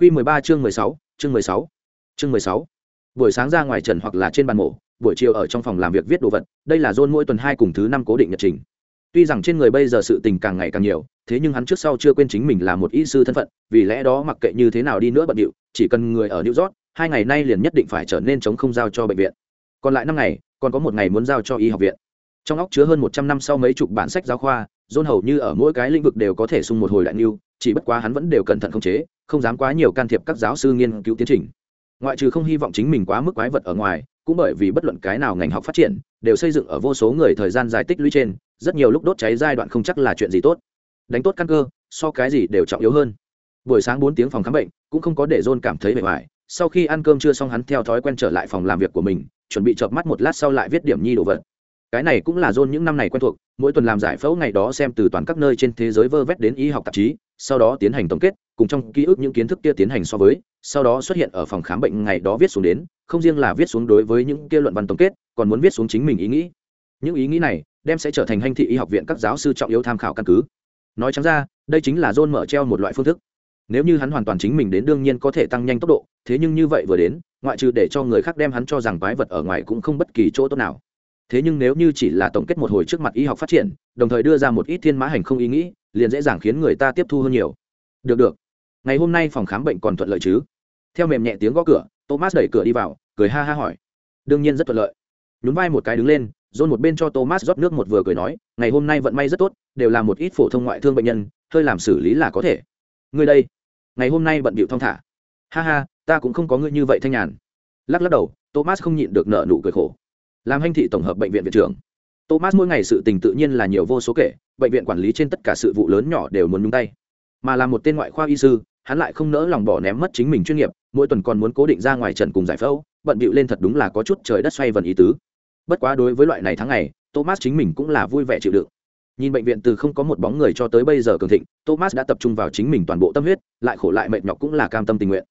Quy 13 chương 16, chương 16. Chương 16. Buổi sáng ra ngoài trần hoặc là trên bàn mổ, buổi chiều ở trong phòng làm việc viết đồ vật, đây là John mỗi tuần hai cùng thứ năm cố định nhật trình. Tuy rằng trên người bây giờ sự tình càng ngày càng nhiều, thế nhưng hắn trước sau chưa quên chính mình là một y sư thân phận, vì lẽ đó mặc kệ như thế nào đi nữa bận điệu, chỉ cần người ở New York, hai ngày nay liền nhất định phải trở nên chống không giao cho bệnh viện. Còn lại năm ngày, còn có một ngày muốn giao cho y học viện. Trong óc chứa hơn một trăm năm sau mấy chục bản sách giáo khoa, John hầu như ở mỗi cái lĩnh vực đều có thể sung một hồi đại lưu, chỉ bất quá hắn vẫn đều cẩn thận khống chế, không dám quá nhiều can thiệp các giáo sư nghiên cứu tiến trình. Ngoại trừ không hy vọng chính mình quá mức quái vật ở ngoài cũng bởi vì bất luận cái nào ngành học phát triển đều xây dựng ở vô số người thời gian dài tích lũy trên rất nhiều lúc đốt cháy giai đoạn không chắc là chuyện gì tốt. Đánh tốt căn cơ so cái gì đều trọng yếu hơn. Buổi sáng bốn tiếng phòng khám bệnh cũng không có để john cảm thấy bề ngoài sau khi ăn cơm chưa xong hắn theo thói quen trở lại phòng làm việc của mình chuẩn bị chợp mắt một lát sau lại viết điểm nhi đồ vật. Cái này cũng là john những năm này quen thuộc mỗi tuần làm giải phẫu ngày đó xem từ toàn các nơi trên thế giới vơ vét đến y học tạp chí sau đó tiến hành tổng kết, cùng trong ký ức những kiến thức kia tiến hành so với, sau đó xuất hiện ở phòng khám bệnh ngày đó viết xuống đến, không riêng là viết xuống đối với những kia luận văn tổng kết, còn muốn viết xuống chính mình ý nghĩ. Những ý nghĩ này đem sẽ trở thành hành thị y học viện các giáo sư trọng yếu tham khảo căn cứ. Nói chẳng ra, đây chính là john mở treo một loại phương thức. Nếu như hắn hoàn toàn chính mình đến đương nhiên có thể tăng nhanh tốc độ, thế nhưng như vậy vừa đến, ngoại trừ để cho người khác đem hắn cho rằng quái vật ở ngoài cũng không bất kỳ chỗ tốt nào. Thế nhưng nếu như chỉ là tổng kết một hồi trước mặt y học phát triển, đồng thời đưa ra một ít thiên mã hành không ý nghĩ liền dễ dàng khiến người ta tiếp thu hơn nhiều. Được được. Ngày hôm nay phòng khám bệnh còn thuận lợi chứ? Theo mềm nhẹ tiếng gõ cửa, thomas đẩy cửa đi vào, cười ha ha hỏi. Đương nhiên rất thuận lợi. Nhún vai một cái đứng lên dôn một bên cho thomas rót nước một vừa cười nói, ngày hôm nay vận may rất tốt, đều là một ít phổ thông ngoại thương bệnh nhân, hơi làm xử lý là có thể. Ngươi đây. Ngày hôm nay bận bịu thong thả. Ha ha, ta cũng không có ngươi như vậy thanh nhàn. Lắc lắc đầu, thomas không nhịn được nợ nụ cười khổ. Làm hành thị tổng hợp bệnh viện viện trưởng. Thomas mỗi ngày sự tình tự nhiên là nhiều vô số kể bệnh viện quản lý trên tất cả sự vụ lớn nhỏ đều muốn nhúng tay. Mà là một tên ngoại khoa y sư, hắn lại không nỡ lòng bỏ ném mất chính mình chuyên nghiệp, mỗi tuần còn muốn cố định ra ngoài trận cùng giải phẫu, bận bịu lên thật đúng là có chút trời đất xoay vần ý tứ. Bất quá đối với loại này tháng ngày, thomas chính mình cũng là vui vẻ chịu đựng. Nhìn bệnh viện từ không có một bóng người cho tới bây giờ cường thịnh, thomas đã tập trung vào chính mình toàn bộ tâm huyết, lại khổ lại mệt nhọc cũng là cam tâm tình nguyện.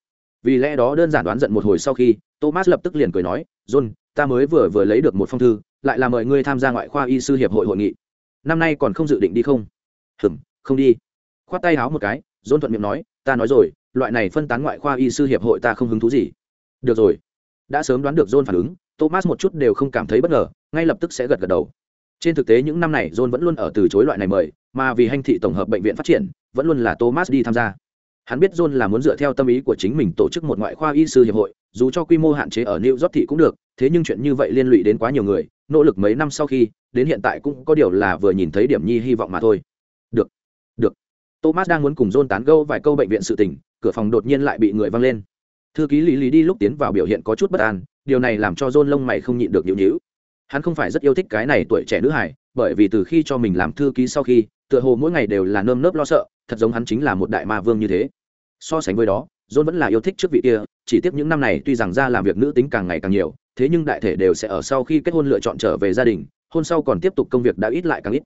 Vì lẽ đó đơn giản đoán giận một hồi sau khi, thomas lập tức liền cười nói, john, ta mới vừa vừa lấy được một phong thư, lại là mời ngươi tham gia ngoại khoa y sư hiệp hội hội nghị năm nay còn không dự định đi không? Hừm, không đi. Khoát tay háo một cái, dôn thuận miệng nói, ta nói rồi, loại này phân tán ngoại khoa y sư hiệp hội ta không hứng thú gì. Được rồi. Đã sớm đoán được dôn phản ứng, thomas một chút đều không cảm thấy bất ngờ, ngay lập tức sẽ gật gật đầu. Trên thực tế những năm này john vẫn luôn ở từ chối loại này mời, mà vì hành thị tổng hợp bệnh viện phát triển, vẫn luôn là thomas đi tham gia. Hắn biết john là muốn dựa theo tâm ý của chính mình tổ chức một ngoại khoa y sư hiệp hội, dù cho quy mô hạn chế ở new york thị cũng được, thế nhưng chuyện như vậy liên lụy đến quá nhiều người nỗ lực mấy năm sau khi, đến hiện tại cũng có điều là vừa nhìn thấy điểm nhi hy vọng mà thôi. Được được. Thomas đang muốn cùng john tán gẫu vài câu bệnh viện sự tình, cửa phòng đột nhiên lại bị người văng lên. Thư ký lý lý đi lúc tiến vào biểu hiện có chút bất an, điều này làm cho john lông mày không nhịn được nhịu nhịu hắn không phải rất yêu thích cái này tuổi trẻ nữ hải bởi vì từ khi cho mình làm thư ký sau khi, tựa hồ mỗi ngày đều là nơm nớp lo sợ, thật giống hắn chính là một đại ma vương như thế. So sánh với đó, john vẫn là yêu thích trước vị kia, chỉ tiếp những năm này tuy rằng ra làm việc nữ tính càng ngày càng nhiều thế nhưng đại thể đều sẽ ở sau khi kết hôn lựa chọn trở về gia đình, hôn sau còn tiếp tục công việc đã ít lại càng ít.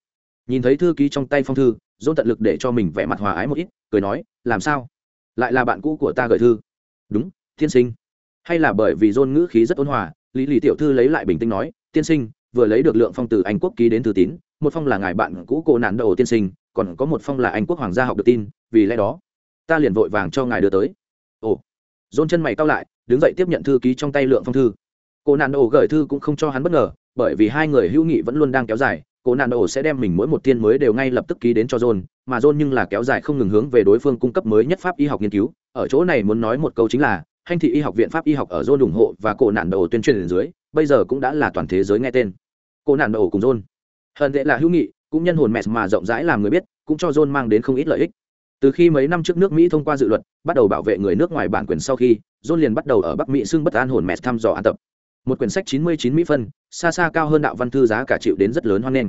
Nhìn thấy thư ký trong tay phong thư, dôn tận lực để cho mình vẻ mặt hòa ái một ít, cười nói, làm sao? Lại là bạn cũ của ta gửi thư. Đúng, tiên sinh. Hay là bởi vì dôn ngữ khí rất ôn hòa, lý lý tiểu thư lấy lại bình tĩnh nói, tiên sinh, vừa lấy được lượng phong từ anh quốc ký đến thư tín, một phong là ngài bạn cũ cô nạn đầu tiên sinh, còn có một phong là anh quốc hoàng gia học được tin, vì lẽ đó, ta liền vội vàng cho ngài đưa tới. Ồ. Dôn chân mày cao lại, đứng dậy tiếp nhận thư ký trong tay lượng phong thư cô nạn ổ gửi thư cũng không cho hắn bất ngờ, bởi vì hai người hữu nghị vẫn luôn đang kéo dài, cô nạn ổ sẽ đem mình mỗi một tiên mới đều ngay lập tức ký đến cho john, mà john nhưng là kéo dài không ngừng hướng về đối phương cung cấp mới nhất pháp y học nghiên cứu. Ở chỗ này muốn nói một câu chính là hành thị y học viện pháp y học ở john ủng hộ và cô nạn ổ tuyên truyền dưới, bây giờ cũng đã là toàn thế giới nghe tên. Cô nạn ổ cùng john. Hơn tệ là hữu nghị, cũng nhân hồn mẹ mà rộng rãi làm người biết, cũng cho john mang đến không ít lợi ích. Từ khi mấy năm trước nước mỹ thông qua dự luật, bắt đầu bảo vệ người nước ngoài bản quyền sau khi, john liền bắt đầu ở bắc mỹ xưng bất an hồn mẹ thăm dò an tập một quyển sách chín mươi chín mỹ phân, xa xa cao hơn đạo văn thư giá cả chịu đến rất lớn hoan nghênh.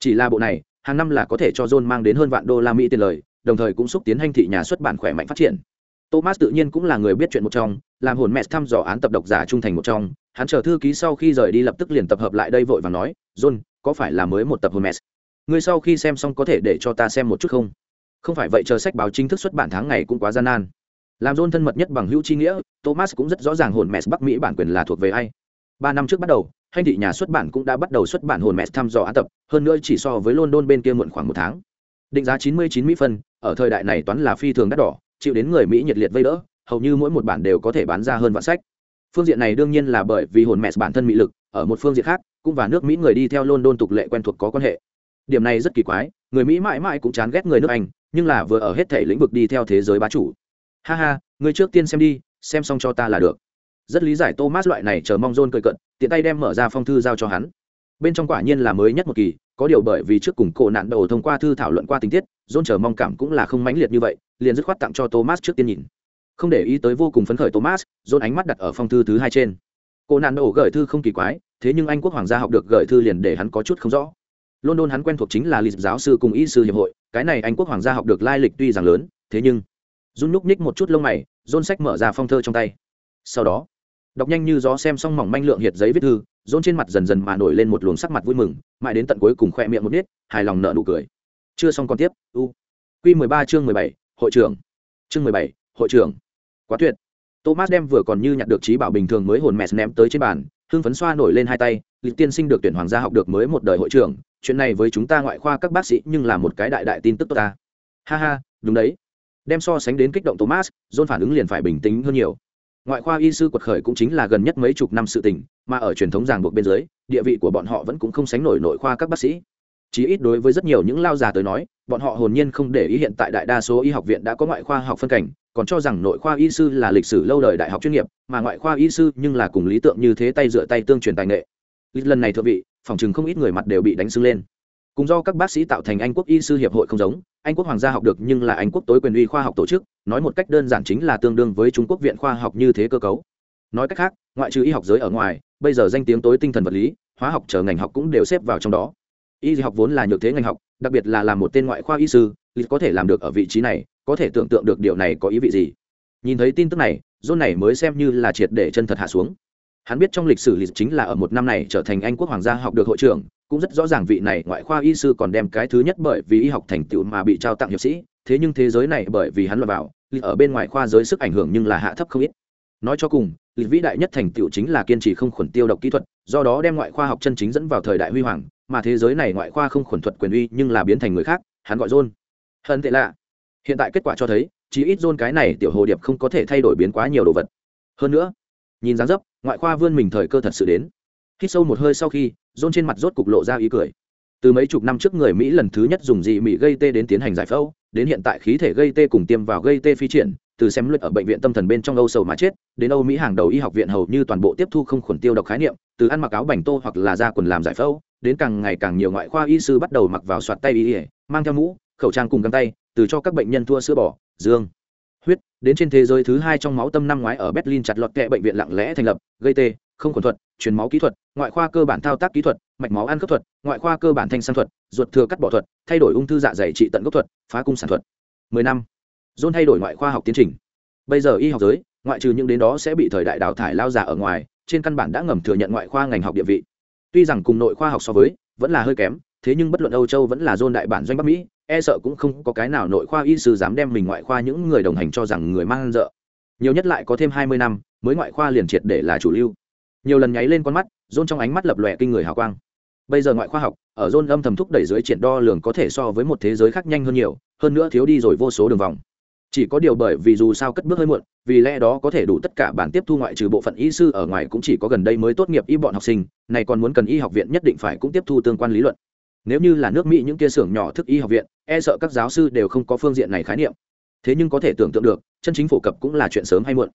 Chỉ là bộ này, hàng năm là có thể cho john mang đến hơn vạn đô la mỹ tiền lời, đồng thời cũng xúc tiến hành thị nhà xuất bản khỏe mạnh phát triển. Thomas tự nhiên cũng là người biết chuyện một trong, làm hồn mẹ thăm dò án tập độc giả trung thành một trong, hắn chờ thư ký sau khi rời đi lập tức liền tập hợp lại đây vội và nói, john, có phải là mới một tập hồn mẹ? Người sau khi xem xong có thể để cho ta xem một chút không? Không phải vậy, chờ sách báo chính thức xuất bản tháng ngày cũng quá gian nan. Làm john thân mật nhất bằng hữu chi nghĩa, thomas cũng rất rõ ràng hồn mẹ bắc mỹ bản quyền là thuộc về ai ba năm trước bắt đầu hành thị nhà xuất bản cũng đã bắt đầu xuất bản hồn mẹ thăm dò án tập, hơn nữa chỉ so với london bên kia muộn khoảng một tháng. Định giá 99 mỹ phân, ở thời đại này toán là phi thường đắt đỏ, chịu đến người mỹ nhiệt liệt vây đỡ, hầu như mỗi một bản đều có thể bán ra hơn vạn sách. Phương diện này đương nhiên là bởi vì hồn mẹ bản thân mỹ lực, ở một phương diện khác, cũng và nước mỹ người đi theo london tục lệ quen thuộc có quan hệ. Điểm này rất kỳ quái, người mỹ mãi mãi cũng chán ghét người nước anh, nhưng là vừa ở hết thể lĩnh vực đi theo thế giới bá chủ. Ha ha, người trước tiên xem đi, xem xong cho ta là được rất lý giải thomas loại này chờ mong john cười cận tiện tay đem mở ra phong thư giao cho hắn. Bên trong quả nhiên là mới nhất một kỳ, có điều bởi vì trước cùng cổ nạn đầu thông qua thư thảo luận qua tình tiết, john chờ mong cảm cũng là không mãnh liệt như vậy, liền dứt khoát tặng cho thomas trước tiên nhìn. Không để ý tới vô cùng phấn khởi thomas, john ánh mắt đặt ở phong thư thứ hai trên. Cổ nạn đầu gửi thư không kỳ quái, thế nhưng anh quốc hoàng gia học được gửi thư liền để hắn có chút không rõ. London hắn quen thuộc chính là lịch giáo sư cùng y sư hiệp hội, cái này anh quốc hoàng gia học được lai lịch tuy rằng lớn, thế nhưng run núp ních một chút lông mày, John sách mở ra phong thơ trong tay. Sau đó đọc nhanh như gió xem xong mỏng manh lượng hiệt giấy viết thư dôn trên mặt dần dần mà nổi lên một luồng sắc mặt vui mừng, mãi đến tận cuối cùng khoe miệng một nít hài lòng nợ nụ cười. Chưa xong còn tiếp, u. Q mười ba chương mười bảy, hội trưởng. Chương mười bảy, hội trưởng. Quá tuyệt. Thomas đem vừa còn như nhặt được trí bảo bình thường mới hồn mẹ ném tới trên bàn, hưng phấn xoa nổi lên hai tay, lịch tiên sinh được tuyển hoàng gia học được mới một đời hội trưởng, chuyện này với chúng ta ngoại khoa các bác sĩ nhưng là một cái đại đại tin tức tốt ta. Ha ha, đúng đấy. Đem so sánh đến kích động thomas john phản ứng liền phải bình tĩnh hơn nhiều ngoại khoa y sư quật khởi cũng chính là gần nhất mấy chục năm sự tình, mà ở truyền thống ràng buộc bên dưới, địa vị của bọn họ vẫn cũng không sánh nổi nội khoa các bác sĩ. Chí ít đối với rất nhiều những lao già tới nói, bọn họ hồn nhiên không để ý hiện tại đại đa số y học viện đã có ngoại khoa học phân cảnh, còn cho rằng nội khoa y sư là lịch sử lâu đời đại học chuyên nghiệp, mà ngoại khoa y sư nhưng là cùng lý tượng như thế tay dựa tay tương truyền tài nghệ. Lần này thượng vị, phòng chừng không ít người mặt đều bị đánh sưng lên cùng do các bác sĩ tạo thành anh quốc y sư hiệp hội không giống, anh quốc hoàng gia học được nhưng là anh quốc tối quyền uy khoa học tổ chức, nói một cách đơn giản chính là tương đương với trung quốc viện khoa học như thế cơ cấu. Nói cách khác, ngoại trừ y học giới ở ngoài, bây giờ danh tiếng tối tinh thần vật lý, hóa học chờ ngành học cũng đều xếp vào trong đó. Y học vốn là nhược thế ngành học, đặc biệt là làm một tên ngoại khoa y sư có thể làm được ở vị trí này, có thể tưởng tượng được điều này có ý vị gì. Nhìn thấy tin tức này dôn này mới xem như là triệt để chân thật hạ xuống hắn biết trong lịch sử lịch chính là ở một năm này trở thành anh quốc hoàng gia học được hội trưởng, cũng rất rõ ràng vị này ngoại khoa y sư còn đem cái thứ nhất bởi vì y học thành tựu mà bị trao tặng hiệp sĩ, thế nhưng thế giới này bởi vì hắn lọt vào ở bên ngoài khoa giới sức ảnh hưởng nhưng là hạ thấp không ít. Nói cho cùng, lịch vĩ đại nhất thành tựu chính là kiên trì không khuẩn tiêu độc kỹ thuật, do đó đem ngoại khoa học chân chính dẫn vào thời đại huy hoàng, mà thế giới này ngoại khoa không khuẩn thuật quyền uy nhưng là biến thành người khác, hắn gọi john. Hận tệ lạ. Hiện tại kết quả cho thấy chỉ ít john cái này tiểu hồ điệp không có thể thay đổi biến quá nhiều đồ vật. Hơn nữa nhìn dáng dấp, ngoại khoa vươn mình thời cơ thật sự đến. Hít sâu một hơi sau khi rôn trên mặt rốt cục lộ ra ý cười. Từ mấy chục năm trước người mỹ lần thứ nhất dùng dị mỹ gây tê đến tiến hành giải phẫu, đến hiện tại khí thể gây tê cùng tiêm vào gây tê phi triển, từ xem luyện ở bệnh viện tâm thần bên trong âu sầu mà chết, đến âu mỹ hàng đầu y học viện hầu như toàn bộ tiếp thu không khuẩn tiêu độc khái niệm, từ ăn mặc áo bành tô hoặc là da quần làm giải phẫu, đến càng ngày càng nhiều ngoại khoa y sư bắt đầu mặc vào soạt tay y ỉa mang theo mũ, khẩu trang cùng găng tay, từ cho các bệnh nhân thua sữa bò, dương đến trên thế giới thứ hai trong máu tâm năm ngoái ở berlin chặt lọt kệ bệnh viện lặng lẽ thành lập, gây tê, không khuẩn thuật, truyền máu kỹ thuật, ngoại khoa cơ bản thao tác kỹ thuật, mạch máu ăn cấp thuật, ngoại khoa cơ bản thanh sang thuật, ruột thừa cắt bỏ thuật, thay đổi ung thư dạ dày trị tận gốc thuật, phá cung sản thuật. Mười năm. John thay đổi ngoại khoa học tiến trình. Bây giờ y học giới, ngoại trừ những đến đó sẽ bị thời đại đào thải lao giả ở ngoài, trên căn bản đã ngầm thừa nhận ngoại khoa ngành học địa vị. Tuy rằng cùng nội khoa học so với, vẫn là hơi kém thế nhưng bất luận âu châu vẫn là john đại bản doanh bắc mỹ e sợ cũng không có cái nào nội khoa y sư dám đem mình ngoại khoa những người đồng hành cho rằng người mang dợ. Nhiều nhất lại có thêm hai mươi năm, mới ngoại khoa liền triệt để là chủ lưu. Nhiều lần nháy lên con mắt john trong ánh mắt lập lòe kinh người hào quang. Bây giờ ngoại khoa học, ở john âm thầm thúc đẩy dưới triển đo lường có thể so với một thế giới khác nhanh hơn nhiều, hơn nữa thiếu đi rồi vô số đường vòng. Chỉ có điều bởi vì dù sao cất bước hơi muộn, vì lẽ đó có thể đủ tất cả bản tiếp thu ngoại trừ bộ phận y sư ở ngoài cũng chỉ có gần đây mới tốt nghiệp y bọn học sinh, này còn muốn cần y học viện nhất định phải cũng tiếp thu tương quan lý luận nếu như là nước mỹ những kia xưởng nhỏ thức y học viện e sợ các giáo sư đều không có phương diện này khái niệm. Thế nhưng có thể tưởng tượng được, chân chính phổ cập cũng là chuyện sớm hay muộn.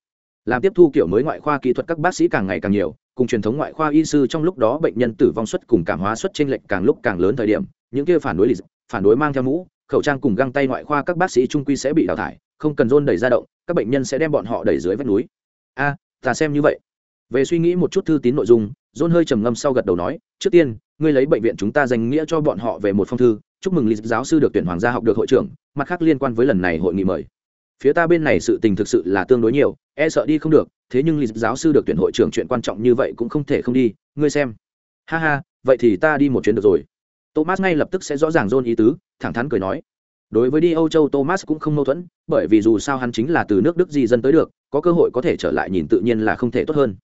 Làm tiếp thu kiểu mới ngoại khoa kỹ thuật các bác sĩ càng ngày càng nhiều, cùng truyền thống ngoại khoa y sư trong lúc đó bệnh nhân tử vong suất cùng cảm hóa suất trên lệch càng lúc càng lớn thời điểm, những kia phản đối lì phản đối mang theo mũ, khẩu trang cùng găng tay ngoại khoa các bác sĩ trung quy sẽ bị đào thải, không cần rôn đẩy ra động, các bệnh nhân sẽ đem bọn họ đẩy dưới vách núi. A, ta xem như vậy về suy nghĩ một chút thư tín nội dung, john hơi trầm ngâm sau gật đầu nói, trước tiên, ngươi lấy bệnh viện chúng ta danh nghĩa cho bọn họ về một phong thư. Chúc mừng lý giáo sư được tuyển hoàng gia học được hội trưởng, mặt khác liên quan với lần này hội nghị mời. Phía ta bên này sự tình thực sự là tương đối nhiều e sợ đi không được, thế nhưng lý giáo sư được tuyển hội trưởng chuyện quan trọng như vậy cũng không thể không đi, ngươi xem. Ha ha, vậy thì ta đi một chuyến được rồi. Thomas ngay lập tức sẽ rõ ràng john ý tứ, thẳng thắn cười nói. Đối với đi âu châu thomas cũng không mâu thuẫn, bởi vì dù sao hắn chính là từ nước đức di dân tới được, có cơ hội có thể trở lại nhìn tự nhiên là không thể tốt hơn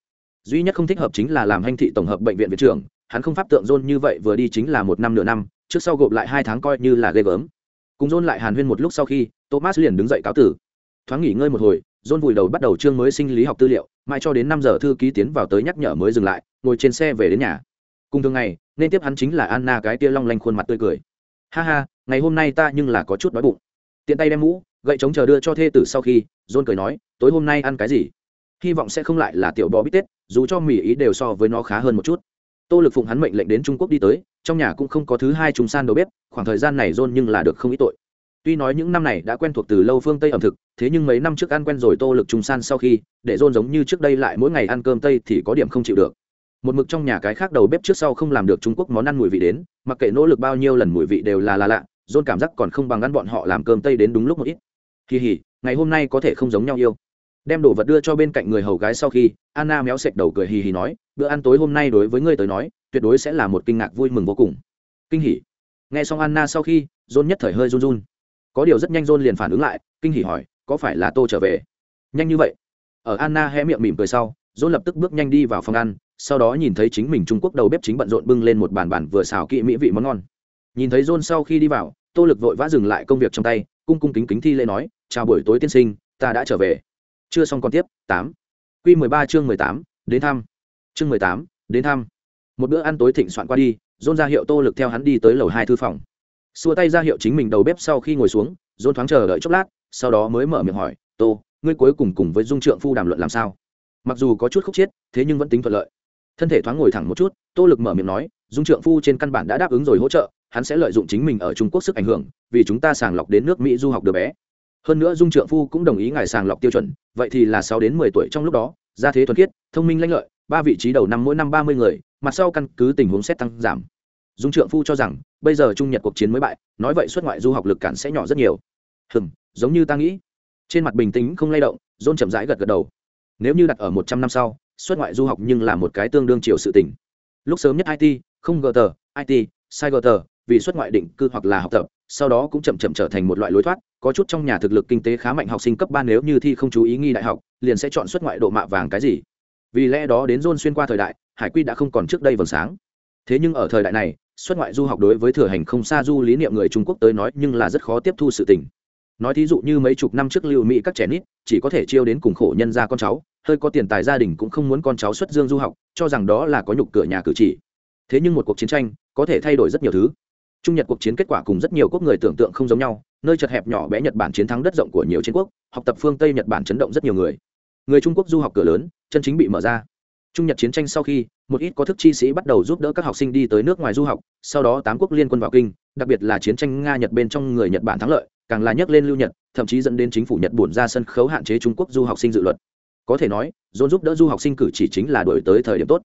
duy nhất không thích hợp chính là làm hành thị tổng hợp bệnh viện viện trưởng, hắn không pháp tượng dôn như vậy vừa đi chính là một năm nửa năm, trước sau gộp lại hai tháng coi như là ghê gớm. Cùng dôn lại hàn huyên một lúc sau khi, thomas liền đứng dậy cáo tử. Thoáng nghỉ ngơi một hồi dôn vùi đầu bắt đầu chương mới sinh lý học tư liệu, mãi cho đến năm giờ thư ký tiến vào tới nhắc nhở mới dừng lại, ngồi trên xe về đến nhà. Cùng thường ngày, nên tiếp hắn chính là anna cái tia long lanh khuôn mặt tươi cười. Ha ha, ngày hôm nay ta nhưng là có chút đói bụng. Tiện tay đem mũ, gậy chống chờ đưa cho thê tử sau khi dôn cười nói, tối hôm nay ăn cái gì? Hy vọng sẽ không lại là tiểu bò bít tết dù cho mì ý đều so với nó khá hơn một chút. Tô lực phụng hắn mệnh lệnh đến trung quốc đi tới, trong nhà cũng không có thứ hai trùng san đầu bếp, khoảng thời gian này rôn nhưng là được không ít tội. Tuy nói những năm này đã quen thuộc từ lâu phương tây ẩm thực, thế nhưng mấy năm trước ăn quen rồi tô lực trung san sau khi, để rôn giống như trước đây lại mỗi ngày ăn cơm tây thì có điểm không chịu được. Một mực trong nhà cái khác đầu bếp trước sau không làm được trung quốc món ăn mùi vị đến, mặc kệ nỗ lực bao nhiêu lần mùi vị đều là là lạ Rôn cảm giác còn không bằng ăn bọn họ làm cơm tây đến đúng lúc một ít. Kỳ hỉ ngày hôm nay có thể không giống nhau yêu đem đồ vật đưa cho bên cạnh người hầu gái sau khi, anna méo sệch đầu cười hì hì nói, bữa ăn tối hôm nay đối với ngươi tới nói, tuyệt đối sẽ là một kinh ngạc vui mừng vô cùng. Kinh hỉ. Nghe xong anna sau khi, john nhất thời hơi run run. Có điều rất nhanh john liền phản ứng lại, kinh hỉ hỏi, có phải là tô trở về? Nhanh như vậy. Ở anna hé miệng mỉm cười sau, john lập tức bước nhanh đi vào phòng ăn, sau đó nhìn thấy chính mình trung quốc đầu bếp chính bận rộn bưng lên một bàn bàn vừa xào kỹ mỹ vị món ngon. Nhìn thấy john sau khi đi vào, tô lực vội vã dừng lại công việc trong tay, cung cung kính kính thi lễ nói, chào buổi tối tiên sinh, ta đã trở về chưa xong còn tiếp, tám. Q mười ba chương mười tám, đến thăm. Chương mười tám, đến thăm. Một bữa ăn tối thịnh soạn qua đi dôn ra hiệu tô lực theo hắn đi tới lầu hai thư phòng. Xua tay ra hiệu chính mình đầu bếp sau khi ngồi xuống dôn thoáng chờ đợi chốc lát, sau đó mới mở miệng hỏi, tô, ngươi cuối cùng cùng với dung trượng phu đàm luận làm sao? Mặc dù có chút khúc chiết thế nhưng vẫn tính thuận lợi. Thân thể thoáng ngồi thẳng một chút, tô lực mở miệng nói, dung trượng phu trên căn bản đã đáp ứng rồi hỗ trợ, hắn sẽ lợi dụng chính mình ở trung quốc sức ảnh hưởng, vì chúng ta sàng lọc đến nước mỹ du học đứa bé hơn nữa dung trượng phu cũng đồng ý ngài sàng lọc tiêu chuẩn, vậy thì là sáu đến mười tuổi trong lúc đó, gia thế thuần khiết, thông minh lãnh lợi, ba vị trí đầu năm mỗi năm ba mươi người, mặt sau căn cứ tình huống xét tăng giảm. Dung trượng phu cho rằng, bây giờ trung nhật cuộc chiến mới bại, nói vậy xuất ngoại du học lực cản sẽ nhỏ rất nhiều. Hừm, giống như ta nghĩ. Trên mặt bình tĩnh không lay động, dôn chậm rãi gật gật đầu. Nếu như đặt ở một trăm năm sau, xuất ngoại du học nhưng là một cái tương đương chiều sự tỉnh lúc sớm nhất it không gờ tờ it sai gờ tờ, vì xuất ngoại định cư hoặc là học tập sau đó cũng chậm chậm trở thành một loại lối thoát, có chút trong nhà thực lực kinh tế khá mạnh học sinh cấp ba nếu như thi không chú ý nghi đại học, liền sẽ chọn xuất ngoại độ mạ vàng cái gì. Vì lẽ đó đến dôn xuyên qua thời đại, hải quy đã không còn trước đây vầng sáng. Thế nhưng ở thời đại này, xuất ngoại du học đối với thừa hành không xa du lý niệm người trung quốc tới nói nhưng là rất khó tiếp thu sự tình. Nói thí dụ như mấy chục năm trước lưu mỹ các trẻ nít, chỉ có thể chiêu đến cùng khổ nhân gia con cháu, hơi có tiền tài gia đình cũng không muốn con cháu xuất dương du học, cho rằng đó là có nhục cửa nhà cử chỉ. Thế nhưng một cuộc chiến tranh, có thể thay đổi rất nhiều thứ trung nhật cuộc chiến kết quả cùng rất nhiều quốc người tưởng tượng không giống nhau, nơi chật hẹp nhỏ bé nhật bản chiến thắng đất rộng của nhiều chiến quốc, học tập phương tây nhật bản chấn động rất nhiều người. Người trung quốc du học cửa lớn, chân chính bị mở ra. Trung nhật chiến tranh sau khi, một ít có thức chi sĩ bắt đầu giúp đỡ các học sinh đi tới nước ngoài du học, sau đó tám quốc liên quân vào kinh, đặc biệt là chiến tranh nga nhật bên trong người nhật bản thắng lợi, càng là nhấc lên lưu nhật, thậm chí dẫn đến chính phủ nhật bổn ra sân khấu hạn chế trung quốc du học sinh dự luật. Có thể nói, dồn giúp đỡ du học sinh cử chỉ chính là đổi tới thời điểm tốt.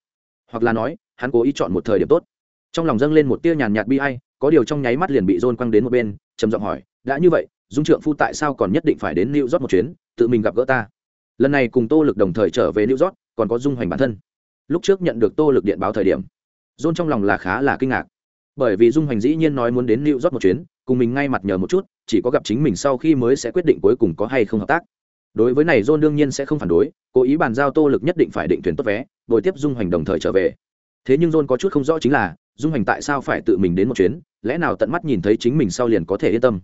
Hoặc là nói, hắn cố ý chọn một thời điểm tốt. Trong lòng dâng lên một tia nhàn nhạt bi ai có điều trong nháy mắt liền bị dôn quăng đến một bên, trầm giọng hỏi, đã như vậy, dung trượng phu tại sao còn nhất định phải đến new york một chuyến, tự mình gặp gỡ ta? Lần này cùng tô lực đồng thời trở về new york, còn có dung hoành bản thân. Lúc trước nhận được tô lực điện báo thời điểm dôn trong lòng là khá là kinh ngạc. Bởi vì dung hoành dĩ nhiên nói muốn đến new york một chuyến, cùng mình ngay mặt nhờ một chút, chỉ có gặp chính mình sau khi mới sẽ quyết định cuối cùng có hay không hợp tác. Đối với này john đương nhiên sẽ không phản đối, cố ý bàn giao tô lực nhất định phải định thuyền tốt vé, bồi tiếp dung hoành đồng thời trở về. Thế nhưng john có chút không rõ chính là dung Hành tại sao phải tự mình đến một chuyến? Lẽ nào tận mắt nhìn thấy chính mình sau liền có thể yên tâm?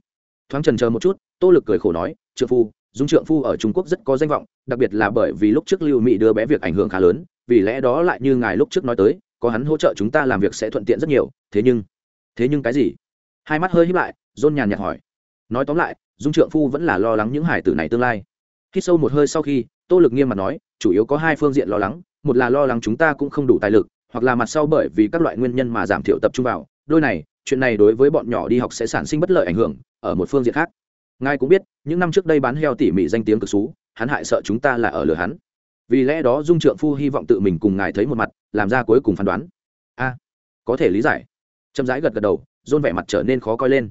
Thoáng trần chờ một chút, tô lực cười khổ nói, trượng phu, dung trượng phu ở trung quốc rất có danh vọng, đặc biệt là bởi vì lúc trước lưu mỹ đưa bé việc ảnh hưởng khá lớn, vì lẽ đó lại như ngài lúc trước nói tới, có hắn hỗ trợ chúng ta làm việc sẽ thuận tiện rất nhiều, thế nhưng thế nhưng cái gì? Hai mắt hơi híp lại, dôn nhàn nhạt hỏi. Nói tóm lại, dung trượng phu vẫn là lo lắng những hải tử này tương lai. Khi sâu một hơi sau khi, tô lực nghiêm mặt nói, chủ yếu có hai phương diện lo lắng, một là lo lắng chúng ta cũng không đủ tài lực hoặc là mặt sau bởi vì các loại nguyên nhân mà giảm thiểu tập trung vào. Đôi này, chuyện này đối với bọn nhỏ đi học sẽ sản sinh bất lợi ảnh hưởng, ở một phương diện khác. Ngài cũng biết, những năm trước đây bán heo tỉ mỉ danh tiếng cực xú, hắn hại sợ chúng ta là ở lừa hắn. Vì lẽ đó dung trượng phu hy vọng tự mình cùng ngài thấy một mặt, làm ra cuối cùng phán đoán. A, có thể lý giải. Chậm rãi gật gật đầu, dôn vẻ mặt trở nên khó coi lên.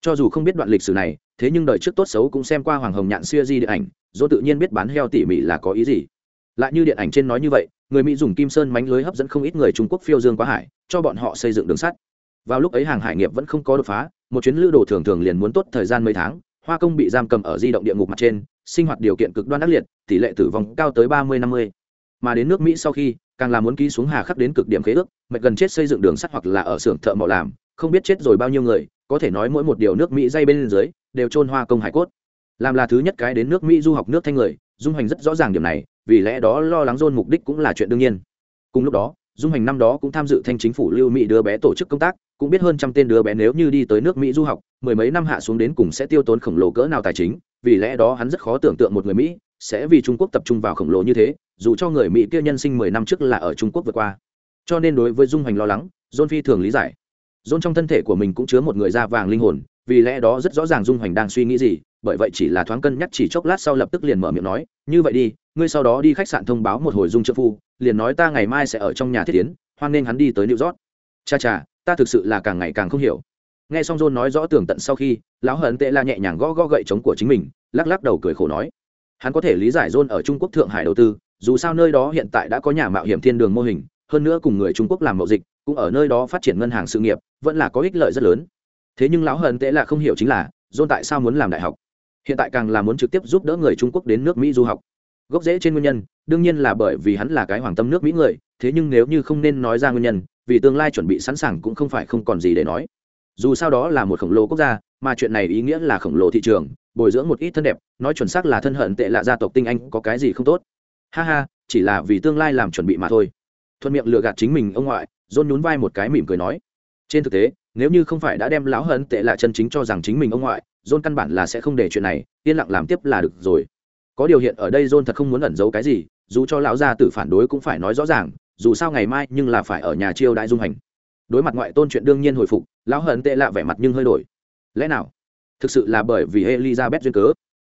Cho dù không biết đoạn lịch sử này, thế nhưng đời trước tốt xấu cũng xem qua hoàng hồng nhạn xuya di điện ảnh dôn tự nhiên biết bán heo tỉ mỉ là có ý gì lại như điện ảnh trên nói như vậy, người mỹ dùng kim sơn mánh lưới hấp dẫn không ít người trung quốc phiêu dương quá hải, cho bọn họ xây dựng đường sắt. Vào lúc ấy hàng hải nghiệp vẫn không có đột phá, một chuyến lữ đồ thường thường liền muốn tốt thời gian mấy tháng, hoa công bị giam cầm ở di động địa ngục mặt trên, sinh hoạt điều kiện cực đoan ác liệt, tỷ lệ tử vong cao tới ba mươi, năm mươi. Mà đến nước mỹ sau khi, càng là muốn ký xuống hà khắc đến cực điểm khế ước mệt gần chết xây dựng đường sắt hoặc là ở xưởng thợ mỏ làm, không biết chết rồi bao nhiêu người, có thể nói mỗi một điều nước mỹ dây bên dưới, đều trôn hoa công hải cốt. Làm là thứ nhất cái đến nước mỹ du học nước thanh người, dung hoành rất rõ ràng điểm này vì lẽ đó lo lắng john mục đích cũng là chuyện đương nhiên. Cùng lúc đó, dung hành năm đó cũng tham dự thanh chính phủ lưu mỹ đứa bé tổ chức công tác, cũng biết hơn trăm tên đứa bé nếu như đi tới nước mỹ du học, mười mấy năm hạ xuống đến cùng sẽ tiêu tốn khổng lồ cỡ nào tài chính, vì lẽ đó hắn rất khó tưởng tượng một người mỹ sẽ vì trung quốc tập trung vào khổng lồ như thế, dù cho người mỹ kia nhân sinh mười năm trước là ở trung quốc vượt qua. Cho nên đối với dung hành lo lắng john phi thường lý giải. John trong thân thể của mình cũng chứa một người da vàng linh hồn, vì lẽ đó rất rõ ràng dung hoành đang suy nghĩ gì bởi vậy chỉ là thoáng cân nhắc chỉ chốc lát sau lập tức liền mở miệng nói, như vậy đi, ngươi sau đó đi khách sạn thông báo một hồi dung trợ phu, liền nói ta ngày mai sẽ ở trong nhà thiết tiến hoan nên hắn đi tới new york. Cha cha, ta thực sự là càng ngày càng không hiểu. Nghe xong john nói rõ tường tận sau khi, lão hận tệ la nhẹ nhàng gõ gõ gậy chống của chính mình, lắc lắc đầu cười khổ nói, hắn có thể lý giải john ở trung quốc thượng hải đầu tư, dù sao nơi đó hiện tại đã có nhà mạo hiểm thiên đường mô hình, hơn nữa cùng người trung quốc làm mậu dịch, cũng ở nơi đó phát triển ngân hàng sự nghiệp, vẫn là có ích lợi rất lớn. Thế nhưng lão hận tệ là không hiểu chính là, john tại sao muốn làm đại học? Hiện tại càng là muốn trực tiếp giúp đỡ người trung quốc đến nước mỹ du học. Gốc rễ trên nguyên nhân, đương nhiên là bởi vì hắn là cái hoàng tâm nước mỹ người, thế nhưng nếu như không nên nói ra nguyên nhân, vì tương lai chuẩn bị sẵn sàng cũng không phải không còn gì để nói. Dù sao đó là một khổng lồ quốc gia, mà chuyện này ý nghĩa là khổng lồ thị trường, bồi dưỡng một ít thân đẹp, nói chuẩn xác là thân hận tệ lạ gia tộc tinh anh có cái gì không tốt. Ha ha, chỉ là vì tương lai làm chuẩn bị mà thôi. Thuận miệng lừa gạt chính mình ông ngoại dôn nhún vai một cái mỉm cười nói. Trên thực tế, nếu như không phải đã đem lão hận tệ lạ chân chính cho rằng chính mình ông ngoại John căn bản là sẽ không để chuyện này, yên lặng làm tiếp là được rồi. Có điều hiện ở đây John thật không muốn ẩn giấu cái gì, dù cho lão gia tử phản đối cũng phải nói rõ ràng, dù sao ngày mai nhưng là phải ở nhà chiêu đại dung hành. Đối mặt ngoại tôn chuyện đương nhiên hồi phục, lão hận tệ lạ vẻ mặt nhưng hơi đổi. Lẽ nào? Thực sự là bởi vì elizabeth duyên cớ.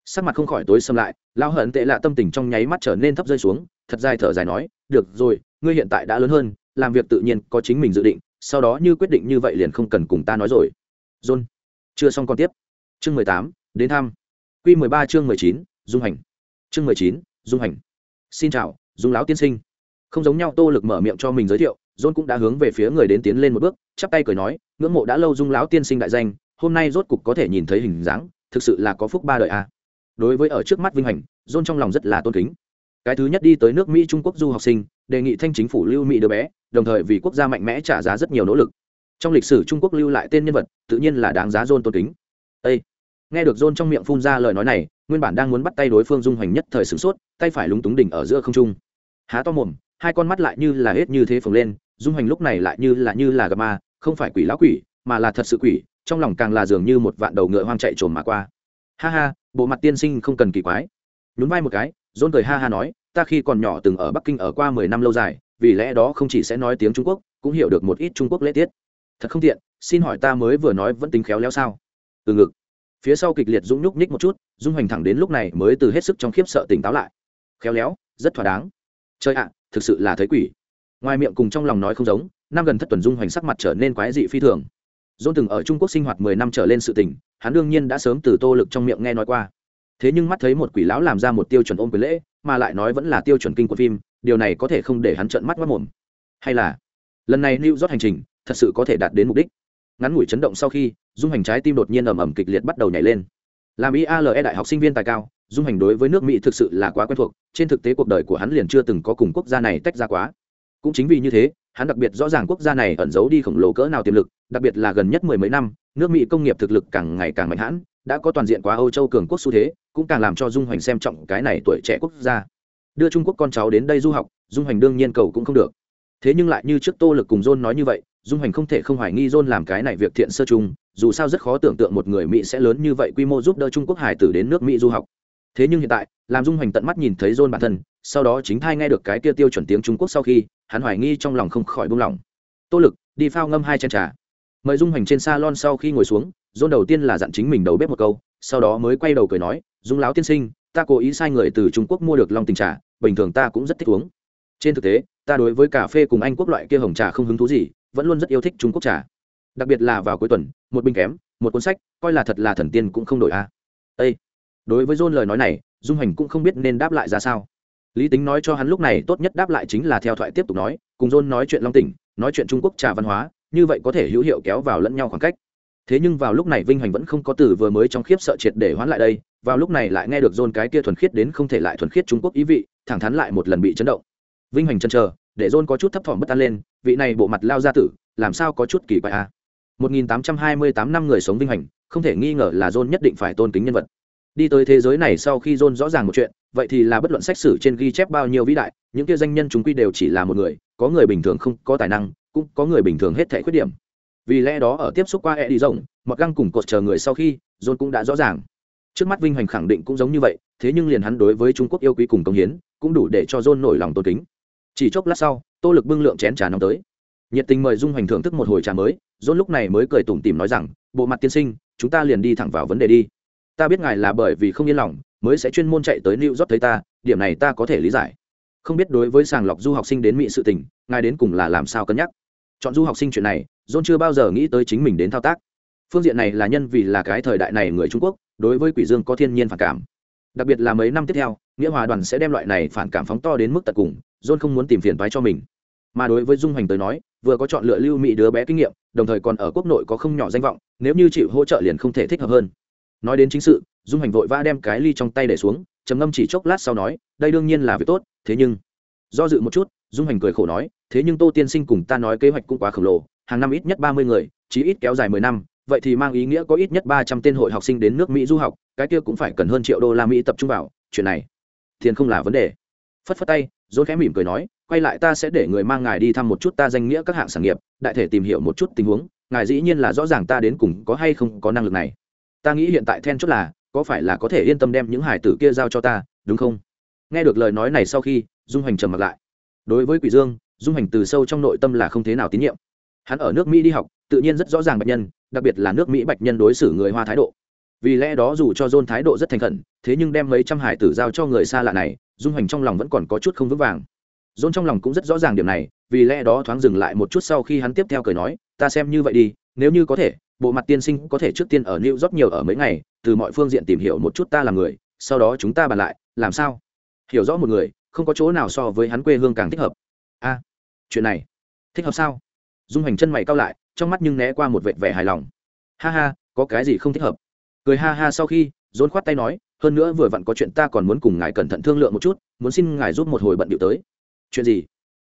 Sắc mặt không khỏi tối xâm lại, lão hận tệ lạ tâm tình trong nháy mắt trở nên thấp rơi xuống, thật dài thở dài nói, được rồi, ngươi hiện tại đã lớn hơn, làm việc tự nhiên có chính mình dự định, sau đó như quyết định như vậy liền không cần cùng ta nói rồi. John. Chưa xong còn tiếp chương mười tám, đến thăm. Q mười ba chương mười chín, dung hành. Chương mười chín, dung hành. Xin chào, dung lão tiên sinh. Không giống nhau, tô lực mở miệng cho mình giới thiệu, john cũng đã hướng về phía người đến tiến lên một bước, chắp tay cười nói, ngưỡng mộ đã lâu dung lão tiên sinh đại danh, hôm nay rốt cục có thể nhìn thấy hình dáng, thực sự là có phúc ba đời a à. đối với ở trước mắt vinh hành john trong lòng rất là tôn kính. Cái thứ nhất đi tới nước mỹ, trung quốc du học sinh, đề nghị thanh chính phủ lưu mỹ đứa bé, đồng thời vì quốc gia mạnh mẽ trả giá rất nhiều nỗ lực. Trong lịch sử, trung quốc lưu lại tên nhân vật, tự nhiên là đáng giá john tôn kính. Ê! nghe được john trong miệng phun ra lời nói này, nguyên bản đang muốn bắt tay đối phương dung hoành nhất thời sửng sốt, tay phải lúng túng đỉnh ở giữa không trung. Há to mồm, hai con mắt lại như là hết như thế phồng lên, dung hoành lúc này lại như là như là gặp ma, không phải quỷ lão quỷ, mà là thật sự quỷ, trong lòng càng là dường như một vạn đầu ngựa hoang chạy trồm mà qua. Ha ha, bộ mặt tiên sinh không cần kỳ quái. Nhún vai một cái, john cười ha ha nói, ta khi còn nhỏ từng ở bắc kinh ở qua mười năm lâu dài, vì lẽ đó không chỉ sẽ nói tiếng trung quốc, cũng hiểu được một ít trung quốc lễ tiết. Thật không tiện, xin hỏi ta mới vừa nói vẫn tính khéo léo sao? Từ ngực. Phía sau kịch liệt dũng nhúc nhích một chút, dung hoành thẳng đến lúc này mới từ hết sức trong khiếp sợ tỉnh táo lại. Khéo léo, rất thỏa đáng. Chơi ạ, thực sự là thấy quỷ. Ngoài miệng cùng trong lòng nói không giống, năm gần thất tuần dung hoành sắc mặt trở nên quái dị phi thường. Dôn từng ở trung quốc sinh hoạt mười năm trở lên sự tình, hắn đương nhiên đã sớm từ tô lực trong miệng nghe nói qua. Thế nhưng mắt thấy một quỷ lão làm ra một tiêu chuẩn ôm quyền lễ, mà lại nói vẫn là tiêu chuẩn kinh của phim, điều này có thể không để hắn trợn mắt mất mồm. Hay là, lần này lưu rót hành trình, thật sự có thể đạt đến mục đích ngắn ngủi chấn động sau khi, dung hành trái tim đột nhiên ầm ầm kịch liệt bắt đầu nhảy lên. Làm iale đại học sinh viên tài cao, dung hành đối với nước mỹ thực sự là quá quen thuộc, trên thực tế cuộc đời của hắn liền chưa từng có cùng quốc gia này tách ra quá. Cũng chính vì như thế, hắn đặc biệt rõ ràng quốc gia này ẩn giấu đi khổng lồ cỡ nào tiềm lực, đặc biệt là gần nhất mười mấy năm, nước mỹ công nghiệp thực lực càng ngày càng mạnh hãn, đã có toàn diện quá âu châu cường quốc xu thế, cũng càng làm cho dung hoành xem trọng cái này tuổi trẻ quốc gia. Đưa trung quốc con cháu đến đây du học, dung hoành đương nhiên cầu cũng không được. Thế nhưng lại như trước tô lực cùng john nói như vậy dung hoành không thể không hoài nghi john làm cái này việc thiện sơ chung, dù sao rất khó tưởng tượng một người mỹ sẽ lớn như vậy quy mô giúp đỡ trung quốc hải tử đến nước mỹ du học. Thế nhưng hiện tại, làm dung hoành tận mắt nhìn thấy john bản thân, sau đó chính thai nghe được cái kia tiêu chuẩn tiếng trung quốc sau khi, hắn hoài nghi trong lòng không khỏi buông lỏng. Tô lực, đi phao ngâm hai chén trà. Mời dung hoành trên salon sau khi ngồi xuống, john đầu tiên là dặn chính mình đầu bếp một câu, sau đó mới quay đầu cười nói, dung láo tiên sinh, ta cố ý sai người từ trung quốc mua được long tình trà, bình thường ta cũng rất thích uống. Trên thực tế, ta đối với cà phê cùng anh quốc loại kia hồng trà không hứng thú gì vẫn luôn rất yêu thích trung quốc trà đặc biệt là vào cuối tuần, một bình kém, một cuốn sách, coi là thật là thần tiên cũng không đổi a à. Ê! đối với john lời nói này, dung hành cũng không biết nên đáp lại ra sao lý tính nói cho hắn lúc này tốt nhất đáp lại chính là theo thoại tiếp tục nói, cùng john nói chuyện long tỉnh, nói chuyện trung quốc trà văn hóa, như vậy có thể hữu hiệu kéo vào lẫn nhau khoảng cách thế nhưng vào lúc này vinh hành vẫn không có từ vừa mới trong khiếp sợ triệt để hoán lại đây, vào lúc này lại nghe được john cái kia thuần khiết đến không thể lại thuần khiết trung quốc ý vị, thẳng thắn lại một lần bị chấn động vinh hành chân chờ để john có chút thấp thỏm bất an lên, vị này bộ mặt lao ra tử, làm sao có chút kỳ quái à? 1828 năm người sống vinh hành không thể nghi ngờ là john nhất định phải tôn kính nhân vật. Đi tới thế giới này sau khi john rõ ràng một chuyện, vậy thì là bất luận sách sử trên ghi chép bao nhiêu vĩ đại, những kia danh nhân chúng quy đều chỉ là một người, có người bình thường không có tài năng, cũng có người bình thường hết thể khuyết điểm. Vì lẽ đó ở tiếp xúc qua e đi rộng mặc găng cùng cột chờ người sau khi, john cũng đã rõ ràng. Trước mắt vinh hoành khẳng định cũng giống như vậy, thế nhưng liền hắn đối với trung quốc yêu quý cùng công hiến, cũng đủ để cho john nổi lòng tôn kính chỉ chốc lát sau, tô lực bưng lượng chén trà nóng tới. Nhiệt tình mời dung hoành thưởng thức một hồi trà mới, john lúc này mới cười tủm tỉm nói rằng, bộ mặt tiên sinh, chúng ta liền đi thẳng vào vấn đề đi. Ta biết ngài là bởi vì không yên lòng, mới sẽ chuyên môn chạy tới new york thấy ta, điểm này ta có thể lý giải. Không biết đối với sàng lọc du học sinh đến mỹ sự tình, ngài đến cùng là làm sao cân nhắc? Chọn du học sinh chuyện này, john chưa bao giờ nghĩ tới chính mình đến thao tác. Phương diện này là nhân vì là cái thời đại này người trung quốc, đối với quỷ dương có thiên nhiên phản cảm. Đặc biệt là mấy năm tiếp theo, nghĩa hòa đoàn sẽ đem loại này phản cảm phóng to đến mức tận cùng john không muốn tìm phiền toái cho mình. Mà đối với dung hành tới nói, vừa có chọn lựa lưu mỹ đứa bé kinh nghiệm, đồng thời còn ở quốc nội có không nhỏ danh vọng, nếu như chịu hỗ trợ liền không thể thích hợp hơn. Nói đến chính sự, dung hành vội vã đem cái ly trong tay để xuống, trầm ngâm chỉ chốc lát sau nói, đây đương nhiên là việc tốt, thế nhưng do dự một chút, dung hành cười khổ nói, thế nhưng tô tiên sinh cùng ta nói kế hoạch cũng quá khổng lồ, hàng năm ít nhất ba mươi người, chí ít kéo dài mười năm, vậy thì mang ý nghĩa có ít nhất ba trăm tên hội học sinh đến nước mỹ du học, cái kia cũng phải cần hơn triệu đô la mỹ tập trung vào, chuyện này tiền không là vấn đề. Phất phất tay Rốt khẽ mỉm cười nói, quay lại ta sẽ để người mang ngài đi thăm một chút ta danh nghĩa các hạng sản nghiệp, đại thể tìm hiểu một chút tình huống, ngài dĩ nhiên là rõ ràng ta đến cùng có hay không có năng lực này. Ta nghĩ hiện tại then chốt là, có phải là có thể yên tâm đem những hải tử kia giao cho ta, đúng không? Nghe được lời nói này sau khi, dung hành trầm mặt lại. Đối với quỷ dương, dung hành từ sâu trong nội tâm là không thế nào tín nhiệm. Hắn ở nước mỹ đi học, tự nhiên rất rõ ràng bạch nhân, đặc biệt là nước mỹ bạch nhân đối xử người hoa thái độ. Vì lẽ đó dù cho john thái độ rất thành khẩn, thế nhưng đem mấy trăm hải tử giao cho người xa lạ này dung hành trong lòng vẫn còn có chút không vững vàng. Dôn trong lòng cũng rất rõ ràng điểm này, vì lẽ đó thoáng dừng lại một chút sau khi hắn tiếp theo cười nói, ta xem như vậy đi, nếu như có thể, bộ mặt tiên sinh có thể trước tiên ở new york nhiều ở mấy ngày, từ mọi phương diện tìm hiểu một chút ta là người, sau đó chúng ta bàn lại, làm sao? Hiểu rõ một người, không có chỗ nào so với hắn quê hương càng thích hợp. A, chuyện này, thích hợp sao? Dung hành chân mày cao lại, trong mắt nhưng né qua một vệt vẻ hài lòng. Ha ha, có cái gì không thích hợp? Cười ha ha sau khi, dôn khoát tay nói hơn nữa vừa vặn có chuyện ta còn muốn cùng ngài cẩn thận thương lượng một chút, muốn xin ngài giúp một hồi bận điệu tới. Chuyện gì?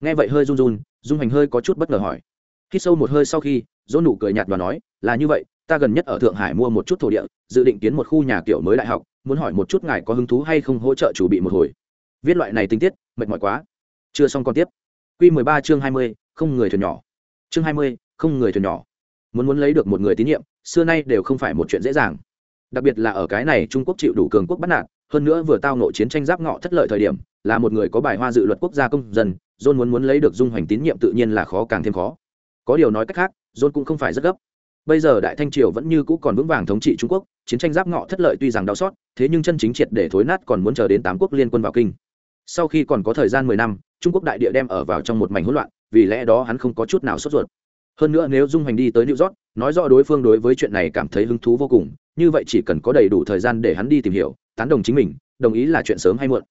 Nghe vậy hơi run run, dung hành hơi có chút bất ngờ hỏi. Khi sâu một hơi sau khi, dỗ nụ cười nhạt và nói, là như vậy, ta gần nhất ở thượng hải mua một chút thổ địa, dự định kiến một khu nhà kiểu mới đại học, muốn hỏi một chút ngài có hứng thú hay không hỗ trợ chủ bị một hồi. Viết loại này tinh tiết, mệt mỏi quá. Chưa xong còn tiếp. Q mười ba chương hai mươi, không người thuyền nhỏ. Chương hai mươi, không người thuyền nhỏ. Muốn muốn lấy được một người tín nhiệm, xưa nay đều không phải một chuyện dễ dàng đặc biệt là ở cái này trung quốc chịu đủ cường quốc bắt nạt, hơn nữa vừa tao nộ chiến tranh giáp ngọ thất lợi thời điểm, là một người có bài hoa dự luật quốc gia công dân, john muốn muốn lấy được dung hoành tín nhiệm tự nhiên là khó càng thêm khó. Có điều nói cách khác, john cũng không phải rất gấp. Bây giờ đại thanh triều vẫn như cũ còn vững vàng thống trị trung quốc, chiến tranh giáp ngọ thất lợi tuy rằng đau xót, thế nhưng chân chính triệt để thối nát còn muốn chờ đến tám quốc liên quân vào kinh. Sau khi còn có thời gian mười năm, trung quốc đại địa đem ở vào trong một mảnh hỗn loạn, vì lẽ đó hắn không có chút nào sốt ruột. Hơn nữa nếu dung hoành đi tới new york, nói rõ đối phương đối với chuyện này cảm thấy hứng thú vô cùng như vậy chỉ cần có đầy đủ thời gian để hắn đi tìm hiểu, tán đồng chính mình, đồng ý là chuyện sớm hay muộn.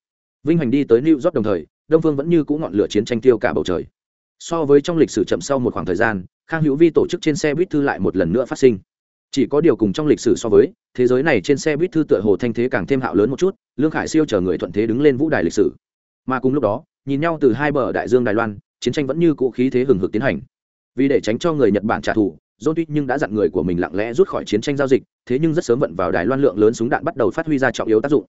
Vinh hành đi tới new york đồng thời, đông phương vẫn như cũ ngọn lửa chiến tranh tiêu cả bầu trời. So với trong lịch sử chậm sau một khoảng thời gian, khang hữu vi tổ chức trên xe buýt thư lại một lần nữa phát sinh. Chỉ có điều cùng trong lịch sử so với, thế giới này trên xe buýt thư tựa hồ thanh thế càng thêm hạo lớn một chút, lương khải siêu chờ người thuận thế đứng lên vũ đài lịch sử. Mà cùng lúc đó, nhìn nhau từ hai bờ đại dương đài loan, chiến tranh vẫn như cũ khí thế hừng hực tiến hành. Vì để tránh cho người nhật bản trả thù john tuy nhưng đã dặn người của mình lặng lẽ rút khỏi chiến tranh giao dịch thế nhưng rất sớm vận vào đài loan lượng lớn súng đạn bắt đầu phát huy ra trọng yếu tác dụng.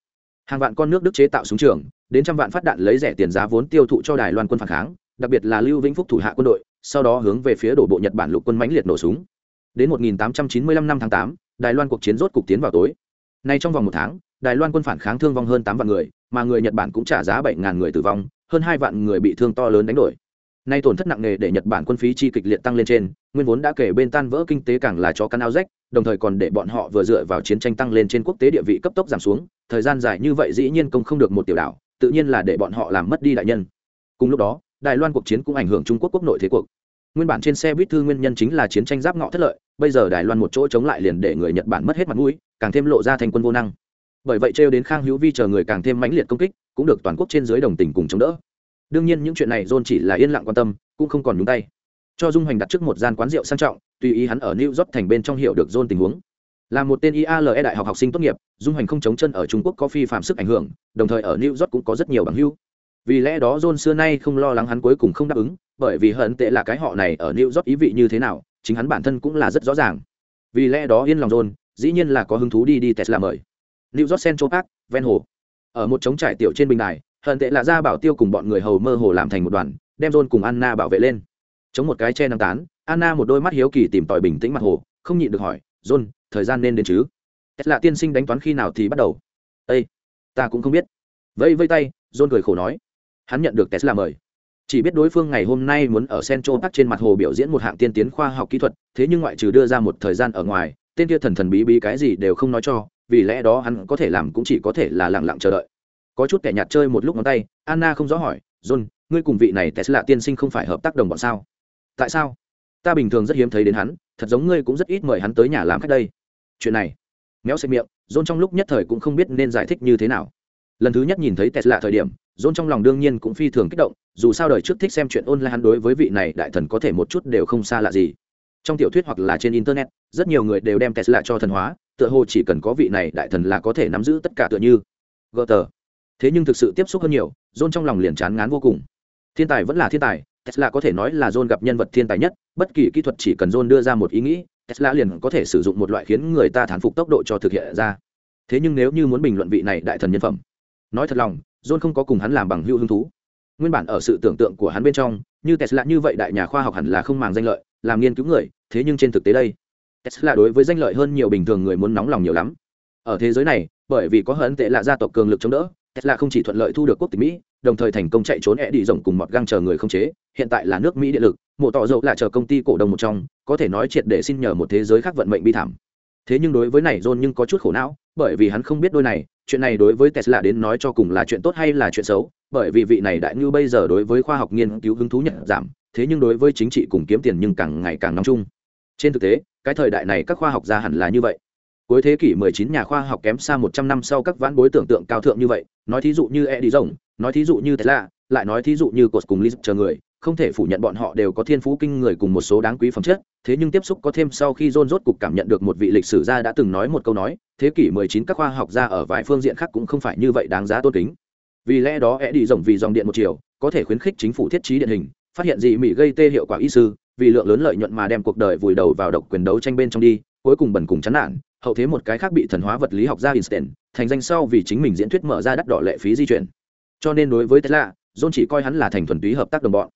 Hàng vạn con nước đức chế tạo súng trường đến trăm vạn phát đạn lấy rẻ tiền giá vốn tiêu thụ cho đài loan quân phản kháng đặc biệt là lưu vĩnh phúc thủ hạ quân đội sau đó hướng về phía đổ bộ nhật bản lục quân mãnh liệt nổ súng. Đến 1895 năm tháng 8, đài loan cuộc chiến rốt cục tiến vào tối. Nay trong vòng một tháng đài loan quân phản kháng thương vong hơn tám vạn người mà người nhật bản cũng trả giá bảy ngàn người tử vong hơn hai vạn người bị thương to lớn đánh đổi nay tổn thất nặng nề để nhật bản quân phí chi kịch liệt tăng lên trên, nguyên vốn đã kể bên tan vỡ kinh tế càng là cho căn áo rách, đồng thời còn để bọn họ vừa dựa vào chiến tranh tăng lên trên quốc tế địa vị cấp tốc giảm xuống, thời gian dài như vậy dĩ nhiên công không được một tiểu đảo, tự nhiên là để bọn họ làm mất đi đại nhân. Cùng lúc đó, đài loan cuộc chiến cũng ảnh hưởng trung quốc quốc nội thế cuộc. Nguyên bản trên xe buýt thư nguyên nhân chính là chiến tranh giáp ngọ thất lợi, bây giờ đài loan một chỗ chống lại liền để người nhật bản mất hết mặt mũi, càng thêm lộ ra thành quân vô năng. Bởi vậy trêu đến khang hữu vi chờ người càng thêm mãnh liệt công kích, cũng được toàn quốc trên dưới đồng tình cùng chống đỡ đương nhiên những chuyện này john chỉ là yên lặng quan tâm, cũng không còn nhúng tay. Cho dung hoành đặt trước một gian quán rượu sang trọng, tùy ý hắn ở new york thành bên trong hiểu được john tình huống. Là một tên iale đại học học sinh tốt nghiệp, dung hoành không chống chân ở trung quốc có phi phạm sức ảnh hưởng, đồng thời ở new york cũng có rất nhiều bằng hưu vì lẽ đó john xưa nay không lo lắng hắn cuối cùng không đáp ứng, bởi vì hận tệ là cái họ này ở new york ý vị như thế nào, chính hắn bản thân cũng là rất rõ ràng. Vì lẽ đó yên lòng john, dĩ nhiên là có hứng thú đi đi tesla mời. New york central park, ven hồ. Ở một trống trải tiểu trên bình đài hận tệ là ra bảo tiêu cùng bọn người hầu mơ hồ làm thành một đoàn, đem john cùng anna bảo vệ lên. Chống một cái che năng tán, anna một đôi mắt hiếu kỳ tìm tòi bình tĩnh mặt hồ, không nhịn được hỏi, john, thời gian nên đến chứ? Tesla tiên sinh đánh toán khi nào thì bắt đầu? Ây ta cũng không biết. Vẫy vây tay, john cười khổ nói, hắn nhận được tesla mời. Chỉ biết đối phương ngày hôm nay muốn ở central park trên mặt hồ biểu diễn một hạng tiên tiến khoa học kỹ thuật, thế nhưng ngoại trừ đưa ra một thời gian ở ngoài, tên kia thần thần bí bí cái gì đều không nói cho, vì lẽ đó hắn có thể làm cũng chỉ có thể là lẳng lặng chờ đợi có chút kẻ nhạt chơi một lúc ngón tay, anna không rõ hỏi, john, ngươi cùng vị này tesla tiên sinh không phải hợp tác đồng bọn sao? Tại sao? Ta bình thường rất hiếm thấy đến hắn, thật giống ngươi cũng rất ít mời hắn tới nhà làm khách đây. Chuyện này? Méo xẹt miệng, john trong lúc nhất thời cũng không biết nên giải thích như thế nào. Lần thứ nhất nhìn thấy tesla thời điểm, john trong lòng đương nhiên cũng phi thường kích động, dù sao đời trước thích xem chuyện online hắn đối với vị này đại thần có thể một chút đều không xa lạ gì. Trong tiểu thuyết hoặc là trên internet, rất nhiều người đều đem tesla cho thần hóa, tựa hồ chỉ cần có vị này đại thần là có thể nắm giữ tất cả tựa như. Gờ tờ thế nhưng thực sự tiếp xúc hơn nhiều, john trong lòng liền chán ngán vô cùng. Thiên tài vẫn là thiên tài, tesla có thể nói là john gặp nhân vật thiên tài nhất, bất kỳ kỹ thuật chỉ cần john đưa ra một ý nghĩ, tesla liền có thể sử dụng một loại khiến người ta thán phục tốc độ cho thực hiện ra. Thế nhưng nếu như muốn bình luận vị này đại thần nhân phẩm, nói thật lòng, john không có cùng hắn làm bằng hữu hứng thú. Nguyên bản ở sự tưởng tượng của hắn bên trong, như tesla như vậy đại nhà khoa học hẳn là không màng danh lợi, làm nghiên cứu người, thế nhưng trên thực tế đây, tesla đối với danh lợi hơn nhiều bình thường người muốn nóng lòng nhiều lắm. Ở thế giới này, bởi vì có hận tệ là gia tộc cường lực chống đỡ tesla không chỉ thuận lợi thu được quốc tịch mỹ, đồng thời thành công chạy trốn e đi rộng cùng mọt găng chờ người không chế. Hiện tại là nước mỹ điện lực, mộ tỏ dầu là chờ công ty cổ đông một trong, có thể nói triệt để xin nhờ một thế giới khác vận mệnh bi thảm. Thế nhưng đối với này john nhưng có chút khổ não, bởi vì hắn không biết đôi này, chuyện này đối với tesla đến nói cho cùng là chuyện tốt hay là chuyện xấu, bởi vì vị này đại như bây giờ đối với khoa học nghiên cứu hứng thú nhận giảm, thế nhưng đối với chính trị cùng kiếm tiền nhưng càng ngày càng nóng chung. Trên thực tế, cái thời đại này các khoa học gia hẳn là như vậy cuối thế kỷ 19 nhà khoa học kém xa 100 năm sau các vãn bối tưởng tượng cao thượng như vậy, nói thí dụ như e đi rồng nói thí dụ như Tesla, lại nói thí dụ như Cột cùng Lisp chờ người, không thể phủ nhận bọn họ đều có thiên phú kinh người cùng một số đáng quý phẩm chất, thế nhưng tiếp xúc có thêm sau khi John rốt cục cảm nhận được một vị lịch sử gia đã từng nói một câu nói, thế kỷ 19 các khoa học gia ở vài phương diện khác cũng không phải như vậy đáng giá tôn kính. Vì lẽ đó e đi rồng vì dòng điện một chiều, có thể khuyến khích chính phủ thiết trí điện hình, phát hiện gì mỹ gây tê hiệu quả y sư, vì lượng lớn lợi nhuận mà đem cuộc đời vùi đầu vào độc quyền đấu tranh bên trong đi, cuối cùng bẩn cùng chán nản hậu thế một cái khác bị thần hóa vật lý học gia Einstein, thành danh sau vì chính mình diễn thuyết mở ra đắt đỏ lệ phí di chuyển. Cho nên đối với Tesla, John chỉ coi hắn là thành thuần túy hợp tác đồng bọn.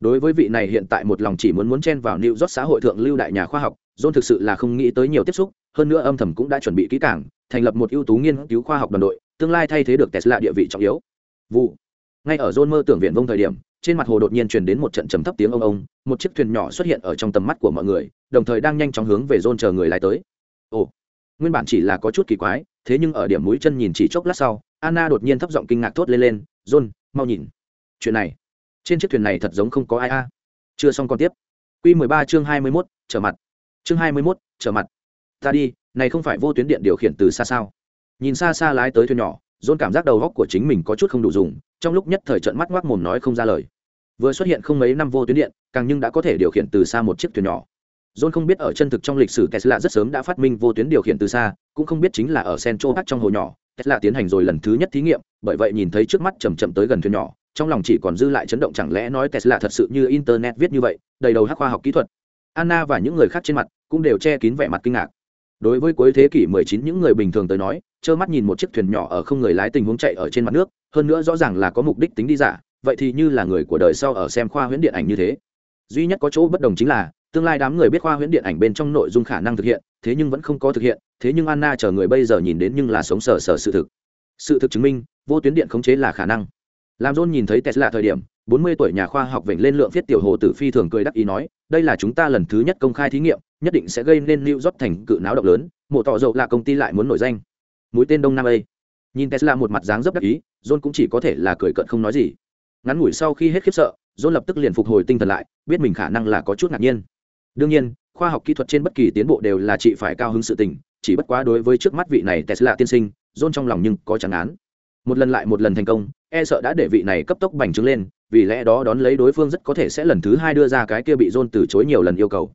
Đối với vị này hiện tại một lòng chỉ muốn muốn chen vào New York xã hội thượng lưu đại nhà khoa học, John thực sự là không nghĩ tới nhiều tiếp xúc, hơn nữa âm thầm cũng đã chuẩn bị kỹ càng, thành lập một ưu tú nghiên cứu khoa học đoàn đội, tương lai thay thế được Tesla địa vị trọng yếu. Vụ. Ngay ở John mơ tưởng viện vông thời điểm, trên mặt hồ đột nhiên truyền đến một trận trầm thấp tiếng ông ông, một chiếc thuyền nhỏ xuất hiện ở trong tầm mắt của mọi người, đồng thời đang nhanh chóng hướng về John chờ người lái tới. Ồ nguyên bản chỉ là có chút kỳ quái thế nhưng ở điểm mũi chân nhìn chỉ chốc lát sau anna đột nhiên thấp giọng kinh ngạc thốt lên lên john mau nhìn. Chuyện này trên chiếc thuyền này thật giống không có ai a. Chưa xong còn tiếp. Q 13 chương 21, trở mặt. Chương 21, trở mặt. Ta đi này không phải vô tuyến điện điều khiển từ xa sao? Nhìn xa xa lái tới thuyền nhỏ john cảm giác đầu góc của chính mình có chút không đủ dùng trong lúc nhất thời trận mắt ngoác mồm nói không ra lời. Vừa xuất hiện không mấy năm vô tuyến điện càng nhưng đã có thể điều khiển từ xa một chiếc thuyền nhỏ. John không biết ở chân thực trong lịch sử Tesla rất sớm đã phát minh vô tuyến điều khiển từ xa, cũng không biết chính là ở Central Park trong hồ nhỏ, Tesla tiến hành rồi lần thứ nhất thí nghiệm, bởi vậy nhìn thấy trước mắt chậm chậm tới gần thuyền nhỏ, trong lòng chỉ còn dư lại chấn động chẳng lẽ nói Tesla thật sự như internet viết như vậy, đầy đầu hắc khoa học kỹ thuật. Anna và những người khác trên mặt cũng đều che kín vẻ mặt kinh ngạc. Đối với cuối thế kỷ 19 những người bình thường tới nói, trơ mắt nhìn một chiếc thuyền nhỏ ở không người lái tình huống chạy ở trên mặt nước, hơn nữa rõ ràng là có mục đích tính đi giả, vậy thì như là người của đời sau ở xem khoa huyễn điện ảnh như thế. Duy nhất có chỗ bất đồng chính là, tương lai đám người biết khoa huyễn điện ảnh bên trong nội dung khả năng thực hiện, thế nhưng vẫn không có thực hiện, thế nhưng anna chờ người bây giờ nhìn đến nhưng là sống sờ sờ sự thực. Sự thực chứng minh, vô tuyến điện khống chế là khả năng. Làm john nhìn thấy tesla thời điểm 40 tuổi nhà khoa học vểnh lên lượng viết tiểu hồ tử phi thường cười đắc ý nói, đây là chúng ta lần thứ nhất công khai thí nghiệm, nhất định sẽ gây nên new york thành cự náo động lớn mộ tỏ dầu là công ty lại muốn nổi danh. Mũi tên đông nam a nhìn tesla một mặt dáng dấp đắc ý, john cũng chỉ có thể là cười cận không nói gì. Ngắn ngủi sau khi hết khiếp sợ, john lập tức liền phục hồi tinh thần lại, biết mình khả năng là có chút ngạc nhiên đương nhiên, khoa học kỹ thuật trên bất kỳ tiến bộ đều là chị phải cao hứng sự tình, chỉ bất quá đối với trước mắt vị này tesla tiên sinh, john trong lòng nhưng có chẳng án. Một lần lại một lần thành công e sợ đã để vị này cấp tốc bành trướng lên, vì lẽ đó đón lấy đối phương rất có thể sẽ lần thứ hai đưa ra cái kia bị john từ chối nhiều lần yêu cầu.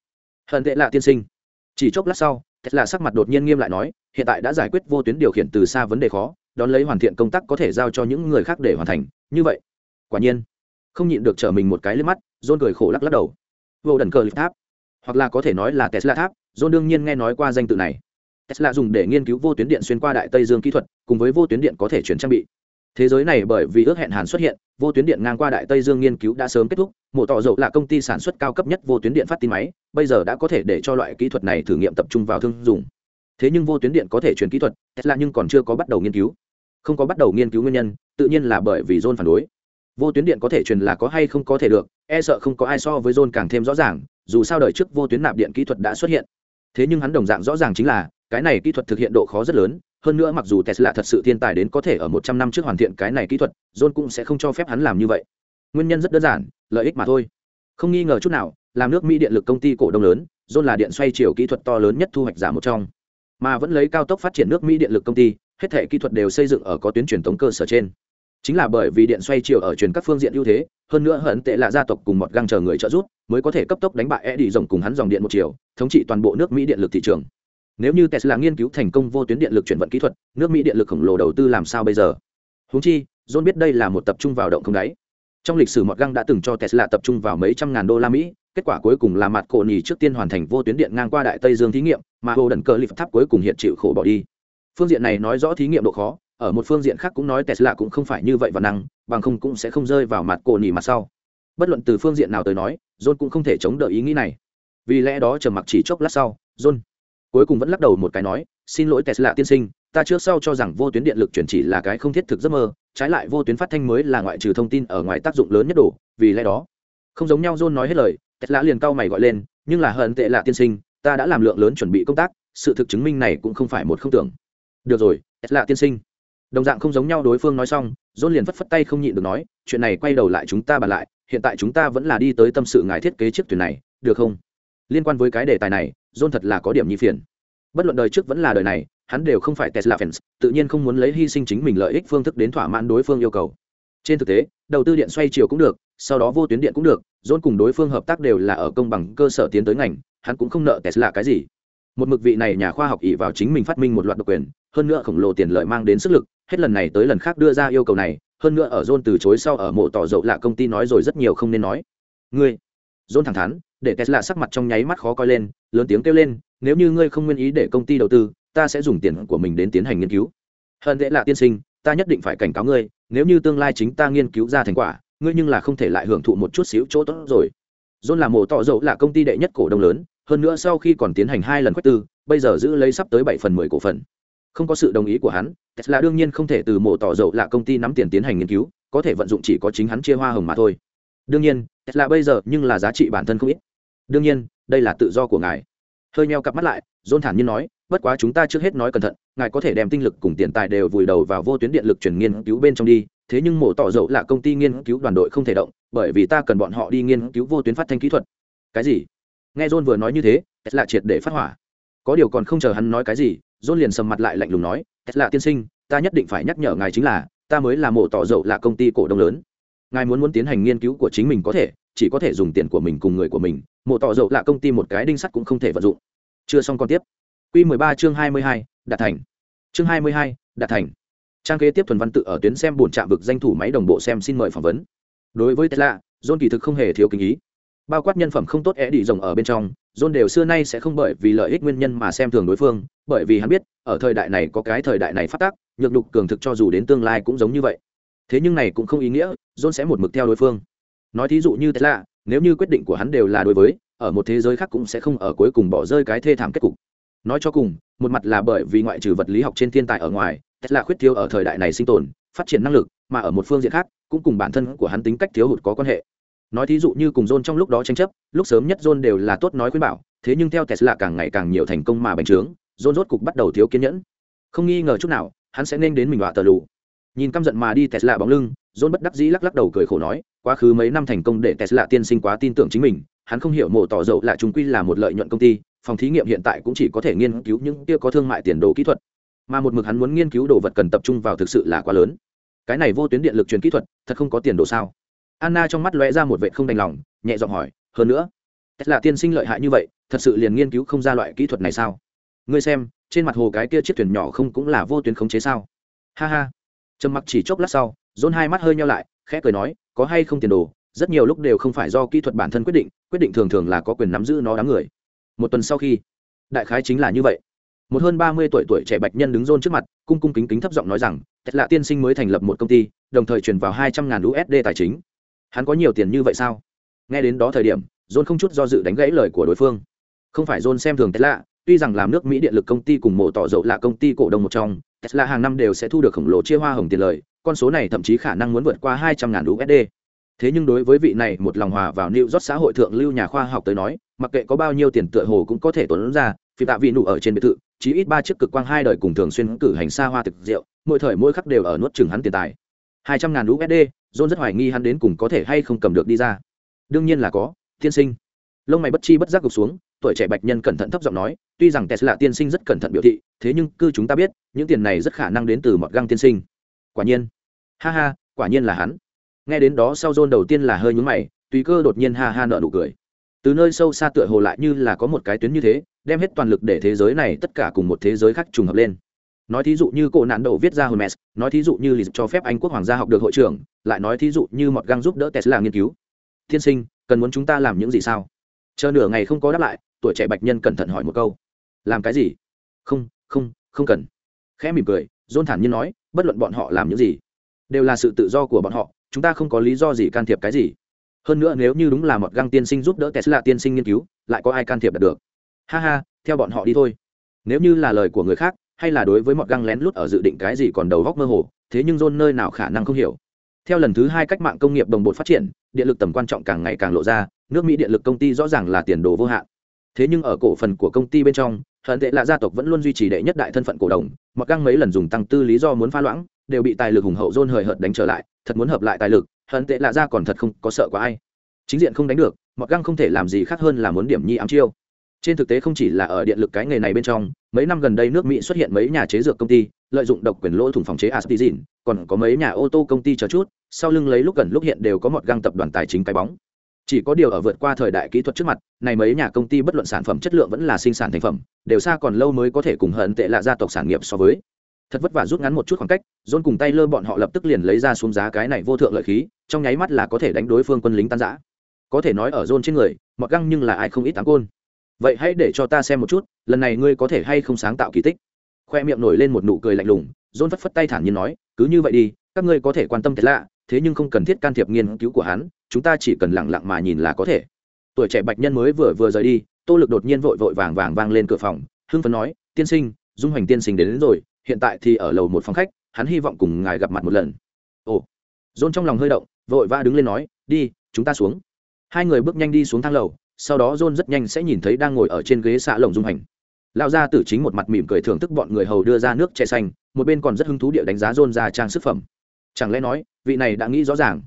Hận tệ lạ tiên sinh. Chỉ chốc lát sau, tesla sắc mặt đột nhiên nghiêm lại nói, hiện tại đã giải quyết vô tuyến điều khiển từ xa vấn đề khó, đón lấy hoàn thiện công tác có thể giao cho những người khác để hoàn thành, như vậy. Quả nhiên, không nhịn được trở mình một cái lên mắt, john cười khổ lắc lắc đầu. Vô đần cờ lịch tháp hoặc là có thể nói là tesla tháp, john đương nhiên nghe nói qua danh tự này. Tesla dùng để nghiên cứu vô tuyến điện xuyên qua đại tây dương kỹ thuật, cùng với vô tuyến điện có thể chuyển trang bị. Thế giới này bởi vì ước hẹn hàn xuất hiện, vô tuyến điện ngang qua đại tây dương nghiên cứu đã sớm kết thúc Một tỏ dầu là công ty sản xuất cao cấp nhất vô tuyến điện phát tin máy, bây giờ đã có thể để cho loại kỹ thuật này thử nghiệm tập trung vào thương dùng. Thế nhưng vô tuyến điện có thể truyền kỹ thuật, tesla nhưng còn chưa có bắt đầu nghiên cứu. Không có bắt đầu nghiên cứu nguyên nhân, tự nhiên là bởi vì john phản đối vô tuyến điện có thể truyền là có hay không có thể được e sợ không có ai so với john càng thêm rõ ràng, dù sao đời trước vô tuyến nạp điện kỹ thuật đã xuất hiện. Thế nhưng hắn đồng dạng rõ ràng chính là, cái này kỹ thuật thực hiện độ khó rất lớn, hơn nữa mặc dù tesla thật sự thiên tài đến có thể ở một trăm năm trước hoàn thiện cái này kỹ thuật, john cũng sẽ không cho phép hắn làm như vậy. Nguyên nhân rất đơn giản, lợi ích mà thôi. Không nghi ngờ chút nào, làm nước mỹ điện lực công ty cổ đông lớn, john là điện xoay chiều kỹ thuật to lớn nhất thu hoạch giả một trong. Mà vẫn lấy cao tốc phát triển nước mỹ điện lực công ty, hết thể kỹ thuật đều xây dựng ở có tuyến truyền thống cơ sở trên chính là bởi vì điện xoay chiều ở truyền các phương diện ưu thế, hơn nữa hận tệ là gia tộc cùng một găng chờ người trợ giúp, mới có thể cấp tốc đánh bại e đi rồng cùng hắn dòng điện một chiều, thống trị toàn bộ nước mỹ điện lực thị trường. Nếu như tesla nghiên cứu thành công vô tuyến điện lực chuyển vận kỹ thuật, nước mỹ điện lực khổng lồ đầu tư làm sao bây giờ? Húng chi, john biết đây là một tập trung vào động không đáy. Trong lịch sử mọt găng đã từng cho tesla tập trung vào mấy trăm ngàn đô la mỹ, kết quả cuối cùng là mặt cổ nhì trước tiên hoàn thành vô tuyến điện ngang qua đại tây dương thí nghiệm, mà hồ đần cơ lip tháp cuối cùng hiện chịu khổ bỏ đi. Phương diện này nói rõ thí nghiệm độ khó ở một phương diện khác cũng nói tesla cũng không phải như vậy và năng, bằng không cũng sẽ không rơi vào mặt cổ nỉ mặt sau. Bất luận từ phương diện nào tới nói, john cũng không thể chống đỡ ý nghĩ này. Vì lẽ đó trầm mặc chỉ chốc lát sau, john cuối cùng vẫn lắc đầu một cái nói, xin lỗi tesla tiên sinh, ta trước sau cho rằng vô tuyến điện lực chuyển chỉ là cái không thiết thực giấc mơ, trái lại vô tuyến phát thanh mới là ngoại trừ thông tin ở ngoài tác dụng lớn nhất đủ vì lẽ đó. Không giống nhau john nói hết lời, tesla liền cau mày gọi lên, nhưng là hận tệ là tiên sinh, ta đã làm lượng lớn chuẩn bị công tác, sự thực chứng minh này cũng không phải một không tưởng. Được rồi, tesla tiên sinh đồng dạng không giống nhau đối phương nói xong, john liền phất phất tay không nhịn được nói, chuyện này quay đầu lại chúng ta bàn lại, hiện tại chúng ta vẫn là đi tới tâm sự ngài thiết kế chiếc thuyền này, được không? Liên quan với cái đề tài này, john thật là có điểm nhi phiền. Bất luận đời trước vẫn là đời này, hắn đều không phải tesla fans, tự nhiên không muốn lấy hy sinh chính mình lợi ích phương thức đến thỏa mãn đối phương yêu cầu. Trên thực tế, đầu tư điện xoay chiều cũng được, sau đó vô tuyến điện cũng được, john cùng đối phương hợp tác đều là ở công bằng cơ sở tiến tới ngành, hắn cũng không nợ tesla cái gì. Một mực vị này nhà khoa học ỷ vào chính mình phát minh một loạt độc quyền, hơn nữa khổng lồ tiền lợi mang đến sức lực hết lần này tới lần khác đưa ra yêu cầu này, hơn nữa ở john từ chối sau ở mộ tỏ dậu lạ công ty nói rồi rất nhiều không nên nói. Ngươi john thẳng thắn, để tesla sắc mặt trong nháy mắt khó coi lên, lớn tiếng kêu lên, nếu như ngươi không nguyên ý để công ty đầu tư, ta sẽ dùng tiền của mình đến tiến hành nghiên cứu. Hơn thế là tiên sinh, ta nhất định phải cảnh cáo ngươi, nếu như tương lai chính ta nghiên cứu ra thành quả, ngươi nhưng là không thể lại hưởng thụ một chút xíu chỗ tốt rồi. John là mộ tỏ dậu là công ty đệ nhất cổ đông lớn, hơn nữa sau khi còn tiến hành hai lần quét tư, bây giờ giữ lấy sắp tới bảy phần mười cổ phần không có sự đồng ý của hắn, tesla đương nhiên không thể từ mổ tỏ dầu là công ty nắm tiền tiến hành nghiên cứu, có thể vận dụng chỉ có chính hắn chia hoa hồng mà thôi. Đương nhiên, tesla bây giờ nhưng là giá trị bản thân không ít. Đương nhiên, đây là tự do của ngài. Hơi meo cặp mắt lại, john thản nhiên nói, bất quá chúng ta trước hết nói cẩn thận, ngài có thể đem tinh lực cùng tiền tài đều vùi đầu vào vô tuyến điện lực chuyển nghiên cứu bên trong đi, thế nhưng mổ tỏ dầu là công ty nghiên cứu đoàn đội không thể động, bởi vì ta cần bọn họ đi nghiên cứu vô tuyến phát thanh kỹ thuật. Cái gì? Nghe john vừa nói như thế, tesla triệt để phát hỏa. Có điều còn không chờ hắn nói cái gì john liền sầm mặt lại lạnh lùng nói tesla tiên sinh ta nhất định phải nhắc nhở ngài chính là ta mới là mổ tỏ dầu là công ty cổ đông lớn. Ngài muốn muốn tiến hành nghiên cứu của chính mình có thể chỉ có thể dùng tiền của mình cùng người của mình. Mổ tỏ dầu là công ty một cái đinh sắt cũng không thể vận dụng. Chưa xong còn tiếp. Quy 13 chương 22, đạt thành. Chương 22, đạt thành. Trang kế tiếp thuần văn tự ở tuyến xem buồn trạm vực danh thủ máy đồng bộ xem xin mời phỏng vấn. Đối với tesla john kỳ thực không hề thiếu kinh ý bao quát nhân phẩm không tốt é đi rồng ở bên trong john đều xưa nay sẽ không bởi vì lợi ích nguyên nhân mà xem thường đối phương bởi vì hắn biết ở thời đại này có cái thời đại này phát tác nhược đục cường thực cho dù đến tương lai cũng giống như vậy. Thế nhưng này cũng không ý nghĩa john sẽ một mực theo đối phương. Nói thí dụ như thế là, nếu như quyết định của hắn đều là đối với ở một thế giới khác cũng sẽ không ở cuối cùng bỏ rơi cái thê thảm kết cục. Nói cho cùng một mặt là bởi vì ngoại trừ vật lý học trên thiên tài ở ngoài tesla khuyết thiếu ở thời đại này sinh tồn phát triển năng lực mà ở một phương diện khác cũng cùng bản thân của hắn tính cách thiếu hụt có quan hệ nói thí dụ như cùng john trong lúc đó tranh chấp, lúc sớm nhất john đều là tốt nói khuyên bảo, thế nhưng theo tesla càng ngày càng nhiều thành công mà bành trướng, john rốt cục bắt đầu thiếu kiên nhẫn. Không nghi ngờ chút nào, hắn sẽ nên đến mình họa tờ lù. Nhìn căm giận mà đi tesla bóng lưng, john bất đắc dĩ lắc lắc đầu cười khổ nói, quá khứ mấy năm thành công để tesla tiên sinh quá tin tưởng chính mình, hắn không hiểu mổ tỏ dầu là chúng quy là một lợi nhuận công ty, phòng thí nghiệm hiện tại cũng chỉ có thể nghiên cứu những kia có thương mại tiền đồ kỹ thuật. Mà một mực hắn muốn nghiên cứu đồ vật cần tập trung vào thực sự là quá lớn. Cái này vô tuyến điện lực truyền kỹ thuật, thật không có tiền đồ sao? Anna trong mắt lóe ra một vệ không đành lòng, nhẹ giọng hỏi, hơn nữa là tiên sinh lợi hại như vậy, thật sự liền nghiên cứu không ra loại kỹ thuật này sao? Ngươi xem, trên mặt hồ cái kia chiếc thuyền nhỏ không cũng là vô tuyến khống chế sao? Ha ha. Trầm mặc chỉ chốc lát sau dôn hai mắt hơi nhau lại, khẽ cười nói, có hay không tiền đồ, rất nhiều lúc đều không phải do kỹ thuật bản thân quyết định quyết định thường thường là có quyền nắm giữ nó đám người. Một tuần sau khi, đại khái chính là như vậy. Một hơn ba mươi tuổi tuổi trẻ bạch nhân đứng rôn trước mặt, cung cung kính kính thấp giọng nói rằng tesla tiên sinh mới thành lập một công ty, đồng thời chuyển vào hai trăm ngàn usd tài chính hắn có nhiều tiền như vậy sao? Nghe đến đó thời điểm, john không chút do dự đánh gãy lời của đối phương. Không phải john xem thường tesla, tuy rằng làm nước mỹ điện lực công ty cùng mổ tỏ dầu là công ty cổ đông một trong, tesla hàng năm đều sẽ thu được khổng lồ chia hoa hồng tiền lời, con số này thậm chí khả năng muốn vượt qua hai trăm ngàn usd thế nhưng đối với vị này một lòng hòa vào new york xã hội thượng lưu nhà khoa học tới nói, mặc kệ có bao nhiêu tiền tựa hồ cũng có thể tốn ra phi tạ vị nụ ở trên biệt thự, chí ít ba chiếc cực quang hai đời cùng thường xuyên cử hành xa hoa thực rượu, mỗi thời mỗi khắc đều ở nuốt chừng hắn tiền tài hai trăm ngàn usd john rất hoài nghi hắn đến cùng có thể hay không cầm được đi ra. Đương nhiên là có, tiên sinh. Lông mày bất chi bất giác gục xuống, tuổi trẻ bạch nhân cẩn thận thấp giọng nói, tuy rằng tesla tiên sinh rất cẩn thận biểu thị, thế nhưng cư chúng ta biết, những tiền này rất khả năng đến từ mọt găng tiên sinh. Quả nhiên. Ha ha, quả nhiên là hắn. Nghe đến đó sau john đầu tiên là hơi nhúng mày, tùy cơ đột nhiên ha ha nợ nụ cười. Từ nơi sâu xa tựa hồ lại như là có một cái tuyến như thế, đem hết toàn lực để thế giới này tất cả cùng một thế giới khác trùng hợp lên nói thí dụ như cổ nạn đầu viết ra hermes, nói thí dụ như lì cho phép anh quốc hoàng gia học được hội trưởng, lại nói thí dụ như mọt găng giúp đỡ tesla nghiên cứu. Tiên sinh, cần muốn chúng ta làm những gì sao? Chờ nửa ngày không có đáp lại, tuổi trẻ bạch nhân cẩn thận hỏi một câu. Làm cái gì? Không không không cần. Khẽ mỉm cười dôn thản nhiên nói, bất luận bọn họ làm những gì, đều là sự tự do của bọn họ, chúng ta không có lý do gì can thiệp cái gì. Hơn nữa nếu như đúng là một găng tiên sinh giúp đỡ tesla tiên sinh nghiên cứu, lại có ai can thiệp được? Ha ha, theo bọn họ đi thôi. Nếu như là lời của người khác hay là đối với một găng lén lút ở dự định cái gì còn đầu góc mơ hồ, thế nhưng john nơi nào khả năng không hiểu. Theo lần thứ hai cách mạng công nghiệp đồng bộ phát triển, điện lực tầm quan trọng càng ngày càng lộ ra, nước mỹ điện lực công ty rõ ràng là tiền đồ vô hạn. Thế nhưng ở cổ phần của công ty bên trong, hận tệ là gia tộc vẫn luôn duy trì đệ nhất đại thân phận cổ đồng mặc găng mấy lần dùng tăng tư lý do muốn pha loãng, đều bị tài lực hùng hậu dôn hời hợt đánh trở lại, thật muốn hợp lại tài lực, hận tệ là gia còn thật không có sợ quá ai. Chính diện không đánh được mặc găng không thể làm gì khác hơn là muốn điểm nhi ám chiêu. Trên thực tế không chỉ là ở điện lực cái nghề này bên trong mấy năm gần đây nước mỹ xuất hiện mấy nhà chế dược công ty, lợi dụng độc quyền lỗ thủng phòng chế aspizin còn có mấy nhà ô tô công ty chờ chút, sau lưng lấy lúc gần lúc hiện đều có một găng tập đoàn tài chính cái bóng. Chỉ có điều ở vượt qua thời đại kỹ thuật trước mặt, này mấy nhà công ty bất luận sản phẩm chất lượng vẫn là sinh sản thành phẩm, đều xa còn lâu mới có thể cùng hận tệ lạ gia tộc sản nghiệp so với. Thật vất vả rút ngắn một chút khoảng cách dôn cùng tay lơ bọn họ lập tức liền lấy ra xuống giá cái này vô thượng lợi khí, trong nháy mắt là có thể đánh đối phương quân lính tan giã có thể nói ở dôn trên người mọt găng nhưng là ai không ít tám côn vậy hãy để cho ta xem một chút lần này ngươi có thể hay không sáng tạo kỳ tích. Khoe miệng nổi lên một nụ cười lạnh lùng dôn phất phất tay thản nhiên nói cứ như vậy đi các ngươi có thể quan tâm thật lạ thế nhưng không cần thiết can thiệp nghiên cứu của hắn chúng ta chỉ cần lẳng lặng mà nhìn là có thể. Tuổi trẻ bạch nhân mới vừa vừa rời đi tô lực đột nhiên vội vội vàng vàng vang lên cửa phòng hưng phấn nói tiên sinh dung hoành tiên sinh đến, đến rồi hiện tại thì ở lầu một phòng khách hắn hy vọng cùng ngài gặp mặt một lần. Ồ. Dôn trong lòng hơi động vội vã đứng lên nói đi chúng ta xuống. Hai người bước nhanh đi xuống thang lầu sau đó john rất nhanh sẽ nhìn thấy đang ngồi ở trên ghế xạ lồng dung hành. Lao ra tử chính một mặt mỉm cười thưởng thức bọn người hầu đưa ra nước chè xanh, một bên còn rất hứng thú địa đánh giá john ra trang sức phẩm. Chẳng lẽ nói, vị này đã nghĩ rõ ràng?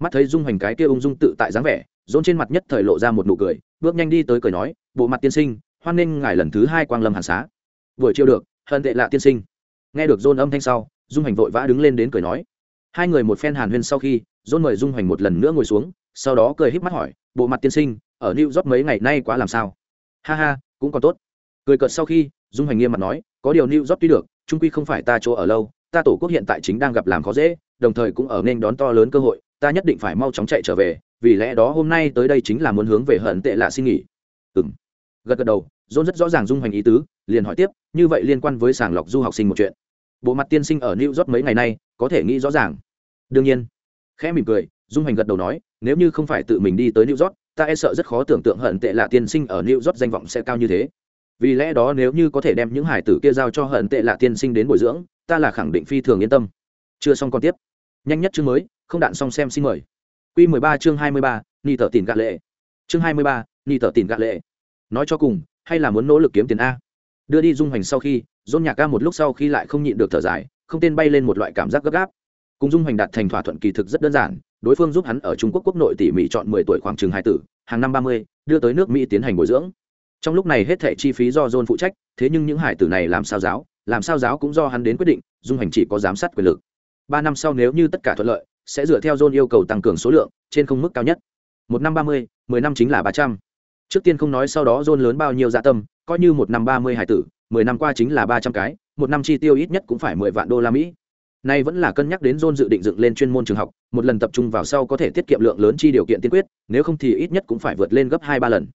Mắt thấy dung hành cái kia ung dung tự tại dáng vẻ, john trên mặt nhất thời lộ ra một nụ cười, bước nhanh đi tới cười nói, bộ mặt tiên sinh, hoan nghênh ngài lần thứ hai quang lâm hàn xá. Buổi chiều được hận tệ lạ tiên sinh. Nghe được john âm thanh sau, dung hành vội vã đứng lên đến cười nói. Hai người một phen hàn huyên sau khi, john mời dung hành một lần nữa ngồi xuống, sau đó cười híp mắt hỏi, bộ mặt tiên sinh ở new york mấy ngày nay quá làm sao? Ha ha, cũng còn tốt. Cười cợt sau khi, dung hành nghiêm mặt nói, có điều new york tuy được trung quy không phải ta chỗ ở lâu, ta tổ quốc hiện tại chính đang gặp làm khó dễ, đồng thời cũng ở nên đón to lớn cơ hội, ta nhất định phải mau chóng chạy trở về, vì lẽ đó hôm nay tới đây chính là muốn hướng về hận tệ lạ xin nghỉ. Ừng gật gật đầu dôn rất rõ ràng dung hành ý tứ, liền hỏi tiếp, như vậy liên quan với sàng lọc du học sinh một chuyện. Bộ mặt tiên sinh ở new york mấy ngày nay, có thể nghĩ rõ ràng. Đương nhiên. Khẽ mỉm cười, dung hành gật đầu nói, nếu như không phải tự mình đi tới new york ta e sợ rất khó tưởng tượng hận tệ lạ tiên sinh ở new york danh vọng sẽ cao như thế. Vì lẽ đó nếu như có thể đem những hải tử kia giao cho hận tệ lạ tiên sinh đến bồi dưỡng ta là khẳng định phi thường yên tâm. Chưa xong còn tiếp. Nhanh nhất chương mới không đạn xong xem xin mời. Q 13 chương 23, ni tờ tiền gạ lệ. Chương 23, ni tờ tiền gạ lệ. Nói cho cùng hay là muốn nỗ lực kiếm tiền a? Đưa đi dung hành sau khi dôn nhạc ca một lúc sau khi lại không nhịn được thở dài không tên bay lên một loại cảm giác gấp gáp cùng dung hành đạt thành thỏa thuận kỳ thực rất đơn giản, đối phương giúp hắn ở trung quốc quốc nội tỉ mỉ chọn mười tuổi khoảng chừng hai tử, hàng năm ba mươi, đưa tới nước mỹ tiến hành bồi dưỡng. Trong lúc này hết thẻ chi phí do john phụ trách, thế nhưng những hải tử này làm sao giáo, làm sao giáo cũng do hắn đến quyết định, dung hành chỉ có giám sát quyền lực. Ba năm sau nếu như tất cả thuận lợi, sẽ dựa theo john yêu cầu tăng cường số lượng, trên không mức cao nhất. Một năm ba mươi, mười năm chính là ba trăm. Trước tiên không nói sau đó john lớn bao nhiêu dạ tâm, coi như một năm ba mươi hải tử, mười năm qua chính là ba trăm cái, một năm chi tiêu ít nhất cũng phải mười vạn đô la mỹ. Nay vẫn là cân nhắc đến John dự định dựng lên chuyên môn trường học, một lần tập trung vào sau có thể tiết kiệm lượng lớn chi điều kiện tiên quyết, nếu không thì ít nhất cũng phải vượt lên gấp hai ba lần.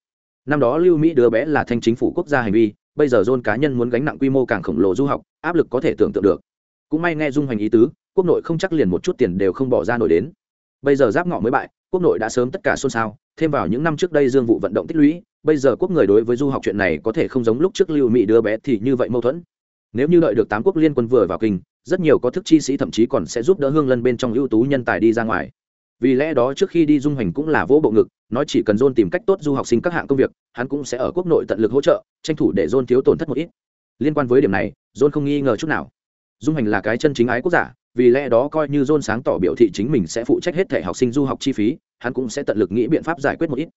Năm đó Lưu Mỹ đứa bé là thanh chính phủ quốc gia hành vi, bây giờ john cá nhân muốn gánh nặng quy mô càng khổng lồ du học áp lực có thể tưởng tượng được. Cũng may nghe dung hoành ý tứ quốc nội không chắc liền một chút tiền đều không bỏ ra nổi đến. Bây giờ giáp ngọ mới bại quốc nội đã sớm tất cả xôn xao thêm vào những năm trước đây dương vụ vận động tích lũy bây giờ quốc người đối với du học chuyện này có thể không giống lúc trước lưu mỹ đứa bé thì như vậy mâu thuẫn. Nếu như đợi được tám quốc liên quân vừa vào kinh rất nhiều có thức chi sĩ thậm chí còn sẽ giúp đỡ hương lân bên trong ưu tú nhân tài đi ra ngoài. Vì lẽ đó trước khi đi dung hành cũng là vỗ bộ ngực, nói chỉ cần dôn tìm cách tốt du học sinh các hạng công việc, hắn cũng sẽ ở quốc nội tận lực hỗ trợ, tranh thủ để dôn thiếu tổn thất một ít. Liên quan với điểm này dôn không nghi ngờ chút nào. Dung hành là cái chân chính ái quốc giả, vì lẽ đó coi như dôn sáng tỏ biểu thị chính mình sẽ phụ trách hết thể học sinh du học chi phí, hắn cũng sẽ tận lực nghĩ biện pháp giải quyết một ít.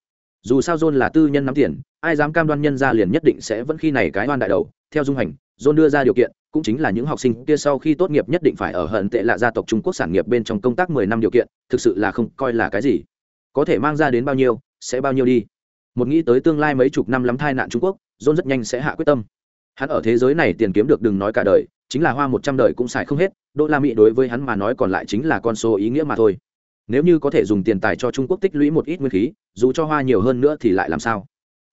Dù sao john là tư nhân nắm tiền, ai dám cam đoan nhân ra liền nhất định sẽ vẫn khi này cái oan đại đầu. Theo dung hành john đưa ra điều kiện cũng chính là những học sinh kia sau khi tốt nghiệp nhất định phải ở hận tệ lạ gia tộc trung quốc sản nghiệp bên trong công tác mười năm điều kiện, thực sự là không coi là cái gì. Có thể mang ra đến bao nhiêu, sẽ bao nhiêu đi. Một nghĩ tới tương lai mấy chục năm lắm thai nạn trung quốc, john rất nhanh sẽ hạ quyết tâm. Hắn ở thế giới này tiền kiếm được đừng nói cả đời, chính là hoa một trăm đời cũng xài không hết, đô la mỹ đối với hắn mà nói còn lại chính là con số ý nghĩa mà thôi. Nếu như có thể dùng tiền tài cho trung quốc tích lũy một ít nguyên khí, dù cho hoa nhiều hơn nữa thì lại làm sao?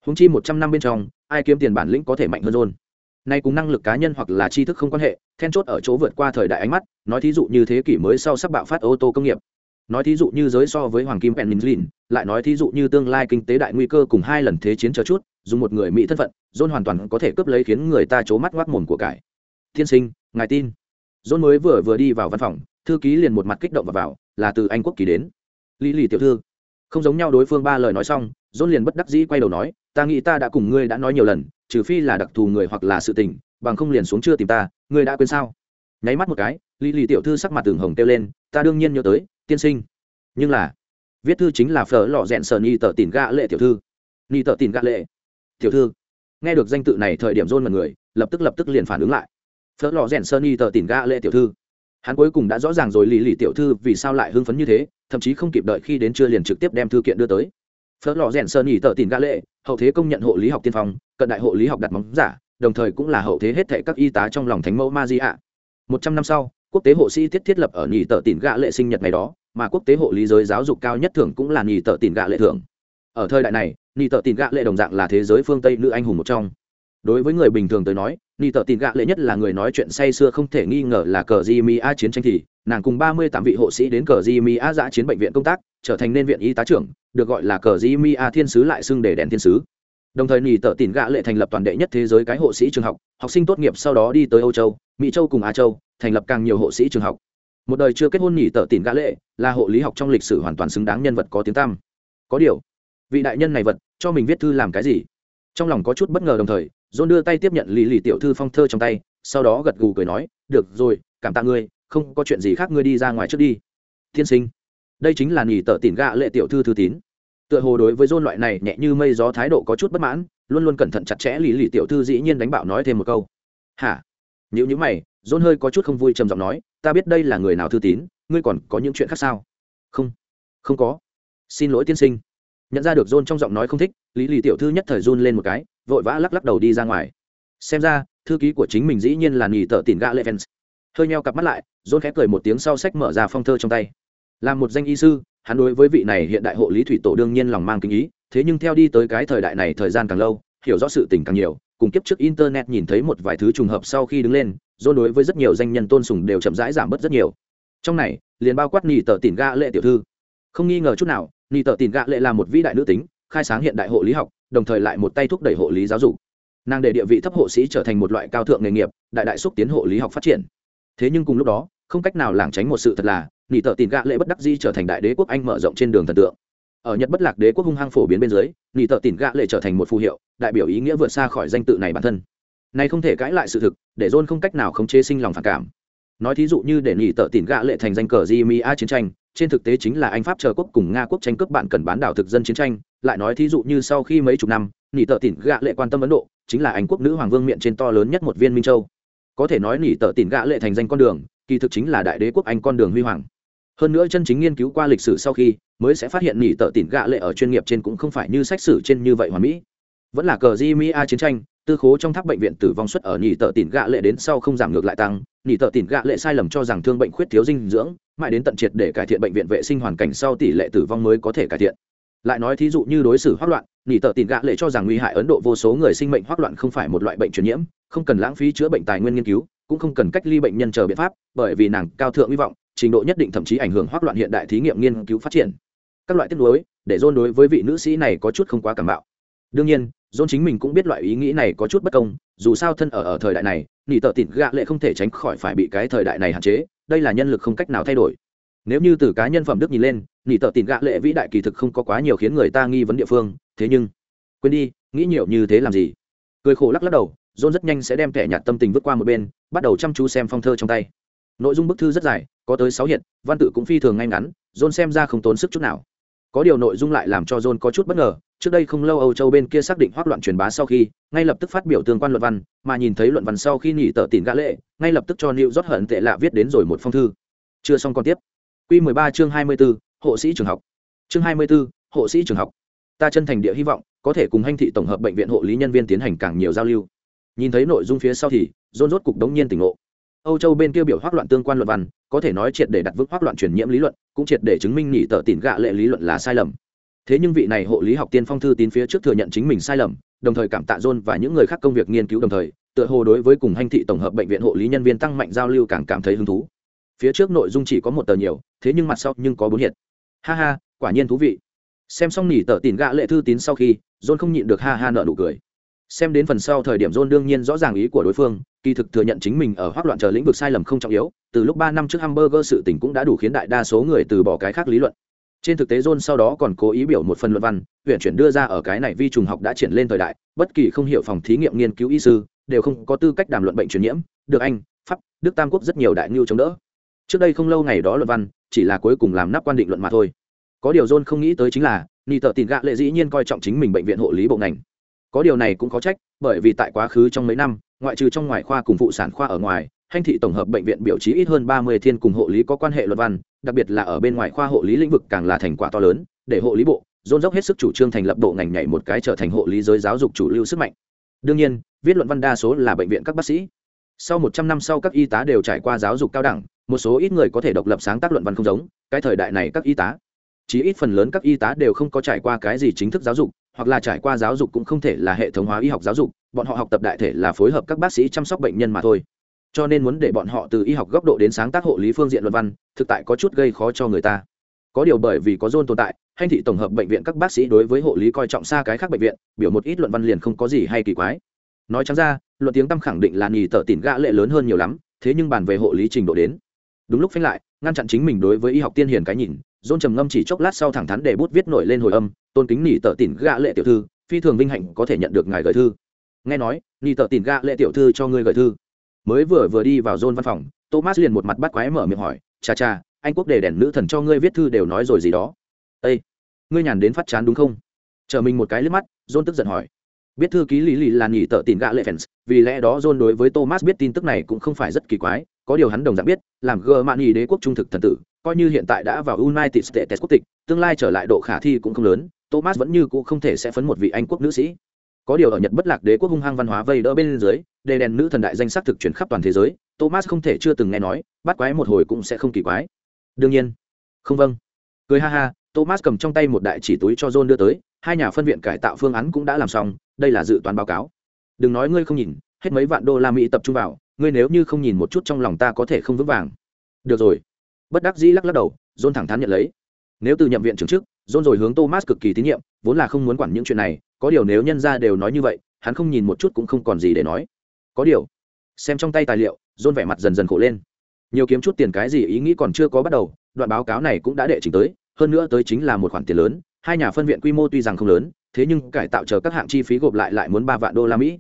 Húng chi một trăm năm bên trong, ai kiếm tiền bản lĩnh có thể mạnh hơn John? Nay cùng năng lực cá nhân hoặc là tri thức không quan hệ, then chốt ở chỗ vượt qua thời đại ánh mắt, nói thí dụ như thế kỷ mới sau sắp bạo phát ô tô công nghiệp. Nói thí dụ như giới so với hoàng kim peninsulin lại nói thí dụ như tương lai kinh tế đại nguy cơ cùng hai lần thế chiến chờ chút, dùng một người mỹ thân phận, john hoàn toàn có thể cướp lấy khiến người ta c mắt ngoác mồm của cải. Tiên sinh, ngài tin. John mới vừa vừa đi vào văn phòng, thư ký liền một mặt kích động và vào là từ anh quốc kỳ đến. Lý lì tiểu thư. Không giống nhau đối phương ba lời nói xong, john liền bất đắc dĩ quay đầu nói, ta nghĩ ta đã cùng ngươi đã nói nhiều lần trừ phi là đặc thù người hoặc là sự tình, bằng không liền xuống chưa tìm ta, ngươi đã quên sao? Nháy mắt một cái, lý lì tiểu thư sắc mặt tường hồng kêu lên, ta đương nhiên nhớ tới, tiên sinh. Nhưng là, viết thư chính là phở lò rẽn sờ ni tờ tìm gạ lệ tiểu thư. Ni tờ tìm gạ lệ. Tiểu thư, nghe được danh tự này thời điểm rôn mật người, lập tức lập tức liền phản ứng lại. Phở lò rẽn sờ ni tờ tìm gạ lệ tiểu thư. Hắn cuối cùng đã rõ ràng rồi lì lì tiểu thư vì sao lại hưng phấn như thế, thậm chí không kịp đợi khi đến trưa liền trực tiếp đem thư kiện đưa tới phớt lò rèn sơn nhì tờ tìm gã lệ, hậu thế công nhận hộ lý học tiên phong, cận đại hộ lý học đặt móng giả, đồng thời cũng là hậu thế hết thệ các y tá trong lòng thánh mẫu ma di ạ. Một trăm năm sau, quốc tế hộ sĩ thiết thiết lập ở nhì tờ tìm gã lệ sinh nhật ngày đó, mà quốc tế hộ lý giới giáo dục cao nhất thưởng cũng là nhì tờ tìm gã lệ thưởng. Ở thời đại này, nhì tờ tìm gã lệ đồng dạng là thế giới phương tây nữ anh hùng một trong. Đối với người bình thường tới nói ni tờ tin gạ lệ nhất là người nói chuyện say sưa không thể nghi ngờ là cờ di mi a chiến tranh thì, nàng cùng ba mươi tám vị hộ sĩ đến cờ di mi a giã chiến bệnh viện công tác, trở thành nên viện y tá trưởng, được gọi là cờ di mi a thiên sứ lại xưng để đèn thiên sứ. Đồng thời nỉ tờ tỉn gạ lệ thành lập toàn đệ nhất thế giới cái hộ sĩ trường học học sinh tốt nghiệp sau đó đi tới âu châu, mỹ châu cùng á châu, thành lập càng nhiều hộ sĩ trường học. Một đời chưa kết hôn nỉ tờ tỉn gạ lệ là hộ lý học trong lịch sử hoàn toàn xứng đáng nhân vật có tiếng tăm. Có điều, vị đại nhân này vật, cho mình viết thư làm cái gì? Trong lòng có chút bất ngờ đồng thời John đưa tay tiếp nhận lì lì tiểu thư phong thơ trong tay, sau đó gật gù cười nói, "Được rồi, cảm tạ ngươi, không có chuyện gì khác ngươi đi ra ngoài trước đi." Thiên sinh, đây chính là nghỉ tợ tỉn gạ lệ tiểu thư thư tín. Tựa hồ đối với John loại này nhẹ như mây gió thái độ có chút bất mãn, luôn luôn cẩn thận chặt chẽ lì lì tiểu thư dĩ nhiên đánh bạo nói thêm một câu. "Hả?" Nhíu như mày, John hơi có chút không vui trầm giọng nói, "Ta biết đây là người nào thư tín, ngươi còn có những chuyện khác sao?" "Không, không có." "Xin lỗi tiên sinh." Nhận ra được John trong giọng nói không thích, Lý Lì tiểu thư nhất thời run lên một cái, vội vã lắc lắc đầu đi ra ngoài. Xem ra thư ký của chính mình dĩ nhiên là nghỉ tợ tìm gã lê vens hơi nheo cặp mắt lại dôn khẽ cười một tiếng sau sách mở ra phong thơ trong tay. Làm một danh y sư hắn đối với vị này hiện đại hộ lý thủy tổ đương nhiên lòng mang kinh ý thế nhưng theo đi tới cái thời đại này thời gian càng lâu hiểu rõ sự tình càng nhiều cùng kiếp trước internet nhìn thấy một vài thứ trùng hợp sau khi đứng lên dôn đối với rất nhiều danh nhân tôn sùng đều chậm rãi giảm bớt rất nhiều. Trong này liền bao quát nghỉ tờ tìm gã lệ tiểu thư. Không nghi ngờ chút nào nị tờ tìm gã lệ là một vĩ đại nữ tính, khai sáng hiện đại hộ lý học, đồng thời lại một tay thúc đẩy hộ lý giáo dục. Nàng để địa vị thấp hộ sĩ trở thành một loại cao thượng nghề nghiệp, đại đại xúc tiến hộ lý học phát triển. Thế nhưng cùng lúc đó, không cách nào lảng tránh một sự thật là nị tợ tìm gạ lệ bất đắc di trở thành đại đế quốc anh mở rộng trên đường thần tượng. Ở nhật bất lạc đế quốc hung hăng phổ biến bên dưới nị tợ tìm gạ lệ trở thành một phù hiệu, đại biểu ý nghĩa vượt xa khỏi danh tự này bản thân. Này không thể cãi lại sự thực, để john không cách nào khống chế sinh lòng phản cảm nói thí dụ như để nghỉ tợ tỉn gạ lệ thành danh cờ di mi a chiến tranh, trên thực tế chính là anh pháp chờ quốc cùng nga quốc tranh cướp bạn cần bán đảo thực dân chiến tranh. Lại nói thí dụ như sau khi mấy chục năm nghỉ tợ tỉn gạ lệ quan tâm ấn độ, chính là anh quốc nữ hoàng vương miệng trên to lớn nhất một viên minh châu. Có thể nói nghỉ tợ tỉn gạ lệ thành danh con đường, kỳ thực chính là đại đế quốc anh con đường huy hoàng. Hơn nữa chân chính nghiên cứu qua lịch sử sau khi, mới sẽ phát hiện nghỉ tợ tỉn gạ lệ ở chuyên nghiệp trên cũng không phải như sách sử trên như vậy hoàn mỹ. Vẫn là cờ di mi a chiến tranh tư khố trong tháp bệnh viện tử vong suất ở nhị tợ tỉn gạ lệ đến sau không giảm ngược lại tăng, nhị tợ tỉn gạ lệ sai lầm cho rằng thương bệnh khuyết thiếu dinh dưỡng, mãi đến tận triệt để cải thiện bệnh viện vệ sinh hoàn cảnh sau tỷ lệ tử vong mới có thể cải thiện. Lại nói thí dụ như đối xử hoác loạn nhì tợ tỉn gạ lệ cho rằng nguy hại ấn độ vô số người sinh mệnh hoắc loạn không phải một loại bệnh truyền nhiễm, không cần lãng phí chữa bệnh tài nguyên nghiên cứu, cũng không cần cách ly bệnh nhân chờ biện pháp, bởi vì nàng cao thượng hy vọng, trình độ nhất định thậm chí ảnh hưởng hoắc loạn hiện đại thí nghiệm nghiên cứu phát triển. Các loại tiếp đối để dôn đối với vị nữ sĩ này có chút không quá cảm bạo. Đương nhiên dôn chính mình cũng biết loại ý nghĩ này có chút bất công, dù sao thân ở ở thời đại này, nỉ tợ tịn gạ lệ không thể tránh khỏi phải bị cái thời đại này hạn chế, đây là nhân lực không cách nào thay đổi. Nếu như từ cá nhân phẩm đức nhìn lên, nỉ tợ tịn gạ lệ vĩ đại kỳ thực không có quá nhiều khiến người ta nghi vấn địa phương, thế nhưng, quên đi, nghĩ nhiều như thế làm gì? Cười khổ lắc lắc đầu, john rất nhanh sẽ đem kẻ nhạt tâm tình vứt qua một bên, bắt đầu chăm chú xem phong thơ trong tay. Nội dung bức thư rất dài, có tới sáu hiện văn tự cũng phi thường ngay ngắn, john xem ra không tốn sức chút nào. Có điều nội dung lại làm cho john có chút bất ngờ trước đây không lâu âu châu bên kia xác định hoác loạn truyền bá sau khi ngay lập tức phát biểu tương quan luận văn mà nhìn thấy luận văn sau khi nghỉ tờ tỉnh gã lệ ngay lập tức cho Lưu rót hận tệ lạ viết đến rồi một phong thư. Chưa xong còn tiếp. Quy 13 chương 24, hộ sĩ trường học. Chương 24, hộ sĩ trường học. Ta chân thành địa hy vọng có thể cùng hành thị tổng hợp bệnh viện hộ lý nhân viên tiến hành càng nhiều giao lưu. Nhìn thấy nội dung phía sau thì rôn rốt cục đống nhiên tỉnh ngộ. Âu châu bên kia biểu hoác loạn tương quan luận văn có thể nói triệt để đặt vững hoác loạn truyền nhiễm lý luận cũng triệt để chứng minh nhị tờ tỉnh gạ lệ lý luận là sai lầm thế nhưng vị này hộ lý học tiên phong thư tín phía trước thừa nhận chính mình sai lầm, đồng thời cảm tạ John và những người khác công việc nghiên cứu đồng thời, tựa hồ đối với cùng hành thị tổng hợp bệnh viện hộ lý nhân viên tăng mạnh giao lưu càng cảm thấy hứng thú. Phía trước nội dung chỉ có một tờ nhiều, thế nhưng mặt sau nhưng có bốn hiện ha ha, quả nhiên thú vị. Xem xong nỉ tờ tỉn gạ lệ thư tín sau khi, john không nhịn được ha ha nợ nụ cười. Xem đến phần sau thời điểm john đương nhiên rõ ràng ý của đối phương, kỳ thực thừa nhận chính mình ở hoác loạn chờ lĩnh vực sai lầm không trọng yếu, từ lúc ba năm trước hamburger sự tình cũng đã đủ khiến đại đa số người từ bỏ cái khác lý luận trên thực tế john sau đó còn cố ý biểu một phần luận văn, huyện chuyển đưa ra ở cái này vi trùng học đã triển lên thời đại, bất kỳ không hiểu phòng thí nghiệm nghiên cứu y sư đều không có tư cách đàm luận bệnh truyền nhiễm, được anh, pháp, đức tam quốc rất nhiều đại ngưu chống đỡ. Trước đây không lâu ngày đó luận văn chỉ là cuối cùng làm nắp quan định luận mà thôi. Có điều john không nghĩ tới chính là, ni tờ tìm gạ lệ dĩ nhiên coi trọng chính mình bệnh viện hộ lý bộ ngành. Có điều này cũng có trách, bởi vì tại quá khứ trong mấy năm, ngoại trừ trong ngoài khoa cùng phụ sản khoa ở ngoài hành thị tổng hợp bệnh viện biểu trí ít hơn ba mươi thiên cùng hộ lý có quan hệ luật văn đặc biệt là ở bên ngoài khoa hộ lý lĩnh vực càng là thành quả to lớn, để hộ lý bộ, dồn dốc hết sức chủ trương thành lập bộ ngành nhảy một cái trở thành hộ lý giới giáo dục chủ lưu sức mạnh. Đương nhiên, viết luận văn đa số là bệnh viện các bác sĩ. Sau một trăm năm sau các y tá đều trải qua giáo dục cao đẳng, một số ít người có thể độc lập sáng tác luận văn không giống, cái thời đại này các y tá, chí ít phần lớn các y tá đều không có trải qua cái gì chính thức giáo dục, hoặc là trải qua giáo dục cũng không thể là hệ thống hóa y học giáo dục, bọn họ học tập đại thể là phối hợp các bác sĩ chăm sóc bệnh nhân mà thôi cho nên muốn để bọn họ từ y học góc độ đến sáng tác hộ lý phương diện luận văn, thực tại có chút gây khó cho người ta. Có điều bởi vì có dôn tồn tại hành thị tổng hợp bệnh viện các bác sĩ đối với hộ lý coi trọng xa cái khác bệnh viện, biểu một ít luận văn liền không có gì hay kỳ quái. Nói chẳng ra, luận tiếng tâm khẳng định là nhì tờ tỉn gã lệ lớn hơn nhiều lắm, thế nhưng bàn về hộ lý trình độ đến. Đúng lúc phanh lại, ngăn chặn chính mình đối với y học tiên hiền cái nhìn dôn trầm ngâm chỉ chốc lát sau thẳng thắn để bút viết nổi lên hồi âm, tôn kính nỉ tờ tỉn gạ lệ tiểu thư, phi thường vinh hạnh có thể nhận được ngài gửi thư. Nghe nói nỉ tờ tỉn gạ lệ tiểu thư cho ngươi gửi thư mới vừa vừa đi vào dôn văn phòng, thomas liền một mặt bắt quái mở miệng hỏi, cha cha, anh quốc đề đèn nữ thần cho ngươi viết thư đều nói rồi gì đó. Ây ngươi nhàn đến phát chán đúng không? Chờ mình một cái liếc mắt, john tức giận hỏi. Biết thư ký lý lì là nhỉ tợ tìm gạ lệ fans vì lẽ đó john đối với thomas biết tin tức này cũng không phải rất kỳ quái, có điều hắn đồng dạng biết, làm gờ mạn nhì đế quốc trung thực thần tử, coi như hiện tại đã vào united states quốc tịch, tương lai trở lại độ khả thi cũng không lớn, thomas vẫn như cũ không thể sẽ phấn một vị anh quốc nữ sĩ. Có điều ở nhật bất lạc đế quốc hung hăng văn hóa vây đỡ bên dưới đề đèn nữ thần đại danh xác thực chuyển khắp toàn thế giới, thomas không thể chưa từng nghe nói, bắt quái một hồi cũng sẽ không kỳ quái. Đương nhiên. Không vâng. Cười ha ha, thomas cầm trong tay một đại chỉ túi cho john đưa tới, hai nhà phân viện cải tạo phương án cũng đã làm xong, đây là dự toán báo cáo. Đừng nói ngươi không nhìn, hết mấy vạn đô la mỹ tập trung vào, ngươi nếu như không nhìn một chút trong lòng ta có thể không vững vàng. Được rồi. Bất đắc dĩ lắc lắc đầu, john thẳng thắn nhận lấy. Nếu từ nhậm viện trưởng trước john rồi hướng thomas cực kỳ tín nhiệm, vốn là không muốn quản những chuyện này, có điều nếu nhân ra đều nói như vậy, hắn không nhìn một chút cũng không còn gì để nói có điều xem trong tay tài liệu john vẻ mặt dần dần khổ lên nhiều kiếm chút tiền cái gì ý nghĩ còn chưa có bắt đầu đoạn báo cáo này cũng đã đệ trình tới hơn nữa tới chính là một khoản tiền lớn hai nhà phân viện quy mô tuy rằng không lớn thế nhưng cải tạo chờ các hạng chi phí gộp lại lại muốn ba vạn đô la mỹ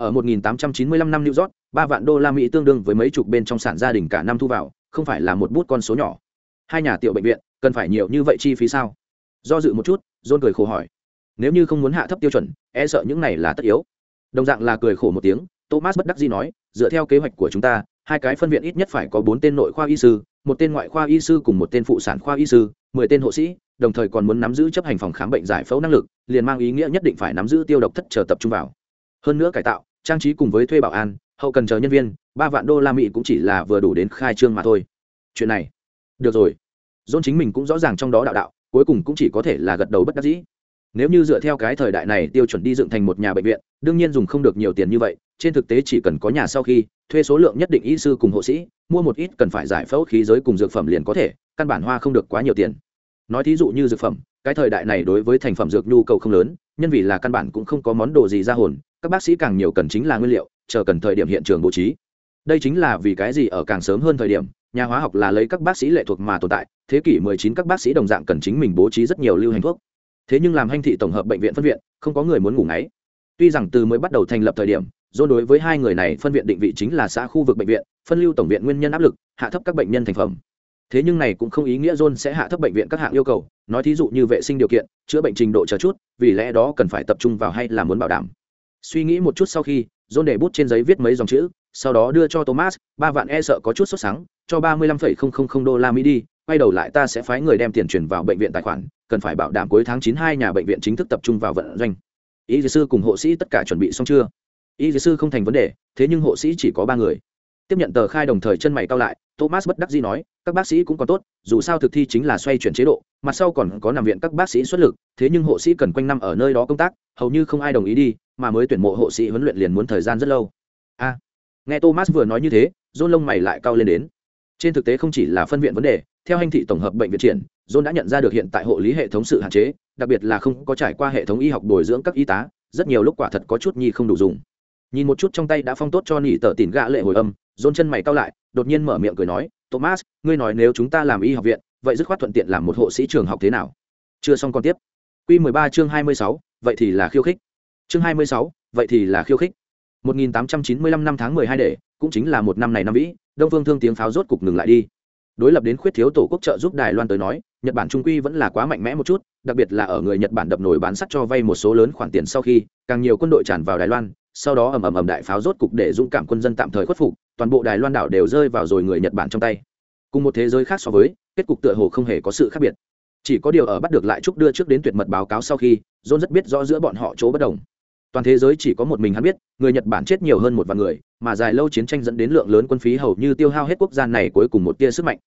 ở 1895 năm New York, ba vạn đô la Mỹ tương đương với mấy chục bên trong sản gia đình cả năm thu vào, không phải là một bút con số nhỏ. Hai nhà tiểu bệnh viện, cần phải nhiều như vậy chi phí sao? Do dự một chút, John cười khổ hỏi. Nếu như không muốn hạ thấp tiêu chuẩn, e sợ những này là tất yếu. Đồng dạng là cười khổ một tiếng, Thomas bất đắc dĩ nói, dựa theo kế hoạch của chúng ta, hai cái phân viện ít nhất phải có bốn tên nội khoa y sư, một tên ngoại khoa y sư cùng một tên phụ sản khoa y sư, mười tên hộ sĩ, đồng thời còn muốn nắm giữ chấp hành phòng khám bệnh giải phẫu năng lực, liền mang ý nghĩa nhất định phải nắm giữ tiêu độc thất chờ tập trung vào. Hơn nữa cải tạo, trang trí cùng với thuê bảo an hậu cần chờ nhân viên ba vạn đô la mỹ cũng chỉ là vừa đủ đến khai trương mà thôi. Chuyện này được rồi. Dôn chính mình cũng rõ ràng trong đó đạo đạo cuối cùng cũng chỉ có thể là gật đầu bất đắc dĩ. Nếu như dựa theo cái thời đại này tiêu chuẩn đi dựng thành một nhà bệnh viện đương nhiên dùng không được nhiều tiền như vậy trên thực tế chỉ cần có nhà sau khi, thuê số lượng nhất định y sư cùng hộ sĩ, mua một ít cần phải giải phẫu khí giới cùng dược phẩm liền có thể, căn bản hoa không được quá nhiều tiền. Nói thí dụ như dược phẩm, cái thời đại này đối với thành phẩm dược nhu cầu không lớn, nhân vì là căn bản cũng không có món đồ gì ra hồn, các bác sĩ càng nhiều cần chính là nguyên liệu, chờ cần thời điểm hiện trường bố trí. Đây chính là vì cái gì ở càng sớm hơn thời điểm, nhà hóa học là lấy các bác sĩ lệ thuộc mà tồn tại, thế kỷ 19 các bác sĩ đồng dạng cần chính mình bố trí rất nhiều lưu hành thuốc. Thế nhưng làm hành thị tổng hợp bệnh viện phân viện, không có người muốn ngủ ngáy. Tuy rằng từ mới bắt đầu thành lập thời điểm do đối với hai người này phân viện định vị chính là xã khu vực bệnh viện, phân lưu tổng viện nguyên nhân áp lực, hạ thấp các bệnh nhân thành phẩm. Thế nhưng này cũng không ý nghĩa john sẽ hạ thấp bệnh viện các hạng yêu cầu, nói thí dụ như vệ sinh điều kiện, chữa bệnh trình độ chờ chút, vì lẽ đó cần phải tập trung vào hay là muốn bảo đảm. Suy nghĩ một chút sau khi john để bút trên giấy viết mấy dòng chữ, sau đó đưa cho thomas, ba vạn e sợ có chút sốt sáng cho ba mươi lăm phẩy không không không đô la mỹ đi, quay đầu lại ta sẽ phái người đem tiền chuyển vào bệnh viện tài khoản, cần phải bảo đảm cuối tháng chín hai nhà bệnh viện chính thức tập trung vào vận doanh. Y sư cùng hộ sĩ tất cả chuẩn bị xong chưa? Y sư không thành vấn đề, thế nhưng hộ sĩ chỉ có ba người. Tiếp nhận tờ khai đồng thời chân mày cao lại, thomas bất đắc dĩ nói, các bác sĩ cũng còn tốt, dù sao thực thi chính là xoay chuyển chế độ, mặt sau còn có nằm viện các bác sĩ xuất lực, thế nhưng hộ sĩ cần quanh năm ở nơi đó công tác, hầu như không ai đồng ý đi, mà mới tuyển mộ hộ sĩ huấn luyện liền muốn thời gian rất lâu. A, nghe thomas vừa nói như thế, john lông mày lại cao lên đến. Trên thực tế không chỉ là phân viện vấn đề, theo hành thị tổng hợp bệnh viện triển, john đã nhận ra được hiện tại hộ lý hệ thống sự hạn chế, đặc biệt là không có trải qua hệ thống y học bồi dưỡng các y tá, rất nhiều lúc quả thật có chút nhi không đủ dùng nhìn một chút trong tay đã phong tốt cho nỉ tờ tỉn gạ lệ hồi âm dôn chân mày cao lại đột nhiên mở miệng cười nói thomas ngươi nói nếu chúng ta làm y học viện vậy dứt khoát thuận tiện làm một hộ sĩ trường học thế nào? Chưa xong còn tiếp. Q 13 chương 26, vậy thì là khiêu khích. Chương 26, vậy thì là khiêu khích. 1895 năm tháng 12 để cũng chính là một năm này năm vĩ đông phương thương tiếng pháo rốt cục ngừng lại đi. Đối lập đến khuyết thiếu tổ quốc trợ giúp đài loan tới nói nhật bản trung quy vẫn là quá mạnh mẽ một chút đặc biệt là ở người nhật bản đập nổi bán sắt cho vay một số lớn khoản tiền sau khi càng nhiều quân đội tràn vào đài loan sau đó ầm ầm ầm đại pháo rốt cục để dũng cảm quân dân tạm thời khuất phục, toàn bộ đài loan đảo đều rơi vào rồi người nhật bản trong tay. Cùng một thế giới khác so với, kết cục tựa hồ không hề có sự khác biệt. Chỉ có điều ở bắt được lại trúc đưa trước đến tuyệt mật báo cáo sau khi, john rất biết rõ giữa bọn họ chỗ bất đồng. Toàn thế giới chỉ có một mình hắn biết, người nhật bản chết nhiều hơn một vạn người, mà dài lâu chiến tranh dẫn đến lượng lớn quân phí hầu như tiêu hao hết quốc gia này cuối cùng một tia sức mạnh.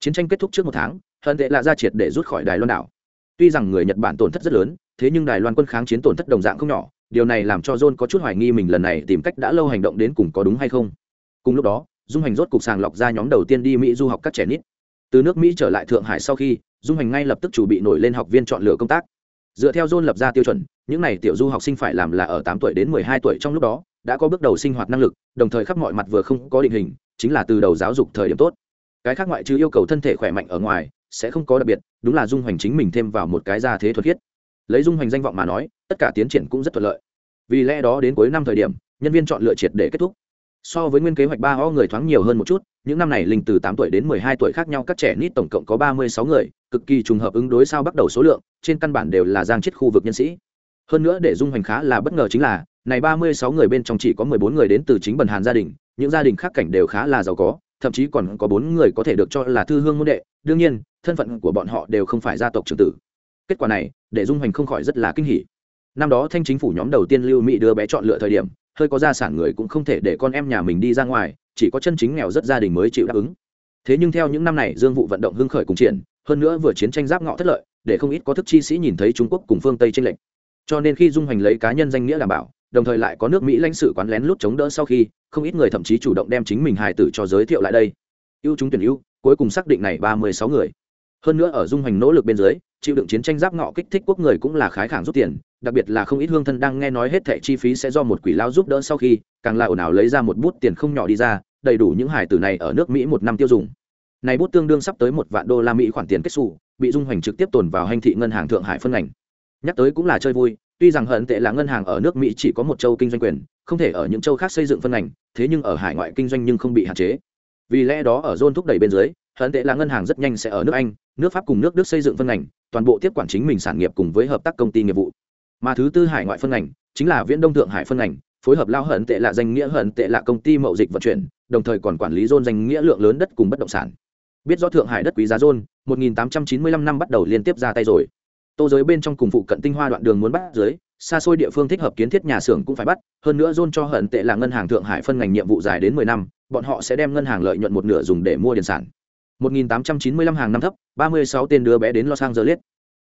Chiến tranh kết thúc trước một tháng hận tệ là ra triệt để rút khỏi đài loan đảo. Tuy rằng người nhật bản tổn thất rất lớn, thế nhưng đài loan quân kháng chiến tổn thất đồng dạng không nhỏ điều này làm cho john có chút hoài nghi mình lần này tìm cách đã lâu hành động đến cùng có đúng hay không. Cùng lúc đó, dung hành rốt cục sàng lọc ra nhóm đầu tiên đi mỹ du học các trẻ nít. Từ nước mỹ trở lại thượng hải sau khi, dung hành ngay lập tức chủ bị nổi lên học viên chọn lựa công tác. Dựa theo john lập ra tiêu chuẩn, những n à y tiểu du học sinh phải làm là ở tám tuổi đến mười hai tuổi trong lúc đó, đã có bước đầu sinh hoạt năng lực, đồng thời khắp mọi mặt vừa không có định hình, chính là từ đầu giáo dục thời điểm tốt. Cái khác ngoại trừ yêu cầu thân thể khỏe mạnh ở ngoài, sẽ không có đặc biệt, đúng là dung hoành chính mình thêm vào một cái gia thế thuật khiết lấy dung hoành danh vọng mà nói, tất cả tiến triển cũng rất thuận lợi. Vì lẽ đó đến cuối năm thời điểm, nhân viên chọn lựa triệt để kết thúc. So với nguyên kế hoạch ba o người thoáng nhiều hơn một chút, những năm này linh từ tám tuổi đến mười hai tuổi khác nhau, các trẻ nít tổng cộng có ba mươi sáu người, cực kỳ trùng hợp ứng đối sao bắt đầu số lượng, trên căn bản đều là giang chết khu vực nhân sĩ. Hơn nữa để dung hoành khá là bất ngờ chính là, này ba mươi sáu người bên trong chỉ có mười bốn người đến từ chính bần hàn gia đình, những gia đình khác cảnh đều khá là giàu có, thậm chí còn có bốn người có thể được cho là thư hương môn đệ. Đương nhiên, thân phận của bọn họ đều không phải gia tộc trưởng tử kết quả này, để dung hoành không khỏi rất là kinh hỉ. Năm đó thanh chính phủ nhóm đầu tiên lưu mỹ đưa bé chọn lựa thời điểm, hơi có gia sản người cũng không thể để con em nhà mình đi ra ngoài, chỉ có chân chính nghèo rất gia đình mới chịu đáp ứng. Thế nhưng theo những năm này, dương vụ vận động hưng khởi cùng triển, hơn nữa vừa chiến tranh giáp ngọ thất lợi, để không ít có thức chi sĩ nhìn thấy trung quốc cùng phương tây tranh lệch. Cho nên khi dung hoành lấy cá nhân danh nghĩa đảm bảo, đồng thời lại có nước mỹ lãnh sự quán lén lút chống đỡ sau khi, không ít người thậm chí chủ động đem chính mình hài tử cho giới thiệu lại đây. Ưu chúng tuyển ưu, cuối cùng xác định này ba mươi sáu người hơn nữa ở dung hoành nỗ lực bên dưới, chịu đựng chiến tranh giáp ngọ kích thích quốc người cũng là khái khẳng rút tiền, đặc biệt là không ít hương thân đang nghe nói hết thẻ chi phí sẽ do một quỷ lao giúp đỡ sau khi, càng là ồn ào lấy ra một bút tiền không nhỏ đi ra, đầy đủ những hải tử này ở nước mỹ một năm tiêu dùng. Này bút tương đương sắp tới một vạn đô la mỹ khoản tiền kết xù, bị dung hoành trực tiếp tồn vào hành thị ngân hàng thượng hải phân ngành. Nhắc tới cũng là chơi vui, tuy rằng hận tệ là ngân hàng ở nước mỹ chỉ có một châu kinh doanh quyền, không thể ở những châu khác xây dựng phân ngành, thế nhưng ở hải ngoại kinh doanh nhưng không bị hạn chế. Vì lẽ đó ở zone thúc đẩy bên dưới hận tệ là ngân hàng rất nhanh sẽ ở nước anh, nước pháp cùng nước đức xây dựng phân ngành, toàn bộ tiếp quản chính mình sản nghiệp cùng với hợp tác công ty nghiệp vụ. Mà thứ tư hải ngoại phân ngành chính là viễn đông thượng hải phân ngành, phối hợp lao hận tệ là danh nghĩa hận tệ là công ty mậu dịch vận chuyển, đồng thời còn quản lý zone danh nghĩa lượng lớn đất cùng bất động sản. Biết rõ thượng hải đất quý giá zone 1895 năm bắt đầu liên tiếp ra tay rồi. Tô giới bên trong cùng phụ cận tinh hoa đoạn đường muốn bắt dưới xa xôi địa phương thích hợp kiến thiết nhà xưởng cũng phải bắt, hơn nữa zone cho hận tệ là ngân hàng thượng hải phân ngành nhiệm vụ dài đến 10 năm, bọn họ sẽ đem ngân hàng lợi nhuận một nửa dùng để mua điện sản. 1895 hàng năm thấp 36 tên đứa bé đến Los Angeles.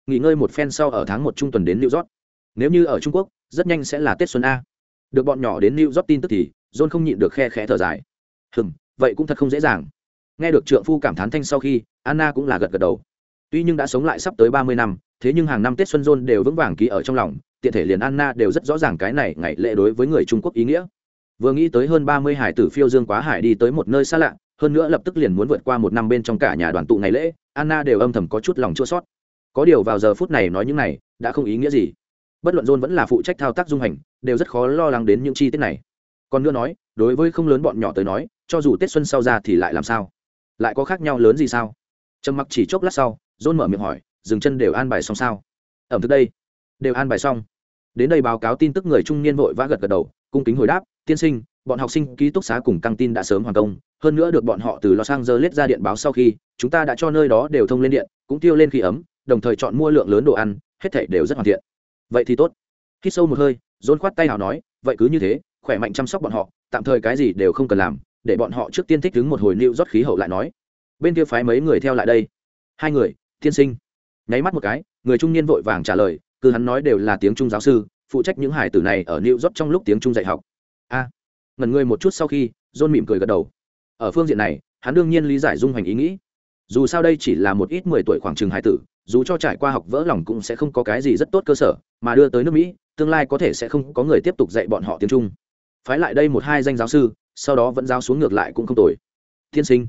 Nghỉ ngơi một phen sau ở tháng một trung tuần đến new york. Nếu như ở trung quốc, rất nhanh sẽ là tết xuân a. Được bọn nhỏ đến new york tin tức thì, john không nhịn được khe khẽ thở dài. Hừm, vậy cũng thật không dễ dàng. Nghe được trượng phu cảm thán thanh sau khi, anna cũng là gật gật đầu. Tuy nhưng đã sống lại sắp tới ba mươi năm, thế nhưng hàng năm tết xuân john đều vững vàng ký ở trong lòng, tiện thể liền anna đều rất rõ ràng cái này ngày lễ đối với người trung quốc ý nghĩa vừa nghĩ tới hơn ba mươi hải tử phiêu dương quá hải đi tới một nơi xa lạ, hơn nữa lập tức liền muốn vượt qua một năm bên trong cả nhà đoàn tụ ngày lễ, anna đều âm thầm có chút lòng chua sót có điều vào giờ phút này nói những này, đã không ý nghĩa gì. Bất luận john vẫn là phụ trách thao tác dung hành, đều rất khó lo lắng đến những chi tiết này. Còn nữa nói, đối với không lớn bọn nhỏ tới nói, cho dù tết xuân sau ra thì lại làm sao? Lại có khác nhau lớn gì sao? Trầm mặc chỉ chốc lát sau, john mở miệng hỏi, dừng chân đều an bài xong sao? Ẩm thực đây, đều an bài xong. Đến đây báo cáo tin tức người trung niên vội vã gật gật đầu, cung kính hồi đáp tiên sinh, bọn học sinh ký túc xá cùng căng tin đã sớm hoàn công, hơn nữa được bọn họ từ los angeles ra điện báo sau khi, chúng ta đã cho nơi đó đều thông lên điện, cũng tiêu lên khí ấm, đồng thời chọn mua lượng lớn đồ ăn, hết thảy đều rất hoàn thiện. Vậy thì tốt. Khi sâu một hơi rôn khoát tay nào nói, vậy cứ như thế, khỏe mạnh chăm sóc bọn họ, tạm thời cái gì đều không cần làm, để bọn họ trước tiên thích đứng một hồi lưu rót khí hậu lại nói. Bên kia phái mấy người theo lại đây. Hai người, tiên sinh. Nháy mắt một cái, người trung niên vội vàng trả lời, cứ hắn nói đều là tiếng trung giáo sư, phụ trách những hải tử này ở new york trong lúc tiếng trung dạy học a. Ngần người một chút sau khi, john mỉm cười gật đầu. Ở phương diện này, hắn đương nhiên lý giải dung hoành ý nghĩ. Dù sao đây chỉ là một ít mười tuổi khoảng chừng hải tử, dù cho trải qua học vỡ lòng cũng sẽ không có cái gì rất tốt cơ sở, mà đưa tới nước mỹ, tương lai có thể sẽ không có người tiếp tục dạy bọn họ tiếng trung. Phái lại đây một hai danh giáo sư, sau đó vẫn giáo xuống ngược lại cũng không tồi. Tiên sinh.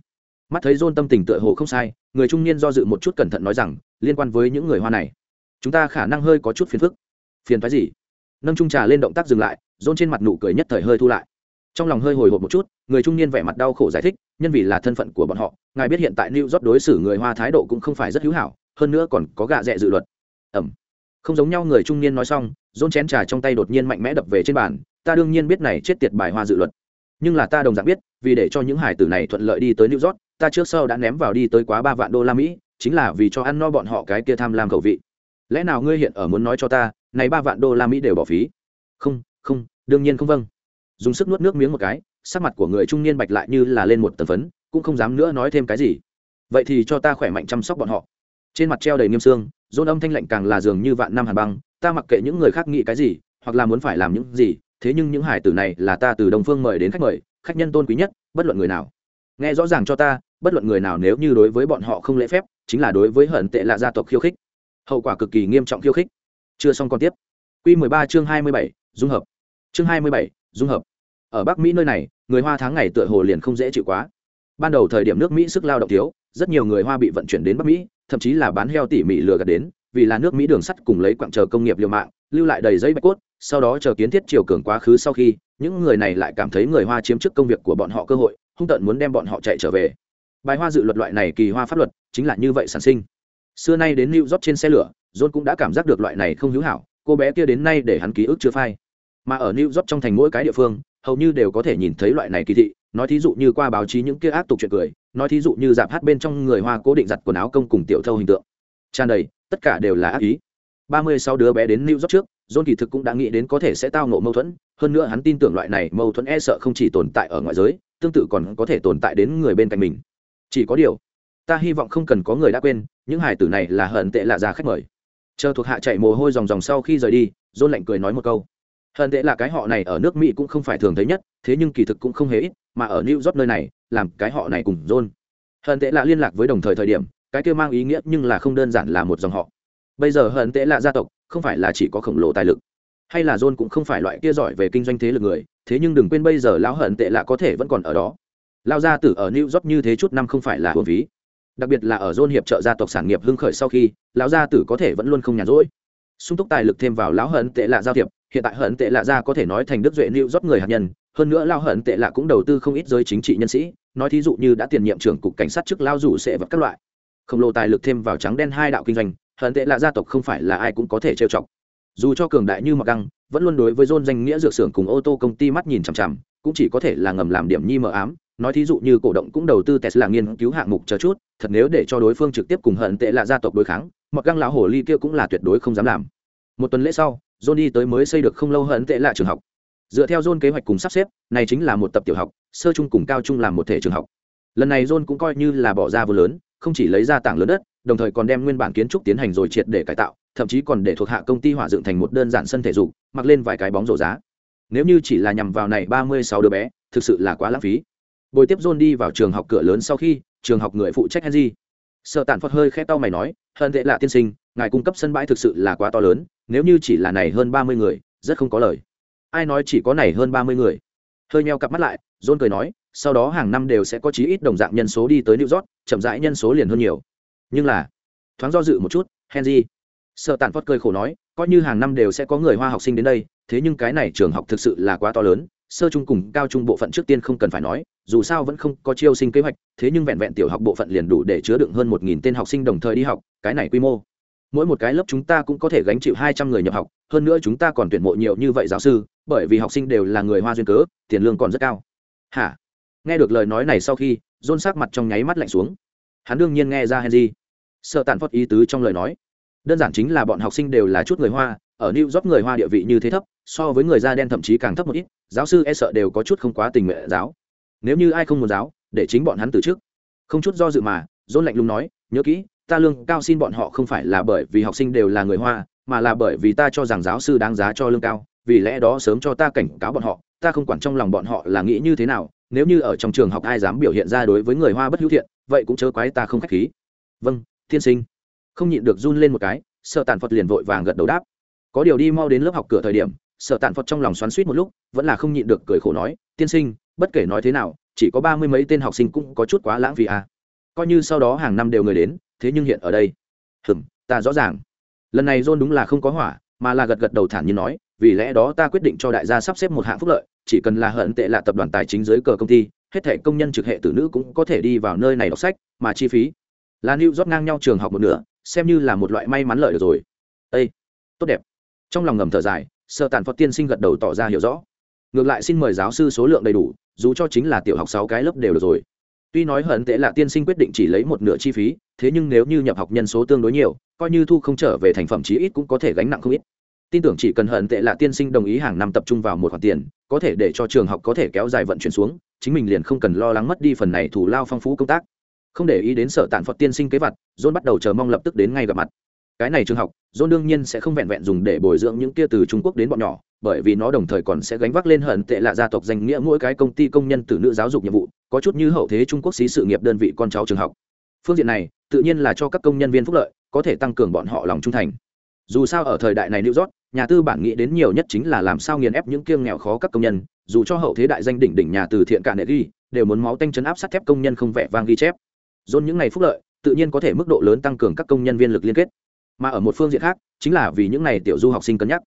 Mắt thấy john tâm tình tựa hồ không sai, người trung niên do dự một chút cẩn thận nói rằng, liên quan với những người hoa này, chúng ta khả năng hơi có chút phiền phức. Phiền phái gì? Nâng trung trà lên động tác dừng lại dôn trên mặt nụ cười nhất thời hơi thu lại. Trong lòng hơi hồi hộp một chút, người trung niên vẻ mặt đau khổ giải thích, nhân vì là thân phận của bọn họ, ngài biết hiện tại new york đối xử người hoa thái độ cũng không phải rất hữu hảo, hơn nữa còn có gạ dẹ dự luật. Ẩm. Không giống nhau, người trung niên nói xong, dôn chén trà trong tay đột nhiên mạnh mẽ đập về trên bàn, ta đương nhiên biết này chết tiệt bài hoa dự luật. Nhưng là ta đồng dạng biết, vì để cho những hải tử này thuận lợi đi tới new york, ta trước sau đã ném vào đi tới quá ba vạn đô la mỹ, chính là vì cho ăn no bọn họ cái kia tham lam khẩu vị. Lẽ nào ngươi hiện ở muốn nói cho ta, này ba vạn đô la mỹ đều bỏ phí? Không không đương nhiên không vâng. Dùng sức nuốt nước miếng một cái sắc mặt của người trung niên bạch lại như là lên một tần phấn cũng không dám nữa nói thêm cái gì. Vậy thì cho ta khỏe mạnh chăm sóc bọn họ. Trên mặt treo đầy nghiêm xương dôn âm thanh lạnh càng là dường như vạn năm hàn băng ta mặc kệ những người khác nghĩ cái gì hoặc là muốn phải làm những gì thế nhưng những hải tử này là ta từ đồng phương mời đến khách mời khách nhân tôn quý nhất bất luận người nào. Nghe rõ ràng cho ta bất luận người nào nếu như đối với bọn họ không lễ phép chính là đối với hận tệ là gia tộc khiêu khích. Hậu quả cực kỳ nghiêm trọng khiêu khích. Chưa xong còn tiếp. Q 13 chương 27, dung hợp. Chương 27, dung hợp. Ở bắc mỹ nơi này người hoa tháng ngày tựa hồ liền không dễ chịu quá. Ban đầu thời điểm nước mỹ sức lao động thiếu rất nhiều người hoa bị vận chuyển đến bắc mỹ thậm chí là bán heo tỉ mỉ lừa gạt đến vì là nước mỹ đường sắt cùng lấy quặng chờ công nghiệp liều mạng lưu lại đầy giấy bạch cốt sau đó chờ kiến thiết triều cường quá khứ sau khi những người này lại cảm thấy người hoa chiếm chức công việc của bọn họ cơ hội hung tận muốn đem bọn họ chạy trở về. Bài hoa dự luật loại này kỳ hoa pháp luật chính là như vậy sản sinh. Xưa nay đến new york trên xe lửa john cũng đã cảm giác được loại này không hữu hảo cô bé kia đến nay để hắn ký ức chưa phai. Mà ở new york trong thành mỗi cái địa phương, hầu như đều có thể nhìn thấy loại này kỳ thị. Nói thí dụ như qua báo chí những kia ác tục chuyện cười, nói thí dụ như dạp hát bên trong người hoa cố định giặt quần áo công cùng tiểu thâu hình tượng. Tràn đầy, tất cả đều là ác ý. Ba mươi sáu đứa bé đến new york trước, john kỳ thực cũng đã nghĩ đến có thể sẽ tao nộ mâu thuẫn. Hơn nữa hắn tin tưởng loại này mâu thuẫn e sợ không chỉ tồn tại ở ngoại giới, tương tự còn có thể tồn tại đến người bên cạnh mình. Chỉ có điều, ta hy vọng không cần có người đã quên, những hải tử này là hận tệ lạ già khách mời chờ thuộc hạ chạy mồ hôi ròng ròng sau khi rời đi, john lạnh cười nói một câu. Hận tệ là cái họ này ở nước mỹ cũng không phải thường thấy nhất, thế nhưng kỳ thực cũng không hề ít, mà ở new york nơi này, làm cái họ này cùng john. Hận tệ là liên lạc với đồng thời thời điểm, cái kia mang ý nghĩa nhưng là không đơn giản là một dòng họ. Bây giờ hận tệ là gia tộc, không phải là chỉ có khổng lồ tài lực. Hay là john cũng không phải loại kia giỏi về kinh doanh thế lực người, thế nhưng đừng quên bây giờ lão hận tệ là có thể vẫn còn ở đó. Lao gia tử ở new york như thế chút năm không phải là hồn ví đặc biệt là ở john hiệp trợ gia tộc sản nghiệp hưng khởi sau khi, lão gia tử có thể vẫn luôn không nhàn rỗi. Sung túc tài lực thêm vào lão hận tệ lạ giao thiệp, hiện tại hận tệ lạ gia có thể nói thành đức duệ lưu rót người hạt nhân, hơn nữa lao hận tệ lạ cũng đầu tư không ít giới chính trị nhân sĩ, nói thí dụ như đã tiền nhiệm trưởng cục cảnh sát trước lao rủ sẽ vật các loại. Khổng lồ tài lực thêm vào trắng đen hai đạo kinh doanh, hận tệ lạ gia tộc không phải là ai cũng có thể trêu chọc. Dù cho cường đại như mặc găng vẫn luôn đối với dôn danh nghĩa dược xưởng cùng ô tô công ty mắt nhìn chằm chằm, cũng chỉ có thể là ngầm làm điểm nhi mờ ám nói thí dụ như cổ động cũng đầu tư tesla nghiên cứu hạng mục chờ chút, thật nếu để cho đối phương trực tiếp cùng hận tệ lạ gia tộc đối kháng, mặc găng lão hồ ly kia cũng là tuyệt đối không dám làm. Một tuần lễ sau, john đi tới mới xây được không lâu hận tệ lạ trường học. Dựa theo john kế hoạch cùng sắp xếp, này chính là một tập tiểu học, sơ trung cùng cao trung làm một thể trường học. Lần này john cũng coi như là bỏ ra vô lớn, không chỉ lấy ra tảng lớn đất, đồng thời còn đem nguyên bản kiến trúc tiến hành rồi triệt để cải tạo, thậm chí còn để thuộc hạ công ty hỏa dựng thành một đơn giản sân thể dục, mặc lên vài cái bóng rổ giá. Nếu như chỉ là nhằm vào này ba mươi sáu đứa bé, thực sự là quá lãng phí bồi tiếp john đi vào trường học cửa lớn sau khi, trường học người phụ trách henry. Sợ tàn phật hơi khẽ tao mày nói hơn tệ lạ tiên sinh, ngài cung cấp sân bãi thực sự là quá to lớn, nếu như chỉ là này hơn ba mươi người, rất không có lời. Ai nói chỉ có này hơn ba mươi người? Hơi meo cặp mắt lại, john cười nói, sau đó hàng năm đều sẽ có chí ít đồng dạng nhân số đi tới new york, chậm rãi nhân số liền hơn nhiều. Nhưng là, thoáng do dự một chút, henry. Sợ tàn phật cười khổ nói, coi như hàng năm đều sẽ có người hoa học sinh đến đây, thế nhưng cái này trường học thực sự là quá to lớn sơ trung cùng cao trung bộ phận trước tiên không cần phải nói, dù sao vẫn không có chiêu sinh kế hoạch, thế nhưng vẹn vẹn tiểu học bộ phận liền đủ để chứa đựng hơn một nghìn tên học sinh đồng thời đi học, cái này quy mô. Mỗi một cái lớp chúng ta cũng có thể gánh chịu hai trăm người nhập học, hơn nữa chúng ta còn tuyển mộ nhiều như vậy giáo sư, bởi vì học sinh đều là người hoa duyên cớ, tiền lương còn rất cao. Hả? Nghe được lời nói này sau khi dôn sắc mặt trong nháy mắt lạnh xuống. Hắn đương nhiên nghe ra henry. Sợ tàn phót ý tứ trong lời nói. Đơn giản chính là bọn học sinh đều là chút người hoa ở new york người hoa địa vị như thế thấp, so với người da đen thậm chí càng thấp một ít, giáo sư e sợ đều có chút không quá tình nguyện giáo. Nếu như ai không muốn giáo, để chính bọn hắn từ trước. Không chút do dự mà dôn lạnh lùng nói, nhớ kỹ, ta lương cao xin bọn họ không phải là bởi vì học sinh đều là người hoa, mà là bởi vì ta cho rằng giáo sư đáng giá cho lương cao, vì lẽ đó sớm cho ta cảnh cáo bọn họ, ta không quản trong lòng bọn họ là nghĩ như thế nào, nếu như ở trong trường học ai dám biểu hiện ra đối với người hoa bất hữu thiện, vậy cũng chớ quái ta không k h á c h khí. Vâng tiên sinh. Không nhịn được run lên một cái, sợ tàn phật liền vội vàng gật đầu đáp có điều đi mau đến lớp học cửa thời điểm sợ tàn phật trong lòng xoắn suýt một lúc, vẫn là không nhịn được cười khổ nói, tiên sinh, bất kể nói thế nào, chỉ có ba mươi mấy tên học sinh cũng có chút quá lãng phí à. coi như sau đó hàng năm đều người đến, thế nhưng hiện ở đây. Hừm, ta rõ ràng. Lần này john đúng là không có hỏa, mà là gật gật đầu thản nhiên nói, vì lẽ đó ta quyết định cho đại gia sắp xếp một hạng phúc lợi, chỉ cần là hận tệ là tập đoàn tài chính dưới cờ công ty, hết thể công nhân trực hệ tử nữ cũng có thể đi vào nơi này đọc sách, mà chi phí là new rót ngang nhau trường học một nửa, xem như là một loại may mắn lợi được rồi. Ây tốt đẹp trong lòng ngầm thở dài sơ tàn phật tiên sinh gật đầu tỏ ra hiểu rõ. Ngược lại xin mời giáo sư số lượng đầy đủ, dù cho chính là tiểu học sáu cái lớp đều được rồi. Tuy nói hận tệ là tiên sinh quyết định chỉ lấy một nửa chi phí, thế nhưng nếu như nhập học nhân số tương đối nhiều, coi như thu không trở về thành phẩm chí ít cũng có thể gánh nặng không ít. Tin tưởng chỉ cần hận tệ là tiên sinh đồng ý hàng năm tập trung vào một khoản tiền, có thể để cho trường học có thể kéo dài vận chuyển xuống, chính mình liền không cần lo lắng mất đi phần này thủ lao phong phú công tác. Không để ý đến sở tản phật tiên sinh kế vật john bắt đầu chờ mong lập tức đến ngay gặp mặt cái này trường học, john đương nhiên sẽ không vẹn vẹn dùng để bồi dưỡng những kia từ trung quốc đến bọn nhỏ, bởi vì nó đồng thời còn sẽ gánh vác lên hận tệ lạ gia tộc danh nghĩa mỗi cái công ty công nhân từ nữ giáo dục nhiệm vụ, có chút như hậu thế trung quốc xí sự nghiệp đơn vị con cháu trường học. Phương diện này, tự nhiên là cho các công nhân viên phúc lợi, có thể tăng cường bọn họ lòng trung thành. Dù sao ở thời đại này new york, nhà tư bản nghĩ đến nhiều nhất chính là làm sao nghiền ép những kiêng nghèo khó các công nhân, dù cho hậu thế đại danh đỉnh đỉnh nhà từ thiện cả nệ ghi, đều muốn máu tanh chấn áp sắt thép công nhân không vẻ vang ghi chép. Dồn những ngày phúc lợi, tự nhiên có thể mức độ lớn tăng cường các công nhân viên lực liên kết mà ở một phương diện khác, chính là vì những ngày tiểu du học sinh cân nhắc.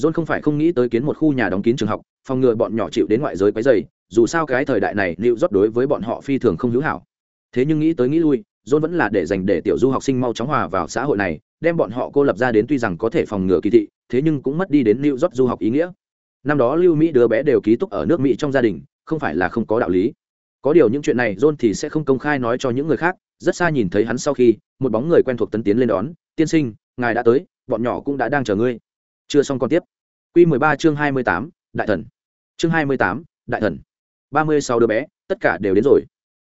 John không phải không nghĩ tới kiến một khu nhà đóng kín trường học, phòng ngừa bọn nhỏ chịu đến ngoại giới quấy dày dù sao cái thời đại này lưu rót đối với bọn họ phi thường không hữu hảo. Thế nhưng nghĩ tới nghĩ lui, John vẫn là để dành để tiểu du học sinh mau chóng hòa vào xã hội này, đem bọn họ cô lập ra đến tuy rằng có thể phòng ngừa kỳ thị, thế nhưng cũng mất đi đến lưu rót du học ý nghĩa. Năm đó lưu mỹ đứa bé đều ký túc ở nước mỹ trong gia đình, không phải là không có đạo lý. Có điều những chuyện này john thì sẽ không công khai nói cho những người khác, rất xa nhìn thấy hắn sau khi, một bóng người quen thuộc tấn tiến lên đón tiên sinh ngài đã tới bọn nhỏ cũng đã đang chờ ngươi. Chưa xong còn tiếp. Q 13 chương 28, đại thần. Chương 28, đại thần. Ba mươi sáu đứa bé tất cả đều đến rồi.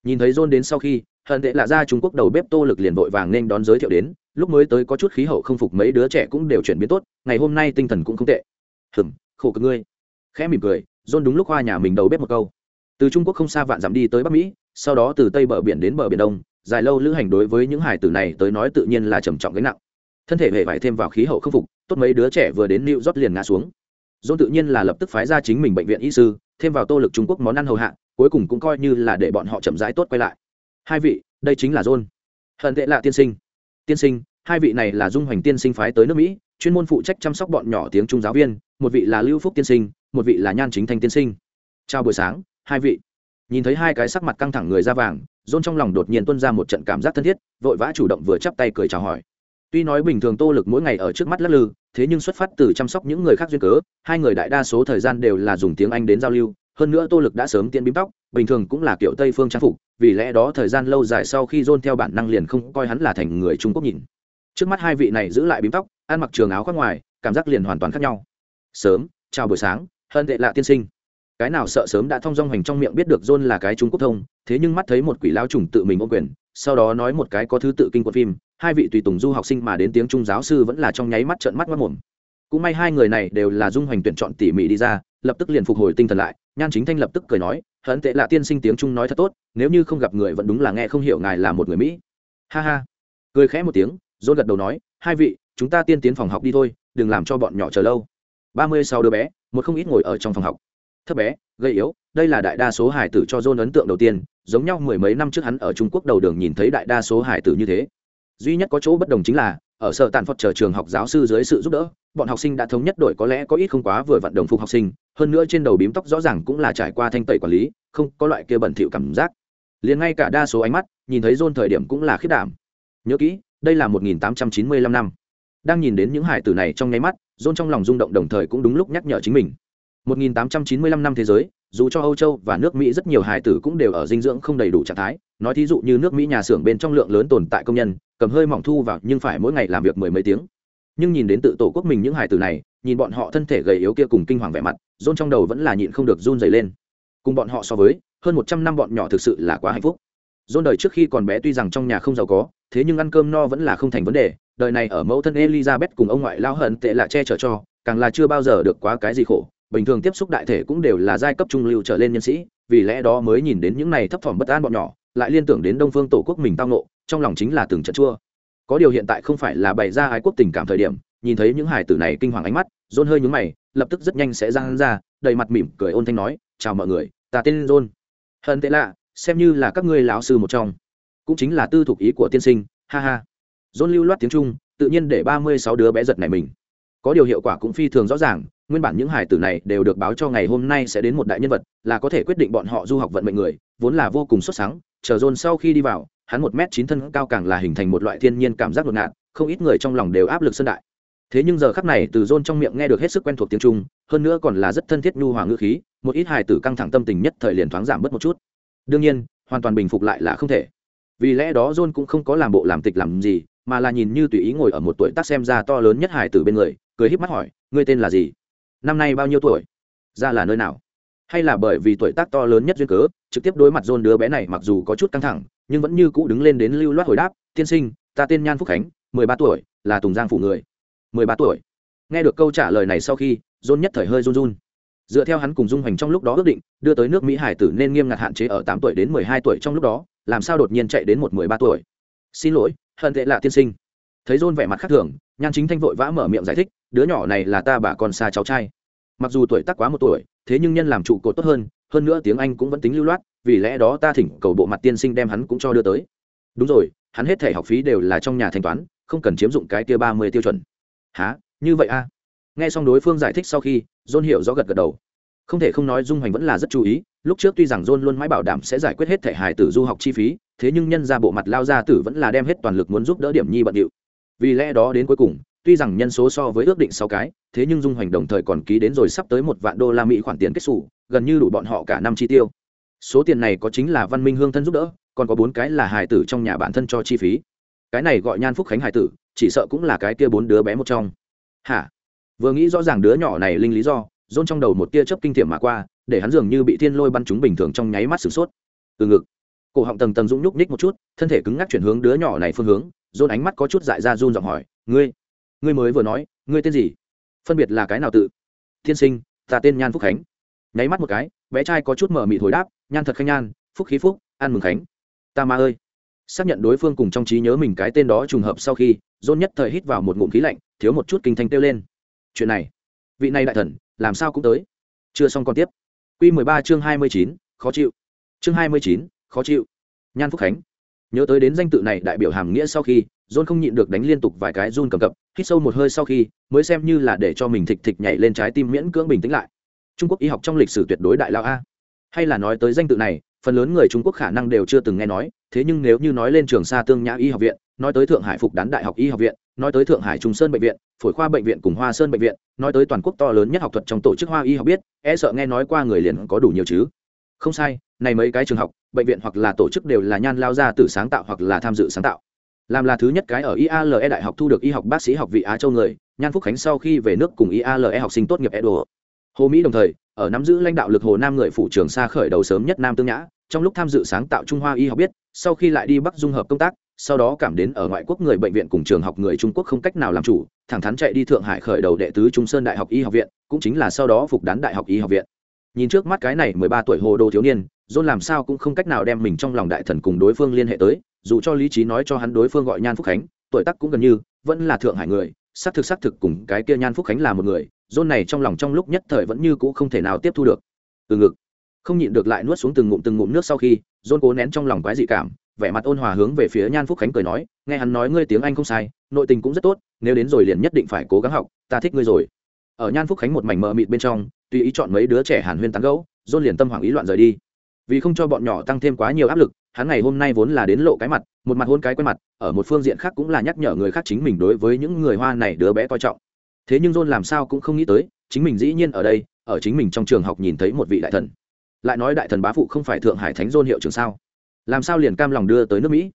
Nhìn thấy john đến sau khi hận tệ là ra trung quốc đầu bếp tô lực liền vội vàng nên đón giới thiệu đến. Lúc mới tới có chút khí hậu không phục mấy đứa trẻ cũng đều chuyển biến tốt ngày hôm nay tinh thần cũng không tệ. Hừm khổ cực ngươi. Khẽ mỉm cười john đúng lúc hoa nhà mình đầu bếp một câu. Từ trung quốc không xa vạn dặm đi tới bắc mỹ sau đó từ tây bờ biển đến bờ biển đông dài lâu lữ hành đối với những hải tử này tới nói tự nhiên là trầm trọng gánh nặng. Thân thể hề phải thêm vào khí hậu khắc phục, tốt mấy đứa trẻ vừa đến new rót liền ngã xuống. John tự nhiên là lập tức phái ra chính mình bệnh viện y sư, thêm vào tô lực trung quốc món ăn hầu hạ, cuối cùng cũng coi như là để bọn họ chậm rãi tốt quay lại. Hai vị, đây chính là john. Hận tệ lạ tiên sinh. Tiên sinh, hai vị này là dung hoành tiên sinh phái tới nước mỹ, chuyên môn phụ trách chăm sóc bọn nhỏ tiếng trung giáo viên, một vị là lưu phúc tiên sinh, một vị là nhan chính thanh tiên sinh. Chào buổi sáng, hai vị. Nhìn thấy hai cái sắc mặt căng thẳng người da vàng John trong lòng đột nhiên tuôn ra một trận cảm giác thân thiết, vội vã chủ động vừa chắp tay cười chào hỏi. Tuy nói bình thường tô lực mỗi ngày ở trước mắt lắc lư, thế nhưng xuất phát từ chăm sóc những người khác duyên cớ, hai người đại đa số thời gian đều là dùng tiếng anh đến giao lưu, hơn nữa tô lực đã sớm tiện bím tóc, bình thường cũng là kiểu tây phương trang phục, vì lẽ đó thời gian lâu dài sau khi John theo bản năng liền không coi hắn là thành người trung quốc nhìn. Trước mắt hai vị này giữ lại bím tóc, ăn mặc trường áo khoác ngoài, cảm giác liền hoàn toàn khác nhau. Sớm, chào buổi sáng hơn tệ lạ tiên sinh cái nào sợ sớm đã thong dong hành trong miệng biết được john là cái trung quốc thông, thế nhưng mắt thấy một quỷ lao trùng tự mình ô quyền, sau đó nói một cái có thứ tự kinh quân phim, hai vị tùy tùng du học sinh mà đến tiếng trung giáo sư vẫn là trong nháy mắt trợn mắt mất mồm. Cũng may hai người này đều là dung hoành tuyển chọn tỉ mỉ đi ra, lập tức liền phục hồi tinh thần lại, nhan chính thanh lập tức cười nói hận tệ là tiên sinh tiếng trung nói thật tốt, nếu như không gặp người vẫn đúng là nghe không hiểu ngài là một người mỹ. Ha ha. Cười khẽ một tiếng dôn gật đầu nói, hai vị, chúng ta tiên tiến phòng học đi thôi, đừng làm cho bọn nhỏ chờ lâu. Ba mươi sáu đứa bé, một không ít ngồi ở trong phòng học thấp bé, gây yếu, đây là đại đa số hải tử cho dôn ấn tượng đầu tiên, giống nhau mười mấy năm trước hắn ở trung quốc đầu đường nhìn thấy đại đa số hải tử như thế. Duy nhất có chỗ bất đồng chính là, ở sở tàn phật chờ trường học giáo sư dưới sự giúp đỡ, bọn học sinh đã thống nhất đổi có lẽ có ít không quá vừa vận động phục học sinh, hơn nữa trên đầu bím tóc rõ ràng cũng là trải qua thanh tẩy quản lý, không có loại kia bẩn thỉu cảm giác. Liền ngay cả đa số ánh mắt, nhìn thấy dôn thời điểm cũng là khiết đảm. Nhớ kỹ, đây là 1895 năm. Đang nhìn đến những hải tử này trong nháy mắt dôn trong lòng rung động đồng thời cũng đúng lúc nhắc nhở chính mình. 1895 năm thế giới, dù cho âu châu và nước mỹ rất nhiều hải tử cũng đều ở dinh dưỡng không đầy đủ trạng thái, nói thí dụ như nước mỹ nhà xưởng bên trong lượng lớn tồn tại công nhân, cầm hơi mỏng thu vào nhưng phải mỗi ngày làm việc mười mấy tiếng. Nhưng nhìn đến tự tổ quốc mình những hải tử này, nhìn bọn họ thân thể gầy yếu kia cùng kinh hoàng vẻ mặt rôn trong đầu vẫn là nhịn không được run dày lên. Cùng bọn họ so với, hơn một trăm năm bọn nhỏ thực sự là quá hạnh phúc. Rôn đời trước khi còn bé tuy rằng trong nhà không giàu có, thế nhưng ăn cơm no vẫn là không thành vấn đề, đời này ở mẫu thân elizabeth cùng ông ngoại lao hận tệ là che chở cho, càng là chưa bao giờ được quá cái gì khổ bình thường tiếp xúc đại thể cũng đều là giai cấp trung lưu trở lên nhân sĩ, vì lẽ đó mới nhìn đến những này thấp thỏm bất an bọn nhỏ, lại liên tưởng đến đông phương tổ quốc mình tao nộ trong lòng chính là từng trận chua. Có điều hiện tại không phải là bày ra ái quốc tình cảm thời điểm, nhìn thấy những hải tử này kinh hoàng ánh mắt, john hơi nhúng mày, lập tức rất nhanh sẽ ra hắn ra, đầy mặt mỉm cười ôn thanh nói, chào mọi người, ta tên john. Hận tệ lạ, xem như là các ngươi lão sư một trong, cũng chính là tư thuộc ý của tiên sinh, ha ha. John lưu loát tiếng trung, tự nhiên để ba mươi sáu đứa bé giật này mình. Có điều hiệu quả cũng phi thường rõ ràng nguyên bản những hải tử này đều được báo cho ngày hôm nay sẽ đến một đại nhân vật, là có thể quyết định bọn họ du học vận mệnh người, vốn là vô cùng xuất sáng chờ john sau khi đi vào, hắn một m chín thân cao càng là hình thành một loại thiên nhiên cảm giác ngột ngạt, không ít người trong lòng đều áp lực sân đại. Thế nhưng giờ khắc này, từ john trong miệng nghe được hết sức quen thuộc tiếng trung, hơn nữa còn là rất thân thiết nhu hòa ngữ khí, một ít hài tử căng thẳng tâm tình nhất thời liền thoáng giảm bớt một chút. Đương nhiên, hoàn toàn bình phục lại là không thể. Vì lẽ đó john cũng không có làm bộ làm tịch làm gì, mà là nhìn như tùy ý ngồi ở một tuổi tác xem ra to lớn nhất hài tử bên người, cười híp mắt hỏi, ngươi tên là gì? Năm nay bao nhiêu tuổi? Ra là nơi nào? Hay là bởi vì tuổi tác to lớn nhất duyên cớ, trực tiếp đối mặt john đứa bé này mặc dù có chút căng thẳng, nhưng vẫn như cũ đứng lên đến lưu loát hồi đáp, tiên sinh, ta tên nhan phúc khánh, mười ba tuổi, là tùng giang phủ người. Mười ba tuổi. Nghe được câu trả lời này sau khi john nhất thời hơi run run. Dựa theo hắn cùng dung hoành trong lúc đó ước định, đưa tới nước mỹ hải tử nên nghiêm ngặt hạn chế ở tám tuổi đến mười hai tuổi trong lúc đó, làm sao đột nhiên chạy đến một mười ba tuổi? Xin lỗi, hận tệ lạ tiên sinh thấy john vẻ mặt khác thường, nhan chính thanh vội vã mở miệng giải thích, đứa nhỏ này là ta bà con xa cháu trai. Mặc dù tuổi tác quá một tuổi, thế nhưng nhân làm trụ cột tốt hơn hơn nữa tiếng anh cũng vẫn tính lưu loát, vì lẽ đó ta thỉnh cầu bộ mặt tiên sinh đem hắn cũng cho đưa tới. Đúng rồi, hắn hết thẻ học phí đều là trong nhà thanh toán, không cần chiếm dụng cái kia ba mươi tiêu chuẩn. Há như vậy a à? nghe xong đối phương giải thích sau khi, john hiểu rõ gật gật đầu. Không thể không nói dung hoành vẫn là rất chú ý, lúc trước tuy rằng john luôn mãi bảo đảm sẽ giải quyết hết thẻ hài tử du học chi phí, thế nhưng nhân ra bộ mặt lao ra tử vẫn là đem hết toàn lực muốn giúp đỡ điểm nhi bận điệu vì lẽ đó đến cuối cùng, tuy rằng nhân số so với ước định sáu cái, thế nhưng dung hoành đồng thời còn ký đến rồi sắp tới một vạn đô la mỹ khoản tiền kết xù, gần như đủ bọn họ cả năm chi tiêu. Số tiền này có chính là văn minh hương thân giúp đỡ, còn có bốn cái là hài tử trong nhà bản thân cho chi phí. Cái này gọi nhan phúc khánh hài tử, chỉ sợ cũng là cái kia bốn đứa bé một trong. Hả? Vừa nghĩ rõ ràng đứa nhỏ này linh lý do, dôn trong đầu một tia chớp kinh thiểm mà qua, để hắn dường như bị thiên lôi bắn chúng bình thường trong nháy mắt sửng sốt. Từ ngực, cổ họng tầng tầng dũng nhúc nhích một chút, thân thể cứng ngắc chuyển hướng đứa nhỏ này phương hướng dồn ánh mắt có chút dại ra run giọng hỏi, ngươi ngươi mới vừa nói, ngươi tên gì? Phân biệt là cái nào tự? Thiên sinh, ta tên nhan phúc khánh. Nháy mắt một cái, bé trai có chút mở mị thổi đáp, nhan thật khanh nhan, phúc khí phúc an mừng khánh. Ta ma ơi. Xác nhận đối phương cùng trong trí nhớ mình cái tên đó trùng hợp sau khi dôn nhất thời hít vào một ngụm khí lạnh, thiếu một chút kinh thanh kêu lên. Chuyện này, vị này đại thần, làm sao cũng tới. Chưa xong còn tiếp. Q mười ba chương hai mươi chín, khó chịu. Chương hai mươi chín, khó chịu. Nhan phúc khánh nhớ tới đến danh tự này đại biểu hàm nghĩa sau khi, john không nhịn được đánh liên tục vài cái run cầm cập, hít sâu một hơi sau khi, mới xem như là để cho mình thịch thịch nhảy lên trái tim miễn cưỡng bình tĩnh lại. Trung quốc y học trong lịch sử tuyệt đối đại lao a. Hay là nói tới danh tự này, phần lớn người trung quốc khả năng đều chưa từng nghe nói, thế nhưng nếu như nói lên trường sa tương nhã y học viện, nói tới thượng hải phục đán đại học y học viện, nói tới thượng hải trung sơn bệnh viện, phổi khoa bệnh viện cùng hoa sơn bệnh viện, nói tới toàn quốc to lớn nhất học thuật trong tổ chức hoa y học biết e sợ nghe nói qua người liền có đủ nhiều chứ. Không sai này mấy cái trường học, bệnh viện hoặc là tổ chức đều là nhan lao ra từ sáng tạo hoặc là tham dự sáng tạo. Làm là thứ nhất cái ở iale đại học thu được y học bác sĩ học vị á châu người, nhan phúc khánh sau khi về nước cùng iale học sinh tốt nghiệp edo. Hồ mỹ đồng thời, ở nắm giữ lãnh đạo lực hồ nam người phủ trường xa khởi đầu sớm nhất nam tương nhã, trong lúc tham dự sáng tạo trung hoa y học biết, sau khi lại đi bắc dung hợp công tác, sau đó cảm đến ở ngoại quốc người bệnh viện cùng trường học người trung quốc không cách nào làm chủ, thẳng thắn chạy đi thượng hải khởi đầu đệ tứ trung sơn đại học y học viện, cũng chính là sau đó phục đán đại học y học viện. Nhìn trước mắt cái này mười ba tuổi hồ đô thiếu niên john làm sao cũng không cách nào đem mình trong lòng đại thần cùng đối phương liên hệ tới, dù cho lý trí nói cho hắn đối phương gọi nhan phúc khánh, tuổi tác cũng gần như, vẫn là thượng hải người, xác thực xác thực cùng cái kia nhan phúc khánh là một người, john này trong lòng trong lúc nhất thời vẫn như cũ không thể nào tiếp thu được. Từ ngực, không nhịn được lại nuốt xuống từng ngụm từng ngụm nước sau khi, john cố nén trong lòng quái dị cảm, vẻ mặt ôn hòa hướng về phía nhan phúc khánh cười nói, nghe hắn nói ngươi tiếng anh không sai, nội tình cũng rất tốt, nếu đến rồi liền nhất định phải cố gắng học, ta thích ngươi rồi. Ở nhan phúc khánh một mảnh mờ mịt bên trong, tùy ý chọn mấy đứa trẻ hàn huyên tán gẫu, john liền tâm hoảng ý loạn rời đi vì không cho bọn nhỏ tăng thêm quá nhiều áp lực, hắn ngày hôm nay vốn là đến lộ cái mặt, một mặt hôn cái quen mặt, ở một phương diện khác cũng là nhắc nhở người khác chính mình đối với những người hoa này đứa bé coi trọng. Thế nhưng john làm sao cũng không nghĩ tới, chính mình dĩ nhiên ở đây, ở chính mình trong trường học nhìn thấy một vị đại thần. Lại nói đại thần bá phụ không phải thượng hải thánh john hiệu trường sao? Làm sao liền cam lòng đưa tới nước mỹ?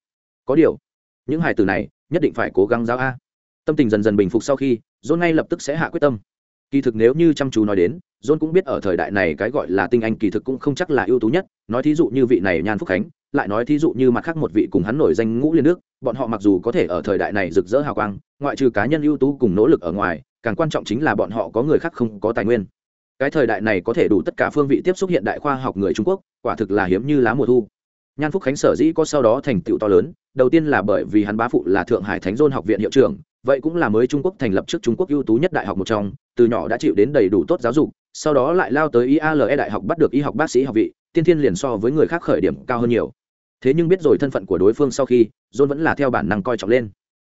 Có điều, những hải tử này nhất định phải cố gắng giáo a. Tâm tình dần dần bình phục sau khi, john ngay lập tức sẽ hạ quyết tâm kỳ thực nếu như chăm chú nói đến, john cũng biết ở thời đại này cái gọi là tinh anh kỳ thực cũng không chắc là ưu tú nhất. Nói thí dụ như vị này nhan phúc khánh, lại nói thí dụ như mặt khác một vị cùng hắn nổi danh ngũ liên nước bọn họ mặc dù có thể ở thời đại này rực rỡ hào quang, ngoại trừ cá nhân ưu tú cùng nỗ lực ở ngoài, càng quan trọng chính là bọn họ có người khác không có tài nguyên. Cái thời đại này có thể đủ tất cả phương vị tiếp xúc hiện đại khoa học người trung quốc, quả thực là hiếm như lá mùa thu. Nhan phúc khánh sở dĩ có sau đó thành tựu to lớn, đầu tiên là bởi vì hắn bá phụ là thượng hải thánh dôn học viện hiệu trưởng vậy cũng là mới trung quốc thành lập trước trung quốc ưu tú nhất đại học một trong, từ nhỏ đã chịu đến đầy đủ tốt giáo dục, sau đó lại lao tới iale đại học bắt được y học bác sĩ học vị, tiên thiên liền so với người khác khởi điểm cao hơn nhiều. Thế nhưng biết rồi thân phận của đối phương sau khi, john vẫn là theo bản năng coi trọng lên.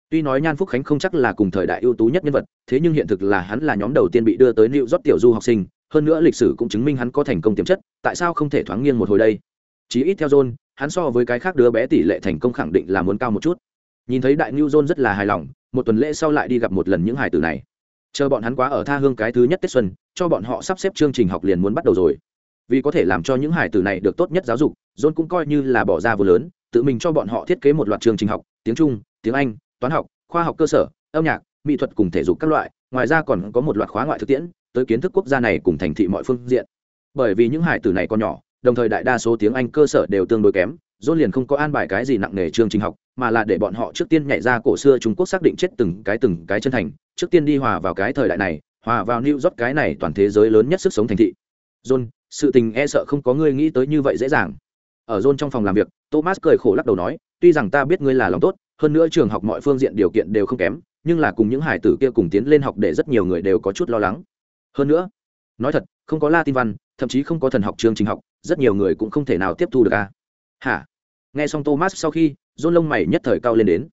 Tuy nói nhan phúc khánh không chắc là cùng thời đại ưu tú nhất nhân vật, thế nhưng hiện thực là hắn là nhóm đầu tiên bị đưa tới new rót tiểu du học sinh, hơn nữa lịch sử cũng chứng minh hắn có thành công tiềm chất, tại sao không thể thoáng nghiêng một hồi đây? Chí ít theo john, hắn so với cái khác đứa bé tỷ lệ thành công khẳng định là muốn cao một chút. Nhìn thấy đại new john rất là hài lòng một tuần lễ sau lại đi gặp một lần những hải tử này. Chờ bọn hắn quá ở tha hương cái thứ nhất tết xuân, cho bọn họ sắp xếp chương trình học liền muốn bắt đầu rồi. Vì có thể làm cho những hải tử này được tốt nhất giáo dục, john cũng coi như là bỏ ra vừa lớn, tự mình cho bọn họ thiết kế một loạt chương trình học, tiếng trung, tiếng anh, toán học, khoa học cơ sở, âm nhạc, mỹ thuật cùng thể dục các loại, ngoài ra còn có một loạt khóa ngoại thực tiễn, tới kiến thức quốc gia này cùng thành thị mọi phương diện. Bởi vì những hải tử này còn nhỏ, đồng thời đại đa số tiếng anh cơ sở đều tương đối kém john liền không có an bài cái gì nặng nề chương trình học, mà là để bọn họ trước tiên nhảy ra cổ xưa trung quốc xác định chết từng cái từng cái chân thành, trước tiên đi hòa vào cái thời đại này, hòa vào new york cái này toàn thế giới lớn nhất sức sống thành thị. John, sự tình e sợ không có ngươi nghĩ tới như vậy dễ dàng. Ở john trong phòng làm việc, thomas cười khổ lắc đầu nói, tuy rằng ta biết ngươi là lòng tốt, hơn nữa trường học mọi phương diện điều kiện đều không kém, nhưng là cùng những hải tử kia cùng tiến lên học để rất nhiều người đều có chút lo lắng. Hơn nữa, nói thật, không có latin văn, thậm chí không có thần học chương trình học, rất nhiều người cũng không thể nào tiếp thu được à hả? Nghe xong thomas sau khi, john lông mày nhất thời cao lên đến.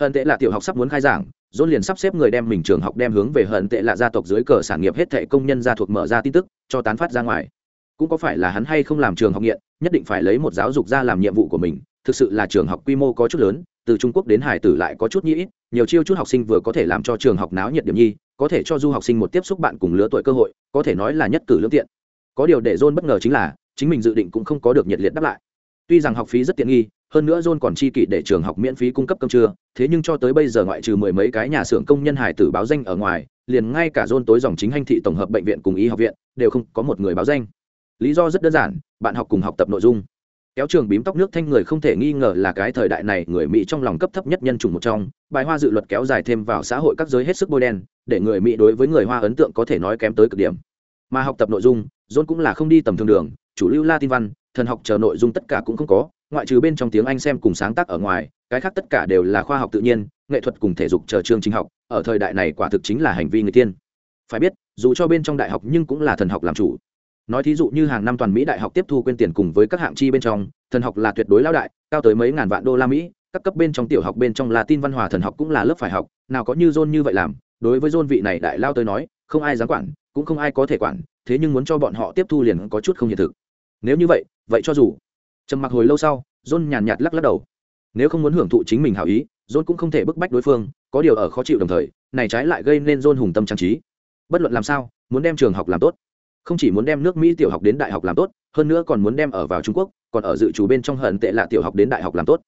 Hận tệ là tiểu học sắp muốn khai giảng, john liền sắp xếp người đem mình trường học đem hướng về hận tệ là gia tộc dưới cờ sản nghiệp hết thệ công nhân gia thuộc mở ra tin tức, cho tán phát ra ngoài. Cũng có phải là hắn hay không làm trường học nghiện, nhất định phải lấy một giáo dục ra làm nhiệm vụ của mình, thực sự là trường học quy mô có chút lớn, từ trung quốc đến hải tử lại có chút nhĩ nhiều chiêu chút học sinh vừa có thể làm cho trường học náo nhiệt điểm nhi, có thể cho du học sinh một tiếp xúc bạn cùng lứa tuổi cơ hội, có thể nói là nhất cử lương tiện. Có điều để john bất ngờ chính là, chính mình dự định cũng không có được nhiệt liệt đáp lại tuy rằng học phí rất tiện nghi, hơn nữa john còn chi kỷ để trường học miễn phí cung cấp cơm trưa, thế nhưng cho tới bây giờ ngoại trừ mười mấy cái nhà xưởng công nhân hải tử báo danh ở ngoài, liền ngay cả john tối dòng chính hành thị tổng hợp bệnh viện cùng y học viện đều không có một người báo danh. Lý do rất đơn giản, bạn học cùng học tập nội dung. Kéo trường bím tóc nước thanh người không thể nghi ngờ là cái thời đại này người mỹ trong lòng cấp thấp nhất nhân chủng một trong, bài hoa dự luật kéo dài thêm vào xã hội các giới hết sức bôi đen, để người mỹ đối với người hoa ấn tượng có thể nói kém tới cực điểm. Mà học tập nội dung, john cũng là không đi tầm thường đường, chủ lưu latin văn thần học chờ nội dung tất cả cũng không có, ngoại trừ bên trong tiếng anh xem cùng sáng tác ở ngoài, cái khác tất cả đều là khoa học tự nhiên, nghệ thuật cùng thể dục chờ chương chính học, ở thời đại này quả thực chính là hành vi người tiên. Phải biết, dù cho bên trong đại học nhưng cũng là thần học làm chủ. Nói thí dụ như hàng năm toàn mỹ đại học tiếp thu quyên tiền cùng với các hạng chi bên trong, thần học là tuyệt đối lao đại, cao tới mấy ngàn vạn đô la mỹ, các cấp bên trong tiểu học bên trong là tin văn hóa thần học cũng là lớp phải học, nào có như john như vậy làm, đối với john vị này đại lao tới nói, không ai dám quản, cũng không ai có thể quản, thế nhưng muốn cho bọn họ tiếp thu liền có chút không hiện thực nếu như vậy vậy cho dù. Trầm mặc hồi lâu sau, john nhàn nhạt lắc lắc đầu. Nếu không muốn hưởng thụ chính mình hảo ý, john cũng không thể bức bách đối phương, có điều ở khó chịu đồng thời, này trái lại gây nên john hùng tâm trang trí. Bất luận làm sao, muốn đem trường học làm tốt. Không chỉ muốn đem nước mỹ tiểu học đến đại học làm tốt, hơn nữa còn muốn đem ở vào trung quốc, còn ở dự trù bên trong hận tệ là tiểu học đến đại học làm tốt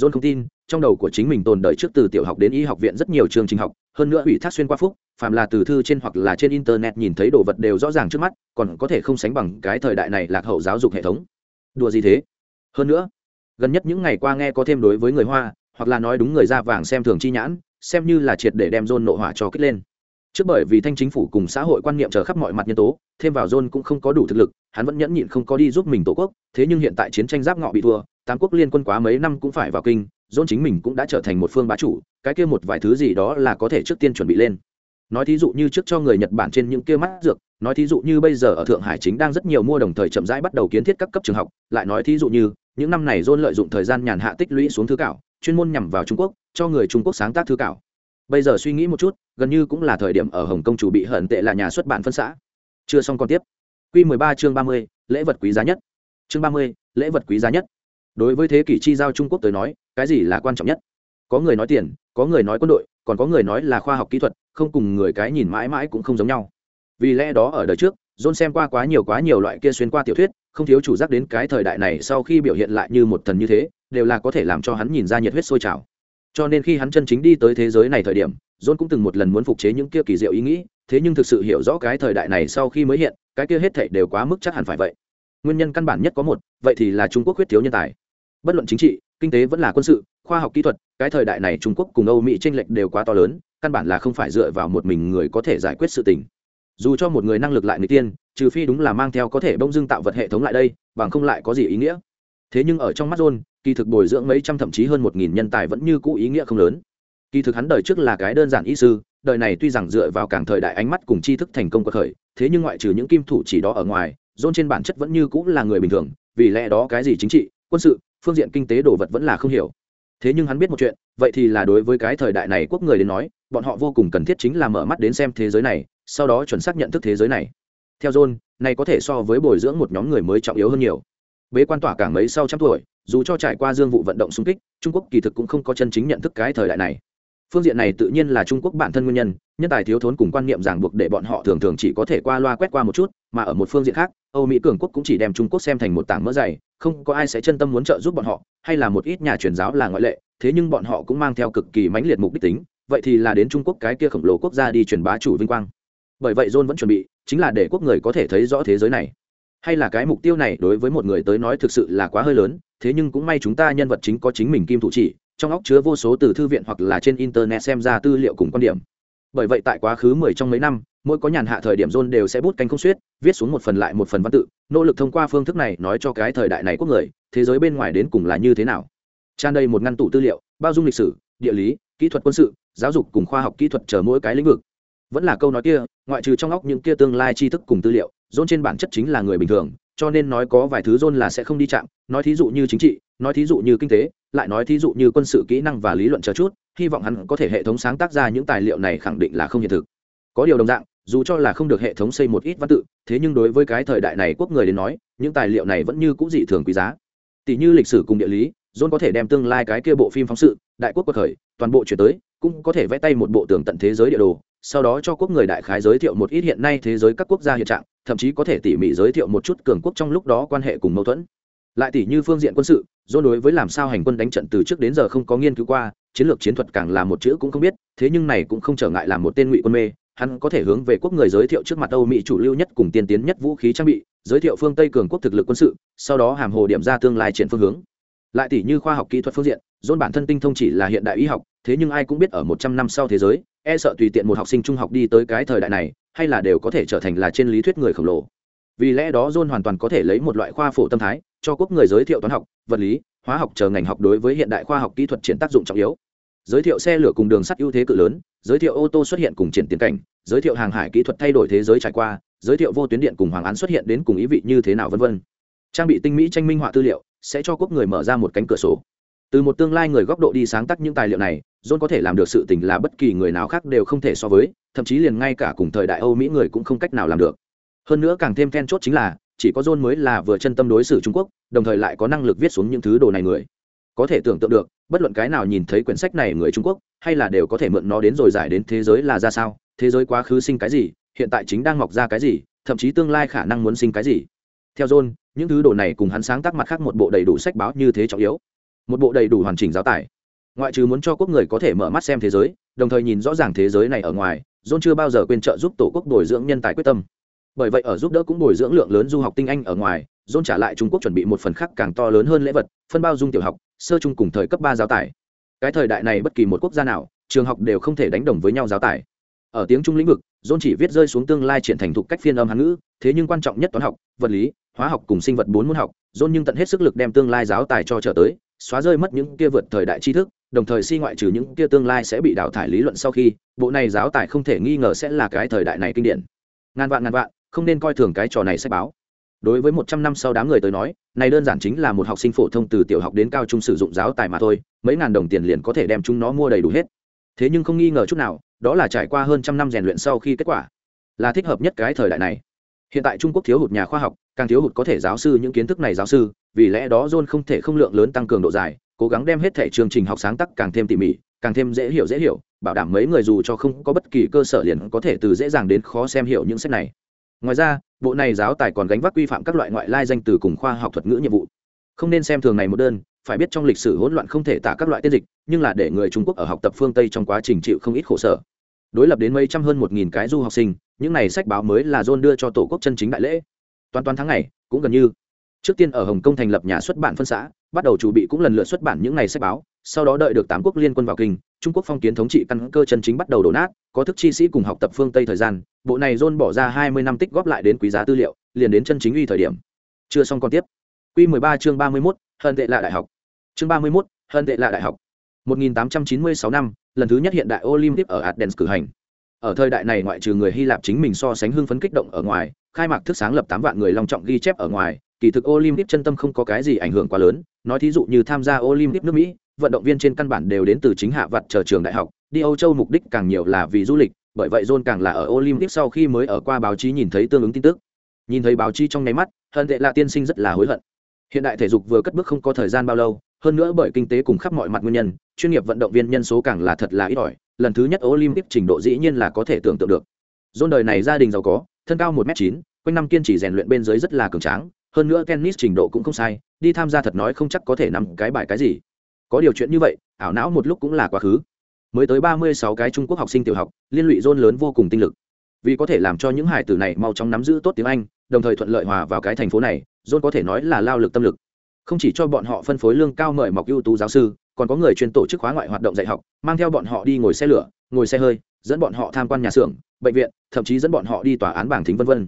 john không tin, trong đầu của chính mình tồn đợi trước từ tiểu học đến y học viện rất nhiều trường trình học, hơn nữa ủy thác xuyên qua phúc, phàm là từ thư trên hoặc là trên internet nhìn thấy đồ vật đều rõ ràng trước mắt, còn có thể không sánh bằng cái thời đại này lạc hậu giáo dục hệ thống. Đùa gì thế? Hơn nữa, gần nhất những ngày qua nghe có thêm đối với người hoa, hoặc là nói đúng người da vàng xem thường chi nhãn, xem như là triệt để đem John nộ hỏa cho kích lên trước bởi vì thanh chính phủ cùng xã hội quan niệm chờ khắp mọi mặt nhân tố, thêm vào John cũng không có đủ thực lực, hắn vẫn nhẫn nhịn không có đi giúp mình tổ quốc, thế nhưng hiện tại chiến tranh giáp ngọ bị thua, tám quốc liên quân quá mấy năm cũng phải vào kinh, John chính mình cũng đã trở thành một phương bá chủ, cái kia một vài thứ gì đó là có thể trước tiên chuẩn bị lên. Nói thí dụ như trước cho người nhật bản trên những kia mắt dược, nói thí dụ như bây giờ ở thượng hải chính đang rất nhiều mua đồng thời chậm rãi bắt đầu kiến thiết các cấp trường học, lại nói thí dụ như, những năm này John lợi dụng thời gian nhàn hạ tích lũy xuống thứ cảo, chuyên môn nhằm vào trung quốc, cho người trung quốc sáng tác thứ cảo bây giờ suy nghĩ một chút gần như cũng là thời điểm ở hồng kông chủ bị hận tệ là nhà xuất bản phân xã. Chưa xong còn tiếp. Q 13 chương 30, lễ vật quý giá nhất. Chương 30, lễ vật quý giá nhất. Đối với thế kỷ chi giao trung quốc tới nói cái gì là quan trọng nhất? Có người nói tiền có người nói quân đội còn có người nói là khoa học kỹ thuật không cùng người cái nhìn mãi mãi cũng không giống nhau. Vì lẽ đó ở đời trước john xem qua quá nhiều quá nhiều loại kia xuyên qua tiểu thuyết không thiếu chủ giác đến cái thời đại này sau khi biểu hiện lại như một thần như thế đều là có thể làm cho hắn nhìn ra nhiệt huyết sôi trào cho nên khi hắn chân chính đi tới thế giới này thời điểm, john cũng từng một lần muốn phục chế những kia kỳ diệu ý nghĩ, thế nhưng thực sự hiểu rõ cái thời đại này sau khi mới hiện, cái kia hết thảy đều quá mức chắc hẳn phải vậy. Nguyên nhân căn bản nhất có một, vậy thì là trung quốc huyết thiếu nhân tài. Bất luận chính trị, kinh tế vẫn là quân sự, khoa học kỹ thuật, cái thời đại này trung quốc cùng âu mỹ tranh lệch đều quá to lớn, căn bản là không phải dựa vào một mình người có thể giải quyết sự tình. Dù cho một người năng lực lại người tiên, trừ phi đúng là mang theo có thể bông dưng tạo vật hệ thống lại đây, bằng không lại có gì ý nghĩa. Thế nhưng ở trong mắt john kỳ thực bồi dưỡng mấy trăm thậm chí hơn một nghìn nhân tài vẫn như cũ ý nghĩa không lớn. Kỳ thực hắn đời trước là cái đơn giản y sư, đời này tuy rằng dựa vào càng thời đại ánh mắt cùng tri thức thành công của khởi thế nhưng ngoại trừ những kim thủ chỉ đó ở ngoài, john trên bản chất vẫn như cũ là người bình thường, vì lẽ đó cái gì chính trị, quân sự, phương diện kinh tế đồ vật vẫn là không hiểu. Thế nhưng hắn biết một chuyện, vậy thì là đối với cái thời đại này quốc người đến nói, bọn họ vô cùng cần thiết chính là mở mắt đến xem thế giới này, sau đó chuẩn xác nhận thức thế giới này. Theo john, này có thể so với bồi dưỡng một nhóm người mới trọng yếu hơn nhiều. Bế quan tỏa cảng mấy sau trăm tuổi dù cho trải qua dương vụ vận động xung kích, trung quốc kỳ thực cũng không có chân chính nhận thức cái thời đại này. Phương diện này tự nhiên là trung quốc bản thân nguyên nhân nhân tài thiếu thốn cùng quan niệm ràng buộc để bọn họ thường thường chỉ có thể qua loa quét qua một chút, mà ở một phương diện khác, âu mỹ cường quốc cũng chỉ đem trung quốc xem thành một tảng mỡ dày, không có ai sẽ chân tâm muốn trợ giúp bọn họ, hay là một ít nhà truyền giáo là ngoại lệ, thế nhưng bọn họ cũng mang theo cực kỳ mãnh liệt mục đích tính, vậy thì là đến trung quốc cái kia khổng lồ quốc gia đi truyền bá chủ vinh quang. Bởi vậy john vẫn chuẩn bị, chính là để quốc người có thể thấy rõ thế giới này. Hay là cái mục tiêu này đối với một người tới nói thực sự là quá hơi lớn thế nhưng cũng may chúng ta nhân vật chính có chính mình kim thủ chỉ, trong óc chứa vô số từ thư viện hoặc là trên internet xem ra tư liệu cùng quan điểm. Bởi vậy tại quá khứ mười trong mấy năm, mỗi có nhàn hạ thời điểm john đều sẽ bút canh không suyết, viết xuống một phần lại một phần văn tự, nỗ lực thông qua phương thức này nói cho cái thời đại này quốc người, thế giới bên ngoài đến cùng là như thế nào. Tràn đầy một ngăn tủ tư liệu, bao dung lịch sử, địa lý, kỹ thuật quân sự, giáo dục cùng khoa học kỹ thuật chờ mỗi cái lĩnh vực. Vẫn là câu nói kia, ngoại trừ trong óc những kia tương lai tri thức cùng tư liệu john trên bản chất chính là người bình thường cho nên nói có vài thứ john là sẽ không đi chạm, nói thí dụ như chính trị, nói thí dụ như kinh tế, lại nói thí dụ như quân sự kỹ năng và lý luận chờ chút, hy vọng hắn có thể hệ thống sáng tác ra những tài liệu này khẳng định là không hiện thực. Có điều đồng dạng, dù cho là không được hệ thống xây một ít văn tự, thế nhưng đối với cái thời đại này quốc người đến nói, những tài liệu này vẫn như cũ dị thường quý giá. Tỷ như lịch sử cùng địa lý, john có thể đem tương lai cái kia bộ phim phóng sự, đại quốc quốc khởi toàn bộ chuyển tới, cũng có thể vẽ tay một bộ tường tận thế giới địa đồ, sau đó cho quốc người đại khái giới thiệu một ít hiện nay thế giới các quốc gia hiện trạng, thậm chí có thể tỉ mỉ giới thiệu một chút cường quốc trong lúc đó quan hệ cùng mâu thuẫn. Lại tỉ như phương diện quân sự, do đối với làm sao hành quân đánh trận từ trước đến giờ không có nghiên cứu qua, chiến lược chiến thuật càng là một chữ cũng không biết, thế nhưng này cũng không trở ngại làm một tên ngụy quân mê, hắn có thể hướng về quốc người giới thiệu trước mặt âu mỹ chủ lưu nhất cùng tiên tiến nhất vũ khí trang bị, giới thiệu phương tây cường quốc thực lực quân sự, sau đó hàm hồ điểm ra tương lai triển phương hướng lại tỷ như khoa học kỹ thuật phương diện dôn bản thân tinh thông chỉ là hiện đại y học, thế nhưng ai cũng biết ở một trăm năm sau thế giới e sợ tùy tiện một học sinh trung học đi tới cái thời đại này, hay là đều có thể trở thành là trên lý thuyết người khổng lồ. Vì lẽ đó john hoàn toàn có thể lấy một loại khoa phổ tâm thái, cho quốc người giới thiệu toán học, vật lý, hóa học chờ ngành học đối với hiện đại khoa học kỹ thuật triển tác dụng trọng yếu. Giới thiệu xe lửa cùng đường sắt ưu thế cự lớn, giới thiệu ô tô xuất hiện cùng triển tiến cảnh, giới thiệu hàng hải kỹ thuật thay đổi thế giới trải qua, giới thiệu vô tuyến điện cùng hoàng án xuất hiện đến cùng ý vị như thế nào vân vân. Trang bị tinh mỹ tranh minh họa tư liệu sẽ cho quốc người mở ra một cánh cửa sổ. Từ một tương lai người góc độ đi sáng tác những tài liệu này, john có thể làm được sự tình là bất kỳ người nào khác đều không thể so với, thậm chí liền ngay cả cùng thời đại âu mỹ người cũng không cách nào làm được. Hơn nữa càng thêm then chốt chính là, chỉ có john mới là vừa chân tâm đối xử trung quốc, đồng thời lại có năng lực viết xuống những thứ đồ này người. Có thể tưởng tượng được, bất luận cái nào nhìn thấy quyển sách này người trung quốc, hay là đều có thể mượn nó đến rồi giải đến thế giới là ra sao, thế giới quá khứ sinh cái gì, hiện tại chính đang mọc ra cái gì, thậm chí tương lai khả năng muốn sinh cái gì. Theo john những thứ đồ này cùng hắn sáng tác mặt khác một bộ đầy đủ sách báo như thế trọng yếu. Một bộ đầy đủ hoàn chỉnh giáo tài. Ngoại trừ muốn cho quốc người có thể mở mắt xem thế giới, đồng thời nhìn rõ ràng thế giới này ở ngoài, john chưa bao giờ quên trợ giúp tổ quốc bồi dưỡng nhân tài quyết tâm. Bởi vậy ở giúp đỡ cũng bồi dưỡng lượng lớn du học tinh anh ở ngoài, john trả lại trung quốc chuẩn bị một phần khác càng to lớn hơn lễ vật, phân bao dung tiểu học, sơ trung cùng thời cấp ba giáo tài. Cái thời đại này bất kỳ một quốc gia nào, trường học đều không thể đánh đồng với nhau giáo tài. Ở tiếng trung lĩnh vực, john chỉ viết rơi xuống tương lai triển thành thục cách phiên âm hán ngữ, thế nhưng quan trọng nhất toán học, vật lý hóa học cùng sinh vật bốn môn học john nhưng tận hết sức lực đem tương lai giáo tài cho trở tới, xóa rơi mất những kia vượt thời đại tri thức, đồng thời si ngoại trừ những kia tương lai sẽ bị đào thải lý luận sau khi, bộ này giáo tài không thể nghi ngờ sẽ là cái thời đại này kinh điển. Ngàn vạn ngàn vạn, không nên coi thường cái trò này sách báo. Đối với một trăm năm sau đám người tới nói, này đơn giản chính là một học sinh phổ thông từ tiểu học đến cao trung sử dụng giáo tài mà thôi, mấy ngàn đồng tiền liền có thể đem chúng nó mua đầy đủ hết. Thế nhưng không nghi ngờ chút nào, đó là trải qua hơn trăm năm rèn luyện sau khi kết quả, là thích hợp nhất cái thời đại này. Hiện tại trung quốc thiếu hụt nhà khoa học càng thiếu hụt có thể giáo sư những kiến thức này giáo sư, vì lẽ đó john không thể không lượng lớn tăng cường độ dài, cố gắng đem hết thể chương trình học sáng tác càng thêm tỉ mỉ, càng thêm dễ hiểu dễ hiểu, bảo đảm mấy người dù cho không có bất kỳ cơ sở liền có thể từ dễ dàng đến khó xem hiểu những sách này. Ngoài ra, bộ này giáo tài còn gánh vác quy phạm các loại ngoại lai danh từ cùng khoa học thuật ngữ nhiệm vụ. Không nên xem thường này một đơn, phải biết trong lịch sử hỗn loạn không thể tả các loại tiết dịch, nhưng là để người trung quốc ở học tập phương tây trong quá trình chịu không ít khổ sở. Đối lập đến mấy trăm hơn một nghìn cái du học sinh, những này sách báo mới là john đưa cho tổ quốc chân chính đại lễ toàn toàn tháng này cũng gần như. Trước tiên ở hồng kông thành lập nhà xuất bản phân xã, bắt đầu chủ bị cũng lần lượt xuất bản những ngày sách báo, sau đó đợi được tám quốc liên quân vào kinh, trung quốc phong kiến thống trị căn cơ chân chính bắt đầu đổ nát, có thức chi sĩ cùng học tập phương tây thời gian, bộ này john bỏ ra hai mươi năm tích góp lại đến quý giá tư liệu, liền đến chân chính uy thời điểm. Chưa xong còn tiếp. Q mười ba chương ba mươi mốt hơn tệ lạ đại học. Chương ba mươi mốt hơn tệ lạ đại học. một nghìn tám trăm chín mươi sáu năm, lần thứ nhất hiện đại olympic ở athens cử hành. Ở thời đại này ngoại trừ người hy lạp chính mình so sánh hưng phấn kích động ở ngoài khai mạc thức sáng lập tám vạn người long trọng ghi chép ở ngoài, kỳ thực olympic chân tâm không có cái gì ảnh hưởng quá lớn, nói thí dụ như tham gia olympic nước mỹ, vận động viên trên căn bản đều đến từ chính hạ vặt chờ trường đại học, đi âu châu mục đích càng nhiều là vì du lịch, bởi vậy john càng là ở olympic sau khi mới ở qua báo chí nhìn thấy tương ứng tin tức. Nhìn thấy báo chí trong nháy mắt hận tệ là tiên sinh rất là hối hận. Hiện đại thể dục vừa cất bước không có thời gian bao lâu, hơn nữa bởi kinh tế cùng khắp mọi mặt nguyên nhân, chuyên nghiệp vận động viên nhân số càng là thật là ít ỏi, lần thứ nhất olympic trình độ dĩ nhiên là có thể tưởng tượng được. John đời này gia đình giàu có thân cao một m chín, quanh năm kiên trì rèn luyện bên dưới rất là cường tráng, hơn nữa tennis trình độ cũng không sai, đi tham gia thật nói không chắc có thể nằm cái bài cái gì. Có điều chuyện như vậy, ảo não một lúc cũng là quá khứ. Mới tới ba mươi sáu cái trung quốc học sinh tiểu học, liên lụy rôn lớn vô cùng tinh lực. Vì có thể làm cho những hải tử này mau chóng nắm giữ tốt tiếng anh, đồng thời thuận lợi hòa vào cái thành phố này rôn có thể nói là lao lực tâm lực. Không chỉ cho bọn họ phân phối lương cao mời mọc ưu tú giáo sư, còn có người chuyên tổ chức khóa ngoại hoạt động dạy học, mang theo bọn họ đi ngồi xe lửa, ngồi xe hơi dẫn bọn họ tham quan nhà xưởng, bệnh viện, thậm chí dẫn bọn họ đi tòa án bảng thính vân vân.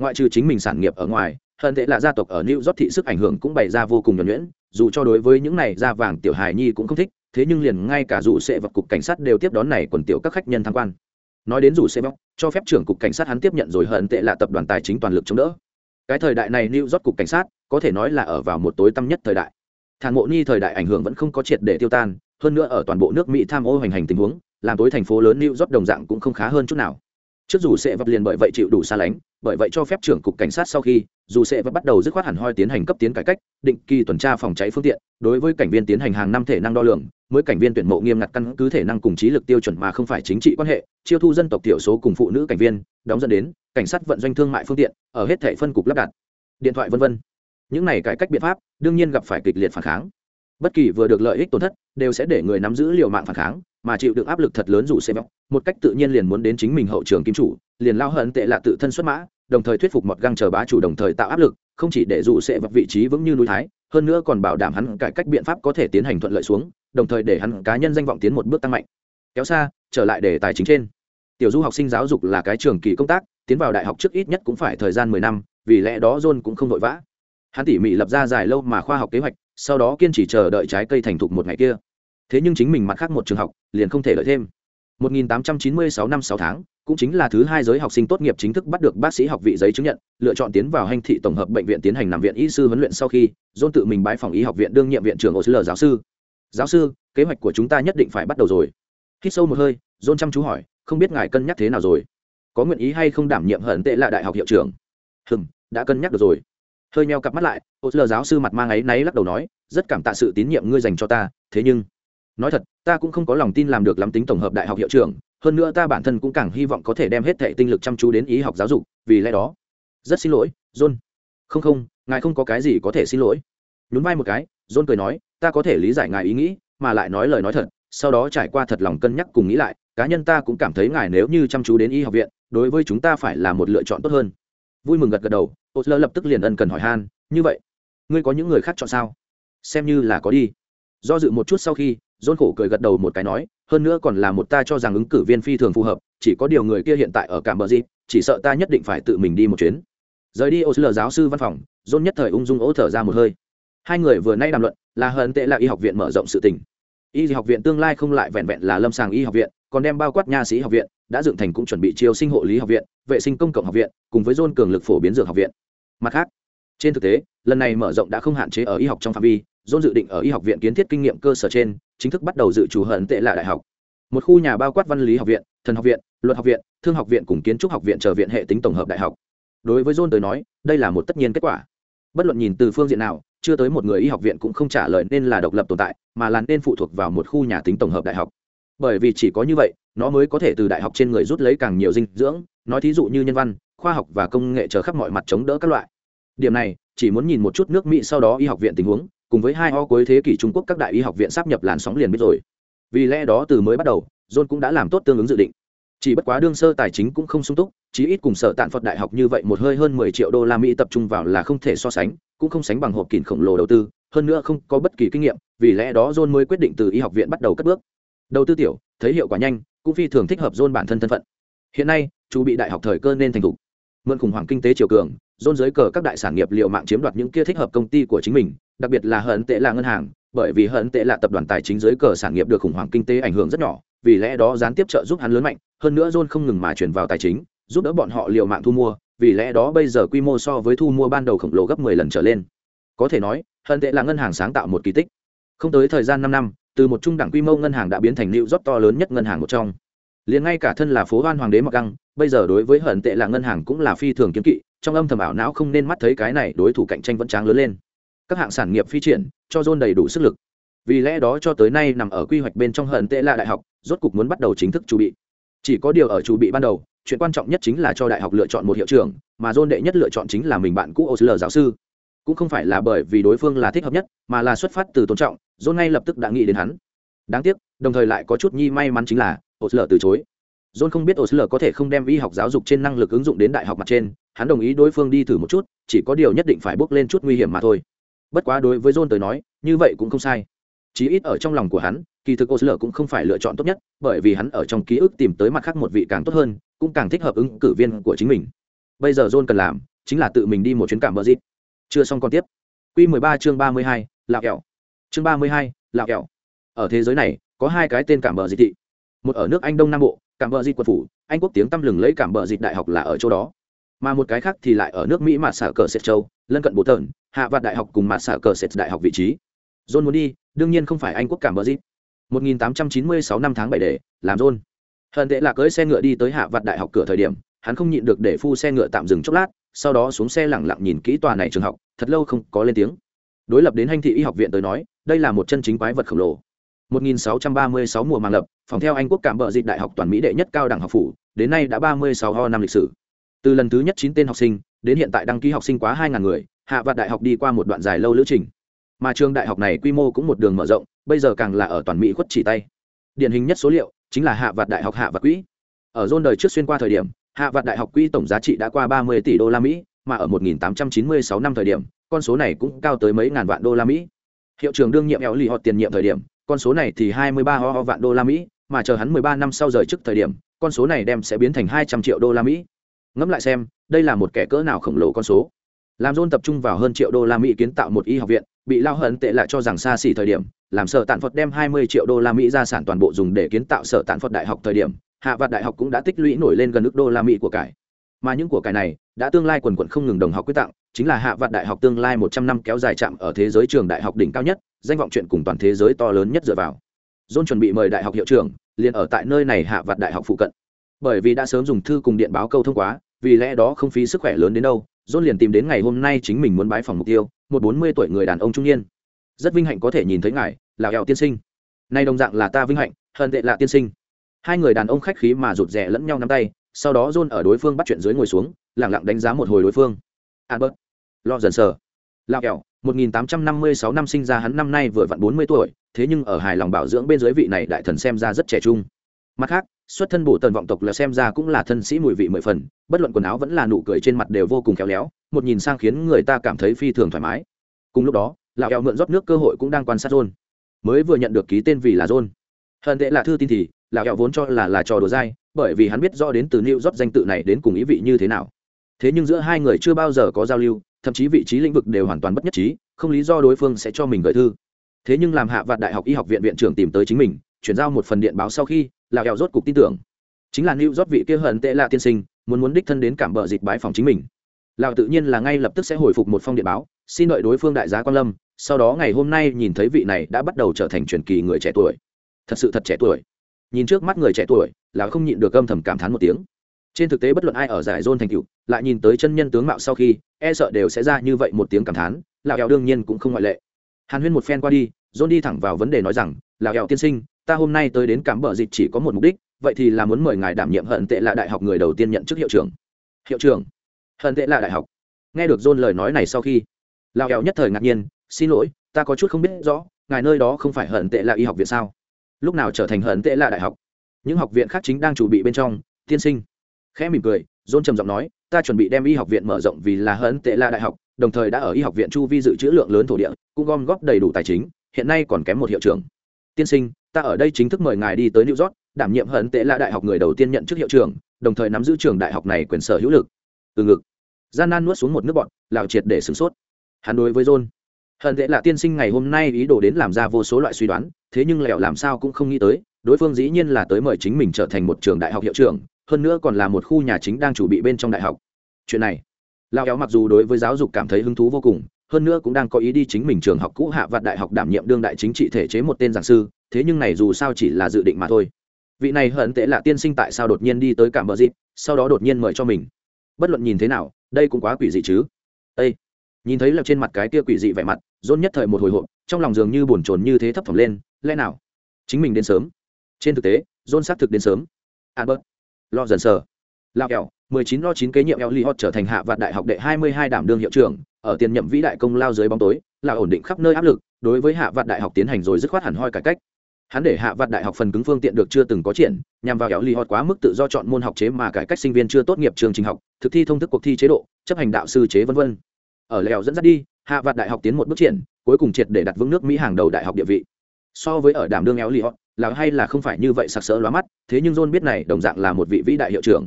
Ngoại trừ chính mình sản nghiệp ở ngoài hơn thế là gia tộc ở new york thị sức ảnh hưởng cũng bày ra vô cùng nhuẩn nhuyễn, dù cho đối với những này da vàng tiểu hài nhi cũng không thích, thế nhưng liền ngay cả dù sẽ vật cục cảnh sát đều tiếp đón này quần tiểu các khách nhân tham quan. Nói đến dù sẽ bóc cho phép trưởng cục cảnh sát hắn tiếp nhận rồi hận tệ là tập đoàn tài chính toàn lực chống đỡ. Cái thời đại này new york cục cảnh sát, có thể nói là ở vào một tối tăm nhất thời đại. Thản mộ ni thời đại ảnh hưởng vẫn không có triệt để tiêu tan, hơn nữa ở toàn bộ nước mỹ tham ô hoành hành tình huống làm tối thành phố lớn new york đồng dạng cũng không khá hơn chút nào. Trước dù sẽ vật liền bởi vậy chịu đủ xa lánh, bởi vậy cho phép trưởng cục cảnh sát sau khi, dù sẽ vẫn bắt đầu dứt khoát hẳn hoi tiến hành cấp tiến cải cách, định kỳ tuần tra phòng cháy phương tiện, đối với cảnh viên tiến hành hàng năm thể năng đo lường, mới cảnh viên tuyển mộ nghiêm ngặt căn cứ thể năng cùng trí lực tiêu chuẩn mà không phải chính trị quan hệ, chiêu thu dân tộc thiểu số cùng phụ nữ cảnh viên, đóng dẫn đến cảnh sát vận doanh thương mại phương tiện, ở hết thể phân cục lắp đặt. Điện thoại vân vân. Những này cải cách biện pháp, đương nhiên gặp phải kịch liệt phản kháng. Bất kỳ vừa được lợi ích tổn thất, đều sẽ để người nắm giữ liều mạng phản kháng mà chịu được áp lực thật lớn dù xe một cách tự nhiên liền muốn đến chính mình hậu trường kim chủ, liền lao hận tệ là tự thân xuất mã, đồng thời thuyết phục một găng chờ bá chủ đồng thời tạo áp lực, không chỉ để dù sẽ vật vị trí vững như núi thái, hơn nữa còn bảo đảm hắn cải cách biện pháp có thể tiến hành thuận lợi xuống, đồng thời để hắn cá nhân danh vọng tiến một bước tăng mạnh. Kéo xa, trở lại đề tài chính trên. Tiểu du học sinh giáo dục là cái trường kỳ công tác, tiến vào đại học trước ít nhất cũng phải thời gian mười năm, vì lẽ đó john cũng không vội vã. Hắn tỉ mỉ lập ra dài lâu mà khoa học kế hoạch, sau đó kiên trì chờ đợi trái cây thành thục một ngày kia thế nhưng chính mình mặt khác một trường học, liền không thể lợi thêm. 1896 năm 6 tháng, cũng chính là thứ hai giới học sinh tốt nghiệp chính thức bắt được bác sĩ học vị giấy chứng nhận, lựa chọn tiến vào hành thị tổng hợp bệnh viện tiến hành nằm viện y sư huấn luyện sau khi dôn tự mình bái phòng y học viện đương nhiệm viện trưởng osler giáo sư. Giáo sư, kế hoạch của chúng ta nhất định phải bắt đầu rồi. Hít sâu một hơi dôn chăm chú hỏi, không biết ngài cân nhắc thế nào rồi? Có nguyện ý hay không đảm nhiệm hận tệ là đại học hiệu trưởng? Hừm, đã cân nhắc được rồi. Hơi meo cặp mắt lại, osler giáo sư mặt mang ấy náy lắc đầu nói, rất cảm tạ sự tín nhiệm ngươi dành cho ta, thế nhưng nói thật, ta cũng không có lòng tin làm được lắm tính tổng hợp đại học hiệu trưởng, hơn nữa ta bản thân cũng càng hy vọng có thể đem hết thệ tinh lực chăm chú đến ý học giáo dục, vì lẽ đó. Rất xin lỗi, john. Không không, ngài không có cái gì có thể xin lỗi. Nhún vai một cái, john cười nói, ta có thể lý giải ngài ý nghĩ, mà lại nói lời nói thật, sau đó trải qua thật lòng cân nhắc cùng nghĩ lại, cá nhân ta cũng cảm thấy ngài nếu như chăm chú đến y học viện, đối với chúng ta phải là một lựa chọn tốt hơn. Vui mừng gật gật đầu ô lơ lập tức liền ân cần hỏi han, như vậy, ngươi có những người khác chọn sao? Xem như là có đi do dự một chút sau khi dôn khổ cười gật đầu một cái nói hơn nữa còn là một ta cho rằng ứng cử viên phi thường phù hợp chỉ có điều người kia hiện tại ở cảm bờ gì, chỉ sợ ta nhất định phải tự mình đi một chuyến. Rời đi ô lơ giáo sư văn phòng dôn nhất thời ung dung ố thở ra một hơi. Hai người vừa nay đàm luận là hận tệ là y học viện mở rộng sự tình. Y học viện tương lai không lại vẹn vẹn là lâm sàng y học viện còn đem bao quát nha sĩ học viện đã dựng thành cũng chuẩn bị chiêu sinh hộ lý học viện vệ sinh công cộng học viện cùng với dôn cường lực phổ biến dược học viện. Mặt khác trên thực tế, lần này mở rộng đã không hạn chế ở y học trong phạm vi dôn dự định ở y học viện kiến thiết kinh nghiệm cơ sở trên, chính thức bắt đầu dự chủ hận tệ là đại học. Một khu nhà bao quát văn lý học viện, thần học viện, luật học viện, thương học viện cùng kiến trúc học viện trở viện hệ tính tổng hợp đại học. Đối với john tới nói, đây là một tất nhiên kết quả. Bất luận nhìn từ phương diện nào, chưa tới một người y học viện cũng không trả lời nên là độc lập tồn tại, mà là nên phụ thuộc vào một khu nhà tính tổng hợp đại học. Bởi vì chỉ có như vậy, nó mới có thể từ đại học trên người rút lấy càng nhiều dinh dưỡng, nói thí dụ như nhân văn, khoa học và công nghệ chờ khắp mọi mặt chống đỡ các loại điểm này, chỉ muốn nhìn một chút nước mỹ sau đó y học viện tình huống, cùng với hai ho cuối thế kỷ trung quốc các đại y học viện sắp nhập làn sóng liền biết rồi. Vì lẽ đó từ mới bắt đầu, john cũng đã làm tốt tương ứng dự định. Chỉ bất quá đương sơ tài chính cũng không sung túc, chí ít cùng sở tạn phật đại học như vậy một hơi hơn mười triệu đô la mỹ tập trung vào là không thể so sánh, cũng không sánh bằng hộp kín khổng lồ đầu tư, hơn nữa không có bất kỳ kinh nghiệm, vì lẽ đó john mới quyết định từ y học viện bắt đầu cất bước. Đầu tư tiểu, thấy hiệu quả nhanh, cũng phi thường thích hợp john bản thân thân phận. Hiện nay, chú bị đại học thời cơ nên thành thục. Mượn khủng hoảng kinh tế chiều cường Rôn dưới cờ các đại sản nghiệp liệu mạng chiếm đoạt những kia thích hợp công ty của chính mình, đặc biệt là hận tệ là ngân hàng, bởi vì hận tệ là tập đoàn tài chính dưới cờ sản nghiệp được khủng hoảng kinh tế ảnh hưởng rất nhỏ, vì lẽ đó gián tiếp trợ giúp hắn lớn mạnh, hơn nữa Rôn không ngừng mà chuyển vào tài chính, giúp đỡ bọn họ liều mạng thu mua, vì lẽ đó bây giờ quy mô so với thu mua ban đầu khổng lồ gấp 10 lần trở lên. Có thể nói, hận tệ là ngân hàng sáng tạo một kỳ tích. Không tới thời gian 5 năm, từ một trung đẳng quy mô ngân hàng đã biến thành lưu rót to lớn nhất ngân hàng một trong. Liền ngay cả thân là phố hoan hoàng đế mặc găng, bây giờ đối với hận tệ là ngân hàng cũng là phi thường kiếm kỵ trong âm thầm ảo não không nên mắt thấy cái này đối thủ cạnh tranh vẫn tráng lớn lên. Các hạng sản nghiệp phi triển, cho john đầy đủ sức lực. Vì lẽ đó cho tới nay nằm ở quy hoạch bên trong hận tệ là đại học, rốt cục muốn bắt đầu chính thức chuẩn bị. Chỉ có điều ở chuẩn bị ban đầu, chuyện quan trọng nhất chính là cho đại học lựa chọn một hiệu trưởng, mà john đệ nhất lựa chọn chính là mình bạn cũ osl giáo sư. Cũng không phải là bởi vì đối phương là thích hợp nhất, mà là xuất phát từ tôn trọng john ngay lập tức đã nghĩ đến hắn. Đáng tiếc, đồng thời lại có chút nhi may mắn chính là osl từ chối. John không biết osl có thể không đem y học giáo dục trên năng lực ứng dụng đến đại học mặt trên hắn đồng ý đối phương đi thử một chút chỉ có điều nhất định phải bước lên chút nguy hiểm mà thôi. Bất quá đối với john tới nói như vậy cũng không sai. Chí ít ở trong lòng của hắn kỳ thực osler cũng không phải lựa chọn tốt nhất bởi vì hắn ở trong ký ức tìm tới mặt khác một vị càng tốt hơn cũng càng thích hợp ứng cử viên của chính mình. Bây giờ john cần làm chính là tự mình đi một chuyến cảm bờ dịp. Chưa xong còn tiếp. Q 13 chương 32, lạo kẹo. Chương 32, lạo kẹo. Ở thế giới này có hai cái tên cảm bờ dịch thị. Một ở nước anh đông nam bộ cảm bờ dịch quận phủ anh quốc tiếng tăm lừng lấy cảm bờ dịch đại học là ở chỗ đó mà một cái khác thì lại ở nước mỹ mà xả cờ sệt châu, lân cận bộ tờn hạ vạn đại học cùng mà xả cờ sệt đại học vị trí. John muốn đi, đương nhiên không phải anh quốc cảm bờ dịch 1896 năm tháng 7 để, làm john. Hận tệ là cưỡi xe ngựa đi tới hạ vạn đại học cửa thời điểm, hắn không nhịn được để phu xe ngựa tạm dừng chốc lát, sau đó xuống xe lẳng lặng nhìn kỹ tòa này trường học, thật lâu không có lên tiếng. Đối lập đến hành thị y học viện tới nói, đây là một chân chính quái vật khổng lồ. 1636 mùa màng lập, phòng theo anh quốc cảm bợ dịch đại học toàn mỹ đệ nhất cao đẳng học phủ, đến nay đã 36 ho năm lịch sử từ lần thứ nhất chín tên học sinh đến hiện tại đăng ký học sinh quá 2.000 người hạ vạn đại học đi qua một đoạn dài lâu lữ trình. Mà trường đại học này quy mô cũng một đường mở rộng bây giờ càng là ở toàn mỹ khuất chỉ tay. Điển hình nhất số liệu chính là hạ vạn đại học hạ vạn quỹ. Ở dôn đời trước xuyên qua thời điểm hạ vạn đại học quỹ tổng giá trị đã qua 30 tỷ đô la mỹ mà ở 1896 năm thời điểm con số này cũng cao tới mấy ngàn vạn đô la mỹ. Hiệu trưởng đương nhiệm éo lì họ tiền nhiệm thời điểm con số này thì 23 ho, ho vạn đô la mỹ mà chờ hắn 13 năm sau rời trước thời điểm con số này đem sẽ biến thành 200 triệu đô la mỹ ngẫm lại xem, đây là một kẻ cỡ nào khổng lồ con số. Làm dôn tập trung vào hơn triệu đô la mỹ kiến tạo một y học viện, bị lao hận tệ lại cho rằng xa xỉ thời điểm, làm sở tạn phật đem 20 triệu đô la mỹ ra sản toàn bộ dùng để kiến tạo sở tạn phật đại học thời điểm, hạ vạt đại học cũng đã tích lũy nổi lên gần ước đô la mỹ của cải. Mà những của cải này đã tương lai quần quận không ngừng đồng học quyết tặng, chính là hạ vạt đại học tương lai 100 năm kéo dài chạm ở thế giới trường đại học đỉnh cao nhất, danh vọng chuyện cùng toàn thế giới to lớn nhất dựa vào. Dôn chuẩn bị mời đại học hiệu trưởng, liền ở tại nơi này hạ vạt đại học phụ cận bởi vì đã sớm dùng thư cùng điện báo câu thông quá vì lẽ đó không phí sức khỏe lớn đến đâu dôn liền tìm đến ngày hôm nay chính mình muốn bái phòng mục tiêu một bốn mươi tuổi người đàn ông trung niên. Rất vinh hạnh có thể nhìn thấy ngài là hẹo tiên sinh. Nay đồng dạng là ta vinh hạnh hơn tệ là tiên sinh. Hai người đàn ông khách khí mà rụt rè lẫn nhau nắm tay sau đó dôn ở đối phương bắt chuyện dưới ngồi xuống lẳng lặng đánh giá một hồi đối phương. Albert lo dần sờ. Lao kẹo 1856 năm sinh ra hắn năm nay vừa vặn 40 tuổi, thế nhưng ở hài lòng bảo dưỡng bên dưới vị này đại thần xem ra rất trẻ trung. Mặt khác, xuất thân bổ tần vọng tộc là xem ra cũng là thân sĩ mùi vị mười phần, bất luận quần áo vẫn là nụ cười trên mặt đều vô cùng khéo léo, một nhìn sang khiến người ta cảm thấy phi thường thoải mái. Cùng lúc đó, lão kẹo mượn rót nước cơ hội cũng đang quan sát John. Mới vừa nhận được ký tên vì là John. Hơn tệ là thư tin thì, lão kẹo vốn cho là là trò đùa dai, bởi vì hắn biết rõ đến từ New rót danh tự này đến cùng ý vị như thế nào. Thế nhưng giữa hai người chưa bao giờ có giao lưu, thậm chí vị trí lĩnh vực đều hoàn toàn bất nhất trí, không lý do đối phương sẽ cho mình gửi thư thế nhưng làm hạ vạn đại học y học viện viện trưởng tìm tới chính mình chuyển giao một phần điện báo sau khi là eo rốt cục tin tưởng. Chính là new rót vị kia hận tệ lạ tiên sinh, muốn muốn đích thân đến cảm bờ dịch bãi phòng chính mình. Lào tự nhiên là ngay lập tức sẽ hồi phục một phong điện báo, xin đợi đối phương đại giá quan lâm, sau đó ngày hôm nay nhìn thấy vị này đã bắt đầu trở thành truyền kỳ người trẻ tuổi. Thật sự thật trẻ tuổi. Nhìn trước mắt người trẻ tuổi, là không nhịn được âm thầm cảm thán một tiếng. Trên thực tế bất luận ai ở giải rôn thành cựu lại nhìn tới chân nhân tướng mạo sau khi e sợ đều sẽ ra như vậy một tiếng cảm thán, lào eo đương nhiên cũng không ngoại lệ. Hàn huyên một phen qua đi rôn đi thẳng vào vấn đề nói rằng, lào eo tiên sinh ta hôm nay tới đến cảm bờ dịch chỉ có một mục đích, vậy thì là muốn mời ngài đảm nhiệm hận tệ là đại học người đầu tiên nhận chức hiệu trưởng. Hiệu trưởng? Hận tệ là đại học. Nghe được john lời nói này sau khi lao kẹo nhất thời ngạc nhiên, xin lỗi, ta có chút không biết rõ, ngài nơi đó không phải hận tệ là y học viện sao? Lúc nào trở thành hận tệ là đại học? Những học viện khác chính đang chuẩn bị bên trong, tiên sinh. Khẽ mỉm cười, john trầm giọng nói, ta chuẩn bị đem y học viện mở rộng vì là hận tệ là đại học, đồng thời đã ở y học viện chu vi dự trữ lượng lớn thổ địa, cũng gom góp đầy đủ tài chính, hiện nay còn kém một hiệu trưởng tiên sinh, ta ở đây chính thức mời ngài đi tới new york, đảm nhiệm hận tệ là đại học người đầu tiên nhận chức hiệu trưởng, đồng thời nắm giữ trường đại học này quyền sở hữu lực. Từ ngực. Gian nan nuốt xuống một nước bọn lào triệt để sửng sốt. Hắn đối với john. Hận tệ là tiên sinh ngày hôm nay ý đồ đến làm ra vô số loại suy đoán, thế nhưng lẹo làm sao cũng không nghĩ tới, đối phương dĩ nhiên là tới mời chính mình trở thành một trường đại học hiệu trưởng, hơn nữa còn là một khu nhà chính đang chủ bị bên trong đại học. Chuyện này. Lao éo mặc dù đối với giáo dục cảm thấy hứng thú vô cùng hơn nữa cũng đang có ý đi chính mình trường học cũ hạ vạn đại học đảm nhiệm đương đại chính trị thể chế một tên giảng sư, thế nhưng này dù sao chỉ là dự định mà thôi. Vị này hận tệ là tiên sinh tại sao đột nhiên đi tới cảm bờ dịp, sau đó đột nhiên mời cho mình? Bất luận nhìn thế nào, đây cũng quá quỷ dị chứ. Ây nhìn thấy là trên mặt cái kia quỷ dị vẻ mặt, dôn nhất thời một hồi hộp, trong lòng dường như buồn chồn như thế thấp thỏm lên, lẽ nào? Chính mình đến sớm. Trên thực tế, dôn xác thực đến sớm. Albert, lo dần sờ. Lao kẹo 19 lo 9 kế nhiệm eo li hot trở thành hạ vạn đại học đệ 22 đảm đương hiệu trưởng ở tiền nhậm vĩ đại công lao dưới bóng tối, là ổn định khắp nơi áp lực, đối với hạ vạn đại học tiến hành rồi dứt khoát hẳn hoi cải cách. Hắn để hạ vạn đại học phần cứng phương tiện được chưa từng có triển, nhằm vào kéo ly hot quá mức tự do chọn môn học chế mà cải cách sinh viên chưa tốt nghiệp trường trình học, thực thi thông thức cuộc thi chế độ, chấp hành đạo sư chế vân vân. Ở lèo dẫn dắt đi, hạ vạn đại học tiến một bước triển, cuối cùng triệt để đặt vững nước mỹ hàng đầu đại học địa vị. So với ở đảm đương éo ly hot, là hay là không phải như vậy sặc sỡ lóa mắt, thế nhưng john biết này đồng dạng là một vị vĩ đại hiệu trưởng.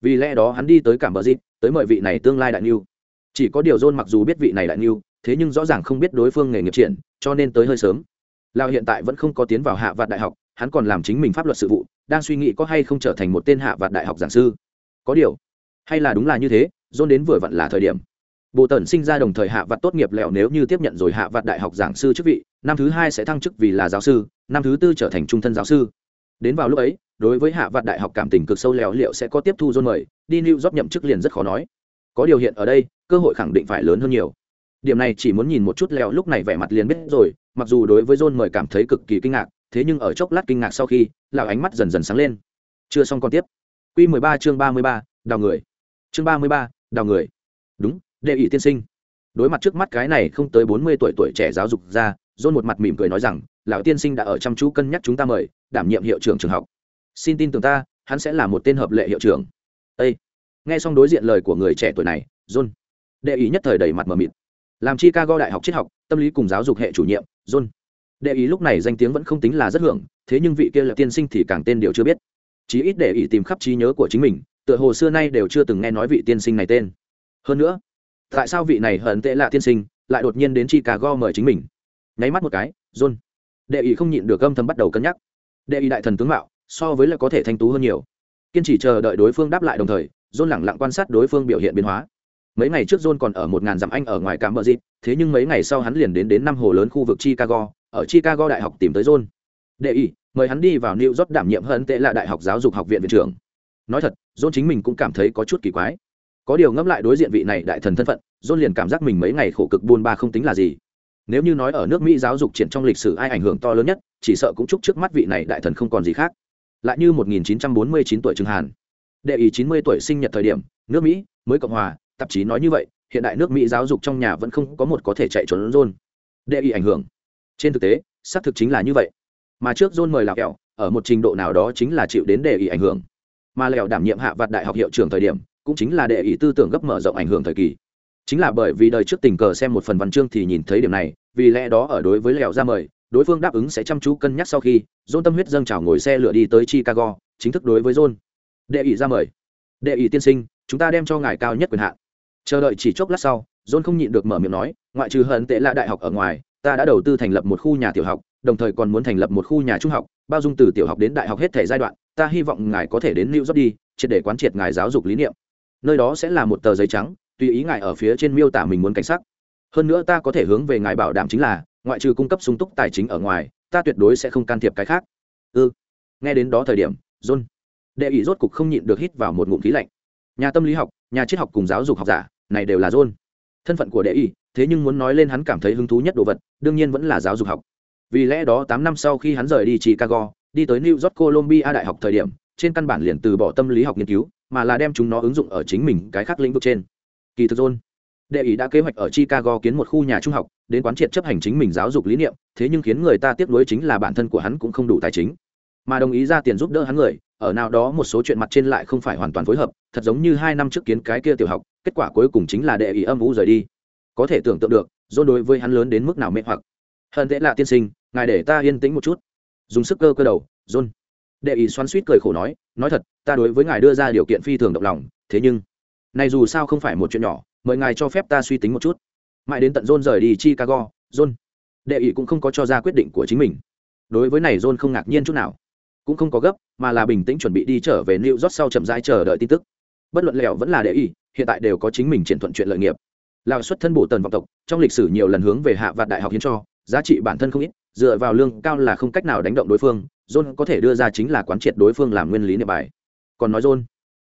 Vì lẽ đó hắn đi tới cảm bờ dịp tới mời vị này tương lai đại niu chỉ có điều john mặc dù biết vị này đại niu thế nhưng rõ ràng không biết đối phương nghề nghiệp triển, cho nên tới hơi sớm. Lao hiện tại vẫn không có tiến vào hạ vạn đại học, hắn còn làm chính mình pháp luật sự vụ, đang suy nghĩ có hay không trở thành một tên hạ vạn đại học giảng sư. Có điều, hay là đúng là như thế, john đến vừa vặn là thời điểm. Bộ tần sinh ra đồng thời hạ vạn tốt nghiệp lẹo nếu như tiếp nhận rồi hạ vạn đại học giảng sư chức vị, năm thứ hai sẽ thăng chức vì là giáo sư, năm thứ tư trở thành trung thân giáo sư. Đến vào lúc ấy, đối với hạ vạn đại học cảm tình cực sâu lẹo liệu sẽ có tiếp thu dôn mời, đi new job nhậm chức liền rất khó nói. Có điều hiện ở đây cơ hội khẳng định phải lớn hơn nhiều. Điểm này chỉ muốn nhìn một chút lèo lúc này vẻ mặt liền biết rồi mặc dù đối với john mời cảm thấy cực kỳ kinh ngạc thế nhưng ở chốc lát kinh ngạc sau khi lão ánh mắt dần dần sáng lên. Chưa xong còn tiếp. Q 13 chương 33, đào người. Chương 33, đào người. Đúng đệ ỷ tiên sinh. Đối mặt trước mắt cái này không tới bốn mươi tuổi tuổi trẻ giáo dục ra john một mặt mỉm cười nói rằng lão tiên sinh đã ở chăm chú cân nhắc chúng ta mời đảm nhiệm hiệu trưởng trường học. Xin tin tưởng ta hắn sẽ là một tên hợp lệ hiệu trưởng. Ê! nghe xong đối diện lời của người trẻ tuổi này john đệ ý nhất thời đầy mặt mờ mịt. Làm chicago đại học triết học, tâm lý cùng giáo dục hệ chủ nhiệm, john. Đệ ý lúc này danh tiếng vẫn không tính là rất hưởng, thế nhưng vị kia là tiên sinh thì càng tên đều chưa biết. Chí ít đệ ý tìm khắp trí nhớ của chính mình, tựa hồ xưa nay đều chưa từng nghe nói vị tiên sinh này tên. Hơn nữa, tại sao vị này hận tệ lạ tiên sinh lại đột nhiên đến chicago mời chính mình? Nháy mắt một cái, john. Đệ ý không nhịn được âm thầm bắt đầu cân nhắc. Đệ ý đại thần tướng mạo, so với lại có thể thanh tú hơn nhiều. Kiên trì chờ đợi đối phương đáp lại đồng thời, john lẳng lặng quan sát đối phương biểu hiện biến hóa mấy ngày trước john còn ở một ngàn dặm anh ở ngoài cảm bờ dịp thế nhưng mấy ngày sau hắn liền đến đến năm hồ lớn khu vực chicago ở chicago đại học tìm tới john. Đệ ý mời hắn đi vào new york đảm nhiệm hơn tệ là đại học giáo dục học viện viện trưởng. Nói thật john chính mình cũng cảm thấy có chút kỳ quái. Có điều ngẫm lại đối diện vị này đại thần thân phận john liền cảm giác mình mấy ngày khổ cực buôn ba không tính là gì. Nếu như nói ở nước mỹ giáo dục triển trong lịch sử ai ảnh hưởng to lớn nhất chỉ sợ cũng chúc trước mắt vị này đại thần không còn gì khác. Lại như 1949 tuổi trường Hàn. Đệ ý 90 tuổi sinh nhật thời điểm, nước Mỹ mới cộng hòa, tạp chí nói như vậy, hiện đại nước mỹ giáo dục trong nhà vẫn không có một có thể chạy trốn john đệ ý ảnh hưởng. Trên thực tế xác thực chính là như vậy. Mà trước john mời lạc kẹo ở một trình độ nào đó chính là chịu đến đệ ý ảnh hưởng. Mà lẹo đảm nhiệm hạ vạt đại học hiệu trưởng thời điểm cũng chính là đệ ý tư tưởng gấp mở rộng ảnh hưởng thời kỳ. Chính là bởi vì đời trước tình cờ xem một phần văn chương thì nhìn thấy điểm này vì lẽ đó ở đối với lẹo ra mời đối phương đáp ứng sẽ chăm chú cân nhắc sau khi john tâm huyết dâng trào ngồi xe lửa đi tới chicago chính thức đối với john đệ ý ra mời. Đệ ý tiên sinh chúng ta đem cho ngài cao nhất quyền hạn chờ đợi chỉ chốc lát sau, john không nhịn được mở miệng nói, ngoại trừ hận tệ là đại học ở ngoài, ta đã đầu tư thành lập một khu nhà tiểu học, đồng thời còn muốn thành lập một khu nhà trung học, bao dung từ tiểu học đến đại học hết thể giai đoạn, ta hy vọng ngài có thể đến new york đi, triệt để quán triệt ngài giáo dục lý niệm. Nơi đó sẽ là một tờ giấy trắng, tùy ý ngài ở phía trên miêu tả mình muốn cảnh sắc. Hơn nữa ta có thể hướng về ngài bảo đảm chính là, ngoại trừ cung cấp sung túc tài chính ở ngoài, ta tuyệt đối sẽ không can thiệp cái khác. Ư ừ. nghe đến đó thời điểm, john, đệ ý rốt cục không nhịn được hít vào một ngụm khí lạnh. Nhà tâm lý học, nhà triết học cùng giáo dục học giả này đều là john thân phận của đệ y, thế nhưng muốn nói lên hắn cảm thấy hứng thú nhất đồ vật đương nhiên vẫn là giáo dục học. Vì lẽ đó tám năm sau khi hắn rời đi chicago đi tới new york columbia đại học thời điểm trên căn bản liền từ bỏ tâm lý học nghiên cứu mà là đem chúng nó ứng dụng ở chính mình cái khác lĩnh vực trên. Kỳ thực john đệ ý đã kế hoạch ở chicago kiến một khu nhà trung học đến quán triệt chấp hành chính mình giáo dục lý niệm thế nhưng khiến người ta tiếc nuối chính là bản thân của hắn cũng không đủ tài chính. Mà đồng ý ra tiền giúp đỡ hắn người ở nào đó một số chuyện mặt trên lại không phải hoàn toàn phối hợp thật giống như hai năm trước kiến cái kia tiểu học kết quả cuối cùng chính là đệ ý âm vũ rời đi. Có thể tưởng tượng được, john đối với hắn lớn đến mức nào mê hoặc. Hơn thế là tiên sinh, ngài để ta yên tĩnh một chút. Dùng sức cơ cơ đầu, john. Đệ ý xoắn suýt cười khổ nói nói thật, ta đối với ngài đưa ra điều kiện phi thường động lòng, thế nhưng, này dù sao không phải một chuyện nhỏ, mời ngài cho phép ta suy tính một chút. Mãi đến tận john rời đi chicago, john, đệ ý cũng không có cho ra quyết định của chính mình. Đối với này john không ngạc nhiên chút nào. Cũng không có gấp, mà là bình tĩnh chuẩn bị đi trở về new york sau chậm rãi chờ đợi tin tức. Bất luận lẹo vẫn là đệ ý hiện tại đều có chính mình triển thuận chuyện lợi nghiệp. Lào xuất thân bổ tần vọng tộc, trong lịch sử nhiều lần hướng về hạ vạn đại học hiến cho, giá trị bản thân không ít, dựa vào lương cao là không cách nào đánh động đối phương, john có thể đưa ra chính là quán triệt đối phương làm nguyên lý niệm bài. Còn nói john,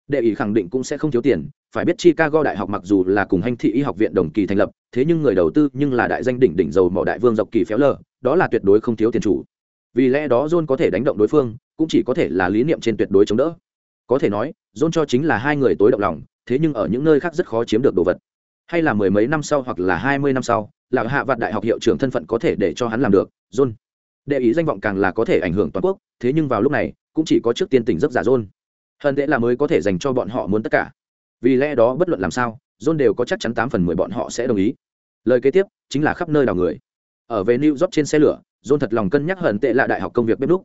đệ ý khẳng định cũng sẽ không thiếu tiền, phải biết chicago đại học mặc dù là cùng hành thị y học viện đồng kỳ thành lập, thế nhưng người đầu tư nhưng là đại danh đỉnh đỉnh dầu mỏ đại vương dọc kỳ phéo lờ, đó là tuyệt đối không thiếu tiền chủ. Vì lẽ đó john có thể đánh động đối phương, cũng chỉ có thể là lý niệm trên tuyệt đối chống đỡ. Có thể nói, john cho chính là hai người tối động lòng thế nhưng ở những nơi khác rất khó chiếm được đồ vật. Hay là mười mấy năm sau hoặc là hai mươi năm sau, là hạ vạn đại học hiệu trưởng thân phận có thể để cho hắn làm được, john. Đệ ý danh vọng càng là có thể ảnh hưởng toàn quốc, thế nhưng vào lúc này, cũng chỉ có trước tiên tỉnh giấc giả john. Hơn thế là mới có thể dành cho bọn họ muốn tất cả. Vì lẽ đó bất luận làm sao, john đều có chắc chắn tám phần mười bọn họ sẽ đồng ý. Lời kế tiếp chính là khắp nơi đào người. Ở về new york trên xe lửa, john thật lòng cân nhắc hận tệ là đại học công việc bếp lúc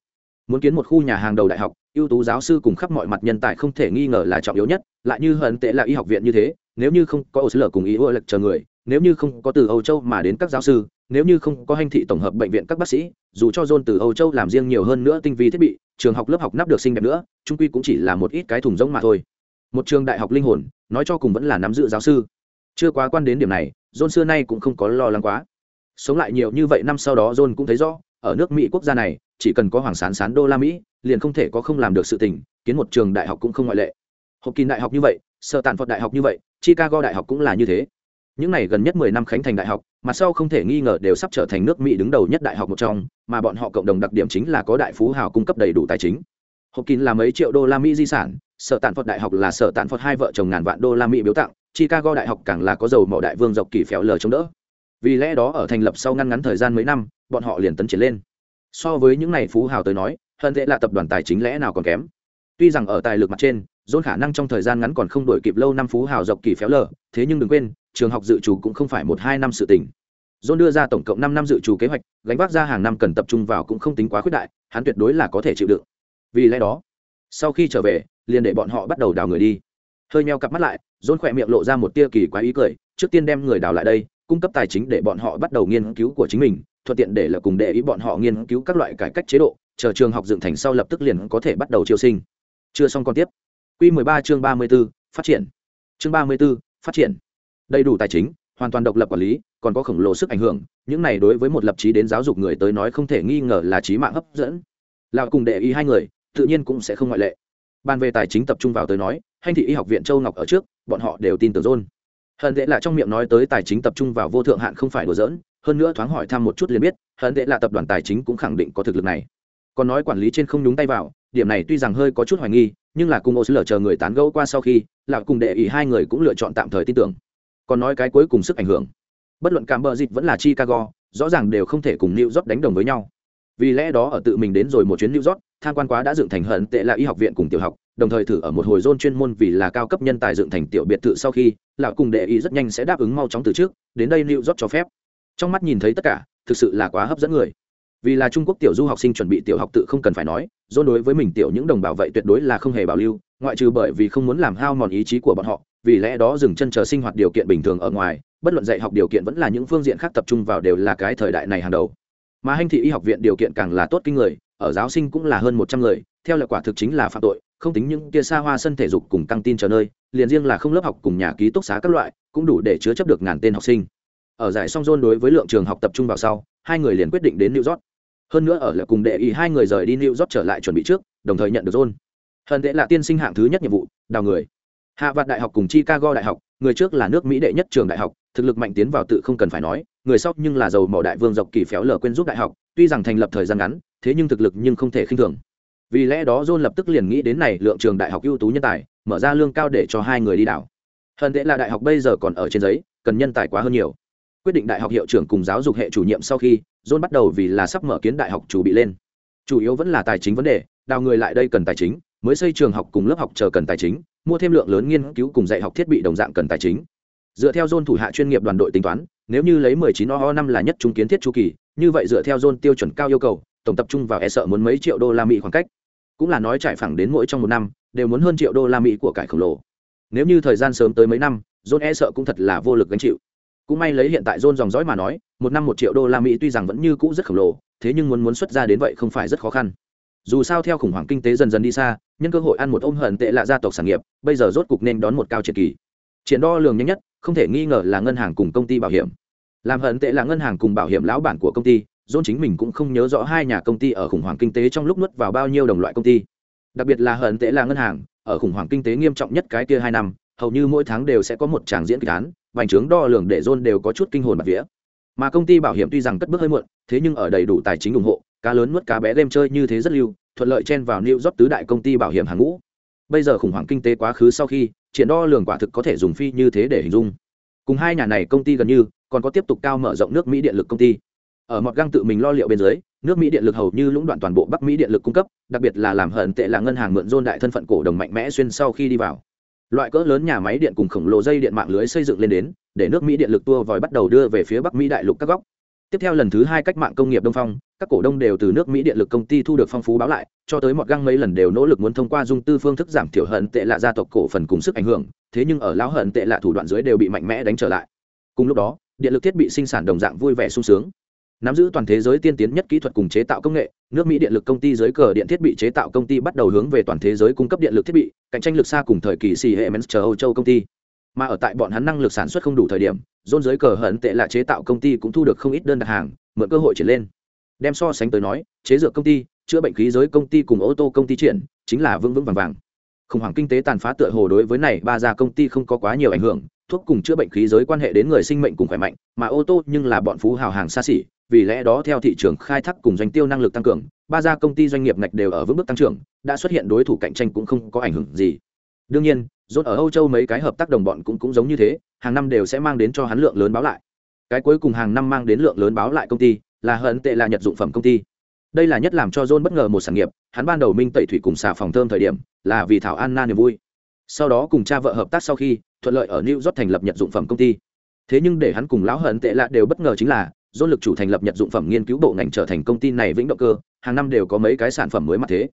muốn kiến một khu nhà hàng đầu đại học, ưu tú giáo sư cùng khắp mọi mặt nhân tài không thể nghi ngờ là trọng yếu nhất, lại như hận tệ là y học viện như thế, nếu như không có ô lở cùng ý ô lệch chờ người, nếu như không có từ âu châu mà đến các giáo sư, nếu như không có hành thị tổng hợp bệnh viện các bác sĩ, dù cho john từ âu châu làm riêng nhiều hơn nữa tinh vi thiết bị, trường học lớp học nắp được xinh đẹp nữa trung quy cũng chỉ là một ít cái thùng rỗng mà thôi. Một trường đại học linh hồn, nói cho cùng vẫn là nắm giữ giáo sư. Chưa quá quan đến điểm này, john xưa nay cũng không có lo lắng quá. Sống lại nhiều như vậy năm sau đó john cũng thấy rõ, ở nước mỹ quốc gia này chỉ cần có hoàng sán sán đô la mỹ, liền không thể có không làm được sự tình, kiến một trường đại học cũng không ngoại lệ. Học kỳ đại học như vậy sợ tàn phật đại học như vậy, chicago đại học cũng là như thế. Những này gần nhất mười năm khánh thành đại học, mà sau không thể nghi ngờ đều sắp trở thành nước mỹ đứng đầu nhất đại học một trong, mà bọn họ cộng đồng đặc điểm chính là có đại phú hào cung cấp đầy đủ tài chính. Học kín là mấy triệu đô la mỹ di sản, sở tàn phật đại học là sở tàn phật hai vợ chồng ngàn vạn đô la mỹ biếu tặng, chicago đại học càng là có dầu mỏ đại vương dọc kỳ phèo lờ chống đỡ. Vì lẽ đó ở thành lập sau ngăn ngắn thời gian mấy năm, bọn họ liền tấn triển lên so với những này phú hào tới nói hơn tệ là tập đoàn tài chính lẽ nào còn kém. Tuy rằng ở tài lực mặt trên dôn khả năng trong thời gian ngắn còn không đổi kịp lâu năm phú hào dọc kỳ phéo lờ, thế nhưng đừng quên, trường học dự trù cũng không phải một hai năm sự tình. Dôn đưa ra tổng cộng năm năm dự trù kế hoạch, gánh vác ra hàng năm cần tập trung vào cũng không tính quá khuyết đại, hắn tuyệt đối là có thể chịu đựng. Vì lẽ đó, sau khi trở về, liền để bọn họ bắt đầu đào người đi. Hơi meo cặp mắt lại dôn khỏe miệng lộ ra một tia kỳ quái ý cười, trước tiên đem người đào lại đây, cung cấp tài chính để bọn họ bắt đầu nghiên cứu của chính mình thuận tiện để là cùng để ý bọn họ nghiên cứu các loại cải cách chế độ chờ trường học dựng thành sau lập tức liền có thể bắt đầu chiêu sinh. Chưa xong còn tiếp. Q 13 chương 34, phát triển. Chương 34, phát triển. Đầy đủ tài chính hoàn toàn độc lập quản lý còn có khổng lồ sức ảnh hưởng những này đối với một lập trí đến giáo dục người tới nói không thể nghi ngờ là trí mạng hấp dẫn. Lào cùng để ý hai người tự nhiên cũng sẽ không ngoại lệ. Ban về tài chính tập trung vào tới nói hành thị y học viện châu ngọc ở trước bọn họ đều tin tưởng john. Hận dễ là trong miệng nói tới tài chính tập trung vào vô thượng hạn không phải đùa giỡn hơn nữa thoáng hỏi thăm một chút liền biết, hận tệ là tập đoàn tài chính cũng khẳng định có thực lực này. Còn nói quản lý trên không nhúng tay vào, điểm này tuy rằng hơi có chút hoài nghi, nhưng là cùng ô sứ lờ chờ người tán gẫu qua sau khi là cùng đệ ý hai người cũng lựa chọn tạm thời tin tưởng. Còn nói cái cuối cùng sức ảnh hưởng. Bất luận cảm bờ dịch vẫn là chicago, rõ ràng đều không thể cùng new york đánh đồng với nhau. Vì lẽ đó ở tự mình đến rồi một chuyến new york, tham quan quá đã dựng thành hận tệ là y học viện cùng tiểu học, đồng thời thử ở một hồi zone chuyên môn vì là cao cấp nhân tài dựng thành tiểu biệt thự sau khi, lão cùng đệ ý rất nhanh sẽ đáp ứng mau chóng từ trước, đến đây new york cho phép trong mắt nhìn thấy tất cả, thực sự là quá hấp dẫn người. Vì là trung quốc tiểu du học sinh chuẩn bị tiểu học tự không cần phải nói, dôn đối với mình tiểu những đồng bào vậy tuyệt đối là không hề bảo lưu, ngoại trừ bởi vì không muốn làm hao mòn ý chí của bọn họ, vì lẽ đó dừng chân chờ sinh hoạt điều kiện bình thường ở ngoài, bất luận dạy học điều kiện vẫn là những phương diện khác tập trung vào đều là cái thời đại này hàng đầu. Mà hành thị y học viện điều kiện càng là tốt kinh người, ở giáo sinh cũng là hơn một trăm người, theo lệ quả thực chính là phạm tội, không tính những kia xa hoa sân thể dục cùng căng tin chờ nơi, liền riêng là không lớp học cùng nhà ký túc xá các loại, cũng đủ để chứa chấp được ngàn tên học sinh ở giải song John đối với lượng trường học tập trung vào sau, hai người liền quyết định đến new york. Hơn nữa ở lại cùng đệ ý hai người rời đi new york trở lại chuẩn bị trước, đồng thời nhận được John. Hận đệ là tiên sinh hạng thứ nhất nhiệm vụ, đào người. Hạ vạt đại học cùng chicago đại học, người trước là nước mỹ đệ nhất trường đại học, thực lực mạnh tiến vào tự không cần phải nói, người sau nhưng là giàu mỏ đại vương dọc kỳ phéo lờ quên giúp đại học, tuy rằng thành lập thời gian ngắn, thế nhưng thực lực nhưng không thể khinh thường. Vì lẽ đó john lập tức liền nghĩ đến này, lượng trường đại học ưu tú nhân tài, mở ra lương cao để cho hai người đi đảo hơn tệ là đại học bây giờ còn ở trên giấy, cần nhân tài quá hơn nhiều quyết định đại học hiệu trưởng cùng giáo dục hệ chủ nhiệm sau khi, john bắt đầu vì là sắp mở kiến đại học chủ bị lên. Chủ yếu vẫn là tài chính vấn đề, đào người lại đây cần tài chính, mới xây trường học cùng lớp học chờ cần tài chính, mua thêm lượng lớn nghiên cứu cùng dạy học thiết bị đồng dạng cần tài chính. Dựa theo John thủ hạ chuyên nghiệp đoàn đội tính toán, nếu như lấy 19 o năm là nhất trung kiến thiết chu kỳ, như vậy dựa theo John tiêu chuẩn cao yêu cầu, tổng tập trung vào e sợ muốn mấy triệu đô la mỹ khoảng cách. Cũng là nói trải phẳng đến mỗi trong một năm, đều muốn hơn triệu đô la mỹ của cải khổng lồ. Nếu như thời gian sớm tới mấy năm, John e sợ cũng thật là vô lực gánh chịu cũng may lấy hiện tại dôn dòng dõi mà nói, một năm một triệu đô la mỹ tuy rằng vẫn như cũ rất khổng lồ, thế nhưng muốn muốn xuất ra đến vậy không phải rất khó khăn. Dù sao theo khủng hoảng kinh tế dần dần đi xa, nhân cơ hội ăn một ôm hận tệ lạ gia tộc sản nghiệp, bây giờ rốt cục nên đón một cao triệt kỳ. Triển đo lường nhanh nhất, không thể nghi ngờ là ngân hàng cùng công ty bảo hiểm. Làm hận tệ là ngân hàng cùng bảo hiểm lão bản của công ty, dôn chính mình cũng không nhớ rõ hai nhà công ty ở khủng hoảng kinh tế trong lúc nuốt vào bao nhiêu đồng loại công ty. Đặc biệt là hận tệ là ngân hàng, ở khủng hoảng kinh tế nghiêm trọng nhất cái kia hai năm, hầu như mỗi tháng đều sẽ có một tràng diễn kịch án vành trướng đo lường để dôn đều có chút kinh hồn mặt vía mà công ty bảo hiểm tuy rằng cất bước hơi muộn thế nhưng ở đầy đủ tài chính ủng hộ cá lớn nuốt cá bé game chơi như thế rất lưu thuận lợi chen vào New York tứ đại công ty bảo hiểm hàng ngũ. Bây giờ khủng hoảng kinh tế quá khứ sau khi, triển đo lường quả thực có thể dùng phi như thế để hình dung. Cùng hai nhà này công ty gần như, còn có tiếp tục cao mở rộng nước Mỹ điện lực công ty. Ở một găng tự mình lo liệu bên dưới, nước Mỹ điện lực hầu như lũng đoạn toàn bộ Bắc Mỹ điện lực cung cấp, đặc biệt là làm hận tệ là ngân hàng mượn John đại thân phận cổ đồng mạnh mẽ xuyên sau khi đi vào. Loại cỡ lớn nhà máy điện cùng khổng lồ dây điện mạng lưới xây dựng lên đến, để nước Mỹ điện lực tua vòi bắt đầu đưa về phía Bắc Mỹ đại lục các góc. Tiếp theo lần thứ hai cách mạng công nghiệp đông phong các cổ đông đều từ nước mỹ điện lực công ty thu được phong phú báo lại cho tới mọi găng mấy lần đều nỗ lực muốn thông qua dung tư phương thức giảm thiểu hận tệ lạ gia tộc cổ phần cùng sức ảnh hưởng thế nhưng ở lão hận tệ lạ thủ đoạn dưới đều bị mạnh mẽ đánh trở lại. Cùng lúc đó điện lực thiết bị sinh sản đồng dạng vui vẻ sung sướng nắm giữ toàn thế giới tiên tiến nhất kỹ thuật cùng chế tạo công nghệ, nước mỹ điện lực công ty dưới cờ điện thiết bị chế tạo công ty bắt đầu hướng về toàn thế giới cung cấp điện lực thiết bị, cạnh tranh lực xa cùng thời kỳ xì hệ mens chờ âu châu công ty. Mà ở tại bọn hắn năng lực sản xuất không đủ thời điểm dôn dưới cờ hận tệ là chế tạo công ty cũng thu được không ít đơn đặt hàng, mượn cơ hội triển lên. Đem so sánh tới nói, chế dược công ty, chữa bệnh khí giới công ty cùng ô tô công ty triển, chính là vững vững vàng vàng. Khủng hoảng kinh tế tàn phá tựa hồ đối với này, ba gia công ty không có quá nhiều ảnh hưởng, thuốc cùng chữa bệnh khí giới quan hệ đến người sinh mệnh cùng khỏe mạnh, mà ô tô nhưng là bọn phú hào hàng xa xỉ vì lẽ đó theo thị trường khai thác cùng doanh tiêu năng lực tăng cường, ba gia công ty doanh nghiệp ngạch đều ở vững bước tăng trưởng, đã xuất hiện đối thủ cạnh tranh cũng không có ảnh hưởng gì. Đương nhiên, rốt ở âu châu mấy cái hợp tác đồng bọn cũng cũng giống như thế, hàng năm đều sẽ mang đến cho hắn lượng lớn báo lại. Cái cuối cùng hàng năm mang đến lượng lớn báo lại công ty là hận tệ là nhật dụng phẩm công ty. Đây là nhất làm cho john bất ngờ một sản nghiệp, hắn ban đầu minh tẩy thủy cùng xà phòng thơm thời điểm là vì thảo anna niềm vui. Sau đó cùng cha vợ hợp tác sau khi, thuận lợi ở new york thành lập nhật dụng phẩm công ty. Thế nhưng để hắn cùng lão hận tệ lạ đều bất ngờ chính là john lực chủ thành lập nhật dụng phẩm nghiên cứu bộ ngành trở thành công ty này vĩnh động cơ, hàng năm đều có mấy cái sản phẩm mới mặt thế.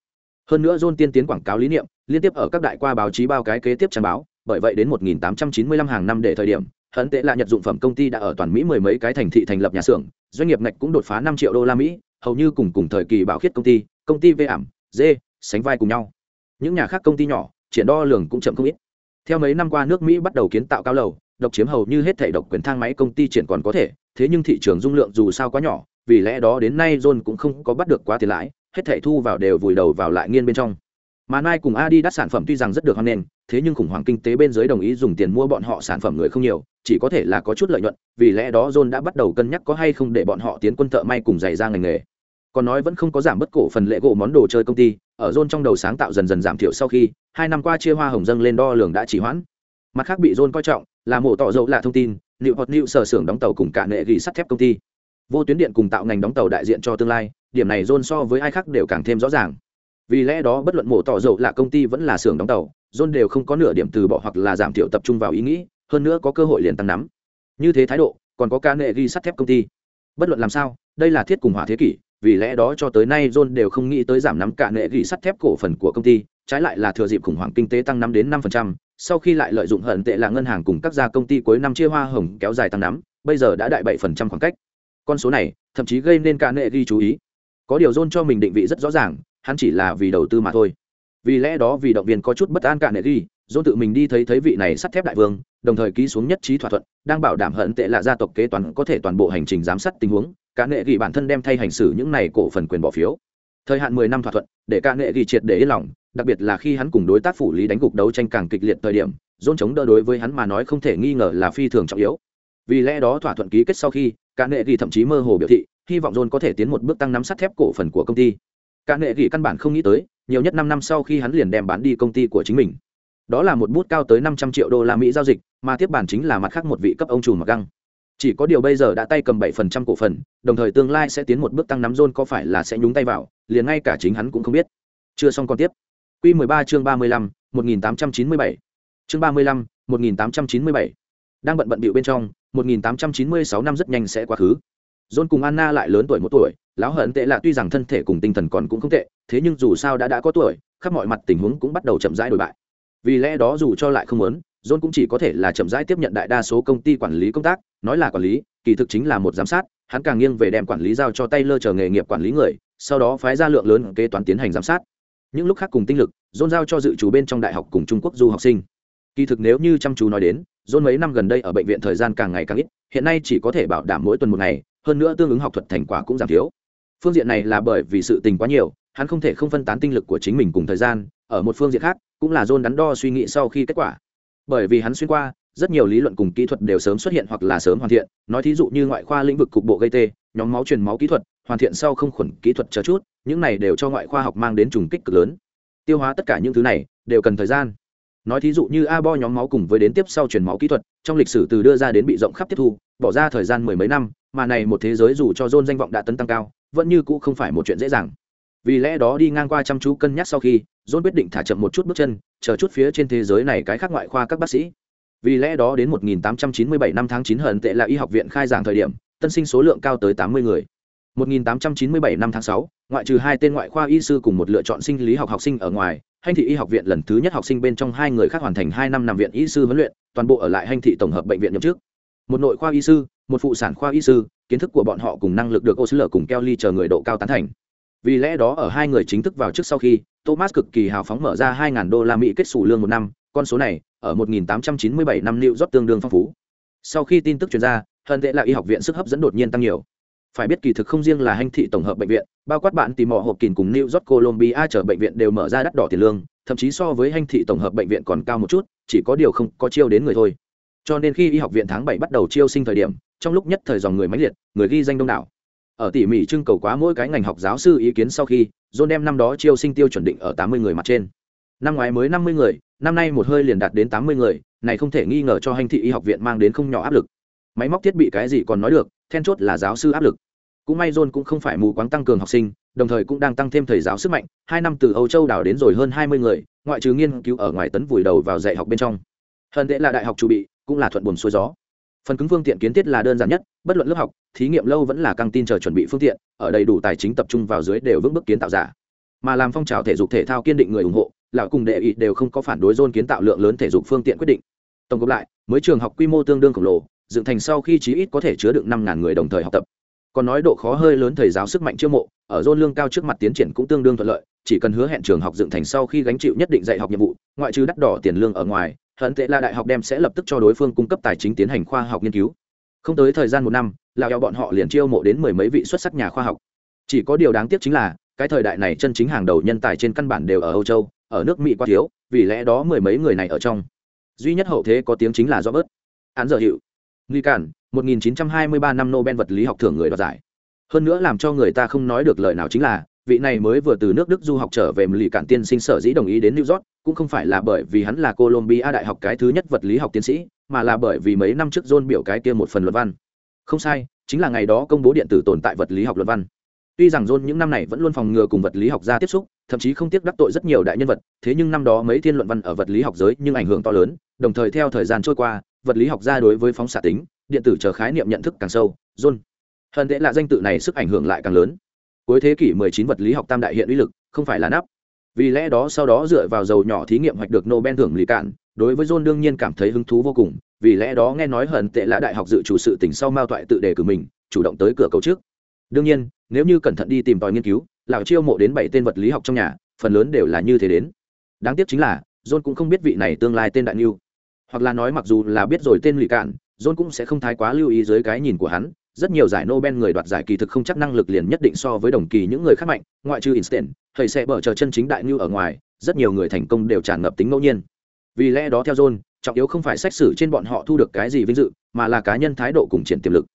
Hơn nữa john tiên tiến quảng cáo lý niệm, liên tiếp ở các đại qua báo chí bao cái kế tiếp trang báo, bởi vậy đến 1895 hàng năm để thời điểm, hận tệ là nhật dụng phẩm công ty đã ở toàn mỹ mười mấy cái thành thị thành lập nhà xưởng, doanh nghiệp ngạch cũng đột phá năm triệu đô la mỹ, hầu như cùng cùng thời kỳ bảo khiết công ty công ty v ảm dê sánh vai cùng nhau. Những nhà khác công ty nhỏ, triển đo lường cũng chậm không ít. Theo mấy năm qua nước mỹ bắt đầu kiến tạo cao lầu, độc chiếm hầu như hết thể độc quyền thang máy công ty triển còn có thể thế nhưng thị trường dung lượng dù sao quá nhỏ, vì lẽ đó đến nay john cũng không có bắt được quá tiền lãi, hết thẻ thu vào đều vùi đầu vào lại nghiên bên trong. Mà nai cùng adi đắt sản phẩm tuy rằng rất được hoan nghênh, thế nhưng khủng hoảng kinh tế bên dưới đồng ý dùng tiền mua bọn họ sản phẩm người không nhiều, chỉ có thể là có chút lợi nhuận, vì lẽ đó john đã bắt đầu cân nhắc có hay không để bọn họ tiến quân thợ may cùng giày ra ngành nghề. Còn nói vẫn không có giảm bất cổ phần lệ gỗ món đồ chơi công ty, ở john trong đầu sáng tạo dần dần giảm thiểu sau khi, hai năm qua chia hoa hồng dâng lên đo lường đã chỉ hoãn. Mặt khác bị john coi trọng là mổ tỏ dầu là thông tin liệu hoặc liệu sở xưởng đóng tàu cùng cả nệ ghi sắt thép công ty. Vô tuyến điện cùng tạo ngành đóng tàu đại diện cho tương lai, điểm này john so với ai khác đều càng thêm rõ ràng. Vì lẽ đó bất luận mổ tỏ dầu là công ty vẫn là xưởng đóng tàu, john đều không có nửa điểm từ bỏ hoặc là giảm thiểu tập trung vào ý nghĩ, hơn nữa có cơ hội liền tăng nắm. Như thế thái độ, còn có ca nệ ghi sắt thép công ty. Bất luận làm sao, đây là thiết cùng hỏa thế kỷ, vì lẽ đó cho tới nay john đều không nghĩ tới giảm nắm cả nệ ghi sắt thép cổ phần của công ty, trái lại là thừa dịp khủng hoảng kinh tế tăng năm đến năm phần trăm sau khi lại lợi dụng hận tệ là ngân hàng cùng các gia công ty cuối năm chia hoa hồng kéo dài tăng nắm, bây giờ đã đại bảy phần trăm khoảng cách. Con số này, thậm chí gây nên cả nệ ghi chú ý. Có điều john cho mình định vị rất rõ ràng, hắn chỉ là vì đầu tư mà thôi. Vì lẽ đó vì động viên có chút bất an cả nệ ghi, john tự mình đi thấy thấy vị này sắt thép đại vương, đồng thời ký xuống nhất trí thỏa thuận, đang bảo đảm hận tệ là gia tộc kế toán có thể toàn bộ hành trình giám sát tình huống, cả nệ ghi bản thân đem thay hành xử những này cổ phần quyền bỏ phiếu. Thời hạn mười năm thỏa thuận, để cả nệ ghi triệt để yên lòng đặc biệt là khi hắn cùng đối tác phủ lý đánh gục đấu tranh càng kịch liệt thời điểm dôn chống đỡ đối với hắn mà nói không thể nghi ngờ là phi thường trọng yếu. Vì lẽ đó thỏa thuận ký kết sau khi, cả nệ thì thậm chí mơ hồ biểu thị, hy vọng dôn có thể tiến một bước tăng nắm sắt thép cổ phần của công ty. Cả nệ thì căn bản không nghĩ tới, nhiều nhất năm năm sau khi hắn liền đem bán đi công ty của chính mình. Đó là một bút cao tới năm trăm triệu đô la mỹ giao dịch, mà tiếp bản chính là mặt khác một vị cấp ông chủ mặc găng. Chỉ có điều bây giờ đã tay cầm bảy phần trăm cổ phần, đồng thời tương lai sẽ tiến một bước tăng nắm dôn có phải là sẽ nhúng tay vào, liền ngay cả chính hắn cũng không biết. Chưa xong còn tiếp q mười ba chương ba mươi lăm một nghìn tám trăm chín mươi bảy chương ba mươi lăm một nghìn tám trăm chín mươi bảy đang bận bận bịu bên trong một nghìn tám trăm chín mươi sáu năm rất nhanh sẽ quá khứ John cùng Anna lại lớn tuổi một tuổi, lão hận tệ là tuy rằng thân thể cùng tinh thần còn cũng không tệ, thế nhưng dù sao đã đã có tuổi, khắp mọi mặt tình huống cũng bắt đầu chậm rãi đổi bại. Vì lẽ đó dù cho lại không muốn, John cũng chỉ có thể là chậm rãi tiếp nhận đại đa số công ty quản lý công tác, nói là quản lý, kỳ thực chính là một giám sát, hắn càng nghiêng về đem quản lý giao cho tay lơ chờ nghề nghiệp quản lý người, sau đó phái ra lượng lớn kế toán tiến hành giám sát. Những lúc khác cùng tinh lực, John giao cho dự trù bên trong đại học cùng Trung Quốc du học sinh. Kỳ thực nếu như chăm chú nói đến, John mấy năm gần đây ở bệnh viện thời gian càng ngày càng ít, hiện nay chỉ có thể bảo đảm mỗi tuần một ngày, hơn nữa tương ứng học thuật thành quả cũng giảm thiếu. Phương diện này là bởi vì sự tình quá nhiều, hắn không thể không phân tán tinh lực của chính mình cùng thời gian, ở một phương diện khác, cũng là John đắn đo suy nghĩ sau khi kết quả. Bởi vì hắn xuyên qua, rất nhiều lý luận cùng kỹ thuật đều sớm xuất hiện hoặc là sớm hoàn thiện, nói thí dụ như ngoại khoa lĩnh vực cục bộ gây tê, nhóm máu truyền máu kỹ thuật, hoàn thiện sau không khuẩn kỹ thuật chờ chút, những này đều cho ngoại khoa học mang đến trùng kích cực lớn. Tiêu hóa tất cả những thứ này đều cần thời gian. Nói thí dụ như a bo nhóm máu cùng với đến tiếp sau truyền máu kỹ thuật, trong lịch sử từ đưa ra đến bị rộng khắp tiếp thu, bỏ ra thời gian mười mấy năm, mà này một thế giới dù cho John danh vọng đã tấn tăng cao, vẫn như cũ không phải một chuyện dễ dàng. Vì lẽ đó đi ngang qua chăm chú cân nhắc sau khi, John quyết định thả chậm một chút bước chân, chờ chút phía trên thế giới này cái khác ngoại khoa các bác sĩ. Vì lẽ đó đến 1897 năm tháng 9 hận tệ là y học viện khai giảng thời điểm, tân sinh số lượng cao tới 80 người. 1897 năm tháng 6, ngoại trừ hai tên ngoại khoa y sư cùng một lựa chọn sinh lý học học sinh ở ngoài, Hành thị y học viện lần thứ nhất học sinh bên trong hai người khác hoàn thành 2 năm nằm viện y sư huấn luyện, toàn bộ ở lại Hành thị tổng hợp bệnh viện nhậm chức. Một nội khoa y sư, một phụ sản khoa y sư, kiến thức của bọn họ cùng năng lực được Osler cùng Kelly chờ người độ cao tán thành. Vì lẽ đó ở hai người chính thức vào trước sau khi, Thomas cực kỳ hào phóng mở ra 2000 đô la Mỹ kết sủ lương một năm, con số này ở 1897 năm lưu York tương đương phong phú. Sau khi tin tức truyền ra, hơn tệ là y học viện sức hấp dẫn đột nhiên tăng nhiều. Phải biết kỳ thực không riêng là hành thị tổng hợp bệnh viện, bao quát bạn tìm mò hộp kín cùng New York Colombia chờ bệnh viện đều mở ra đắt đỏ tiền lương, thậm chí so với hành thị tổng hợp bệnh viện còn cao một chút, chỉ có điều không có chiêu đến người thôi. Cho nên khi y học viện tháng bảy bắt đầu chiêu sinh thời điểm, trong lúc nhất thời dòng người mãnh liệt, người ghi danh đông đảo. Ở tỉ mỉ trưng cầu quá mỗi cái ngành học giáo sư ý kiến sau khi, John đem năm đó chiêu sinh tiêu chuẩn định ở 80 người mặt trên. Năm ngoái mới 50 người, năm nay một hơi liền đạt đến 80 người, này không thể nghi ngờ cho hành thị y học viện mang đến không nhỏ áp lực. Máy móc thiết bị cái gì còn nói được, then chốt là giáo sư áp lực. Cũng may John cũng không phải mù quáng tăng cường học sinh, đồng thời cũng đang tăng thêm thầy giáo sức mạnh, hai năm từ Âu Châu đảo đến rồi hơn 20 người, ngoại trừ nghiên cứu ở ngoài tấn vùi đầu vào dạy học bên trong. Hơn thế là đại học chủ bị, cũng là thuận buồm xuôi gió. Phần cứng phương tiện kiến thiết là đơn giản nhất, bất luận lớp học, thí nghiệm lâu vẫn là căng tin chờ chuẩn bị phương tiện, ở đầy đủ tài chính tập trung vào dưới đều vững bước kiến tạo giả. Mà làm phong trào thể dục thể thao kiên định người ủng hộ, lão cùng đệ ý đều không có phản đối John kiến tạo lượng lớn thể dục phương tiện quyết định. Tổng cộng lại, mới trường học quy mô tương đương khổng lồ, dựng thành sau khi chí ít có thể chứa được năm ngàn người đồng thời học tập. Còn nói độ khó hơi lớn thầy giáo sức mạnh chiêu mộ, ở dôn lương cao trước mặt tiến triển cũng tương đương thuận lợi, chỉ cần hứa hẹn trường học dựng thành sau khi gánh chịu nhất định dạy học nhiệm vụ, ngoại trừ đắt đỏ tiền lương ở ngoài, hận tệ là đại học đem sẽ lập tức cho đối phương cung cấp tài chính tiến hành khoa học nghiên cứu. Không tới thời gian một năm, lão eo bọn họ liền chiêu mộ đến mười mấy vị xuất sắc nhà khoa học. Chỉ có điều đáng tiếc chính là, cái thời đại này chân chính hàng đầu nhân tài trên căn bản đều ở Âu Châu, ở nước Mỹ quá thiếu, vì lẽ đó mười mấy người này ở trong. Duy nhất hậu thế có tiếng chính là Robert. Án giờ hiệu. Nghi cản, 1923 năm Nobel vật lý học thưởng người đoạt giải. Hơn nữa làm cho người ta không nói được lời nào chính là, vị này mới vừa từ nước Đức du học trở về lì cản tiên sinh sở dĩ đồng ý đến New York, cũng không phải là bởi vì hắn là Columbia đại học cái thứ nhất vật lý học tiến sĩ, mà là bởi vì mấy năm trước john biểu cái kia một phần luận văn không sai chính là ngày đó công bố điện tử tồn tại vật lý học luận văn tuy rằng john những năm này vẫn luôn phòng ngừa cùng vật lý học gia tiếp xúc thậm chí không tiếc đắc tội rất nhiều đại nhân vật thế nhưng năm đó mấy thiên luận văn ở vật lý học giới nhưng ảnh hưởng to lớn đồng thời theo thời gian trôi qua vật lý học gia đối với phóng xạ tính, điện tử chờ khái niệm nhận thức càng sâu, john. Hơn tệ là danh tự này sức ảnh hưởng lại càng lớn. Cuối thế kỷ 19 vật lý học tam đại hiện uy lực, không phải là nắp. Vì lẽ đó sau đó dựa vào dầu nhỏ thí nghiệm hoạch được nobel thưởng lì cạn, đối với john đương nhiên cảm thấy hứng thú vô cùng, vì lẽ đó nghe nói hận tệ là đại học dự chủ sự tỉnh sau mao toại tự đề cử mình, chủ động tới cửa cầu trước. Đương nhiên, nếu như cẩn thận đi tìm tòi nghiên cứu, lão chiêu mộ đến bảy tên vật lý học trong nhà, phần lớn đều là như thế đến. Đáng tiếc chính là, john cũng không biết vị này tương lai tên đại niu hoặc là nói mặc dù là biết rồi tên lì cạn john cũng sẽ không thái quá lưu ý dưới cái nhìn của hắn rất nhiều giải Nobel người đoạt giải kỳ thực không chắc năng lực liền nhất định so với đồng kỳ những người khác mạnh, ngoại trừ Einstein, thầy sẽ bở chờ chân chính đại như ở ngoài, rất nhiều người thành công đều tràn ngập tính ngẫu nhiên. Vì lẽ đó theo John, trọng yếu không phải xét xử trên bọn họ thu được cái gì vinh dự, mà là cá nhân thái độ cùng triển tiềm lực.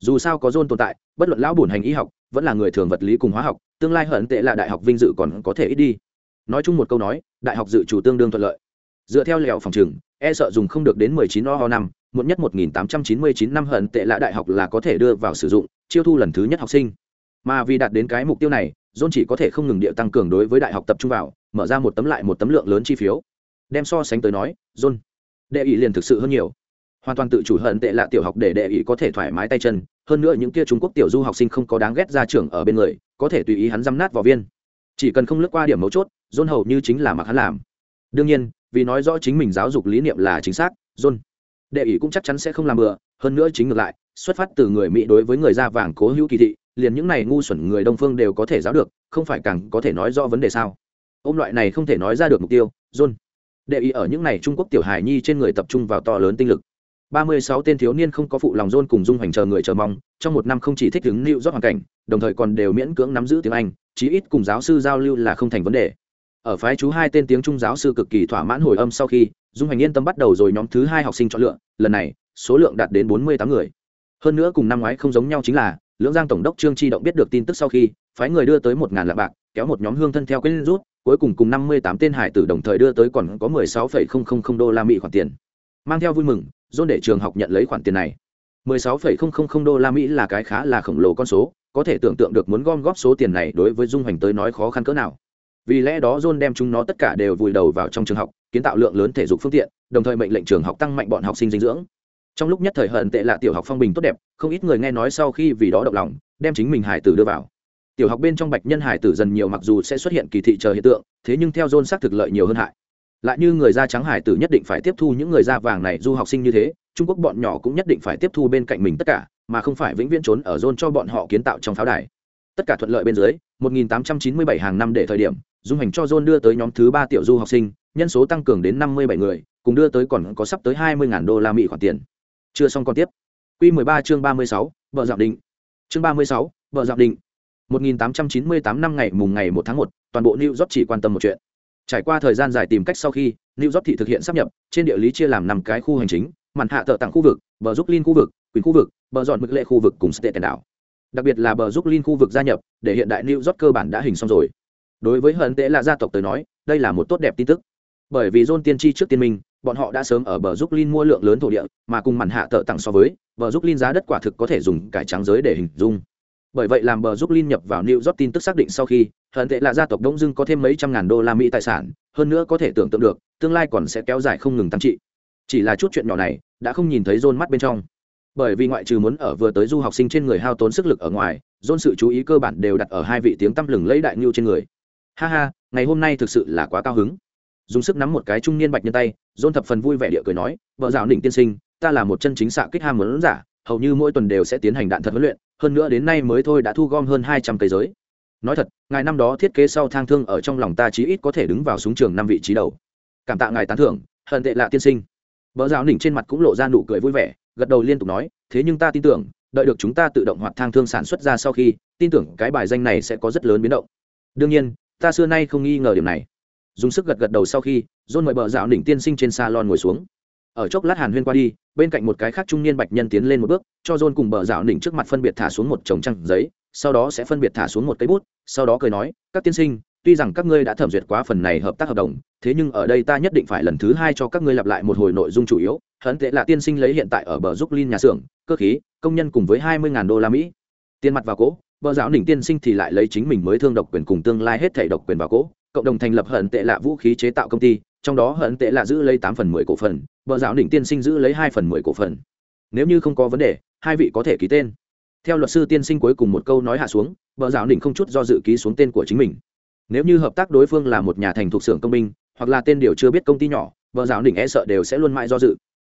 Dù sao có John tồn tại, bất luận lão bổn hành y học, vẫn là người thường vật lý cùng hóa học, tương lai hận tệ là đại học vinh dự còn có thể ít đi. Nói chung một câu nói, đại học dự chủ tương đương thuận lợi. Dựa theo lèo phòng trường, e sợ dùng không được đến 19 o năm muộn nhất 1899 năm hận tệ lạ đại học là có thể đưa vào sử dụng, chiêu thu lần thứ nhất học sinh. Mà vì đạt đến cái mục tiêu này, John chỉ có thể không ngừng địa tăng cường đối với đại học tập trung vào, mở ra một tấm lại một tấm lượng lớn chi phiếu. Đem so sánh tới nói, John, đệ ý liền thực sự hơn nhiều. Hoàn toàn tự chủ hận tệ lạ tiểu học để đệ ý có thể thoải mái tay chân, hơn nữa những kia Trung Quốc tiểu du học sinh không có đáng ghét ra trưởng ở bên người, có thể tùy ý hắn dăm nát vào viên. Chỉ cần không lướt qua điểm mấu chốt, John hầu như chính là mặc hắn làm. Đương nhiên, vì nói rõ chính mình giáo dục lý niệm là chính xác, John. Đệ ý cũng chắc chắn sẽ không làm bừa hơn nữa chính ngược lại xuất phát từ người mỹ đối với người da vàng cố hữu kỳ thị liền những này ngu xuẩn người đông phương đều có thể giáo được không phải càng có thể nói rõ vấn đề sao? Ôm loại này không thể nói ra được mục tiêu john. Đệ ý ở những này trung quốc tiểu hải nhi trên người tập trung vào to lớn tinh lực. Ba mươi sáu tên thiếu niên không có phụ lòng john cùng dung hành chờ người chờ mong trong một năm không chỉ thích ứng lưu rót hoàn cảnh đồng thời còn đều miễn cưỡng nắm giữ tiếng anh chí ít cùng giáo sư giao lưu là không thành vấn đề ở phái chú hai tên tiếng trung giáo sư cực kỳ thỏa mãn hồi âm sau khi, dung hành yên tâm bắt đầu rồi nhóm thứ hai học sinh chọn lựa, lần này, số lượng đạt đến bốn mươi tám người. Hơn nữa cùng năm ngoái không giống nhau chính là, lưỡng giang tổng đốc trương tri động biết được tin tức sau khi, phái người đưa tới một ngàn lạng bạc, kéo một nhóm hương thân theo quyết rút, cuối cùng cùng năm mươi tám tên hải tử đồng thời đưa tới còn có mười sáu phẩy không không không đô la mỹ khoản tiền. Mang theo vui mừng dôn để trường học nhận lấy khoản tiền này. mười sáu phẩy không không không đô la mỹ là cái khá là khổng lồ con số, có thể tưởng tượng được muốn gom góp số tiền này đối với dung hoành tới nói khó khăn cỡ nào vì lẽ đó john đem chúng nó tất cả đều vùi đầu vào trong trường học, kiến tạo lượng lớn thể dục phương tiện, đồng thời mệnh lệnh trường học tăng mạnh bọn học sinh dinh dưỡng. Trong lúc nhất thời hận tệ là tiểu học phong bình tốt đẹp, không ít người nghe nói sau khi vì đó động lòng, đem chính mình hải tử đưa vào. Tiểu học bên trong bạch nhân hải tử dần nhiều mặc dù sẽ xuất hiện kỳ thị chờ hiện tượng, thế nhưng theo john xác thực lợi nhiều hơn hại. Lại như người da trắng hải tử nhất định phải tiếp thu những người da vàng này du học sinh như thế, trung quốc bọn nhỏ cũng nhất định phải tiếp thu bên cạnh mình tất cả, mà không phải vĩnh viễn trốn ở john cho bọn họ kiến tạo trong pháo đài. Tất cả thuận lợi bên dưới 1897 hàng năm để thời điểm dung hành cho john đưa tới nhóm thứ ba tiểu du học sinh nhân số tăng cường đến 57 người cùng đưa tới còn có sắp tới 20.000 đô la mỹ khoản tiền. Chưa xong còn tiếp. Q 13 chương 36, vợ giảm định. Chương 36, vợ giảm định. 1898 năm ngày mùng ngày 1 tháng 1, toàn bộ New York chỉ quan tâm một chuyện. Trải qua thời gian dài tìm cách sau khi, New York thị thực hiện sắp nhập, trên địa lý chia làm năm cái khu hành chính, màn hạ tợ tặng khu vực, bờ Brooklyn khu vực, quyền khu vực, bờ dọn mực lệ khu vực cùng Staten đảo. Đặc biệt là bờ Brooklyn khu vực gia nhập, để hiện đại New York cơ bản đã hình xong rồi đối với hận tệ là gia tộc tới nói, đây là một tốt đẹp tin tức. Bởi vì john tiên tri trước tiên minh bọn họ đã sớm ở bờ giúp linh mua lượng lớn thổ địa, mà cùng mặn hạ tợ tặng so với, bờ giúp linh giá đất quả thực có thể dùng cải trắng giới để hình dung. Bởi vậy làm bờ giúp linh nhập vào new york tin tức xác định sau khi, hận tệ là gia tộc đông dưng có thêm mấy trăm ngàn đô la mỹ tài sản, hơn nữa có thể tưởng tượng được, tương lai còn sẽ kéo dài không ngừng tăng trị. Chỉ là chút chuyện nhỏ này, đã không nhìn thấy john mắt bên trong. Bởi vì ngoại trừ muốn ở vừa tới du học sinh trên người hao tốn sức lực ở ngoài john sự chú ý cơ bản đều đặt ở hai vị tiếng tăm lừng lấy đại ngưu trên người ha ha, ngày hôm nay thực sự là quá cao hứng. Dùng sức nắm một cái trung niên bạch nhân tay dôn thập phần vui vẻ địa cười nói, vợ rào đỉnh tiên sinh, ta là một chân chính xạ kích ham muốn giả, hầu như mỗi tuần đều sẽ tiến hành đạn thật huấn luyện, hơn nữa đến nay mới thôi đã thu gom hơn hai trăm cây giới. Nói thật, ngài năm đó thiết kế sau thang thương ở trong lòng ta chí ít có thể đứng vào súng trường năm vị trí đầu. Cảm tạ ngài tán thưởng, hận tệ lạ tiên sinh. Vợ rào đỉnh trên mặt cũng lộ ra nụ cười vui vẻ, gật đầu liên tục nói, thế nhưng ta tin tưởng, đợi được chúng ta tự động hoạt thang thương sản xuất ra sau khi, tin tưởng cái bài danh này sẽ có rất lớn biến động. Đương nhiên ta xưa nay không nghi ngờ điểm này. Dùng sức gật gật đầu sau khi, john mời bờ dạo đỉnh tiên sinh trên salon ngồi xuống. Ở chốc lát hàn huyên qua đi, bên cạnh một cái khác trung niên bạch nhân tiến lên một bước, cho john cùng bờ dạo đỉnh trước mặt phân biệt thả xuống một chồng trăng giấy, sau đó sẽ phân biệt thả xuống một cây bút, sau đó cười nói, các tiên sinh, tuy rằng các ngươi đã thẩm duyệt quá phần này hợp tác hợp đồng, thế nhưng ở đây ta nhất định phải lần thứ hai cho các ngươi lặp lại một hồi nội dung chủ yếu hận tệ là tiên sinh lấy hiện tại ở bờ giúp linh nhà xưởng, cơ khí, công nhân cùng với hai mươi đô la mỹ. Tiền mặt và cỗ bờ giáo đỉnh tiên sinh thì lại lấy chính mình mới thương độc quyền cùng tương lai hết thảy độc quyền vào cỗ, cộng đồng thành lập hận tệ lạ vũ khí chế tạo công ty, trong đó hận tệ lạ giữ lấy tám phần mười cổ phần, bờ giáo đỉnh tiên sinh giữ lấy hai phần mười cổ phần. Nếu như không có vấn đề, hai vị có thể ký tên. Theo luật sư tiên sinh cuối cùng một câu nói hạ xuống, bờ giáo đỉnh không chút do dự ký xuống tên của chính mình. Nếu như hợp tác đối phương là một nhà thành thuộc xưởng công binh, hoặc là tên điều chưa biết công ty nhỏ, bờ giáo đỉnh e sợ đều sẽ luôn mãi do dự.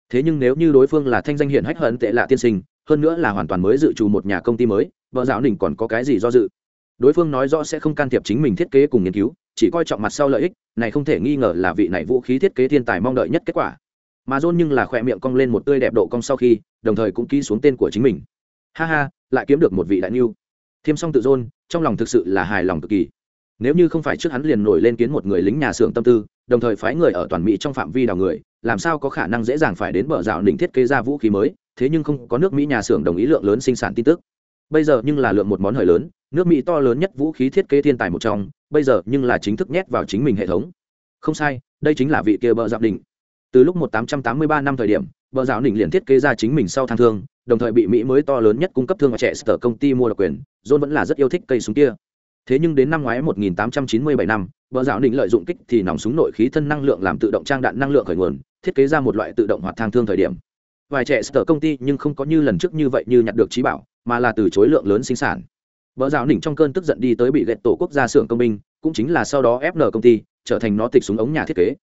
Thế nhưng nếu như đối phương là thanh danh hiển hách hận tệ lạ tiên sinh hơn nữa là hoàn toàn mới dự trù một nhà công ty mới, vợ giáo đình còn có cái gì do dự? Đối phương nói rõ sẽ không can thiệp chính mình thiết kế cùng nghiên cứu, chỉ coi trọng mặt sau lợi ích, này không thể nghi ngờ là vị này vũ khí thiết kế thiên tài mong đợi nhất kết quả. Mà john nhưng là khỏe miệng cong lên một tươi đẹp độ cong sau khi, đồng thời cũng ký xuống tên của chính mình. Ha ha, lại kiếm được một vị đại niu. Thiêm song tự john, trong lòng thực sự là hài lòng cực kỳ. Nếu như không phải trước hắn liền nổi lên kiến một người lính nhà xưởng tâm tư, đồng thời phái người ở toàn mỹ trong phạm vi đào người, làm sao có khả năng dễ dàng phải đến bờ rào đỉnh thiết kế ra vũ khí mới? Thế nhưng không có nước mỹ nhà xưởng đồng ý lượng lớn sinh sản tin tức. Bây giờ nhưng là lượng một món hời lớn, nước mỹ to lớn nhất vũ khí thiết kế thiên tài một trong, bây giờ nhưng là chính thức nhét vào chính mình hệ thống. Không sai, đây chính là vị kia bờ dạo đỉnh. Từ lúc một tám trăm tám mươi ba năm thời điểm, bờ dạo đỉnh liền thiết kế ra chính mình sau thang thương, đồng thời bị mỹ mới to lớn nhất cung cấp thương và trẻ sở công ty mua độc quyền, john vẫn là rất yêu thích cây súng kia. Thế nhưng đến năm ngoái 1897 năm, bờ dạo đỉnh lợi dụng kích thì nòng súng nội khí thân năng lượng làm tự động trang đạn năng lượng khởi nguồn, thiết kế ra một loại tự động hoạt thang thương thời điểm vài trẻ sở công ty nhưng không có như lần trước như vậy như nhặt được trí bảo, mà là từ chối lượng lớn sinh sản. Vợ rào đỉnh trong cơn tức giận đi tới bị lệ tổ quốc gia xưởng công binh, cũng chính là sau đó fn công ty, trở thành nó tịch súng ống nhà thiết kế.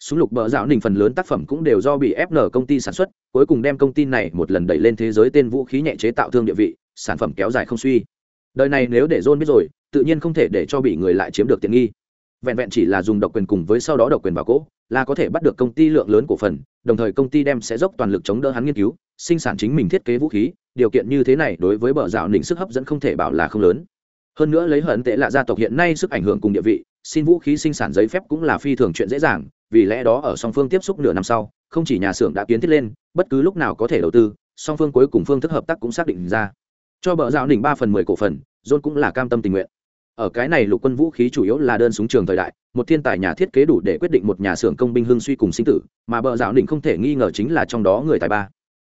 Súng lục bờ rào đỉnh phần lớn tác phẩm cũng đều do bị fn công ty sản xuất, cuối cùng đem công ty này một lần đẩy lên thế giới tên vũ khí nhẹ chế tạo thương địa vị, sản phẩm kéo dài không suy. Đời này nếu để john biết rồi, tự nhiên không thể để cho bị người lại chiếm được tiện nghi vẹn vẹn chỉ là dùng độc quyền cùng với sau đó độc quyền vào cỗ, là có thể bắt được công ty lượng lớn cổ phần, đồng thời công ty đem sẽ dốc toàn lực chống đỡ hắn nghiên cứu, sinh sản chính mình thiết kế vũ khí, điều kiện như thế này đối với bờ rào nỉnh sức hấp dẫn không thể bảo là không lớn. Hơn nữa lấy hận tệ là gia tộc hiện nay sức ảnh hưởng cùng địa vị, xin vũ khí sinh sản giấy phép cũng là phi thường chuyện dễ dàng, vì lẽ đó ở song phương tiếp xúc nửa năm sau, không chỉ nhà xưởng đã kiến thiết lên, bất cứ lúc nào có thể đầu tư, song phương cuối cùng phương thức hợp tác cũng xác định ra. Cho bờ rào nỉnh ba phần mười cổ phần, john cũng là cam tâm tình nguyện ở cái này lục quân vũ khí chủ yếu là đơn súng trường thời đại, một thiên tài nhà thiết kế đủ để quyết định một nhà xưởng công binh hưng suy cùng sinh tử, mà bờ rào đỉnh không thể nghi ngờ chính là trong đó người tài ba.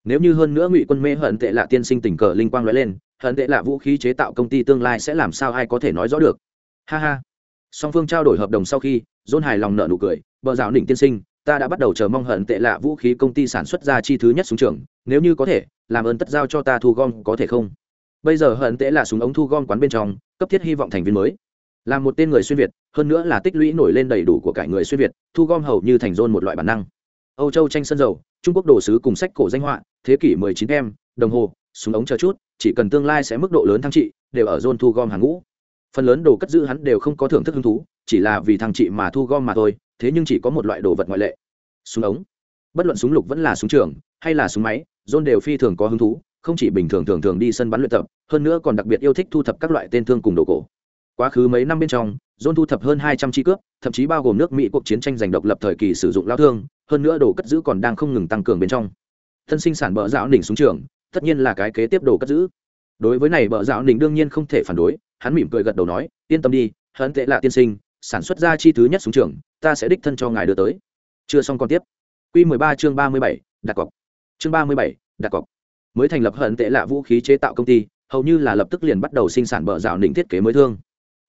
Nếu như hơn nữa ngụy quân mê hận tệ lạ tiên sinh tình cờ linh quang nói lên, hận tệ lạ vũ khí chế tạo công ty tương lai sẽ làm sao ai có thể nói rõ được? Ha ha. Song phương trao đổi hợp đồng sau khi dôn hài lòng nợ nụ cười, bờ rào đỉnh tiên sinh, ta đã bắt đầu chờ mong hận tệ lạ vũ khí công ty sản xuất ra chi thứ nhất súng trường, nếu như có thể, làm ơn tất giao cho ta thu gom có thể không? Bây giờ hận tệ là súng ống thu gom quán bên trong cấp thiết hy vọng thành viên mới. Là một tên người xuyên việt, hơn nữa là tích lũy nổi lên đầy đủ của cải người xuyên việt, thu gom hầu như thành rôn một loại bản năng. Âu châu tranh sân dầu, trung quốc đồ sứ cùng sách cổ danh họa, thế kỷ 19 em, đồng hồ, súng ống chờ chút, chỉ cần tương lai sẽ mức độ lớn thăng trị, đều ở rôn thu gom hàng ngũ. Phần lớn đồ cất giữ hắn đều không có thưởng thức hứng thú, chỉ là vì thăng trị mà thu gom mà thôi, thế nhưng chỉ có một loại đồ vật ngoại lệ. Súng ống. Bất luận súng lục vẫn là súng trường, hay là súng máy rôn đều phi thường có hứng thú không chỉ bình thường thường thường đi sân bắn luyện tập hơn nữa còn đặc biệt yêu thích thu thập các loại tên thương cùng đồ cổ quá khứ mấy năm bên trong John thu thập hơn hai trăm chi cướp, thậm chí bao gồm nước Mỹ cuộc chiến tranh giành độc lập thời kỳ sử dụng lao thương, hơn nữa đồ cất giữ còn đang không ngừng tăng cường bên trong. Thân sinh sản bờ dạo đỉnh xuống trường, tất nhiên là cái kế tiếp đồ cất giữ. Đối với này bờ dạo đỉnh đương nhiên không thể phản đối, hắn mỉm cười gật đầu nói, yên tâm đi, hắn tệ là tiên sinh, sản xuất ra chi thứ nhất xuống trường, ta sẽ đích thân cho ngài đưa tới. Chưa xong còn tiếp. Quy 13 chương 37, đặt cọc. Chương 37, đặt cọc. Mới thành lập hận tệ lạ vũ khí chế tạo công ty, hầu như là lập tức liền bắt đầu sinh sản bờ rào nịnh thiết kế mới thương.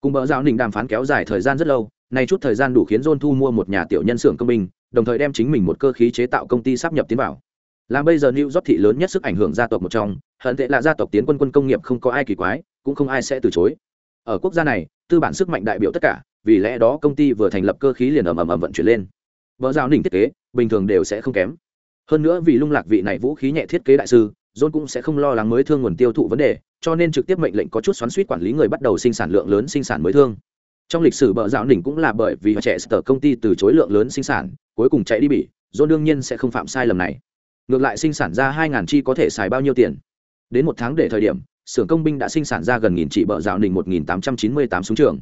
Cùng bờ rào nịnh đàm phán kéo dài thời gian rất lâu nay chút thời gian đủ khiến john thu mua một nhà tiểu nhân xưởng công binh đồng thời đem chính mình một cơ khí chế tạo công ty sắp nhập tiến vào. Làm bây giờ new york thị lớn nhất sức ảnh hưởng gia tộc một trong hận tệ là gia tộc tiến quân quân công nghiệp không có ai kỳ quái cũng không ai sẽ từ chối. Ở quốc gia này tư bản sức mạnh đại biểu tất cả vì lẽ đó công ty vừa thành lập cơ khí liền ầm ầm ầm vận chuyển lên. Vợ rào nịnh thiết kế bình thường đều sẽ không kém. Hơn nữa vì lung lạc vị này vũ khí nhẹ thiết kế đại sư john cũng sẽ không lo lắng mới thương nguồn tiêu thụ vấn đề, cho nên trực tiếp mệnh lệnh có chút xoắn xuýt quản lý người bắt đầu sinh sản lượng lớn sinh sản mới thương. Trong lịch sử bờ dạo đỉnh cũng là bởi vì trẻ sở công ty từ chối lượng lớn sinh sản, cuối cùng chạy đi bỉ, john đương nhiên sẽ không phạm sai lầm này. Ngược lại sinh sản ra 2000 chi có thể xài bao nhiêu tiền? Đến một tháng để thời điểm, xưởng công binh đã sinh sản ra gần nghìn chỉ bờ dạo đỉnh một nghìn tám trăm chín mươi tám súng trường.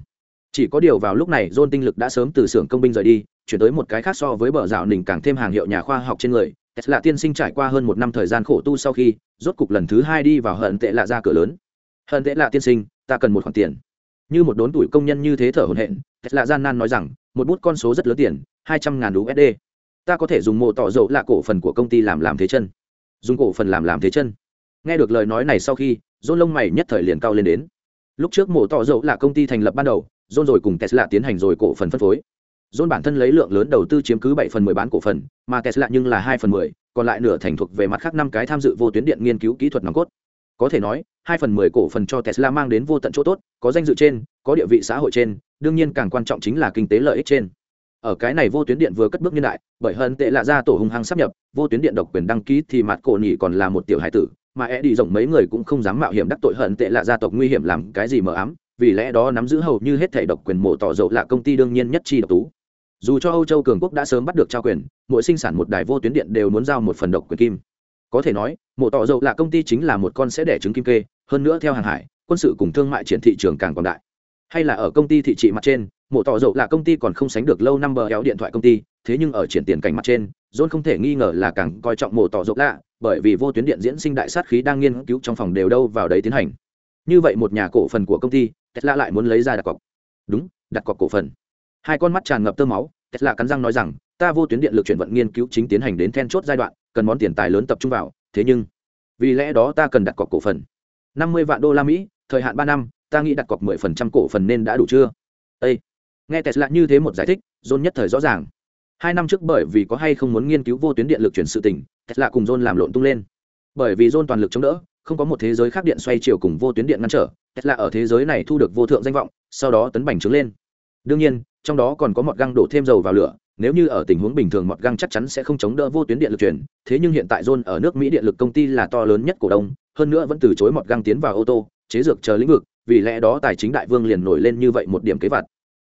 Chỉ có điều vào lúc này, john tinh lực đã sớm từ xưởng công binh rời đi, chuyển tới một cái khác so với bờ dạo đỉnh càng thêm hàng hiệu nhà khoa học trên người Tesla tiên sinh trải qua hơn một năm thời gian khổ tu sau khi, rốt cục lần thứ hai đi vào hận tệ lạ ra cửa lớn. Hận tệ lạ tiên sinh, ta cần một khoản tiền. như một đốn tuổi công nhân như thế thở hổn hển tesla gian nan nói rằng một bút con số rất lớn tiền hai trăm ngàn usd ta có thể dùng mộ tỏ dầu là cổ phần của công ty làm làm thế chân. Dùng cổ phần làm làm thế chân. Nghe được lời nói này sau khi dôn lông mày nhất thời liền cao lên đến. Lúc trước mộ tỏ dầu là công ty thành lập ban đầu dôn rồi cùng tesla tiến hành rồi cổ phần phân phối. John bản thân lấy lượng lớn đầu tư chiếm cứ bảy phần mười bán cổ phần, mà tesla nhưng là hai phần mười, còn lại nửa thành thuộc về mặt khác năm cái tham dự vô tuyến điện nghiên cứu kỹ thuật nòng cốt. Có thể nói, hai phần mười cổ phần cho tesla mang đến vô tận chỗ tốt, có danh dự trên, có địa vị xã hội trên, đương nhiên càng quan trọng chính là kinh tế lợi ích trên. Ở cái này vô tuyến điện vừa cất bước nhân đại, bởi hơn tệ lạ ra tổ hung hăng sắp nhập, vô tuyến điện độc quyền đăng ký thì mặt cổ nhỉ còn là một tiểu hải tử, mà e đi rộng mấy người cũng không dám mạo hiểm đắc tội hận tệ lạ gia tộc nguy hiểm làm cái gì mờ ám, vì lẽ đó nắm giữ hầu như hết thể độc quyền mổ tỏ dầu là công ty đương nhiên nhất chi độc tú dù cho âu châu cường quốc đã sớm bắt được trao quyền, mỗi sinh sản một đài vô tuyến điện đều muốn giao một phần độc quyền kim. Có thể nói, Mộ tỏ dầu là công ty chính là một con sẽ đẻ trứng kim kê, hơn nữa theo hàng hải, quân sự cùng thương mại triển thị trường càng còn đại. Hay là ở công ty thị trị mặt trên, Mộ tỏ dầu là công ty còn không sánh được lâu năm bờ kéo điện thoại công ty, thế nhưng ở triển tiền cảnh mặt trên, john không thể nghi ngờ là càng coi trọng Mộ tỏ dầu lạ bởi vì vô tuyến điện diễn sinh đại sát khí đang nghiên cứu trong phòng đều đâu vào đấy tiến hành. Như vậy một nhà cổ phần của công ty, tesla lại muốn lấy ra đặt cọc. Đúng, đặt cọc cổ phần hai con mắt tràn ngập tơ máu, tesla cắn răng nói rằng, ta vô tuyến điện lực chuyển vận nghiên cứu chính tiến hành đến then chốt giai đoạn, cần món tiền tài lớn tập trung vào, thế nhưng vì lẽ đó ta cần đặt cọc cổ phần. Năm mươi vạn đô la mỹ, thời hạn ba năm, ta nghĩ đặt cọc mười phần trăm cổ phần nên đã đủ chưa? Ê! nghe tesla như thế một giải thích, john nhất thời rõ ràng. Hai năm trước bởi vì có hay không muốn nghiên cứu vô tuyến điện lực chuyển sự tỉnh tesla cùng john làm lộn tung lên. Bởi vì john toàn lực chống đỡ, không có một thế giới khác điện xoay chiều cùng vô tuyến điện ngăn trở, tesla ở thế giới này thu được vô thượng danh vọng, sau đó tấn bành trướng lên. Đương nhiên trong đó còn có một găng đổ thêm dầu vào lửa, nếu như ở tình huống bình thường mọt găng chắc chắn sẽ không chống đỡ vô tuyến điện lực truyền, thế nhưng hiện tại john ở nước mỹ điện lực công ty là to lớn nhất cổ đông, hơn nữa vẫn từ chối mọt găng tiến vào ô tô, chế dược chờ lĩnh vực, vì lẽ đó tài chính đại vương liền nổi lên như vậy một điểm kế vặt.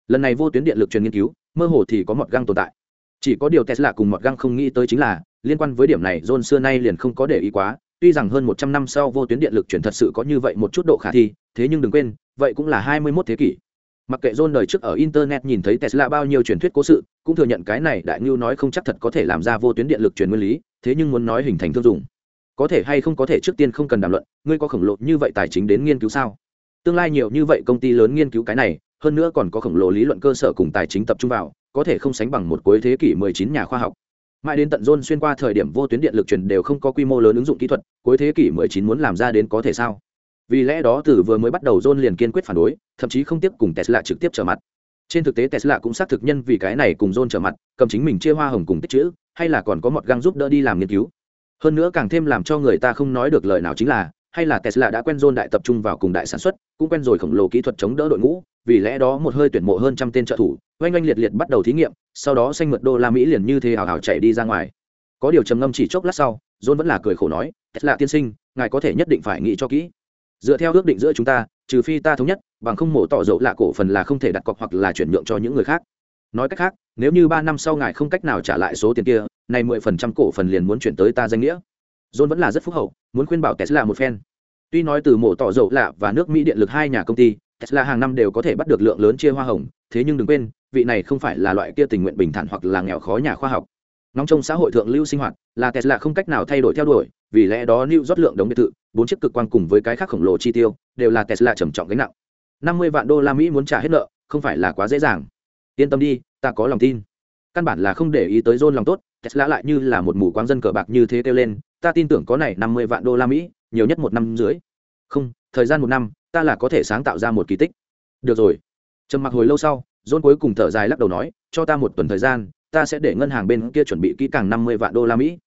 Lần này vô tuyến điện lực truyền nghiên cứu, mơ hồ thì có mọt găng tồn tại. Chỉ có điều tesla cùng mọt găng không nghĩ tới chính là, liên quan với điểm này john xưa nay liền không có để ý quá, tuy rằng hơn một trăm năm sau vô tuyến điện lực chuyển thật sự có như vậy một chút độ khả thi, thế nhưng đừng quên, vậy cũng là hai mươi 21 thế kỷ mặc kệ john đời trước ở internet nhìn thấy tesla bao nhiêu truyền thuyết cố sự, cũng thừa nhận cái này đại ngưu nói không chắc thật có thể làm ra vô tuyến điện lực truyền nguyên lý, thế nhưng muốn nói hình thành thương dùng có thể hay không có thể trước tiên không cần đàm luận, ngươi có khổng lồ như vậy tài chính đến nghiên cứu sao? Tương lai nhiều như vậy công ty lớn nghiên cứu cái này, hơn nữa còn có khổng lồ lý luận cơ sở cùng tài chính tập trung vào, có thể không sánh bằng một cuối thế kỷ 19 nhà khoa học. Mãi đến tận john xuyên qua thời điểm vô tuyến điện lực truyền đều không có quy mô lớn ứng dụng kỹ thuật, cuối thế kỷ 19 muốn làm ra đến có thể sao? Vì lẽ đó từ vừa mới bắt đầu john liền kiên quyết phản đối, thậm chí không tiếp cùng tesla trực tiếp trở mặt. Trên thực tế tesla cũng xác thực nhân vì cái này cùng john trở mặt, cầm chính mình chia hoa hồng cùng tích chữ, hay là còn có một găng giúp đỡ đi làm nghiên cứu. Hơn nữa càng thêm làm cho người ta không nói được lời nào chính là, hay là tesla đã quen john đại tập trung vào cùng đại sản xuất, cũng quen rồi khổng lồ kỹ thuật chống đỡ đội ngũ, vì lẽ đó một hơi tuyển mộ hơn trăm tên trợ thủ, oanh oanh liệt liệt bắt đầu thí nghiệm, sau đó xanh mượt đô la mỹ liền như thế hào hào chạy đi ra ngoài. Có điều trầm ngâm chỉ chốc lát sau, john vẫn là cười khổ nói, tesla tiên sinh, ngài có thể nhất định phải nghĩ cho kỹ dựa theo ước định giữa chúng ta, trừ phi ta thống nhất, bằng không mổ tỏ dầu lạ cổ phần là không thể đặt cọc hoặc là chuyển nhượng cho những người khác. Nói cách khác, nếu như ba năm sau ngài không cách nào trả lại số tiền kia, này mười phần trăm cổ phần liền muốn chuyển tới ta danh nghĩa. John vẫn là rất phúc hậu, muốn khuyên bảo tesla một phen. Tuy nói từ mổ tỏ dầu lạ và nước mỹ điện lực hai nhà công ty, tesla hàng năm đều có thể bắt được lượng lớn chia hoa hồng, thế nhưng đừng quên, vị này không phải là loại kia tình nguyện bình thản hoặc là nghèo khó nhà khoa học. Nóng trong xã hội thượng lưu sinh hoạt, là tesla không cách nào thay đổi theo đuổi, vì lẽ đó new rót lượng đống biệt thự bốn chiếc cực quan cùng với cái khác khổng lồ chi tiêu, đều là tesla trầm trọng gánh nặng. Năm mươi vạn đô la mỹ muốn trả hết nợ, không phải là quá dễ dàng. Yên tâm đi, ta có lòng tin. Căn bản là không để ý tới john lòng tốt, tesla lại như là một mù quáng dân cờ bạc như thế kêu lên, ta tin tưởng có này năm mươi vạn đô la mỹ, nhiều nhất một năm dưới. Không, thời gian một năm, ta là có thể sáng tạo ra một kỳ tích. Được rồi. Trầm mặc hồi lâu sau, john cuối cùng thở dài lắc đầu nói, cho ta một tuần thời gian, ta sẽ để ngân hàng bên kia chuẩn bị kỹ càng năm mươi vạn đô la mỹ.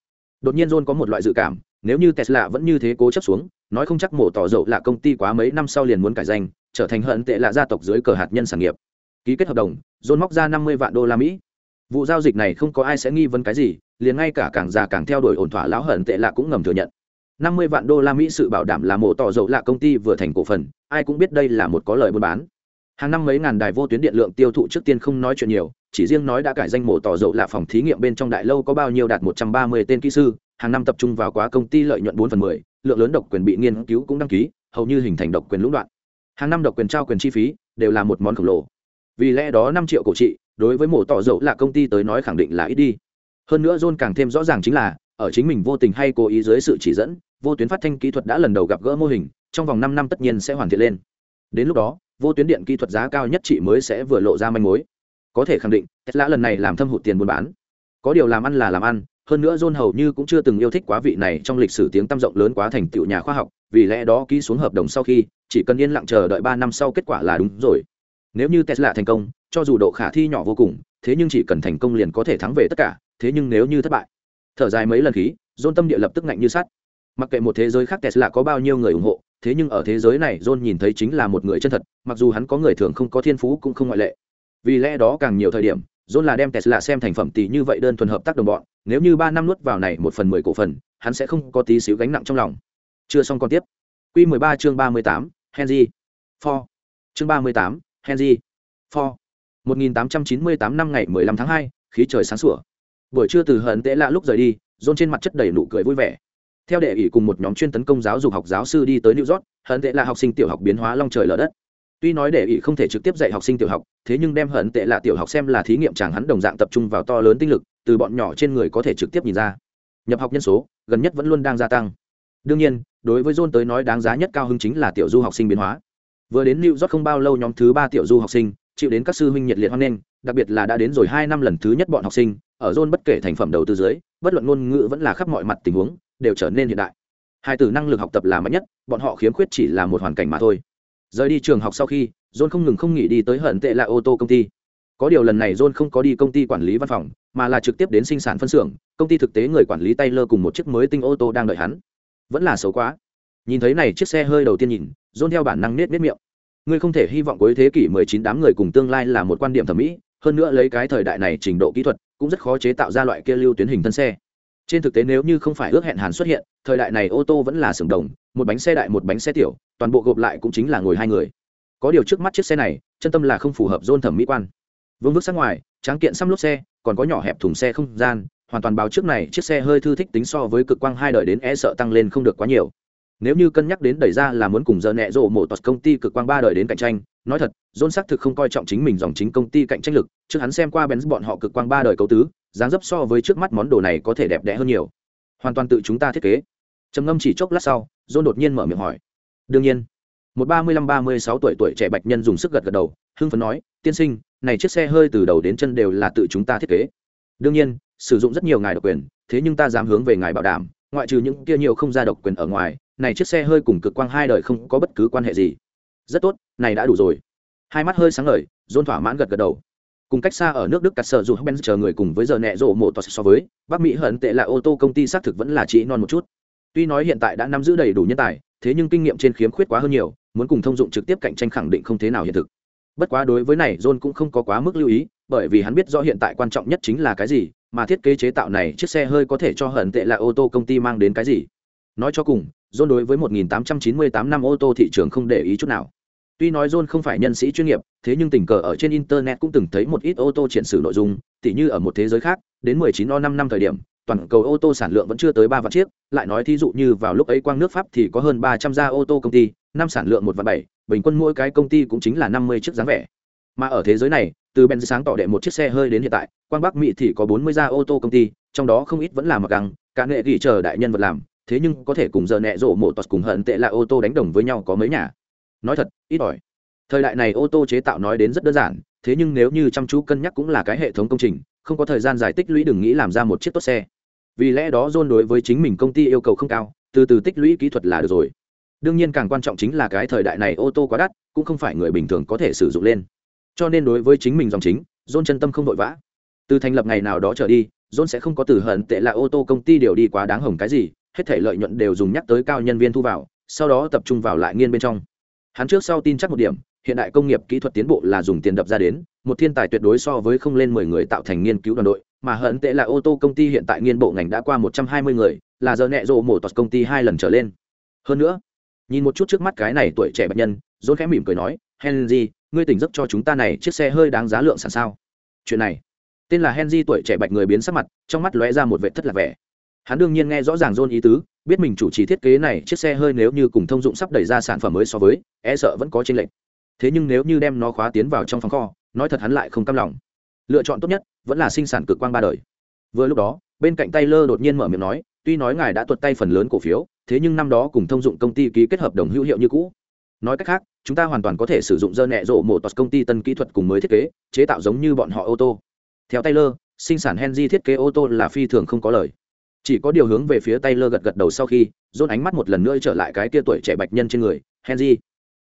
Đột nhiên john có một loại dự cảm nếu như tesla vẫn như thế cố chấp xuống, nói không chắc mổ tỏ dậu là công ty quá mấy năm sau liền muốn cải danh, trở thành hận tệ là gia tộc dưới cờ hạt nhân sản nghiệp. Ký kết hợp đồng, john móc ra năm mươi vạn đô la mỹ. Vụ giao dịch này không có ai sẽ nghi vấn cái gì, liền ngay cả càng già càng theo đuổi ổn thỏa lão hận tệ là cũng ngầm thừa nhận. năm mươi vạn đô la mỹ sự bảo đảm là mổ tỏ dậu là công ty vừa thành cổ phần, ai cũng biết đây là một có lời buôn bán. Hàng năm mấy ngàn đài vô tuyến điện lượng tiêu thụ trước tiên không nói chuyện nhiều, chỉ riêng nói đã cải danh mổ tỏ dậu là phòng thí nghiệm bên trong đại lâu có bao nhiêu đạt một trăm ba mươi tên kỹ sư hàng năm tập trung vào quá công ty lợi nhuận bốn phần mười, lượng lớn độc quyền bị nghiên cứu cũng đăng ký, hầu như hình thành độc quyền lũng đoạn. Hàng năm độc quyền trao quyền chi phí đều là một món khổng lồ. Vì lẽ đó năm triệu cổ trị, đối với mổ tỏ dậu là công ty tới nói khẳng định là ít đi. Hơn nữa john càng thêm rõ ràng chính là, ở chính mình vô tình hay cố ý dưới sự chỉ dẫn, vô tuyến phát thanh kỹ thuật đã lần đầu gặp gỡ mô hình, trong vòng năm năm tất nhiên sẽ hoàn thiện lên. Đến lúc đó, vô tuyến điện kỹ thuật giá cao nhất chị mới sẽ vừa lộ ra manh mối. Có thể khẳng định, tesla lần này làm thâm hụt tiền buôn bán. Có điều làm ăn là làm ăn hơn nữa john hầu như cũng chưa từng yêu thích quá vị này trong lịch sử tiếng tăm rộng lớn quá thành tựu nhà khoa học, vì lẽ đó ký xuống hợp đồng sau khi, chỉ cần yên lặng chờ đợi ba năm sau kết quả là đúng rồi. Nếu như tesla thành công, cho dù độ khả thi nhỏ vô cùng, thế nhưng chỉ cần thành công liền có thể thắng về tất cả, thế nhưng nếu như thất bại, thở dài mấy lần khí, john tâm địa lập tức ngạnh như sắt. Mặc kệ một thế giới khác tesla có bao nhiêu người ủng hộ, thế nhưng ở thế giới này john nhìn thấy chính là một người chân thật, mặc dù hắn có người thường không có thiên phú cũng không ngoại lệ. Vì lẽ đó càng nhiều thời điểm john là đem tesla xem thành phẩm tỷ như vậy đơn thuần hợp tác đồng bọn nếu như ba năm nuốt vào này một phần mười cổ phần hắn sẽ không có tí xíu gánh nặng trong lòng. Chưa xong còn tiếp. Q mười ba chương ba mươi tám henry. For chương ba mươi tám henry. For một nghìn tám trăm chín mươi tám năm ngày mười lăm tháng 2, khí trời sáng sủa. Buổi trưa từ hận tệ lạ lúc rời đi john trên mặt chất đầy nụ cười vui vẻ. Theo đệ ủy cùng một nhóm chuyên tấn công giáo dục học giáo sư đi tới new york hận tệ là học sinh tiểu học biến hóa long trời lở đất tuy nói để ý không thể trực tiếp dạy học sinh tiểu học, thế nhưng đem hận tệ là tiểu học xem là thí nghiệm chàng hắn đồng dạng tập trung vào to lớn tinh lực, từ bọn nhỏ trên người có thể trực tiếp nhìn ra. Nhập học nhân số, gần nhất vẫn luôn đang gia tăng. Đương nhiên, đối với john tới nói đáng giá nhất cao hứng chính là tiểu du học sinh biến hóa. Vừa đến new york không bao lâu nhóm thứ ba tiểu du học sinh, chịu đến các sư huynh nhiệt liệt hoan nghênh, đặc biệt là đã đến rồi hai năm lần thứ nhất bọn học sinh, ở john bất kể thành phẩm đầu tư dưới, bất luận ngôn ngữ vẫn là khắp mọi mặt tình huống, đều trở nên hiện đại. Hai từ năng lực học tập là mạnh nhất, bọn họ khiếm khuyết chỉ là một hoàn cảnh mà thôi rời đi trường học sau khi, john không ngừng không nghỉ đi tới hận tệ là ô tô công ty. Có điều lần này john không có đi công ty quản lý văn phòng, mà là trực tiếp đến sinh sản phân xưởng. Công ty thực tế người quản lý taylor cùng một chiếc mới tinh ô tô đang đợi hắn. Vẫn là xấu quá. Nhìn thấy này chiếc xe hơi đầu tiên nhìn, john theo bản năng nết nết miệng. Ngươi không thể hy vọng cuối thế kỷ 19 đám người cùng tương lai là một quan điểm thẩm mỹ, hơn nữa lấy cái thời đại này trình độ kỹ thuật, cũng rất khó chế tạo ra loại kia lưu tuyến hình thân xe trên thực tế nếu như không phải ước hẹn hàn xuất hiện, thời đại này ô tô vẫn là sừng đồng, một bánh xe đại, một bánh xe tiểu, toàn bộ gộp lại cũng chính là ngồi hai người. Có điều trước mắt chiếc xe này, chân tâm là không phù hợp dôn thẩm mỹ quan. Vương vức sát ngoài, tráng kiện xăm lốp xe, còn có nhỏ hẹp thùng xe không gian, hoàn toàn báo trước này chiếc xe hơi thư thích tính so với cực quang hai đời đến e sợ tăng lên không được quá nhiều. Nếu như cân nhắc đến đẩy ra là muốn cùng giờ nẹ rộ mổ tọt công ty cực quang ba đời đến cạnh tranh, nói thật, john xác thực không coi trọng chính mình dòng chính công ty cạnh tranh lực trước hắn xem qua bén bọn họ cực quang ba đời cấu tứ dáng dấp so với trước mắt món đồ này có thể đẹp đẽ hơn nhiều. Hoàn toàn tự chúng ta thiết kế. Trầm ngâm chỉ chốc lát sau, john đột nhiên mở miệng hỏi. Đương nhiên. Một ba mươi lăm, ba mươi sáu tuổi tuổi trẻ bạch nhân dùng sức gật gật đầu, hưng phấn nói, tiên sinh, này chiếc xe hơi từ đầu đến chân đều là tự chúng ta thiết kế. Đương nhiên, sử dụng rất nhiều ngài độc quyền, thế nhưng ta dám hướng về ngài bảo đảm, ngoại trừ những kia nhiều không ra độc quyền ở ngoài, này chiếc xe hơi cùng cực quang hai đời không có bất cứ quan hệ gì. Rất tốt, này đã đủ rồi. Hai mắt hơi sáng ngời dôn thỏa mãn gật gật đầu cùng cách xa ở nước đức cắt sợ dù ben chờ người cùng với giờ nẹ rộ mộ tos so với bắc mỹ hận tệ là ô tô công ty xác thực vẫn là chỉ non một chút. Tuy nói hiện tại đã nắm giữ đầy đủ nhân tài, thế nhưng kinh nghiệm trên khiếm khuyết quá hơn nhiều, muốn cùng thông dụng trực tiếp cạnh tranh khẳng định không thế nào hiện thực. Bất quá đối với này, john cũng không có quá mức lưu ý, bởi vì hắn biết rõ hiện tại quan trọng nhất chính là cái gì, mà thiết kế chế tạo này chiếc xe hơi có thể cho hận tệ là ô tô công ty mang đến cái gì. Nói cho cùng, john đối với 1898 năm ô tô thị trường không để ý chút nào. Tuy nói John không phải nhân sĩ chuyên nghiệp, thế nhưng tình cờ ở trên internet cũng từng thấy một ít ô tô triển sử nội dung, tỉ như ở một thế giới khác, đến 19 năm năm thời điểm, toàn cầu ô tô sản lượng vẫn chưa tới ba vạn chiếc, lại nói thí dụ như vào lúc ấy quang nước Pháp thì có hơn 300 gia ô tô công ty, năm sản lượng một vạn bảy, bình quân mỗi cái công ty cũng chính là 50 chiếc dáng vẻ. Mà ở thế giới này, từ Benz sáng tỏ đệ một chiếc xe hơi đến hiện tại, quang Bắc Mỹ thì có 40 gia ô tô công ty, trong đó không ít vẫn là mặc găng, cả nghệ gỉ chờ đại nhân vật làm, thế nhưng có thể cùng giờ nẹ rộ mộ tọt cùng hận tệ là ô tô đánh đồng với nhau có mấy nhà. Nói thật, ít ỏi. Thời đại này ô tô chế tạo nói đến rất đơn giản thế nhưng nếu như chăm chú cân nhắc cũng là cái hệ thống công trình không có thời gian giải tích lũy đừng nghĩ làm ra một chiếc tốt xe. Vì lẽ đó john đối với chính mình công ty yêu cầu không cao từ từ tích lũy kỹ thuật là được rồi. Đương nhiên càng quan trọng chính là cái thời đại này ô tô quá đắt cũng không phải người bình thường có thể sử dụng lên. Cho nên đối với chính mình dòng chính john chân tâm không vội vã. Từ thành lập ngày nào đó trở đi john sẽ không có từ hận tệ là ô tô công ty điều đi quá đáng hồng cái gì hết thể lợi nhuận đều dùng nhắc tới cao nhân viên thu vào sau đó tập trung vào lại nghiên bên trong hắn trước sau tin chắc một điểm, hiện đại công nghiệp kỹ thuật tiến bộ là dùng tiền đập ra đến, một thiên tài tuyệt đối so với không lên mười người tạo thành nghiên cứu đoàn đội, mà hận tệ là ô tô công ty hiện tại nghiên bộ ngành đã qua một trăm hai mươi người, là giờ nẹ rộ mổ tọt công ty hai lần trở lên. Hơn nữa, nhìn một chút trước mắt cái này tuổi trẻ bệnh nhân dôn khẽ mỉm cười nói, henry, ngươi tỉnh giấc cho chúng ta này chiếc xe hơi đáng giá lượng sản sao? Chuyện này, tên là henry tuổi trẻ bạch người biến sắc mặt, trong mắt lóe ra một vệ thất lạc vẻ. Hắn đương nhiên nghe rõ ràng dôn ý tứ biết mình chủ trì thiết kế này, chiếc xe hơi nếu như cùng thông dụng sắp đẩy ra sản phẩm mới so với e sợ vẫn có chênh lệch. Thế nhưng nếu như đem nó khóa tiến vào trong phòng kho, nói thật hắn lại không cam lòng. Lựa chọn tốt nhất vẫn là sinh sản cực quang ba đời. Vừa lúc đó, bên cạnh tay lơ đột nhiên mở miệng nói, tuy nói ngài đã tuột tay phần lớn cổ phiếu, thế nhưng năm đó cùng thông dụng công ty ký kết hợp đồng hữu hiệu như cũ. Nói cách khác, chúng ta hoàn toàn có thể sử dụng dơ nẹ rộ mổ tọt công ty tân kỹ thuật cùng mới thiết kế, chế tạo giống như bọn họ ô tô. Theo taylor, sinh sản henry thiết kế ô tô là phi thường không có lời chỉ có điều hướng về phía taylor gật gật đầu sau khi dôn ánh mắt một lần nữa trở lại cái kia tuổi trẻ bạch nhân trên người. Henry,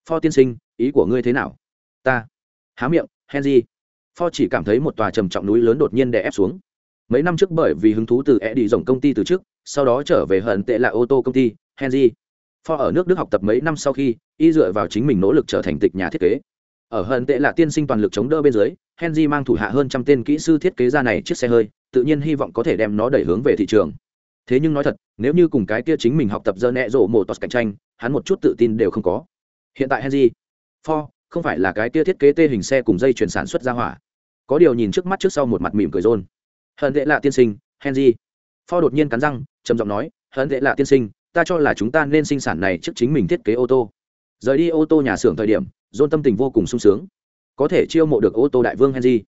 pho tiên sinh, ý của ngươi thế nào? Ta. Há miệng, henry. Pho chỉ cảm thấy một tòa trầm trọng núi lớn đột nhiên đè ép xuống. Mấy năm trước bởi vì hứng thú từ e đi rồng công ty từ trước, sau đó trở về hận tệ là ô tô công ty, henry. Pho ở nước đức học tập mấy năm sau khi, y dựa vào chính mình nỗ lực trở thành tịch nhà thiết kế. Ở hận tệ là tiên sinh toàn lực chống đỡ bên dưới, henry mang thủ hạ hơn trăm tên kỹ sư thiết kế ra này chiếc xe hơi, tự nhiên hy vọng có thể đem nó đẩy hướng về thị trường thế nhưng nói thật, nếu như cùng cái kia chính mình học tập dơ nẹ rộ mổ tos cạnh tranh, hắn một chút tự tin đều không có. Hiện tại henry For không phải là cái kia thiết kế tê hình xe cùng dây chuyển sản xuất ra hỏa. Có điều nhìn trước mắt trước sau một mặt mỉm cười rôn hận tệ lạ tiên sinh, henry For đột nhiên cắn răng, trầm giọng nói, hận tệ lạ tiên sinh, ta cho là chúng ta nên sinh sản này trước chính mình thiết kế ô tô. Rời đi ô tô nhà xưởng thời điểm dôn tâm tình vô cùng sung sướng. Có thể chiêu mộ được ô tô đại vương henry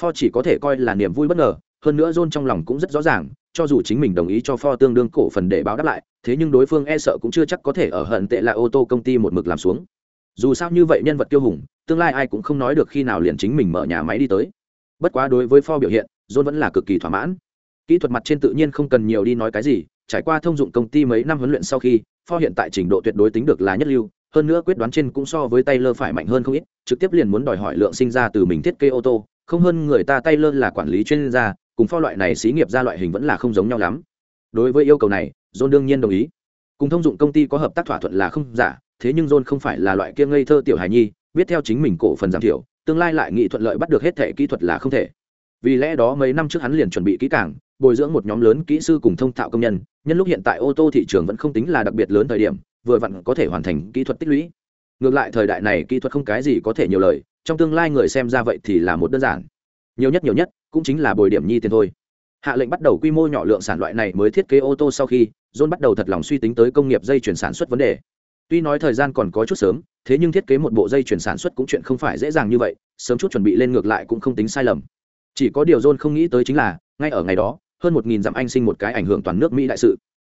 For chỉ có thể coi là niềm vui bất ngờ, hơn nữa rôn trong lòng cũng rất rõ ràng cho dù chính mình đồng ý cho pho tương đương cổ phần để báo đáp lại, thế nhưng đối phương e sợ cũng chưa chắc có thể ở hận tệ là ô tô công ty một mực làm xuống. Dù sao như vậy nhân vật tiêu hùng, tương lai ai cũng không nói được khi nào liền chính mình mở nhà máy đi tới. Bất quá đối với pho biểu hiện, John vẫn là cực kỳ thỏa mãn. Kỹ thuật mặt trên tự nhiên không cần nhiều đi nói cái gì, trải qua thông dụng công ty mấy năm huấn luyện sau khi, pho hiện tại trình độ tuyệt đối tính được là nhất lưu, hơn nữa quyết đoán trên cũng so với Taylor phải mạnh hơn không ít, trực tiếp liền muốn đòi hỏi lượng sinh ra từ mình thiết kế ô tô, không hơn người ta Taylor là quản lý chuyên gia, cùng pho loại này xí nghiệp ra loại hình vẫn là không giống nhau lắm. Đối với yêu cầu này, john đương nhiên đồng ý. Cùng thông dụng công ty có hợp tác thỏa thuận là không giả, thế nhưng john không phải là loại kia ngây thơ tiểu hài nhi, biết theo chính mình cổ phần giảm thiểu, tương lai lại nghị thuận lợi bắt được hết thể kỹ thuật là không thể. Vì lẽ đó mấy năm trước hắn liền chuẩn bị kỹ càng, bồi dưỡng một nhóm lớn kỹ sư cùng thông thạo công nhân nhân lúc hiện tại ô tô thị trường vẫn không tính là đặc biệt lớn thời điểm, vừa vặn có thể hoàn thành kỹ thuật tích lũy. Ngược lại thời đại này kỹ thuật không cái gì có thể nhiều lời, trong tương lai người xem ra vậy thì là một đơn giản nhiều nhất nhiều nhất cũng chính là bồi điểm nhi tiền thôi. Hạ lệnh bắt đầu quy mô nhỏ lượng sản loại này mới thiết kế ô tô sau khi john bắt đầu thật lòng suy tính tới công nghiệp dây chuyển sản xuất vấn đề. Tuy nói thời gian còn có chút sớm thế nhưng thiết kế một bộ dây chuyển sản xuất cũng chuyện không phải dễ dàng như vậy sớm chút chuẩn bị lên ngược lại cũng không tính sai lầm. Chỉ có điều john không nghĩ tới chính là ngay ở ngày đó hơn một nghìn dặm anh sinh một cái ảnh hưởng toàn nước mỹ đại sự.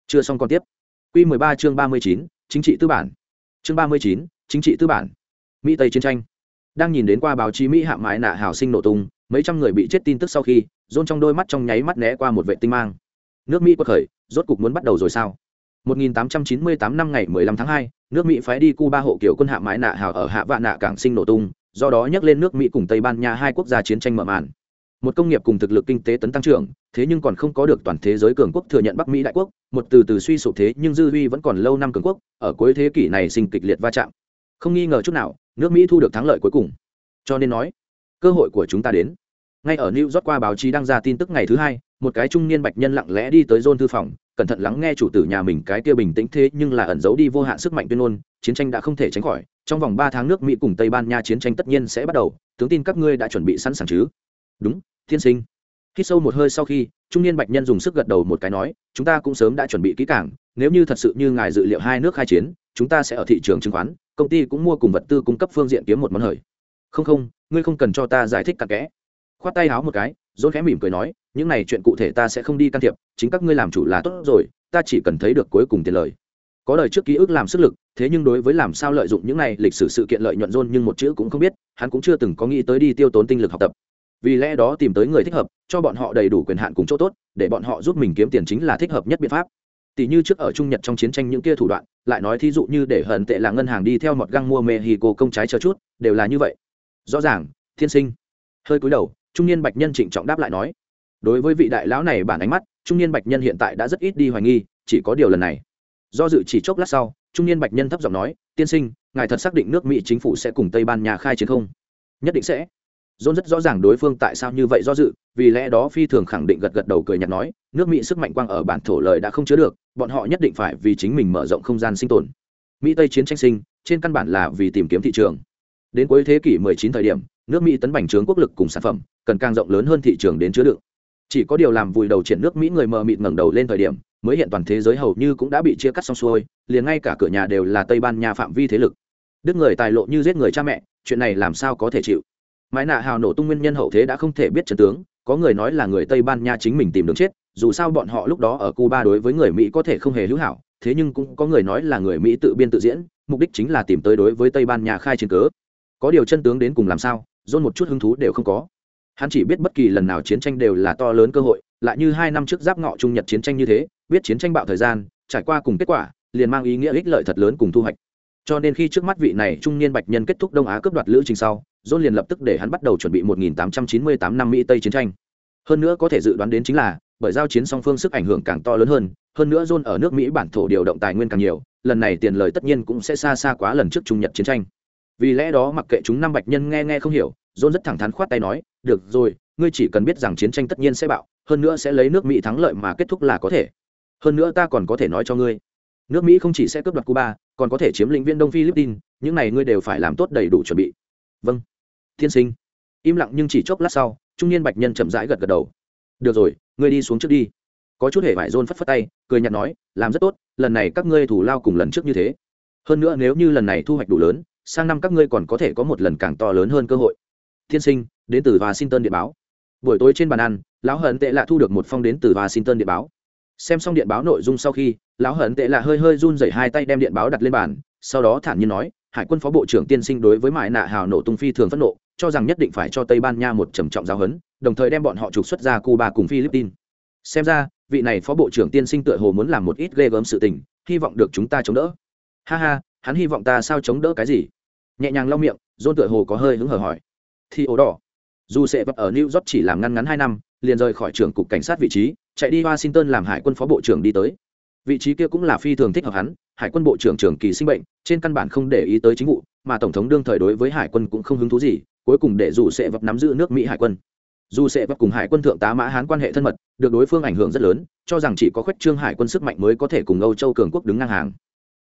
Chưa xong còn tiếp. Q 13 chương 39, chính trị tư bản. Chương 39, chính trị tư bản. Mỹ tây chiến tranh. Đang nhìn đến qua báo chí mỹ hạ mãi nạ hào sinh nổ tung mấy trăm người bị chết tin tức sau khi dôn trong đôi mắt trong nháy mắt né qua một vệ tinh mang. Nước mỹ quật khởi rốt cục muốn bắt đầu rồi sao? 1898 năm ngày 15 tháng 2, nước mỹ phái đi cuba hộ kiểu quân hạ mãi nạ hào ở hạ vạn nạ cảng sinh nổ tung do đó nhắc lên nước mỹ cùng tây ban nha hai quốc gia chiến tranh mở màn. Một công nghiệp cùng thực lực kinh tế tấn tăng trưởng thế nhưng còn không có được toàn thế giới cường quốc thừa nhận bắc mỹ đại quốc một từ từ suy sụp thế nhưng dư huy vẫn còn lâu năm cường quốc ở cuối thế kỷ này sinh kịch liệt va chạm. Không nghi ngờ chút nào nước mỹ thu được thắng lợi cuối cùng. Cho nên nói cơ hội của chúng ta đến. Ngay ở new york qua báo chí đăng ra tin tức ngày thứ hai, một cái trung niên bạch nhân lặng lẽ đi tới john thư phòng, cẩn thận lắng nghe chủ tử nhà mình cái kia bình tĩnh thế nhưng là ẩn giấu đi vô hạn sức mạnh tuyên ngôn, chiến tranh đã không thể tránh khỏi, trong vòng ba tháng nước mỹ cùng tây ban nha chiến tranh tất nhiên sẽ bắt đầu, tướng tin các ngươi đã chuẩn bị sẵn sàng chứ? Đúng, thiên sinh. Khi sâu một hơi sau khi, trung niên bạch nhân dùng sức gật đầu một cái nói, chúng ta cũng sớm đã chuẩn bị kỹ càng, nếu như thật sự như ngài dự liệu hai nước khai chiến, chúng ta sẽ ở thị trường chứng khoán, công ty cũng mua cùng vật tư cung cấp phương diện kiếm một món hời không không, ngươi không cần cho ta giải thích cặn kẽ. Khoát tay háo một cái dốt khẽ mỉm cười nói, những này chuyện cụ thể ta sẽ không đi can thiệp, chính các ngươi làm chủ là tốt rồi, ta chỉ cần thấy được cuối cùng tiền lời. Có lời trước ký ức làm sức lực, thế nhưng đối với làm sao lợi dụng những này lịch sử sự kiện lợi nhuận rôn nhưng một chữ cũng không biết, hắn cũng chưa từng có nghĩ tới đi tiêu tốn tinh lực học tập. Vì lẽ đó tìm tới người thích hợp, cho bọn họ đầy đủ quyền hạn cùng chỗ tốt, để bọn họ giúp mình kiếm tiền chính là thích hợp nhất biện pháp. Tỷ như trước ở trung nhật trong chiến tranh những kia thủ đoạn, lại nói thí dụ như để hận tệ là ngân hàng đi theo một găng mua mexico công trái chờ chút, đều là như vậy rõ ràng, thiên sinh. Hơi cúi đầu, trung niên bạch nhân trịnh trọng đáp lại nói, đối với vị đại lão này bản ánh mắt, trung niên bạch nhân hiện tại đã rất ít đi hoài nghi, chỉ có điều lần này. Do dự chỉ chốc lát sau, trung niên bạch nhân thấp giọng nói, tiên sinh, ngài thật xác định nước mỹ chính phủ sẽ cùng tây ban nha khai chiến không? Nhất định sẽ. Dôn rất rõ ràng đối phương tại sao như vậy do dự, vì lẽ đó phi thường khẳng định gật gật đầu cười nhạt nói, nước mỹ sức mạnh quang ở bản thổ lời đã không chứa được, bọn họ nhất định phải vì chính mình mở rộng không gian sinh tồn. Mỹ tây chiến tranh sinh, trên căn bản là vì tìm kiếm thị trường đến cuối thế kỷ 19 thời điểm, nước mỹ tấn bành trướng quốc lực cùng sản phẩm, cần càng rộng lớn hơn thị trường đến chứa đựng. Chỉ có điều làm vùi đầu triển nước mỹ người mờ mịt ngẩng đầu lên thời điểm, mới hiện toàn thế giới hầu như cũng đã bị chia cắt xong xuôi, liền ngay cả cửa nhà đều là tây ban nha phạm vi thế lực. Đức người tài lộ như giết người cha mẹ, chuyện này làm sao có thể chịu? Mãi nạ hào nổ tung nguyên nhân hậu thế đã không thể biết trần tướng, có người nói là người tây ban nha chính mình tìm đường chết, dù sao bọn họ lúc đó ở cuba đối với người mỹ có thể không hề hữu hảo, thế nhưng cũng có người nói là người mỹ tự biên tự diễn, mục đích chính là tìm tới đối với tây ban nha khai chiến cớ có điều chân tướng đến cùng làm sao, john một chút hứng thú đều không có. Hắn chỉ biết bất kỳ lần nào chiến tranh đều là to lớn cơ hội, lại như hai năm trước giáp ngọ trung nhật chiến tranh như thế, biết chiến tranh bạo thời gian, trải qua cùng kết quả, liền mang ý nghĩa ích lợi thật lớn cùng thu hoạch. Cho nên khi trước mắt vị này trung niên bạch nhân kết thúc đông á cướp đoạt lữ trình sau, john liền lập tức để hắn bắt đầu chuẩn bị 1898 năm mỹ tây chiến tranh. Hơn nữa có thể dự đoán đến chính là, bởi giao chiến song phương sức ảnh hưởng càng to lớn hơn hơn nữa john ở nước mỹ bản thổ điều động tài nguyên càng nhiều, lần này tiền lời tất nhiên cũng sẽ xa xa quá lần trước trung nhật chiến tranh vì lẽ đó mặc kệ chúng năm bạch nhân nghe nghe không hiểu john rất thẳng thắn khoát tay nói, được rồi, ngươi chỉ cần biết rằng chiến tranh tất nhiên sẽ bạo, hơn nữa sẽ lấy nước mỹ thắng lợi mà kết thúc là có thể. Hơn nữa ta còn có thể nói cho ngươi, nước mỹ không chỉ sẽ cướp đoạt cuba, còn có thể chiếm lĩnh viên đông philippines, những này ngươi đều phải làm tốt đầy đủ chuẩn bị. Vâng thiên sinh. Im lặng nhưng chỉ chốc lát sau, trung niên bạch nhân chậm rãi gật gật đầu. Được rồi, ngươi đi xuống trước đi. Có chút hề vải rôn phất phất tay, cười nhạt nói, làm rất tốt, lần này các ngươi thủ lao cùng lần trước như thế. Hơn nữa nếu như lần này thu hoạch đủ lớn sang năm các ngươi còn có thể có một lần càng to lớn hơn cơ hội. Thiên sinh, đến từ washington điện báo. Buổi tối trên bàn ăn, lão hận tệ lạ thu được một phong đến từ washington điện báo. Xem xong điện báo nội dung sau khi, lão hận tệ lạ hơi hơi run rẩy hai tay đem điện báo đặt lên bàn, sau đó thản nhiên nói, hải quân phó bộ trưởng tiên sinh đối với mại nạ hào nổ tung phi thường phẫn nộ, cho rằng nhất định phải cho tây ban nha một trầm trọng giáo huấn, đồng thời đem bọn họ trục xuất ra cuba cùng philippines. Xem ra, vị này phó bộ trưởng tiên sinh tựa hồ muốn làm một ít ghê gớm sự tình, hy vọng được chúng ta chống đỡ. Ha ha, hắn hy vọng ta sao chống đỡ cái gì? Nhẹ nhàng lau miệng dôn tựa hồ có hơi hứng hở hỏi. Thì ổ đỏ. Dù sẽ vật ở new york chỉ làm ngăn ngắn hai năm, liền rời khỏi trưởng cục cảnh sát vị trí, chạy đi washington làm hải quân phó bộ trưởng đi tới. Vị trí kia cũng là phi thường thích hợp hắn, hải quân bộ trưởng trưởng kỳ sinh bệnh, trên căn bản không để ý tới chính vụ, mà tổng thống đương thời đối với hải quân cũng không hứng thú gì, cuối cùng để dù sẽ vật nắm giữ nước mỹ hải quân. Dù sẽ vật cùng hải quân thượng tá mã hán quan hệ thân mật, được đối phương ảnh hưởng rất lớn, cho rằng chỉ có khuếch trương hải quân sức mạnh mới có thể cùng âu châu cường quốc đứng ngang hàng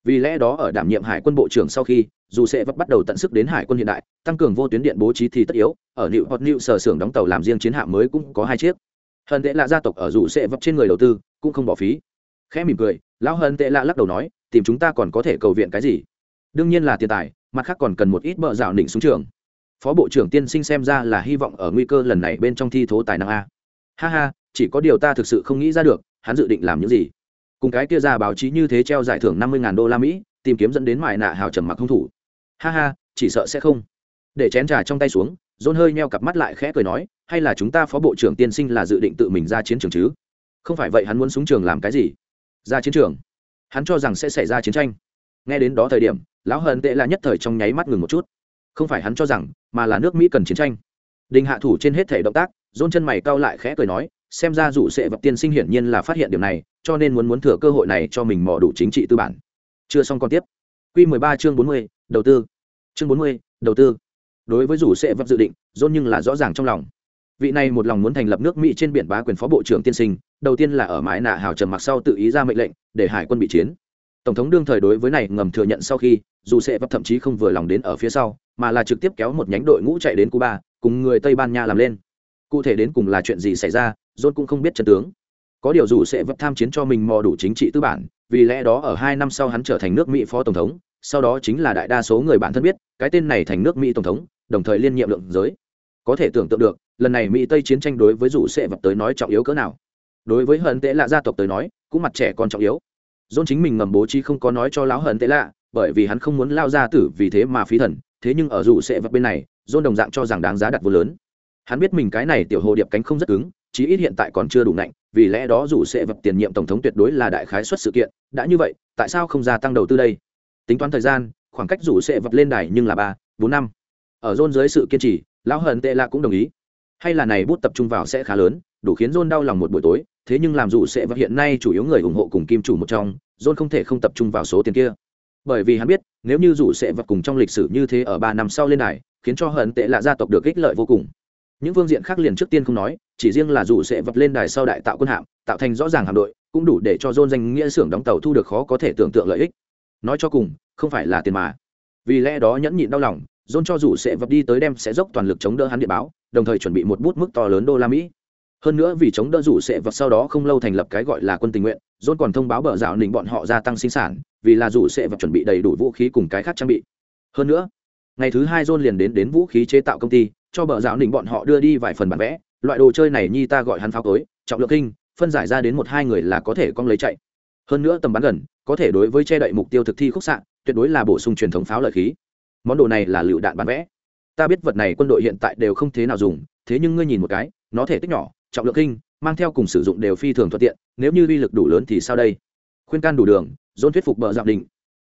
vì lẽ đó ở đảm nhiệm hải quân bộ trưởng sau khi, dù sẽ vẫn bắt đầu tận sức đến hải quân hiện đại, tăng cường vô tuyến điện bố trí thì tất yếu, ở liệu hoặc liệu sở xưởng đóng tàu làm riêng chiến hạm mới cũng có hai chiếc. Hận tệ lạ gia tộc ở dù sẽ vấp trên người đầu tư, cũng không bỏ phí. Khẽ mỉm cười, lão hận tệ lạ lắc đầu nói, tìm chúng ta còn có thể cầu viện cái gì? Đương nhiên là tiền tài, mặt khác còn cần một ít bợ rào nỉnh xuống trường. Phó bộ trưởng tiên sinh xem ra là hy vọng ở nguy cơ lần này bên trong thi thố tài năng a. Ha ha, chỉ có điều ta thực sự không nghĩ ra được, hắn dự định làm những gì? Cùng cái kia ra báo chí như thế treo giải thưởng năm mươi đô la mỹ, tìm kiếm dẫn đến mại nạ hào trầm mặc hung thủ. Ha ha, chỉ sợ sẽ không. Để chén trà trong tay xuống dôn hơi meo cặp mắt lại khẽ cười nói, hay là chúng ta phó bộ trưởng tiên sinh là dự định tự mình ra chiến trường chứ? Không phải vậy hắn muốn xuống trường làm cái gì? Ra chiến trường. Hắn cho rằng sẽ xảy ra chiến tranh. Nghe đến đó thời điểm, lão hận tệ là nhất thời trong nháy mắt ngừng một chút. Không phải hắn cho rằng, mà là nước mỹ cần chiến tranh. Đình hạ thủ trên hết thể động tác dôn chân mày cau lại khẽ cười nói xem ra dù sẽ vật tiên sinh hiển nhiên là phát hiện điểm này cho nên muốn muốn thừa cơ hội này cho mình mò đủ chính trị tư bản. Chưa xong còn tiếp. Q 13 chương 40, đầu tư. Chương 40, đầu tư. Đối với dù sẽ vật dự định dôn nhưng là rõ ràng trong lòng. Vị này một lòng muốn thành lập nước mỹ trên biển bá quyền phó bộ trưởng tiên sinh đầu tiên là ở mãi nạ hào trầm mặc sau tự ý ra mệnh lệnh để hải quân bị chiến. Tổng thống đương thời đối với này ngầm thừa nhận sau khi dù sẽ vấp thậm chí không vừa lòng đến ở phía sau mà là trực tiếp kéo một nhánh đội ngũ chạy đến cuba cùng người tây ban nha làm lên. Cụ thể đến cùng là chuyện gì xảy ra john cũng không biết chân tướng. Có điều dù sẽ vấp tham chiến cho mình mò đủ chính trị tư bản, vì lẽ đó ở hai năm sau hắn trở thành nước mỹ phó tổng thống, sau đó chính là đại đa số người bản thân biết, cái tên này thành nước mỹ tổng thống, đồng thời liên nhiệm lượng giới. Có thể tưởng tượng được, lần này mỹ tây chiến tranh đối với dù sẽ vấp tới nói trọng yếu cỡ nào. Đối với hận tệ lạ gia tộc tới nói, cũng mặt trẻ còn trọng yếu. Dôn chính mình ngầm bố trí không có nói cho lão hận tệ lạ, bởi vì hắn không muốn lao ra tử vì thế mà phí thần, thế nhưng ở dù sẽ vật bên này dôn đồng dạng cho rằng đáng giá đặt vô lớn. Hắn biết mình cái này tiểu hồ điệp cánh không rất cứng chí ít hiện tại còn chưa đủ nạnh vì lẽ đó dù sẽ vật tiền nhiệm tổng thống tuyệt đối là đại khái xuất sự kiện, đã như vậy, tại sao không gia tăng đầu tư đây? Tính toán thời gian, khoảng cách dù sẽ vật lên đài nhưng là ba, bốn năm. Ở rôn dưới sự kiên trì, lão hận tệ lạ cũng đồng ý. Hay là này bút tập trung vào sẽ khá lớn, đủ khiến rôn đau lòng một buổi tối, thế nhưng làm dù sẽ vật hiện nay chủ yếu người ủng hộ cùng kim chủ một trong rôn không thể không tập trung vào số tiền kia. Bởi vì hắn biết, nếu như dù sẽ vật cùng trong lịch sử như thế ở ba năm sau lên đài, khiến cho hận tệ lạ gia tộc được ích lợi vô cùng những phương diện khác liền trước tiên không nói, chỉ riêng là dù sẽ vật lên đài sau đại tạo quân hạm, tạo thành rõ ràng hạm đội, cũng đủ để cho john danh nghĩa xưởng đóng tàu thu được khó có thể tưởng tượng lợi ích. Nói cho cùng, không phải là tiền mà. Vì lẽ đó nhẫn nhịn đau lòng john cho dù sẽ vật đi tới đem sẽ dốc toàn lực chống đỡ hắn điện báo, đồng thời chuẩn bị một bút mức to lớn đô la mỹ. Hơn nữa vì chống đỡ rủ sẽ vật sau đó không lâu thành lập cái gọi là quân tình nguyện john còn thông báo bờ rào nỉnh bọn họ gia tăng sinh sản, vì là rủ sẽ vật chuẩn bị đầy đủ vũ khí cùng cái khác trang bị. Hơn nữa, ngày thứ hai john liền đến đến vũ khí chế tạo công ty cho bờ rào nỉnh bọn họ đưa đi vài phần bản vẽ, loại đồ chơi này nhi ta gọi hắn pháo tối trọng lượng kinh, phân giải ra đến một hai người là có thể con lấy chạy. Hơn nữa tầm bắn gần, có thể đối với che đậy mục tiêu thực thi khúc xạ, tuyệt đối là bổ sung truyền thống pháo lợi khí. Món đồ này là lựu đạn bán vẽ. Ta biết vật này quân đội hiện tại đều không thế nào dùng, thế nhưng ngươi nhìn một cái, nó thể tích nhỏ, trọng lượng kinh, mang theo cùng sử dụng đều phi thường thuận tiện, nếu như uy lực đủ lớn thì sao đây? Khuyên can đủ đường dôn thuyết phục bờ dạo đình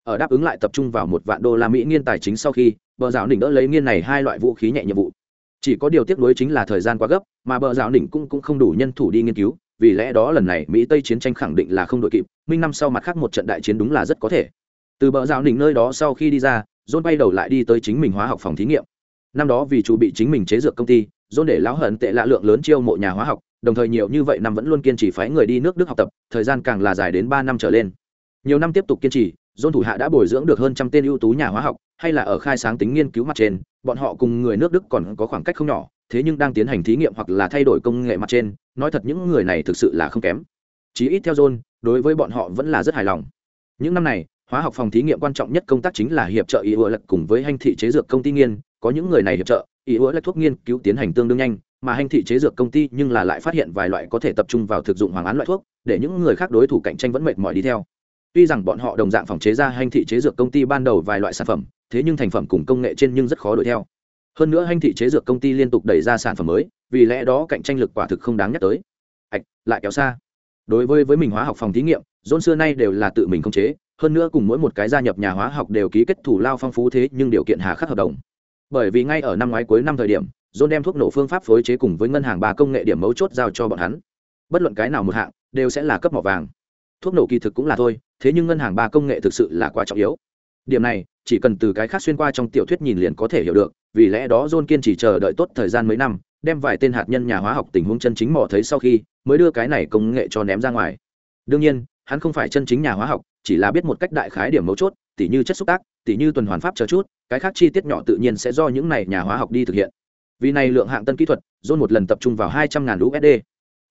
ở đáp ứng lại tập trung vào một vạn đô la mỹ nghiên tài chính sau khi, bờ dạo đình đỡ lấy nghiên này hai loại vũ khí nhẹ nhiệm vụ chỉ có điều tiếc nuối chính là thời gian quá gấp mà bờ rào đỉnh cũng, cũng không đủ nhân thủ đi nghiên cứu vì lẽ đó lần này mỹ tây chiến tranh khẳng định là không đội kịp minh năm sau mặt khác một trận đại chiến đúng là rất có thể. Từ bờ rào đỉnh nơi đó sau khi đi ra john bay đầu lại đi tới chính mình hóa học phòng thí nghiệm. Năm đó vì chủ bị chính mình chế dược công ty john để lão hận tệ lạ lượng lớn chiêu mộ nhà hóa học đồng thời nhiều như vậy năm vẫn luôn kiên trì phái người đi nước đức học tập thời gian càng là dài đến ba năm trở lên. Nhiều năm tiếp tục kiên trì john thủ hạ đã bồi dưỡng được hơn trăm tên ưu tú nhà hóa học, hay là ở khai sáng tính nghiên cứu mặt trên, bọn họ cùng người nước đức còn có khoảng cách không nhỏ, thế nhưng đang tiến hành thí nghiệm hoặc là thay đổi công nghệ mặt trên, nói thật những người này thực sự là không kém. Chí ít theo john đối với bọn họ vẫn là rất hài lòng. Những năm này, hóa học phòng thí nghiệm quan trọng nhất công tác chính là hiệp trợ ý ủa lật cùng với hành thị chế dược công ty nghiên, có những người này hiệp trợ ý ủa lật thuốc nghiên cứu tiến hành tương đương nhanh, mà hành thị chế dược công ty nhưng là lại phát hiện vài loại có thể tập trung vào thực dụng hoàng án loại thuốc, để những người khác đối thủ cạnh tranh vẫn mệt mỏi đi theo tuy rằng bọn họ đồng dạng phòng chế ra hành thị chế dược công ty ban đầu vài loại sản phẩm, thế nhưng thành phẩm cùng công nghệ trên nhưng rất khó đuổi theo. Hơn nữa hành thị chế dược công ty liên tục đẩy ra sản phẩm mới, vì lẽ đó cạnh tranh lực quả thực không đáng nhắc tới. Ạch lại kéo xa. Đối với với mình hóa học phòng thí nghiệm dôn xưa nay đều là tự mình khống chế, hơn nữa cùng mỗi một cái gia nhập nhà hóa học đều ký kết thủ lao phong phú thế nhưng điều kiện hà khắc hợp đồng. Bởi vì ngay ở năm ngoái cuối năm thời điểm dôn đem thuốc nổ phương pháp phối chế cùng với ngân hàng ba công nghệ điểm mấu chốt giao cho bọn hắn. Bất luận cái nào một hạng, đều sẽ là cấp mỏ vàng. Thuốc nổ kỳ thực cũng là thôi thế nhưng ngân hàng ba công nghệ thực sự là quá trọng yếu. Điểm này, chỉ cần từ cái khác xuyên qua trong tiểu thuyết nhìn liền có thể hiểu được, vì lẽ đó john kiên chỉ chờ đợi tốt thời gian mấy năm, đem vài tên hạt nhân nhà hóa học tình huống chân chính mò thấy sau khi, mới đưa cái này công nghệ cho ném ra ngoài. Đương nhiên, hắn không phải chân chính nhà hóa học, chỉ là biết một cách đại khái điểm mấu chốt, tỉ như chất xúc tác, tỉ như tuần hoàn pháp chờ chút, cái khác chi tiết nhỏ tự nhiên sẽ do những này nhà hóa học đi thực hiện. Vì này lượng hạng tân kỹ thuật, john một lần tập trung vào hai trăm ngàn usd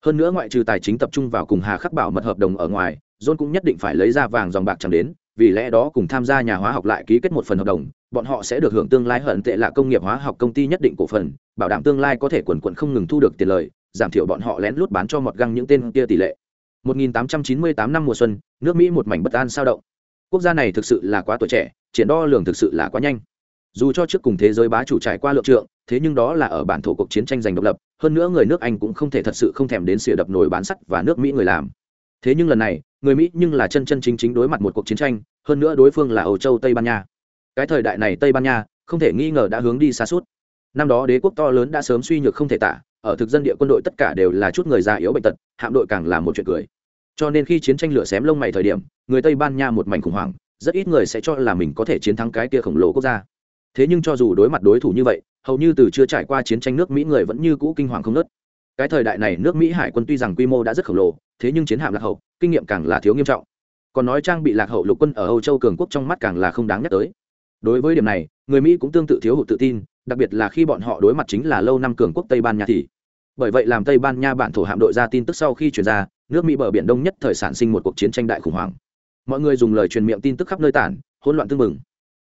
hơn nữa ngoại trừ tài chính tập trung vào cùng hà khắc bảo mật hợp đồng ở ngoài john cũng nhất định phải lấy ra vàng dòng bạc chẳng đến, vì lẽ đó cùng tham gia nhà hóa học lại ký kết một phần hợp đồng, bọn họ sẽ được hưởng tương lai hận tệ là công nghiệp hóa học công ty nhất định cổ phần, bảo đảm tương lai có thể quần quận không ngừng thu được tiền lời, giảm thiểu bọn họ lén lút bán cho một găng những tên kia tỷ lệ. 1898 năm mùa xuân, nước mỹ một mảnh bất an sao động. Quốc gia này thực sự là quá tuổi trẻ, triển đo lường thực sự là quá nhanh. Dù cho trước cùng thế giới bá chủ trải qua lượng trượng, thế nhưng đó là ở bản thổ cuộc chiến tranh giành độc lập, hơn nữa người nước anh cũng không thể thật sự không thèm đến xỉa đập nồi bán sắt và nước mỹ người làm. Thế nhưng lần này người mỹ nhưng là chân chân chính chính đối mặt một cuộc chiến tranh, hơn nữa đối phương là âu châu, tây ban nha. Cái thời đại này, tây ban nha, không thể nghi ngờ đã hướng đi xa suốt. Năm đó đế quốc to lớn đã sớm suy nhược không thể tả, ở thực dân địa quân đội tất cả đều là chút người già yếu bệnh tật, hạm đội càng là một chuyện cười. Cho nên khi chiến tranh lửa xém lông mày thời điểm, người tây ban nha một mảnh khủng hoảng, rất ít người sẽ cho là mình có thể chiến thắng cái kia khổng lồ quốc gia. Thế nhưng cho dù đối mặt đối thủ như vậy, hầu như từ chưa trải qua chiến tranh nước mỹ người vẫn như cũ kinh hoàng không nớt cái thời đại này nước mỹ hải quân tuy rằng quy mô đã rất khổng lồ, thế nhưng chiến hạm lạc hậu, kinh nghiệm càng là thiếu nghiêm trọng. Còn nói trang bị lạc hậu lục quân ở âu châu cường quốc trong mắt càng là không đáng nhắc tới. Đối với điểm này, người mỹ cũng tương tự thiếu hụt tự tin, đặc biệt là khi bọn họ đối mặt chính là lâu năm cường quốc tây ban nha thì. Bởi vậy làm tây ban nha bản thổ hạm đội ra tin tức sau khi chuyển ra, nước mỹ bờ biển đông nhất thời sản sinh một cuộc chiến tranh đại khủng hoảng. Mọi người dùng lời truyền miệng tin tức khắp nơi tản, hỗn loạn tương mừng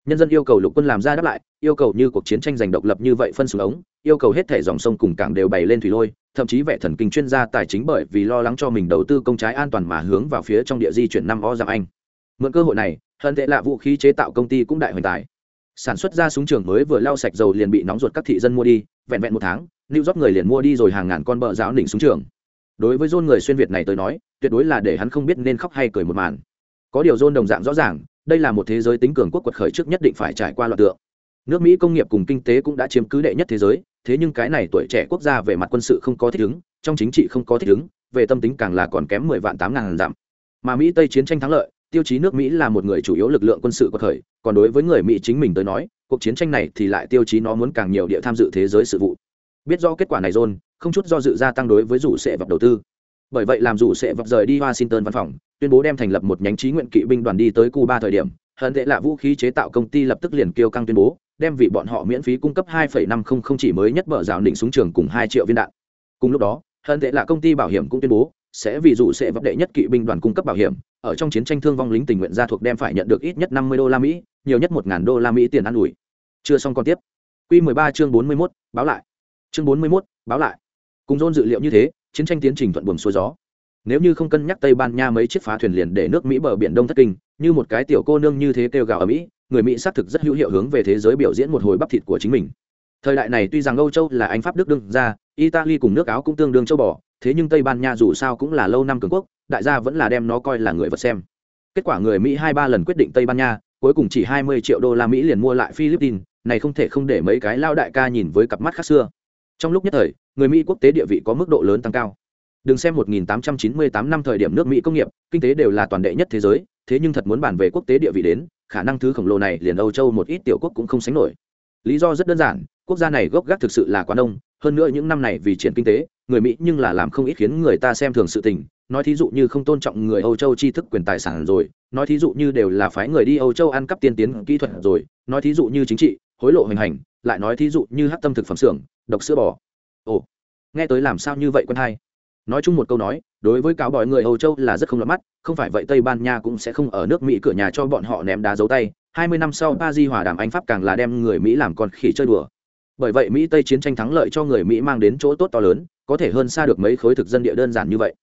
nhân dân yêu cầu lục quân làm ra đáp lại, yêu cầu như cuộc chiến tranh giành độc lập như vậy phân xuống ống, yêu cầu hết thể dòng sông cùng cảng đều bày lên thủy lôi thậm chí vẻ thần kinh chuyên gia tài chính bởi vì lo lắng cho mình đầu tư công trái an toàn mà hướng vào phía trong địa di chuyển năm o giảm anh. Mượn cơ hội này, hận tệ lạ vũ khí chế tạo công ty cũng đại hoành tài. Sản xuất ra súng trường mới vừa lau sạch dầu liền bị nóng ruột các thị dân mua đi, vẹn vẹn một tháng lưu rót người liền mua đi rồi hàng ngàn con bờ giáo đỉnh súng trường. Đối với dôn người xuyên việt này tới nói, tuyệt đối là để hắn không biết nên khóc hay cười một màn. Có điều dôn đồng dạng rõ ràng, đây là một thế giới tính cường quốc quật khởi trước nhất định phải trải qua loạt tượng. Nước mỹ công nghiệp cùng kinh tế cũng đã chiếm cứ đệ nhất thế giới thế nhưng cái này tuổi trẻ quốc gia về mặt quân sự không có thích ứng, trong chính trị không có thích ứng, về tâm tính càng là còn kém mười vạn tám ngàn dặm. Mà mỹ tây chiến tranh thắng lợi, tiêu chí nước mỹ là một người chủ yếu lực lượng quân sự quật thời, còn đối với người mỹ chính mình tới nói, cuộc chiến tranh này thì lại tiêu chí nó muốn càng nhiều địa tham dự thế giới sự vụ. Biết do kết quả này john, không chút do dự gia tăng đối với rủ sẽ vật đầu tư. Bởi vậy làm rủ sẽ vật rời đi washington văn phòng, tuyên bố đem thành lập một nhánh trí nguyện kỵ binh đoàn đi tới cuba thời điểm, hận tệ là vũ khí chế tạo công ty lập tức liền kêu căng tuyên bố đem vì bọn họ miễn phí cung cấp 2,500 không chỉ mới nhất bờ rào đỉnh súng trường cùng 2 triệu viên đạn. Cùng lúc đó, hơn thế là công ty bảo hiểm cũng tuyên bố sẽ vì dụ sẽ vấp đệ nhất kỵ binh đoàn cung cấp bảo hiểm, ở trong chiến tranh thương vong lính tình nguyện gia thuộc đem phải nhận được ít nhất 50 đô la Mỹ, nhiều nhất 1000 đô la Mỹ tiền ăn ủi. Chưa xong con tiếp. Quy 13 chương 41, báo lại. Chương 41, báo lại. Cùng dôn dự liệu như thế, chiến tranh tiến trình thuận buồm xuôi gió. Nếu như không cân nhắc Tây Ban Nha mấy chiếc phá thuyền liền để nước Mỹ bờ biển Đông thất kinh, như một cái tiểu cô nương như thế kêu gào ở mỹ người mỹ xác thực rất hữu hiệu hướng về thế giới biểu diễn một hồi bắp thịt của chính mình. Thời đại này tuy rằng âu châu là anh pháp đức đương ra italy cùng nước áo cũng tương đương châu bò, thế nhưng tây ban nha dù sao cũng là lâu năm cường quốc, đại gia vẫn là đem nó coi là người vật xem. Kết quả người mỹ hai ba lần quyết định tây ban nha, cuối cùng chỉ hai mươi triệu đô la mỹ liền mua lại philippines, này không thể không để mấy cái lao đại ca nhìn với cặp mắt khác xưa. Trong lúc nhất thời, người mỹ quốc tế địa vị có mức độ lớn tăng cao. Đừng xem 1898 năm thời điểm nước mỹ công nghiệp, kinh tế đều là toàn đệ nhất thế giới, thế nhưng thật muốn bàn về quốc tế địa vị đến khả năng thứ khổng lồ này liền âu châu một ít tiểu quốc cũng không sánh nổi. Lý do rất đơn giản, quốc gia này gốc gác thực sự là quá đông hơn nữa những năm này vì triển kinh tế, người mỹ nhưng là làm không ít khiến người ta xem thường sự tình. Nói thí dụ như không tôn trọng người âu châu tri thức quyền tài sản rồi, nói thí dụ như đều là phái người đi âu châu ăn cắp tiên tiến kỹ thuật rồi, nói thí dụ như chính trị, hối lộ hình hành, lại nói thí dụ như hát tâm thực phẩm xưởng, độc sữa bò. Ồ, nghe tới làm sao như vậy quân hai? Nói chung một câu nói đối với cáo bòi người âu châu là rất không lọt mắt, không phải vậy tây ban nha cũng sẽ không ở nước mỹ cửa nhà cho bọn họ ném đá dấu tay. Hai mươi năm sau ba di hòa đàm anh pháp càng là đem người mỹ làm con khỉ chơi đùa. Bởi vậy mỹ tây chiến tranh thắng lợi cho người mỹ mang đến chỗ tốt to lớn, có thể hơn xa được mấy khối thực dân địa đơn giản như vậy.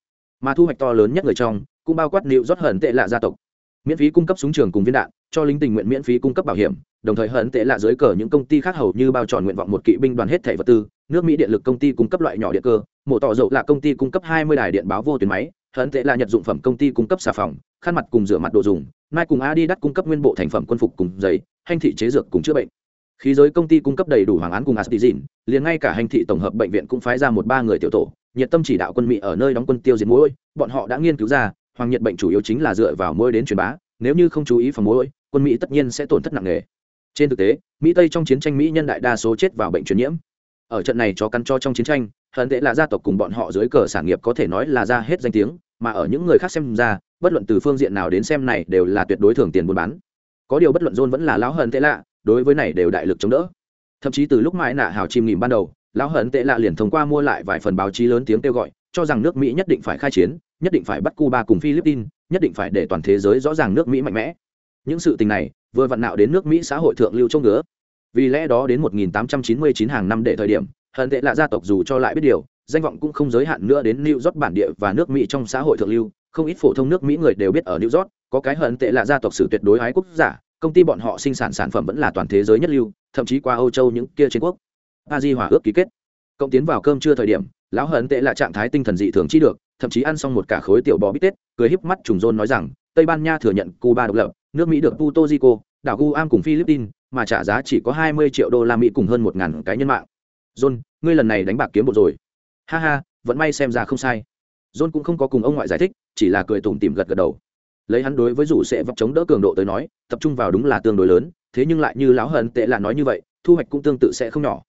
Mà thu hoạch to lớn nhất người trong, cũng bao quát liệu rót hận tệ lạ gia tộc. Miễn phí cung cấp súng trường cùng viên đạn, cho lính tình nguyện miễn phí cung cấp bảo hiểm, đồng thời hận tệ lạ dưới cờ những công ty khác hầu như bao tròn nguyện vọng một kỵ binh đoàn hết thể vật tư nước mỹ điện lực công ty cung cấp loại nhỏ điện cơ, mổ tỏ dầu là công ty cung cấp hai mươi đài điện báo vô tuyến máy hận tệ là nhật dụng phẩm công ty cung cấp xà phòng, khăn mặt cùng rửa mặt đồ dùng mai cùng Đi đắt cung cấp nguyên bộ thành phẩm quân phục cùng giấy hành thị chế dược cùng chữa bệnh. Khí giới công ty cung cấp đầy đủ hoàng án cùng astizin liền ngay cả hành thị tổng hợp bệnh viện cũng phái ra một ba người tiểu tổ, nhiệt tâm chỉ đạo quân mỹ ở nơi đóng quân tiêu diệt mũi bọn họ đã nghiên cứu ra, hoàng nhiệt bệnh chủ yếu chính là dựa vào mũi đến truyền bá, nếu như không chú ý phòng mũi quân mỹ tất nhiên sẽ tổn thất nặng nề. Trên thực tế, mỹ tây trong chiến tranh mỹ nhân đại đa số chết vào bệnh truyền nhiễm ở trận này cho căn cho trong chiến tranh, hận tệ là gia tộc cùng bọn họ dưới cờ sản nghiệp có thể nói là ra hết danh tiếng, mà ở những người khác xem ra, bất luận từ phương diện nào đến xem này đều là tuyệt đối thường tiền buôn bán. Có điều bất luận john vẫn là lão hận tệ lạ, đối với này đều đại lực chống đỡ. Thậm chí từ lúc mãi nạ hào chim nghỉm ban đầu, lão hận tệ lạ liền thông qua mua lại vài phần báo chí lớn tiếng kêu gọi, cho rằng nước mỹ nhất định phải khai chiến, nhất định phải bắt cuba cùng philippines, nhất định phải để toàn thế giới rõ ràng nước mỹ mạnh mẽ. Những sự tình này, vừa vặn nạo đến nước mỹ xã hội thượng lưu trông ngứa vì lẽ đó đến 1899 hàng năm để thời điểm hận tệ là gia tộc dù cho lại biết điều danh vọng cũng không giới hạn nữa đến New York bản địa và nước Mỹ trong xã hội thượng lưu, không ít phổ thông nước Mỹ người đều biết ở New York, có cái hận tệ là gia tộc sử tuyệt đối ái quốc giả, công ty bọn họ sinh sản sản phẩm vẫn là toàn thế giới nhất lưu, thậm chí qua Âu Châu những kia trên quốc. Paris hòa ước ký kết. Cộng tiến vào cơm trưa thời điểm, lão hận tệ là trạng thái tinh thần dị thường chi được, thậm chí ăn xong một cả khối tiểu bò bít tết, cười híp mắt trùng rôn nói rằng, Tây Ban Nha thừa nhận Cuba độc lập, nước Mỹ được Puerto Rico, đảo Guam cùng Philippines, mà trả giá chỉ có 20 triệu đô la Mỹ cùng hơn 1000 cái nhân mạng. John, ngươi lần này đánh bạc kiếm bộ rồi. Ha ha, vẫn may xem ra không sai. John cũng không có cùng ông ngoại giải thích, chỉ là cười tủm tỉm gật gật đầu. Lấy hắn đối với rủ sẽ vấp chống đỡ cường độ tới nói, tập trung vào đúng là tương đối lớn, thế nhưng lại như lão hận tệ là nói như vậy, thu hoạch cũng tương tự sẽ không nhỏ.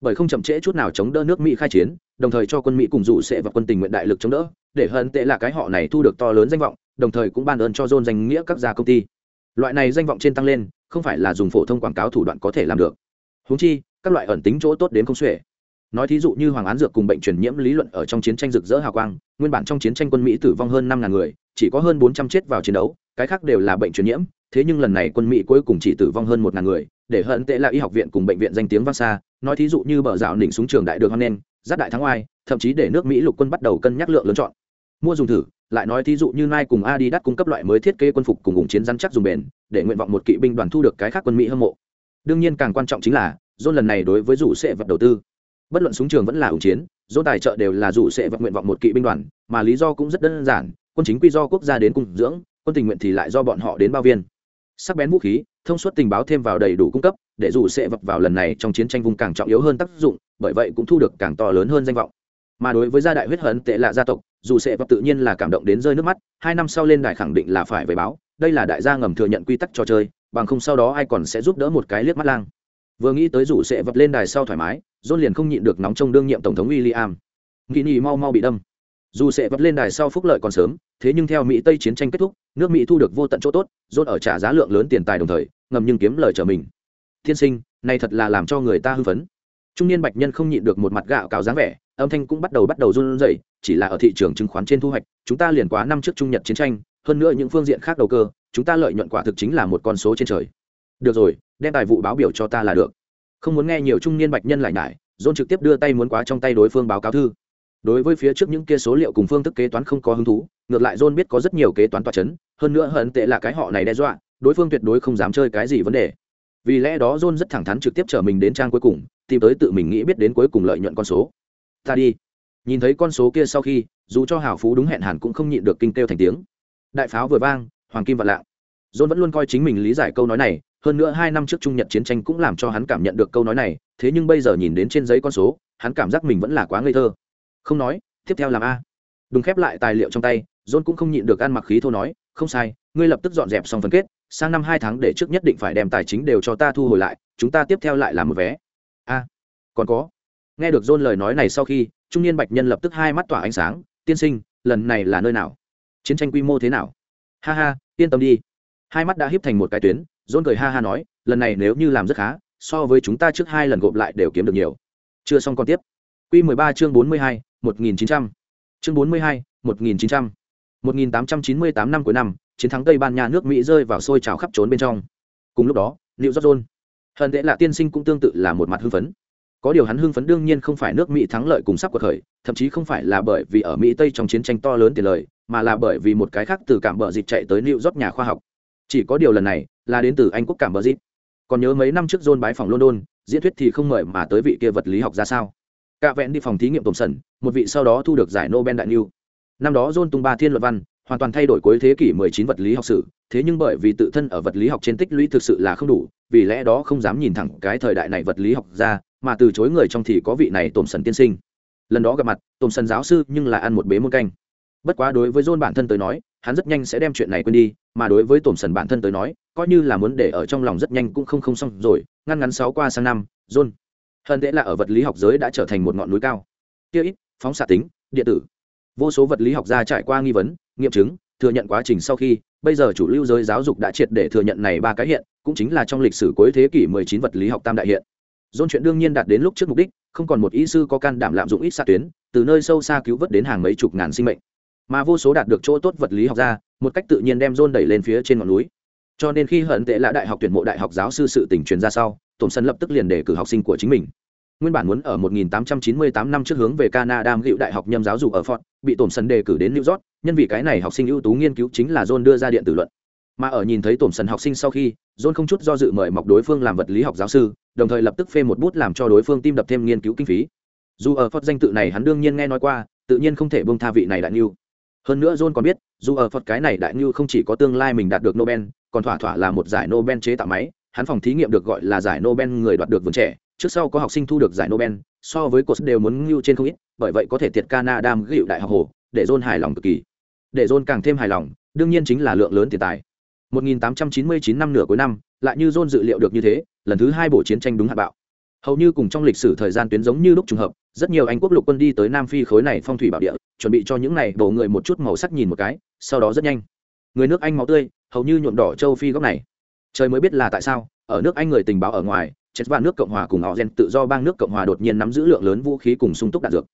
Bởi không chậm trễ chút nào chống đỡ nước Mỹ khai chiến, đồng thời cho quân Mỹ cùng rủ sẽ và quân tình nguyện đại lực chống đỡ, để hận tệ là cái họ này thu được to lớn danh vọng, đồng thời cũng ban ơn cho John danh nghĩa các gia công ty. Loại này danh vọng trên tăng lên, không phải là dùng phổ thông quảng cáo thủ đoạn có thể làm được. húng chi, các loại ẩn tính chỗ tốt đến không xuể nói thí dụ như hoàng án dược cùng bệnh truyền nhiễm lý luận ở trong chiến tranh rực rỡ hào quang nguyên bản trong chiến tranh quân mỹ tử vong hơn năm ngàn người chỉ có hơn bốn trăm chết vào chiến đấu cái khác đều là bệnh truyền nhiễm thế nhưng lần này quân mỹ cuối cùng chỉ tử vong hơn một ngàn người để hận tệ là y học viện cùng bệnh viện danh tiếng vang xa nói thí dụ như bờ rào nỉnh súng trường đại được hoan nen giáp đại thắng oai thậm chí để nước mỹ lục quân bắt đầu cân nhắc lượng lớn chọn mua dùng thử, lại nói thí dụ như nai cùng adidas cung cấp loại mới thiết kế quân phục cùng ủng chiến rắn chắc dùng bền, để nguyện vọng một kỵ binh đoàn thu được cái khác quân mỹ hâm mộ. Đương nhiên càng quan trọng chính là dôn lần này đối với rủ sẽ vật đầu tư. Bất luận súng trường vẫn là ủng chiến dỗ tài trợ đều là dù sẽ vật nguyện vọng một kỵ binh đoàn, mà lý do cũng rất đơn giản, quân chính quy do quốc gia đến cung dưỡng, quân tình nguyện thì lại do bọn họ đến bao viên. Sắc bén vũ khí, thông suốt tình báo thêm vào đầy đủ cung cấp, để dù sẽ vật vào lần này trong chiến tranh vùng càng trọng yếu hơn tác dụng, bởi vậy cũng thu được càng to lớn hơn danh vọng. Mà đối với gia đại huyết hận tệ lạ gia tộc dù sẽ vấp tự nhiên là cảm động đến rơi nước mắt, hai năm sau lên đài khẳng định là phải về báo, đây là đại gia ngầm thừa nhận quy tắc trò chơi, bằng không sau đó ai còn sẽ giúp đỡ một cái liếc mắt lang. Vừa nghĩ tới rủ sẽ vấp lên đài sau thoải mái, john liền không nhịn được nóng trong đương nhiệm tổng thống william. Nghĩ nhì mau mau bị đâm. Dù sẽ vấp lên đài sau phúc lợi còn sớm, thế nhưng theo mỹ tây chiến tranh kết thúc, nước mỹ thu được vô tận chỗ tốt, john ở trả giá lượng lớn tiền tài đồng thời, ngầm nhưng kiếm lời trở mình. Thiên sinh, này thật là làm cho người ta hư phấn. Trung niên bạch nhân không nhịn được một mặt gạo cào dáng vẻ âm thanh cũng bắt đầu bắt đầu run rẩy, chỉ là ở thị trường chứng khoán trên thu hoạch, chúng ta liền quá năm trước trung nhật chiến tranh, hơn nữa những phương diện khác đầu cơ, chúng ta lợi nhuận quả thực chính là một con số trên trời. Được rồi, đem tài vụ báo biểu cho ta là được. Không muốn nghe nhiều trung niên bạch nhân lại nhải dôn trực tiếp đưa tay muốn quá trong tay đối phương báo cáo thư. Đối với phía trước những kia số liệu cùng phương thức kế toán không có hứng thú, ngược lại john biết có rất nhiều kế toán toa c h ấ n hơn nữa hận tệ là cái họ này đe dọa, đối phương tuyệt đối không dám chơi cái gì vấn đề. Vì lẽ đó john rất thẳng thắn trực tiếp chở mình đến trang cuối cùng, tìm tới tự mình nghĩ biết đến cuối cùng lợi nhuận con số ta đi. Nhìn thấy con số kia sau khi, dù cho hào phú đúng hẹn hẳn cũng không nhịn được kinh kêu thành tiếng. Đại pháo vừa vang, hoàng kim vạn lạng. John vẫn luôn coi chính mình lý giải câu nói này, hơn nữa hai năm trước trung nhật chiến tranh cũng làm cho hắn cảm nhận được câu nói này, thế nhưng bây giờ nhìn đến trên giấy con số, hắn cảm giác mình vẫn là quá ngây thơ. Không nói, tiếp theo làm a. Đùng khép lại tài liệu trong tay, john cũng không nhịn được ăn mặc khí thô nói, không sai, ngươi lập tức dọn dẹp xong phân kết, sang năm hai tháng để trước nhất định phải đem tài chính đều cho ta thu hồi lại, chúng ta tiếp theo lại làm một vé. A. Còn có nghe được john lời nói này sau khi trung niên bạch nhân lập tức hai mắt tỏa ánh sáng tiên sinh lần này là nơi nào? Chiến tranh quy mô thế nào? Ha ha yên tâm đi. Hai mắt đã híp thành một cái tuyến john cười ha ha nói lần này nếu như làm rất khá so với chúng ta trước hai lần gộp lại đều kiếm được nhiều. Chưa xong còn tiếp. Q 13 chương 42, 1900. chương 42, 1900. 1898 năm cuối năm chiến thắng tây ban nha nước mỹ rơi vào sôi trào khắp trốn bên trong. Cùng lúc đó liệu giót john hận tệ là tiên sinh cũng tương tự là một mặt hưng phấn có điều hắn hưng phấn đương nhiên không phải nước mỹ thắng lợi cùng sắp cuộc khởi, thậm chí không phải là bởi vì ở mỹ tây trong chiến tranh to lớn tiền lời, mà là bởi vì một cái khác từ cảm bờ dịch chạy tới liệu rót nhà khoa học. Chỉ có điều lần này là đến từ anh quốc cảm bờ dịch còn nhớ mấy năm trước john bái phòng london, diễn thuyết thì không mời mà tới vị kia vật lý học ra sao. Cả vẹn đi phòng thí nghiệm tổng sần, một vị sau đó thu được giải nobel đại new năm đó john tung ba thiên luận văn, hoàn toàn thay đổi cuối thế kỷ 19 vật lý học sử, thế nhưng bởi vì tự thân ở vật lý học trên tích lũy thực sự là không đủ, vì lẽ đó không dám nhìn thẳng cái thời đại này vật lý học ra mà từ chối người trong thì có vị này tổm sần tiên sinh. Lần đó gặp mặt tổm sần giáo sư nhưng là ăn một bế muôn canh. Bất quá đối với john bản thân tới nói, hắn rất nhanh sẽ đem chuyện này quên đi, mà đối với tổm sần bản thân tới nói, coi như là muốn để ở trong lòng rất nhanh cũng không không xong rồi, ngăn ngắn sáu qua sang năm, john. Hơn thế là ở vật lý học giới đã trở thành một ngọn núi cao. Kia ít, phóng xạ tính điện tử. Vô số vật lý học gia trải qua nghi vấn, nghiệm chứng, thừa nhận quá trình sau khi, bây giờ chủ lưu giới giáo dục đã triệt để thừa nhận này ba cái hiện, cũng chính là trong lịch sử cuối thế kỷ 19 vật lý học tam đại hiện dôn chuyện đương nhiên đạt đến lúc trước mục đích không còn một ý sư có can đảm lạm dụng ít xạ tuyến từ nơi sâu xa cứu vớt đến hàng mấy chục ngàn sinh mệnh. Mà vô số đạt được chỗ tốt vật lý học ra một cách tự nhiên đem dôn đẩy lên phía trên ngọn núi. Cho nên khi hận tệ là đại học tuyển mộ đại học giáo sư sự tỉnh truyền ra sau tổn sân lập tức liền đề cử học sinh của chính mình. Nguyên bản muốn ở 1898 năm trước hướng về Canada gịu đại học nhâm giáo dục ở Fort, bị tổn sân đề cử đến New York, nhân vì cái này học sinh ưu tú nghiên cứu chính là John đưa ra điện tử luận. Mà ở nhìn thấy tổn sân học sinh sau khi, John không chút do dự mời mọc đối phương làm vật lý học giáo sư, đồng thời lập tức phê một bút làm cho đối phương tim đập thêm nghiên cứu kinh phí. Dù ở phật danh tự này hắn đương nhiên nghe nói qua, tự nhiên không thể bông tha vị này đại lưu. Hơn nữa John còn biết, dù ở phật cái này đại lưu không chỉ có tương lai mình đạt được Nobel, còn thỏa thỏa là một giải Nobel chế tạo máy, hắn phòng thí nghiệm được gọi là giải Nobel người đoạt được vườn trẻ, trước sau có học sinh thu được giải Nobel, so với cột đều muốn ngưu trên không ít, bởi vậy có thể tiệt Canada gịu đại học hồ, để John hài lòng cực kỳ. Để John càng thêm hài lòng, đương nhiên chính là lượng lớn tiền tài. 1899 năm nửa cuối năm, lại như John dự liệu được như thế, lần thứ hai bộ chiến tranh đúng hạn bạo. Hầu như cùng trong lịch sử thời gian tuyến giống như lúc trùng hợp, rất nhiều Anh quốc lục quân đi tới Nam Phi khối này phong thủy bảo địa, chuẩn bị cho những này đổ người một chút màu sắc nhìn một cái, sau đó rất nhanh. Người nước Anh máu tươi, hầu như nhuộm đỏ châu Phi góc này. Trời mới biết là tại sao, ở nước Anh người tình báo ở ngoài, chết và nước cộng hòa cùng họ gen tự do bang nước cộng hòa đột nhiên nắm giữ lượng lớn vũ khí cùng sung túc đạn dược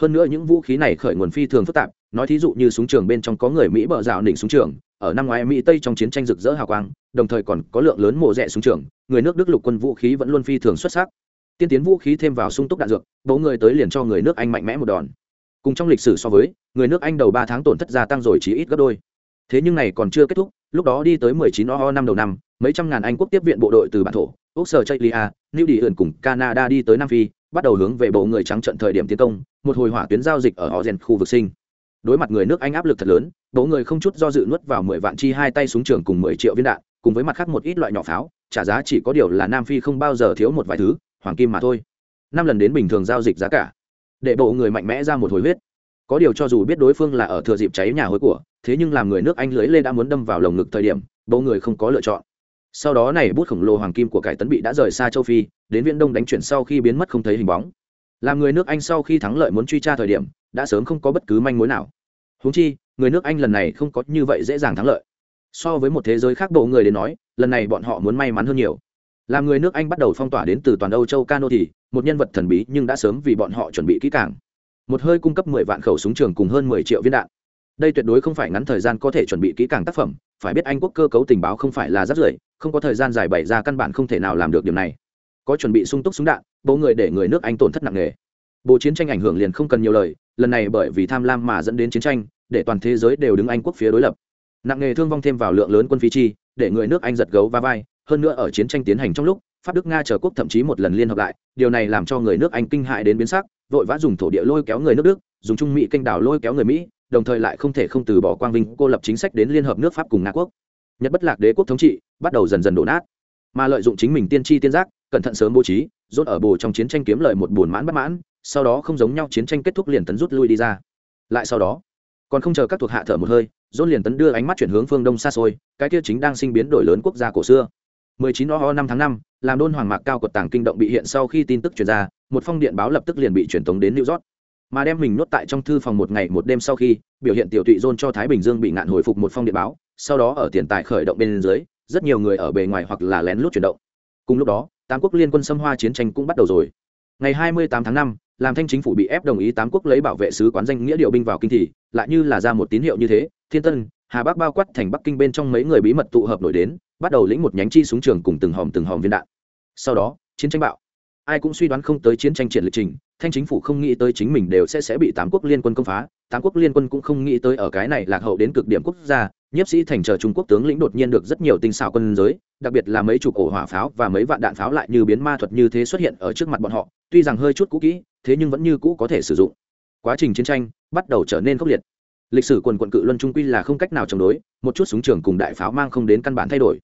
hơn nữa những vũ khí này khởi nguồn phi thường phức tạp nói thí dụ như súng trường bên trong có người mỹ bợ rào đỉnh súng trường ở năm ngoái mỹ tây trong chiến tranh rực rỡ hào quang, đồng thời còn có lượng lớn mộ rẻ súng trường, người nước đức lục quân vũ khí vẫn luôn phi thường xuất sắc. Tiên tiến vũ khí thêm vào sung túc đạn dược, bố người tới liền cho người nước anh mạnh mẽ một đòn. Cùng trong lịch sử so với, người nước anh đầu ba tháng tổn thất gia tăng rồi chỉ ít gấp đôi. Thế nhưng này còn chưa kết thúc, lúc đó đi tới 19 o năm đầu năm, mấy trăm ngàn anh quốc tiếp viện bộ đội từ bản thổ, úc sở chây lia new đi ẩn cùng canada đi tới nam phi, bắt đầu hướng về bộ người trắng trận thời điểm tiến công, một hồi hỏa tuyến giao dịch ở họ rèn khu vực sinh đối mặt người nước anh áp lực thật lớn, bộ người không chút do dự nuốt vào mười vạn chi hai tay súng trường cùng mười triệu viên đạn, cùng với mặt khác một ít loại nhỏ pháo, trả giá chỉ có điều là nam phi không bao giờ thiếu một vài thứ, hoàng kim mà thôi. Năm lần đến bình thường giao dịch giá cả, để bộ người mạnh mẽ ra một hồi huyết. Có điều cho dù biết đối phương là ở thừa dịp cháy nhà hối của, thế nhưng làm người nước anh lưới lê đã muốn đâm vào lồng ngực thời điểm, bộ người không có lựa chọn. Sau đó này bút khổng lồ hoàng kim của cải tấn bị đã rời xa châu phi, đến viễn đông đánh chuyển sau khi biến mất không thấy hình bóng. Làm người nước anh sau khi thắng lợi muốn truy tra thời điểm đã sớm không có bất cứ manh mối nào. Húng chi, người nước anh lần này không có như vậy dễ dàng thắng lợi. So với một thế giới khác bộ người đến nói, lần này bọn họ muốn may mắn hơn nhiều. Làm người nước anh bắt đầu phong tỏa đến từ toàn âu châu cano thì, một nhân vật thần bí nhưng đã sớm vì bọn họ chuẩn bị kỹ càng. Một hơi cung cấp mười vạn khẩu súng trường cùng hơn mười triệu viên đạn. Đây tuyệt đối không phải ngắn thời gian có thể chuẩn bị kỹ càng tác phẩm, phải biết anh quốc cơ cấu tình báo không phải là rất rưởi, không có thời gian dài bày ra căn bản không thể nào làm được điều này. Có chuẩn bị sung túc súng đạn bố người để người nước anh tổn thất nặng nề bộ chiến tranh ảnh hưởng liền không cần nhiều lời, lần này bởi vì tham lam mà dẫn đến chiến tranh, để toàn thế giới đều đứng anh quốc phía đối lập. Nặng nghề thương vong thêm vào lượng lớn quân phí chi, để người nước anh giật gấu va vai, hơn nữa ở chiến tranh tiến hành trong lúc, pháp đức nga chờ quốc thậm chí một lần liên hợp lại, điều này làm cho người nước anh kinh hại đến biến sắc, vội vã dùng thổ địa lôi kéo người nước đức, dùng trung mỹ kênh đảo lôi kéo người mỹ, đồng thời lại không thể không từ bỏ quang vinh, cô lập chính sách đến liên hợp nước pháp cùng nga quốc. Nhật bất lạc đế quốc thống trị, bắt đầu dần dần đổ nát. Mà lợi dụng chính mình tiên tri, tiên giác, cẩn thận sớm bố trí, rốt ở bồ trong chiến tranh kiếm lợi một buồn mãn bất mãn sau đó không giống nhau chiến tranh kết thúc liền tấn rút lui đi ra. Lại sau đó còn không chờ các thuộc hạ thở một hơi dôn liền tấn đưa ánh mắt chuyển hướng phương đông xa xôi cái kia chính đang sinh biến đổi lớn quốc gia cổ xưa. 19 ho năm tháng năm làm đôn hoàng mạc cao của tàng kinh động bị hiện sau khi tin tức truyền ra một phong điện báo lập tức liền bị truyền tống đến new york. Mà đem mình nuốt tại trong thư phòng một ngày một đêm sau khi biểu hiện tiểu tụy dôn cho thái bình dương bị ngạn hồi phục một phong điện báo sau đó ở tiền tài khởi động bên dưới rất nhiều người ở bề ngoài hoặc là lén lút chuyển động. Cùng lúc đó tám quốc liên quân xâm hoa chiến tranh cũng bắt đầu rồi. Ngày 28 tháng 5, làm thanh chính phủ bị ép đồng ý tám quốc lấy bảo vệ sứ quán danh nghĩa điều binh vào kinh thị lại như là ra một tín hiệu như thế, thiên tân, hà bắc bao quát thành bắc kinh bên trong mấy người bí mật tụ hợp nổi đến, bắt đầu lĩnh một nhánh chi súng trường cùng từng hòm từng hòm viên đạn. Sau đó, chiến tranh bạo. Ai cũng suy đoán không tới chiến tranh triển lịch trình, thanh chính phủ không nghĩ tới chính mình đều sẽ sẽ bị tám quốc liên quân công phá, tám quốc liên quân cũng không nghĩ tới ở cái này lạc hậu đến cực điểm quốc gia nhiếp sĩ thành chờ trung quốc tướng lĩnh đột nhiên được rất nhiều tinh xảo quân giới, đặc biệt là mấy chục ổ hỏa pháo và mấy vạn đạn pháo lại như biến ma thuật như thế xuất hiện ở trước mặt bọn họ, tuy rằng hơi chút cũ kỹ, thế nhưng vẫn như cũ có thể sử dụng. Quá trình chiến tranh bắt đầu trở nên khốc liệt. Lịch sử quần quận cự luân trung quy là không cách nào chống đối, một chút súng trường cùng đại pháo mang không đến căn bản thay đổi.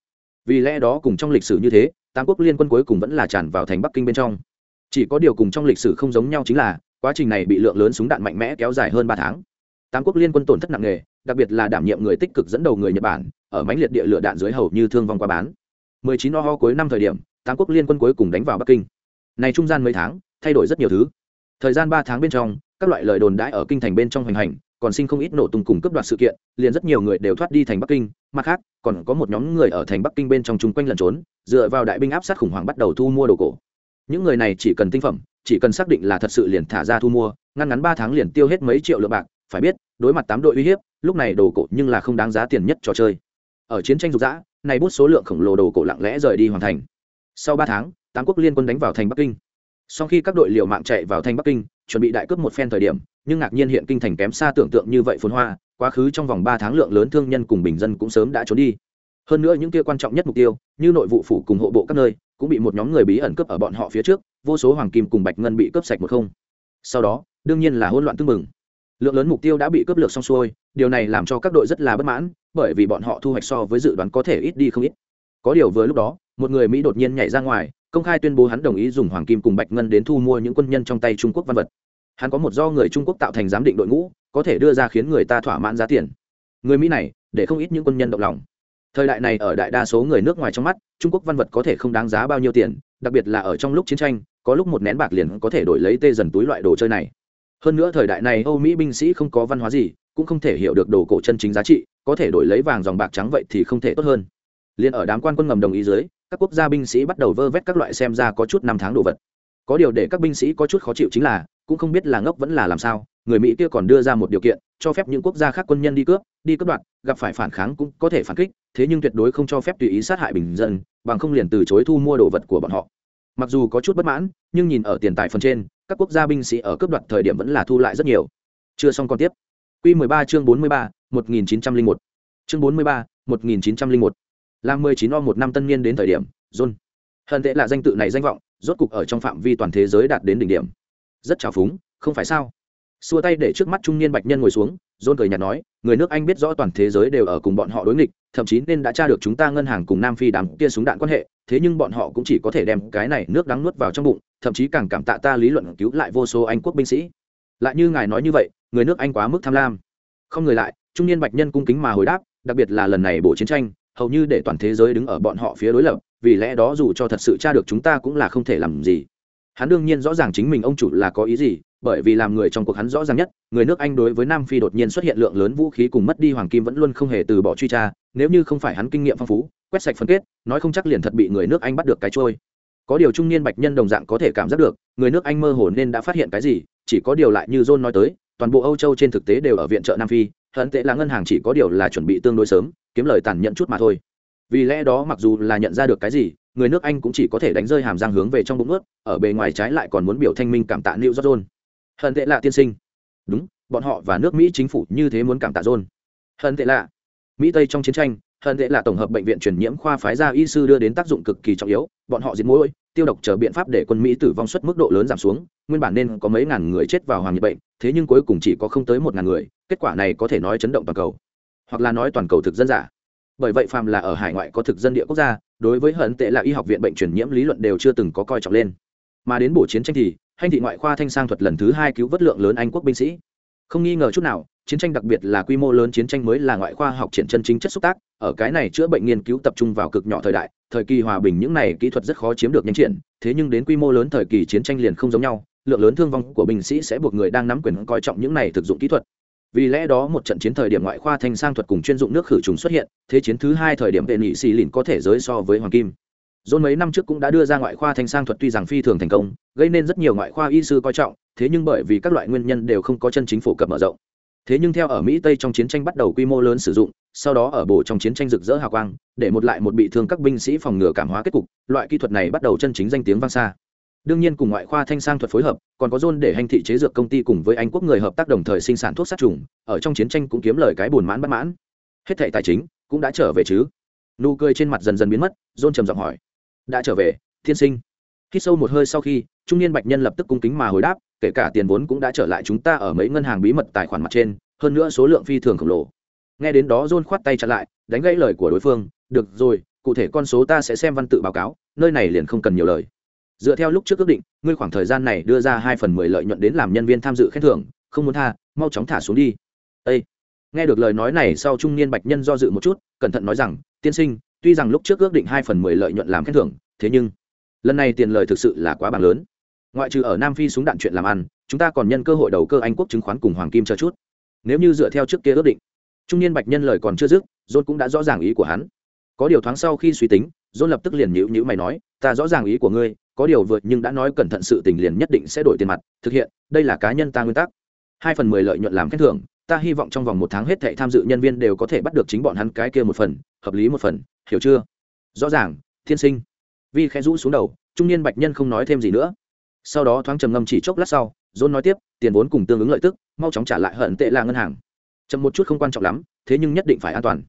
Vì lẽ đó cùng trong lịch sử như thế tám quốc liên quân cuối cùng vẫn là tràn vào thành bắc kinh bên trong. Chỉ có điều cùng trong lịch sử không giống nhau chính là, quá trình này bị lượng lớn súng đạn mạnh mẽ kéo dài hơn ba tháng. Tám quốc liên quân tổn thất nặng nề đặc biệt là đảm nhiệm người tích cực dẫn đầu người nhật bản, ở mánh liệt địa lửa đạn dưới hầu như thương vong qua bán. 19 ho cuối năm thời điểm, tám quốc liên quân cuối cùng đánh vào bắc kinh. Này trung gian mấy tháng, thay đổi rất nhiều thứ. Thời gian ba tháng bên trong, các loại lời đồn đãi ở kinh thành bên trong hoành hành, còn sinh không ít nổ tung cùng cướp đoạt sự kiện, liền rất nhiều người đều thoát đi thành bắc kinh. Mặt khác, còn có một nhóm người ở thành bắc kinh bên trong chung quanh lẩn trốn, dựa vào đại binh áp sát khủng hoảng bắt đầu thu mua đồ cổ. Những người này chỉ cần tinh phẩm, chỉ cần xác định là thật sự liền thả ra thu mua, ngăn ngắn ba tháng liền tiêu hết mấy triệu lượng bạc, phải biết, đối mặt tám đội uy hiếp lúc này đồ cổ nhưng là không đáng giá tiền nhất trò chơi. Ở chiến tranh dục dã, này bút số lượng khổng lồ đồ cổ lặng lẽ rời đi hoàn thành. Sau ba tháng, tám quốc liên quân đánh vào thành bắc kinh. Sau khi các đội liều mạng chạy vào thành bắc kinh, chuẩn bị đại cướp một phen thời điểm, nhưng ngạc nhiên hiện kinh thành kém xa tưởng tượng như vậy phồn hoa, quá khứ trong vòng ba tháng lượng lớn thương nhân cùng bình dân cũng sớm đã trốn đi. Hơn nữa những kia quan trọng nhất mục tiêu, như nội vụ phủ cùng hộ bộ các nơi, cũng bị một nhóm người bí ẩn cướp ở bọn họ phía trước, vô số hoàng kim cùng bạch ngân bị cướp sạch một không. Sau đó, đương nhiên là hỗn loạn tương mừng lượng lớn mục tiêu đã bị cướp lược xong xuôi, điều này làm cho các đội rất là bất mãn, bởi vì bọn họ thu hoạch so với dự đoán có thể ít đi không ít. Có điều vừa lúc đó, một người mỹ đột nhiên nhảy ra ngoài, công khai tuyên bố hắn đồng ý dùng hoàng kim cùng bạch ngân đến thu mua những quân nhân trong tay trung quốc văn vật. Hắn có một do người trung quốc tạo thành giám định đội ngũ, có thể đưa ra khiến người ta thỏa mãn giá tiền. Người mỹ này, để không ít những quân nhân động lòng. Thời đại này ở đại đa số người nước ngoài trong mắt, trung quốc văn vật có thể không đáng giá bao nhiêu tiền, đặc biệt là ở trong lúc chiến tranh, có lúc một nén bạc liền có thể đổi lấy tê dần túi loại đồ chơi này hơn nữa thời đại này âu mỹ binh sĩ không có văn hóa gì, cũng không thể hiểu được đồ cổ chân chính giá trị, có thể đổi lấy vàng dòng bạc trắng vậy thì không thể tốt hơn. Liền ở đám quan quân ngầm đồng ý dưới, các quốc gia binh sĩ bắt đầu vơ vét các loại xem ra có chút năm tháng đồ vật. Có điều để các binh sĩ có chút khó chịu chính là, cũng không biết là ngốc vẫn là làm sao, người mỹ kia còn đưa ra một điều kiện, cho phép những quốc gia khác quân nhân đi cướp đi cướp đoạt, gặp phải phản kháng cũng có thể phản kích, thế nhưng tuyệt đối không cho phép tùy ý sát hại bình dân, bằng không liền từ chối thu mua đồ vật của bọn họ. Mặc dù có chút bất mãn, nhưng nhìn ở tiền tài phần trên các quốc gia binh sĩ ở cướp đoạt thời điểm vẫn là thu lại rất nhiều. Chưa xong còn tiếp. Q 13 chương 43, 1901. chương 43, 1901. làm 19 o một năm tân niên đến thời điểm john. Hận tệ là danh tự này danh vọng rốt cục ở trong phạm vi toàn thế giới đạt đến đỉnh điểm. Rất trào phúng không phải sao? Xua tay để trước mắt trung niên bạch nhân ngồi xuống john cười nhạt nói người nước anh biết rõ toàn thế giới đều ở cùng bọn họ đối nghịch thậm chí nên đã tra được chúng ta ngân hàng cùng nam phi đám kia súng đạn quan hệ thế nhưng bọn họ cũng chỉ có thể đem cái này nước đắng nuốt vào trong bụng, thậm chí càng cảm tạ ta lý luận cứu lại vô số anh quốc binh sĩ. Lại như ngài nói như vậy, người nước anh quá mức tham lam. Không người lại, trung niên bạch nhân cung kính mà hồi đáp, đặc biệt là lần này bộ chiến tranh, hầu như để toàn thế giới đứng ở bọn họ phía đối lập, vì lẽ đó dù cho thật sự tra được chúng ta cũng là không thể làm gì. Hắn đương nhiên rõ ràng chính mình ông chủ là có ý gì bởi vì làm người trong cuộc hắn rõ ràng nhất, người nước anh đối với nam phi đột nhiên xuất hiện lượng lớn vũ khí cùng mất đi hoàng kim vẫn luôn không hề từ bỏ truy tra, nếu như không phải hắn kinh nghiệm phong phú, quét sạch phân kết, nói không chắc liền thật bị người nước anh bắt được cái trôi. Có điều trung niên bạch nhân đồng dạng có thể cảm giác được, người nước anh mơ hồ nên đã phát hiện cái gì, chỉ có điều lại như john nói tới, toàn bộ âu châu trên thực tế đều ở viện trợ nam phi, hận tệ là ngân hàng chỉ có điều là chuẩn bị tương đối sớm, kiếm lời tàn nhẫn chút mà thôi. Vì lẽ đó mặc dù là nhận ra được cái gì, người nước anh cũng chỉ có thể đánh rơi hàm răng hướng về trong bụng ướt ở bề ngoài trái lại còn muốn biểu thanh minh cảm tạ new york john hận tệ lạ tiên sinh. Đúng, bọn họ và nước mỹ chính phủ như thế muốn cảm tạ john. Hận tệ lạ. Mỹ tây trong chiến tranh, hận tệ lạ tổng hợp bệnh viện truyền nhiễm khoa phái ra y sư đưa đến tác dụng cực kỳ trọng yếu, bọn họ diệt mũi, tiêu độc chờ biện pháp để quân mỹ tử vong suất mức độ lớn giảm xuống, nguyên bản nên có mấy ngàn người chết vào hoàng nhiệt bệnh, thế nhưng cuối cùng chỉ có không tới một ngàn người, kết quả này có thể nói chấn động toàn cầu. Hoặc là nói toàn cầu thực dân giả. Bởi vậy phàm là ở hải ngoại có thực dân địa quốc gia, đối với hận tệ là y học viện bệnh truyền nhiễm lý luận đều chưa từng có coi trọng lên. Mà đến buổi chiến tranh thì hành thị ngoại khoa thanh sang thuật lần thứ hai cứu vớt lượng lớn anh quốc binh sĩ. Không nghi ngờ chút nào, chiến tranh đặc biệt là quy mô lớn chiến tranh mới là ngoại khoa học triển chân chính chất xúc tác, ở cái này chữa bệnh nghiên cứu tập trung vào cực nhỏ thời đại, thời kỳ hòa bình những này kỹ thuật rất khó chiếm được nhanh triển, thế nhưng đến quy mô lớn thời kỳ chiến tranh liền không giống nhau, lượng lớn thương vong của binh sĩ sẽ buộc người đang nắm quyền coi trọng những này thực dụng kỹ thuật. Vì lẽ đó một trận chiến thời điểm ngoại khoa thanh sang thuật cùng chuyên dụng nước khử trùng xuất hiện, thế chiến thứ hai thời điểm vệ nghị xì lìn có thể giới so với hoàng kim. John mấy năm trước cũng đã đưa ra ngoại khoa thanh sang thuật tuy rằng phi thường thành công, gây nên rất nhiều ngoại khoa y sư coi trọng, thế nhưng bởi vì các loại nguyên nhân đều không có chân chính phổ cập mở rộng. Thế nhưng theo ở Mỹ Tây trong chiến tranh bắt đầu quy mô lớn sử dụng, sau đó ở bộ trong chiến tranh rực rỡ hào quang, để một lại một bị thương các binh sĩ phòng ngừa cảm hóa kết cục, loại kỹ thuật này bắt đầu chân chính danh tiếng vang xa. Đương nhiên cùng ngoại khoa thanh sang thuật phối hợp, còn có John để hành thị chế dược công ty cùng với Anh quốc người hợp tác đồng thời sinh sản thuốc sát trùng, ở trong chiến tranh cũng kiếm lời cái buồn mãn bất mãn. Hết thảy tài chính cũng đã trở về chứ? Nụ cười trên mặt dần dần biến mất, John trầm giọng hỏi đã trở về, thiên sinh. Khi sâu một hơi sau khi, trung niên bạch nhân lập tức cung kính mà hồi đáp, kể cả tiền vốn cũng đã trở lại chúng ta ở mấy ngân hàng bí mật tài khoản mặt trên, hơn nữa số lượng phi thường khổng lồ. Nghe đến đó john khoát tay chặn lại, đánh gãy lời của đối phương, được rồi, cụ thể con số ta sẽ xem văn tự báo cáo, nơi này liền không cần nhiều lời. Dựa theo lúc trước ước định, ngươi khoảng thời gian này đưa ra hai phần mười lợi nhuận đến làm nhân viên tham dự khen thưởng, không muốn tha, mau chóng thả xuống đi. Ê! nghe được lời nói này sau trung niên bạch nhân do dự một chút, cẩn thận nói rằng, tiên sinh tuy rằng lúc trước ước định hai phần mười lợi nhuận làm khen thưởng, thế nhưng lần này tiền lời thực sự là quá bằng lớn. Ngoại trừ ở nam phi súng đạn chuyện làm ăn, chúng ta còn nhân cơ hội đầu cơ anh quốc chứng khoán cùng hoàng kim cho chút. Nếu như dựa theo trước kia ước định, trung niên bạch nhân lời còn chưa dứt, john cũng đã rõ ràng ý của hắn. Có điều thoáng sau khi suy tính, john lập tức liền nhữ nhữ mày nói, ta rõ ràng ý của ngươi, có điều vượt nhưng đã nói cẩn thận sự tình liền nhất định sẽ đổi tiền mặt, thực hiện, đây là cá nhân ta nguyên tắc. Hai phần mười lợi nhuận làm khen thưởng, ta hy vọng trong vòng một tháng hết thệ tham dự nhân viên đều có thể bắt được chính bọn hắn cái kia một phần, hợp lý một phần hiểu chưa? Rõ ràng, thiên sinh. Vi khẽ rũ xuống đầu, trung niên bạch nhân không nói thêm gì nữa. Sau đó thoáng trầm ngâm chỉ chốc lát sau, john nói tiếp, tiền vốn cùng tương ứng lợi tức, mau chóng trả lại hận tệ là ngân hàng. Chậm một chút không quan trọng lắm, thế nhưng nhất định phải an toàn.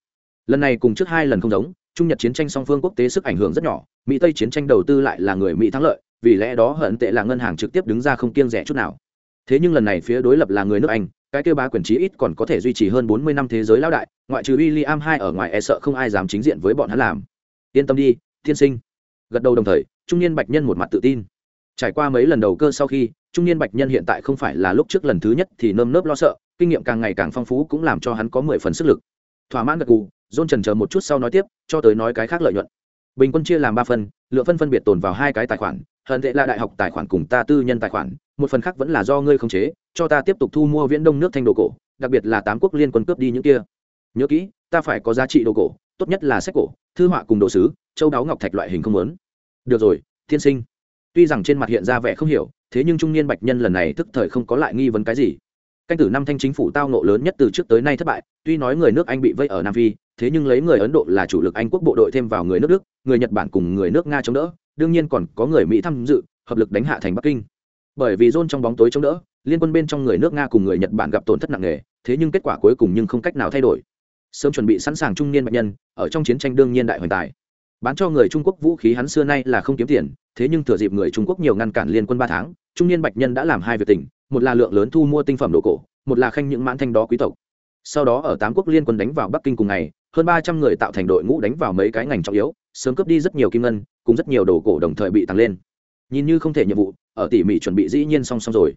Lần này cùng trước hai lần không giống, trung nhật chiến tranh song phương quốc tế sức ảnh hưởng rất nhỏ, mỹ tây chiến tranh đầu tư lại là người mỹ thắng lợi, vì lẽ đó hận tệ là ngân hàng trực tiếp đứng ra không kiêng rẻ chút nào. Thế nhưng lần này phía đối lập là người nước anh cái kêu bá quyền trí ít còn có thể duy trì hơn bốn mươi năm thế giới lão đại ngoại trừ w i l l i am hai ở ngoài e sợ không ai dám chính diện với bọn hắn làm. Yên tâm đi thiên sinh. Gật đầu đồng thời trung niên bạch nhân một mặt tự tin. Trải qua mấy lần đầu cơ sau khi trung niên bạch nhân hiện tại không phải là lúc trước lần thứ nhất thì nơm nớp lo sợ kinh nghiệm càng ngày càng phong phú cũng làm cho hắn có mười phần sức lực. Thỏa mãn gật gù, dôn trần chờ một chút sau nói tiếp cho tới nói cái khác lợi nhuận. Bình quân chia làm ba phần lượng phân phân biệt tồn vào hai cái tài khoản hận tệ là đại học tài khoản cùng ta tư nhân tài khoản một phần khác vẫn là do ngươi khống chế, cho ta tiếp tục thu mua viễn đông nước thanh đồ cổ, đặc biệt là tám quốc liên quân cướp đi những kia. Nhớ kỹ, ta phải có giá trị đồ cổ, tốt nhất là sách cổ, thư họa cùng đồ sứ, châu đáo ngọc thạch loại hình không lớn được rồi, tiên sinh. Tuy rằng trên mặt hiện ra vẻ không hiểu, thế nhưng trung niên bạch nhân lần này tức thời không có lại nghi vấn cái gì. Canh tử năm thanh chính phủ tao nộ lớn nhất từ trước tới nay thất bại, tuy nói người nước anh bị vây ở nam phi, thế nhưng lấy người ấn độ là chủ lực anh quốc bộ đội thêm vào người nước đức, người nhật bản cùng người nước nga chống đỡ, đương nhiên còn có người mỹ tham dự, hợp lực đánh hạ thành bắc kinh bởi vì rôn trong bóng tối chống đỡ, liên quân bên trong người nước nga cùng người nhật bản gặp tổn thất nặng nề, thế nhưng kết quả cuối cùng nhưng không cách nào thay đổi. Sớm chuẩn bị sẵn sàng trung niên bệnh nhân, ở trong chiến tranh đương nhiên đại hoành tài. Bán cho người trung quốc vũ khí hắn xưa nay là không kiếm tiền, thế nhưng thừa dịp người trung quốc nhiều ngăn cản liên quân ba tháng, trung niên bạch nhân đã làm hai việc tình, một là lượng lớn thu mua tinh phẩm đồ cổ, một là khanh những mãn thanh đó quý tộc. Sau đó ở tám quốc liên quân đánh vào bắc kinh cùng ngày, hơn ba trăm người tạo thành đội ngũ đánh vào mấy cái ngành trọng yếu, sớm cướp đi rất nhiều kim ngân, cùng rất nhiều đồ cổ đồng thời bị tăng lên nhìn như không thể nhiệm vụ, ở tỉ mỉ chuẩn bị dĩ nhiên song song rồi.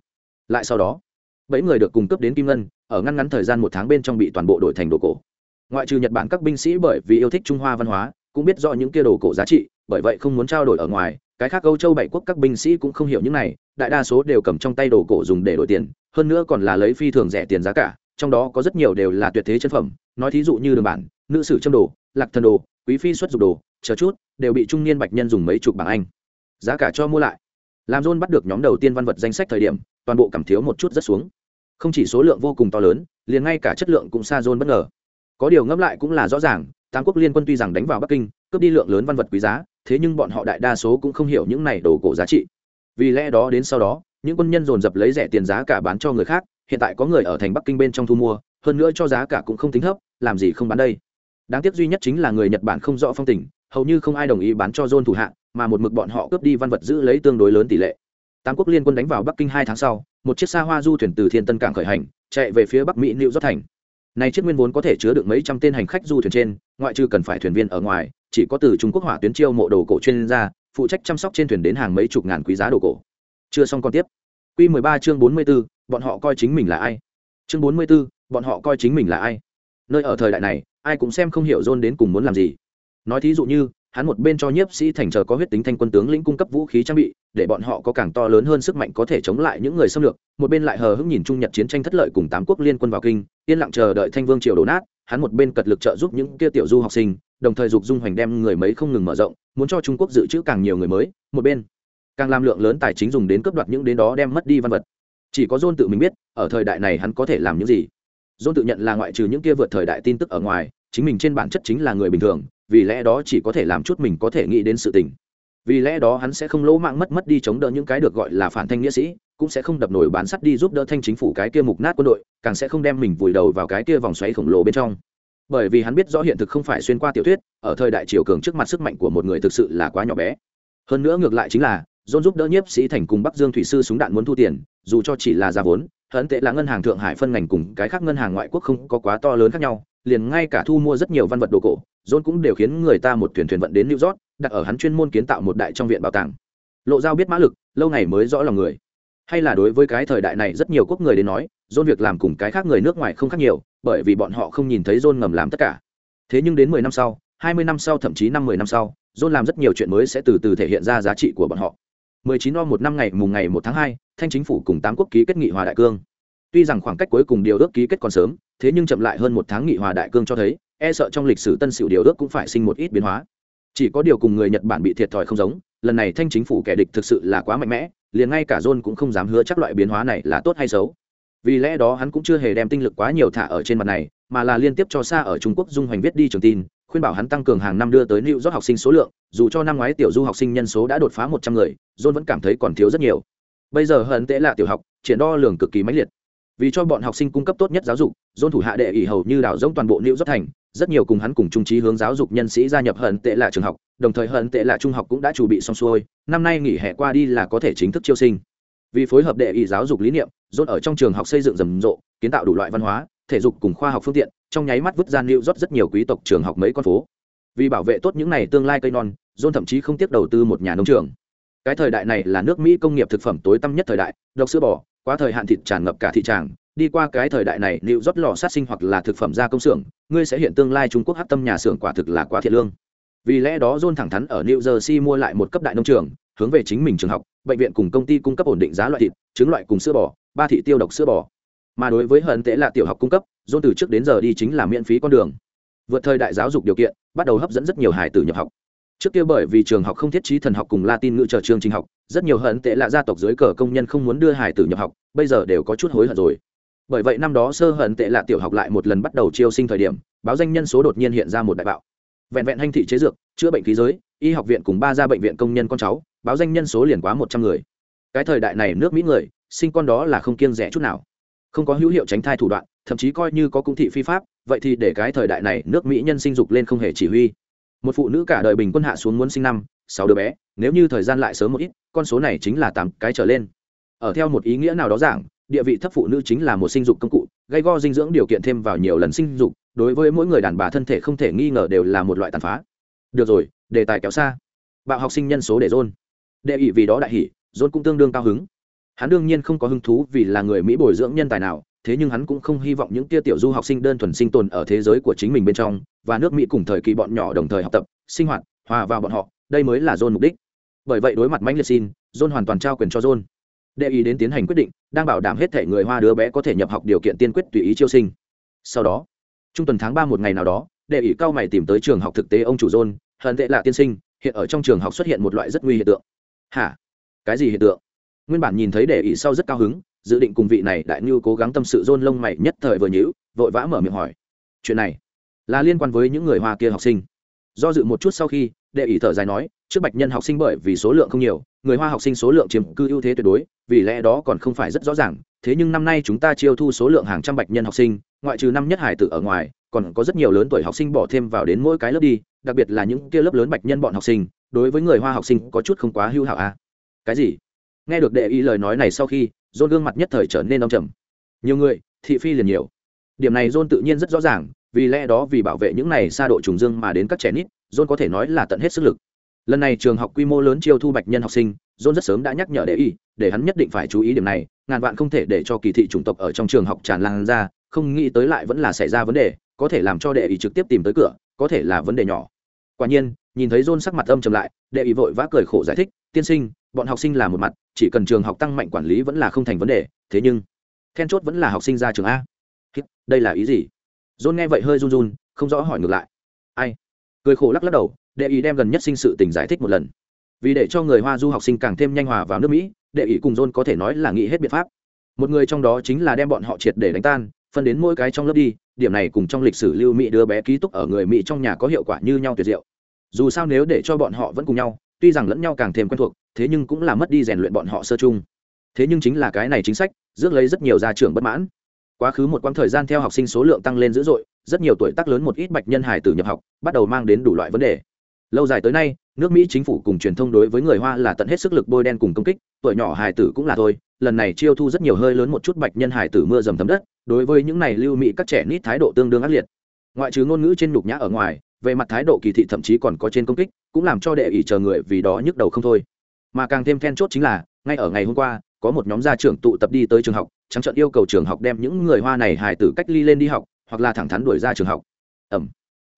Lại sau đó, bảy người được cung cấp đến kim ngân, ở ngăn ngắn thời gian một tháng bên trong bị toàn bộ đổi thành đồ cổ. Ngoại trừ nhật bản các binh sĩ bởi vì yêu thích trung hoa văn hóa, cũng biết rõ những kia đồ cổ giá trị, bởi vậy không muốn trao đổi ở ngoài, cái khác âu châu bảy quốc các binh sĩ cũng không hiểu những này, đại đa số đều cầm trong tay đồ cổ dùng để đổi tiền, hơn nữa còn là lấy phi thường rẻ tiền giá cả, trong đó có rất nhiều đều là tuyệt thế chân phẩm, nói thí dụ như đường bản, nữ sử châm đồ, lạc thần đồ, quý phi xuất dục đồ, chờ chút, đều bị trung niên bạch nhân dùng mấy chục bảng anh giá cả cho mua lại. Làm john bắt được nhóm đầu tiên văn vật danh sách thời điểm, toàn bộ cảm thiếu một chút rất xuống. Không chỉ số lượng vô cùng to lớn, liền ngay cả chất lượng cũng xa john bất ngờ. Có điều ngẫm lại cũng là rõ ràng tám quốc liên quân tuy rằng đánh vào bắc kinh, cướp đi lượng lớn văn vật quý giá, thế nhưng bọn họ đại đa số cũng không hiểu những này đồ cổ giá trị. Vì lẽ đó đến sau đó, những quân nhân dồn dập lấy rẻ tiền giá cả bán cho người khác, hiện tại có người ở thành bắc kinh bên trong thu mua, hơn nữa cho giá cả cũng không tính thấp, làm gì không bán đây. Đáng tiếc duy nhất chính là người nhật bản không rõ phong tình, hầu như không ai đồng ý bán cho john thủ hạ mà một mực bọn họ cướp đi văn vật giữ lấy tương đối lớn tỷ lệ. Tám quốc liên quân đánh vào bắc kinh hai tháng sau một chiếc xa hoa du thuyền từ thiên tân cảng khởi hành chạy về phía bắc mỹ lưu dốc thành. Này chiếc nguyên vốn có thể chứa được mấy trăm tên hành khách du thuyền trên ngoại trừ cần phải thuyền viên ở ngoài chỉ có từ trung quốc hỏa tuyến chiêu mộ đồ cổ chuyên gia phụ trách chăm sóc trên thuyền đến hàng mấy chục ngàn quý giá đồ cổ. Chưa xong còn tiếp. Q 13 chương 44, bọn họ coi chính mình là ai? Chương 44, bọn họ coi chính mình là ai? Nơi ở thời đại này ai cũng xem không hiểu john đến cùng muốn làm gì. Nói thí dụ như hắn một bên cho nhiếp sĩ thành chờ có huyết tính thanh quân tướng lĩnh cung cấp vũ khí trang bị, để bọn họ có càng to lớn hơn sức mạnh có thể chống lại những người xâm lược. Một bên lại hờ hững nhìn trung nhật chiến tranh thất lợi cùng tám quốc liên quân vào kinh, yên lặng chờ đợi thanh vương triều đổ nát, hắn một bên cật lực trợ giúp những kia tiểu du học sinh, đồng thời dục dung hoành đem người mấy không ngừng mở rộng, muốn cho trung quốc dự trữ càng nhiều người mới. Một bên, càng làm lượng lớn tài chính dùng đến cướp đoạt những đến đó đem mất đi văn vật. Chỉ có john tự mình biết, ở thời đại này hắn có thể làm những gì. John tự nhận là ngoại trừ những kia vượt thời đại tin tức ở ngoài, chính mình trên bản chất chính là người bình thường vì lẽ đó chỉ có thể làm chút mình có thể nghĩ đến sự tình. Vì lẽ đó hắn sẽ không lỗ mạng mất mất đi chống đỡ những cái được gọi là phản thanh nghĩa sĩ, cũng sẽ không đập nổi bán sắt đi giúp đỡ thanh chính phủ cái kia mục nát quân đội, càng sẽ không đem mình vùi đầu vào cái kia vòng xoáy khổng lồ bên trong. Bởi vì hắn biết rõ hiện thực không phải xuyên qua tiểu thuyết, ở thời đại triều cường trước mặt sức mạnh của một người thực sự là quá nhỏ bé. Hơn nữa ngược lại chính là dôn giúp đỡ nhiếp sĩ thành cùng bắc dương thủy sư súng đạn muốn thu tiền, dù cho chỉ là giá vốn hận tệ là ngân hàng thượng hải phân ngành cùng cái khác ngân hàng ngoại quốc không có quá to lớn khác nhau liền ngay cả thu mua rất nhiều văn vật đồ cổ, John cũng đều khiến người ta một thuyền thuyền vận đến new york, đặt ở hắn chuyên môn kiến tạo một đại trong viện bảo tàng. Lộ giao biết mã lực, lâu ngày mới rõ lòng người. Hay là đối với cái thời đại này rất nhiều quốc người đến nói, John việc làm cùng cái khác người nước ngoài không khác nhiều, bởi vì bọn họ không nhìn thấy John ngầm làm tất cả. Thế nhưng đến mười năm sau, hai mươi năm sau thậm chí năm mười năm sau, John làm rất nhiều chuyện mới sẽ từ từ thể hiện ra giá trị của bọn họ. mười chín o một năm ngày mùng ngày một tháng hai, thanh chính phủ cùng tám quốc ký kết nghị hòa đại cương tuy rằng khoảng cách cuối cùng điều ước ký kết còn sớm, thế nhưng chậm lại hơn một tháng nghị hòa đại cương cho thấy e sợ trong lịch sử tân sự điều ước cũng phải sinh một ít biến hóa. Chỉ có điều cùng người nhật bản bị thiệt thòi không giống, lần này thanh chính phủ kẻ địch thực sự là quá mạnh mẽ, liền ngay cả john cũng không dám hứa chắc loại biến hóa này là tốt hay xấu. Vì lẽ đó hắn cũng chưa hề đem tinh lực quá nhiều thả ở trên mặt này, mà là liên tiếp cho xa ở trung quốc dung hoành viết đi trường tin, khuyên bảo hắn tăng cường hàng năm đưa tới lưu rót học sinh số lượng, dù cho năm ngoái tiểu du học sinh nhân số đã đột phá một trăm người john vẫn cảm thấy còn thiếu rất nhiều. Bây giờ hận tệ là tiểu học, triển đo lường cực kỳ mãnh liệt vì cho bọn học sinh cung cấp tốt nhất giáo dục dôn thủ hạ đệ ỷ hầu như đảo giống toàn bộ nữ rót thành, rất nhiều cùng hắn cùng trung trí hướng giáo dục nhân sĩ gia nhập hận tệ là trường học, đồng thời hận tệ là trung học cũng đã chuẩn bị xong xuôi, năm nay nghỉ hè qua đi là có thể chính thức chiêu sinh. Vì phối hợp đệ ỷ giáo dục lý niệm dôn ở trong trường học xây dựng rầm rộ, kiến tạo đủ loại văn hóa, thể dục cùng khoa học phương tiện, trong nháy mắt vứt gian nữ rót rất nhiều quý tộc trường học mấy con phố. Vì bảo vệ tốt những này tương lai cây non dôn thậm chí không tiếc đầu tư một nhà nông trường cái thời đại này là nước mỹ công nghiệp thực phẩm tối tăm nhất thời đại, độc sữa bò, quá thời hạn thịt tràn ngập cả thị tràng. Đi qua cái thời đại này liệu rót lò sát sinh hoặc là thực phẩm gia công xưởng, ngươi sẽ hiện tương lai trung quốc hát tâm nhà xưởng quả thực là quá thiệt lương. Vì lẽ đó john thẳng thắn ở new jersey mua lại một cấp đại nông trường, hướng về chính mình trường học, bệnh viện cùng công ty cung cấp ổn định giá loại thịt, trứng loại cùng sữa bò, ba thị tiêu độc sữa bò. Mà đối với hận tệ là tiểu học cung cấp, john từ trước đến giờ đi chính là miễn phí con đường. Vượt thời đại giáo dục điều kiện, bắt đầu hấp dẫn rất nhiều hải tử nhập học trước kia bởi vì trường học không thiết trí thần học cùng latin ngữ trở trường trình học, rất nhiều hận tệ là gia tộc dưới cờ công nhân không muốn đưa hải tử nhập học, bây giờ đều có chút hối hận rồi. Bởi vậy năm đó sơ hận tệ là tiểu học lại một lần bắt đầu chiêu sinh thời điểm, báo danh nhân số đột nhiên hiện ra một đại bạo. Vẹn vẹn hành thị chế dược, chữa bệnh khí giới, y học viện cùng ba gia bệnh viện công nhân con cháu, báo danh nhân số liền quá một trăm người. Cái thời đại này nước mỹ người, sinh con đó là không kiêng rẻ chút nào. Không có hữu hiệu tránh thai thủ đoạn, thậm chí coi như có cung thị phi pháp, vậy thì để cái thời đại này nước mỹ nhân sinh dục lên không hề chỉ huy một phụ nữ cả đời bình quân hạ xuống muốn sinh năm, sáu đứa bé, nếu như thời gian lại sớm một ít, con số này chính là tám cái trở lên. Ở theo một ý nghĩa nào đó giảng, địa vị thấp phụ nữ chính là một sinh dục công cụ gây go dinh dưỡng điều kiện thêm vào nhiều lần sinh dục, đối với mỗi người đàn bà thân thể không thể nghi ngờ đều là một loại tàn phá. Được rồi, đề tài kéo xa. Bạo học sinh nhân số để dôn đệ ỵ vì đó đại hỷ dôn cũng tương đương cao hứng. Hắn đương nhiên không có hứng thú vì là người mỹ bồi dưỡng nhân tài nào thế nhưng hắn cũng không hy vọng những tia tiểu du học sinh đơn thuần sinh tồn ở thế giới của chính mình bên trong và nước mỹ cùng thời kỳ bọn nhỏ đồng thời học tập sinh hoạt hòa vào bọn họ đây mới là John mục đích. Bởi vậy đối mặt mãnh liệt xin John hoàn toàn trao quyền cho John. đệ ý đến tiến hành quyết định đang bảo đảm hết thể người hoa đứa bé có thể nhập học điều kiện tiên quyết tùy ý chiêu sinh. Sau đó trung tuần tháng ba một ngày nào đó đệ ý cao mày tìm tới trường học thực tế ông chủ John, hận tệ là tiên sinh hiện ở trong trường học xuất hiện một loại rất nguy hiện tượng. Hả? Cái gì hiện tượng? Nguyên bản nhìn thấy đệ ý sau rất cao hứng dự định cùng vị này đại nhu cố gắng tâm sự rôn lông mày nhất thời vừa nhữ vội vã mở miệng hỏi, chuyện này là liên quan với những người hoa kia học sinh? Do dự một chút sau khi, đệ ý thở dài nói, trước bạch nhân học sinh bởi vì số lượng không nhiều, người hoa học sinh số lượng chiếm cư ưu thế tuyệt đối, vì lẽ đó còn không phải rất rõ ràng. Thế nhưng năm nay chúng ta chiêu thu số lượng hàng trăm bạch nhân học sinh, ngoại trừ năm nhất hải tử ở ngoài, còn có rất nhiều lớn tuổi học sinh bỏ thêm vào đến mỗi cái lớp đi, đặc biệt là những kia lớp lớn bạch nhân bọn học sinh, đối với người hoa học sinh có chút không quá hữu hảo à. cái gì? Nghe được đệ ý lời nói này sau khi, dôn gương mặt nhất thời trở nên đông trầm. Nhiều người, thị phi liền nhiều. Điểm này dôn tự nhiên rất rõ ràng, vì lẽ đó vì bảo vệ những này xa độ trùng dương mà đến các trẻ nít, dôn có thể nói là tận hết sức lực. Lần này trường học quy mô lớn chiêu thu bạch nhân học sinh, dôn rất sớm đã nhắc nhở đệ ý, để hắn nhất định phải chú ý điểm này, ngàn vạn không thể để cho kỳ thị chủng tộc ở trong trường học tràn lan ra, không nghĩ tới lại vẫn là xảy ra vấn đề, có thể làm cho đệ ý trực tiếp tìm tới cửa, có thể là vấn đề nhỏ. Quả nhiên, nhìn thấy dôn sắc mặt âm trầm lại, đệ ý vội vã cười khổ giải thích, tiên sinh bọn học sinh là một mặt, chỉ cần trường học tăng mạnh quản lý vẫn là không thành vấn đề, thế nhưng, then chốt vẫn là học sinh ra trường a. Đây là ý gì? Dôn nghe vậy hơi run run, không rõ hỏi ngược lại. Ai? Cười khổ lắc lắc đầu, đệ ý đem gần nhất sinh sự tình giải thích một lần. Vì để cho người hoa du học sinh càng thêm nhanh hòa vào nước mỹ, đệ ý cùng dôn có thể nói là nghĩ hết biện pháp. Một người trong đó chính là đem bọn họ triệt để đánh tan, phân đến mỗi cái trong lớp đi, điểm này cùng trong lịch sử lưu mỹ đứa bé ký túc ở người mỹ trong nhà có hiệu quả như nhau tuyệt diệu. Dù sao nếu để cho bọn họ vẫn cùng nhau tuy rằng lẫn nhau càng thêm quen thuộc, thế nhưng cũng là mất đi rèn luyện bọn họ sơ chung. Thế nhưng chính là cái này chính sách, rước lấy rất nhiều gia trưởng bất mãn. Quá khứ một quãng thời gian theo học sinh số lượng tăng lên dữ dội, rất nhiều tuổi tác lớn một ít bạch nhân hải tử nhập học, bắt đầu mang đến đủ loại vấn đề. Lâu dài tới nay, nước mỹ chính phủ cùng truyền thông đối với người hoa là tận hết sức lực bôi đen cùng công kích, tuổi nhỏ hải tử cũng là thôi, lần này chiêu thu rất nhiều hơi lớn một chút bạch nhân hải tử mưa dầm thấm đất, đối với những này lưu mỹ các trẻ nít thái độ tương đương ác liệt. Ngoại trừ ngôn ngữ trên nhục nhã ở ngoài về mặt thái độ kỳ thị thậm chí còn có trên công kích, cũng làm cho đệ ỷ chờ người vì đó nhức đầu không thôi. Mà càng thêm then chốt chính là, ngay ở ngày hôm qua, có một nhóm gia trưởng tụ tập đi tới trường học, trắng trận yêu cầu trường học đem những người hoa này hài tử cách ly lên đi học, hoặc là thẳng thắn đuổi ra trường học. Ẩm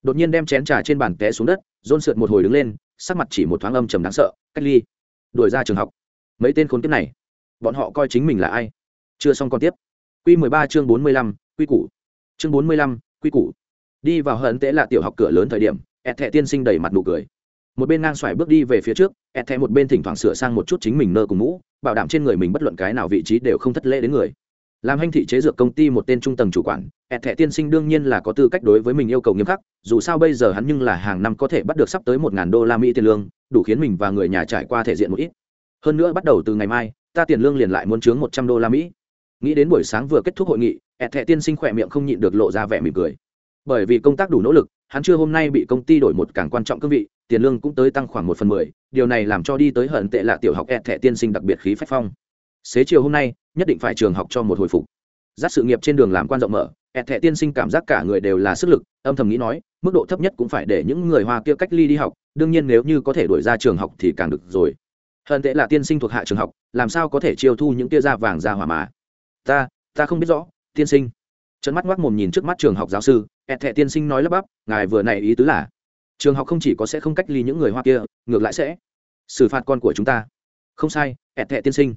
đột nhiên đem chén trà trên bàn té xuống đất, rôn sượt một hồi đứng lên, sắc mặt chỉ một thoáng âm trầm đáng sợ, cách ly, đuổi ra trường học. Mấy tên khốn kiếp này, bọn họ coi chính mình là ai? Chưa xong còn tiếp. Q mười ba chương bốn mươi lăm, quy củ. Chương bốn mươi lăm, quy củ đi vào hận tệ là tiểu học cửa lớn thời điểm, ẹt thẹ tiên sinh đầy mặt nụ cười. Một bên ngang xoài bước đi về phía trước, ẹt thẹ một bên thỉnh thoảng sửa sang một chút chính mình nơ cùng mũ, bảo đảm trên người mình bất luận cái nào vị trí đều không thất lễ đến người. Làm hành thị chế dược công ty một tên trung tầng chủ quản, ẹt thẹ tiên sinh đương nhiên là có tư cách đối với mình yêu cầu nghiêm khắc, dù sao bây giờ hắn nhưng là hàng năm có thể bắt được sắp tới một ngàn đô la mỹ tiền lương, đủ khiến mình và người nhà trải qua thể diện một ít. Hơn nữa bắt đầu từ ngày mai, ta tiền lương liền lại muốn chướng một trăm đô la mỹ. Nghĩ đến buổi sáng vừa kết thúc hội nghị, ẹt thẹ tiên sinh khỏe miệng không nhịn được lộ ra vẻ mỉm cười bởi vì công tác đủ nỗ lực, hắn chưa hôm nay bị công ty đổi một càng quan trọng cương vị, tiền lương cũng tới tăng khoảng một phần mười, điều này làm cho đi tới hận tệ là tiểu học ẹt thẻ tiên sinh đặc biệt khí phách phong. Xế chiều hôm nay, nhất định phải trường học cho một hồi phục. Giác sự nghiệp trên đường làm quan rộng mở, ẹt thẻ tiên sinh cảm giác cả người đều là sức lực, âm thầm nghĩ nói, mức độ thấp nhất cũng phải để những người hoa kia cách ly đi học, đương nhiên nếu như có thể đổi ra trường học thì càng được rồi. Hận tệ là tiên sinh thuộc hạ trường học, làm sao có thể chiêu thu những tia da vàng ra hỏa mà? Ta ta không biết rõ, tiên sinh trấn mắt ngoác mồm nhìn trước mắt trường học giáo sư ẹt thẹ tiên sinh nói lắp bắp, ngài vừa này ý tứ là, trường học không chỉ có sẽ không cách ly những người hoa kia, ngược lại sẽ xử phạt con của chúng ta. Không sai ẹt thẹ tiên sinh.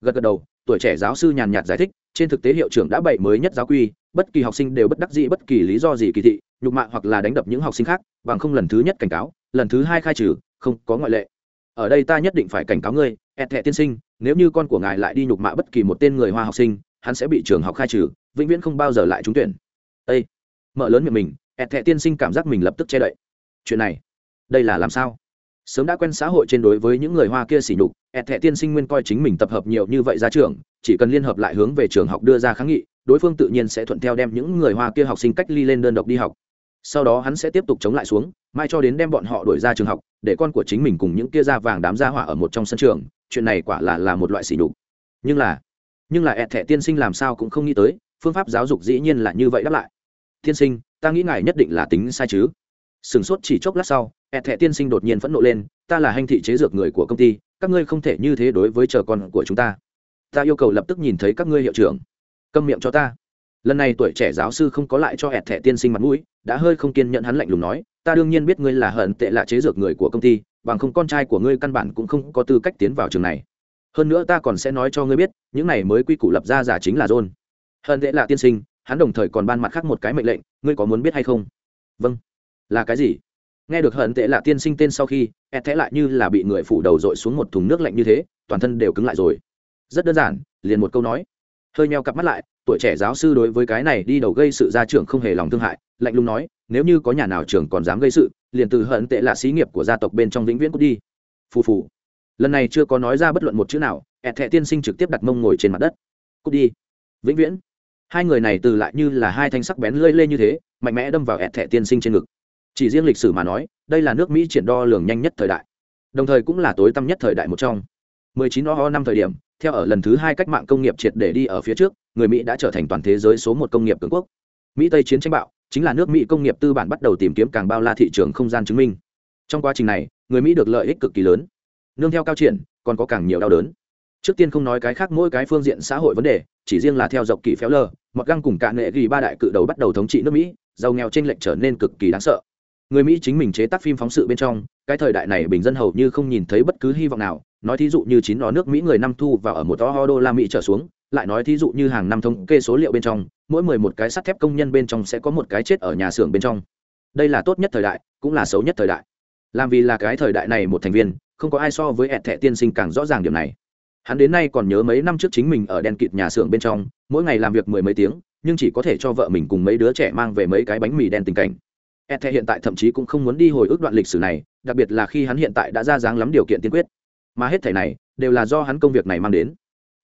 Gật gật đầu, tuổi trẻ giáo sư nhàn nhạt giải thích, trên thực tế hiệu trưởng đã bày mới nhất giáo quy, bất kỳ học sinh đều bất đắc dĩ bất kỳ lý do gì kỳ thị, nhục mạ hoặc là đánh đập những học sinh khác, bằng không lần thứ nhất cảnh cáo, lần thứ hai khai trừ, không có ngoại lệ. Ở đây ta nhất định phải cảnh cáo ngươi ẹt thẹ tiên sinh, nếu như con của ngài lại đi nhục mạ bất kỳ một tên người hoa học sinh, hắn sẽ bị trường học khai trừ vĩnh viễn không bao giờ lại trúng tuyển. Ây mở lớn miệng mình, ẹt thẹ tiên sinh cảm giác mình lập tức che đậy. Chuyện này, đây là làm sao? Sớm đã quen xã hội trên đối với những người hoa kia xỉ nhục, ẹt thẹ tiên sinh nguyên coi chính mình tập hợp nhiều như vậy ra trường, chỉ cần liên hợp lại hướng về trường học đưa ra kháng nghị, đối phương tự nhiên sẽ thuận theo đem những người hoa kia học sinh cách ly lên đơn độc đi học. Sau đó hắn sẽ tiếp tục chống lại xuống, mai cho đến đem bọn họ đuổi ra trường học, để con của chính mình cùng những kia da vàng đám da hỏa ở một trong sân trường, chuyện này quả là là một loại xỉ nhục. Nhưng là nhưng là ẹt thẻ tiên sinh làm sao cũng không nghĩ tới phương pháp giáo dục dĩ nhiên là như vậy đáp lại. Tiên sinh, ta nghĩ ngài nhất định là tính sai chứ. Sửng sốt chỉ chốc lát sau ẹt thẹ tiên sinh đột nhiên phẫn nộ lên, ta là hành thị chế dược người của công ty, các ngươi không thể như thế đối với chờ con của chúng ta. Ta yêu cầu lập tức nhìn thấy các ngươi hiệu trưởng. Câm miệng cho ta. Lần này tuổi trẻ giáo sư không có lại cho ẹt thẻ tiên sinh mặt mũi, đã hơi không kiên nhận hắn lạnh lùng nói, ta đương nhiên biết ngươi là hận tệ là chế dược người của công ty, bằng không con trai của ngươi căn bản cũng không có tư cách tiến vào trường này. Hơn nữa ta còn sẽ nói cho ngươi biết, những này mới quy củ lập ra giả chính là john hận tệ là tiên sinh, hắn đồng thời còn ban mặt khác một cái mệnh lệnh, ngươi có muốn biết hay không? Vâng. Là cái gì? Nghe được hận tệ là tiên sinh tên sau khi ed thế lại như là bị người phủ đầu dội xuống một thùng nước lạnh như thế, toàn thân đều cứng lại rồi. Rất đơn giản, liền một câu nói. Hơi meo cặp mắt lại, tuổi trẻ giáo sư đối với cái này đi đầu gây sự gia trưởng không hề lòng thương hại, lạnh lùng nói, nếu như có nhà nào trưởng còn dám gây sự, liền từ hận tệ là xí nghiệp của gia tộc bên trong vĩnh viễn cút đi. Phù phù. Lần này chưa có nói ra bất luận một chữ nào e ẹt thẹ tiên sinh trực tiếp đặt mông ngồi trên mặt đất. Cút đi. Vĩnh viễn hai người này từ lại như là hai thanh sắc bén lơi lê như thế, mạnh mẽ đâm vào ẹt thẻ tiên sinh trên ngực. Chỉ riêng lịch sử mà nói, đây là nước mỹ triển đo lường nhanh nhất thời đại. Đồng thời cũng là tối tăm nhất thời đại một trong. 19 o năm thời điểm, theo ở lần thứ hai cách mạng công nghiệp triệt để đi ở phía trước, người mỹ đã trở thành toàn thế giới số một công nghiệp cường quốc. Mỹ tây chiến tranh bạo, chính là nước mỹ công nghiệp tư bản bắt đầu tìm kiếm càng bao la thị trường không gian chứng minh. Trong quá trình này, người mỹ được lợi ích cực kỳ lớn. Nương theo cao triển, còn có càng nhiều đau đớn trước tiên không nói cái khác, mỗi cái phương diện xã hội vấn đề, chỉ riêng là theo dọc kỳ phéo lờ, mặc găng cùng cạn nghệ ghi ba đại cự đầu bắt đầu thống trị nước mỹ, giàu nghèo trên lệnh trở nên cực kỳ đáng sợ. Người mỹ chính mình chế tác phim phóng sự bên trong, cái thời đại này bình dân hầu như không nhìn thấy bất cứ hy vọng nào. Nói thí dụ như chín nó nước mỹ người năm thu và ở một to ho đô la mỹ trở xuống, lại nói thí dụ như hàng năm thống kê số liệu bên trong, mỗi mười một cái sắt thép công nhân bên trong sẽ có một cái chết ở nhà xưởng bên trong. Đây là tốt nhất thời đại, cũng là xấu nhất thời đại. Làm vì là cái thời đại này một thành viên, không có ai so với ẹt thẻ tiên sinh càng rõ ràng điểm này hắn đến nay còn nhớ mấy năm trước chính mình ở đèn kịt nhà xưởng bên trong, mỗi ngày làm việc mười mấy tiếng, nhưng chỉ có thể cho vợ mình cùng mấy đứa trẻ mang về mấy cái bánh mì đen tình cảnh. Ed hiện tại thậm chí cũng không muốn đi hồi ức đoạn lịch sử này, đặc biệt là khi hắn hiện tại đã ra dáng lắm điều kiện tiên quyết. Mà hết thẻ này, đều là do hắn công việc này mang đến.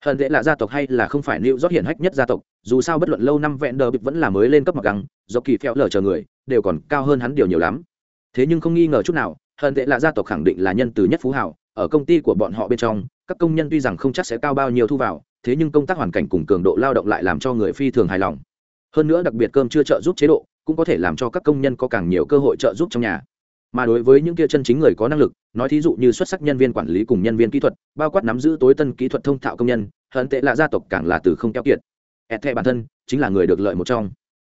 Hận dễ là gia tộc hay là không phải lưu rót hiển hách nhất gia tộc, dù sao bất luận lâu năm vẹn đờ bịp vẫn là mới lên cấp mặc găng, do kỳ phèo lở chờ người, đều còn cao hơn hắn điều nhiều lắm. Thế nhưng không nghi ngờ chút nào, hận dễ là gia tộc khẳng định là nhân từ nhất phú hảo ở công ty của bọn họ bên trong các công nhân tuy rằng không chắc sẽ cao bao nhiêu thu vào, thế nhưng công tác hoàn cảnh cùng cường độ lao động lại làm cho người phi thường hài lòng. Hơn nữa đặc biệt cơm chưa trợ giúp chế độ, cũng có thể làm cho các công nhân có càng nhiều cơ hội trợ giúp trong nhà. Mà đối với những kia chân chính người có năng lực, nói thí dụ như xuất sắc nhân viên quản lý cùng nhân viên kỹ thuật, bao quát nắm giữ tối tân kỹ thuật thông thạo công nhân hận tệ là gia tộc càng là từ không keo kiệt. Ẹt thẹ bản thân chính là người được lợi một trong.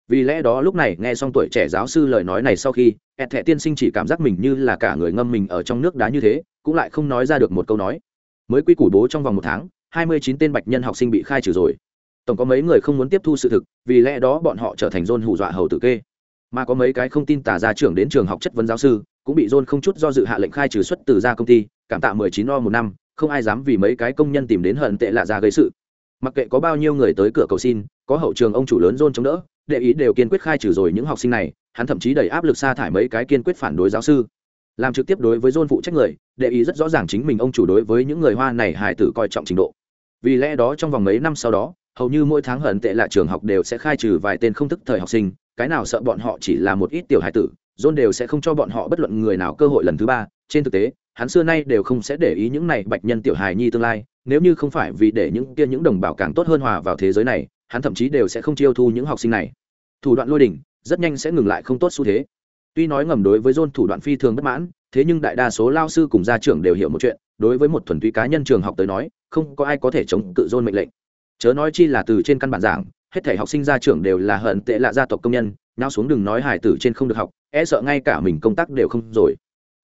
Vì lẽ đó lúc này, nghe xong tuổi trẻ giáo sư lời nói này sau khi, ẹt thẹ tiên sinh chỉ cảm giác mình như là cả người ngâm mình ở trong nước đá như thế, cũng lại không nói ra được một câu nói mới quy củ bố trong vòng một tháng, hai mươi chín tên bạch nhân học sinh bị khai trừ rồi. Tổng có mấy người không muốn tiếp thu sự thực, vì lẽ đó bọn họ trở thành dôn hù dọa hầu tử kê. Mà có mấy cái không tin tả ra trưởng đến trường học chất vấn giáo sư, cũng bị dôn không chút do dự hạ lệnh khai trừ xuất từ ra công ty, cảm tạ mười chín o một năm, không ai dám vì mấy cái công nhân tìm đến hận tệ lạ ra gây sự. Mặc kệ có bao nhiêu người tới cửa cầu xin, có hậu trường ông chủ lớn dôn chống đỡ, đệ ý đều kiên quyết khai trừ rồi những học sinh này, hắn thậm chí đẩy áp lực sa thải mấy cái kiên quyết phản đối giáo sư làm trực tiếp đối với dôn phụ trách người đệ ý rất rõ ràng chính mình ông chủ đối với những người hoa này hải tử coi trọng trình độ. Vì lẽ đó trong vòng mấy năm sau đó, hầu như mỗi tháng hận tệ là trường học đều sẽ khai trừ vài tên không thức thời học sinh, cái nào sợ bọn họ chỉ là một ít tiểu hải tử dôn đều sẽ không cho bọn họ bất luận người nào cơ hội lần thứ ba. Trên thực tế, hắn xưa nay đều không sẽ để ý những này bạch nhân tiểu hài nhi tương lai, nếu như không phải vì để những kia những đồng bào càng tốt hơn hòa vào thế giới này, hắn thậm chí đều sẽ không chiêu thu những học sinh này. Thủ đoạn lôi đỉnh rất nhanh sẽ ngừng lại không tốt xu thế tuy nói ngầm đối với dôn thủ đoạn phi thường bất mãn, thế nhưng đại đa số lao sư cùng gia trưởng đều hiểu một chuyện, đối với một thuần túy cá nhân trường học tới nói, không có ai có thể chống cự dôn mệnh lệnh. Chớ nói chi là từ trên căn bản giảng, hết thảy học sinh gia trưởng đều là hận tệ lạ gia tộc công nhân, nhao xuống đừng nói hải tử trên không được học e sợ ngay cả mình công tác đều không rồi.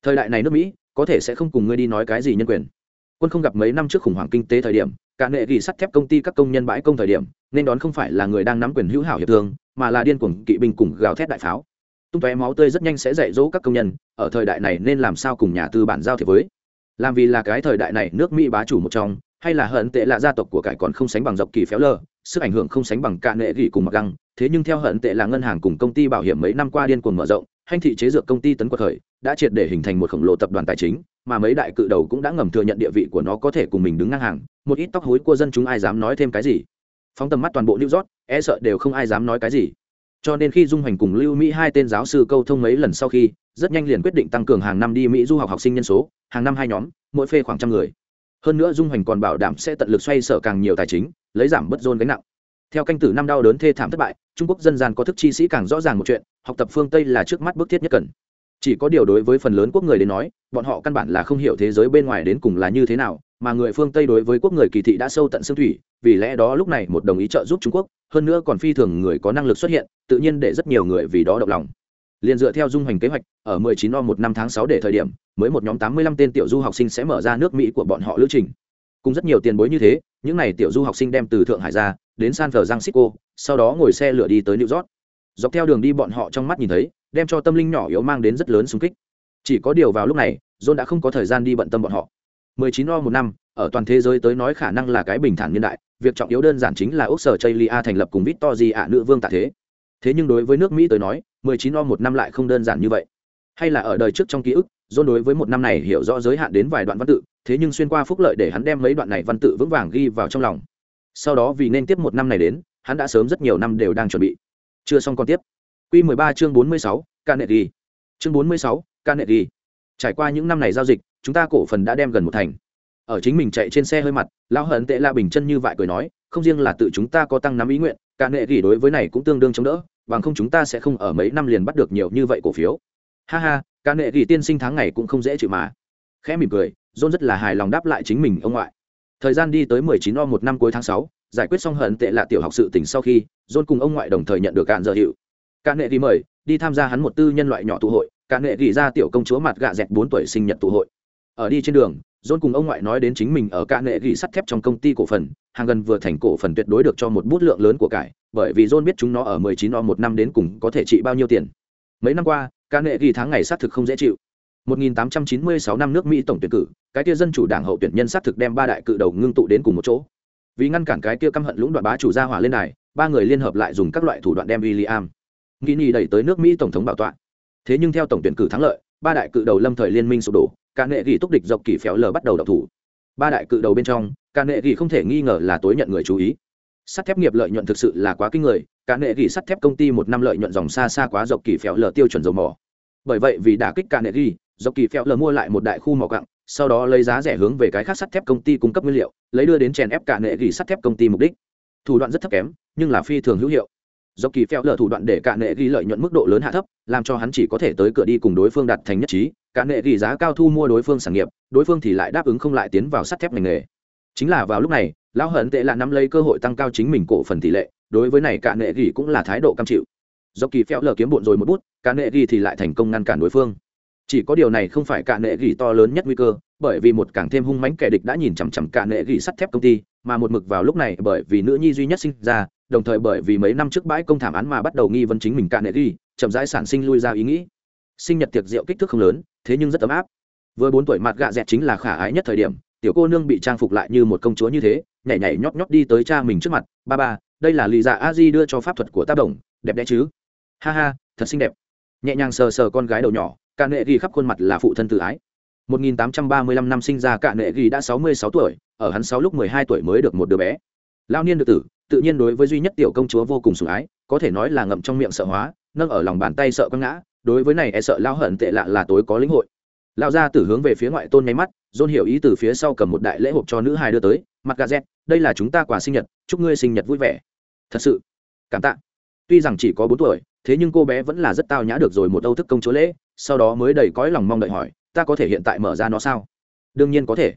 Thời đại này nước mỹ, có thể sẽ không cùng ngươi đi nói cái gì nhân quyền. Quân không gặp mấy năm trước khủng hoảng kinh tế thời điểm, cả nghệ gỉ sắt thép công ty các công nhân bãi công thời điểm, nên đón không phải là người đang nắm quyền hữu hảo hiệp thương, mà là điên cuồng kỵ binh cùng gào thét đại pháo tung tóe máu tươi rất nhanh sẽ dạy dỗ các công nhân, ở thời đại này nên làm sao cùng nhà tư bản giao thiệp với? Làm vì là cái thời đại này nước mỹ bá chủ một trong, hay là hận tệ là gia tộc của cải còn không sánh bằng dọc kỳ phéo lờ, sức ảnh hưởng không sánh bằng cả nệ gỉ cùng mặc găng, thế nhưng theo hận tệ là ngân hàng cùng công ty bảo hiểm mấy năm qua điên cuồng mở rộng, hành thị chế dược công ty tấn quật khởi, đã triệt để hình thành một khổng lồ tập đoàn tài chính, mà mấy đại cự đầu cũng đã ngầm thừa nhận địa vị của nó có thể cùng mình đứng ngang hàng, một ít tóc hối của dân chúng ai dám nói thêm cái gì? Phóng tầm mắt toàn bộ new york e sợ đều không ai dám nói cái gì cho nên khi dung hành cùng lưu mỹ hai tên giáo sư câu thông mấy lần sau khi, rất nhanh liền quyết định tăng cường hàng năm đi mỹ du học học sinh nhân số, hàng năm hai nhóm, mỗi phê khoảng trăm người. Hơn nữa dung hành còn bảo đảm sẽ tận lực xoay sở càng nhiều tài chính, lấy giảm bớt dôn gánh nặng. Theo canh tử năm đau đớn thê thảm thất bại, trung quốc dân gian có thức chi sĩ càng rõ ràng một chuyện, học tập phương tây là trước mắt bức thiết nhất cần. Chỉ có điều đối với phần lớn quốc người đến nói, bọn họ căn bản là không hiểu thế giới bên ngoài đến cùng là như thế nào, mà người phương tây đối với quốc người kỳ thị đã sâu tận xương thủy, vì lẽ đó lúc này một đồng ý trợ giúp trung quốc hơn nữa còn phi thường người có năng lực xuất hiện, tự nhiên để rất nhiều người vì đó động lòng. Liền dựa theo dung hành kế hoạch, ở 19 o một năm tháng 6 để thời điểm, mới một nhóm 85 tên tiểu du học sinh sẽ mở ra nước mỹ của bọn họ lữ trình. Cùng rất nhiều tiền bối như thế, những n à y tiểu du học sinh đem từ thượng hải ra, đến san francisco, sau đó ngồi xe lửa đi tới new york. Dọc theo đường đi bọn họ trong mắt nhìn thấy, đem cho tâm linh nhỏ yếu mang đến rất lớn xung kích. Chỉ có điều vào lúc này, john đã không có thời gian đi bận tâm bọn họ. 19 o một năm ở toàn thế giới tới nói khả năng là cái bình thản niên đại việc trọng yếu đơn giản chính là úc sở chaylia thành lập cùng victor di ạ nữ vương tạ thế thế nhưng đối với nước mỹ tới nói 19 o một năm lại không đơn giản như vậy hay là ở đời trước trong ký ức John đối với một năm này hiểu rõ giới hạn đến vài đoạn văn tự, thế nhưng xuyên qua phúc lợi để hắn đem mấy đoạn này văn tự vững vàng ghi vào trong lòng. Sau đó vì nên tiếp một năm này đến, hắn đã sớm rất nhiều năm đều đang chuẩn bị. Chưa xong còn tiếp. Quy 13 chương 46, Carnegie. Chương 46, Carnegie. Trải qua những năm này giao dịch, chúng ta cổ phần đã đem gần một thành. Ở chính mình chạy trên xe hơi mặt, lão hận tệ la bình chân như vậy cười nói, không riêng là tự chúng ta có tăng nắm ý nguyện, cả nghệ gỉ đối với này cũng tương đương chống đỡ, bằng không chúng ta sẽ không ở mấy năm liền bắt được nhiều như vậy cổ phiếu. Ha ha, cả nghệ gỉ tiên sinh tháng ngày cũng không dễ chịu mà. Khẽ mỉm cười john rất là hài lòng đáp lại chính mình ông ngoại. Thời gian đi tới 19 o một năm cuối tháng 6, giải quyết xong hận tệ là tiểu học sự tỉnh sau khi john cùng ông ngoại đồng thời nhận được cạn giờ hiệu. Cả nghệ gỉ mời đi tham gia hắn một tư nhân loại nhỏ tụ hội cả nghệ gỉ ra tiểu công chúa mặt gạ dẹt 4 tuổi sinh nhật tụ hội. Ở đi trên đường John cùng ông ngoại nói đến chính mình ở cả nghệ ghi sắt thép trong công ty cổ phần, hàng gần vừa thành cổ phần tuyệt đối được cho một bút lượng lớn của cải, bởi vì John biết chúng nó ở 19 o một năm đến cùng có thể trị bao nhiêu tiền. Mấy năm qua, cả nghệ ghi tháng ngày sát thực không dễ chịu 1896 năm nước mỹ tổng tuyển cử cái kia dân chủ đảng hậu tuyển nhân sát thực đem ba đại cự đầu ngưng tụ đến cùng một chỗ vì ngăn cản cái kia căm hận lũng đoạn bá chủ gia hỏa lên này, ba người liên hợp lại dùng các loại thủ đoạn đem William Guinea đẩy tới nước Mỹ tổng thống bảo tọa. Thế nhưng theo tổng tuyển cử thắng lợi, ba đại cự đầu lâm thời liên minh sụp đổ, cả nệ ghi túc địch dọc kỳ phéo lờ bắt đầu đọc thủ. Ba đại cự đầu bên trong, cả nệ ghi không thể nghi ngờ là tối nhận người chú ý. Sắt thép nghiệp lợi nhuận thực sự là quá kinh người, cả nệ ghi sắt thép công ty một năm lợi nhuận dòng xa xa quá dọc kỳ phéo lờ tiêu chuẩn dầu mỏ bởi vậy vì đả kích cả nệ ghi dọc kỳ phèo lờ mua lại một đại khu mỏ cặng sau đó lấy giá rẻ hướng về cái khác sắt thép công ty cung cấp nguyên liệu lấy đưa đến chèn ép cả nệ ghi sắt thép công ty mục đích thủ đoạn rất thấp kém nhưng là phi thường hữu hiệu do kỳ phèo lờ thủ đoạn để cả nệ ghi lợi nhuận mức độ lớn hạ thấp, làm cho hắn chỉ có thể tới cửa đi cùng đối phương đạt thành nhất trí. Cả nệ ghi giá cao thu mua đối phương sản nghiệp, đối phương thì lại đáp ứng không lại tiến vào sắt thép ngành nghề. Chính là vào lúc này, lão hận tệ là nắm lấy cơ hội tăng cao chính mình cổ phần tỷ lệ, đối với này cả nệ ghi cũng là thái độ cam chịu. Do kỳ phèo lờ kiếm bộn rồi một bút, cả nệ ghi thì lại thành công ngăn cản đối phương. Chỉ có điều này không phải cả nệ ghi to lớn nhất nguy cơ, bởi vì một càng thêm hung mãnh kẻ địch đã nhìn chằm chằm cả nệ ghi sắt thép công ty, mà một mực vào lúc này bởi vì nữ nhi duy nhất sinh ra đồng thời bởi vì mấy năm trước bãi công thảm án mà bắt đầu nghi vấn chính mình cả nệ ghi chậm rãi sản sinh lui ra ý nghĩ. Sinh nhật tiệc rượu kích thước không lớn, thế nhưng rất ấm áp. Vừa bốn tuổi mặt gạ dẹt chính là khả ái nhất thời điểm, tiểu cô nương bị trang phục lại như một công chúa như thế, nhảy nhảy nhót nhót đi tới cha mình trước mặt, ba ba, đây là lì dạ a di đưa cho pháp thuật của tác đồng, đẹp đẽ chứ? Ha ha, thật xinh đẹp. Nhẹ nhàng sờ sờ con gái đầu nhỏ cả nệ ghi khắp khuôn mặt là phụ thân tự ái. 1835 năm sinh ra cả nệ ghi đã 66 tuổi, ở hắn 6 lúc 12 tuổi mới được một đứa bé. Lao niên được tử tự nhiên đối với duy nhất tiểu công chúa vô cùng sủng ái, có thể nói là ngậm trong miệng sợ hóa, nâng ở lòng bàn tay sợ quăng ngã, đối với này e sợ lao hận tệ lạ là tối có lĩnh hội. Lao ra tử hướng về phía ngoại tôn nháy mắt dôn hiểu ý từ phía sau cầm một đại lễ hộp cho nữ hài đưa tới, mặt gà z đây là chúng ta quà sinh nhật, chúc ngươi sinh nhật vui vẻ. Thật sự? Cảm tạ. Tuy rằng chỉ có bốn tuổi, thế nhưng cô bé vẫn là rất tao nhã được rồi một âu thức công chúa lễ, sau đó mới đầy cõi lòng mong đợi hỏi, ta có thể hiện tại mở ra nó sao? Đương nhiên có thể.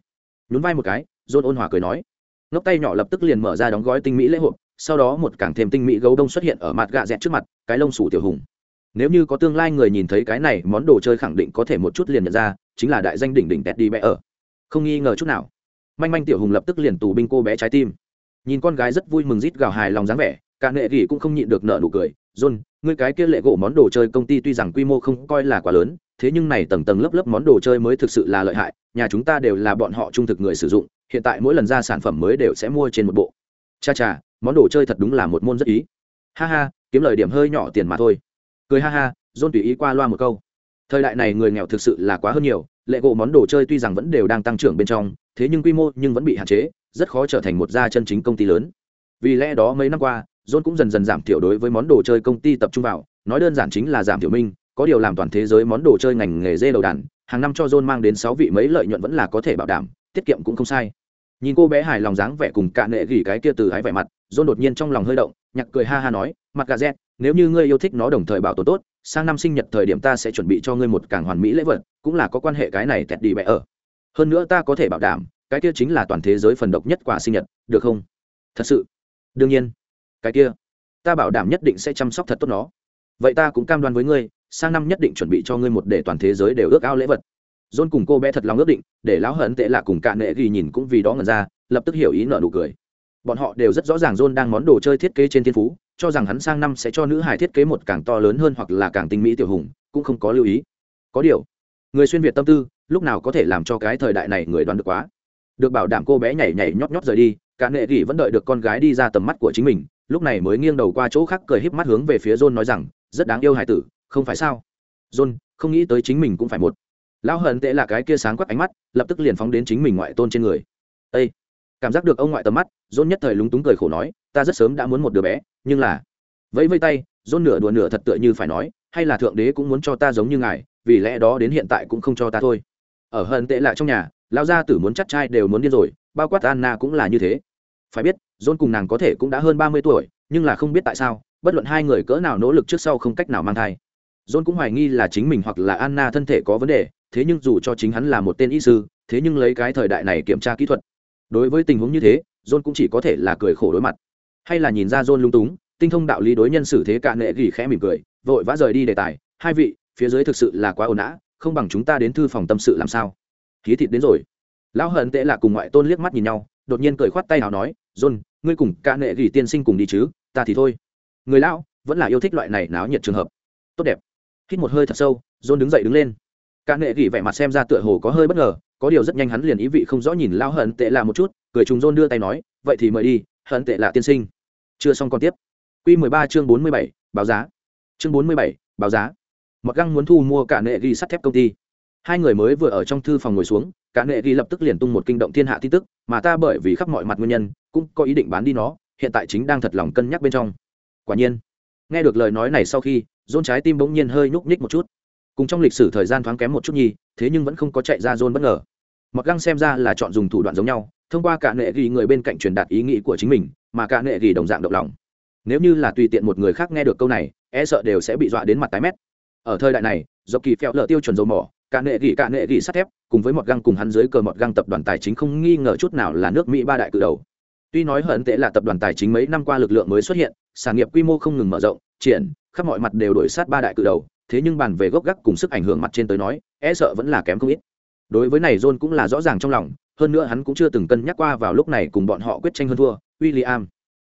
Nhún vai một cái, john ôn hòa cười nói ngốc tay nhỏ lập tức liền mở ra đóng gói tinh mỹ lễ hộp sau đó một càng thêm tinh mỹ gấu đông xuất hiện ở mặt gạ dẹt trước mặt, cái lông sủ tiểu hùng. Nếu như có tương lai người nhìn thấy cái này, món đồ chơi khẳng định có thể một chút liền nhận ra, chính là đại danh đỉnh đỉnh tét đi bé ở không nghi ngờ chút nào. Manh manh tiểu hùng lập tức liền tù binh cô bé trái tim. Nhìn con gái rất vui mừng rít gào hài lòng dáng vẻ, cả nghệ gỉ cũng không nhịn được nợ nụ cười. John, ngươi cái kia lệ gỗ món đồ chơi công ty tuy rằng quy mô không coi là quá lớn thế nhưng này tầng tầng lớp lớp món đồ chơi mới thực sự là lợi hại, nhà chúng ta đều là bọn họ trung thực người sử dụng, hiện tại mỗi lần ra sản phẩm mới đều sẽ mua trên một bộ. Cha cha, món đồ chơi thật đúng là một môn rất ý. Ha ha, kiếm lời điểm hơi nhỏ tiền mà thôi. Cười ha ha, john tùy ý qua loa một câu. Thời đại này người nghèo thực sự là quá hơn nhiều, lệ gỗ món đồ chơi tuy rằng vẫn đều đang tăng trưởng bên trong, thế nhưng quy mô nhưng vẫn bị hạn chế, rất khó trở thành một gia chân chính công ty lớn. Vì lẽ đó mấy năm qua, john cũng dần dần giảm thiểu đối với món đồ chơi công ty tập trung vào, nói đơn giản chính là giảm thiểu minh có điều làm toàn thế giới món đồ chơi ngành nghề dê đầu đàn, hàng năm cho john mang đến sáu vị mấy lợi nhuận vẫn là có thể bảo đảm, tiết kiệm cũng không sai. Nhìn cô bé hài lòng dáng vẻ cùng cạn nệ gỉ cái kia từ ái vẻ mặt, john đột nhiên trong lòng hơi động, nhạc cười ha ha nói, mặt gà z nếu như ngươi yêu thích nó đồng thời bảo tồn tốt, sang năm sinh nhật thời điểm ta sẽ chuẩn bị cho ngươi một càng hoàn mỹ lễ vật, cũng là có quan hệ cái này tẹt đi bẹ ở. Hơn nữa ta có thể bảo đảm, cái kia chính là toàn thế giới phần độc nhất quả sinh nhật, được không? Thật sự. Đương nhiên. Cái kia, ta bảo đảm nhất định sẽ chăm sóc thật tốt nó. Vậy ta cũng cam đoan với ngươi sang năm nhất định chuẩn bị cho ngươi một để toàn thế giới đều ước ao lễ vật. John cùng cô bé thật lòng ước định, để lão hận tệ lạ cùng cạn nệ ghi nhìn cũng vì đó ngần ra, lập tức hiểu ý nợ nụ cười. Bọn họ đều rất rõ ràng john đang món đồ chơi thiết kế trên thiên phú, cho rằng hắn sang năm sẽ cho nữ hải thiết kế một càng to lớn hơn hoặc là càng tinh mỹ tiểu hùng, cũng không có lưu ý. Có điều, người xuyên việt tâm tư, lúc nào có thể làm cho cái thời đại này người đoán được quá. Được bảo đảm cô bé nhảy nhảy nhót nhót rời đi, cả nệ gỉ vẫn đợi được con gái đi ra tầm mắt của chính mình, lúc này mới nghiêng đầu qua chỗ khác cười híp mắt hướng về phía john nói rằng, rất đáng yêu hải tử không phải sao? John, không nghĩ tới chính mình cũng phải một. Lão hận tệ là cái kia sáng quắc ánh mắt, lập tức liền phóng đến chính mình ngoại tôn trên người. Ây cảm giác được ông ngoại tầm mắt, John nhất thời lúng túng cười khổ nói, ta rất sớm đã muốn một đứa bé, nhưng là vẫy vây tay, John nửa đùa nửa thật tựa như phải nói, hay là thượng đế cũng muốn cho ta giống như ngài, vì lẽ đó đến hiện tại cũng không cho ta thôi. Ở hận tệ lại trong nhà, lão gia tử muốn chắc trai đều muốn điên rồi, bao quát anna cũng là như thế. Phải biết, John cùng nàng có thể cũng đã hơn ba mươi tuổi, nhưng là không biết tại sao, bất luận hai người cỡ nào nỗ lực trước sau không cách nào mang thai. John cũng hoài nghi là chính mình hoặc là anna thân thể có vấn đề, thế nhưng dù cho chính hắn là một tên y sư, thế nhưng lấy cái thời đại này kiểm tra kỹ thuật. Đối với tình huống như thế, john cũng chỉ có thể là cười khổ đối mặt. Hay là nhìn ra john lung túng, tinh thông đạo lý đối nhân xử thế cả nệ gỉ khẽ mỉm cười, vội vã rời đi đề tài. Hai vị, phía dưới thực sự là quá ồn ào, không bằng chúng ta đến thư phòng tâm sự làm sao? Khí thịt đến rồi. Lão hận tệ là cùng ngoại tôn liếc mắt nhìn nhau, đột nhiên cười khoát tay nào nói, john, ngươi cùng cả nệ gỉ tiên sinh cùng đi chứ, ta thì thôi. Người lão vẫn là yêu thích loại này náo nhiệt trường hợp. Tốt đẹp hít một hơi thật sâu, john đứng dậy đứng lên. Cả nệ gỉ vẻ mặt xem ra tựa hồ có hơi bất ngờ, có điều rất nhanh hắn liền ý vị không rõ nhìn lao hận tệ là một chút, cười trùng rôn đưa tay nói, vậy thì mời đi, hận tệ là tiên sinh. Chưa xong còn tiếp. Q mười ba chương bốn mươi bảy, báo giá. Chương bốn mươi bảy, báo giá. Mặc găng muốn thu mua cả nệ ghi sắt thép công ty. Hai người mới vừa ở trong thư phòng ngồi xuống, cả nệ ghi lập tức liền tung một kinh động thiên hạ tin tức, mà ta bởi vì khắp mọi mặt nguyên nhân, cũng có ý định bán đi nó, hiện tại chính đang thật lòng cân nhắc bên trong. Quả nhiên, nghe được lời nói này sau khi dôn trái tim bỗng nhiên hơi nhúc nhích một chút. Cùng trong lịch sử thời gian thoáng kém một chút nhi thế nhưng vẫn không có chạy ra dôn bất ngờ. Mặc găng xem ra là chọn dùng thủ đoạn giống nhau, thông qua cả nệ ghi người bên cạnh truyền đạt ý nghĩ của chính mình, mà cả nệ ghi đồng dạng động lòng. Nếu như là tùy tiện một người khác nghe được câu này e sợ đều sẽ bị dọa đến mặt tái mét. Ở thời đại này, do kỳ phèo lợ tiêu chuẩn dầu mỏ, cả nệ ghi, cả nệ ghi sắt thép, cùng với mọt găng cùng hắn dưới cờ mọt găng tập đoàn tài chính không nghi ngờ chút nào là nước mỹ ba đại cự đầu. Tuy nói hận tệ là tập đoàn tài chính mấy năm qua lực lượng mới xuất hiện, sản nghiệp quy mô không ngừng mở rộng, triển khắp mọi mặt đều đổi sát ba đại cự đầu, thế nhưng bàn về gốc gác cùng sức ảnh hưởng mặt trên tới nói e sợ vẫn là kém không ít. Đối với này john cũng là rõ ràng trong lòng, hơn nữa hắn cũng chưa từng cân nhắc qua vào lúc này cùng bọn họ quyết tranh hơn thua, William.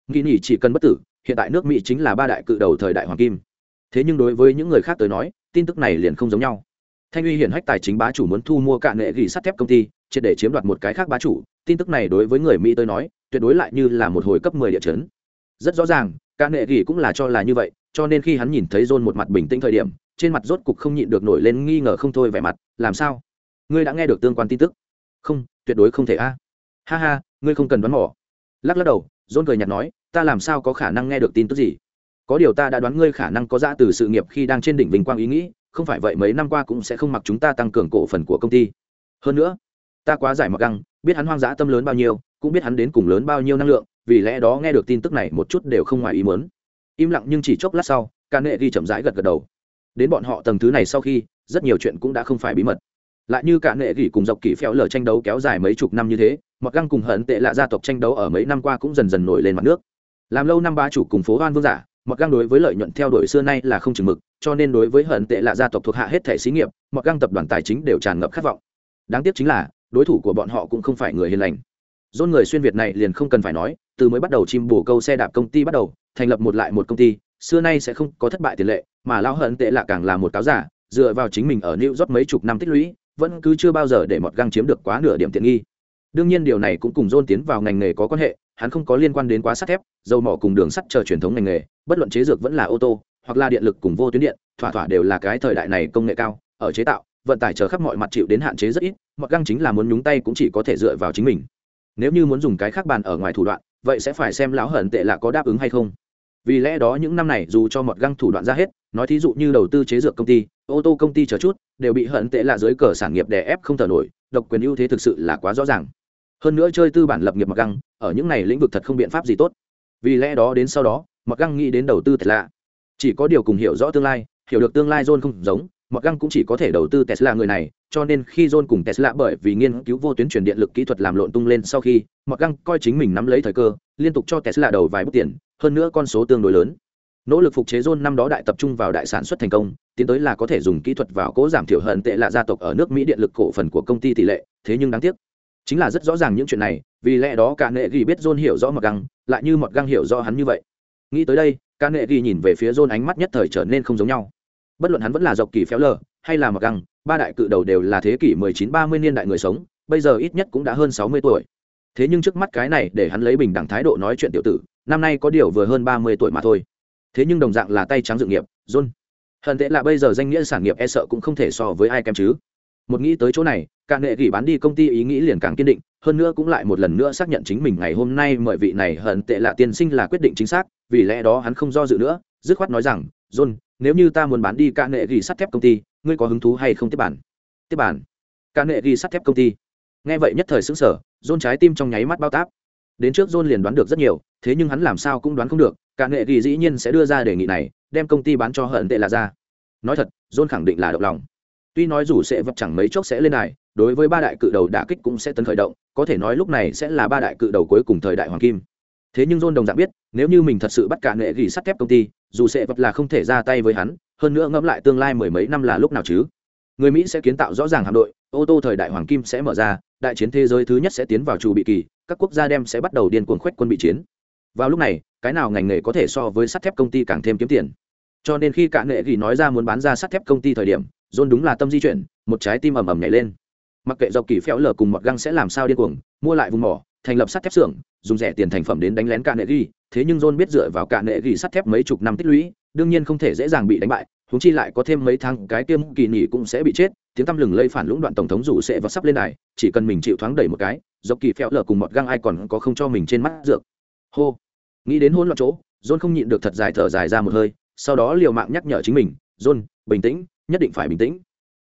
Nghĩ nhỉ chỉ cần bất tử, hiện tại nước mỹ chính là ba đại cự đầu thời đại hoàng kim. Thế nhưng đối với những người khác tới nói, tin tức này liền không giống nhau. Thanh uy hiển hách tài chính bá chủ muốn thu mua cạn nghệ gỉ sắt thép công ty, triệt để chiếm đoạt một cái khác bá chủ, tin tức này đối với người mỹ tới nói, tuyệt đối lại như là một hồi cấp 10 địa chấn. Rất rõ ràng, cạn nghệ gỉ cũng là cho là như vậy cho nên khi hắn nhìn thấy john một mặt bình tĩnh thời điểm, trên mặt rốt cục không nhịn được nổi lên nghi ngờ không thôi vẻ mặt, làm sao? Ngươi đã nghe được tương quan tin tức? Không, tuyệt đối không thể a. Ha ha, ngươi không cần đoán mò. lắc lắc đầu, John cười nhạt nói, ta làm sao có khả năng nghe được tin tức gì? Có điều ta đã đoán ngươi khả năng có ra từ sự nghiệp khi đang trên đỉnh vinh quang ý nghĩ, không phải vậy mấy năm qua cũng sẽ không mặc chúng ta tăng cường cổ phần của công ty. Hơn nữa, ta quá giải mặc găng, biết hắn hoang dã tâm lớn bao nhiêu, cũng biết hắn đến cùng lớn bao nhiêu năng lượng, vì lẽ đó nghe được tin tức này một chút đều không ngoài ý muốn im lặng nhưng chỉ chốc lát sau ca nệ ghi chậm rãi gật gật đầu. Đến bọn họ tầng thứ này sau khi, rất nhiều chuyện cũng đã không phải bí mật. Lại như cả nệ gỉ cùng dọc kỷ phéo lờ tranh đấu kéo dài mấy chục năm như thế, mặc găng cùng hận tệ lạ gia tộc tranh đấu ở mấy năm qua cũng dần dần nổi lên mặt nước. Làm lâu năm ba chủ cùng phố hoan vương giả, mặc găng đối với lợi nhuận theo đuổi xưa nay là không chừng mực, cho nên đối với hận tệ lạ gia tộc thuộc hạ hết thẻ xí nghiệp, mặc găng tập đoàn tài chính đều tràn ngập khát vọng. Đáng tiếc chính là, đối thủ của bọn họ cũng không phải người hiền lành. Dôn người xuyên việt này liền không cần phải nói, từ mới bắt đầu chim bổ câu xe đạp công ty bắt đầu thành lập một lại một công ty, xưa nay sẽ không có thất bại tiền lệ, mà lao hận tệ lạ càng là một cáo giả, dựa vào chính mình ở new york mấy chục năm tích lũy, vẫn cứ chưa bao giờ để mọt găng chiếm được quá nửa điểm tiện nghi. Đương nhiên điều này cũng cùng dôn tiến vào ngành nghề có quan hệ, hắn không có liên quan đến quá sắt thép, dầu mỏ cùng đường sắt chờ truyền thống ngành nghề, bất luận chế dược vẫn là ô tô, hoặc là điện lực cùng vô tuyến điện, thỏa thỏa đều là cái thời đại này công nghệ cao, ở chế tạo, vận tải chờ khắp mọi mặt chịu đến hạn chế rất ít, mọt găng chính là muốn nhúng tay cũng chỉ có thể dựa vào chính mình. Nếu như muốn dùng cái khác bàn ở ngoài thủ đoạn vậy sẽ phải xem lão hận tệ là có đáp ứng hay không. Vì lẽ đó những năm này dù cho mọt găng thủ đoạn ra hết, nói thí dụ như đầu tư chế dược công ty, ô tô công ty chờ chút, đều bị hận tệ là dưới cờ sản nghiệp đè ép không thở nổi, độc quyền ưu thế thực sự là quá rõ ràng. Hơn nữa chơi tư bản lập nghiệp mặc găng, ở những này lĩnh vực thật không biện pháp gì tốt. Vì lẽ đó đến sau đó mặc găng nghĩ đến đầu tư thật lạ chỉ có điều cùng hiểu rõ tương lai, hiểu được tương lai john không giống Mọt găng cũng chỉ có thể đầu tư tesla người này cho nên khi john cùng tesla bởi vì nghiên cứu vô tuyến truyền điện lực kỹ thuật làm lộn tung lên sau khi Mọt găng coi chính mình nắm lấy thời cơ liên tục cho tesla đầu vài bút tiền hơn nữa con số tương đối lớn nỗ lực phục chế John năm đó đại tập trung vào đại sản xuất thành công, tiến tới là có thể dùng kỹ thuật vào cố giảm thiểu hận tệ lạ gia tộc ở nước Mỹ điện lực cổ phần của công ty tỷ lệ, thế nhưng đáng tiếc, chính là rất rõ ràng những chuyện này, vì lẽ đó cả nệ ghi biết John hiểu rõ Mọt găng, lại như Mọt găng hiểu rõ hắn như vậy. Nghĩ tới đây, cả nệ ghi nhìn về phía John ánh mắt nhất thời trở nên không giống nhau. Bất luận hắn vẫn là dọc kỳ phéo lờ, hay là mặc găng, ba đại cự đầu đều là thế kỷ 19-30 niên đại người sống, bây giờ ít nhất cũng đã hơn 60 tuổi. Thế nhưng trước mắt cái này để hắn lấy bình đẳng thái độ nói chuyện tiểu tử, năm nay có điều vừa hơn 30 tuổi mà thôi. Thế nhưng đồng dạng là tay trắng dự nghiệp john hận tệ là bây giờ danh nghĩa sản nghiệp e sợ cũng không thể so với ai kém chứ. Một nghĩ tới chỗ này cả nghệ gỉ bán đi công ty ý nghĩ liền càng kiên định hơn nữa cũng lại một lần nữa xác nhận chính mình ngày hôm nay mọi vị này hận tệ là tiên sinh là quyết định chính xác vì lẽ đó hắn không do dự nữa dứt khoát nói rằng john nếu như ta muốn bán đi cả nghệ gỉ sắt thép công ty, ngươi có hứng thú hay không tiếp bản? Tiếp bản. Cả nghệ gỉ sắt thép công ty. Nghe vậy nhất thời xứng sở john trái tim trong nháy mắt bao táp. Đến trước john liền đoán được rất nhiều, thế nhưng hắn làm sao cũng đoán không được, cả nghệ gỉ dĩ nhiên sẽ đưa ra đề nghị này, đem công ty bán cho hận tệ là ra. Nói thật, john khẳng định là động lòng. Tuy nói dù sẽ vấp chẳng mấy chốc sẽ lên này đối với ba đại cự đầu đả kích cũng sẽ tấn khởi động, có thể nói lúc này sẽ là ba đại cự đầu cuối cùng thời đại hoàng kim. Thế nhưng john đồng dạng biết, nếu như mình thật sự bắt cả nghệ gỉ sắt thép công ty dù sẽ vật là không thể ra tay với hắn, hơn nữa ngẫm lại tương lai mười mấy năm là lúc nào chứ? Người mỹ sẽ kiến tạo rõ ràng hạm đội, ô tô thời đại hoàng kim sẽ mở ra, đại chiến thế giới thứ nhất sẽ tiến vào trù bị kỳ, các quốc gia đem sẽ bắt đầu điên cuồng khoách quân bị chiến. Vào lúc này, cái nào ngành nghề có thể so với sắt thép công ty càng thêm kiếm tiền? Cho nên khi cả nghệ gỉ nói ra muốn bán ra sắt thép công ty thời điểm, john đúng là tâm di chuyển, một trái tim ầm ầm nhảy lên. Mặc kệ dọc kỳ phéo lở cùng mọt găng sẽ làm sao điên cuồng, mua lại vùng mỏ, thành lập sắt thép xưởng dùng rẻ tiền thành phẩm đến đánh lén cả nệ ghi. Thế nhưng john biết dựa vào cả nệ ghi sắt thép mấy chục năm tích lũy, đương nhiên không thể dễ dàng bị đánh bại. Húng chi lại có thêm mấy tháng, cái tiêm kỳ nghỉ cũng sẽ bị chết. Tiếng tăm lừng lây phản lũng đoạn tổng thống rủ sẽ và sắp lên này chỉ cần mình chịu thoáng đẩy một cái, dọc kỳ phẹo lở cùng mọt găng ai còn có không cho mình trên mắt dược. Hô. Nghĩ đến hỗn loạn chỗ, john không nhịn được thật dài thở dài ra một hơi, sau đó liều mạng nhắc nhở chính mình, john, bình tĩnh, nhất định phải bình tĩnh.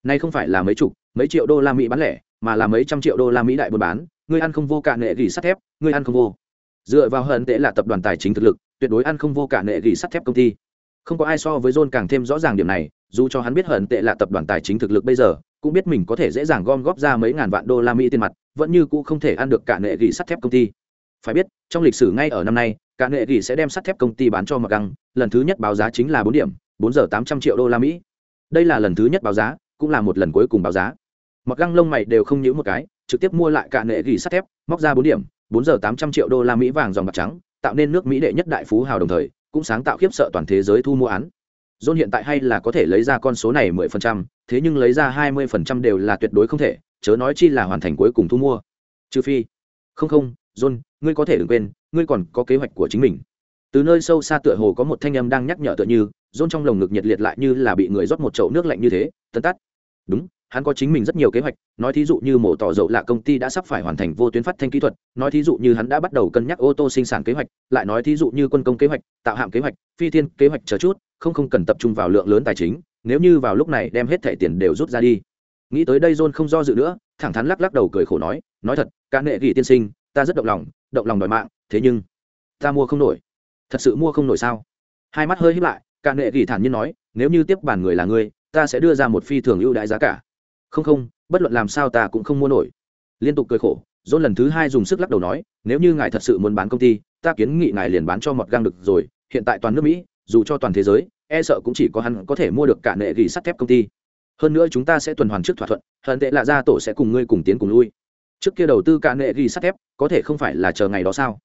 Nay không phải là mấy chục, mấy triệu đô la mỹ bán lẻ mà là mấy trăm triệu đô la mỹ đại buôn bán, ngươi ăn không vô cả nệ gỉ sắt thép, ngươi ăn không vô. Dựa vào hận tệ là tập đoàn tài chính thực lực, tuyệt đối ăn không vô cả nệ gỉ sắt thép công ty. Không có ai so với john càng thêm rõ ràng điểm này, dù cho hắn biết hận tệ là tập đoàn tài chính thực lực bây giờ, cũng biết mình có thể dễ dàng gom góp ra mấy ngàn vạn đô la mỹ tiền mặt, vẫn như cũ không thể ăn được cả nệ gỉ sắt thép công ty. Phải biết, trong lịch sử ngay ở năm nay, cả nệ gỉ sẽ đem sắt thép công ty bán cho mặc găng lần thứ nhất báo giá chính là bốn điểm, bốn giờ tám trăm triệu đô la mỹ. Đây là lần thứ nhất báo giá, cũng là một lần cuối cùng báo giá mặc găng lông mày đều không nhữ một cái trực tiếp mua lại cả nệ gỉ sắt thép móc ra bốn điểm bốn giờ tám trăm triệu đô la mỹ vàng dòng bạc trắng tạo nên nước mỹ đệ nhất đại phú hào đồng thời cũng sáng tạo khiếp sợ toàn thế giới thu mua án John hiện tại hay là có thể lấy ra con số này mười phần trăm, thế nhưng lấy ra hai mươi phần trăm đều là tuyệt đối không thể, chớ nói chi là hoàn thành cuối cùng thu mua. Trừ phi, không không, John, ngươi có thể đừng quên, ngươi còn có kế hoạch của chính mình. Từ nơi sâu xa tựa hồ có một thanh âm đang nhắc nhở tựa như, John trong lồng ngực nhiệt liệt lại như là bị người rót một chậu nước lạnh như thế, tấn tắt. Đúng, hắn có chính mình rất nhiều kế hoạch, nói thí dụ như mổ tỏ dầu lạ công ty đã sắp phải hoàn thành vô tuyến phát thanh kỹ thuật, nói thí dụ như hắn đã bắt đầu cân nhắc ô tô sinh sản kế hoạch, lại nói thí dụ như quân công kế hoạch, tạo hạm kế hoạch, phi thiên kế hoạch chờ chút, không không cần tập trung vào lượng lớn tài chính, nếu như vào lúc này đem hết thẻ tiền đều rút ra đi. Nghĩ tới đây john không do dự nữa, thẳng thắn lắc lắc đầu cười khổ nói nói thật ca nghệ ghi tiên sinh, ta rất động lòng động lòng đòi mạng, thế nhưng, ta mua không nổi. Thật sự mua không nổi sao? Hai mắt hơi hít lại ca nghệ ghi thản nhiên nói, nếu như tiếp bàn người là ngươi, ta sẽ đưa ra một phi thường ưu đãi giá cả không không, bất luận làm sao ta cũng không mua nổi. Liên tục cười khổ dôn lần thứ hai dùng sức lắc đầu nói, nếu như ngài thật sự muốn bán công ty, ta kiến nghị ngài liền bán cho mọt gang được rồi, hiện tại toàn nước mỹ, dù cho toàn thế giới e sợ cũng chỉ có hắn có thể mua được cả nệ gỉ sắt thép công ty. Hơn nữa chúng ta sẽ tuần hoàn trước thỏa thuận, hận tệ là ra tổ sẽ cùng ngươi cùng tiến cùng lui. Trước kia đầu tư cả nệ gỉ sắt thép, có thể không phải là chờ ngày đó sao?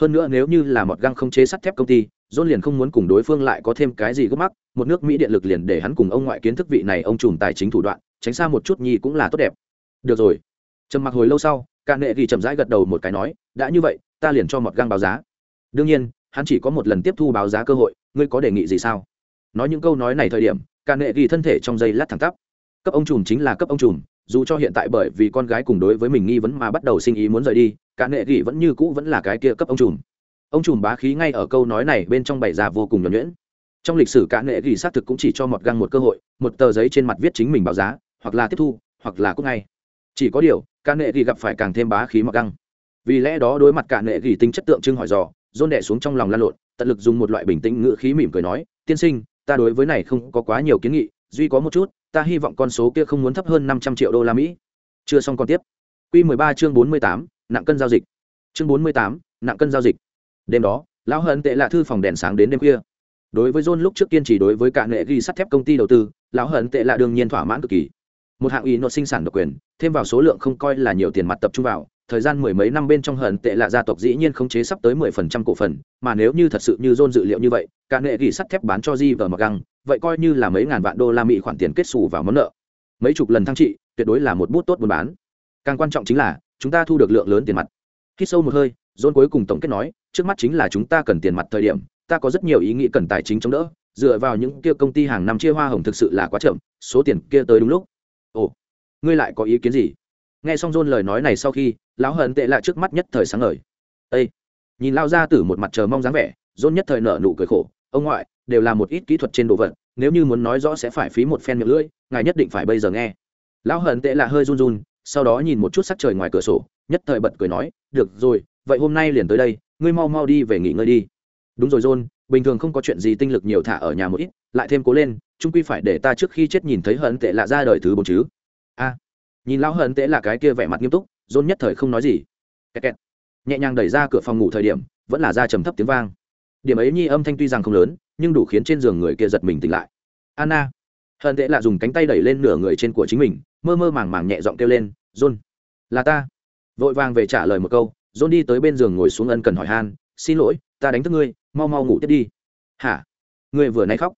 Hơn nữa nếu như là mọt găng không chế sắt thép công ty John liền không muốn cùng đối phương lại có thêm cái gì gấp mắc, một nước Mỹ điện lực liền để hắn cùng ông ngoại kiến thức vị này ông trùm tài chính thủ đoạn, tránh xa một chút nhi cũng là tốt đẹp. Được rồi. Trầm mặc hồi lâu sau, Càn Nệ Kỳ chậm rãi gật đầu một cái nói, đã như vậy, ta liền cho một gang báo giá. Đương nhiên, hắn chỉ có một lần tiếp thu báo giá cơ hội, ngươi có đề nghị gì sao? Nói những câu nói này thời điểm, Càn Nệ Kỳ thân thể trong giây lát thẳng tắp. Cấp ông trùm chính là cấp ông trùm, dù cho hiện tại bởi vì con gái cùng đối với mình nghi vấn mà bắt đầu sinh ý muốn rời đi, Càn Nệ Kỳ vẫn như cũ vẫn là cái kia cấp ông trùm ông trùm bá khí ngay ở câu nói này bên trong bày ra vô cùng nhuẩn nhuyễn. Trong lịch sử cả nghệ ghi xác thực cũng chỉ cho một găng một cơ hội, một tờ giấy trên mặt viết chính mình báo giá, hoặc là tiếp thu, hoặc là cúc ngay. Chỉ có điều, cả nghệ ghi gặp phải càng thêm bá khí mặc găng. Vì lẽ đó đối mặt cả nghệ ghi tính chất tượng trưng hỏi dò dôn đẻ xuống trong lòng lan lộn, tận lực dùng một loại bình tĩnh ngữ khí mỉm cười nói, tiên sinh, ta đối với này không có quá nhiều kiến nghị, duy có một chút, ta hy vọng con số kia không muốn thấp hơn năm trăm triệu đô la mỹ. Chưa xong còn tiếp. Q mười ba chương bốn mươi tám, nặng cân giao dịch. Chương bốn mươi tám, nặng cân giao dịch đêm đó lão hận tệ là thư phòng đèn sáng đến đêm khuya. Đối với john lúc trước kiên trì đối với cả nghệ ghi sắt thép công ty đầu tư lão hận tệ là đương nhiên thỏa mãn cực kỳ. Một hạng ý nội sinh sản độc quyền thêm vào số lượng không coi là nhiều tiền mặt tập trung vào thời gian mười mấy năm bên trong hận tệ là gia tộc dĩ nhiên không chế sắp tới mười phần trăm cổ phần mà nếu như thật sự như john dự liệu như vậy cả nghệ ghi sắt thép bán cho di và mặc găng vậy coi như là mấy ngàn vạn đô la mỹ khoản tiền kết xù vào món nợ. Mấy chục lần thăng trị tuyệt đối là một bút tốt buôn bán. Càng quan trọng chính là chúng ta thu được lượng lớn tiền mặt. Khi sâu một hơi John cuối cùng tổng kết nói, trước mắt chính là chúng ta cần tiền mặt thời điểm, ta có rất nhiều ý nghĩ cần tài chính chống đỡ, dựa vào những kia công ty hàng năm chia hoa hồng thực sự là quá chậm số tiền kia tới đúng lúc. Ồ ngươi lại có ý kiến gì? Nghe xong john lời nói này sau khi lão hận tệ lạ trước mắt nhất thời sáng ngời. Ây nhìn lao ra từ một mặt chờ mong dáng vẻ john nhất thời nở nụ cười khổ. Ông ngoại đều là một ít kỹ thuật trên đồ vật nếu như muốn nói rõ sẽ phải phí một phen miệng lưỡi ngài nhất định phải bây giờ nghe. Lão hận tệ lạ hơi run run sau đó nhìn một chút sắc trời ngoài cửa sổ nhất thời bật cười nói được rồi vậy hôm nay liền tới đây, ngươi mau mau đi về nghỉ ngơi đi. Đúng rồi, john, bình thường không có chuyện gì tinh lực nhiều thả ở nhà một ít, lại thêm cố lên trung quy phải để ta trước khi chết nhìn thấy hận tệ lạ ra đời thứ bốn chứ. A, nhìn lão hận tệ là cái kia vẻ mặt nghiêm túc, john nhất thời không nói gì. Kẹt kẹt. nhẹ nhàng đẩy ra cửa phòng ngủ thời điểm, vẫn là ra trầm thấp tiếng vang. Điểm ấy nhi âm thanh tuy rằng không lớn, nhưng đủ khiến trên giường người kia giật mình tỉnh lại. Anna, hận tệ là dùng cánh tay đẩy lên nửa người trên của chính mình, mơ mơ màng màng nhẹ giọng kêu lên, john, là ta. Vội vàng về trả lời một câu john đi tới bên giường ngồi xuống ân cần hỏi han, xin lỗi, ta đánh thức ngươi, mau mau ngủ tiếp đi. Hả? Ngươi vừa nãy khóc?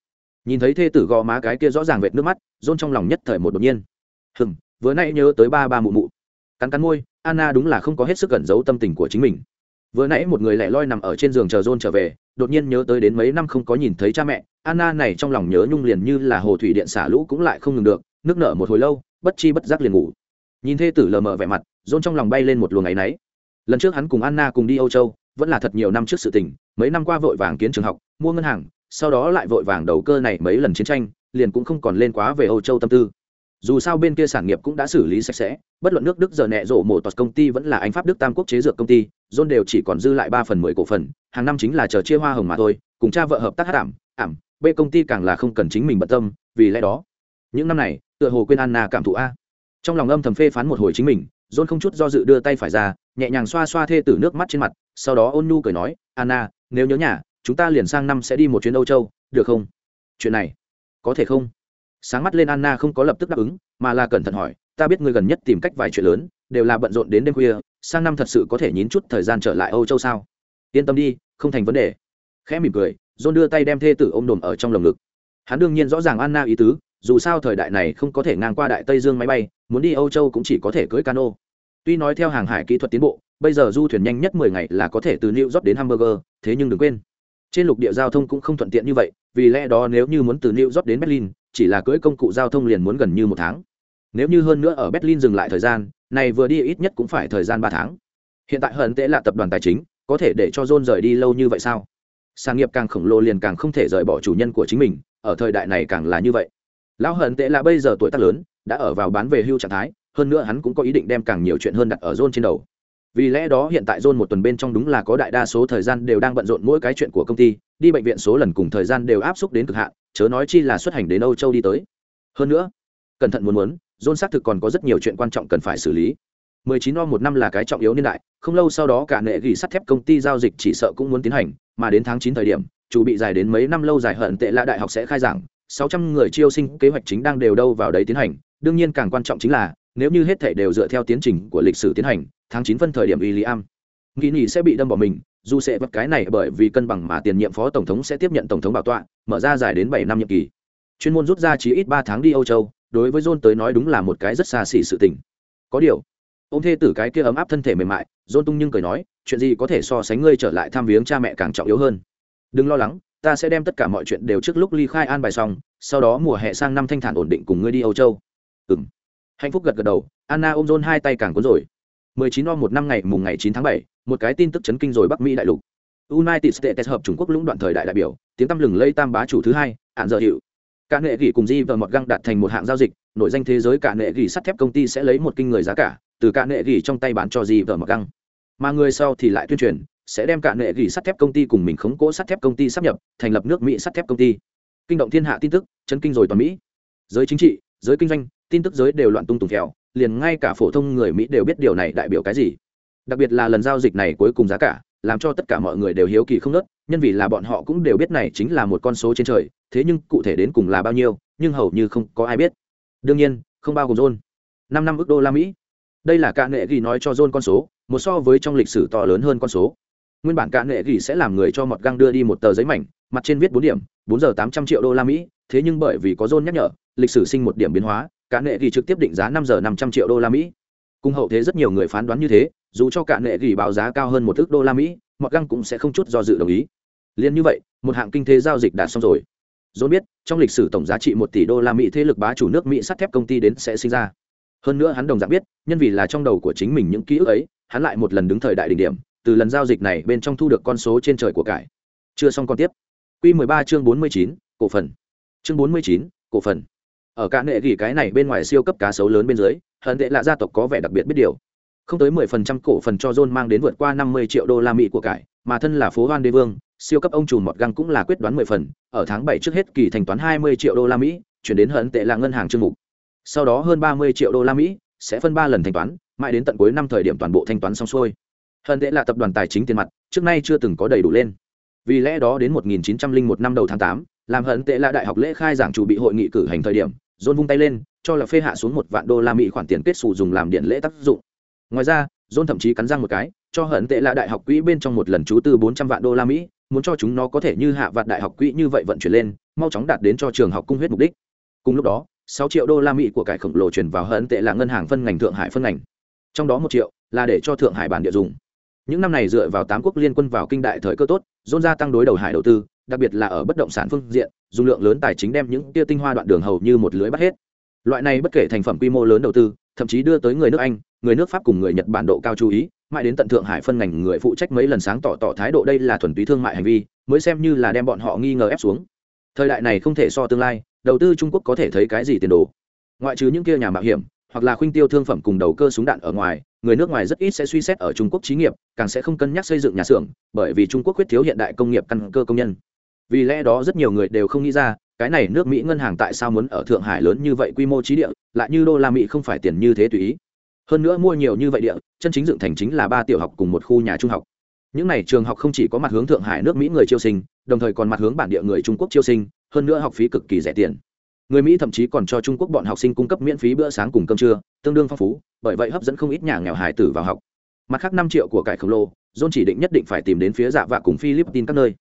Nhìn thấy thê tử gò má cái kia rõ ràng vệt nước mắt, john trong lòng nhất thời một đột nhiên. Hừm, vừa nãy nhớ tới ba ba mụ mụ. Cắn cắn môi, anna đúng là không có hết sức cẩn giấu tâm tình của chính mình. Vừa nãy một người lẻ loi nằm ở trên giường chờ john trở về, đột nhiên nhớ tới đến mấy năm không có nhìn thấy cha mẹ, anna này trong lòng nhớ nhung liền như là hồ thủy điện xả lũ cũng lại không ngừng được, nước nở một hồi lâu, bất chi bất giác liền ngủ. Nhìn thê tử lờ mờ vẻ mặt, john trong lòng bay lên một luồng áy náy lần trước hắn cùng anna cùng đi âu châu, vẫn là thật nhiều năm trước sự tình, mấy năm qua vội vàng kiến trường học, mua ngân hàng, sau đó lại vội vàng đầu cơ này mấy lần chiến tranh, liền cũng không còn lên quá về âu châu tâm tư. Dù sao bên kia sản nghiệp cũng đã xử lý sạch sẽ, bất luận nước đức giờ nẹ rổ mổ toạt công ty vẫn là anh pháp đức tam quốc chế dược công ty, john đều chỉ còn dư lại ba phần mười cổ phần, hàng năm chính là chờ chia hoa hồng mà thôi, cùng cha vợ hợp tác hát ảm ảm b công ty càng là không cần chính mình bận tâm, vì lẽ đó, những năm này, tựa hồ quên anna cảm thụ a. Trong lòng âm thầm phê phán một hồi chính mình john không chút do dự đưa tay phải ra, nhẹ nhàng xoa xoa thê tử nước mắt trên mặt, sau đó ôn nhu cười nói, anna, nếu nhớ nhà, chúng ta liền sang năm sẽ đi một chuyến âu châu, được không? Chuyện này có thể không? Sáng mắt lên anna không có lập tức đáp ứng, mà là cẩn thận hỏi, ta biết ngươi gần nhất tìm cách vài chuyện lớn, đều là bận rộn đến đêm khuya, sang năm thật sự có thể nhín chút thời gian trở lại âu châu sao? Yên tâm đi, không thành vấn đề. Khẽ mỉm cười, john đưa tay đem thê tử ôm đồm ở trong lồng ngực. Hắn đương nhiên rõ ràng anna ý tứ dù sao thời đại này không có thể ngang qua đại tây dương máy bay, muốn đi âu châu cũng chỉ có thể cưỡi cano. Tuy nói theo hàng hải kỹ thuật tiến bộ, bây giờ du thuyền nhanh nhất mười ngày là có thể từ new york đến hamburger, thế nhưng đừng quên, trên lục địa giao thông cũng không thuận tiện như vậy, vì lẽ đó nếu như muốn từ new york đến berlin, chỉ là cưỡi công cụ giao thông liền muốn gần như một tháng. Nếu như hơn nữa ở berlin dừng lại thời gian, này vừa đi ít nhất cũng phải thời gian ba tháng. Hiện tại hận tệ là tập đoàn tài chính, có thể để cho john rời đi lâu như vậy sao? Sản nghiệp càng khổng lồ liền càng không thể rời bỏ chủ nhân của chính mình, ở thời đại này càng là như vậy lão hận tệ là bây giờ tuổi tác lớn, đã ở vào bán về hưu trạng thái, hơn nữa hắn cũng có ý định đem càng nhiều chuyện hơn đặt ở john trên đầu. Vì lẽ đó hiện tại john một tuần bên trong đúng là có đại đa số thời gian đều đang bận rộn mỗi cái chuyện của công ty, đi bệnh viện số lần cùng thời gian đều áp suất đến cực hạn, chớ nói chi là xuất hành đến âu châu đi tới. Hơn nữa, cẩn thận muốn muốn john xác thực còn có rất nhiều chuyện quan trọng cần phải xử lý. 19 o một năm là cái trọng yếu niên đại, không lâu sau đó cả nệ gỉ sắt thép công ty giao dịch chỉ sợ cũng muốn tiến hành, mà đến tháng 9 thời điểm, chủ bị dài đến mấy năm lâu dài hận tệ là đại học sẽ khai giảng 600 người chiêu sinh kế hoạch chính đang đều đâu vào đấy tiến hành. Đương nhiên càng quan trọng chính là, nếu như hết thể đều dựa theo tiến trình của lịch sử tiến hành, tháng 9 phân thời điểm William nghĩ nghỉ sẽ bị đâm bỏ mình, dù sẽ vật cái này bởi vì cân bằng mà tiền nhiệm phó tổng thống sẽ tiếp nhận tổng thống bảo tọa, mở ra dài đến 7 năm nhiệm kỳ. Chuyên môn rút ra chỉ ít ba tháng đi âu châu, đối với john tới nói đúng là một cái rất xa xỉ sự tình. Có điều, ông thê tử cái kia ấm áp thân thể mềm mại, john tung nhưng cười nói, chuyện gì có thể so sánh ngươi trở lại thăm viếng cha mẹ càng trọng yếu hơn? Đừng lo lắng ta sẽ đem tất cả mọi chuyện đều trước lúc ly khai an bài xong sau đó mùa hè sang năm thanh thản ổn định cùng ngươi đi âu châu. Ừ m hạnh phúc gật gật đầu anna ôm john hai tay càng cuốn rồi. 19 o một năm ngày mùng ngày 9 tháng 7, một cái tin tức chấn kinh rồi bắc mỹ đại lục. United states hợp trung quốc lũng đoạn thời đại đại biểu tiếng tăm lừng lây tam bá chủ thứ hai ạn dợ hiệu. Cả nghệ gỉ cùng di và mọt găng đạt thành một hạng giao dịch nội danh thế giới cả nghệ gỉ sắt thép công ty sẽ lấy một kinh người giá cả từ cả nghệ gỉ trong tay bán cho di và mọt găng. Mà người sau thì lại tuyên truyền sẽ đem cả nghệ gỉ sắt thép công ty cùng mình khống cố sắt thép công ty sắp nhập, thành lập nước mỹ sắt thép công ty. Kinh động thiên hạ tin tức, chấn kinh rồi toàn mỹ. Giới chính trị, giới kinh doanh, tin tức giới đều loạn tung tùng theo liền ngay cả phổ thông người mỹ đều biết điều này đại biểu cái gì. Đặc biệt là lần giao dịch này cuối cùng giá cả, làm cho tất cả mọi người đều hiếu kỳ không nớt nhân vì là bọn họ cũng đều biết này chính là một con số trên trời, thế nhưng cụ thể đến cùng là bao nhiêu, nhưng hầu như không có ai biết. Đương nhiên, không bao gồm john. Năm năm ước đô la mỹ. Đây là cả nghệ ghi nói cho john con số, một so với trong lịch sử to lớn hơn con số nguyên bản cả nghệ gỉ sẽ làm người cho mọt găng đưa đi một tờ giấy mảnh mặt trên viết bốn điểm bốn giờ tám trăm triệu đô la mỹ thế nhưng bởi vì có john nhắc nhở lịch sử sinh một điểm biến hóa cả nghệ gỉ trực tiếp định giá năm giờ năm trăm triệu đô la mỹ. Cùng hậu thế rất nhiều người phán đoán như thế dù cho cả nghệ gỉ báo giá cao hơn một thước đô la mỹ mọt găng cũng sẽ không chút do dự đồng ý. Liền như vậy một hạng kinh tế giao dịch đạt xong rồi. John biết, trong lịch sử tổng giá trị một tỷ đô la Mỹ thế lực bá chủ nước Mỹ sắt thép công ty đến sẽ sinh ra. Hơn nữa hắn đồng dạng biết, nhân vì là trong đầu của chính mình những ký ức ấy, hắn lại một lần đứng thời đại đỉnh điểm, từ lần giao dịch này bên trong thu được con số trên trời của cải. Chưa xong con tiếp. Quy 13 chương 49, cổ phần. Chương 49, cổ phần. Ở cả nệ gỉ cái này bên ngoài siêu cấp cá sấu lớn bên dưới, hận tệ là gia tộc có vẻ đặc biệt biết điều. Không tới 10% cổ phần cho John mang đến vượt qua 50 triệu đô la Mỹ của cải, mà thân là phố Hoan Đế Vương, siêu cấp ông trùm mọt găng cũng là quyết đoán 10 phần, ở tháng 7 trước hết kỳ thanh toán 20 triệu đô la Mỹ, chuyển đến hận tệ là ngân hàng trương mục. Sau đó hơn 30 triệu đô la Mỹ sẽ phân 3 lần thanh toán, mãi đến tận cuối năm thời điểm toàn bộ thanh toán xong xuôi. Hận tệ là tập đoàn tài chính tiền mặt, trước nay chưa từng có đầy đủ lên. Vì lẽ đó đến 1901 năm đầu tháng 8, làm hận tệ là đại học lễ khai giảng chủ bị hội nghị cử hành thời điểm, John vung tay lên, cho là phê hạ xuống một vạn đô la Mỹ khoản tiền kết xù dùng làm điện lễ tác dụng. Ngoài ra, John thậm chí cắn răng một cái, cho hận tệ là đại học quỹ bên trong một lần chú tư 400 vạn đô la Mỹ, muốn cho chúng nó có thể như hạ vạn đại học quỹ như vậy vận chuyển lên, mau chóng đạt đến cho trường học cung huyết mục đích. Cùng lúc đó, 6 triệu đô la Mỹ của cải khổng lồ chuyển vào hận tệ là ngân hàng phân ngành Thượng Hải phân ngành. Trong đó một triệu là để cho Thượng Hải bản địa dùng. Những năm này dựa vào tám quốc liên quân vào kinh đại thời cơ tốt, dôn gia tăng đối đầu hải đầu tư, đặc biệt là ở bất động sản phương diện, dùng lượng lớn tài chính đem những tia tinh hoa đoạn đường hầu như một lưới bắt hết. Loại này bất kể thành phẩm quy mô lớn đầu tư, thậm chí đưa tới người nước Anh, người nước Pháp cùng người Nhật Bản độ cao chú ý, mãi đến tận Thượng Hải phân ngành người phụ trách mấy lần sáng tỏ tỏ thái độ đây là thuần túy thương mại hành vi, mới xem như là đem bọn họ nghi ngờ ép xuống. Thời đại này không thể so tương lai, đầu tư Trung Quốc có thể thấy cái gì tiền đồ. Ngoại trừ những kia nhà mạo hiểm, hoặc là khuynh tiêu thương phẩm cùng đầu cơ súng đạn ở ngoài, người nước ngoài rất ít sẽ suy xét ở Trung Quốc trí nghiệp, càng sẽ không cân nhắc xây dựng nhà xưởng, bởi vì Trung Quốc quyết thiếu hiện đại công nghiệp căn cơ công nhân. Vì lẽ đó rất nhiều người đều không nghĩ ra, cái này nước Mỹ ngân hàng tại sao muốn ở Thượng Hải lớn như vậy quy mô trí địa, lại như đô la Mỹ không phải tiền như thế tùy ý. Hơn nữa mua nhiều như vậy địa, chân chính dựng thành chính là ba tiểu học cùng một khu nhà trung học. Những này trường học không chỉ có mặt hướng Thượng Hải nước Mỹ người chiêu sinh, đồng thời còn mặt hướng bản địa người Trung Quốc chiêu sinh, hơn nữa học phí cực kỳ rẻ tiền. Người Mỹ thậm chí còn cho Trung Quốc bọn học sinh cung cấp miễn phí bữa sáng cùng cơm trưa, tương đương phong phú, bởi vậy hấp dẫn không ít nhà nghèo hải tử vào học. Mặt khác năm triệu của cải khổng lồ, John chỉ định nhất định phải tìm đến phía Dạ Vạ cùng Philippines các nơi.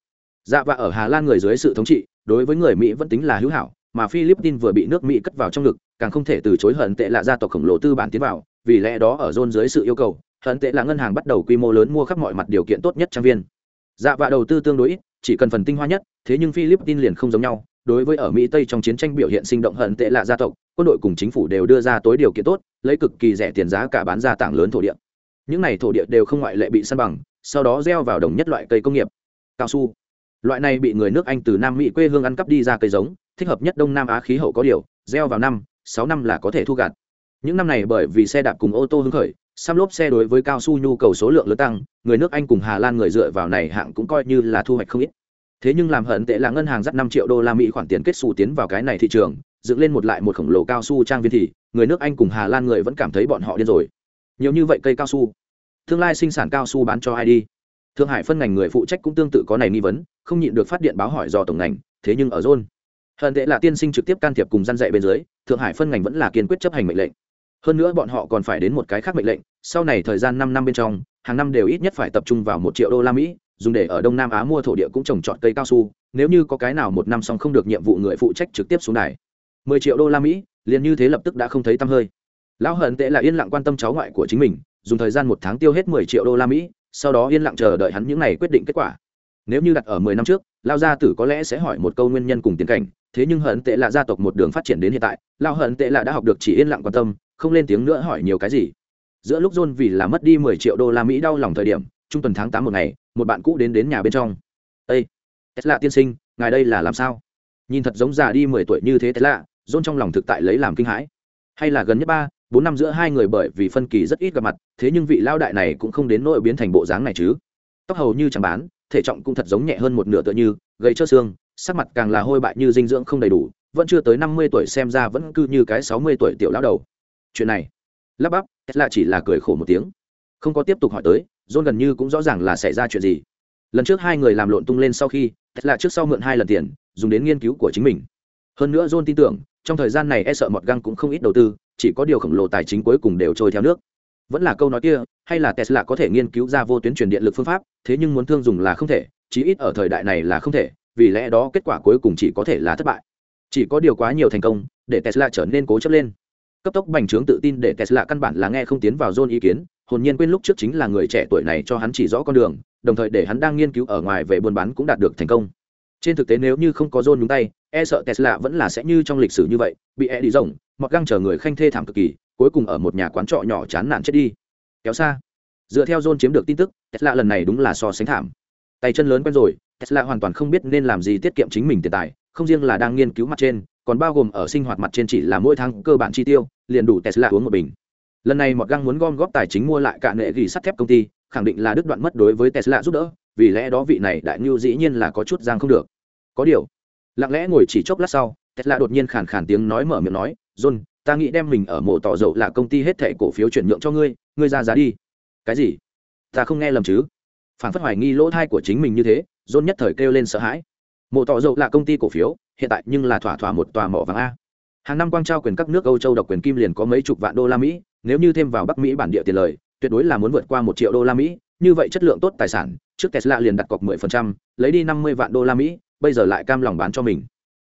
Dạ Vạ ở Hà Lan người dưới sự thống trị, đối với người Mỹ vẫn tính là hữu hảo, mà Philippines vừa bị nước Mỹ cất vào trong ngực, càng không thể từ chối hận tệ là gia tộc khổng lồ tư bản tiến vào, vì lẽ đó ở John dưới sự yêu cầu, hận tệ là ngân hàng bắt đầu quy mô lớn mua khắp mọi mặt điều kiện tốt nhất trang viên. Dạ Vạ đầu tư tương đối ít, chỉ cần phần tinh hoa nhất, thế nhưng Philippines liền không giống nhau, đối với ở Mỹ Tây trong chiến tranh biểu hiện sinh động hận tệ lạ gia tộc, quân đội cùng chính phủ đều đưa ra tối điều kiện tốt, lấy cực kỳ rẻ tiền giá cả bán ra tảng lớn thổ địa. Những này thổ địa đều không ngoại lệ bị săn bằng, sau đó gieo vào đồng nhất loại cây công nghiệp, cao su. Loại này bị người nước Anh từ Nam Mỹ quê hương ăn cắp đi ra cây giống, thích hợp nhất Đông Nam Á khí hậu có điều, gieo vào năm, sáu năm là có thể thu gặt. Những năm này bởi vì xe đạp cùng ô tô hứng khởi, xăm lốp xe đối với cao su nhu cầu số lượng lớn tăng, người nước Anh cùng Hà Lan người dựa vào này hạng cũng coi như là thu hoạch không ít thế nhưng làm hận tệ là ngân hàng dắt năm triệu đô la mỹ khoản tiền kết xù tiến vào cái này thị trường dựng lên một lại một khổng lồ cao su trang viên thì người nước anh cùng hà lan người vẫn cảm thấy bọn họ điên rồi. Nhiều như vậy cây cao su. Tương lai sinh sản cao su bán cho ai đi? Thượng hải phân ngành người phụ trách cũng tương tự có này nghi vấn không nhịn được phát điện báo hỏi do tổng ngành thế nhưng ở John, hận tệ là tiên sinh trực tiếp can thiệp cùng gian dạy bên dưới thượng hải phân ngành vẫn là kiên quyết chấp hành mệnh lệnh. Hơn nữa bọn họ còn phải đến một cái khác mệnh lệnh sau này thời gian năm năm bên trong hàng năm đều ít nhất phải tập trung vào một triệu đô la mỹ dùng để ở đông nam á mua thổ địa cũng trồng trọt cây cao su, nếu như có cái nào một năm xong không được nhiệm vụ người phụ trách trực tiếp xuống đài. Mười triệu đô la mỹ, liền như thế lập tức đã không thấy tăm hơi. Lão hận tệ là yên lặng quan tâm cháu ngoại của chính mình, dùng thời gian một tháng tiêu hết mười triệu đô la mỹ, sau đó yên lặng chờ đợi hắn những ngày quyết định kết quả. Nếu như đặt ở mười năm trước lao gia tử có lẽ sẽ hỏi một câu nguyên nhân cùng tiến cảnh, thế nhưng hận tệ là gia tộc một đường phát triển đến hiện tại lao hận tệ là đã học được chỉ yên lặng quan tâm, không lên tiếng nữa hỏi nhiều cái gì. Giữa lúc john vì là mất đi mười triệu đô la mỹ đau lòng thời điểm, trung tuần tháng tám một ngày một bạn cũ đến đến nhà bên trong. Ây tesla tiên sinh, ngài đây là làm sao? Nhìn thật giống già đi mười tuổi như thế tesla dôn trong lòng thực tại lấy làm kinh hãi. Hay là gần nhất ba, bốn năm giữa hai người bởi vì phân kỳ rất ít gặp mặt, thế nhưng vị lao đại này cũng không đến nỗi biến thành bộ dáng này chứ. Tóc hầu như chẳng bán, thể trọng cũng thật giống nhẹ hơn một nửa tựa như gây cho xương, sắc mặt càng là hôi bại như dinh dưỡng không đầy đủ, vẫn chưa tới năm mươi tuổi xem ra vẫn cứ như cái sáu mươi tuổi tiểu lão đầu. Chuyện này, lắp bắp, tesla chỉ là cười khổ một tiếng. Không có tiếp tục hỏi tới john gần như cũng rõ ràng là xảy ra chuyện gì. Lần trước hai người làm lộn tung lên sau khi tesla trước sau mượn hai lần tiền, dùng đến nghiên cứu của chính mình. Hơn nữa john tin tưởng, trong thời gian này e sợ mọt găng cũng không ít đầu tư, chỉ có điều khổng lồ tài chính cuối cùng đều trôi theo nước. Vẫn là câu nói kia, hay là tesla có thể nghiên cứu ra vô tuyến truyền điện lực phương pháp, thế nhưng muốn thương dùng là không thể, chí ít ở thời đại này là không thể, vì lẽ đó kết quả cuối cùng chỉ có thể là thất bại. Chỉ có điều quá nhiều thành công, để tesla trở nên cố chấp lên. Cấp tốc bành trướng tự tin để tesla căn bản là nghe không tiến vào john ý kiến hồn nhiên quên lúc trước chính là người trẻ tuổi này cho hắn chỉ rõ con đường, đồng thời để hắn đang nghiên cứu ở ngoài về buôn bán cũng đạt được thành công. Trên thực tế nếu như không có john nhúng tay e sợ tesla vẫn là sẽ như trong lịch sử như vậy, bị e đi rồng mặc găng chờ người khanh thê thảm cực kỳ, cuối cùng ở một nhà quán trọ nhỏ chán nản chết đi. Kéo xa. Dựa theo john chiếm được tin tức, tesla lần này đúng là so sánh thảm. Tay chân lớn quen rồi, tesla hoàn toàn không biết nên làm gì tiết kiệm chính mình tiền tài, không riêng là đang nghiên cứu mặt trên, còn bao gồm ở sinh hoạt mặt trên chỉ là mỗi tháng cơ bản chi tiêu, liền đủ tesla uống một bình lần này mọt găng muốn gom góp tài chính mua lại cả nệ ghi sắt thép công ty, khẳng định là đứt đoạn mất đối với tesla giúp đỡ, vì lẽ đó vị này đại nhu dĩ nhiên là có chút giang không được. Có điều, lặng lẽ ngồi chỉ chốc lát sau, tesla đột nhiên khàn khàn tiếng nói mở miệng nói, john, ta nghĩ đem mình ở mộ tỏ dầu là công ty hết thẻ cổ phiếu chuyển nhượng cho ngươi ngươi ra giá đi. Cái gì? Ta không nghe lầm chứ? Phản phất hoài nghi lỗ thai của chính mình như thế, john nhất thời kêu lên sợ hãi. Mộ tỏ dầu là công ty cổ phiếu, hiện tại nhưng là thỏa thỏa một tòa mỏ vàng a hàng năm quang trao quyền các nước âu châu độc quyền kim liền có mấy chục vạn đô la mỹ nếu như thêm vào bắc mỹ bản địa tiền lời tuyệt đối là muốn vượt qua một triệu đô la mỹ như vậy chất lượng tốt tài sản trước tesla liền đặt cọc 10%, lấy đi 50 vạn đô la mỹ bây giờ lại cam lòng bán cho mình.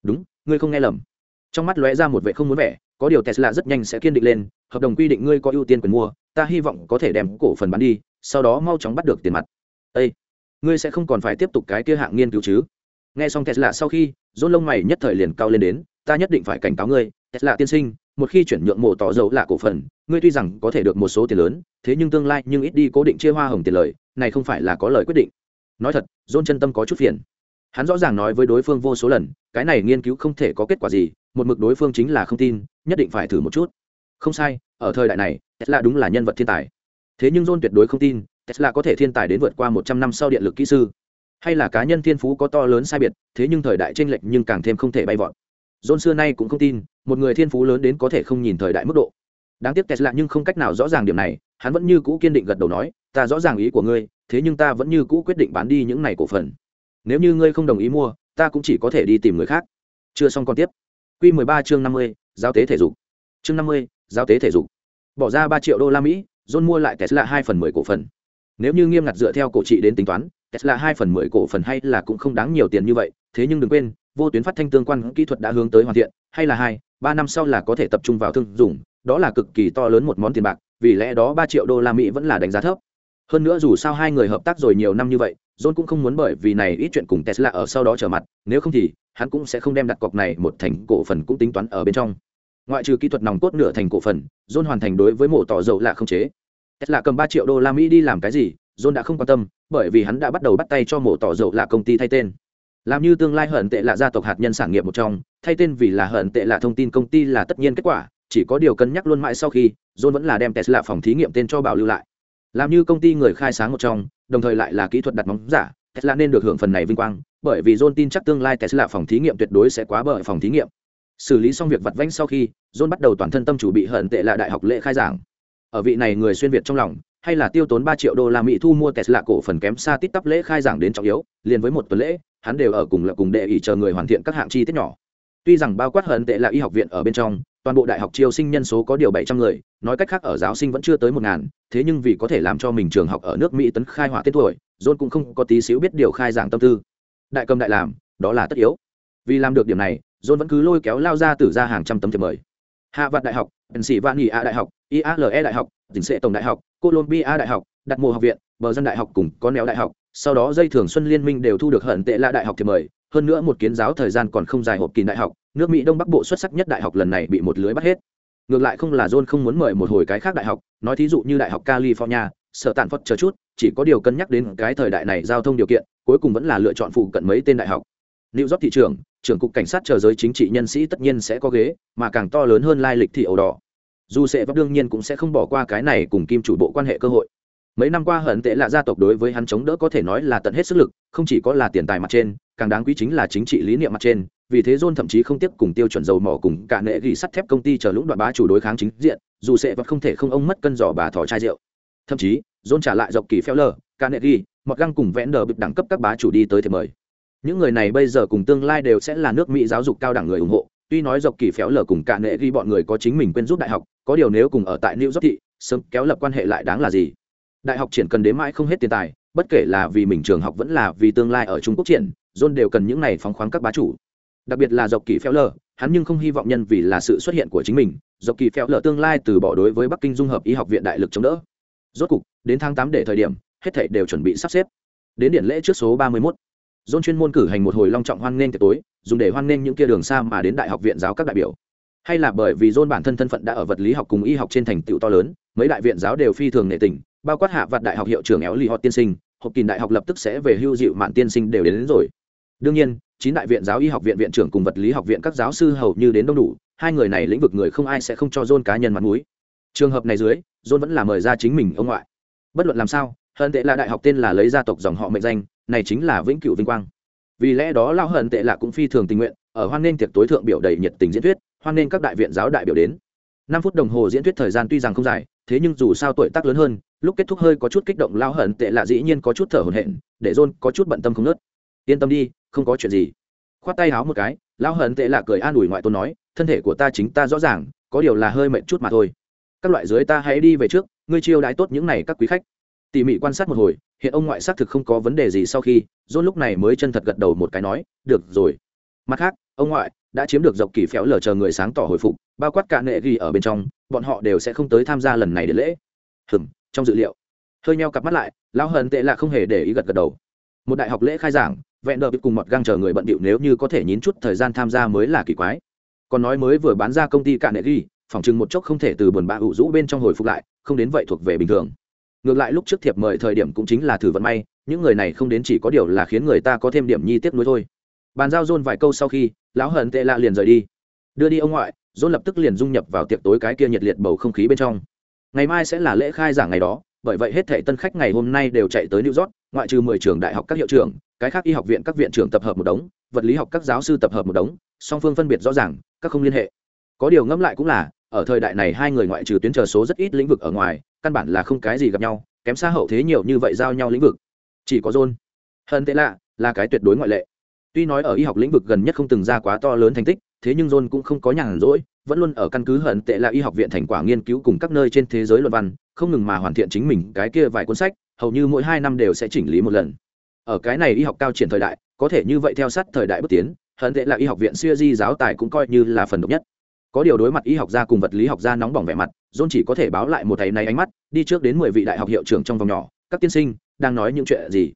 Đúng ngươi không nghe lầm. Trong mắt lóe ra một vệ không muốn vẻ có điều tesla rất nhanh sẽ kiên định lên hợp đồng quy định ngươi có ưu tiên quyền mua ta hy vọng có thể đem cổ phần bán đi sau đó mau chóng bắt được tiền mặt. Ê! ngươi sẽ không còn phải tiếp tục cái kia hạng nghiên cứu chứ? Nghe xong tesla sau khi dôn lông mày nhất thời liền cao lên đến ta nhất định phải cảnh cáo ngươi tesla tiên sinh, một khi chuyển nhượng mổ tỏ dầu là cổ phần, ngươi tuy rằng có thể được một số tiền lớn, thế nhưng tương lai nhưng ít đi cố định chia hoa hồng tiền lời, này không phải là có lời quyết định. Nói thật dôn chân tâm có chút phiền. Hắn rõ ràng nói với đối phương vô số lần, cái này nghiên cứu không thể có kết quả gì, một mực đối phương chính là không tin, nhất định phải thử một chút. Không sai, ở thời đại này tesla đúng là nhân vật thiên tài. Thế nhưng john tuyệt đối không tin tesla có thể thiên tài đến vượt qua một trăm năm sau điện lực kỹ sư. Hay là cá nhân thiên phú có to lớn sai biệt, thế nhưng thời đại tranh lệch nhưng càng thêm không thể bay vọt john xưa nay cũng không tin một người thiên phú lớn đến có thể không nhìn thời đại mức độ. Đáng tiếc tesla nhưng không cách nào rõ ràng điểm này hắn vẫn như cũ kiên định gật đầu nói ta rõ ràng ý của ngươi thế nhưng ta vẫn như cũ quyết định bán đi những này cổ phần. Nếu như ngươi không đồng ý mua ta cũng chỉ có thể đi tìm người khác. Chưa xong còn tiếp. Quy 13 chương 50, giao tế thể dục. Chương 50, giao tế thể dục. Bỏ ra ba triệu đô la mỹ john mua lại tesla hai phần mười cổ phần. Nếu như nghiêm ngặt dựa theo cổ trị đến tính toán tesla hai phần mười cổ phần hay là cũng không đáng nhiều tiền như vậy thế nhưng đừng quên vô tuyến phát thanh tương quan kỹ thuật đã hướng tới hoàn thiện, hay là hai, ba năm sau là có thể tập trung vào thương dùng, đó là cực kỳ to lớn một món tiền bạc, vì lẽ đó ba triệu đô la mỹ vẫn là đánh giá thấp. Hơn nữa dù sao hai người hợp tác rồi nhiều năm như vậy, john cũng không muốn bởi vì này ít chuyện cùng tesla ở sau đó trở mặt, nếu không thì, hắn cũng sẽ không đem đặt cọc này một thành cổ phần cũng tính toán ở bên trong. Ngoại trừ kỹ thuật nòng cốt nửa thành cổ phần, john hoàn thành đối với mổ tỏ dầu là không chế. Tesla cầm ba triệu đô la mỹ đi làm cái gì, john đã không quan tâm, bởi vì hắn đã bắt đầu bắt tay cho mổ tỏ dầu là công ty thay tên làm như tương lai hận tệ là gia tộc hạt nhân sản nghiệp một trong, thay tên vì là hận tệ là thông tin công ty là tất nhiên kết quả, chỉ có điều cân nhắc luôn mãi sau khi, john vẫn là đem tesla phòng thí nghiệm tên cho bảo lưu lại. Làm như công ty người khai sáng một trong, đồng thời lại là kỹ thuật đặt móng giả, tesla nên được hưởng phần này vinh quang, bởi vì john tin chắc tương lai tesla phòng thí nghiệm tuyệt đối sẽ quá bởi phòng thí nghiệm. Xử lý xong việc vặt vãnh sau khi, john bắt đầu toàn thân tâm chủ bị hận tệ là đại học lễ khai giảng. Ở vị này người xuyên việt trong lòng hay là tiêu tốn ba triệu đô la mỹ thu mua tesla cổ phần kém xa tít tắp lễ khai giảng đến trọng yếu, liền với một tuần lễ, hắn đều ở cùng là cùng đệ ý chờ người hoàn thiện các hạng chi tiết nhỏ. Tuy rằng bao quát hận tệ là y học viện ở bên trong, toàn bộ đại học chiêu sinh nhân số có điều bảy trăm người, nói cách khác ở giáo sinh vẫn chưa tới một ngàn, thế nhưng vì có thể làm cho mình trường học ở nước mỹ tấn khai hỏa tiết tuổi, john cũng không có tí xíu biết điều khai giảng tâm tư. Đại cầm đại làm, đó là tất yếu. Vì làm được điểm này, john vẫn cứ lôi kéo lao ra từ ra hàng trăm tấm thiệp mời. Hạ vạn đại học, pennsylvania đại học iale đại học tỉnh sệ tổng đại học colombia đại học đặt mùa học viện bờ dân đại học cùng Con néo đại học. Sau đó dây thường xuân liên minh đều thu được hận tệ là đại học thì mời. Hơn nữa một kiến giáo thời gian còn không dài hộp kỳ đại học nước mỹ đông bắc bộ xuất sắc nhất đại học lần này bị một lưới bắt hết. Ngược lại không là john không muốn mời một hồi cái khác đại học nói thí dụ như đại học california sở tàn phất chờ chút chỉ có điều cân nhắc đến cái thời đại này giao thông điều kiện cuối cùng vẫn là lựa chọn phụ cận mấy tên đại học. New York thị trường, trưởng cục cảnh sát chờ giới chính trị nhân sĩ tất nhiên sẽ có ghế, mà càng to lớn hơn lai lịch thì ẩu đỏ. Dù sẽ vấp đương nhiên cũng sẽ không bỏ qua cái này cùng kim chủ bộ quan hệ cơ hội. Mấy năm qua hận tệ là gia tộc đối với hắn chống đỡ có thể nói là tận hết sức lực, không chỉ có là tiền tài mặt trên, càng đáng quý chính là chính trị lý niệm mặt trên, vì thế John thậm chí không tiếp cùng tiêu chuẩn dầu mỏ cùng cả nệ gỉ sắt thép công ty chờ lũng đoạn bá chủ đối kháng chính diện, dù sẽ vật không thể không ông mất cân giỏ bà thỏ chai rượu. Thậm chí, John trả lại dọc kỳ phèo lờ, cả nệ gỉ, một găng cùng vẽn đờ bịp đẳng cấp các bá chủ đi tới thì mời những người này bây giờ cùng tương lai đều sẽ là nước mỹ giáo dục cao đẳng người ủng hộ tuy nói dọc kỳ phéo lờ cùng cả nệ ghi bọn người có chính mình quên giúp đại học, có điều nếu cùng ở tại new york thị sớm kéo lập quan hệ lại đáng là gì? Đại học triển cần đến mãi không hết tiền tài, bất kể là vì mình trường học vẫn là vì tương lai ở trung quốc triển, john đều cần những này phóng khoáng các bá chủ. Đặc biệt là dọc kỳ phéo lờ, hắn nhưng không hy vọng nhân vì là sự xuất hiện của chính mình, dọc kỳ phéo lờ tương lai từ bỏ đối với bắc kinh dung hợp y học viện đại lực chống đỡ. Rốt cục, đến tháng tám để thời điểm, hết thảy đều chuẩn bị sắp xếp. Đến điện lễ trước số ba mươi 31 John chuyên môn cử hành một hồi long trọng hoan nghênh tiệc tối dùng để hoan nghênh những kia đường xa mà đến đại học viện giáo các đại biểu. Hay là bởi vì john bản thân thân phận đã ở vật lý học cùng y học trên thành tựu to lớn mấy đại viện giáo đều phi thường nệ tình bao quát hạ vặt đại học hiệu trưởng éo lì họ tiên sinh học kỳ đại học lập tức sẽ về hưu dịu mạn tiên sinh đều đến, đến rồi. Đương nhiên chín đại viện giáo y học viện viện trưởng cùng vật lý học viện các giáo sư hầu như đến đông đủ hai người này lĩnh vực người không ai sẽ không cho john cá nhân mặt mũi. Trường hợp này dưới john vẫn là mời ra chính mình ông ngoại. Bất luận làm sao hơn tệ là đại học tên là lấy gia tộc dòng họ mệnh danh này chính là vĩnh cửu vinh quang vì lẽ đó lao hận tệ lạ cũng phi thường tình nguyện, ở hoan nghênh tiệc tối thượng biểu đầy nhiệt tình diễn thuyết, hoan nghênh các đại viện giáo đại biểu đến. Năm phút đồng hồ diễn thuyết thời gian tuy rằng không dài, thế nhưng dù sao tuổi tác lớn hơn, lúc kết thúc hơi có chút kích động lao hận tệ lạ dĩ nhiên có chút thở hổn hển, để john có chút bận tâm không nớt yên tâm đi, không có chuyện gì. Khoát tay háo một cái, lao hận tệ lạ cười an ủi ngoại tôn nói, thân thể của ta chính ta rõ ràng, có điều là hơi mệt chút mà thôi. Các loại dưới ta hãy đi về trước, ngươi chiêu đãi tốt những này các quý khách tỉ mỉ quan sát một hồi, hiện ông ngoại xác thực không có vấn đề gì sau khi, john lúc này mới chân thật gật đầu một cái nói, được rồi. Mặt khác, ông ngoại đã chiếm được dọc kỳ phéo lờ chờ người sáng tỏ hồi phục, bao quát cả nệ ghi ở bên trong, bọn họ đều sẽ không tới tham gia lần này để lễ. Hừm, trong dự liệu. Hơi nheo cặp mắt lại, lão hận tệ là không hề để ý gật gật đầu. Một đại học lễ khai giảng, vẹn đợi cùng mọt găng chờ người bận bịu nếu như có thể nhín chút thời gian tham gia mới là kỳ quái. Còn nói mới vừa bán ra công ty cả nệ ghi phỏng chừng một chốc không thể từ buồn bã ủ rũ bên trong hồi phục lại, không đến vậy thuộc về bình thường ngược lại lúc trước thiệp mời thời điểm cũng chính là thử vận may, những người này không đến chỉ có điều là khiến người ta có thêm điểm nhi tiếp nối thôi. Bàn giao dôn vài câu sau khi, lão hận tệ lạ liền rời đi. Đưa đi ông ngoại, dôn lập tức liền dung nhập vào tiệc tối cái kia nhiệt liệt bầu không khí bên trong. Ngày mai sẽ là lễ khai giảng ngày đó, bởi vậy hết thể tân khách ngày hôm nay đều chạy tới new york, ngoại trừ mười trường đại học các hiệu trưởng, cái khác y học viện các viện trưởng tập hợp một đống, vật lý học các giáo sư tập hợp một đống, song phương phân biệt rõ ràng, các không liên hệ. Có điều ngẫm lại cũng là ở thời đại này hai người ngoại trừ tuyến chờ số rất ít lĩnh vực ở ngoài, căn bản là không cái gì gặp nhau, kém xa hậu thế nhiều như vậy giao nhau lĩnh vực. Chỉ có john hơn tệ lạ, là cái tuyệt đối ngoại lệ. Tuy nói ở y học lĩnh vực gần nhất không từng ra quá to lớn thành tích, thế nhưng john cũng không có nhàn rỗi, vẫn luôn ở căn cứ hận tệ là y học viện thành quả nghiên cứu cùng các nơi trên thế giới luận văn, không ngừng mà hoàn thiện chính mình cái kia vài cuốn sách, hầu như mỗi hai năm đều sẽ chỉnh lý một lần. Ở cái này y học cao triển thời đại, có thể như vậy theo sát thời đại bước tiến, hận tệ là y học viện siêu di giáo tài cũng coi như là phần độc nhất có điều đối mặt y học gia cùng vật lý học gia nóng bỏng vẻ mặt, john chỉ có thể báo lại một thầy này ánh mắt, đi trước đến mười vị đại học hiệu trưởng trong vòng nhỏ. Các tiên sinh, đang nói những chuyện gì?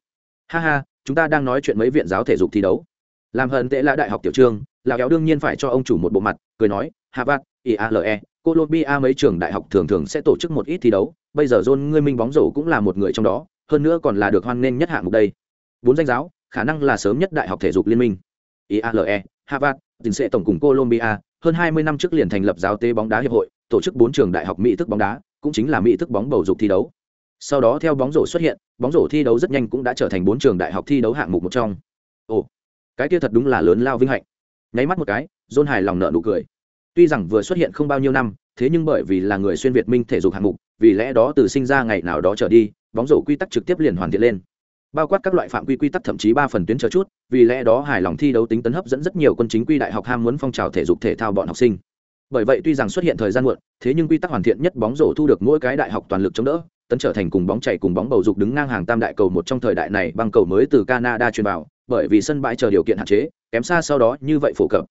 Ha ha, chúng ta đang nói chuyện mấy viện giáo thể dục thi đấu. Làm hận tệ là đại học tiểu trương lão kéo đương nhiên phải cho ông chủ một bộ mặt, cười nói, harvard iale colombia mấy trường đại học thường thường sẽ tổ chức một ít thi đấu, bây giờ john ngươi minh bóng rổ cũng là một người trong đó, hơn nữa còn là được hoan nghênh nhất hạng mục đây. Bốn danh giáo, khả năng là sớm nhất đại học thể dục liên minh. Iale harvard dình sẽ tổng cùng colombia hơn hai mươi năm trước liền thành lập giáo tế bóng đá hiệp hội, tổ chức bốn trường đại học mỹ thức bóng đá, cũng chính là mỹ thức bóng bầu dục thi đấu. Sau đó theo bóng rổ xuất hiện, bóng rổ thi đấu rất nhanh cũng đã trở thành bốn trường đại học thi đấu hạng mục một trong. Ồ, cái kia thật đúng là lớn lao vinh hạnh. Nháy mắt một cái, john hài lòng nở nụ cười. Tuy rằng vừa xuất hiện không bao nhiêu năm, thế nhưng bởi vì là người xuyên việt minh thể dục hạng mục, vì lẽ đó từ sinh ra ngày nào đó trở đi, bóng rổ quy tắc trực tiếp liền hoàn thiện lên bao quát các loại phạm quy quy tắc thậm chí ba phần tuyến chờ chút, vì lẽ đó hài lòng thi đấu tính tấn hấp dẫn rất nhiều quân chính quy đại học ham muốn phong trào thể dục thể thao bọn học sinh. Bởi vậy tuy rằng xuất hiện thời gian muộn, thế nhưng quy tắc hoàn thiện nhất bóng rổ thu được mỗi cái đại học toàn lực chống đỡ, tấn trở thành cùng bóng chạy cùng bóng bầu dục đứng ngang hàng tam đại cầu một trong thời đại này, băng cầu mới từ canada truyền vào, bởi vì sân bãi chờ điều kiện hạn chế, kém xa sau đó như vậy phổ cập.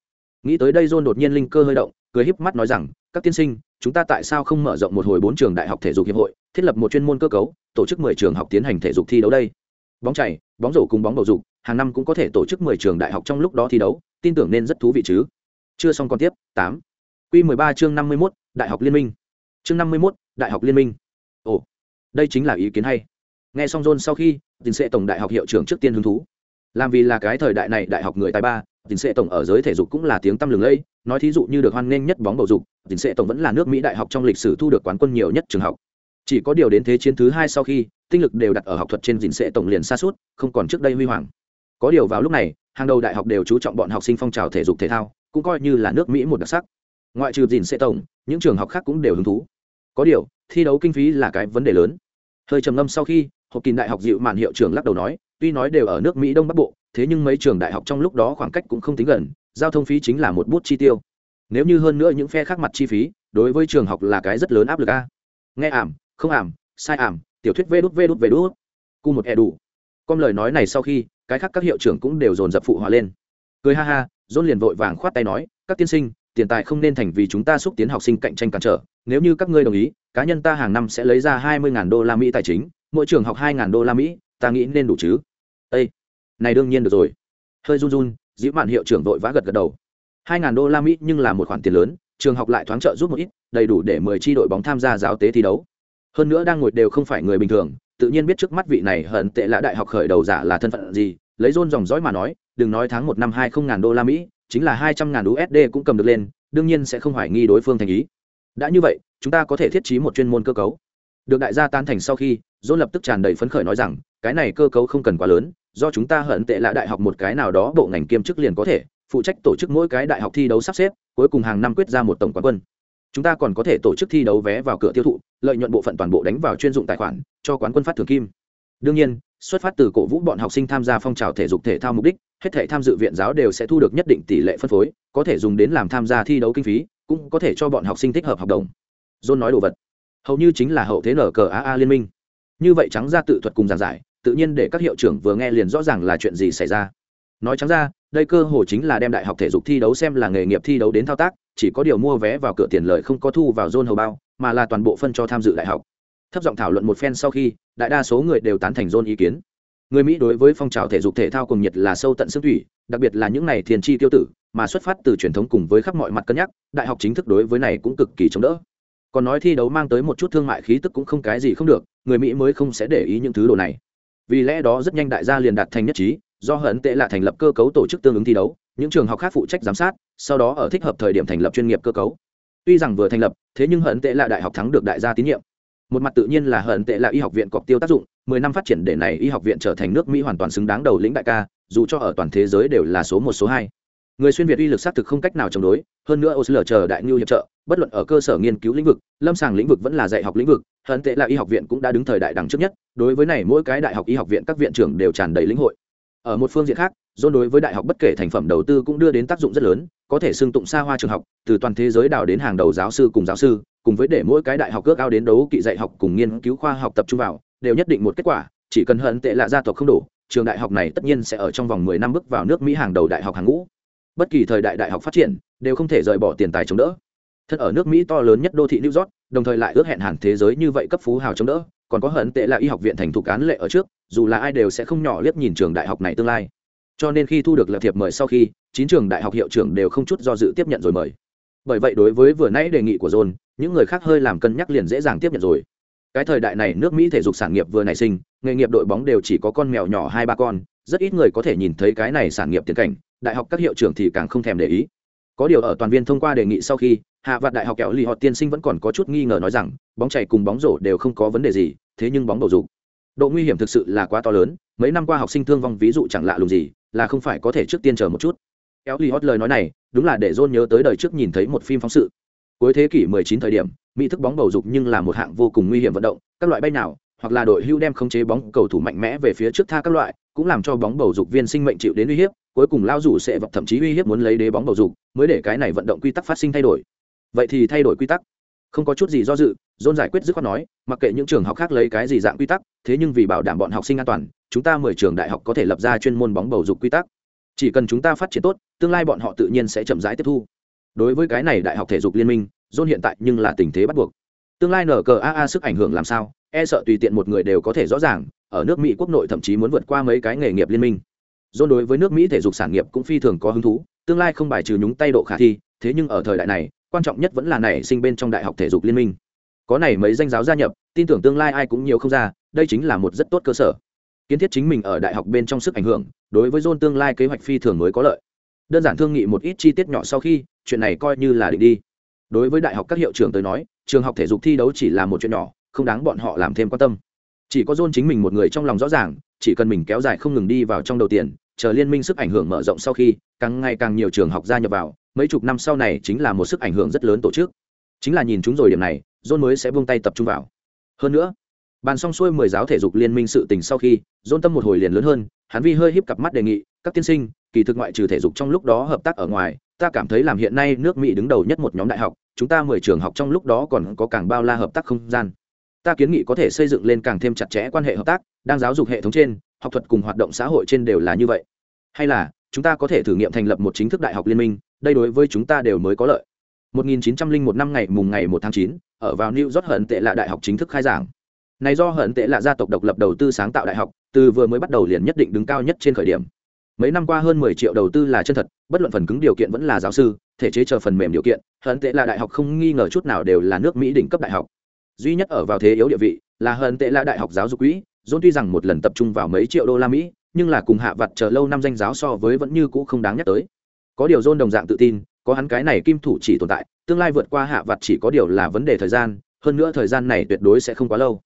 Nghĩ tới đây john đột nhiên linh cơ hơi động, cười híp mắt nói rằng, các tiên sinh, chúng ta tại sao không mở rộng một hồi bốn trường đại học thể dục hiệp hội, thiết lập một chuyên môn cơ cấu, tổ chức mười trường học tiến hành thể dục thi đấu đây? Bóng chảy bóng rổ cùng bóng bầu dục, hàng năm cũng có thể tổ chức mười trường đại học trong lúc đó thi đấu, tin tưởng nên rất thú vị chứ. Chưa xong còn tiếp, tám. Quy mười ba chương năm mươi mốt, đại học liên minh. Chương năm mươi mốt, đại học liên minh. Ồ, đây chính là ý kiến hay. Nghe xong john sau khi tình sẽ tổng đại học hiệu trưởng trước tiên hứng thú. Làm vì là cái thời đại này đại học người tài ba tình sẽ tổng ở giới thể dục cũng là tiếng tăm lừng lẫy. Nói thí dụ như được hoan nghênh nhất bóng bầu dục tình sẽ tổng vẫn là nước mỹ đại học trong lịch sử thu được quán quân nhiều nhất trường học chỉ có điều đến thế chiến thứ hai sau khi, tinh lực đều đặt ở học thuật trên dình sệ tổng liền xa suốt, không còn trước đây huy hoàng. Có điều vào lúc này, hàng đầu đại học đều chú trọng bọn học sinh phong trào thể dục thể thao, cũng coi như là nước mỹ một đặc sắc. Ngoại trừ dình sệ tổng, những trường học khác cũng đều hứng thú. Có điều, thi đấu kinh phí là cái vấn đề lớn. Hơi trầm ngâm sau khi, hộp kỳ đại học dịu mạn hiệu trưởng lắc đầu nói, tuy nói đều ở nước mỹ đông bắc bộ, thế nhưng mấy trường đại học trong lúc đó khoảng cách cũng không tính gần, giao thông phí chính là một bút chi tiêu. Nếu như hơn nữa những phe khác mặt chi phí, đối với trường học là cái rất lớn áp lực a. Nghe ảm không ảm, sai ảm, tiểu thuyết vê đút vê đút vê đút, cu một e đủ. Con lời nói này sau khi, cái khác các hiệu trưởng cũng đều dồn dập phụ hòa lên. Cười ha ha dôn liền vội vàng khoát tay nói, các tiên sinh, tiền tài không nên thành vì chúng ta xúc tiến học sinh cạnh tranh cản trở. Nếu như các ngươi đồng ý, cá nhân ta hàng năm sẽ lấy ra hai mươi đô la mỹ tài chính, mỗi trường học hai đô la mỹ, ta nghĩ nên đủ chứ? Â này đương nhiên được rồi. Hơi run run, dĩ mạn hiệu trưởng vội vã gật gật đầu. Hai ngàn đô la mỹ nhưng là một khoản tiền lớn, trường học lại thoáng trợ giúp một ít, đầy đủ để mười tri đội bóng tham gia giáo tế thi đấu hơn nữa đang ngồi đều không phải người bình thường, tự nhiên biết trước mắt vị này hận tệ là đại học khởi đầu giả là thân phận gì, lấy rôn dòng dõi mà nói, đừng nói tháng một năm hai không ngàn đô la mỹ, chính là hai trăm ngàn usd cũng cầm được lên, đương nhiên sẽ không hoài nghi đối phương thành ý. Đã như vậy, chúng ta có thể thiết trí một chuyên môn cơ cấu. Được đại gia tan thành sau khi dôn lập tức tràn đầy phấn khởi nói rằng, cái này cơ cấu không cần quá lớn, do chúng ta hận tệ là đại học một cái nào đó bộ ngành kiêm chức liền có thể, phụ trách tổ chức mỗi cái đại học thi đấu sắp xếp, cuối cùng hàng năm quyết ra một tổng quán quân chúng ta còn có thể tổ chức thi đấu vé vào cửa tiêu thụ, lợi nhuận bộ phận toàn bộ đánh vào chuyên dụng tài khoản, cho quán quân phát thường kim. Đương nhiên, xuất phát từ cổ vũ bọn học sinh tham gia phong trào thể dục thể thao mục đích, hết thể tham dự viện giáo đều sẽ thu được nhất định tỷ lệ phân phối, có thể dùng đến làm tham gia thi đấu kinh phí, cũng có thể cho bọn học sinh thích hợp học đồng. John nói đồ vật. Hầu như chính là hậu thế nở cờ aa liên minh. Như vậy trắng ra tự thuật cùng giảng giải, tự nhiên để các hiệu trưởng vừa nghe liền rõ ràng là chuyện gì xảy ra. Nói trắng ra, đây cơ hồ chính là đem đại học thể dục thi đấu xem là nghề nghiệp thi đấu đến thao tác chỉ có điều mua vé vào cửa tiền lợi không có thu vào zone hầu bao, mà là toàn bộ phân cho tham dự đại học. Thấp giọng thảo luận một phen sau khi, đại đa số người đều tán thành zone ý kiến. Người mỹ đối với phong trào thể dục thể thao cùng nhiệt là sâu tận xương thủy, đặc biệt là những này thiền chi tiêu tử, mà xuất phát từ truyền thống cùng với khắp mọi mặt cân nhắc, đại học chính thức đối với này cũng cực kỳ chống đỡ. Còn nói thi đấu mang tới một chút thương mại khí tức cũng không cái gì không được, người mỹ mới không sẽ để ý những thứ đồ này. Vì lẽ đó rất nhanh đại gia liền đạt thành nhất trí do hận tệ là thành lập cơ cấu tổ chức tương ứng thi đấu, những trường học khác phụ trách giám sát, sau đó ở thích hợp thời điểm thành lập chuyên nghiệp cơ cấu. Tuy rằng vừa thành lập, thế nhưng hận tệ là đại học thắng được đại gia tín nhiệm. Một mặt tự nhiên là hận tệ là y học viện cọc tiêu tác dụng, mười năm phát triển để này y học viện trở thành nước mỹ hoàn toàn xứng đáng đầu lĩnh đại ca, dù cho ở toàn thế giới đều là số một, số hai. Người xuyên việt uy lực xác thực không cách nào chống đối, hơn nữa osl chờ đại ngưu hiệp trợ, bất luận ở cơ sở nghiên cứu lĩnh vực, lâm sàng lĩnh vực vẫn là dạy học lĩnh vực, hận tệ là y học viện cũng đã đứng thời đại đẳng trước nhất, đối với này mỗi cái đại học y học viện các viện trưởng đều tràn đầy lĩnh hội ở một phương diện khác dôn đối với đại học bất kể thành phẩm đầu tư cũng đưa đến tác dụng rất lớn, có thể xưng tụng xa hoa trường học, từ toàn thế giới đào đến hàng đầu giáo sư cùng giáo sư, cùng với để mỗi cái đại học ước ao đến đấu kỵ dạy học cùng nghiên cứu khoa học tập trung vào, đều nhất định một kết quả, chỉ cần hận tệ lạ gia tộc không đủ trường đại học này tất nhiên sẽ ở trong vòng mười năm bước vào nước mỹ hàng đầu đại học hàng ngũ. Bất kỳ thời đại đại học phát triển, đều không thể rời bỏ tiền tài chống đỡ. Thật ở nước mỹ to lớn nhất đô thị new york, đồng thời lại ước hẹn hẳn thế giới như vậy cấp phú hào chống đỡ còn có hận tệ là y học viện thành thục án lệ ở trước, dù là ai đều sẽ không nhỏ liếc nhìn trường đại học này tương lai. Cho nên khi thu được lập thiệp mời sau khi, chín trường đại học hiệu trưởng đều không chút do dự tiếp nhận rồi mời. Bởi vậy đối với vừa nãy đề nghị của john, những người khác hơi làm cân nhắc liền dễ dàng tiếp nhận rồi. Cái thời đại này nước mỹ thể dục sản nghiệp vừa nảy sinh, nghề nghiệp đội bóng đều chỉ có con mèo nhỏ hai ba con, rất ít người có thể nhìn thấy cái này sản nghiệp tiền cảnh, đại học các hiệu trưởng thì càng không thèm để ý có điều ở toàn viên thông qua đề nghị sau khi, hạ vạn đại học kẹo lì họ tiên sinh vẫn còn có chút nghi ngờ nói rằng, bóng chảy cùng bóng rổ đều không có vấn đề gì, thế nhưng bóng bầu dục. Độ nguy hiểm thực sự là quá to lớn, mấy năm qua học sinh thương vong ví dụ chẳng lạ lùng gì, là không phải có thể trước tiên chờ một chút. Kéo lì hót lời nói này, đúng là để john nhớ tới đời trước nhìn thấy một phim phóng sự. Cuối thế kỷ 19 thời điểm, mỹ thức bóng bầu dục nhưng là một hạng vô cùng nguy hiểm vận động, các loại bay nào, hoặc là đội hưu đem khống chế bóng cầu thủ mạnh mẽ về phía trước tha các loại cũng làm cho bóng bầu dục viên sinh mệnh chịu đến uy hiếp, cuối cùng lao rủ sẽ vọc thậm chí uy hiếp muốn lấy đế bóng bầu dục, mới để cái này vận động quy tắc phát sinh thay đổi. Vậy thì thay đổi quy tắc. Không có chút gì do dự dôn giải quyết dứt khoát nói, mặc kệ những trường học khác lấy cái gì dạng quy tắc, thế nhưng vì bảo đảm bọn học sinh an toàn, chúng ta mười trường đại học có thể lập ra chuyên môn bóng bầu dục quy tắc. Chỉ cần chúng ta phát triển tốt, tương lai bọn họ tự nhiên sẽ chậm rãi tiếp thu. Đối với cái này đại học thể dục liên minh dôn hiện tại nhưng là tình thế bắt buộc. Tương lai nở cờ aa sức ảnh hưởng làm sao? E sợ tùy tiện một người đều có thể rõ ràng ở nước mỹ quốc nội thậm chí muốn vượt qua mấy cái nghề nghiệp liên minh. John đối với nước mỹ thể dục sản nghiệp cũng phi thường có hứng thú, tương lai không bài trừ nhúng tay độ khả thi, thế nhưng ở thời đại này, quan trọng nhất vẫn là nảy sinh bên trong đại học thể dục liên minh. Có này mấy danh giáo gia nhập, tin tưởng tương lai ai cũng nhiều không ra, đây chính là một rất tốt cơ sở. Kiến thiết chính mình ở đại học bên trong sức ảnh hưởng, đối với john tương lai kế hoạch phi thường mới có lợi. Đơn giản thương nghị một ít chi tiết nhỏ sau khi, chuyện này coi như là định đi. Đối với đại học các hiệu trưởng tới nói, trường học thể dục thi đấu chỉ là một chuyện nhỏ, không đáng bọn họ làm thêm quan tâm chỉ có dôn chính mình một người trong lòng rõ ràng, chỉ cần mình kéo dài không ngừng đi vào trong đầu tiền, chờ liên minh sức ảnh hưởng mở rộng sau khi, càng ngày càng nhiều trường học gia nhập vào, mấy chục năm sau này chính là một sức ảnh hưởng rất lớn tổ chức. Chính là nhìn chúng rồi điểm này, john mới sẽ buông tay tập trung vào. Hơn nữa, bàn xong xuôi mười giáo thể dục liên minh sự tình sau khi, john tâm một hồi liền lớn hơn, hắn vi hơi híp cặp mắt đề nghị, các tiên sinh, kỳ thực ngoại trừ thể dục trong lúc đó hợp tác ở ngoài, ta cảm thấy làm hiện nay nước mỹ đứng đầu nhất một nhóm đại học, chúng ta mười trường học trong lúc đó còn có càng bao la hợp tác không gian ta kiến nghị có thể xây dựng lên càng thêm chặt chẽ quan hệ hợp tác đang giáo dục hệ thống trên học thuật cùng hoạt động xã hội trên đều là như vậy. Hay là chúng ta có thể thử nghiệm thành lập một chính thức đại học liên minh đây đối với chúng ta đều mới có lợi. 1901 năm ngày mùng ngày 1 tháng 9, ở vào New York hận tệ là đại học chính thức khai giảng. Này do hận tệ là gia tộc độc lập đầu tư sáng tạo đại học từ vừa mới bắt đầu liền nhất định đứng cao nhất trên khởi điểm. Mấy năm qua hơn mười triệu đầu tư là chân thật bất luận phần cứng điều kiện vẫn là giáo sư thể chế chờ phần mềm điều kiện hận tệ là đại học không nghi ngờ chút nào đều là nước mỹ đỉnh cấp đại học duy nhất ở vào thế yếu địa vị là hận tệ là đại học giáo dục quỹ. Dôn tuy rằng một lần tập trung vào mấy triệu đô la mỹ nhưng là cùng hạ vặt chờ lâu năm danh giáo so với vẫn như cũ không đáng nhắc tới. Có điều dôn đồng dạng tự tin có hắn cái này kim thủ chỉ tồn tại tương lai vượt qua hạ vặt chỉ có điều là vấn đề thời gian hơn nữa thời gian này tuyệt đối sẽ không quá lâu.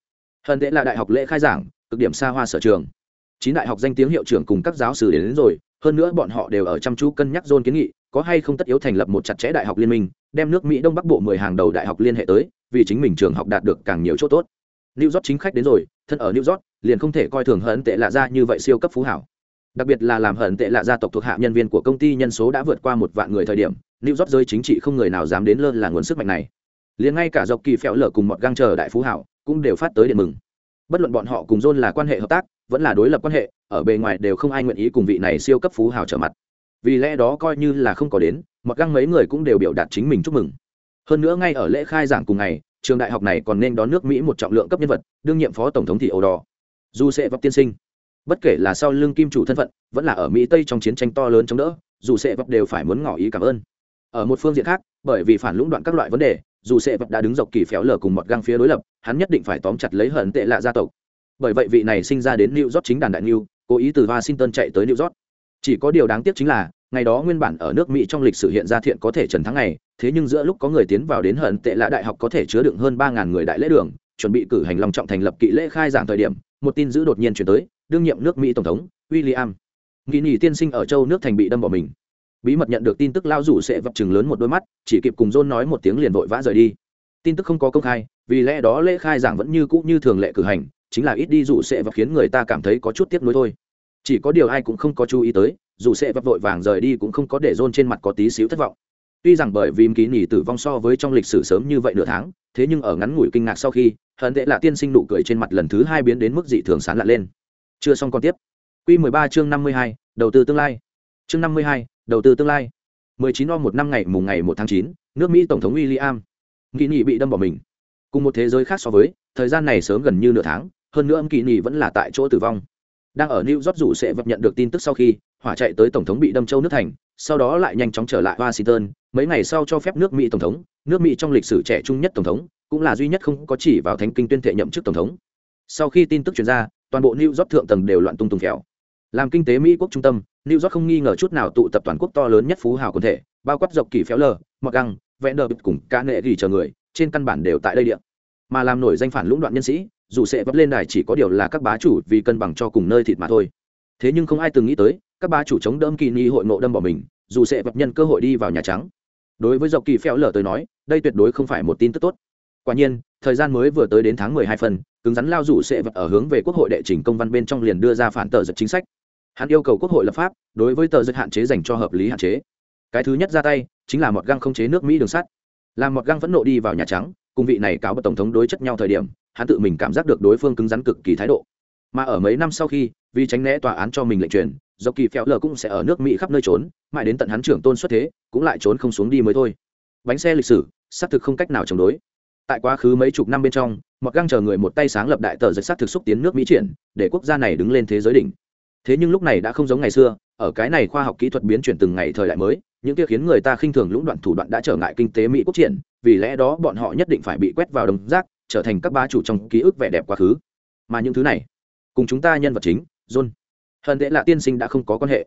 Hơn tệ là đại học lễ khai giảng cực điểm xa hoa sở trường. Chín đại học danh tiếng hiệu trưởng cùng các giáo sư đến, đến rồi hơn nữa bọn họ đều ở chăm chú cân nhắc dôn kiến nghị có hay không tất yếu thành lập một chặt chẽ đại học liên minh đem nước mỹ đông bắc bộ mười hàng đầu đại học liên hệ tới vì chính mình trường học đạt được càng nhiều chỗ tốt. New york chính khách đến rồi, thân ở new york, liền không thể coi thường hận tệ lạ ra như vậy siêu cấp phú hảo. Đặc biệt là làm hận tệ lạ gia tộc thuộc hạ nhân viên của công ty nhân số đã vượt qua một vạn người thời điểm, new york giới chính trị không người nào dám đến lơ là nguồn sức mạnh này. Liền ngay cả dọc kỳ phèo lở cùng một găng chờ đại phú hảo cũng đều phát tới điện mừng. Bất luận bọn họ cùng john là quan hệ hợp tác, vẫn là đối lập quan hệ, ở bề ngoài đều không ai nguyện ý cùng vị này siêu cấp phú hào trở mặt. Vì lẽ đó coi như là không có đến một găng mấy người cũng đều biểu đạt chính mình chúc mừng hơn nữa ngay ở lễ khai giảng cùng ngày, trường đại học này còn nên đón nước mỹ một trọng lượng cấp nhân vật, đương nhiệm phó tổng thống thị ổ đỏ. Dù sẽ vấp tiên sinh, bất kể là sau lưng kim chủ thân phận, vẫn là ở mỹ tây trong chiến tranh to lớn chống đỡ, dù sẽ vấp đều phải muốn ngỏ ý cảm ơn. Ở một phương diện khác, bởi vì phản lũng đoạn các loại vấn đề, dù sẽ vấp đã đứng dọc kỳ phéo lở cùng một găng phía đối lập, hắn nhất định phải tóm chặt lấy hận tệ lạ gia tộc. Bởi vậy vị này sinh ra đến new york chính đàn đại new, cố ý từ washington chạy tới new york. Chỉ có điều đáng tiếc chính là ngày đó nguyên bản ở nước mỹ trong lịch sử hiện ra thiện có thể trần thắng này thế nhưng giữa lúc có người tiến vào đến hận tệ lạ đại học có thể chứa đựng hơn ba ngàn người đại lễ đường, chuẩn bị cử hành long trọng thành lập kỵ lễ khai giảng thời điểm, một tin dữ đột nhiên chuyển tới, đương nhiệm nước mỹ tổng thống, william. Nghĩ nhỉ tiên sinh ở châu nước thành bị đâm bỏ mình. Bí mật nhận được tin tức lao rủ sẽ vập chừng lớn một đôi mắt, chỉ kịp cùng john nói một tiếng liền vội vã rời đi. Tin tức không có công khai, vì lẽ đó lễ khai giảng vẫn như cũ như thường lệ cử hành, chính là ít đi dù sẽ và khiến người ta cảm thấy có chút tiếc nuối thôi. Chỉ có điều ai cũng không có chú ý tới dù sẽ vấp vội vàng rời đi cũng không có để John trên mặt có tí xíu thất vọng. Tuy rằng bởi vì ký nỉ tử vong so với trong lịch sử sớm như vậy nửa tháng thế nhưng ở ngắn ngủi kinh ngạc sau khi hận tệ là tiên sinh nụ cười trên mặt lần thứ hai biến đến mức dị thường sán lạ lên. Chưa xong còn tiếp. Q 13 chương 52, đầu tư tương lai. Chương 52, đầu tư tương lai. 19 o một năm ngày mùng ngày một tháng 9, nước mỹ tổng thống william ký nỉ bị đâm bỏ mình. Cùng một thế giới khác so với thời gian này sớm gần như nửa tháng hơn nữa âm kỳ nỉ vẫn là tại chỗ tử vong. Đang ở new york dù sẽ vật nhận được tin tức sau khi hỏa chạy tới tổng thống bị đâm châu nước thành sau đó lại nhanh chóng trở lại washington mấy ngày sau cho phép nước mỹ tổng thống nước mỹ trong lịch sử trẻ trung nhất tổng thống cũng là duy nhất không có chỉ vào thánh kinh tuyên thệ nhậm chức tổng thống. Sau khi tin tức truyền ra toàn bộ new york thượng tầng đều loạn tung tung khéo làm kinh tế mỹ quốc trung tâm new york không nghi ngờ chút nào tụ tập toàn quốc to lớn nhất phú hào quần thể bao quát dọc kỳ phéo lờ mặc găng vẽ đờ cùng ca nệ ghi chờ người trên căn bản đều tại đây địa, mà làm nổi danh phản lũng đoạn nhân sĩ dù sẽ vấp lên đài chỉ có điều là các bá chủ vì cân bằng cho cùng nơi thịt mà thôi. Thế nhưng không ai từng nghĩ tới các ba chủ chống đỡ kỳ ni hội ngộ đâm bỏ mình, dù sẽ vật nhân cơ hội đi vào nhà trắng. Đối với dọc kỳ phèo lở tới nói, đây tuyệt đối không phải một tin tức tốt. Quả nhiên, thời gian mới vừa tới đến tháng mười hai phần, cứng rắn lao rủ sẽ vật ở hướng về quốc hội đệ trình công văn bên trong liền đưa ra phản tờ giật chính sách. Hắn yêu cầu quốc hội lập pháp, đối với tờ giật hạn chế dành cho hợp lý hạn chế. Cái thứ nhất ra tay, chính là một găng không chế nước mỹ đường sắt. Làm một găng phẫn nộ đi vào nhà trắng, cùng vị này cáo bật tổng thống đối chất nhau thời điểm, hắn tự mình cảm giác được đối phương cứng rắn cực kỳ thái độ. Mà ở mấy năm sau khi, vì tránh né tòa án cho mình lệnh truyền do kỳ phèo lờ cũng sẽ ở nước mỹ khắp nơi trốn, mãi đến tận hắn trưởng tôn xuất thế, cũng lại trốn không xuống đi mới thôi. Bánh xe lịch sử, xác thực không cách nào chống đối. Tại quá khứ mấy chục năm bên trong mặc găng chờ người một tay sáng lập đại tờ giật xác thực xúc tiến nước mỹ triển, để quốc gia này đứng lên thế giới đỉnh. Thế nhưng lúc này đã không giống ngày xưa, ở cái này khoa học kỹ thuật biến chuyển từng ngày thời đại mới, những kia khiến người ta khinh thường lũng đoạn thủ đoạn đã trở ngại kinh tế mỹ quốc triển, vì lẽ đó bọn họ nhất định phải bị quét vào đồng rác, trở thành các bá chủ trong ký ức vẻ đẹp quá khứ. Mà những thứ này, cùng chúng ta nhân vật chính, john hận tệ là tiên sinh đã không có quan hệ.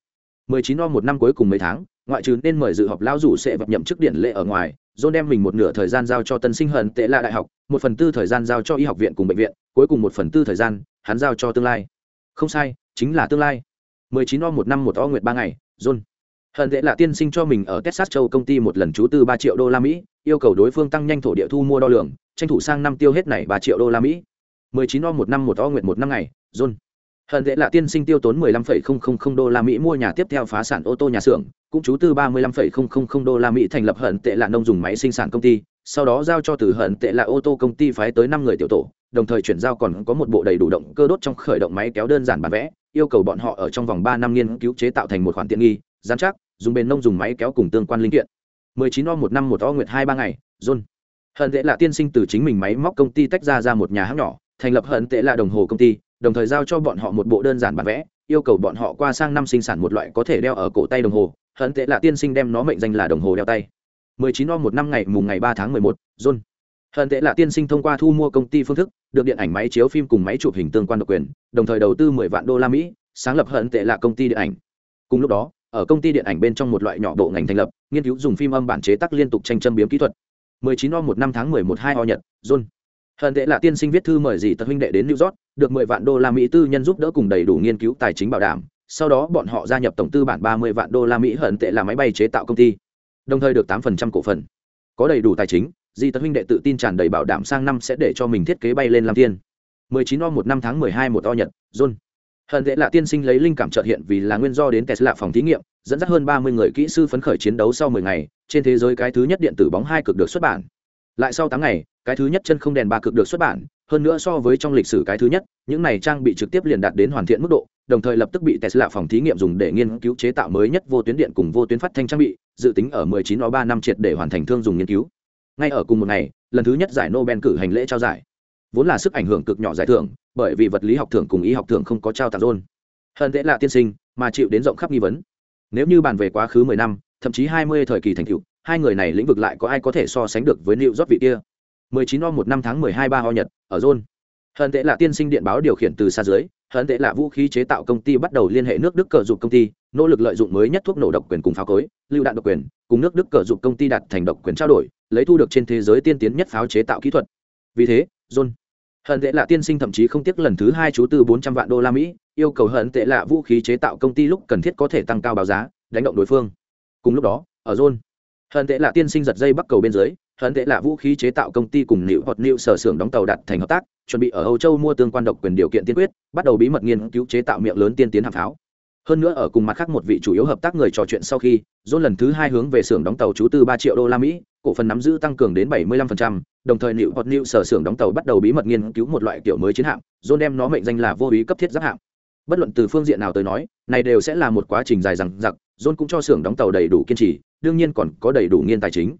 19 o một năm cuối cùng mấy tháng, ngoại trừ nên mời dự họp lão rủ sẽ vập nhậm chức điện lệ ở ngoài, john đem mình một nửa thời gian giao cho tân sinh hận tệ là đại học, một phần tư thời gian giao cho y học viện cùng bệnh viện, cuối cùng một phần tư thời gian, hắn giao cho tương lai. Không sai, chính là tương lai. 19 o một năm một o nguyệt ba ngày, john. Hận tệ là tiên sinh cho mình ở texas châu công ty một lần trú tư ba triệu đô la mỹ, yêu cầu đối phương tăng nhanh thổ địa thu mua đo lường, tranh thủ sang năm tiêu hết này ba triệu đô la mỹ. 19 o một năm một o nguyệt một năm ngày, john hận tệ là tiên sinh tiêu tốn 15,000 đô la mỹ mua nhà tiếp theo phá sản ô tô nhà xưởng cũng chú tư 35,000 đô la mỹ thành lập hận tệ là nông dùng máy sinh sản công ty sau đó giao cho từ hận tệ là ô tô công ty phái tới năm người tiểu tổ đồng thời chuyển giao còn có một bộ đầy đủ động cơ đốt trong khởi động máy kéo đơn giản bản vẽ yêu cầu bọn họ ở trong vòng ba năm nghiên cứu chế tạo thành một khoản tiện nghi giám chắc dùng bền nông dùng máy kéo cùng tương quan linh kiện. 19 o một năm một o nguyệt hai ba ngày john hận tệ là tiên sinh từ chính mình máy móc công ty tách ra ra một nhà hãng nhỏ thành lập hận tệ là đồng hồ công ty đồng thời giao cho bọn họ một bộ đơn giản bản vẽ yêu cầu bọn họ qua sang năm sinh sản một loại có thể đeo ở cổ tay đồng hồ hận tệ là tiên sinh đem nó mệnh danh là đồng hồ đeo tay 19 o một năm ngày mùng ngày 3 tháng 11, John. Hận tệ là tiên sinh thông qua thu mua công ty phương thức, được điện ảnh máy chiếu phim cùng máy chụp hình tương quan độc quyền, đồng thời đầu tư 10 vạn đô la Mỹ, sáng lập hận tệ là công ty điện ảnh. Cùng lúc đó, ở công ty điện ảnh bên trong một loại nhỏ bộ ngành thành lập, nghiên cứu dùng phim âm bản chế tác liên tục tranh châm biếm kỹ thuật. 19 o một năm tháng 11 2 o nhật, John. Hận tệ là tiên sinh viết thư mời dì tật huynh đệ đến New York, được 10 vạn đô la Mỹ tư nhân giúp đỡ cùng đầy đủ nghiên cứu tài chính bảo đảm, sau đó bọn họ gia nhập tổng tư bản 30 vạn đô la Mỹ hận tệ là máy bay chế tạo công ty. Đồng thời được tám phần trăm cổ phần. Có đầy đủ tài chính di tật huynh đệ tự tin tràn đầy bảo đảm sang năm sẽ để cho mình thiết kế bay lên làm tiên 19 o một năm tháng 12 một o nhật john. Hận tệ là tiên sinh lấy linh cảm trợ hiện vì là nguyên do đến tesla phòng thí nghiệm dẫn dắt hơn 30 người kỹ sư phấn khởi chiến đấu sau 10 ngày trên thế giới cái thứ nhất điện tử bóng hai cực được xuất bản lại sau tám ngày, cái thứ nhất chân không đèn ba cực được xuất bản, hơn nữa so với trong lịch sử cái thứ nhất, những này trang bị trực tiếp liền đạt đến hoàn thiện mức độ, đồng thời lập tức bị tesla phòng thí nghiệm dùng để nghiên cứu chế tạo mới nhất vô tuyến điện cùng vô tuyến phát thanh trang bị, dự tính ở 19 o 3 năm triệt để hoàn thành thương dùng nghiên cứu. Ngay ở cùng một ngày, lần thứ nhất giải nobel cử hành lễ trao giải. Vốn là sức ảnh hưởng cực nhỏ giải thưởng, bởi vì vật lý học thưởng cùng y học thưởng không có trao tặng rôn hơn thế là tiên sinh, mà chịu đến rộng khắp nghi vấn. Nếu như bàn về quá khứ 10 năm, thậm chí 20 thời kỳ thành tựu hai người này lĩnh vực lại có ai có thể so sánh được với liệu rót vị kia? 19 o 1 năm tháng 12 ba ho nhật, ở Zone. Hận tệ là tiên sinh điện báo điều khiển từ xa dưới, hận tệ là vũ khí chế tạo công ty bắt đầu liên hệ nước đức cờ dụng công ty, nỗ lực lợi dụng mới nhất thuốc nổ độc quyền cùng pháo cối, lưu đạn độc quyền, cùng nước đức cờ dụng công ty đạt thành độc quyền trao đổi, lấy thu được trên thế giới tiên tiến nhất pháo chế tạo kỹ thuật. Vì thế john hận tệ là tiên sinh thậm chí không tiếc lần thứ hai chú tư bốn trăm vạn đô la mỹ, yêu cầu hận tệ là vũ khí chế tạo công ty lúc cần thiết có thể tăng cao báo giá, đánh động đối phương. Cùng lúc đó, ở john hận tệ là tiên sinh giật dây bắc cầu bên dưới hận tệ là vũ khí chế tạo công ty cùng liệu hoặc liệu sở xưởng đóng tàu đặt thành hợp tác chuẩn bị ở âu châu mua tương quan độc quyền điều kiện tiên quyết bắt đầu bí mật nghiên cứu chế tạo miệng lớn tiên tiến hạng pháo. Hơn nữa ở cùng mặt khác một vị chủ yếu hợp tác người trò chuyện sau khi john lần thứ hai hướng về xưởng đóng tàu chú tư ba triệu đô la mỹ cổ phần nắm giữ tăng cường đến 75%, đồng thời liệu hoặc liệu sở xưởng đóng tàu bắt đầu bí mật nghiên cứu một loại kiểu mới chiến hạm john đem nó mệnh danh là vô ý cấp thiết giáp hạm. Bất luận từ phương diện nào tới nói này đều sẽ là một quá trình dài dằng dặc john cũng cho xưởng đóng tàu đầy đủ kiên trì đương nhiên còn có đầy đủ nghiên tài chính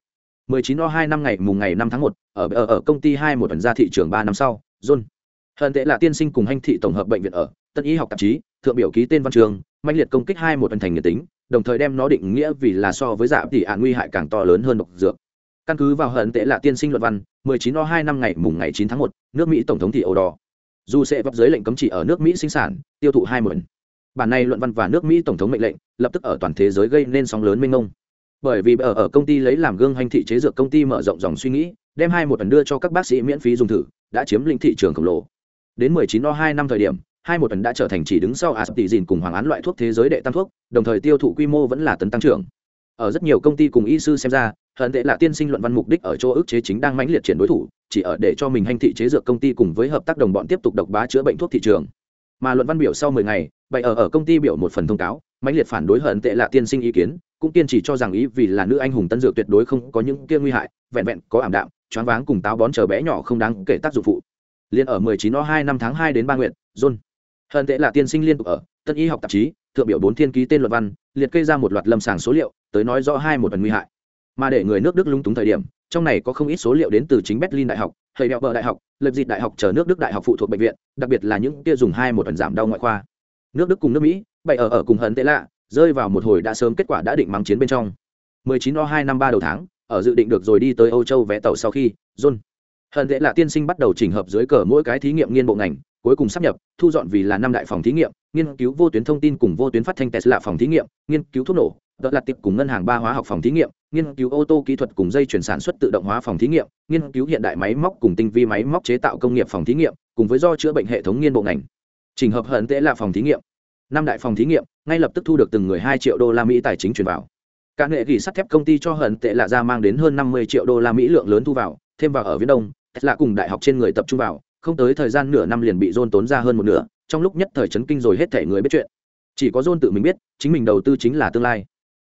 19 o 2 năm ngày mùng ngày 5 tháng 1, ở ở, ở công ty 2 một tuần ra thị trường 3 năm sau, John. Hận tệ là tiên sinh cùng hành thị tổng hợp bệnh viện ở, Tân y học tạp chí, thượng biểu ký tên văn trường, mạnh liệt công kích hai một tuần thành nghiệt tính, đồng thời đem nó định nghĩa vì là so với dạ tỷ án nguy hại càng to lớn hơn độc dược. Căn cứ vào hận tệ là tiên sinh luận văn, 19 o 2 năm ngày mùng ngày 9 tháng 1, nước Mỹ tổng thống thị ổ đỏ. Dù sẽ vấp dưới lệnh cấm chỉ ở nước Mỹ sinh sản, tiêu thụ hai một Bản này luận văn và nước Mỹ tổng thống mệnh lệnh, lập tức ở toàn thế giới gây nên sóng lớn mênh mông. Bởi vì ở ở công ty lấy làm gương hành thị chế dược công ty mở rộng dòng suy nghĩ đem hai một tuần đưa cho các bác sĩ miễn phí dùng thử đã chiếm lĩnh thị trường khổng lồ. Đến 19 o 2 năm thời điểm hai một tuần đã trở thành chỉ đứng sau aspizin cùng hoàng án loại thuốc thế giới đệ tam thuốc đồng thời tiêu thụ quy mô vẫn là tấn tăng trưởng. Ở rất nhiều công ty cùng y sư xem ra hận tệ là tiên sinh luận văn mục đích ở chỗ ức chế chính đang mãnh liệt triển đối thủ chỉ ở để cho mình hành thị chế dược công ty cùng với hợp tác đồng bọn tiếp tục độc bá chữa bệnh thuốc thị trường. Mà luận văn biểu sau 10 ngày bày ở ở công ty biểu một phần thông cáo, mãnh liệt phản đối hận tệ là tiên sinh ý kiến, cũng kiên trì cho rằng ý vì là nữ anh hùng tân dược tuyệt đối không có những kia nguy hại, vẹn vẹn có ảm đạm, choáng váng cùng táo bón chờ bé nhỏ không đáng kể tác dụng phụ. Liên ở 19 o 2 năm tháng 2 đến ba nguyện john. Hận tệ là tiên sinh liên tục ở tân y học tạp chí, thượng biểu bốn thiên ký tên luật văn, liệt kê ra một loạt lâm sàng số liệu, tới nói rõ hai một phần nguy hại. Mà để người nước đức lung túng thời điểm, trong này có không ít số liệu đến từ chính berlin đại học hay đeo bờ đại học lập dịt đại học chờ nước đức đại học phụ thuộc bệnh viện, đặc biệt là những kia dùng hai một phần giảm đau ngoại khoa nước đức cùng nước mỹ, bày ở ở cùng hận tệ lạ, rơi vào một hồi đã sớm kết quả đã định mắng chiến bên trong. 19 o 2 năm ba đầu tháng, ở dự định được rồi đi tới âu châu vé tàu sau khi, john, hận tệ là tiên sinh bắt đầu chỉnh hợp dưới cờ mỗi cái thí nghiệm nghiên bộ ngành, cuối cùng sắp nhập, thu dọn vì là năm đại phòng thí nghiệm, nghiên cứu vô tuyến thông tin cùng vô tuyến phát thanh tesla phòng thí nghiệm, nghiên cứu thuốc nổ đó là tiệp cùng ngân hàng ba hóa học phòng thí nghiệm, nghiên cứu ô tô kỹ thuật cùng dây chuyển sản xuất tự động hóa phòng thí nghiệm, nghiên cứu hiện đại máy móc cùng tinh vi máy móc chế tạo công nghiệp phòng thí nghiệm, cùng với do chữa bệnh hệ thống nghiên bộ ngành trình hợp hận tệ là phòng thí nghiệm. Năm đại phòng thí nghiệm ngay lập tức thu được từng người hai triệu đô la mỹ tài chính chuyển vào. Cả nghệ gỉ sắt thép công ty cho hận tệ lạ ra mang đến hơn năm mươi triệu đô la mỹ lượng lớn thu vào thêm vào ở viễn đông tesla cùng đại học trên người tập trung vào không tới thời gian nửa năm liền bị dôn tốn ra hơn một nửa trong lúc nhất thời chấn kinh rồi hết thể người biết chuyện. Chỉ có dôn tự mình biết chính mình đầu tư chính là tương lai.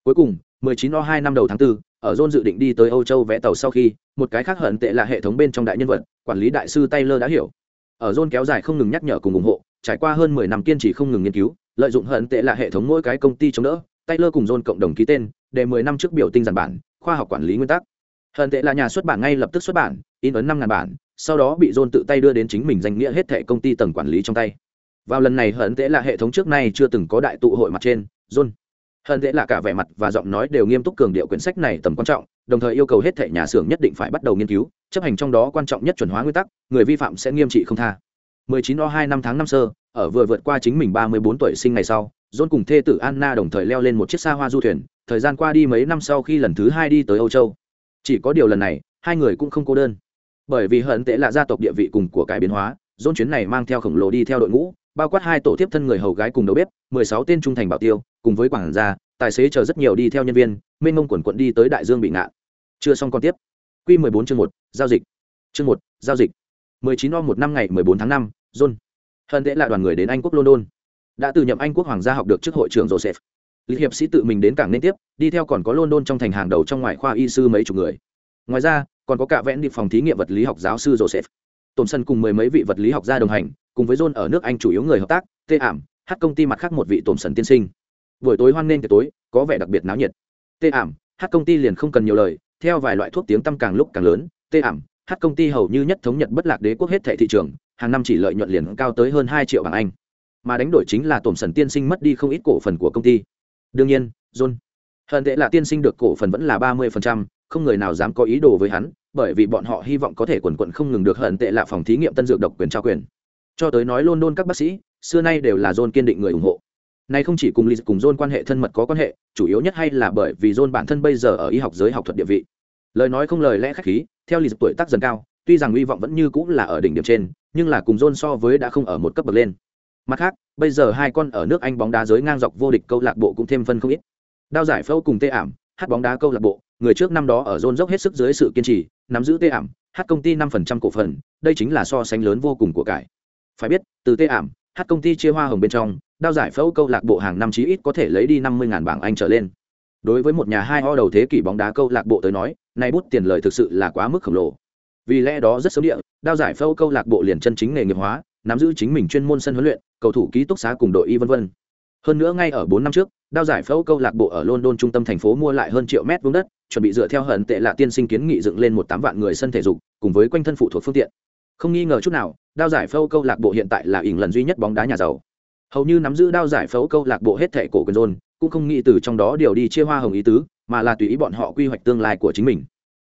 Cuối cùng 19 o 2 năm đầu tháng 4, ở dôn dự định đi tới âu châu vẽ tàu sau khi một cái khác hận tệ là hệ thống bên trong đại nhân vật quản lý đại sư taylor đã hiểu. Ở dôn kéo dài không ngừng nhắc nhở cùng ủng hộ trải qua hơn 10 năm kiên trì không ngừng nghiên cứu, lợi dụng hận tệ là hệ thống mỗi cái công ty chống đỡ, taylor cùng john cộng đồng ký tên, để mười năm trước biểu tinh giản bản, khoa học quản lý nguyên tắc. Hận tệ là nhà xuất bản ngay lập tức xuất bản, in ấn năm ngàn bản, sau đó bị john tự tay đưa đến chính mình danh nghĩa hết thẻ công ty tầng quản lý trong tay. Vào lần này hận tệ là hệ thống trước nay chưa từng có đại tụ hội mặt trên, john, hận tệ là cả vẻ mặt và giọng nói đều nghiêm túc cường điệu quyển sách này tầm quan trọng, đồng thời yêu cầu hết thẻ nhà xưởng nhất định phải bắt đầu nghiên cứu, chấp hành trong đó quan trọng nhất chuẩn hóa nguyên tắc, người vi phạm sẽ nghiêm trị không tha. 19 o 2 năm tháng năm sơ ở vừa vượt qua chính mình 34 tuổi sinh ngày sau John cùng thê tử Anna đồng thời leo lên một chiếc xa hoa du thuyền, thời gian qua đi mấy năm sau khi lần thứ hai đi tới Âu Châu. Chỉ có điều lần này, hai người cũng không cô đơn. Bởi vì hận tệ là gia tộc địa vị cùng của cải biến hóa, John chuyến này mang theo khổng lồ đi theo đội ngũ, bao quát hai tổ tiếp thân người hầu gái cùng đầu bếp, 16 tên trung thành bảo tiêu, cùng với quản gia, tài xế chờ rất nhiều đi theo nhân viên, mênh mông quần quận đi tới Đại Dương bị ngạn. Chưa xong con tiếp. Quy 14 chương 1, giao dịch. Chương 1, giao dịch. 19 o 1 năm ngày 14 tháng 5, John. Hận tệ là đoàn người đến Anh quốc London. Đã từ nhậm anh quốc hoàng gia học được trước hội trưởng joseph. Lý hiệp sĩ tự mình đến cảng liên tiếp, đi theo còn có london trong thành hàng đầu trong ngoại khoa y sư mấy chục người. Ngoài ra, còn có cả vẽn đi phòng thí nghiệm vật lý học giáo sư joseph. Tổn sân cùng mười mấy vị vật lý học gia đồng hành, cùng với john ở nước anh chủ yếu người hợp tác, tê ảm, hát công ty mặt khác một vị tổn sân tiên sinh. Buổi tối hoan nghênh tối, có vẻ đặc biệt náo nhiệt. Tê ảm, hát công ty liền không cần nhiều lời, theo vài loại thuốc tiếng tăm càng lúc càng lớn, tê ảm, hát công ty hầu như nhất thống nhật bất lạc đế quốc hết thệ thị trường hàng năm chỉ lợi nhuận liền cao tới hơn hai triệu bảng anh. Mà đánh đổi chính là tổn sần tiên sinh mất đi không ít cổ phần của công ty. Đương nhiên john hận tệ là tiên sinh được cổ phần vẫn là ba mươi không người nào dám có ý đồ với hắn bởi vì bọn họ hy vọng có thể quần quật không ngừng được hận tệ là phòng thí nghiệm tân dược độc quyền trao quyền. Cho tới nói london các bác sĩ xưa nay đều là john kiên định người ủng hộ. Nay không chỉ cùng Liz cùng John quan hệ thân mật có quan hệ, chủ yếu nhất hay là bởi vì John bản thân bây giờ ở y học giới học thuật địa vị. Lời nói không lời lẽ khách khí, theo Liz tuổi tác dần cao, tuy rằng hy vọng vẫn như cũng là ở đỉnh điểm trên, nhưng là cùng John so với đã không ở một cấp bậc lên. Mặt khác bây giờ hai con ở nước anh bóng đá giới ngang dọc vô địch câu lạc bộ cũng thêm phân không ít. Đao giải phẫu cùng tê ảm hát bóng đá câu lạc bộ người trước năm đó ở John dốc hết sức dưới sự kiên trì nắm giữ tê ảm hát công ty năm phần trăm cổ phần đây chính là so sánh lớn vô cùng của cải. Phải biết từ tê ảm hát công ty chia hoa hồng bên trong đao giải phẫu câu lạc bộ hàng năm chí ít có thể lấy đi năm mươi bảng anh trở lên. Đối với một nhà hai ho đầu thế kỷ bóng đá câu lạc bộ tới nói nay bút tiền lời thực sự là quá mức khổng lồ vì lẽ đó rất sớm địa đao giải Phâu câu lạc bộ liền chân chính nghề nghiệp hóa nắm giữ chính mình chuyên môn sân huấn luyện cầu thủ ký túc xá cùng đội y vân vân. Hơn nữa ngay ở bốn năm trước, đao giải phẫu câu lạc bộ ở London trung tâm thành phố mua lại hơn triệu mét vuông đất, chuẩn bị dựa theo hận tệ lạ tiên sinh kiến nghị dựng lên một tám vạn người sân thể dục, cùng với quanh thân phụ thuộc phương tiện. Không nghi ngờ chút nào, đao giải phẫu câu lạc bộ hiện tại là ỉn lần duy nhất bóng đá nhà giàu. Hầu như nắm giữ đao giải phẫu câu lạc bộ hết thể cổ quyền rôn cũng không nghĩ từ trong đó điều đi chia hoa hồng ý tứ, mà là tùy ý bọn họ quy hoạch tương lai của chính mình.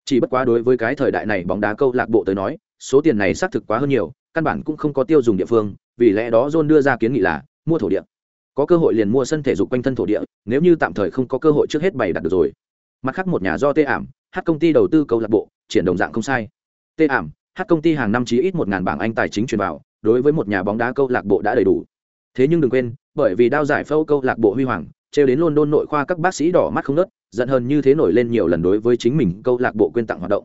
Chỉ bất quá đối với cái thời đại này bóng đá câu lạc bộ tới nói, số tiền này xác thực quá hơn nhiều, căn bản cũng không có tiêu dùng địa phương, vì lẽ đó John đưa ra kiến nghị là mua thổ địa. Có cơ hội liền mua sân thể dục quanh thân thổ địa, nếu như tạm thời không có cơ hội trước hết bày đặt được rồi. Mặt khác một nhà do Tê ảm, hát công ty đầu tư câu lạc bộ, triển đồng dạng không sai. Tê ảm, hát công ty hàng năm chí ít một ngàn bảng Anh tài chính truyền vào, đối với một nhà bóng đá câu lạc bộ đã đầy đủ. Thế nhưng đừng quên, bởi vì đao giải phẫu câu lạc bộ huy hoàng, trêu đến London nội khoa các bác sĩ đỏ mắt không nớt, giận hơn như thế nổi lên nhiều lần đối với chính mình câu lạc bộ quên tặng hoạt động.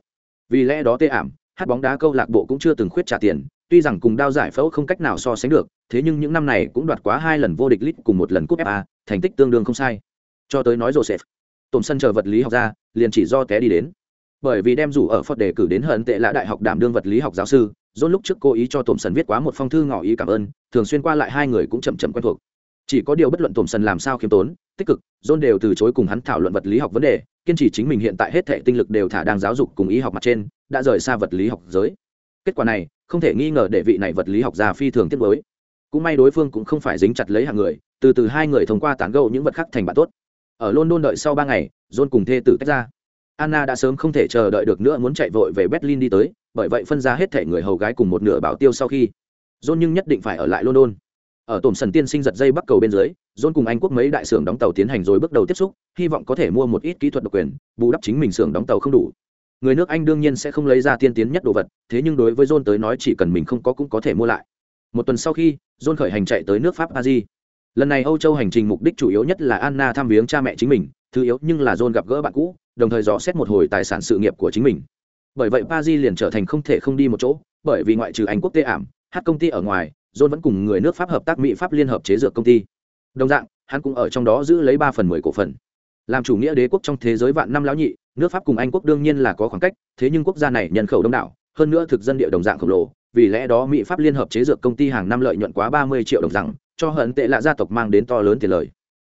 Vì lẽ đó Tê ảm, hát bóng đá câu lạc bộ cũng chưa từng khuyết trả tiền, tuy rằng cùng đao giải phẫu không cách nào so sánh được thế nhưng những năm này cũng đoạt quá hai lần vô địch lit cùng một lần cúp fa thành tích tương đương không sai. Cho tới nói joseph tổn sân chờ vật lý học ra liền chỉ do té đi đến. Bởi vì đem rủ ở phật đề cử đến hận tệ là đại học đảm đương vật lý học giáo sư John lúc trước cố ý cho Tổm sân viết quá một phong thư ngỏ ý cảm ơn thường xuyên qua lại hai người cũng chậm chậm quen thuộc chỉ có điều bất luận tổn sân làm sao khiêm tốn, tích cực, john đều từ chối cùng hắn thảo luận vật lý học vấn đề, kiên trì chính mình hiện tại hết thể tinh lực đều thả đang giáo dục cùng y học mặt trên, đã rời xa vật lý học giới. Kết quả này, không thể nghi ngờ để vị này vật lý học gia phi thường tiết mới cũng may đối phương cũng không phải dính chặt lấy hàng người, từ từ hai người thông qua tán gẫu những vật khác thành bạn tốt. Ở london đợi sau ba ngày, john cùng thê tử tách ra. Anna đã sớm không thể chờ đợi được nữa muốn chạy vội về berlin đi tới, bởi vậy phân ra hết thể người hầu gái cùng một nửa bảo tiêu sau khi. John nhưng nhất định phải ở lại london ở tổn sần tiên sinh giật dây bắc cầu bên dưới, john cùng anh quốc mấy đại xưởng đóng tàu tiến hành rồi bước đầu tiếp xúc, hy vọng có thể mua một ít kỹ thuật độc quyền, bù đắp chính mình xưởng đóng tàu không đủ. Người nước anh đương nhiên sẽ không lấy ra tiên tiến nhất đồ vật, thế nhưng đối với john tới nói chỉ cần mình không có cũng có thể mua lại. Một tuần sau khi, john khởi hành chạy tới nước pháp paris. Lần này âu châu hành trình mục đích chủ yếu nhất là anna thăm viếng cha mẹ chính mình, thứ yếu nhưng là john gặp gỡ bạn cũ, đồng thời dò xét một hồi tài sản sự nghiệp của chính mình. Bởi vậy paris liền trở thành không thể không đi một chỗ, bởi vì ngoại trừ anh quốc tê ảm, hát công ty ở ngoài john vẫn cùng người nước pháp hợp tác mỹ pháp liên hợp chế dược công ty. Đồng dạng, hắn cũng ở trong đó giữ lấy ba phần mười cổ phần. Làm chủ nghĩa đế quốc trong thế giới vạn năm lão nhị, nước pháp cùng anh quốc đương nhiên là có khoảng cách, thế nhưng quốc gia này nhân khẩu đông đảo, hơn nữa thực dân địa đồng dạng khổng lồ, vì lẽ đó mỹ pháp liên hợp chế dược công ty hàng năm lợi nhuận quá ba mươi triệu đồng rằng, cho hận tệ lạ gia tộc mang đến to lớn tiền lời.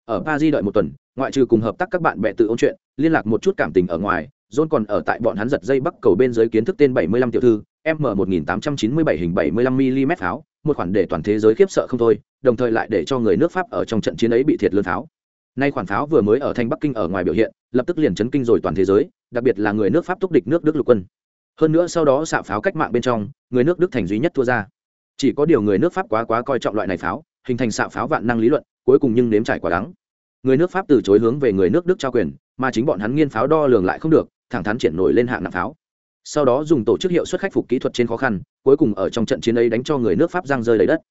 Ở paris đợi một tuần, ngoại trừ cùng hợp tác các bạn bè tự ôn chuyện, liên lạc một chút cảm tình ở ngoài, john còn ở tại bọn hắn giật dây bắc cầu bên dưới kiến thức tên 75 tiểu thư, m 1897 hình 75 mm pháo một khoản để toàn thế giới khiếp sợ không thôi, đồng thời lại để cho người nước pháp ở trong trận chiến ấy bị thiệt lớn pháo. Nay khoản pháo vừa mới ở thành bắc kinh ở ngoài biểu hiện, lập tức liền chấn kinh rồi toàn thế giới, đặc biệt là người nước pháp túc địch nước đức lục quân. Hơn nữa sau đó xạ pháo cách mạng bên trong, người nước đức thành duy nhất thua ra. Chỉ có điều người nước pháp quá quá coi trọng loại này pháo, hình thành xạ pháo vạn năng lý luận, cuối cùng nhưng nếm trải quả đắng. Người nước pháp từ chối hướng về người nước đức trao quyền, mà chính bọn hắn nghiên pháo đo lường lại không được, thẳng thắn triển nổi lên hạng nặng pháo. Sau đó dùng tổ chức hiệu suất khắc phục kỹ thuật trên khó khăn cuối cùng ở trong trận chiến ấy đánh cho người nước pháp giang rơi lấy đất.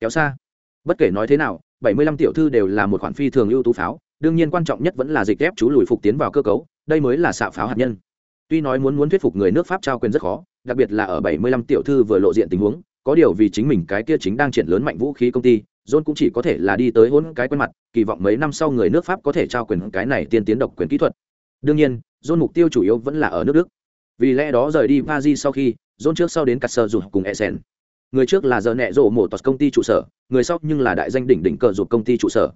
Kéo xa. Bất kể nói thế nào 75 tiểu thư đều là một khoản phi thường ưu tú pháo, đương nhiên quan trọng nhất vẫn là dịch ép chú lùi phục tiến vào cơ cấu, đây mới là xạ pháo hạt nhân. Tuy nói muốn muốn thuyết phục người nước pháp trao quyền rất khó, đặc biệt là ở 75 tiểu thư vừa lộ diện tình huống, có điều vì chính mình cái kia chính đang triển lớn mạnh vũ khí công ty, john cũng chỉ có thể là đi tới hôn cái quen mặt, kỳ vọng mấy năm sau người nước pháp có thể trao quyền cái này tiên tiến độc quyền kỹ thuật. Đương nhiên, john mục tiêu chủ yếu vẫn là ở nước đức. Vì lẽ đó rời đi paris sau khi dôn trước sau đến cắt sơ dù cùng essen. Người trước là giờ nẹ rộ mổ tọt công ty trụ sở, người sau nhưng là đại danh đỉnh đỉnh cờ rụt công ty trụ sở.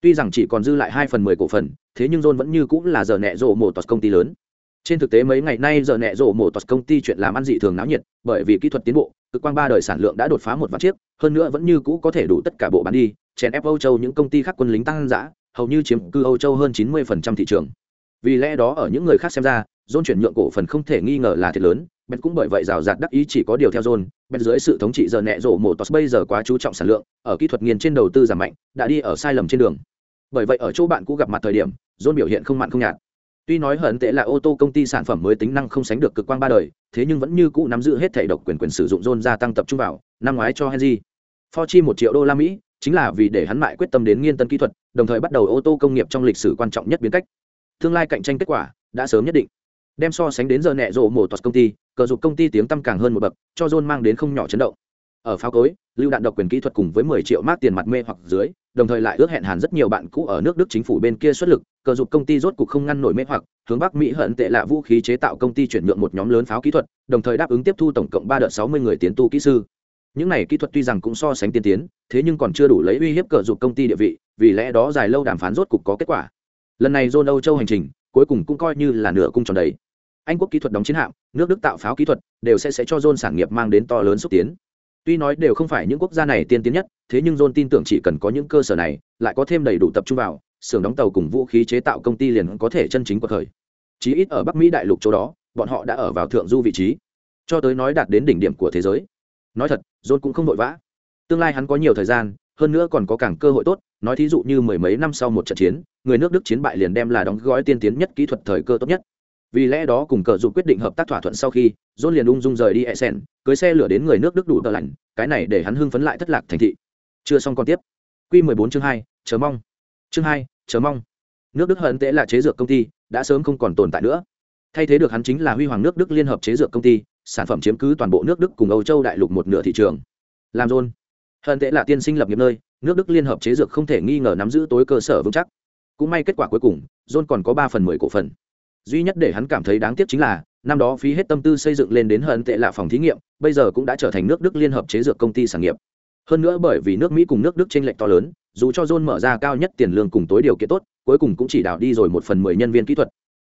Tuy rằng chỉ còn dư lại hai phần mười cổ phần, thế nhưng john vẫn như cũng là giờ nẹ rộ mổ tọt công ty lớn. Trên thực tế mấy ngày nay giờ nẹ rộ mổ tọt công ty chuyện làm ăn dị thường náo nhiệt, bởi vì kỹ thuật tiến bộ, cực quang ba đời sản lượng đã đột phá một vạn chiếc, hơn nữa vẫn như cũ có thể đủ tất cả bộ bán đi, chèn ép âu châu những công ty khác quân lính tăng giã hầu như chiếm cư âu châu hơn chín mươi thị trường. Vì lẽ đó ở những người khác xem ra john chuyển nhượng cổ phần không thể nghi ngờ là thiệt lớn bèn cũng bởi vậy rào rạt đắc ý chỉ có điều theo john bèn dưới sự thống trị giờ nẹ rổ mổ tos bây giờ quá chú trọng sản lượng, ở kỹ thuật nghiền trên đầu tư giảm mạnh, đã đi ở sai lầm trên đường. Bởi vậy ở chỗ bạn cũ gặp mặt thời điểm, john biểu hiện không mặn không nhạt. Tuy nói hận tệ là ô tô công ty sản phẩm mới tính năng không sánh được cực quang ba đời, thế nhưng vẫn như cũ nắm giữ hết thể độc quyền quyền sử dụng john gia tăng tập trung vào, năm ngoái cho henry. For chi một triệu đô la mỹ, chính là vì để hắn mại quyết tâm đến nghiên tân kỹ thuật, đồng thời bắt đầu ô tô công nghiệp trong lịch sử quan trọng nhất biến cách. Tương lai cạnh tranh kết quả đã sớm nhất định đem so sánh đến giờ nẹ rộ mổ toạt công ty, cờ dục công ty tiếng tăm càng hơn một bậc, cho john mang đến không nhỏ chấn động. Ở pháo cối, lưu đạn độc quyền kỹ thuật cùng với 10 triệu mát tiền mặt mê hoặc dưới, đồng thời lại ước hẹn hàn rất nhiều bạn cũ ở nước đức chính phủ bên kia xuất lực, cờ dục công ty rốt cục không ngăn nổi mê hoặc, hướng bắc mỹ hận tệ lạ vũ khí chế tạo công ty chuyển nhượng một nhóm lớn pháo kỹ thuật, đồng thời đáp ứng tiếp thu tổng cộng ba đợt 60 người tiến tu kỹ sư. Những này kỹ thuật tuy rằng cũng so sánh tiên tiến, thế nhưng còn chưa đủ lấy uy hiếp cờ dục công ty địa vị, vì lẽ đó dài lâu đàm phán rốt cục có kết quả. Lần này john âu châu hành trình, cuối cùng cũng coi như là nửa cung tròn đấy anh quốc kỹ thuật đóng chiến hạm, nước đức tạo pháo kỹ thuật, đều sẽ sẽ cho john sản nghiệp mang đến to lớn xúc tiến. Tuy nói đều không phải những quốc gia này tiên tiến nhất, thế nhưng john tin tưởng chỉ cần có những cơ sở này, lại có thêm đầy đủ tập trung vào, xưởng đóng tàu cùng vũ khí chế tạo công ty liền có thể chân chính cuộc khởi. Chí ít ở bắc mỹ đại lục chỗ đó, bọn họ đã ở vào thượng du vị trí, cho tới nói đạt đến đỉnh điểm của thế giới. Nói thật, john cũng không vội vã. Tương lai hắn có nhiều thời gian, hơn nữa còn có càng cơ hội tốt, nói thí dụ như mười mấy năm sau một trận chiến, người nước đức chiến bại liền đem là đóng gói tiên tiến nhất kỹ thuật thời cơ tốt nhất vì lẽ đó cùng cờ dục quyết định hợp tác thỏa thuận sau khi, john liền ung dung rời đi essen, cưới xe lửa đến người nước đức đủ tờ lạnh, cái này để hắn hưng phấn lại thất lạc thành thị. Chưa xong còn tiếp. Q 14 chương hai, chờ mong. Chương hai, chờ mong. Nước đức hận tệ là chế dược công ty, đã sớm không còn tồn tại nữa. Thay thế được hắn chính là huy hoàng nước đức liên hợp chế dược công ty, sản phẩm chiếm cứ toàn bộ nước đức cùng âu châu đại lục một nửa thị trường. Làm john, hận tệ là tiên sinh lập nghiệp nơi, nước đức liên hợp chế dược không thể nghi ngờ nắm giữ tối cơ sở vững chắc. Cũng may kết quả cuối cùng, john còn có ba phần mười cổ phần duy nhất để hắn cảm thấy đáng tiếc chính là, năm đó phí hết tâm tư xây dựng lên đến hận tệ lạ phòng thí nghiệm, bây giờ cũng đã trở thành nước đức liên hợp chế dược công ty sản nghiệp. Hơn nữa bởi vì nước mỹ cùng nước đức tranh lệch to lớn, dù cho john mở ra cao nhất tiền lương cùng tối điều kiện tốt, cuối cùng cũng chỉ đào đi rồi một phần mười nhân viên kỹ thuật.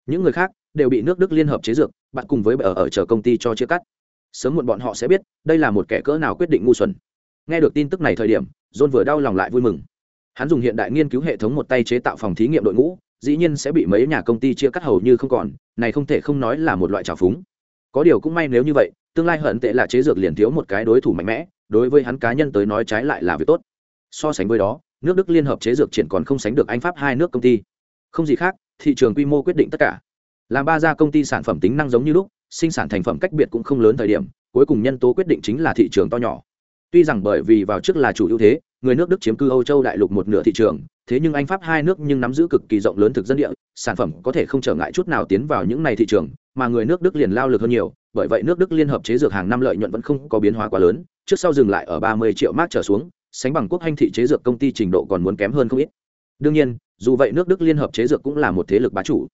Những người khác đều bị nước đức liên hợp chế dược, bạn cùng với ở ở chờ công ty cho chia cắt. Sớm muộn bọn họ sẽ biết, đây là một kẻ cỡ nào quyết định ngu xuẩn. Nghe được tin tức này thời điểm, john vừa đau lòng lại vui mừng. Hắn dùng hiện đại nghiên cứu hệ thống một tay chế tạo phòng thí nghiệm đội ngũ dĩ nhiên sẽ bị mấy nhà công ty chia cắt hầu như không còn, này không thể không nói là một loại trào phúng. Có điều cũng may nếu như vậy, tương lai hận tệ là chế dược liền thiếu một cái đối thủ mạnh mẽ, đối với hắn cá nhân tới nói trái lại là việc tốt. So sánh với đó, nước đức liên hợp chế dược triển còn không sánh được anh pháp hai nước công ty. Không gì khác, thị trường quy mô quyết định tất cả. Làm ba gia công ty sản phẩm tính năng giống như lúc, sinh sản thành phẩm cách biệt cũng không lớn thời điểm, cuối cùng nhân tố quyết định chính là thị trường to nhỏ. Tuy rằng bởi vì vào trước là chủ ưu thế người nước đức chiếm cư âu châu đại lục một nửa thị trường, thế nhưng anh pháp hai nước nhưng nắm giữ cực kỳ rộng lớn thực dân địa, sản phẩm có thể không trở ngại chút nào tiến vào những này thị trường, mà người nước đức liền lao lực hơn nhiều, bởi vậy nước đức liên hợp chế dược hàng năm lợi nhuận vẫn không có biến hóa quá lớn, trước sau dừng lại ở ba mươi triệu mark trở xuống, sánh bằng quốc hành thị chế dược công ty trình độ còn muốn kém hơn không ít. Đương nhiên, dù vậy nước đức liên hợp chế dược cũng là một thế lực bá chủ.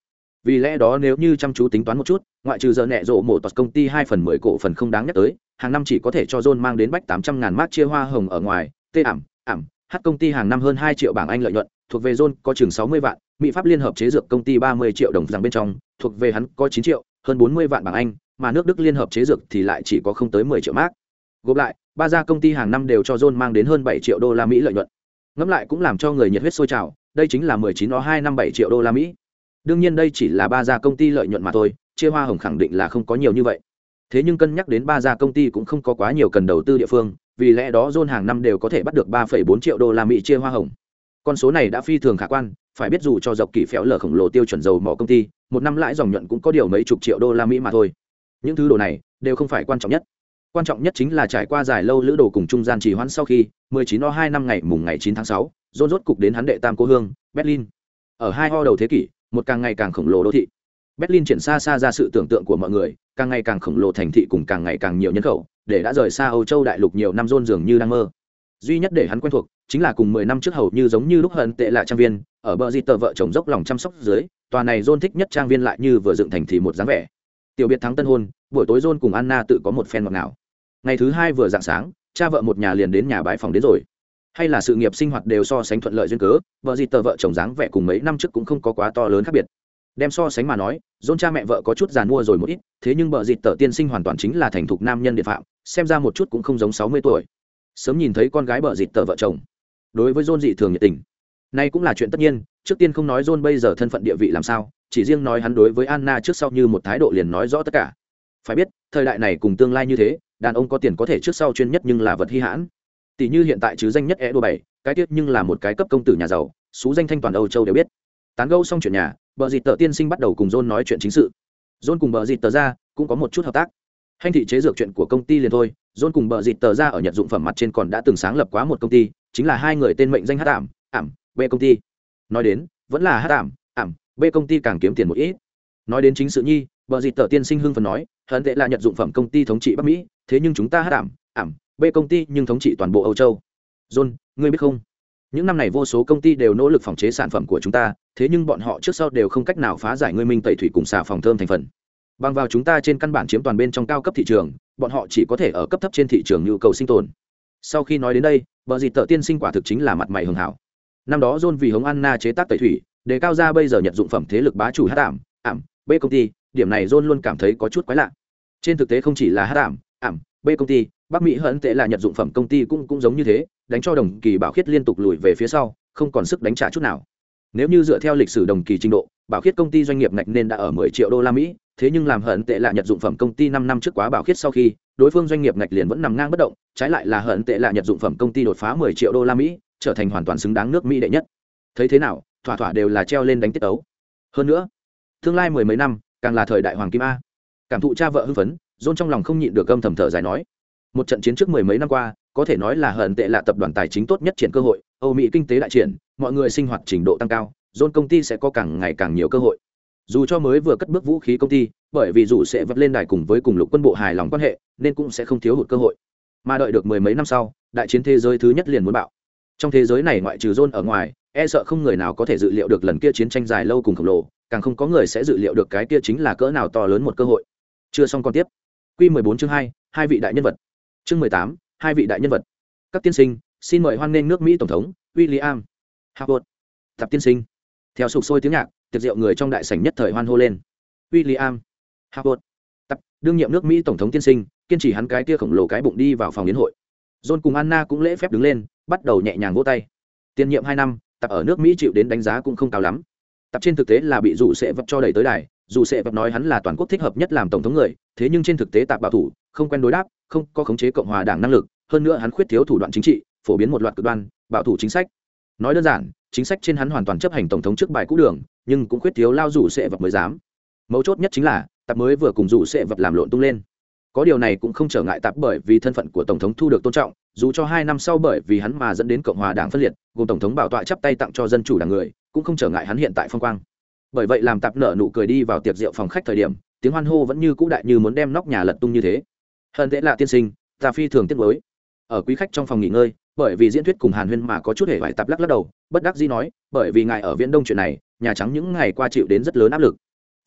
Vì lẽ đó nếu như chăm chú tính toán một chút, ngoại trừ giờ nẹ rộ mổ tọt công ty hai phần mười cổ phần không đáng nhắc tới, hàng năm chỉ có thể cho john mang đến bách tám trăm ngàn mát chia hoa hồng ở ngoài, tê ảm ảm, hát công ty hàng năm hơn hai triệu bảng anh lợi nhuận, thuộc về john có chừng sáu mươi vạn, mỹ pháp liên hợp chế dược công ty ba mươi triệu đồng rằng bên trong, thuộc về hắn có chín triệu, hơn bốn mươi vạn bảng anh, mà nước đức liên hợp chế dược thì lại chỉ có không tới mười triệu mark. Gộp lại, ba gia công ty hàng năm đều cho john mang đến hơn bảy triệu đô la mỹ lợi nhuận. Ngẫm lại cũng làm cho người nhiệt huyết sôi trào, đây chính là mười chín o hai năm bảy triệu đô la mỹ. Đương nhiên đây chỉ là ba gia công ty lợi nhuận mà thôi, chia hoa hồng khẳng định là không có nhiều như vậy. Thế nhưng cân nhắc đến ba gia công ty cũng không có quá nhiều cần đầu tư địa phương vì lẽ đó john hàng năm đều có thể bắt được ba bốn triệu đô la mỹ chia hoa hồng con số này đã phi thường khả quan phải biết dù cho dọc kỳ phéo lở khổng lồ tiêu chuẩn dầu mỏ công ty một năm lãi dòng nhuận cũng có điều mấy chục triệu đô la mỹ mà thôi những thứ đồ này đều không phải quan trọng nhất quan trọng nhất chính là trải qua dài lâu lữ đồ cùng trung gian trì hoãn sau khi 19 o 2 năm ngày mùng ngày 9 tháng 6, John rốt cục đến hắn đệ tam cô hương, Berlin. Ở hai ho đầu thế kỷ, một càng ngày càng khổng lồ đô thị. Berlin triển xa xa ra sự tưởng tượng của mọi người, càng ngày càng khổng lồ thành thị cùng càng ngày càng nhiều nhân khẩu, để đã rời xa Âu Châu đại lục nhiều năm rôn dường như đang mơ. Duy nhất để hắn quen thuộc, chính là cùng 10 năm trước hầu như giống như lúc hận tệ lại trang viên, ở bờ di tờ vợ chồng dốc lòng chăm sóc dưới, tòa này rôn thích nhất trang viên lại như vừa dựng thành thì một dáng vẻ. Tiểu biệt thắng tân hôn, buổi tối rôn cùng Anna tự có một phen ngọt ngào ngày thứ hai vừa dạng sáng cha vợ một nhà liền đến nhà bái phòng đến rồi hay là sự nghiệp sinh hoạt đều so sánh thuận lợi duyên cớ vợ gì tờ vợ chồng dáng vẻ cùng mấy năm trước cũng không có quá to lớn khác biệt đem so sánh mà nói dôn cha mẹ vợ có chút giàn mua rồi một ít thế nhưng vợ dịt tờ tiên sinh hoàn toàn chính là thành thục nam nhân địa phạm xem ra một chút cũng không giống sáu mươi tuổi. Sớm nhìn thấy con gái bợ dịt tờ vợ chồng. Đối với John dị thường nhiệt tình. Nay cũng là chuyện tất nhiên, trước tiên không nói John bây giờ thân phận địa vị làm sao, chỉ riêng nói hắn đối với anna trước sau như một thái độ liền nói rõ tất cả. Phải biết, thời đại này cùng tương lai như thế, đàn ông có tiền có thể trước sau chuyên nhất nhưng là vật hy hãn. Tỷ như hiện tại chứ danh nhất e đô bảy, cái tiết nhưng là một cái cấp công tử nhà giàu, xú danh thanh toàn âu châu đều biết. Tán gâu xong chuyện nhà bờ dịt tờ tiên sinh bắt đầu cùng john nói chuyện chính sự. John cùng bờ dịt tờ ra, cũng có một chút hợp tác hành thị chế dược chuyện của công ty liền thôi, john cùng bờ dịt tờ ra ở nhật dụng phẩm mặt trên còn đã từng sáng lập quá một công ty, chính là hai người tên mệnh danh hát ảm ảm b công ty. Nói đến, vẫn là hát ảm ảm b công ty càng kiếm tiền một ít. Nói đến chính sự nhi bờ dịt tờ tiên sinh hưng phần nói hận tệ là nhật dụng phẩm công ty thống trị bắc mỹ, thế nhưng chúng ta hát ảm ảm b công ty nhưng thống trị toàn bộ âu châu. John, ngươi biết không? Những năm này vô số công ty đều nỗ lực phòng chế sản phẩm của chúng ta, thế nhưng bọn họ trước sau đều không cách nào phá giải ngươi minh tẩy thủy cùng xà phòng thơm thành phần bằng vào chúng ta trên căn bản chiếm toàn bên trong cao cấp thị trường, bọn họ chỉ có thể ở cấp thấp trên thị trường nhu cầu sinh tồn. Sau khi nói đến đây vợ dịt tợ tiên sinh quả thực chính là mặt mày hường hảo. Năm đó john vì hống anna chế tác tẩy thủy để cao ra bây giờ nhận dụng phẩm thế lực bá chủ hát ảm ảm, b công ty, điểm này john luôn cảm thấy có chút quái lạ. Trên thực tế không chỉ là hát ảm ảm, b công ty, bắc mỹ hận tệ là nhận dụng phẩm công ty cũng cũng giống như thế, đánh cho đồng kỳ bảo khiết liên tục lùi về phía sau, không còn sức đánh trả chút nào nếu như dựa theo lịch sử đồng kỳ trình độ, bảo khiết công ty doanh nghiệp ngạch nên đã ở 10 triệu đô la mỹ, thế nhưng làm hận tệ lạ nhật dụng phẩm công ty năm năm trước quá bảo khiết sau khi, đối phương doanh nghiệp ngạch liền vẫn nằm ngang bất động, trái lại là hận tệ lạ nhật dụng phẩm công ty đột phá 10 triệu đô la mỹ, trở thành hoàn toàn xứng đáng nước mỹ đệ nhất. Thấy thế nào, thỏa thỏa đều là treo lên đánh tiết ấu hơn nữa, tương lai mười mấy năm, càng là thời đại hoàng kim a. Cảm thụ cha vợ hưng phấn, john trong lòng không nhịn được âm thầm thở dài nói một trận chiến trước mười mấy năm qua, có thể nói là hận tệ là tập đoàn tài chính tốt nhất triển cơ hội, âu mỹ kinh tế đại triển, mọi người sinh hoạt trình độ tăng cao dồn công ty sẽ có càng ngày càng nhiều cơ hội. Dù cho mới vừa cất bước vũ khí công ty, bởi vì dù sẽ vấp lên đài cùng với cùng lục quân bộ hài lòng quan hệ, nên cũng sẽ không thiếu hụt cơ hội. Mà đợi được mười mấy năm sau, đại chiến thế giới thứ nhất liền muốn bạo. Trong thế giới này ngoại trừ John ở ngoài e sợ không người nào có thể dự liệu được lần kia chiến tranh dài lâu cùng khổng lồ, càng không có người sẽ dự liệu được cái kia chính là cỡ nào to lớn một cơ hội. Chưa xong còn tiếp. Q 14 chương hai hai vị đại nhân vật chương 18, hai vị đại nhân vật. Các tiên sinh xin mời hoan nghênh nước mỹ tổng thống william howard tập tiên sinh. Theo sục sôi tiếng nhạc tiệc rượu người trong đại sảnh nhất thời hoan hô lên. William howard tập đương nhiệm nước mỹ tổng thống tiên sinh kiên trì hắn cái kia khổng lồ cái bụng đi vào phòng yến hội. John cùng anna cũng lễ phép đứng lên bắt đầu nhẹ nhàng vỗ tay. Tiên nhiệm hai năm tập ở nước mỹ chịu đến đánh giá cũng không cao lắm. Tập trên thực tế là bị rủ sẽ vật cho đẩy tới đài dù sẽ vật nói hắn là toàn quốc thích hợp nhất làm tổng thống người thế nhưng trên thực tế tạp bảo thủ không quen đối đáp, không có khống chế cộng hòa đảng năng lực, hơn nữa hắn khuyết thiếu thủ đoạn chính trị, phổ biến một loạt cực đoan, bảo thủ chính sách. Nói đơn giản, chính sách trên hắn hoàn toàn chấp hành tổng thống trước bài cũ đường, nhưng cũng khuyết thiếu lao rủ sẽ vật mới dám. Mấu chốt nhất chính là tập mới vừa cùng rủ sẽ vật làm lộn tung lên. Có điều này cũng không trở ngại tạp bởi vì thân phận của tổng thống thu được tôn trọng, dù cho hai năm sau bởi vì hắn mà dẫn đến cộng hòa đảng phân liệt, gồm tổng thống bảo tọa chắp tay tặng cho dân chủ đảng người, cũng không trở ngại hắn hiện tại phong quang. Bởi vậy làm tạp nở nụ cười đi vào tiệc rượu phòng khách thời điểm, tiếng hoan hô vẫn như cũ đại như muốn đem nóc nhà lật tung như thế hơn thế là tiên sinh, ta phi thường tiết mới ở quý khách trong phòng nghỉ ngơi, bởi vì diễn thuyết cùng hàn huyên mà có chút hề vải tạp lắc lắc đầu, bất đắc dĩ nói, bởi vì ngài ở viễn đông chuyện này, nhà trắng những ngày qua chịu đến rất lớn áp lực.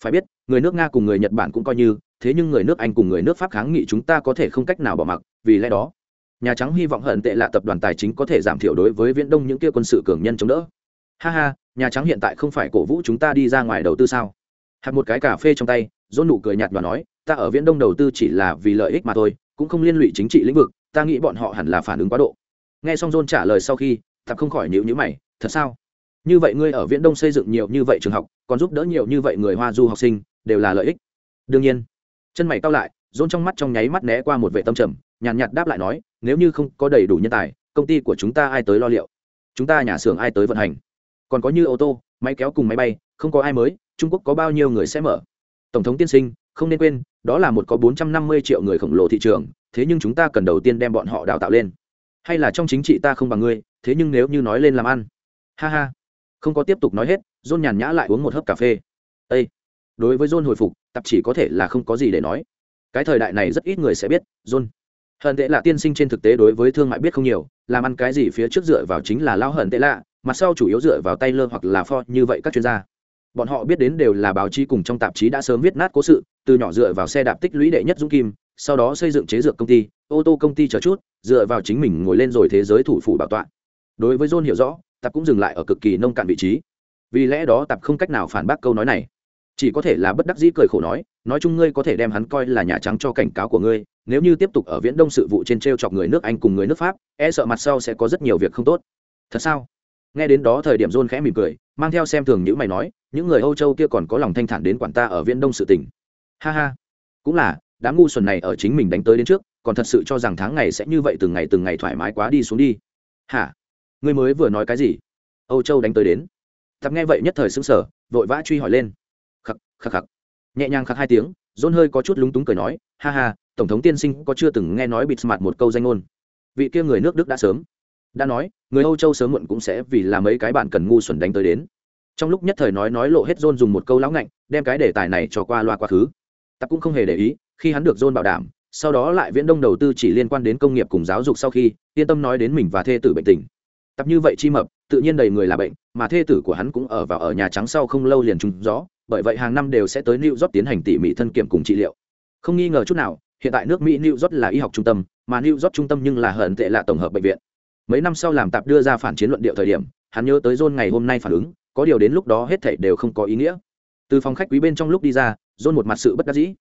Phải biết, người nước nga cùng người nhật bản cũng coi như, thế nhưng người nước anh cùng người nước pháp kháng nghị chúng ta có thể không cách nào bỏ mặc, vì lẽ đó, nhà trắng hy vọng hận tệ là tập đoàn tài chính có thể giảm thiểu đối với viễn đông những kia quân sự cường nhân chống đỡ. Ha ha, nhà trắng hiện tại không phải cổ vũ chúng ta đi ra ngoài đầu tư sao? Hạt một cái cà phê trong tay dôn nụ cười nhạt và nói ta ở viễn đông đầu tư chỉ là vì lợi ích mà thôi, cũng không liên lụy chính trị lĩnh vực, ta nghĩ bọn họ hẳn là phản ứng quá độ. Nghe xong john trả lời sau khi thật không khỏi nhữ nhữ mày, thật sao? Như vậy ngươi ở viễn đông xây dựng nhiều như vậy trường học, còn giúp đỡ nhiều như vậy người hoa du học sinh, đều là lợi ích. Đương nhiên. Chân mày cao lại, john trong mắt trong nháy mắt né qua một vệ tâm trầm, nhàn nhạt đáp lại nói, nếu như không có đầy đủ nhân tài, công ty của chúng ta ai tới lo liệu? Chúng ta nhà xưởng ai tới vận hành? Còn có như ô tô, máy kéo cùng máy bay, không có ai mới, trung quốc có bao nhiêu người sẽ mở? Tổng thống tiên sinh không nên quên, đó là một có bốn trăm năm mươi triệu người khổng lồ thị trường, thế nhưng chúng ta cần đầu tiên đem bọn họ đào tạo lên. Hay là trong chính trị ta không bằng ngươi, thế nhưng nếu như nói lên làm ăn. Ha ha. Không có tiếp tục nói hết, john nhàn nhã lại uống một hớp cà phê. Â đối với john hồi phục tạp chỉ có thể là không có gì để nói. Cái thời đại này rất ít người sẽ biết, john. Hận tệ là tiên sinh trên thực tế đối với thương mại biết không nhiều, làm ăn cái gì phía trước dựa vào chính là lao hận tệ lạ, mặt sau chủ yếu dựa vào tay lơ hoặc là for như vậy các chuyên gia bọn họ biết đến đều là báo chí cùng trong tạp chí đã sớm viết nát cố sự, từ nhỏ dựa vào xe đạp tích lũy đệ nhất dũng kim, sau đó xây dựng chế dược công ty, ô tô công ty chờ chút, dựa vào chính mình ngồi lên rồi thế giới thủ phủ bảo tọa. Đối với john hiểu rõ, tạp cũng dừng lại ở cực kỳ nông cạn vị trí. Vì lẽ đó tạp không cách nào phản bác câu nói này. Chỉ có thể là bất đắc dĩ cười khổ nói nói chung ngươi có thể đem hắn coi là nhà trắng cho cảnh cáo của ngươi, nếu như tiếp tục ở viễn đông sự vụ trên t r e o chọc người nước anh cùng người nước pháp e sợ mặt sau sẽ có rất nhiều việc không tốt. Thật sao? Nghe đến đó thời điểm john khẽ mỉm cười mang theo xem thường những mày nói, những người âu châu kia còn có lòng thanh thản đến quản ta ở viễn đông sự tỉnh ha ha. Cũng là, đám ngu xuẩn này ở chính mình đánh tới đến trước, còn thật sự cho rằng tháng ngày sẽ như vậy từng ngày từng ngày thoải mái quá đi xuống đi. Hả? Ngươi mới vừa nói cái gì? Âu châu đánh tới đến. Tập nghe vậy nhất thời xứng sở vội vã truy hỏi lên. Khắc khắc khắc. Nhẹ nhàng khắc hai tiếng rôn hơi có chút lúng túng cười nói, ha ha, tổng thống tiên sinh có chưa từng nghe nói bịt mặt một câu danh ngôn. Vị kia người nước đức đã sớm đã nói, người âu châu sớm muộn cũng sẽ vì là mấy cái bạn cần ngu xuẩn đánh tới đến. Trong lúc nhất thời nói nói lộ hết john dùng một câu lão ngạnh, đem cái đề tài này cho qua loa quá khứ. Tập cũng không hề để ý, khi hắn được john bảo đảm, sau đó lại viễn đông đầu tư chỉ liên quan đến công nghiệp cùng giáo dục sau khi, yên tâm nói đến mình và thê tử bệnh tình. Tập như vậy chi mập, tự nhiên đầy người là bệnh, mà thê tử của hắn cũng ở vào ở nhà trắng sau không lâu liền trúng gió, bởi vậy hàng năm đều sẽ tới New York tiến hành tỉ mỉ thân kiểm cùng trị liệu. Không nghi ngờ chút nào, hiện tại nước mỹ New York là y học trung tâm, mà New York trung tâm nhưng là hận tệ là tổng hợp bệnh viện mấy năm sau làm tạp đưa ra phản chiến luận điệu thời điểm, hắn nhớ tới john ngày hôm nay phản ứng, có điều đến lúc đó hết thảy đều không có ý nghĩa. Từ phòng khách quý bên trong lúc đi ra, john một mặt sự bất đắc dĩ.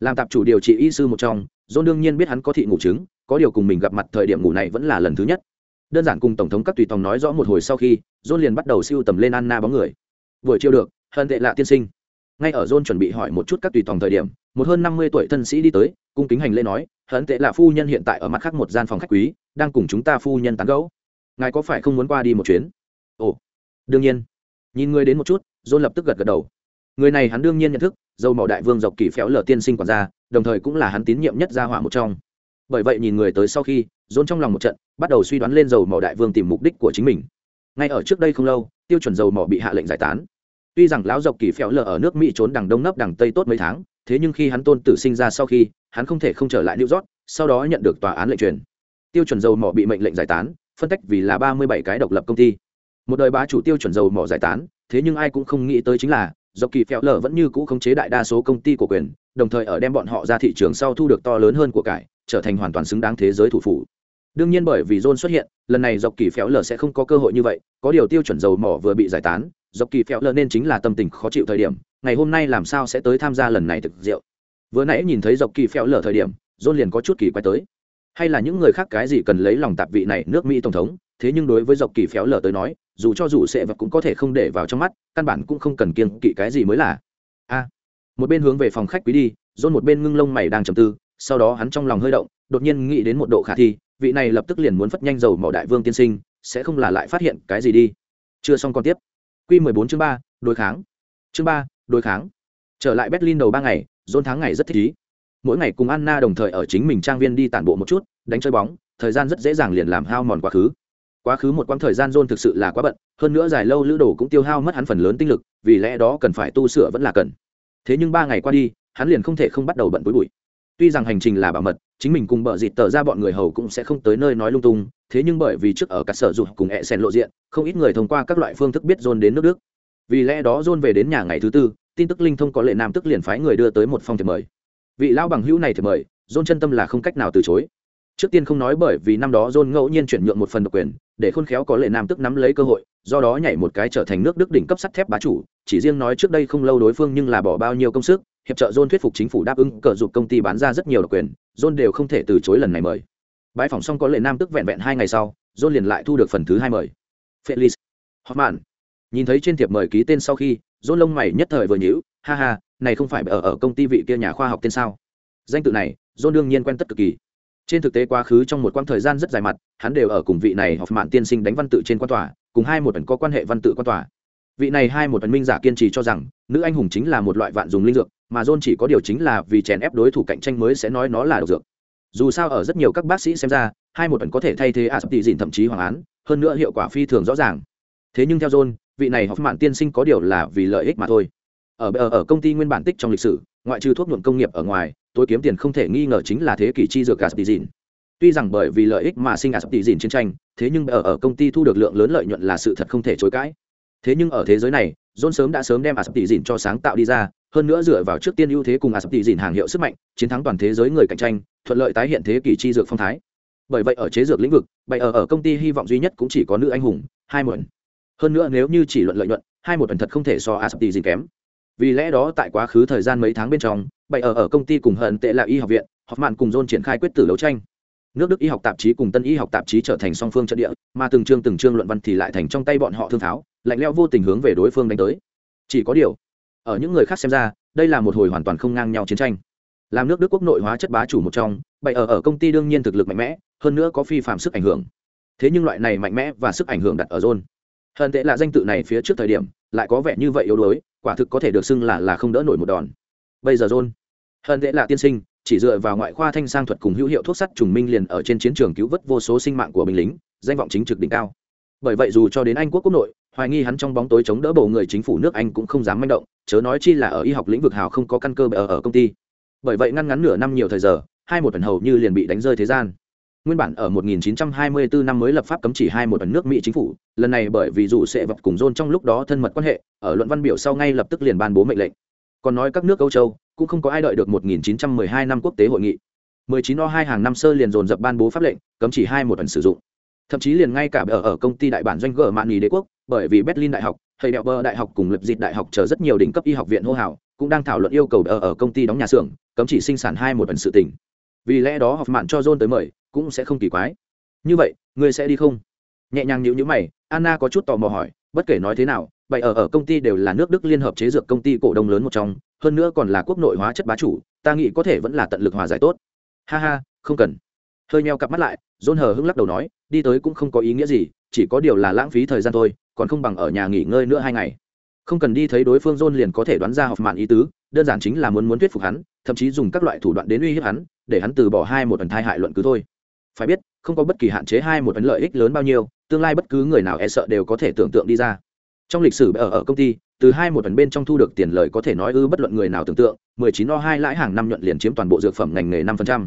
Làm tạp chủ điều trị y sư một trong, john đương nhiên biết hắn có thị ngủ chứng, có điều cùng mình gặp mặt thời điểm ngủ này vẫn là lần thứ nhất. Đơn giản cùng tổng thống các tùy tòng nói rõ một hồi sau khi, john liền bắt đầu siêu tầm lên anna bóng người. Buổi chiều được hơn tệ lạ tiên sinh. Ngay ở john chuẩn bị hỏi một chút các tùy tòng thời điểm, một hơn năm mươi tuổi thân sĩ đi tới, cung kính hành lễ nói hận tệ lạ phu nhân hiện tại ở mặt khác một gian phòng khách quý đang cùng chúng ta phu nhân tán gẫu. Ngài có phải không muốn qua đi một chuyến? Ồ, đương nhiên. Nhìn người đến một chút john lập tức gật gật đầu. Người này hắn đương nhiên nhận thức, dâu màu đại vương dọc kỳ phéo lở tiên sinh quản gia, đồng thời cũng là hắn tín nhiệm nhất gia hỏa một trong. Bởi vậy nhìn người tới sau khi john trong lòng một trận, bắt đầu suy đoán lên dầu màu đại vương tìm mục đích của chính mình. Ngay ở trước đây không lâu, tiêu chuẩn dầu mỏ bị hạ lệnh giải tán. Tuy rằng lão dọc kỳ phéo lở ở nước mỹ trốn đằng đông nấp đằng tây tốt mấy tháng, thế nhưng khi hắn tôn tử sinh ra sau khi, hắn không thể không trở lại new york, sau đó nhận được tòa án lệnh truyền tiêu chuẩn dầu mỏ bị mệnh lệnh giải tán, phân tách vì là ba mươi bảy cái độc lập công ty. Một đời bá chủ tiêu chuẩn dầu mỏ giải tán, thế nhưng ai cũng không nghĩ tới chính là do kỳ phèo lở vẫn như cũ khống chế đại đa số công ty của quyền, đồng thời ở đem bọn họ ra thị trường sau thu được to lớn hơn của cải, trở thành hoàn toàn xứng đáng thế giới thủ phủ. Đương nhiên bởi vì john xuất hiện, lần này dọc kỳ phéo lờ sẽ không có cơ hội như vậy, có điều tiêu chuẩn dầu mỏ vừa bị giải tán dọc kỳ phéo lờ nên chính là tâm tình khó chịu thời điểm, ngày hôm nay làm sao sẽ tới tham gia lần này thực rượu? Vừa nãy nhìn thấy dọc kỳ phéo lờ thời điểm john liền có chút kỳ quay tới hay là những người khác cái gì cần lấy lòng tạp vị này nước mỹ tổng thống, thế nhưng đối với dọc kỳ phéo lờ tới nói, dù cho dù sẽ vật cũng có thể không để vào trong mắt, căn bản cũng không cần kiêng kỵ cái gì mới là. A, một bên hướng về phòng khách quý đi dôn một bên ngưng lông mày đang trầm tư, sau đó hắn trong lòng hơi động, đột nhiên nghĩ đến một độ khả thi, vị này lập tức liền muốn phất nhanh dầu mỏ đại vương tiên sinh, sẽ không là lại phát hiện cái gì đi. Chưa xong còn tiếp. Q 14 chương ba, đối kháng. Chương ba, đối kháng. Trở lại berlin đầu ba ngày dôn tháng ngày rất thích ý mỗi ngày cùng anna đồng thời ở chính mình trang viên đi tản bộ một chút, đánh chơi bóng, thời gian rất dễ dàng liền làm hao mòn quá khứ. Quá khứ một quãng thời gian john thực sự là quá bận, hơn nữa dài lâu lữ đồ cũng tiêu hao mất hắn phần lớn tinh lực, vì lẽ đó cần phải tu sửa vẫn là cần. Thế nhưng ba ngày qua đi, hắn liền không thể không bắt đầu bận bối bụi. Tuy rằng hành trình là bảo mật, chính mình cùng bợ dịt tờ ra bọn người hầu cũng sẽ không tới nơi nói lung tung, thế nhưng bởi vì trước ở các sở dục cùng hẹ sen lộ diện, không ít người thông qua các loại phương thức biết john đến nước đức. Vì lẽ đó john về đến nhà ngày thứ tư, tin tức linh thông có lệ nam tức liền phái người đưa tới một phong thiệp mời vị lão bằng hữu này thì mời, john chân tâm là không cách nào từ chối. Trước tiên không nói bởi vì năm đó john ngẫu nhiên chuyển nhượng một phần độc quyền, để khôn khéo có lệ nam tức nắm lấy cơ hội, do đó nhảy một cái trở thành nước đức đỉnh cấp sắt thép bá chủ, chỉ riêng nói trước đây không lâu đối phương nhưng là bỏ bao nhiêu công sức, hiệp trợ john thuyết phục chính phủ đáp ứng cờ dục công ty bán ra rất nhiều độc quyền, john đều không thể từ chối lần này mời. Bãi phòng xong có lệ nam tức vẹn vẹn hai ngày sau, john liền lại thu được phần thứ hai mời. Felix hoffman. Nhìn thấy trên thiệp mời ký tên sau khi, john lông mày nhất thời vừa nhíu, ha ha này không phải ở ở công ty vị kia nhà khoa học tên sao? Danh tự này, john đương nhiên quen tất cực kỳ. Trên thực tế quá khứ trong một quãng thời gian rất dài mặt, hắn đều ở cùng vị này học mạn tiên sinh đánh văn tự trên quan tòa, cùng hai một ẩn có quan hệ văn tự quan tòa. Vị này hai một ẩn minh giả kiên trì cho rằng, nữ anh hùng chính là một loại vạn dùng linh dược, mà john chỉ có điều chính là vì chèn ép đối thủ cạnh tranh mới sẽ nói nó là độc dược. Dù sao ở rất nhiều các bác sĩ xem ra, hai một ẩn có thể thay thế a sắp tỷ dìn thậm chí hoàng án, hơn nữa hiệu quả phi thường rõ ràng. Thế nhưng theo john, vị này học mạn tiên sinh có điều là vì lợi ích mà thôi ở ở, ở công ty nguyên bản tích trong lịch sử ngoại trừ thuốc nhuộm công nghiệp ở ngoài tôi kiếm tiền không thể nghi ngờ chính là thế kỷ chi dược gaspizin tuy rằng bởi vì lợi ích mà sinh gaspizin chiến tranh thế nhưng ở ở công ty thu được lượng lớn lợi nhuận là sự thật không thể chối cãi. Thế nhưng ở thế giới này john sớm đã sớm đem gaspizin cho sáng tạo đi ra hơn nữa dựa vào trước tiên ưu thế cùng gaspizin hàng hiệu sức mạnh chiến thắng toàn thế giới người cạnh tranh thuận lợi tái hiện thế kỷ chi dược phong thái. Bởi vậy ở chế dược lĩnh vực bày ở ở công ty hy vọng duy nhất cũng chỉ có nữ anh hùng hai muộn hơn nữa nếu như chỉ luận lợi nhuận hai một ẩn thật không thể so gaspizin kém vì lẽ đó tại quá khứ thời gian mấy tháng bên trong, bày ở ở công ty cùng hận tệ là y học viện, học mạn cùng dôn triển khai quyết tử đấu tranh. Nước đức y học tạp chí cùng tân y học tạp chí trở thành song phương trận địa, mà từng chương từng chương luận văn thì lại thành trong tay bọn họ thương tháo, lạnh leo vô tình hướng về đối phương đánh tới. Chỉ có điều, ở những người khác xem ra, đây là một hồi hoàn toàn không ngang nhau chiến tranh. Làm nước đức quốc nội hóa chất bá chủ một trong, bày ở ở công ty đương nhiên thực lực mạnh mẽ, hơn nữa có phi phạm sức ảnh hưởng. Thế nhưng loại này mạnh mẽ và sức ảnh hưởng đặt ở zone hận tệ là danh tự này phía trước thời điểm, lại có vẻ như vậy yếu đuối quả thực có thể được xưng là là không đỡ nổi một đòn. Bây giờ john hơn thế là tiên sinh, chỉ dựa vào ngoại khoa thanh sang thuật cùng hữu hiệu thuốc sắt trùng minh liền ở trên chiến trường cứu vớt vô số sinh mạng của binh lính, danh vọng chính trực đỉnh cao. Bởi vậy dù cho đến anh quốc quốc nội, hoài nghi hắn trong bóng tối chống đỡ bầu người chính phủ nước anh cũng không dám manh động, chớ nói chi là ở y học lĩnh vực hào không có căn cơ ở ở công ty. Bởi vậy ngăn ngắn nửa năm nhiều thời giờ, hai một tuần hầu như liền bị đánh rơi thế gian nguyên bản ở 1924 năm mới lập pháp cấm chỉ hai một ẩn nước Mỹ chính phủ, lần này bởi vì dù sẽ vật cùng John trong lúc đó thân mật quan hệ, ở luận văn biểu sau ngay lập tức liền ban bố mệnh lệnh. Còn nói các nước Âu Châu, cũng không có ai đợi được 1912 năm quốc tế hội nghị. 19 o 2 hàng năm sơ liền dồn dập ban bố pháp lệnh, cấm chỉ hai một ẩn sử dụng. Thậm chí liền ngay cả ở ở công ty đại bản doanh gở mạn đế quốc, bởi vì Berlin đại học, hay đẹo Bờ đại học cùng lập dịch đại học chờ rất nhiều đỉnh cấp y học viện hô hào, cũng đang thảo luận yêu cầu ở ở công ty đóng nhà xưởng, cấm chỉ sinh sản hai một ẩn sự tình. Vì lẽ đó học mạn cho John tới mời, cũng sẽ không kỳ quái. Như vậy, ngươi sẽ đi không? Nhẹ nhàng nhịu nhữ mày, anna có chút tò mò hỏi, bất kể nói thế nào vậy ở ở công ty đều là nước đức liên hợp chế dược công ty cổ đông lớn một trong, hơn nữa còn là quốc nội hóa chất bá chủ, ta nghĩ có thể vẫn là tận lực hòa giải tốt. Ha ha, không cần. Hơi meo cặp mắt lại, John hờ hững lắc đầu nói, đi tới cũng không có ý nghĩa gì, chỉ có điều là lãng phí thời gian thôi, còn không bằng ở nhà nghỉ ngơi nữa hai ngày. Không cần đi thấy đối phương, John liền có thể đoán ra học mạn ý tứ, đơn giản chính là muốn muốn thuyết phục hắn, thậm chí dùng các loại thủ đoạn đến uy hiếp hắn, để hắn từ bỏ hai một phần thai hại luận cứ thôi phải biết, không có bất kỳ hạn chế hai một ấn lợi ích lớn bao nhiêu, tương lai bất cứ người nào e sợ đều có thể tưởng tượng đi ra. Trong lịch sử ở ở công ty, từ hai một ấn bên trong thu được tiền lời có thể nói ư bất luận người nào tưởng tượng 19 o hai lãi hàng năm nhuận liền chiếm toàn bộ dược phẩm ngành nghề 5%.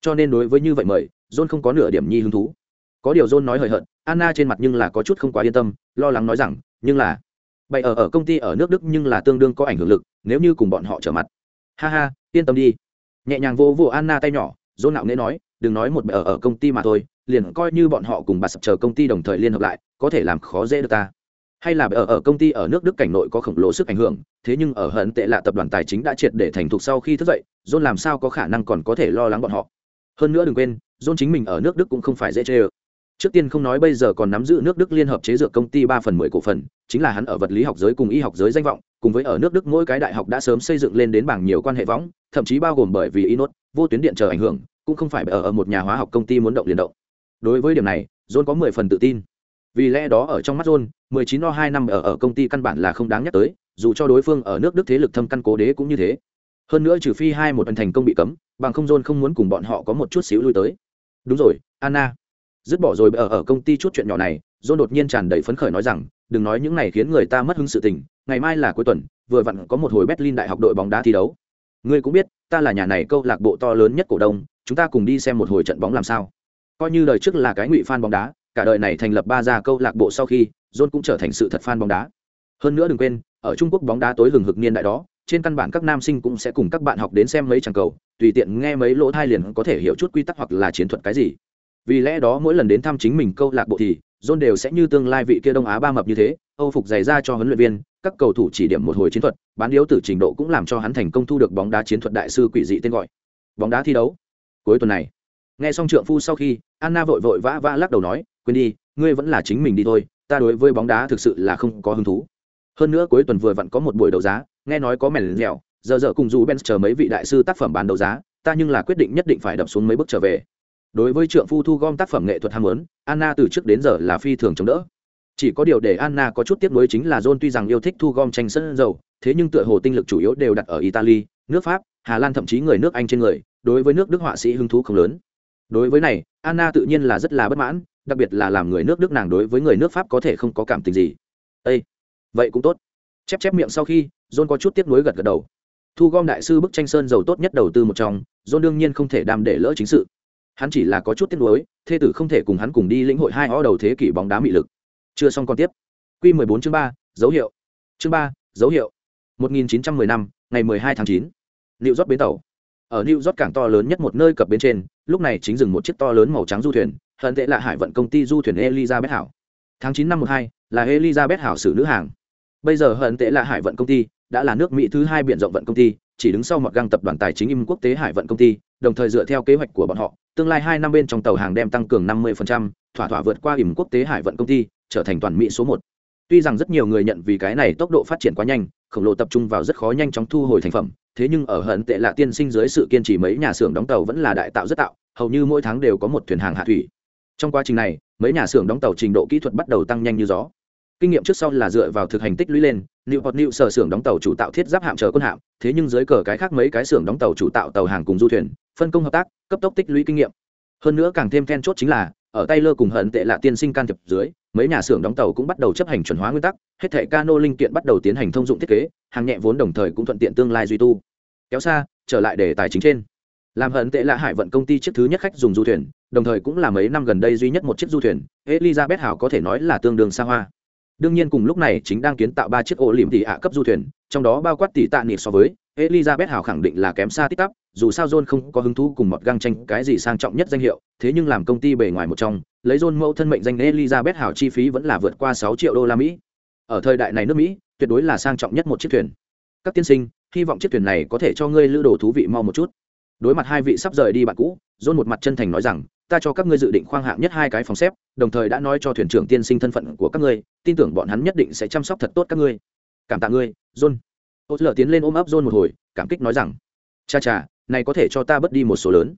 cho nên đối với như vậy mời, john không có nửa điểm nhi hứng thú. Có điều john nói hời hợt, anna trên mặt nhưng là có chút không quá yên tâm, lo lắng nói rằng, nhưng là, bày ở ở công ty ở nước đức nhưng là tương đương có ảnh hưởng lực, nếu như cùng bọn họ trở mặt. Ha ha, yên tâm đi. Nhẹ nhàng vô vô anna tay nhỏ, john nạo nghễ nói đừng nói một bệ ở ở công ty mà thôi, liền coi như bọn họ cùng bà sập chờ công ty đồng thời liên hợp lại, có thể làm khó dễ được ta. Hay là ở ở công ty ở nước đức cảnh nội có khổng lồ sức ảnh hưởng, thế nhưng ở hận tệ lạ tập đoàn tài chính đã triệt để thành thục sau khi thức dậy, john làm sao có khả năng còn có thể lo lắng bọn họ? Hơn nữa đừng quên, john chính mình ở nước đức cũng không phải dễ chê ơ. Trước tiên không nói bây giờ còn nắm giữ nước đức liên hợp chế dược công ty ba phần mười cổ phần, chính là hắn ở vật lý học giới cùng y học giới danh vọng, cùng với ở nước đức mỗi cái đại học đã sớm xây dựng lên đến bảng nhiều quan hệ võng, thậm chí bao gồm bởi vì inốt, vô tuyến điện chờ ảnh hưởng cũng không phải ở ở một nhà hóa học công ty muốn động liền động. Đối với điểm này, john có mười phần tự tin. Vì lẽ đó ở trong mắt john, mười chín o hai năm ở ở công ty căn bản là không đáng nhắc tới, dù cho đối phương ở nước đức thế lực thâm căn cố đế cũng như thế. Hơn nữa trừ phi hai một phần thành công bị cấm, bằng không john không muốn cùng bọn họ có một chút xíu lui tới. Đúng rồi, anna. Dứt bỏ rồi ở ở công ty chút chuyện nhỏ này, john đột nhiên tràn đầy phấn khởi nói rằng, đừng nói những này khiến người ta mất hứng sự tình, ngày mai là cuối tuần, vừa vặn có một hồi berlin đại học đội bóng đá thi đấu. Ngươi cũng biết, ta là nhà này câu lạc bộ to lớn nhất cổ đông chúng ta cùng đi xem một hồi trận bóng làm sao. Coi như đời trước là cái ngụy fan bóng đá, cả đời này thành lập ba gia câu lạc bộ sau khi john cũng trở thành sự thật fan bóng đá. Hơn nữa đừng quên, ở trung quốc bóng đá tối hừng hực niên đại đó, trên căn bản các nam sinh cũng sẽ cùng các bạn học đến xem mấy trận cầu, tùy tiện nghe mấy lỗ thai liền có thể hiểu chút quy tắc hoặc là chiến thuật cái gì. Vì lẽ đó mỗi lần đến thăm chính mình câu lạc bộ thì john đều sẽ như tương lai vị kia đông á ba mập như thế, âu phục giày ra cho huấn luyện viên, các cầu thủ chỉ điểm một hồi chiến thuật, bán yếu tử trình độ cũng làm cho hắn thành công thu được bóng đá chiến thuật đại sư quỷ dị tên gọi. Bóng đá thi đấu cuối tuần này. Nghe xong trượng phu sau khi, anna vội vội vã vã lắc đầu nói, quên đi, ngươi vẫn là chính mình đi thôi, ta đối với bóng đá thực sự là không có hứng thú. Hơn nữa cuối tuần vừa vặn có một buổi đấu giá, nghe nói có mèn dẻo, giờ giờ cùng dù ben chờ mấy vị đại sư tác phẩm bán đấu giá, ta nhưng là quyết định nhất định phải đập xuống mấy bước trở về. Đối với trượng phu thu gom tác phẩm nghệ thuật ham muốn, anna từ trước đến giờ là phi thường chống đỡ. Chỉ có điều để anna có chút tiếc nuối chính là john tuy rằng yêu thích thu gom tranh sân dầu, thế nhưng tựa hồ tinh lực chủ yếu đều đặt ở italy, nước pháp, hà lan thậm chí người nước anh trên người đối với nước đức họa sĩ hứng thú không lớn. Đối với này, anna tự nhiên là rất là bất mãn, đặc biệt là làm người nước đức nàng đối với người nước pháp có thể không có cảm tình gì. Ê, vậy cũng tốt. Chép chép miệng sau khi, john có chút tiếc nuối gật gật đầu. Thu gom đại sư bức tranh sơn giàu tốt nhất đầu tư một trong, john đương nhiên không thể đam để lỡ chính sự. Hắn chỉ là có chút tiếc nuối, thê tử không thể cùng hắn cùng đi lĩnh hội hai ó đầu thế kỷ bóng đá mị lực. Chưa xong còn tiếp. Q 14 chương ba, dấu hiệu. Chương ba, dấu hiệu. 1910 năm ngày 12 tháng 9. liệu rót bến tàu ở New York cảng to lớn nhất một nơi cập bên trên lúc này chính dừng một chiếc to lớn màu trắng du thuyền hận tệ là hải vận công ty du thuyền elizabeth hảo tháng 9 năm 12 là elizabeth hảo xử nữ hàng. Bây giờ hận tệ là hải vận công ty đã là nước mỹ thứ hai biển rộng vận công ty chỉ đứng sau một găng tập đoàn tài chính im quốc tế hải vận công ty đồng thời dựa theo kế hoạch của bọn họ tương lai hai năm bên trong tàu hàng đem tăng cường 50%, thỏa thỏa vượt qua im quốc tế hải vận công ty trở thành toàn mỹ số một. Tuy rằng rất nhiều người nhận vì cái này tốc độ phát triển quá nhanh khổng lồ tập trung vào rất khó nhanh chóng thu hồi thành phẩm, thế nhưng ở hận tệ lạ tiên sinh dưới sự kiên trì mấy nhà xưởng đóng tàu vẫn là đại tạo rất tạo, hầu như mỗi tháng đều có một thuyền hàng hạ thủy. Trong quá trình này, mấy nhà xưởng đóng tàu trình độ kỹ thuật bắt đầu tăng nhanh như gió. Kinh nghiệm trước sau là dựa vào thực hành tích lũy lên liệu hoặc liệu sở xưởng đóng tàu chủ tạo thiết giáp hạm chờ quân hạm, thế nhưng dưới cờ cái khác mấy cái xưởng đóng tàu chủ tạo tàu hàng cùng du thuyền, phân công hợp tác, cấp tốc tích lũy kinh nghiệm. Hơn nữa càng thêm then chốt chính là ở tay lơ cùng hận tệ lạ tiên sinh can thiệp dưới, mấy nhà xưởng đóng tàu cũng bắt đầu chấp hành chuẩn hóa nguyên tắc, hết thẻ cano linh kiện bắt đầu tiến hành thông dụng thiết kế, hàng nhẹ vốn đồng thời cũng thuận tiện tương lai duy tu. Kéo xa, trở lại đề tài chính trên. Làm hận tệ lạ hải vận công ty chiếc thứ nhất khách dùng du thuyền, đồng thời cũng là mấy năm gần đây duy nhất một chiếc du thuyền, elizabeth hảo có thể nói là tương đương xa hoa. Đương nhiên cùng lúc này chính đang kiến tạo ba chiếc ô liềm tỷ ạ cấp du thuyền trong đó bao quát tỷ tạ nịp so với, elizabeth hảo khẳng định là kém xa tích tắp, dù sao john không có hứng thú cùng một găng tranh cái gì sang trọng nhất danh hiệu, thế nhưng làm công ty bề ngoài một trong, lấy john mẫu thân mệnh danh elizabeth hảo chi phí vẫn là vượt qua sáu triệu đô la mỹ. Ở thời đại này nước mỹ, tuyệt đối là sang trọng nhất một chiếc thuyền. Các tiên sinh, hy vọng chiếc thuyền này có thể cho ngươi lưu đồ thú vị mau một chút. Đối mặt hai vị sắp rời đi bạn cũ, john một mặt chân thành nói rằng, ta cho các ngươi dự định khoang hạng nhất hai cái phòng xếp, đồng thời đã nói cho thuyền trưởng tiên sinh thân phận của các ngươi, tin tưởng bọn hắn nhất định sẽ chăm sóc thật tốt các ngươi cảm tạ ngươi, john. Ô lờ tiến lên ôm ấp john một hồi, cảm kích nói rằng, cha cha, này có thể cho ta bớt đi một số lớn.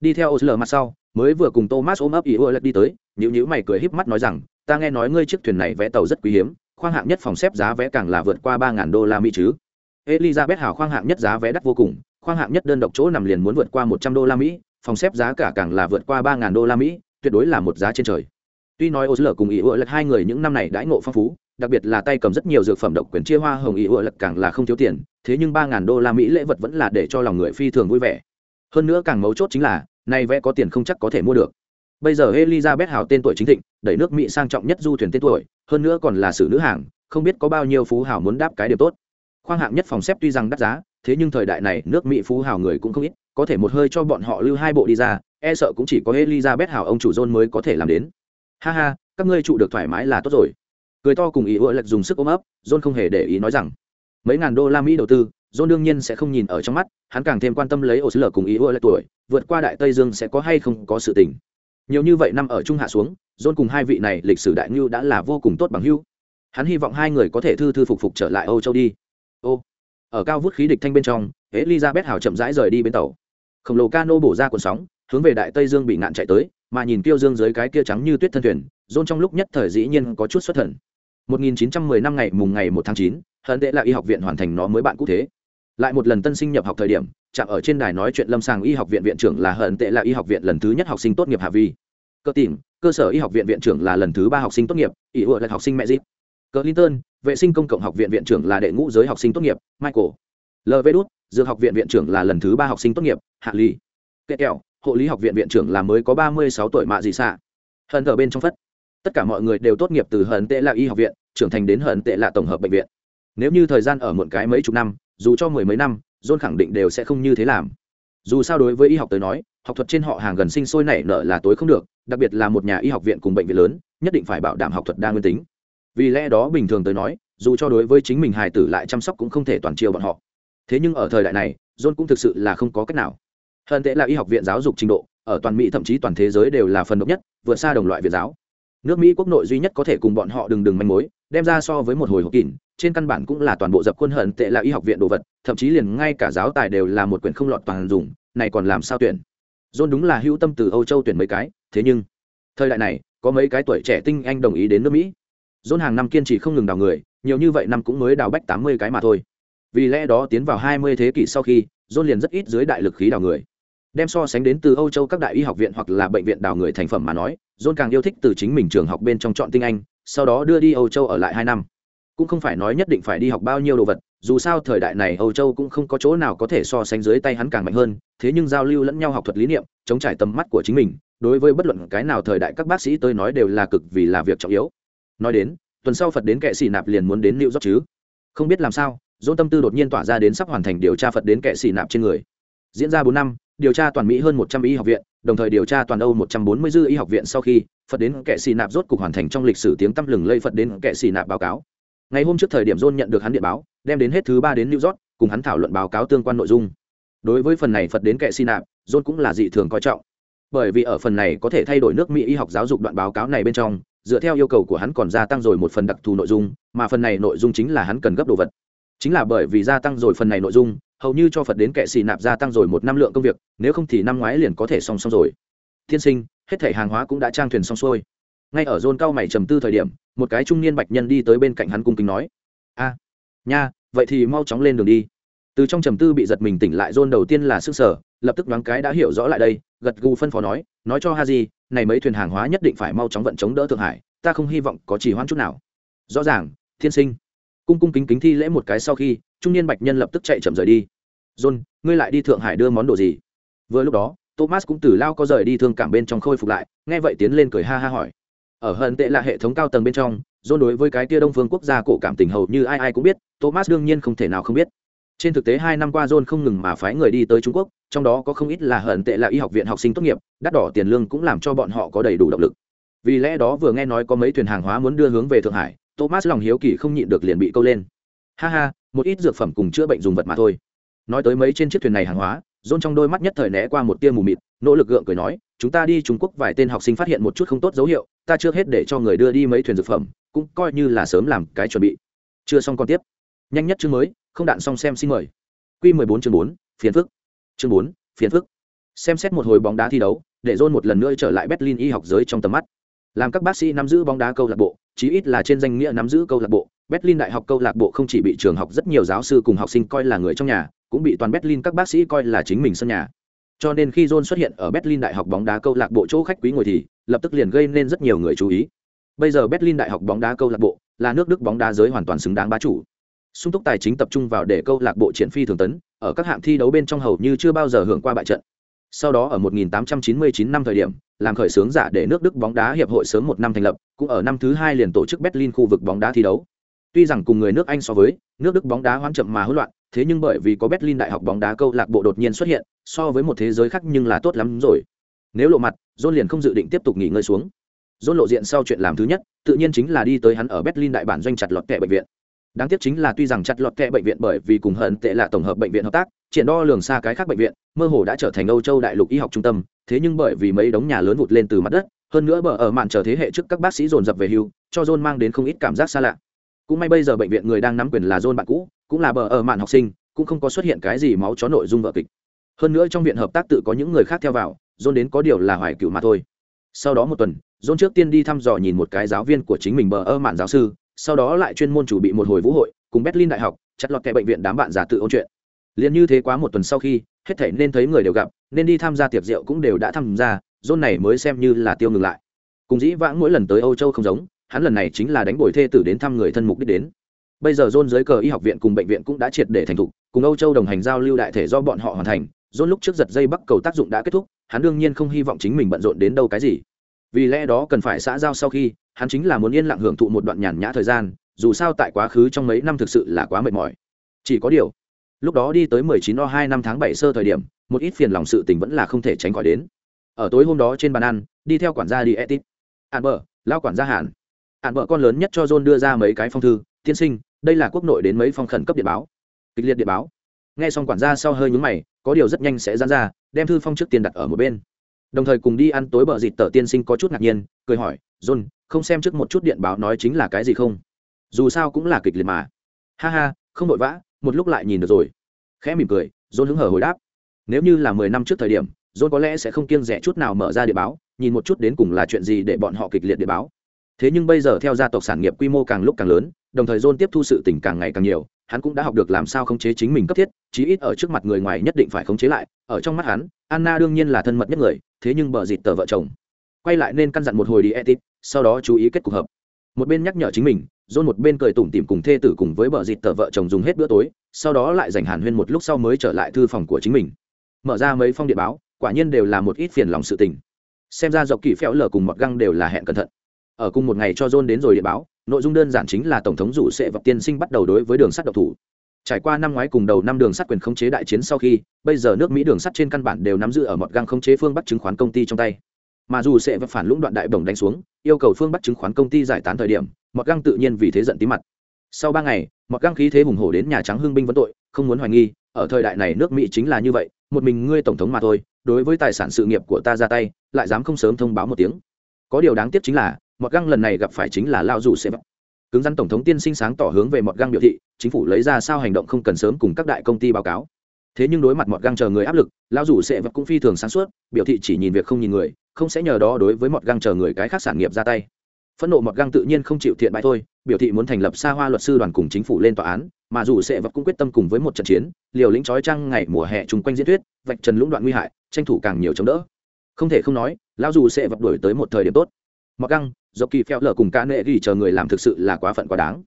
Đi theo ô lờ mặt sau, mới vừa cùng thomas ôm ấp ý ô lật đi tới nhữ nhữ mày cười híp mắt nói rằng, ta nghe nói ngươi chiếc thuyền này vẽ tàu rất quý hiếm, khoang hạng nhất phòng xếp giá vé càng là vượt qua ba ngàn đô la mỹ chứ. Elizabeth hảo khoang hạng nhất giá vé đắt vô cùng, khoang hạng nhất đơn độc chỗ nằm liền muốn vượt qua một trăm đô la mỹ, phòng xếp giá cả càng là vượt qua ba ngàn đô la mỹ, tuyệt đối là một giá trên trời. Tuy nói ô lờ cùng ý ô lật hai người những năm này đãi ngộ phong phú đặc biệt là tay cầm rất nhiều dược phẩm độc quyền chia hoa hồng ý ủa lật càng là không thiếu tiền, thế nhưng ba ngàn đô la mỹ lễ vật vẫn là để cho lòng người phi thường vui vẻ. Hơn nữa càng mấu chốt chính là, nay vẽ có tiền không chắc có thể mua được. Bây giờ elizabeth hào tên tuổi chính thịnh, đẩy nước mỹ sang trọng nhất du thuyền tên tuổi, hơn nữa còn là sử nữ hàng, không biết có bao nhiêu phú hào muốn đáp cái điều tốt. Khoang hạng nhất phòng xếp tuy rằng đắt giá, thế nhưng thời đại này nước mỹ phú hào người cũng không ít, có thể một hơi cho bọn họ lưu hai bộ đi ra e sợ cũng chỉ có elizabeth hào ông chủ john mới có thể làm đến. Ha ha, các ngươi trụ được thoải mái là tốt rồi cười to cùng ý ưa lệch dùng sức ôm ấp, john không hề để ý nói rằng, mấy ngàn đô la mỹ đầu tư, john đương nhiên sẽ không nhìn ở trong mắt, hắn càng thêm quan tâm lấy ô sứ lờ cùng ý ưa lệch tuổi, vượt qua đại tây dương sẽ có hay không có sự tình. Nhiều như vậy năm ở trung hạ xuống, john cùng hai vị này lịch sử đại ngưu đã là vô cùng tốt bằng hưu hắn hy vọng hai người có thể thư thư phục phục trở lại âu châu đi. Ô, ở cao vút khí địch thanh bên trong, elizabeth hào chậm rãi rời đi bên tàu. Khổng lồ cano bổ ra cuộn sóng, hướng về đại tây dương bị ngạn chạy tới, mà nhìn tiêu dương dưới cái kia trắng như tuyết thân thuyền, john trong lúc nhất thời dĩ nhiên có chút xuất thần. 1910 năm ngày mùng ngày 1 tháng 9, hận tệ là y học viện hoàn thành nó mới bạn cũ thế. Lại một lần tân sinh nhập học thời điểm chạm ở trên đài nói chuyện lâm sàng y học viện viện trưởng là hận tệ là y học viện lần thứ nhất học sinh tốt nghiệp hạ vi. Cơ tìm cơ sở y học viện viện trưởng là lần thứ ba học sinh tốt nghiệp ỷ vừa là học sinh mẹ dịp cờ linton vệ sinh công cộng học viện viện trưởng là đệ ngũ giới học sinh tốt nghiệp michael. Lv đút dược học viện viện trưởng là lần thứ ba học sinh tốt nghiệp hạ ly Kết kẹo hộ lý học viện viện trưởng là mới có ba mươi sáu tuổi mạ dị xạ hận ở bên trong phất tất cả mọi người đều tốt nghiệp từ hận tệ là y học viện, trưởng thành đến hận tệ là tổng hợp bệnh viện. Nếu như thời gian ở muộn cái mấy chục năm, dù cho mười mấy năm, john khẳng định đều sẽ không như thế làm. Dù sao đối với y học tới nói, học thuật trên họ hàng gần sinh sôi nảy nở là tối không được, đặc biệt là một nhà y học viện cùng bệnh viện lớn, nhất định phải bảo đảm học thuật đa nguyên tính. Vì lẽ đó bình thường tới nói, dù cho đối với chính mình hài tử lại chăm sóc cũng không thể toàn chiêu bọn họ. Thế nhưng ở thời đại này, john cũng thực sự là không có cách nào. Hơn tệ là y học viện giáo dục trình độ, ở toàn mỹ thậm chí toàn thế giới đều là phần độc nhất, vượt xa đồng loại viện giáo nước mỹ quốc nội duy nhất có thể cùng bọn họ đừng đừng manh mối, đem ra so với một hồi hộp kín, trên căn bản cũng là toàn bộ dập khuôn hận tệ là y học viện đồ vật, thậm chí liền ngay cả giáo tài đều là một quyển không lọt toàn dùng, này còn làm sao tuyển? John đúng là hữu tâm từ âu châu tuyển mấy cái, thế nhưng, thời đại này, có mấy cái tuổi trẻ tinh anh đồng ý đến nước mỹ. John hàng năm kiên trì không ngừng đào người, nhiều như vậy năm cũng mới đào bách tám mươi cái mà thôi. Vì lẽ đó tiến vào hai mươi thế kỷ sau khi, john liền rất ít dưới đại lực khí đào người đem so sánh đến từ âu châu các đại y học viện hoặc là bệnh viện đào người thành phẩm mà nói, john càng yêu thích từ chính mình trường học bên trong chọn tinh anh, sau đó đưa đi âu châu ở lại hai năm. Cũng không phải nói nhất định phải đi học bao nhiêu đồ vật, dù sao thời đại này âu châu cũng không có chỗ nào có thể so sánh dưới tay hắn càng mạnh hơn, thế nhưng giao lưu lẫn nhau học thuật lý niệm, chống trải tầm mắt của chính mình, đối với bất luận cái nào thời đại các bác sĩ tôi nói đều là cực vì là việc trọng yếu. Nói đến, tuần sau phật đến kệ xì nạp liền muốn đến liệu dốc chứ. Không biết làm sao dỗ tâm tư đột nhiên tỏa ra đến sắp hoàn thành điều tra phật đến kệ xì nạp trên người. Diễn ra bốn năm điều tra toàn mỹ hơn một trăm y học viện, đồng thời điều tra toàn âu một trăm bốn mươi dư y học viện sau khi phật đến kệ xì nạp rốt cục hoàn thành trong lịch sử tiếng tăm lừng lây phật đến kệ xì nạp báo cáo. Ngày hôm trước thời điểm john nhận được hắn điện báo, đem đến hết thứ ba đến new york, cùng hắn thảo luận báo cáo tương quan nội dung. Đối với phần này phật đến kệ xì nạp, john cũng là dị thường coi trọng. Bởi vì ở phần này có thể thay đổi nước mỹ y học giáo dục đoạn báo cáo này bên trong, dựa theo yêu cầu của hắn còn gia tăng rồi một phần đặc thù nội dung, mà phần này nội dung chính là hắn cần gấp đồ vật. Chính là bởi vì gia tăng rồi phần này nội dung hầu như cho phật đến kệ xì nạp gia tăng rồi một năm lượng công việc, nếu không thì năm ngoái liền có thể song song rồi. Thiên sinh, hết thể hàng hóa cũng đã trang thuyền xong xuôi. Ngay ở rôn cao mày trầm tư thời điểm, một cái trung niên bạch nhân đi tới bên cạnh hắn cung kính nói, a, nha, vậy thì mau chóng lên đường đi. Từ trong trầm tư bị giật mình tỉnh lại rôn đầu tiên là sức sở, lập tức đoán cái đã hiểu rõ lại đây, gật gù phân phó nói nói cho ha di, này mấy thuyền hàng hóa nhất định phải mau chóng vận chống đỡ thượng hải, ta không hy vọng có chỉ hoãn chút nào. Rõ ràng thiên sinh. Cung cung kính kính thi lễ một cái sau khi, trung niên bạch nhân lập tức chạy chậm rời đi john, ngươi lại đi thượng hải đưa món đồ gì? Vừa lúc đó, thomas cũng từ lao có rời đi thương cảm bên trong khôi phục lại, nghe vậy tiến lên cười ha ha hỏi. Ở hận tệ là hệ thống cao tầng bên trong, john đối với cái kia đông phương quốc gia cổ cảm tình hầu như ai ai cũng biết, thomas đương nhiên không thể nào không biết. Trên thực tế hai năm qua john không ngừng mà phái người đi tới trung quốc, trong đó có không ít là hận tệ là y học viện học sinh tốt nghiệp, đắt đỏ tiền lương cũng làm cho bọn họ có đầy đủ động lực. Vì lẽ đó vừa nghe nói có mấy thuyền hàng hóa muốn đưa hướng về thượng hải, thomas lòng hiếu kỳ không nhịn được liền bị câu lên. Ha ha, một ít dược phẩm cùng chữa bệnh dùng vật mà thôi nói tới mấy trên chiếc thuyền này hàng hóa dôn trong đôi mắt nhất thời né qua một tia mù mịt, nỗ lực gượng cười nói, chúng ta đi Trung Quốc vài tên học sinh phát hiện một chút không tốt dấu hiệu, ta chưa hết để cho người đưa đi mấy thuyền dược phẩm, cũng coi như là sớm làm cái chuẩn bị. Chưa xong còn tiếp. Nhanh nhất chương mới, không đạn xong xem xin mời. Quy 14 chương bốn, phiền phức. Chương bốn, phiền phức. Xem xét một hồi bóng đá thi đấu, để dôn một lần nữa trở lại Berlin y học giới trong tầm mắt. Làm các bác sĩ nắm giữ bóng đá câu lạc bộ, chí ít là trên danh nghĩa nắm giữ câu lạc bộ, Berlin Đại học câu lạc bộ không chỉ bị trường học rất nhiều giáo sư cùng học sinh coi là người trong nhà, cũng bị toàn Berlin các bác sĩ coi là chính mình sân nhà. Cho nên khi John xuất hiện ở Berlin Đại học bóng đá câu lạc bộ chỗ khách quý ngồi thì, lập tức liền gây nên rất nhiều người chú ý. Bây giờ Berlin Đại học bóng đá câu lạc bộ là nước Đức bóng đá giới hoàn toàn xứng đáng bá chủ. Sung túc tài chính tập trung vào để câu lạc bộ triển phi thường tấn, ở các hạng thi đấu bên trong hầu như chưa bao giờ hưởng qua bại trận. Sau đó ở 1899 năm thời điểm, làm khởi xướng giả để nước Đức bóng đá hiệp hội sớm một năm thành lập, cũng ở năm thứ hai liền tổ chức Berlin khu vực bóng đá thi đấu. Tuy rằng cùng người nước Anh so với, nước Đức bóng đá hoang chậm mà hỗn loạn, thế nhưng bởi vì có Berlin đại học bóng đá câu lạc bộ đột nhiên xuất hiện, so với một thế giới khác nhưng là tốt lắm rồi. Nếu lộ mặt, John liền không dự định tiếp tục nghỉ ngơi xuống. John lộ diện sau chuyện làm thứ nhất, tự nhiên chính là đi tới hắn ở Berlin đại bản doanh chặt lọt kệ bệnh viện. Đáng tiếc chính là tuy rằng chặt lọt kệ bệnh viện bởi vì cùng hận tệ là tổng hợp bệnh viện hợp tác, triển đo lường xa cái khác bệnh viện, mơ hồ đã trở thành Âu Châu đại lục y học trung tâm, thế nhưng bởi vì mấy đống nhà lớn vụt lên từ mặt đất, hơn nữa bờ ở màn chờ thế hệ trước các bác sĩ dồn dập về hưu, cho John mang đến không ít cảm giác xa lạ cũng may bây giờ bệnh viện người đang nắm quyền là john bạn cũ, cũng là bờ ở mạn học sinh, cũng không có xuất hiện cái gì máu chó nội dung vợ kịch. Hơn nữa trong viện hợp tác tự có những người khác theo vào, john đến có điều là hoài cựu mà thôi. Sau đó một tuần, john trước tiên đi thăm dò nhìn một cái giáo viên của chính mình bờ ơ mạn giáo sư, sau đó lại chuyên môn chủ bị một hồi vũ hội, cùng berlin đại học, chặt lọt kẻ bệnh viện đám bạn giả tự ôn chuyện. Liền như thế quá một tuần sau khi, hết thể nên thấy người đều gặp, nên đi tham gia tiệc rượu cũng đều đã tham gia, john này mới xem như là tiêu ngừng lại. Cùng dĩ vãng mỗi lần tới âu châu không giống hắn lần này chính là đánh bồi thê tử đến thăm người thân mục đích đến. Bây giờ john dưới cờ y học viện cùng bệnh viện cũng đã triệt để thành thục, cùng âu châu đồng hành giao lưu đại thể do bọn họ hoàn thành, john lúc trước giật dây bắc cầu tác dụng đã kết thúc, hắn đương nhiên không hy vọng chính mình bận rộn đến đâu cái gì. Vì lẽ đó cần phải xã giao sau khi, hắn chính là muốn yên lặng hưởng thụ một đoạn nhàn nhã thời gian, dù sao tại quá khứ trong mấy năm thực sự là quá mệt mỏi. Chỉ có điều, lúc đó đi tới 19 o 2 năm tháng 7 sơ thời điểm, một ít phiền lòng sự tình vẫn là không thể tránh khỏi đến. Ở tối hôm đó trên bàn ăn, đi theo quản gia đi etit ạn bờ, lao quản gia hàn ạn vợ con lớn nhất cho john đưa ra mấy cái phong thư, tiên sinh, đây là quốc nội đến mấy phong khẩn cấp điện báo. Kịch liệt điện báo. Nghe xong quản gia sau hơi nhúng mày, có điều rất nhanh sẽ dán ra, đem thư phong trước tiền đặt ở một bên. Đồng thời cùng đi ăn tối bờ dịt tờ tiên sinh có chút ngạc nhiên, cười hỏi, john, không xem trước một chút điện báo nói chính là cái gì không? Dù sao cũng là kịch liệt mà. Ha ha, không vội vã, một lúc lại nhìn được rồi. Khẽ mỉm cười, john hứng hở hồi đáp, nếu như là mười năm trước thời điểm, john có lẽ sẽ không kiêng rẻ chút nào mở ra điện báo, nhìn một chút đến cùng là chuyện gì để bọn họ kịch liệt điện báo thế nhưng bây giờ theo gia tộc sản nghiệp quy mô càng lúc càng lớn, đồng thời john tiếp thu sự tình càng ngày càng nhiều, hắn cũng đã học được làm sao khống chế chính mình cấp thiết, chí ít ở trước mặt người ngoài nhất định phải khống chế lại, ở trong mắt hắn, anna đương nhiên là thân mật nhất người, thế nhưng bờ dịt tờ vợ chồng. Quay lại nên căn dặn một hồi đi etit sau đó chú ý kết cục hợp. Một bên nhắc nhở chính mình dôn một bên cười tủm tỉm cùng thê tử cùng với bờ dịt tờ vợ chồng dùng hết bữa tối, sau đó lại dành hàn huyên một lúc sau mới trở lại thư phòng của chính mình. Mở ra mấy phong điện báo, quả nhiên đều là một ít phiền lòng sự tình. Xem ra dọc kỳ phéo lở cùng mọt găng đều là hẹn cẩn thận ở cùng một ngày cho john đến rồi điện báo, nội dung đơn giản chính là tổng thống rủ sẽ vật tiên sinh bắt đầu đối với đường sắt độc thủ. Trải qua năm ngoái cùng đầu năm đường sắt quyền khống chế đại chiến sau khi, bây giờ nước mỹ đường sắt trên căn bản đều nắm giữ ở một găng khống chế phương bắc chứng khoán công ty trong tay. Mà dù sẽ và phản lũng đoạn đại bổng đánh xuống, yêu cầu phương bắc chứng khoán công ty giải tán thời điểm, một găng tự nhiên vì thế giận tí mặt. Sau ba ngày, một găng khí thế hùng hổ đến nhà trắng hưng binh vấn tội, không muốn hoài nghi, ở thời đại này nước mỹ chính là như vậy, một mình ngươi tổng thống mà thôi, đối với tài sản sự nghiệp của ta ra tay, lại dám không sớm thông báo một tiếng. Có điều đáng tiếc chính là mọt găng lần này gặp phải chính là lao dù sẽ vấp. Cứng rắn tổng thống tiên sinh sáng tỏ hướng về mọt găng biểu thị, chính phủ lấy ra sao hành động không cần sớm cùng các đại công ty báo cáo. Thế nhưng đối mặt mọt găng chờ người áp lực, lao dù sẽ vấp cũng phi thường sáng suốt, biểu thị chỉ nhìn việc không nhìn người, không sẽ nhờ đó đối với mọt găng chờ người cái khác sản nghiệp ra tay. Phẫn nộ mọt găng tự nhiên không chịu thiện bại thôi, biểu thị muốn thành lập xa hoa luật sư đoàn cùng chính phủ lên tòa án, mà dù sẽ vấp cũng quyết tâm cùng với một trận chiến, liều lĩnh trói trăng ngày mùa hè chung quanh diễn thuyết, vạch trần lũng đoạn nguy hại, tranh thủ càng nhiều chống đỡ. Không thể không nói, lao dù sẽ vấp đuổi tới một thời điểm tốt. Mọt găng dọc kỳ phèo lờ cùng cả nệ gỉ chờ người làm thực sự là quá phận quá đáng.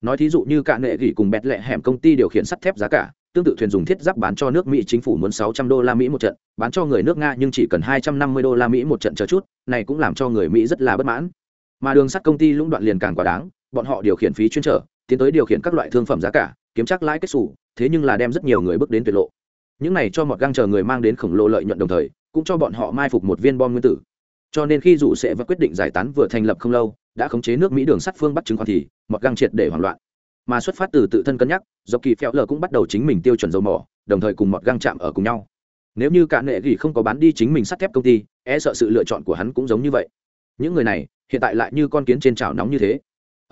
Nói thí dụ như cả nệ gỉ cùng bẹt lẹ hẻm công ty điều khiển sắt thép giá cả, tương tự thuyền dùng thiết giáp bán cho nước mỹ chính phủ muốn 600 đô la mỹ một trận, bán cho người nước nga nhưng chỉ cần 250 đô la mỹ một trận chờ chút, này cũng làm cho người mỹ rất là bất mãn. Mà đường sắt công ty lũng đoạn liền càng quá đáng, bọn họ điều khiển phí chuyên trở, tiến tới điều khiển các loại thương phẩm giá cả, kiếm chắc lãi kết xù, thế nhưng là đem rất nhiều người bước đến tuyệt lộ. Những này cho một găng chờ người mang đến khổng lồ lợi nhuận đồng thời, cũng cho bọn họ mai phục một viên bom nguyên tử cho nên khi dù sẽ và quyết định giải tán vừa thành lập không lâu, đã khống chế nước mỹ đường sắt phương bắt chứng khoán thì mọt găng triệt để hoảng loạn. Mà xuất phát từ tự thân cân nhắc do kỳ phèo lờ cũng bắt đầu chính mình tiêu chuẩn dầu mỏ, đồng thời cùng mọt găng chạm ở cùng nhau. Nếu như cả nệ gỉ không có bán đi chính mình sắt thép công ty e sợ sự lựa chọn của hắn cũng giống như vậy. Những người này, hiện tại lại như con kiến trên chảo nóng như thế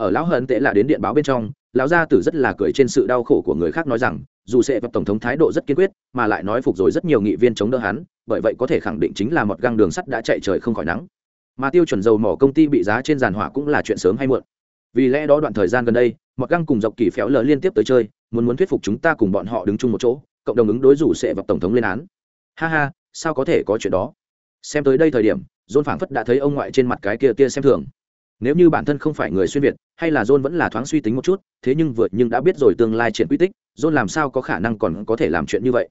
ở lão hận tệ là đến điện báo bên trong, lão gia tử rất là cười trên sự đau khổ của người khác nói rằng, dù sẽ vật tổng thống thái độ rất kiên quyết, mà lại nói phục rồi rất nhiều nghị viên chống đỡ hắn, bởi vậy có thể khẳng định chính là một găng đường sắt đã chạy trời không khỏi nắng. Mà tiêu chuẩn dầu mỏ công ty bị giá trên giàn hỏa cũng là chuyện sớm hay muộn. Vì lẽ đó đoạn thời gian gần đây, một găng cùng dọc kỳ phéo lờ liên tiếp tới chơi, muốn muốn thuyết phục chúng ta cùng bọn họ đứng chung một chỗ, cộng đồng ứng đối rủ sẽ vật tổng thống lên án. Ha ha, sao có thể có chuyện đó? Xem tới đây thời điểm dôn phảng phất đã thấy ông ngoại trên mặt cái kia kia xem thường nếu như bản thân không phải người xuyên việt, hay là john vẫn là thoáng suy tính một chút, thế nhưng vượt nhưng đã biết rồi tương lai triển quy tích, john làm sao có khả năng còn có thể làm chuyện như vậy?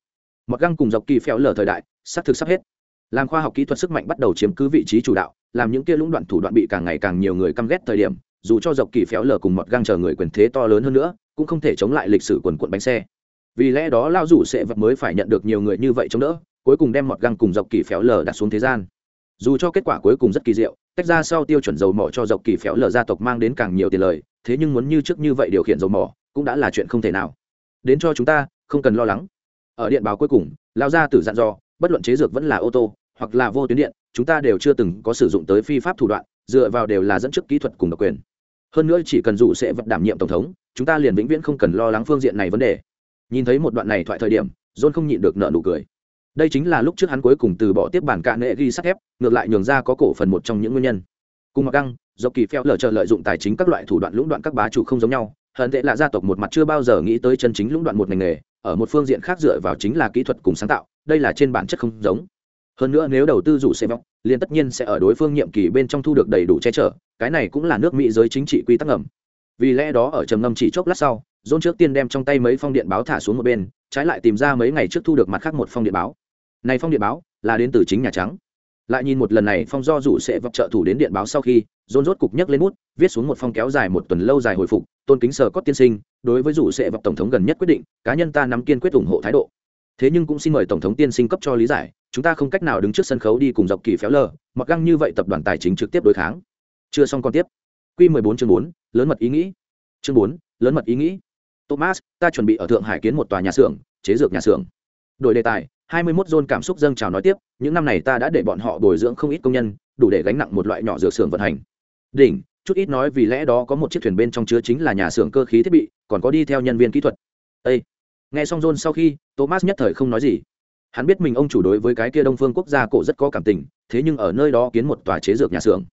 Mặc găng cùng dọc kỳ phèo lở thời đại, xác thực sắp hết. Làm khoa học kỹ thuật sức mạnh bắt đầu chiếm cứ vị trí chủ đạo, làm những kia lũng đoạn thủ đoạn bị càng ngày càng nhiều người căm ghét thời điểm, dù cho dọc kỳ phéo lở cùng mọt găng chờ người quyền thế to lớn hơn nữa, cũng không thể chống lại lịch sử quần quận bánh xe. Vì lẽ đó lao rủ sẽ vật mới phải nhận được nhiều người như vậy chống đỡ, cuối cùng đem mọt găng cùng dọc kỳ phéo lở đặt xuống thế gian dù cho kết quả cuối cùng rất kỳ diệu, tách ra sau tiêu chuẩn dầu mỏ cho dọc kỳ phéo lờ gia tộc mang đến càng nhiều tiền lời, thế nhưng muốn như trước như vậy điều khiển dầu mỏ, cũng đã là chuyện không thể nào. Đến cho chúng ta, không cần lo lắng. Ở điện báo cuối cùng lao ra từ dặn dò, bất luận chế dược vẫn là ô tô, hoặc là vô tuyến điện, chúng ta đều chưa từng có sử dụng tới phi pháp thủ đoạn, dựa vào đều là dẫn trước kỹ thuật cùng độc quyền. Hơn nữa chỉ cần dù sẽ vật đảm nhiệm tổng thống, chúng ta liền vĩnh viễn không cần lo lắng phương diện này vấn đề. Nhìn thấy một đoạn này thoại thời điểm, john không nhịn được nợ nụ cười đây chính là lúc trước hắn cuối cùng từ bỏ tiếp bản cạn nệ ghi sắt thép, ngược lại nhường ra có cổ phần một trong những nguyên nhân. Cùng mặc găng do kỳ phèo lờ trợ lợi dụng tài chính các loại thủ đoạn lũng đoạn các bá chủ không giống nhau, hận tệ là gia tộc một mặt chưa bao giờ nghĩ tới chân chính lũng đoạn một ngành nghề, ở một phương diện khác dựa vào chính là kỹ thuật cùng sáng tạo, đây là trên bản chất không giống. Hơn nữa nếu đầu tư rủ xe vóc liền tất nhiên sẽ ở đối phương nhiệm kỳ bên trong thu được đầy đủ che chở, cái này cũng là nước mỹ giới chính trị quy tắc ngầm. Vì lẽ đó ở trầm ngâm chỉ chốc lát sau dôn trước tiên đem trong tay mấy phong điện báo thả xuống một bên trái lại tìm ra mấy ngày trước thu được mặt khác một phong điện báo. Này phong điện báo là đến từ chính nhà trắng. Lại nhìn một lần này phong do rủ sẽ vấp trợ thủ đến điện báo sau khi dồn rốt cục nhấc lên bút viết xuống một phong kéo dài một tuần lâu dài hồi phục tôn kính sở cốt tiên sinh đối với rủ sẽ vấp tổng thống gần nhất quyết định cá nhân ta nắm kiên quyết ủng hộ thái độ. Thế nhưng cũng xin mời tổng thống tiên sinh cấp cho lý giải chúng ta không cách nào đứng trước sân khấu đi cùng dọc kỳ phéo lờ mặc găng như vậy tập đoàn tài chính trực tiếp đối kháng. Chưa xong còn tiếp. Q 14 chương 4, lớn mật ý nghĩ. Chương 4, lớn mật ý nghĩ thomas, ta chuẩn bị ở thượng hải kiến một tòa nhà xưởng, chế dược nhà xưởng. Đổi đề tài 21 zone cảm xúc dâng trào nói tiếp, những năm này ta đã để bọn họ bồi dưỡng không ít công nhân, đủ để gánh nặng một loại nhỏ dược xưởng vận hành. Đỉnh, chút ít nói vì lẽ đó có một chiếc thuyền bên trong chứa chính là nhà xưởng cơ khí thiết bị, còn có đi theo nhân viên kỹ thuật. Ê! nghe xong john sau khi, thomas nhất thời không nói gì. Hắn biết mình ông chủ đối với cái kia đông phương quốc gia cổ rất có cảm tình, thế nhưng ở nơi đó kiến một tòa chế dược nhà xưởng.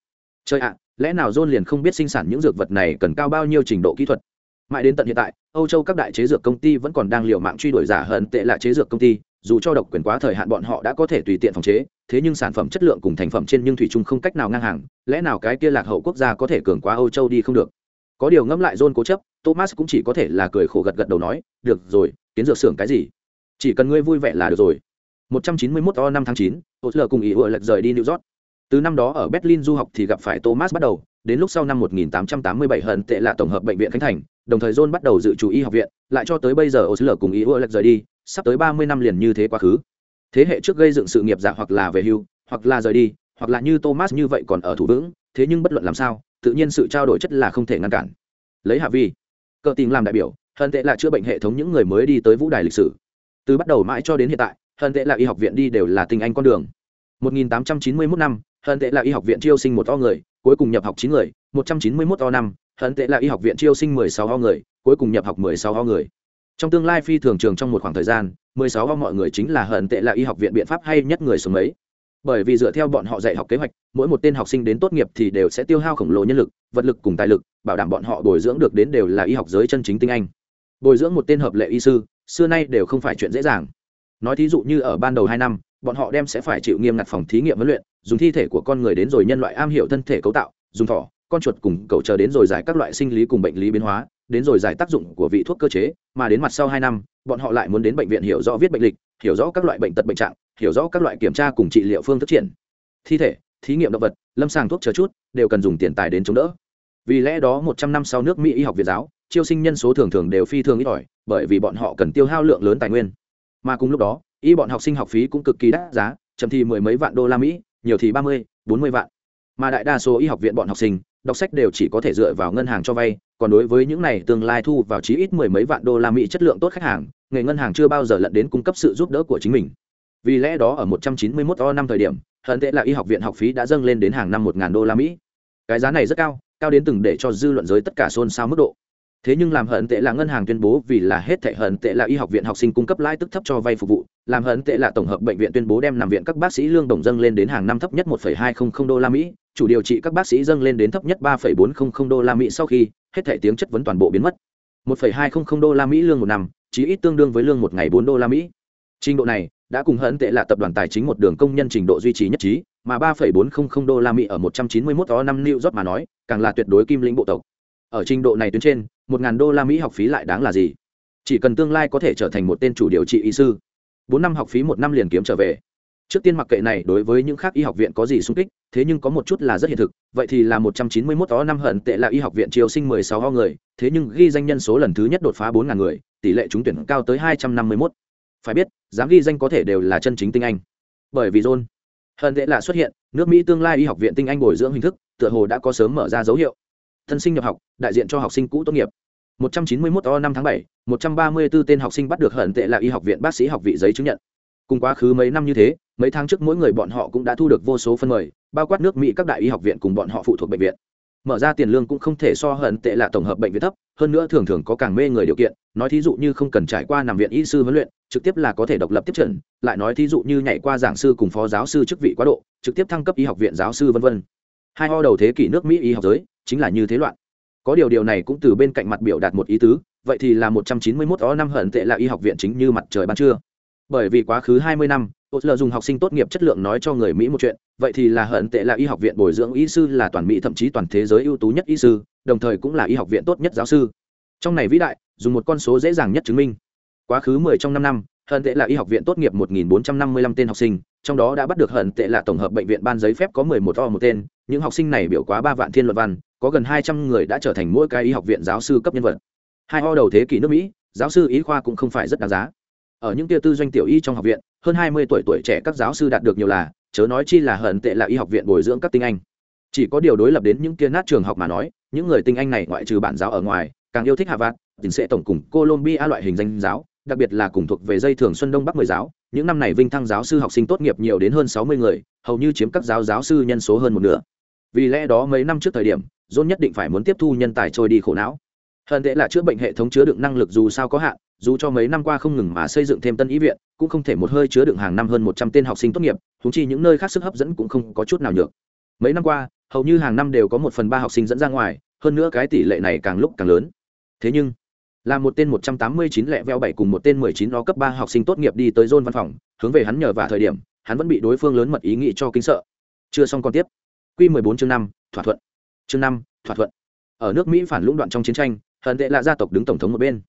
Chơi ạ, lẽ nào john liền không biết sinh sản những dược vật này cần cao bao nhiêu trình độ kỹ thuật? Mãi đến tận hiện tại âu châu các đại chế dược công ty vẫn còn đang liều mạng truy đuổi giả hận tệ là chế dược công ty dù cho độc quyền quá thời hạn bọn họ đã có thể tùy tiện phòng chế thế nhưng sản phẩm chất lượng cùng thành phẩm trên nhưng thủy chung không cách nào ngang hàng lẽ nào cái kia lạc hậu quốc gia có thể cường quá âu châu đi không được? Có điều ngẫm lại john cố chấp thomas cũng chỉ có thể là cười khổ gật gật đầu nói được rồi kiến dược xưởng cái gì? Chỉ cần ngươi vui vẻ là được rồi. 191 o năm tháng 9, Osler cùng ý ựa lệch rời đi New York. Từ năm đó ở Berlin du học thì gặp phải Thomas bắt đầu, đến lúc sau năm 1887 hận tệ là tổng hợp bệnh viện Khánh Thành, đồng thời John bắt đầu dự chủ y học viện, lại cho tới bây giờ Osler cùng ý ủa rời đi, sắp tới 30 năm liền như thế quá khứ. Thế hệ trước gây dựng sự nghiệp giả hoặc là về hưu, hoặc là rời đi, hoặc là như Thomas như vậy còn ở thủ vững, thế nhưng bất luận làm sao, tự nhiên sự trao đổi chất là không thể ngăn cản. Lấy Hạ Vi, cờ tình làm đại biểu, Hơn tệ là chữa bệnh hệ thống những người mới đi tới vũ đài lịch sử. Từ bắt đầu mãi cho đến hiện tại, hơn tệ là y học viện đi đều là tinh anh con đường 1891 năm hơn tệ là y học viện chiêu sinh một to người cuối cùng nhập học chín người 191 to năm hận tệ là y học viện chiêu sinh 16 ho người, cuối cùng nhập học 16 ho người. Trong tương lai phi thường trường trong một khoảng thời gian 16 ho mọi người chính là hận tệ là y học viện biện pháp hay nhất người sống mấy. Bởi vì dựa theo bọn họ dạy học kế hoạch, mỗi một tên học sinh đến tốt nghiệp thì đều sẽ tiêu hao khổng lồ nhân lực, vật lực cùng tài lực, bảo đảm bọn họ bồi dưỡng được đến đều là y học giới chân chính tinh anh. Bồi dưỡng một tên hợp lệ y sư, xưa nay đều không phải chuyện dễ dàng. Nói thí dụ như ở ban đầu hai năm, bọn họ đem sẽ phải chịu nghiêm ngặt phòng thí nghiệm huấn luyện, dùng thi thể của con người đến rồi nhân loại am hiểu thân thể cấu tạo, dùng thỏ con chuột cùng cậu chờ đến rồi giải các loại sinh lý cùng bệnh lý biến hóa, đến rồi giải tác dụng của vị thuốc cơ chế, mà đến mặt sau hai năm, bọn họ lại muốn đến bệnh viện hiểu rõ viết bệnh lịch, hiểu rõ các loại bệnh tật bệnh trạng, hiểu rõ các loại kiểm tra cùng trị liệu phương thức triển. Thi thể, thí nghiệm động vật, lâm sàng thuốc chờ chút, đều cần dùng tiền tài đến chống đỡ. Vì lẽ đó một trăm năm sau nước mỹ y học việt giáo, chiêu sinh nhân số thường thường đều phi thường ít ỏi, bởi vì bọn họ cần tiêu hao lượng lớn tài nguyên. Mà cùng lúc đó, y bọn học sinh học phí cũng cực kỳ đắt giá, chậm thì mười mấy vạn đô la mỹ, nhiều thì ba mươi, bốn mươi vạn mà đại đa số y học viện bọn học sinh đọc sách đều chỉ có thể dựa vào ngân hàng cho vay còn đối với những này tương lai thu vào chí ít mười mấy vạn đô la mỹ chất lượng tốt khách hàng nghề ngân hàng chưa bao giờ lận đến cung cấp sự giúp đỡ của chính mình. Vì lẽ đó ở một trăm chín mươi 191 o năm thời điểm hận tệ là y học viện học phí đã dâng lên đến hàng năm một ngàn đô la mỹ. Cái giá này rất cao cao đến từng để cho dư luận giới tất cả xôn xao mức độ. Thế nhưng làm hận tệ là ngân hàng tuyên bố vì là hết thệ hận tệ là y học viện học sinh cung cấp lãi tức thấp cho vay phục vụ làm hận tệ là tổng hợp bệnh viện tuyên bố đem nằm viện các bác sĩ lương đồng dâng lên đến hàng năm thấp nhất 1,200 đô la mỹ chủ điều trị các bác sĩ dâng lên đến thấp nhất 3,400 đô la mỹ sau khi hết thảy tiếng chất vấn toàn bộ biến mất. 1,200 đô la mỹ lương một năm chỉ ít tương đương với lương một ngày 4 đô la mỹ. Trình độ này đã cùng hận tệ là tập đoàn tài chính một đường công nhân trình độ duy trì nhất trí mà 3,400 đô la mỹ ở 191 đó năm New York mà nói càng là tuyệt đối kim lĩnh bộ tộc. Ở trình độ này tuyến trên 1000 đô la mỹ học phí lại đáng là gì? Chỉ cần tương lai có thể trở thành một tên chủ điều trị y sư. 4 năm học phí một năm liền kiếm trở về trước tiên mặc kệ này đối với những khác y học viện có gì sung kích thế nhưng có một chút là rất hiện thực vậy thì là một trăm chín mươi 191 đó năm hận tệ là y học viện triều sinh mười sáu ho người thế nhưng ghi danh nhân số lần thứ nhất đột phá bốn ngàn người tỷ lệ trúng tuyển cao tới hai trăm năm mươi 251. phải biết dám ghi danh có thể đều là chân chính tinh anh. Bởi vì john hận tệ là xuất hiện nước mỹ tương lai y học viện tinh anh bồi dưỡng hình thức tựa hồ đã có sớm mở ra dấu hiệu. Thân sinh nhập học đại diện cho học sinh cũ tốt nghiệp. 191 o năm tháng 7, 134 tên học sinh bắt được hận tệ là y học viện bác sĩ học vị giấy chứng nhận cùng quá khứ mấy năm như thế, mấy tháng trước mỗi người bọn họ cũng đã thu được vô số phân mời, bao quát nước mỹ các đại y học viện cùng bọn họ phụ thuộc bệnh viện. Mở ra tiền lương cũng không thể so hận tệ là tổng hợp bệnh viện thấp, hơn nữa thường thường có càng mê người điều kiện, nói thí dụ như không cần trải qua nằm viện y sư huấn luyện, trực tiếp là có thể độc lập tiếp trận lại nói thí dụ như nhảy qua giảng sư cùng phó giáo sư chức vị quá độ, trực tiếp thăng cấp y học viện giáo sư vân vân. Hai ho đầu thế kỷ nước mỹ y học giới, chính là như thế loạn. Có điều điều này cũng từ bên cạnh mặt biểu đạt một ý tứ, vậy thì là một trăm chín mươi 191 ó năm hận tệ là y học viện chính như mặt trời ban trưa bởi vì quá khứ hai mươi năm Osler dùng học sinh tốt nghiệp chất lượng nói cho người Mỹ một chuyện, vậy thì là hận tệ là y học viện bồi dưỡng y sư là toàn Mỹ thậm chí toàn thế giới ưu tú nhất y sư, đồng thời cũng là y học viện tốt nhất giáo sư. Trong này vĩ đại, dùng một con số dễ dàng nhất chứng minh. Quá khứ mười trong năm năm, hận tệ là y học viện tốt nghiệp một nghìn bốn trăm năm mươi lăm tên học sinh, trong đó đã bắt được hận tệ là tổng hợp bệnh viện ban giấy phép có mười một o một tên, những học sinh này biểu quá ba vạn thiên luận văn, có gần hai trăm người đã trở thành mỗi cái y học viện giáo sư cấp nhân vật hai o đầu thế kỷ nước mỹ giáo sư y khoa cũng không phải rất đáng giá ở những tiêu tư doanh tiểu y trong học viện, hơn hai mươi tuổi tuổi trẻ các giáo sư đạt được nhiều là, chớ nói chi là hận tệ là y học viện bồi dưỡng các tinh anh. Chỉ có điều đối lập đến những kia nát trường học mà nói, những người tinh anh này ngoại trừ bản giáo ở ngoài, càng yêu thích hạ vạt tình sẽ tổng cùng colombia loại hình danh giáo, đặc biệt là cùng thuộc về dây thường xuân đông bắc mười giáo, những năm này vinh thăng giáo sư học sinh tốt nghiệp nhiều đến hơn sáu mươi người, hầu như chiếm các giáo giáo sư nhân số hơn một nửa. Vì lẽ đó mấy năm trước thời điểm, john nhất định phải muốn tiếp thu nhân tài trôi đi khổ não. Hơn tệ là chữa bệnh hệ thống chứa đựng năng lực dù sao có hạn dù cho mấy năm qua không ngừng mà xây dựng thêm tân ý viện, cũng không thể một hơi chứa đựng hàng năm hơn một trăm tên học sinh tốt nghiệp thúng chi những nơi khác sức hấp dẫn cũng không có chút nào nhược. Mấy năm qua, hầu như hàng năm đều có một phần ba học sinh dẫn ra ngoài, hơn nữa cái tỷ lệ này càng lúc càng lớn. Thế nhưng, là một tên một trăm tám mươi chín lẹ veo bảy cùng một tên mười chín lo cấp ba học sinh tốt nghiệp đi tới dôn văn phòng, hướng về hắn nhờ vào thời điểm, hắn vẫn bị đối phương lớn mật ý nghĩ cho kinh sợ. Chưa xong còn tiếp. Q mười bốn chương năm, thỏa thuận. Chương năm, thỏa thuận. Ở nước mỹ phản lũng đoạn trong chiến tranh, hận tệ là gia tộc đứng tổng thống một bên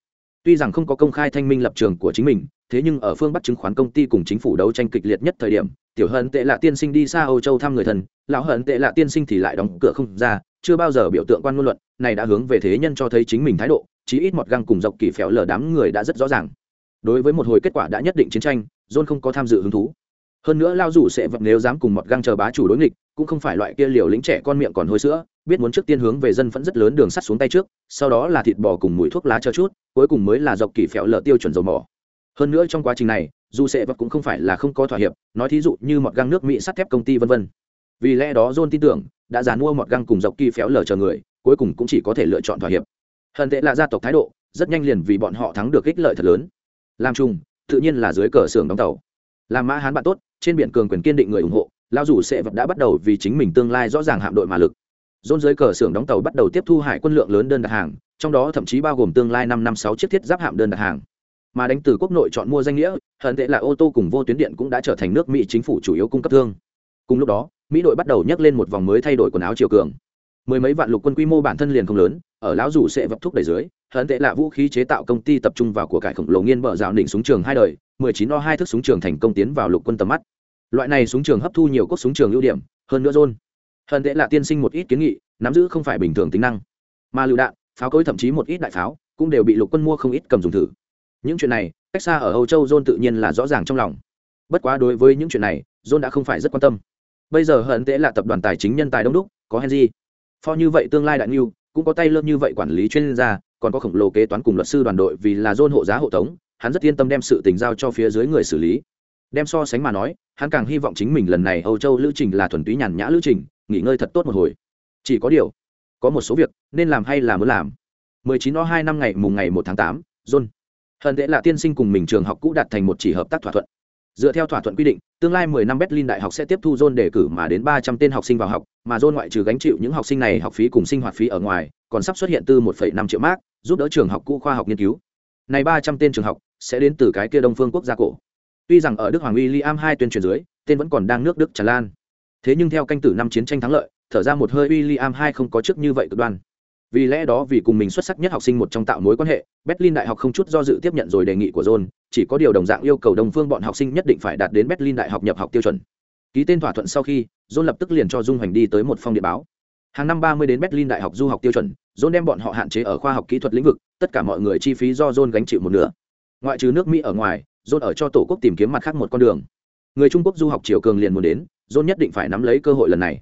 tuy rằng không có công khai thanh minh lập trường của chính mình, thế nhưng ở phương bắc chứng khoán công ty cùng chính phủ đấu tranh kịch liệt nhất thời điểm, tiểu hận tệ lạ tiên sinh đi xa âu châu thăm người thân, lão hận tệ lạ tiên sinh thì lại đóng cửa không ra, chưa bao giờ biểu tượng quan ngôn luận, này đã hướng về thế nhân cho thấy chính mình thái độ, chí ít một găng cùng dọc kỳ phèo lờ đám người đã rất rõ ràng. Đối với một hồi kết quả đã nhất định chiến tranh, john không có tham dự hứng thú. Hơn nữa lao rủ sẽ vật nếu dám cùng một găng chờ bá chủ đối nghịch cũng không phải loại kia liều lĩnh trẻ con miệng còn hôi sữa, biết muốn trước tiên hướng về dân phẫn rất lớn đường sắt xuống tay trước, sau đó là thịt bò cùng mùi thuốc lá cho chút, cuối cùng mới là dọc kỳ phèo lở tiêu chuẩn dầu mỏ. Hơn nữa trong quá trình này, dù sệ vật cũng không phải là không có thỏa hiệp, nói thí dụ như một găng nước mỹ sắt thép công ty vân vân. Vì lẽ đó john tin tưởng, đã dàn mua một găng cùng dọc kỳ phéo lở chờ người, cuối cùng cũng chỉ có thể lựa chọn thỏa hiệp. Hận tệ là gia tộc thái độ, rất nhanh liền vì bọn họ thắng được ích lợi thật lớn. Làm chung, tự nhiên là dưới cờ xưởng đóng tàu. Làm mã hán bạn tốt, trên biển cường quyền kiên định người ủng hộ lao dù sệ vật đã bắt đầu vì chính mình tương lai rõ ràng hạm đội mà lực. Dôn dưới cờ xưởng đóng tàu bắt đầu tiếp thu hải quân lượng lớn đơn đặt hàng, trong đó thậm chí bao gồm tương lai năm năm sáu chiếc thiết giáp hạm đơn đặt hàng. Mà đánh từ quốc nội chọn mua danh nghĩa, hận tệ là ô tô cùng vô tuyến điện cũng đã trở thành nước mỹ chính phủ chủ yếu cung cấp thương. Cùng lúc đó, mỹ đội bắt đầu nhắc lên một vòng mới thay đổi quần áo chiều cường. Mười mấy vạn lục quân quy mô bản thân liền không lớn, ở lão rủ sẽ vấp thúc đẩy dưới, hận tệ là vũ khí chế tạo công ty tập trung vào của cải khổng lồ nghiên bở rào định súng trường hai đời, mười chín o hai thước súng trường thành công tiến vào lục quân tầm mắt loại này súng trường hấp thu nhiều cốt súng trường ưu điểm, hơn nữa rôn. Hận tệ là tiên sinh một ít kiến nghị, nắm giữ không phải bình thường tính năng. Mà lựu đạn, pháo cối thậm chí một ít đại pháo, cũng đều bị lục quân mua không ít cầm dùng thử. Những chuyện này, cách xa ở âu châu john tự nhiên là rõ ràng trong lòng. Bất quá đối với những chuyện này john đã không phải rất quan tâm. Bây giờ hận tệ là tập đoàn tài chính nhân tài đông đúc, có henry. Pho như vậy tương lai đại niu cũng có tay lớn như vậy quản lý chuyên gia, còn có khổng lồ kế toán cùng luật sư đoàn đội vì là john hộ giá hộ tống, hắn rất yên tâm đem sự tình giao cho phía dưới người xử lý đem so sánh mà nói hắn càng hy vọng chính mình lần này âu châu lữ trình là thuần túy nhàn nhã lữ trình nghỉ ngơi thật tốt một hồi. Chỉ có điều có một số việc nên làm hay là muốn làm. 19 o hai năm ngày mùng ngày 1 tháng 8, john. Hận tệ là tiên sinh cùng mình trường học cũ đạt thành một chỉ hợp tác thỏa thuận. Dựa theo thỏa thuận quy định tương lai 10 năm berlin đại học sẽ tiếp thu john đề cử mà đến 300 tên học sinh vào học mà john ngoại trừ gánh chịu những học sinh này học phí cùng sinh hoạt phí ở ngoài còn sắp xuất hiện từ 1,5 triệu mark giúp đỡ trường học cũ khoa học nghiên cứu. Này 300 tên trường học sẽ đến từ cái kia đông phương quốc gia cổ tuy rằng ở đức hoàng William hai tuyên truyền dưới, tên vẫn còn đang nước đức tràn lan. Thế nhưng theo canh tử năm chiến tranh thắng lợi, thở ra một hơi William hai không có trước như vậy cực đoan. Vì lẽ đó vì cùng mình xuất sắc nhất học sinh một trong tạo mối quan hệ, berlin đại học không chút do dự tiếp nhận rồi đề nghị của john, chỉ có điều đồng dạng yêu cầu đồng phương bọn học sinh nhất định phải đạt đến berlin đại học nhập học tiêu chuẩn. Ký tên thỏa thuận sau khi, john lập tức liền cho dung hoành đi tới một phong địa báo. Hàng năm ba mươi đến berlin đại học du học tiêu chuẩn, john đem bọn họ hạn chế ở khoa học kỹ thuật lĩnh vực, tất cả mọi người chi phí do john gánh chịu một nửa. Ngoại trừ nước mỹ ở ngoài dồn ở cho tổ quốc tìm kiếm mặt khác một con đường. Người trung quốc du học triều cường liền muốn đến, dồn nhất định phải nắm lấy cơ hội lần này.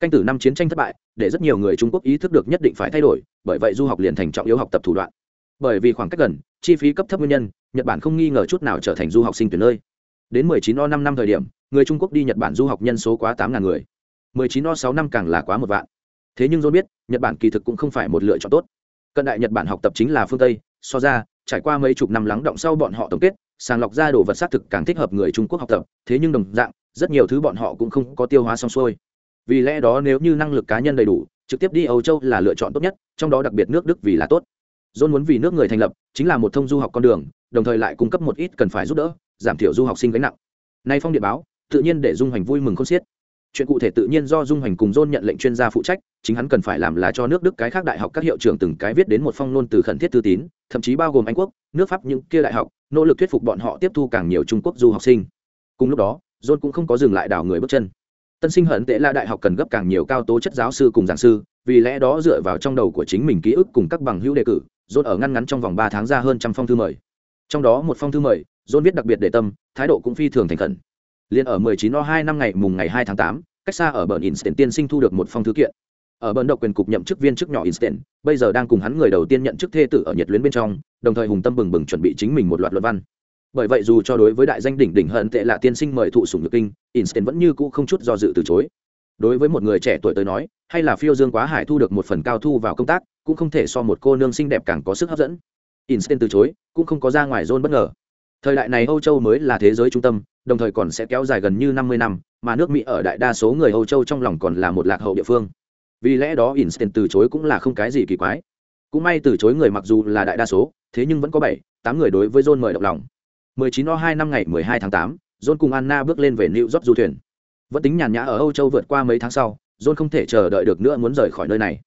Canh tử năm chiến tranh thất bại, để rất nhiều người trung quốc ý thức được nhất định phải thay đổi, bởi vậy du học liền thành trọng yếu học tập thủ đoạn. Bởi vì khoảng cách gần, chi phí cấp thấp nguyên nhân, nhật bản không nghi ngờ chút nào trở thành du học sinh tuyển nơi. Đến 19 o năm năm thời điểm, người trung quốc đi nhật bản du học nhân số quá tám ngàn người. 19 o sáu năm càng là quá một vạn. Thế nhưng dồn biết, nhật bản kỳ thực cũng không phải một lựa chọn tốt. Cận đại nhật bản học tập chính là phương tây, so ra, trải qua mấy chục năm lắng động sau bọn họ tổng kết sàng lọc ra đồ vật xác thực càng thích hợp người trung quốc học tập, thế nhưng đồng dạng, rất nhiều thứ bọn họ cũng không có tiêu hóa xong xuôi. Vì lẽ đó nếu như năng lực cá nhân đầy đủ, trực tiếp đi âu châu là lựa chọn tốt nhất, trong đó đặc biệt nước đức vì là tốt. John muốn vì nước người thành lập, chính là một thông du học con đường, đồng thời lại cung cấp một ít cần phải giúp đỡ, giảm thiểu du học sinh gánh nặng. Nay phong điện báo, tự nhiên để dung hành vui mừng không xiết chuyện cụ thể tự nhiên do dung hành cùng john nhận lệnh chuyên gia phụ trách chính hắn cần phải làm là cho nước đức cái khác đại học các hiệu trưởng từng cái viết đến một phong nôn từ khẩn thiết thư tín thậm chí bao gồm anh quốc nước pháp những kia đại học nỗ lực thuyết phục bọn họ tiếp thu càng nhiều trung quốc du học sinh. Cùng lúc đó john cũng không có dừng lại đảo người bước chân. Tân sinh hận tệ là đại học cần gấp càng nhiều cao tố chất giáo sư cùng giảng sư vì lẽ đó dựa vào trong đầu của chính mình ký ức cùng các bằng hữu đề cử dôn ở ngăn ngắn trong vòng ba tháng ra hơn trăm phong thư mời. Trong đó một phong thư mời john viết đặc biệt để tâm thái độ cũng phi thường thành khẩn. Liền ở 19 o 2 năm ngày mùng ngày 2 tháng 8, cách xa ở bờ instant tiên sinh thu được một phong thư kiện. Ở bờ độc quyền cục nhậm chức viên chức nhỏ instant bây giờ đang cùng hắn người đầu tiên nhận chức thê tử ở nhiệt luyến bên trong, đồng thời hùng tâm bừng bừng chuẩn bị chính mình một loạt luận văn. Bởi vậy dù cho đối với đại danh đỉnh đỉnh hận tệ là tiên sinh mời thụ sủng nhược kinh instant vẫn như cũ không chút do dự từ chối. Đối với một người trẻ tuổi tới nói, hay là phiêu dương quá hải thu được một phần cao thu vào công tác, cũng không thể so một cô nương xinh đẹp càng có sức hấp dẫn. Instant từ chối, cũng không có ra ngoài zone bất ngờ. Thời đại này âu châu mới là thế giới trung tâm, đồng thời còn sẽ kéo dài gần như năm mươi năm mà nước mỹ ở đại đa số người âu châu trong lòng còn là một lạc hậu địa phương. Vì lẽ đó instant từ chối cũng là không cái gì kỳ quái. Cũng may từ chối người mặc dù là đại đa số thế nhưng vẫn có bảy tám người đối với john mời động lòng. 19 o 2 năm ngày 12 tháng 8, john cùng anna bước lên về new york du thuyền. Vẫn tính nhàn nhã ở âu châu vượt qua mấy tháng sau john không thể chờ đợi được nữa muốn rời khỏi nơi này.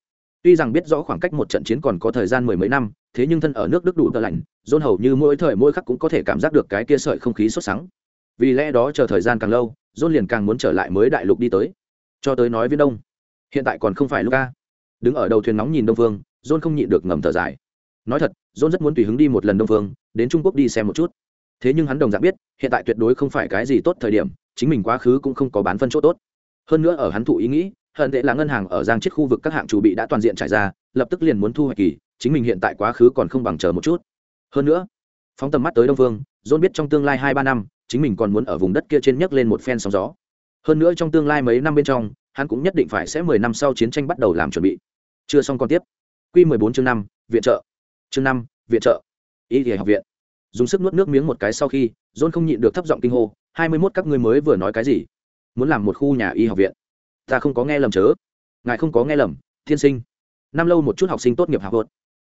Tuy rằng biết rõ khoảng cách một trận chiến còn có thời gian mười mấy năm thế nhưng thân ở nước đức đủ tờ lạnh john hầu như mỗi thời mỗi khắc cũng có thể cảm giác được cái kia sợi không khí sốt sắng. Vì lẽ đó chờ thời gian càng lâu john liền càng muốn trở lại mới đại lục đi tới. Cho tới nói viễn đông, hiện tại còn không phải lúc ca. Đứng ở đầu thuyền nóng nhìn đông phương, john không nhịn được ngầm thở dài. Nói thật, john rất muốn tùy hứng đi một lần đông phương, đến trung quốc đi xem một chút. Thế nhưng hắn đồng dạng biết, hiện tại tuyệt đối không phải cái gì tốt thời điểm, chính mình quá khứ cũng không có bán phân chỗ tốt. Hơn nữa ở hắn thụ ý nghĩ, hận tệ là ngân hàng ở giang chết khu vực các hạng chủ bị đã toàn diện trải ra, lập tức liền muốn thu hoạch kỳ, chính mình hiện tại quá khứ còn không bằng chờ một chút. Hơn nữa, phóng tầm mắt tới đông phương, john biết trong tương lai hai ba năm chính mình còn muốn ở vùng đất kia trên nhấc lên một phen sóng gió. Hơn nữa trong tương lai mấy năm bên trong, hắn cũng nhất định phải sẽ mười năm sau chiến tranh bắt đầu làm chuẩn bị. Chưa xong còn tiếp. Q mười bốn chương năm, viện trợ. Chương năm, viện trợ. Y học viện. Dùng sức nuốt nước miếng một cái sau khi, john không nhịn được thấp giọng kinh hô, hai mươi mốt các ngươi mới vừa nói cái gì? Muốn làm một khu nhà y học viện? Ta không có nghe lầm chớ. Ngài không có nghe lầm, thiên sinh. Năm lâu một chút học sinh tốt nghiệp học vợt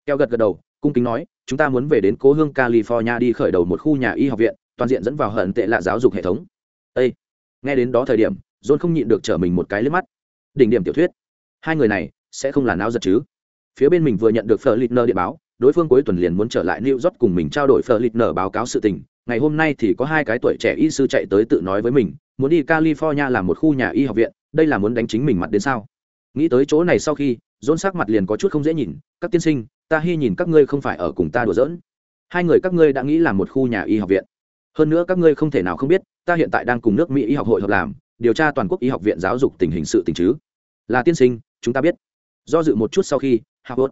keo gật gật đầu, cung kính nói, chúng ta muốn về đến cố hương california đi khởi đầu một khu nhà y học viện toàn diện dẫn vào hận tệ lạ giáo dục hệ thống. Ê! nghe đến đó thời điểm, john không nhịn được trở mình một cái lên mắt. Đỉnh điểm tiểu thuyết. Hai người này sẽ không là não giật chứ? Phía bên mình vừa nhận được phở lít nơ điện báo, đối phương cuối tuần liền muốn trở lại new york cùng mình trao đổi phở lít nở báo cáo sự tình. Ngày hôm nay thì có hai cái tuổi trẻ y sư chạy tới tự nói với mình, muốn đi california làm một khu nhà y học viện, đây là muốn đánh chính mình mặt đến sao? Nghĩ tới chỗ này sau khi dôn sắc mặt liền có chút không dễ nhìn. Các tiên sinh, ta hy nhìn các ngươi không phải ở cùng ta đùa giỡn. Hai người các ngươi đã nghĩ làm một khu nhà y học viện hơn nữa các ngươi không thể nào không biết, ta hiện tại đang cùng nước mỹ y học hội hợp làm, điều tra toàn quốc y học viện giáo dục tình hình sự tình chứ. Là tiên sinh, chúng ta biết. Do dự một chút sau khi howard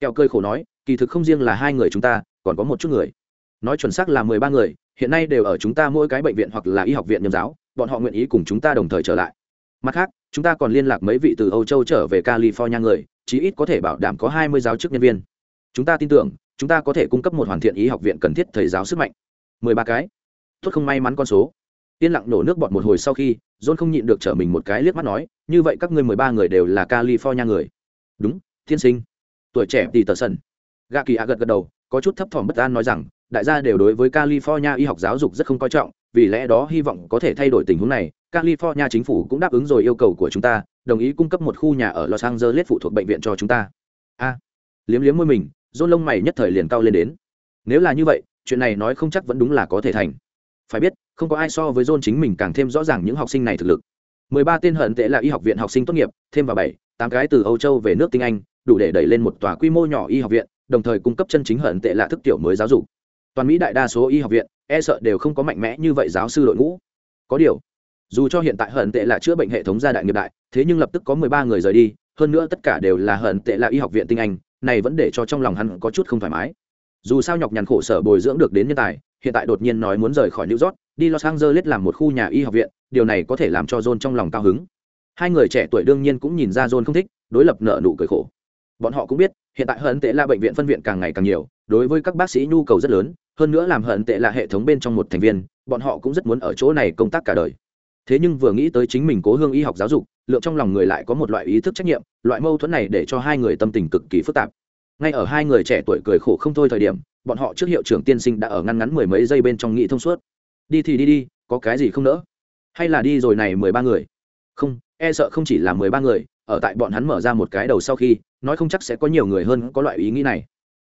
kẹo cơi khổ nói, kỳ thực không riêng là hai người chúng ta, còn có một chút người. Nói chuẩn xác là mười ba người, hiện nay đều ở chúng ta mỗi cái bệnh viện hoặc là y học viện nhầm giáo, bọn họ nguyện ý cùng chúng ta đồng thời trở lại. Mặt khác, chúng ta còn liên lạc mấy vị từ âu châu trở về california người, chí ít có thể bảo đảm có hai mươi giáo chức nhân viên. Chúng ta tin tưởng, chúng ta có thể cung cấp một hoàn thiện y học viện cần thiết thầy giáo sức mạnh. Mười ba cái tốt không may mắn con số. Yên lặng nổ nước bọt một hồi sau khi, john không nhịn được trở mình một cái liếc mắt nói, như vậy các ngươi mười ba người đều là california người. Đúng thiên sinh. Tuổi trẻ tỷ tờ sân gà kỳ gật gật đầu, có chút thấp thỏm bất an nói rằng, đại gia đều đối với california y học giáo dục rất không coi trọng, vì lẽ đó hy vọng có thể thay đổi tình huống này, california chính phủ cũng đáp ứng rồi yêu cầu của chúng ta, đồng ý cung cấp một khu nhà ở los angeles phụ thuộc bệnh viện cho chúng ta. A. Liếm liếm môi mình, John lông mày nhất thời liền cao lên đến. Nếu là như vậy, chuyện này nói không chắc vẫn đúng là có thể thành phải biết, không có ai so với dôn chính mình càng thêm rõ ràng những học sinh này thực lực. Mười ba tên hận tệ là y học viện học sinh tốt nghiệp, thêm vào bảy, tám cái từ âu châu về nước tinh anh, đủ để đẩy lên một tòa quy mô nhỏ y học viện, đồng thời cung cấp chân chính hận tệ là thức tiểu mới giáo dục. Toàn mỹ đại đa số y học viện e sợ đều không có mạnh mẽ như vậy giáo sư đội ngũ. Có điều, dù cho hiện tại hận tệ là chữa bệnh hệ thống gia đại nghiệp đại, thế nhưng lập tức có mười ba người rời đi, hơn nữa tất cả đều là hận tệ là y học viện tinh anh, này vẫn để cho trong lòng hắn có chút không thoải mái dù sao nhọc nhằn khổ sở bồi dưỡng được đến nhân tài, hiện tại đột nhiên nói muốn rời khỏi new york, đi los angeles làm một khu nhà y học viện, điều này có thể làm cho john trong lòng cao hứng. Hai người trẻ tuổi đương nhiên cũng nhìn ra john không thích, đối lập nợ nụ cười khổ. Bọn họ cũng biết, hiện tại hận tệ là bệnh viện phân viện càng ngày càng nhiều, đối với các bác sĩ nhu cầu rất lớn, hơn nữa làm hận tệ là hệ thống bên trong một thành viên, bọn họ cũng rất muốn ở chỗ này công tác cả đời. Thế nhưng vừa nghĩ tới chính mình cố hương y học giáo dục, lượng trong lòng người lại có một loại ý thức trách nhiệm, loại mâu thuẫn này để cho hai người tâm tình cực kỳ phức tạp ngay ở hai người trẻ tuổi cười khổ không thôi thời điểm, bọn họ trước hiệu trưởng tiên sinh đã ở ngăn ngắn mười mấy giây bên trong nghị thông suốt. Đi thì đi đi, có cái gì không nỡ? Hay là đi rồi này mười ba người? Không e sợ không chỉ là mười ba người, ở tại bọn hắn mở ra một cái đầu sau khi, nói không chắc sẽ có nhiều người hơn có loại ý nghĩ này.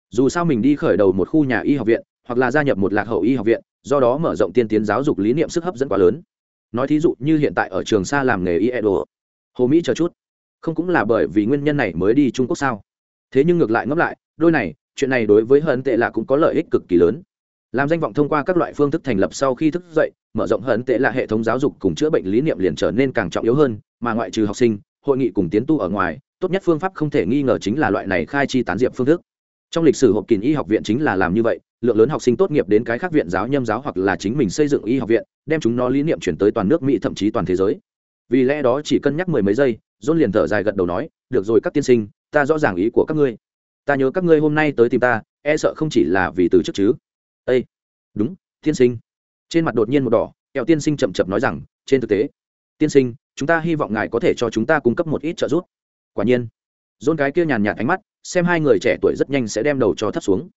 Dù sao mình đi khởi đầu một khu nhà y học viện, hoặc là gia nhập một lạc hậu y học viện, do đó mở rộng tiên tiến giáo dục lý niệm sức hấp dẫn quá lớn. Nói thí dụ như hiện tại ở trường xa làm nghề y edo hồ mỹ chờ chút. Không cũng là bởi vì nguyên nhân này mới đi trung quốc sao? Thế nhưng ngược lại ngẫm lại, đôi này, chuyện này đối với hận tệ là cũng có lợi ích cực kỳ lớn. Làm danh vọng thông qua các loại phương thức thành lập sau khi thức dậy, mở rộng hận tệ là hệ thống giáo dục cùng chữa bệnh lý niệm liền trở nên càng trọng yếu hơn, mà ngoại trừ học sinh, hội nghị cùng tiến tu ở ngoài, tốt nhất phương pháp không thể nghi ngờ chính là loại này khai chi tán diệp phương thức. Trong lịch sử hộp kín y học viện chính là làm như vậy, lượng lớn học sinh tốt nghiệp đến cái khác viện giáo nhâm giáo hoặc là chính mình xây dựng y học viện, đem chúng nó lý niệm chuyển tới toàn nước mỹ thậm chí toàn thế giới. Vì lẽ đó chỉ cân nhắc mười mấy giây dôn liền thở dài gật đầu nói, được rồi các tiên sinh ta rõ ràng ý của các ngươi. Ta nhớ các ngươi hôm nay tới tìm ta e sợ không chỉ là vì từ chức chứ. Ây đúng tiên sinh. Trên mặt đột nhiên một đỏ kẹo tiên sinh chậm chậm nói rằng trên thực tế tiên sinh chúng ta hy vọng ngài có thể cho chúng ta cung cấp một ít trợ giúp. Quả nhiên dôn cái kia nhàn nhạt ánh mắt xem hai người trẻ tuổi rất nhanh sẽ đem đầu cho thấp xuống.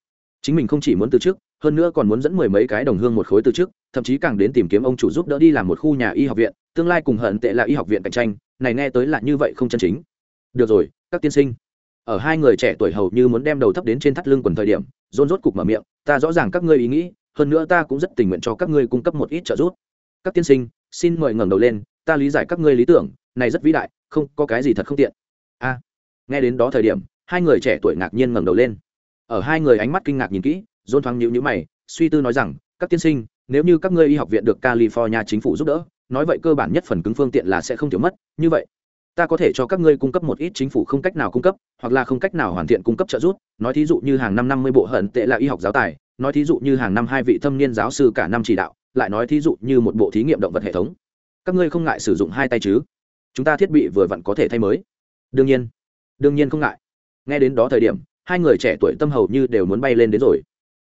Chính mình không chỉ muốn từ chức, hơn nữa còn muốn dẫn mười mấy cái đồng hương một khối từ chức, thậm chí càng đến tìm kiếm ông chủ giúp đỡ đi làm một khu nhà y học viện tương lai cùng hận tệ là y học viện cạnh tranh này nghe tới là như vậy không chân chính. Được rồi các tiên sinh ở hai người trẻ tuổi hầu như muốn đem đầu thấp đến trên thắt lưng quần thời điểm rôn rốt cục mở miệng, ta rõ ràng các ngươi ý nghĩ, hơn nữa ta cũng rất tình nguyện cho các ngươi cung cấp một ít trợ giúp. Các tiên sinh, xin mời ngẩng đầu lên, ta lý giải các ngươi lý tưởng, này rất vĩ đại, không, có cái gì thật không tiện. A. Nghe đến đó thời điểm, hai người trẻ tuổi ngạc nhiên ngẩng đầu lên. Ở hai người ánh mắt kinh ngạc nhìn kỹ rôn thoáng nhịu nhữ mày, suy tư nói rằng, các tiên sinh, nếu như các ngươi y học viện được california chính phủ giúp đỡ, nói vậy cơ bản nhất phần cứng phương tiện là sẽ không thiếu mất, như vậy ta có thể cho các ngươi cung cấp một ít chính phủ không cách nào cung cấp, hoặc là không cách nào hoàn thiện cung cấp trợ giúp. Nói thí dụ như hàng năm năm mươi bộ hận tệ là y học giáo tài, nói thí dụ như hàng năm hai vị thâm niên giáo sư cả năm chỉ đạo, lại nói thí dụ như một bộ thí nghiệm động vật hệ thống. Các ngươi không ngại sử dụng hai tay chứ? Chúng ta thiết bị vừa vặn có thể thay mới. Đương nhiên đương nhiên không ngại. Nghe đến đó thời điểm, hai người trẻ tuổi tâm hầu như đều muốn bay lên đến rồi.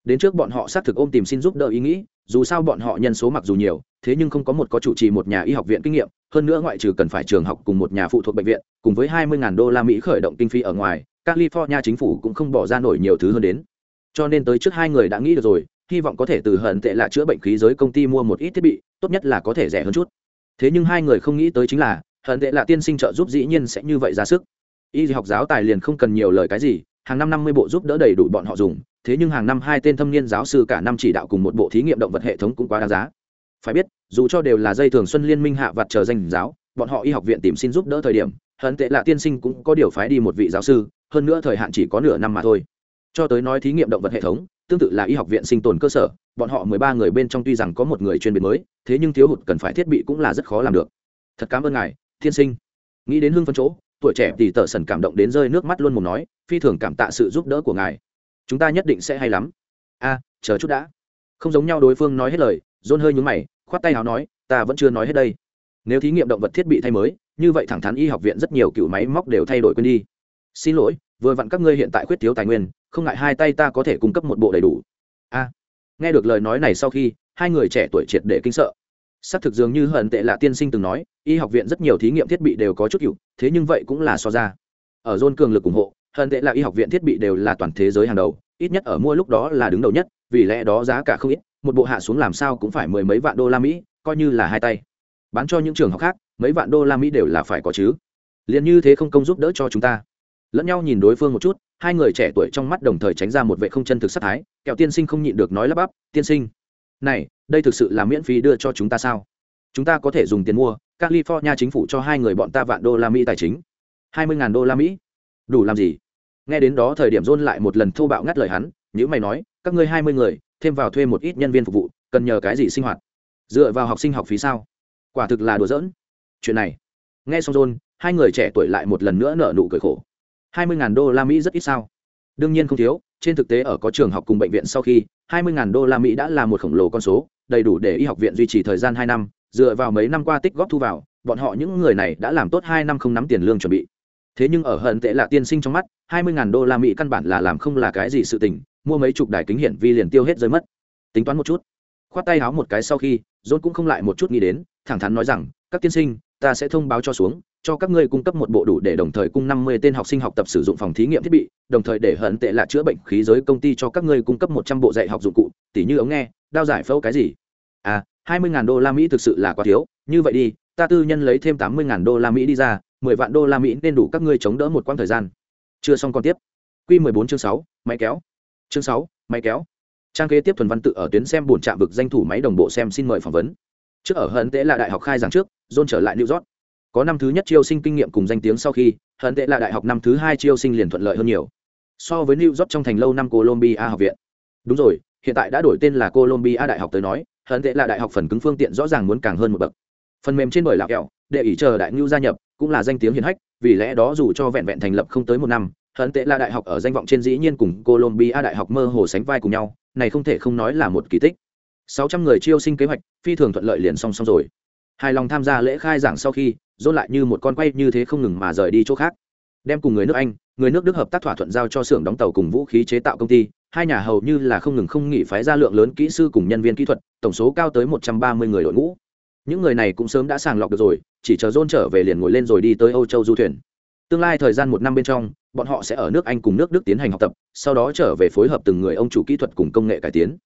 Đến trước bọn họ xác thực ôm tìm xin giúp đỡ ý nghĩ dù sao bọn họ nhân số mặc dù nhiều, thế nhưng không có một có chủ trì một nhà y học viện kinh nghiệm, hơn nữa ngoại trừ cần phải trường học cùng một nhà phụ thuộc bệnh viện, cùng với hai mươi đô la mỹ khởi động kinh phí ở ngoài, california chính phủ cũng không bỏ ra nổi nhiều thứ hơn đến. Cho nên tới trước hai người đã nghĩ được rồi, hy vọng có thể từ hận tệ là chữa bệnh khí giới công ty mua một ít thiết bị, tốt nhất là có thể rẻ hơn chút. Thế nhưng hai người không nghĩ tới chính là, hận tệ là tiên sinh trợ giúp dĩ nhiên sẽ như vậy ra sức. Y học giáo tài liền không cần nhiều lời cái gì hàng năm năm mươi bộ giúp đỡ đầy đủ bọn họ dùng, thế nhưng hàng năm hai tên thâm niên giáo sư cả năm chỉ đạo cùng một bộ thí nghiệm động vật hệ thống cũng quá đáng giá. Phải biết, dù cho đều là dây thường xuân liên minh hạ vặt chờ danh giáo, bọn họ y học viện tìm xin giúp đỡ thời điểm, hận tệ là tiên sinh cũng có điều phái đi một vị giáo sư, hơn nữa thời hạn chỉ có nửa năm mà thôi. Cho tới nói thí nghiệm động vật hệ thống, tương tự là y học viện sinh tồn cơ sở, bọn họ mười ba người bên trong tuy rằng có một người chuyên biệt mới, thế nhưng thiếu hụt cần phải thiết bị cũng là rất khó làm được. Thật cảm ơn ngài, tiên sinh. Nghĩ đến hương phân chỗ, tuổi trẻ thì tờ sần cảm động đến rơi nước mắt luôn mồm nói phi thường cảm tạ sự giúp đỡ của ngài. Chúng ta nhất định sẽ hay lắm. A, chờ chút đã. Không giống nhau đối phương nói hết lời dôn hơi nhúng mày, khoát tay áo nói, ta vẫn chưa nói hết đây. Nếu thí nghiệm động vật thiết bị thay mới, như vậy thẳng thắn y học viện rất nhiều cựu máy móc đều thay đổi quên đi. Xin lỗi, vừa vặn các ngươi hiện tại khuyết thiếu tài nguyên, không ngại hai tay ta có thể cung cấp một bộ đầy đủ. A. Nghe được lời nói này sau khi, hai người trẻ tuổi triệt để kinh sợ. Xác thực dường như hận tệ lạ tiên sinh từng nói, y học viện rất nhiều thí nghiệm thiết bị đều có chút cựu thế nhưng vậy cũng là so ra. Ở dôn cường lực ủng hộ hơn tệ là y học viện thiết bị đều là toàn thế giới hàng đầu, ít nhất ở mua lúc đó là đứng đầu nhất, vì lẽ đó giá cả không ít, một bộ hạ xuống làm sao cũng phải mười mấy vạn đô la mỹ, coi như là hai tay. Bán cho những trường học khác, mấy vạn đô la mỹ đều là phải có chứ. Liền như thế không công giúp đỡ cho chúng ta. Lẫn nhau nhìn đối phương một chút, hai người trẻ tuổi trong mắt đồng thời tránh ra một vệ không chân thực sắc thái, kẹo tiên sinh không nhịn được nói lắp bắp, tiên sinh, này, đây thực sự là miễn phí đưa cho chúng ta sao? Chúng ta có thể dùng tiền mua, california chính phủ cho hai người bọn ta vạn đô la mỹ tài chính. Hai mươi ngàn đô la mỹ. Đủ làm gì? Nghe đến đó thời điểm dôn lại một lần thô bạo ngắt lời hắn nhữ mày nói, các ngươi hai mươi người, thêm vào thuê một ít nhân viên phục vụ, cần nhờ cái gì sinh hoạt? Dựa vào học sinh học phí sao? Quả thực là đùa giỡn. Chuyện này, nghe xong dôn hai người trẻ tuổi lại một lần nữa nở nụ cười khổ. Hai mươi ngàn đô la mỹ rất ít sao? Đương nhiên không thiếu, trên thực tế ở có trường học cùng bệnh viện sau khi, hai mươi ngàn đô la mỹ đã là một khổng lồ con số, đầy đủ để y học viện duy trì thời gian hai năm, dựa vào mấy năm qua tích góp thu vào, bọn họ những người này đã làm tốt hai năm không nắm tiền lương chuẩn bị thế nhưng ở hận tệ là tiên sinh trong mắt, hai mươi ngàn đô la mỹ căn bản là làm không là cái gì sự tình, mua mấy chục đài kính hiển vi liền tiêu hết rơi mất. Tính toán một chút. Khoát tay háo một cái sau khi, john cũng không lại một chút nghĩ đến, thẳng thắn nói rằng, các tiên sinh, ta sẽ thông báo cho xuống, cho các ngươi cung cấp một bộ đủ để đồng thời cung năm mươi tên học sinh học tập sử dụng phòng thí nghiệm thiết bị, đồng thời để hận tệ là chữa bệnh khí giới công ty cho các ngươi cung cấp một trăm bộ dạy học dụng cụ, tỉ như ống nghe, đao giải phẫu cái gì. À hai mươi ngàn đô la mỹ thực sự là quá thiếu, như vậy đi, ta tư nhân lấy thêm tám mươi ngàn đô la mỹ đi ra mười vạn đô la mỹ nên đủ các ngươi chống đỡ một quãng thời gian. Chưa xong còn tiếp. Q mười bốn chương sáu, máy kéo. Chương sáu, máy kéo. Trang kế tiếp thuần văn tự ở tuyến xem bổn trạm vực danh thủ máy đồng bộ xem xin mời phỏng vấn. Trước ở hận tệ là đại học khai giảng trước, John trở lại new york. Có năm thứ nhất chiêu sinh kinh nghiệm cùng danh tiếng sau khi hận tệ là đại học năm thứ hai chiêu sinh liền thuận lợi hơn nhiều. So với new york trong thành lâu năm colombia học viện. Đúng rồi, hiện tại đã đổi tên là colombia đại học tới nói hận tệ là đại học phần cứng phương tiện rõ ràng muốn càng hơn một bậc. Phần mềm trên bởi lạc kẹo, để ý chờ đại ngưu gia nhập cũng là danh tiếng hiển hách, vì lẽ đó dù cho vẹn vẹn thành lập không tới một năm hận tệ là đại học ở danh vọng trên dĩ nhiên cùng colombia đại học mơ hồ sánh vai cùng nhau, này không thể không nói là một kỳ tích. Sáu trăm người chiêu sinh kế hoạch, phi thường thuận lợi liền song song rồi. Hài lòng tham gia lễ khai giảng sau khi, dốt lại như một con quay như thế không ngừng mà rời đi chỗ khác. Đem cùng người nước anh, người nước đức hợp tác thỏa thuận giao cho xưởng đóng tàu cùng vũ khí chế tạo công ty, hai nhà hầu như là không ngừng không nghỉ phái ra lượng lớn kỹ sư cùng nhân viên kỹ thuật, tổng số cao tới một trăm ba mươi người đội ngũ những người này cũng sớm đã sàng lọc được rồi, chỉ chờ dôn trở về liền ngồi lên rồi đi tới âu châu du thuyền. Tương lai thời gian một năm bên trong, bọn họ sẽ ở nước anh cùng nước đức tiến hành học tập, sau đó trở về phối hợp từng người ông chủ kỹ thuật cùng công nghệ cải tiến.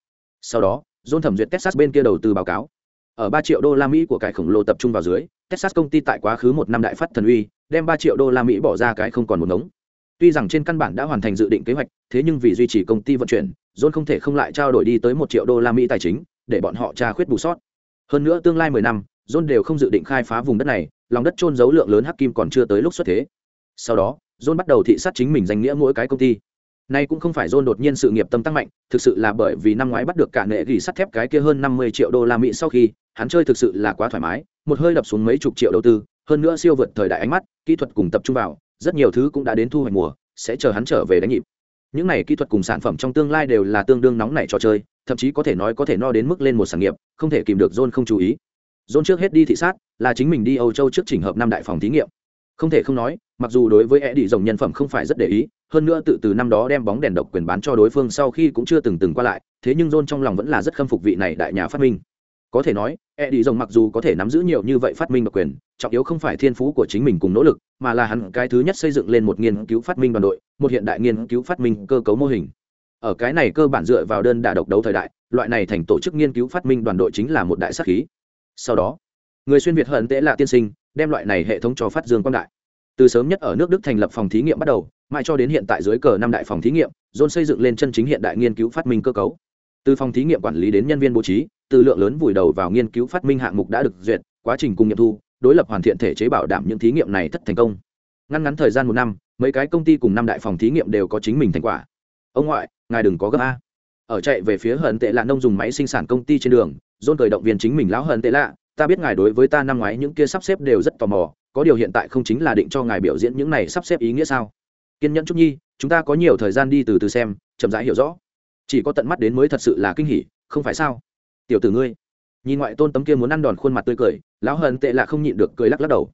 Sau đó dôn thẩm duyệt texas bên kia đầu tư báo cáo. Ở ba triệu đô la mỹ của cái khổng lồ tập trung vào dưới, texas công ty tại quá khứ một năm đại phát thần uy, đem ba triệu đô la mỹ bỏ ra cái không còn một ngống. Tuy rằng trên căn bản đã hoàn thành dự định kế hoạch, thế nhưng vì duy trì công ty vận chuyển, john không thể không lại trao đổi đi tới một triệu đô la mỹ tài chính, để bọn họ tra khuyết bù sót hơn nữa tương lai mười năm john đều không dự định khai phá vùng đất này lòng đất trôn giấu lượng lớn hắc kim còn chưa tới lúc xuất thế sau đó john bắt đầu thị sát chính mình danh nghĩa mỗi cái công ty Nay cũng không phải John đột nhiên sự nghiệp tâm tăng mạnh, thực sự là bởi vì năm ngoái bắt được cả nệ gỉ sắt thép cái kia hơn 50 triệu đô la Mỹ sau khi, hắn chơi thực sự là quá thoải mái, một hơi đập xuống mấy chục triệu đầu tư, hơn nữa siêu vượt thời đại ánh mắt, kỹ thuật cùng tập trung vào, rất nhiều thứ cũng đã đến thu hoạch mùa, sẽ chờ hắn trở về đánh nhịp. Những này kỹ thuật cùng sản phẩm trong tương lai đều là tương đương nóng nảy trò chơi, thậm chí có thể nói có thể no đến mức lên một sản nghiệp, không thể kìm được John không chú ý. John trước hết đi thị sát, là chính mình đi Âu Châu trước chỉnh hợp năm đại phòng thí nghiệm. Không thể không nói, mặc dù đối với e đi rồng nhân phẩm không phải rất để ý, hơn nữa tự từ năm đó đem bóng đèn độc quyền bán cho đối phương sau khi cũng chưa từng từng qua lại, thế nhưng John trong lòng vẫn là rất khâm phục vị này đại nhà phát minh. Có thể nói, E đi rồng mặc dù có thể nắm giữ nhiều như vậy phát minh độc quyền, trọng yếu không phải thiên phú của chính mình cùng nỗ lực, mà là hắn cái thứ nhất xây dựng lên một nghiên cứu phát minh đoàn đội, một hiện đại nghiên cứu phát minh cơ cấu mô hình. Ở cái này cơ bản dựa vào đơn đả độc đấu thời đại, loại này thành tổ chức nghiên cứu phát minh đoàn đội chính là một đại sát khí. Sau đó, người xuyên việt hận tệ là tiên sinh, đem loại này hệ thống cho phát dương quang đại từ sớm nhất ở nước đức thành lập phòng thí nghiệm bắt đầu mãi cho đến hiện tại dưới cờ năm đại phòng thí nghiệm john xây dựng lên chân chính hiện đại nghiên cứu phát minh cơ cấu từ phòng thí nghiệm quản lý đến nhân viên bố trí từ lượng lớn vùi đầu vào nghiên cứu phát minh hạng mục đã được duyệt, quá trình cùng nghiệm thu, đối lập hoàn thiện thể chế bảo đảm những thí nghiệm này thất thành công. Ngăn ngắn thời gian một năm, mấy cái công ty cùng năm đại phòng thí nghiệm đều có chính mình thành quả. Ông ngoại, ngài đừng có gấp a. Ở chạy về phía hận tệ lạ, nông dùng máy sinh sản công ty trên đường dôn cười động viên chính mình, lão hận tệ lạ, ta biết ngài đối với ta năm ngoái những kia sắp xếp đều rất tò mò, có điều hiện tại không chính là định cho ngài biểu diễn những này sắp xếp ý nghĩa sao? Kiên nhẫn trúc nhi, chúng ta có nhiều thời gian đi từ từ xem, chậm rãi hiểu rõ. Chỉ có tận mắt đến mới thật sự là kinh hỉ, không phải sao? Tiểu tử ngươi. Nhìn ngoại tôn tấm kia muốn ăn đòn khuôn mặt tươi cười, lão hận tệ là không nhịn được cười lắc lắc đầu.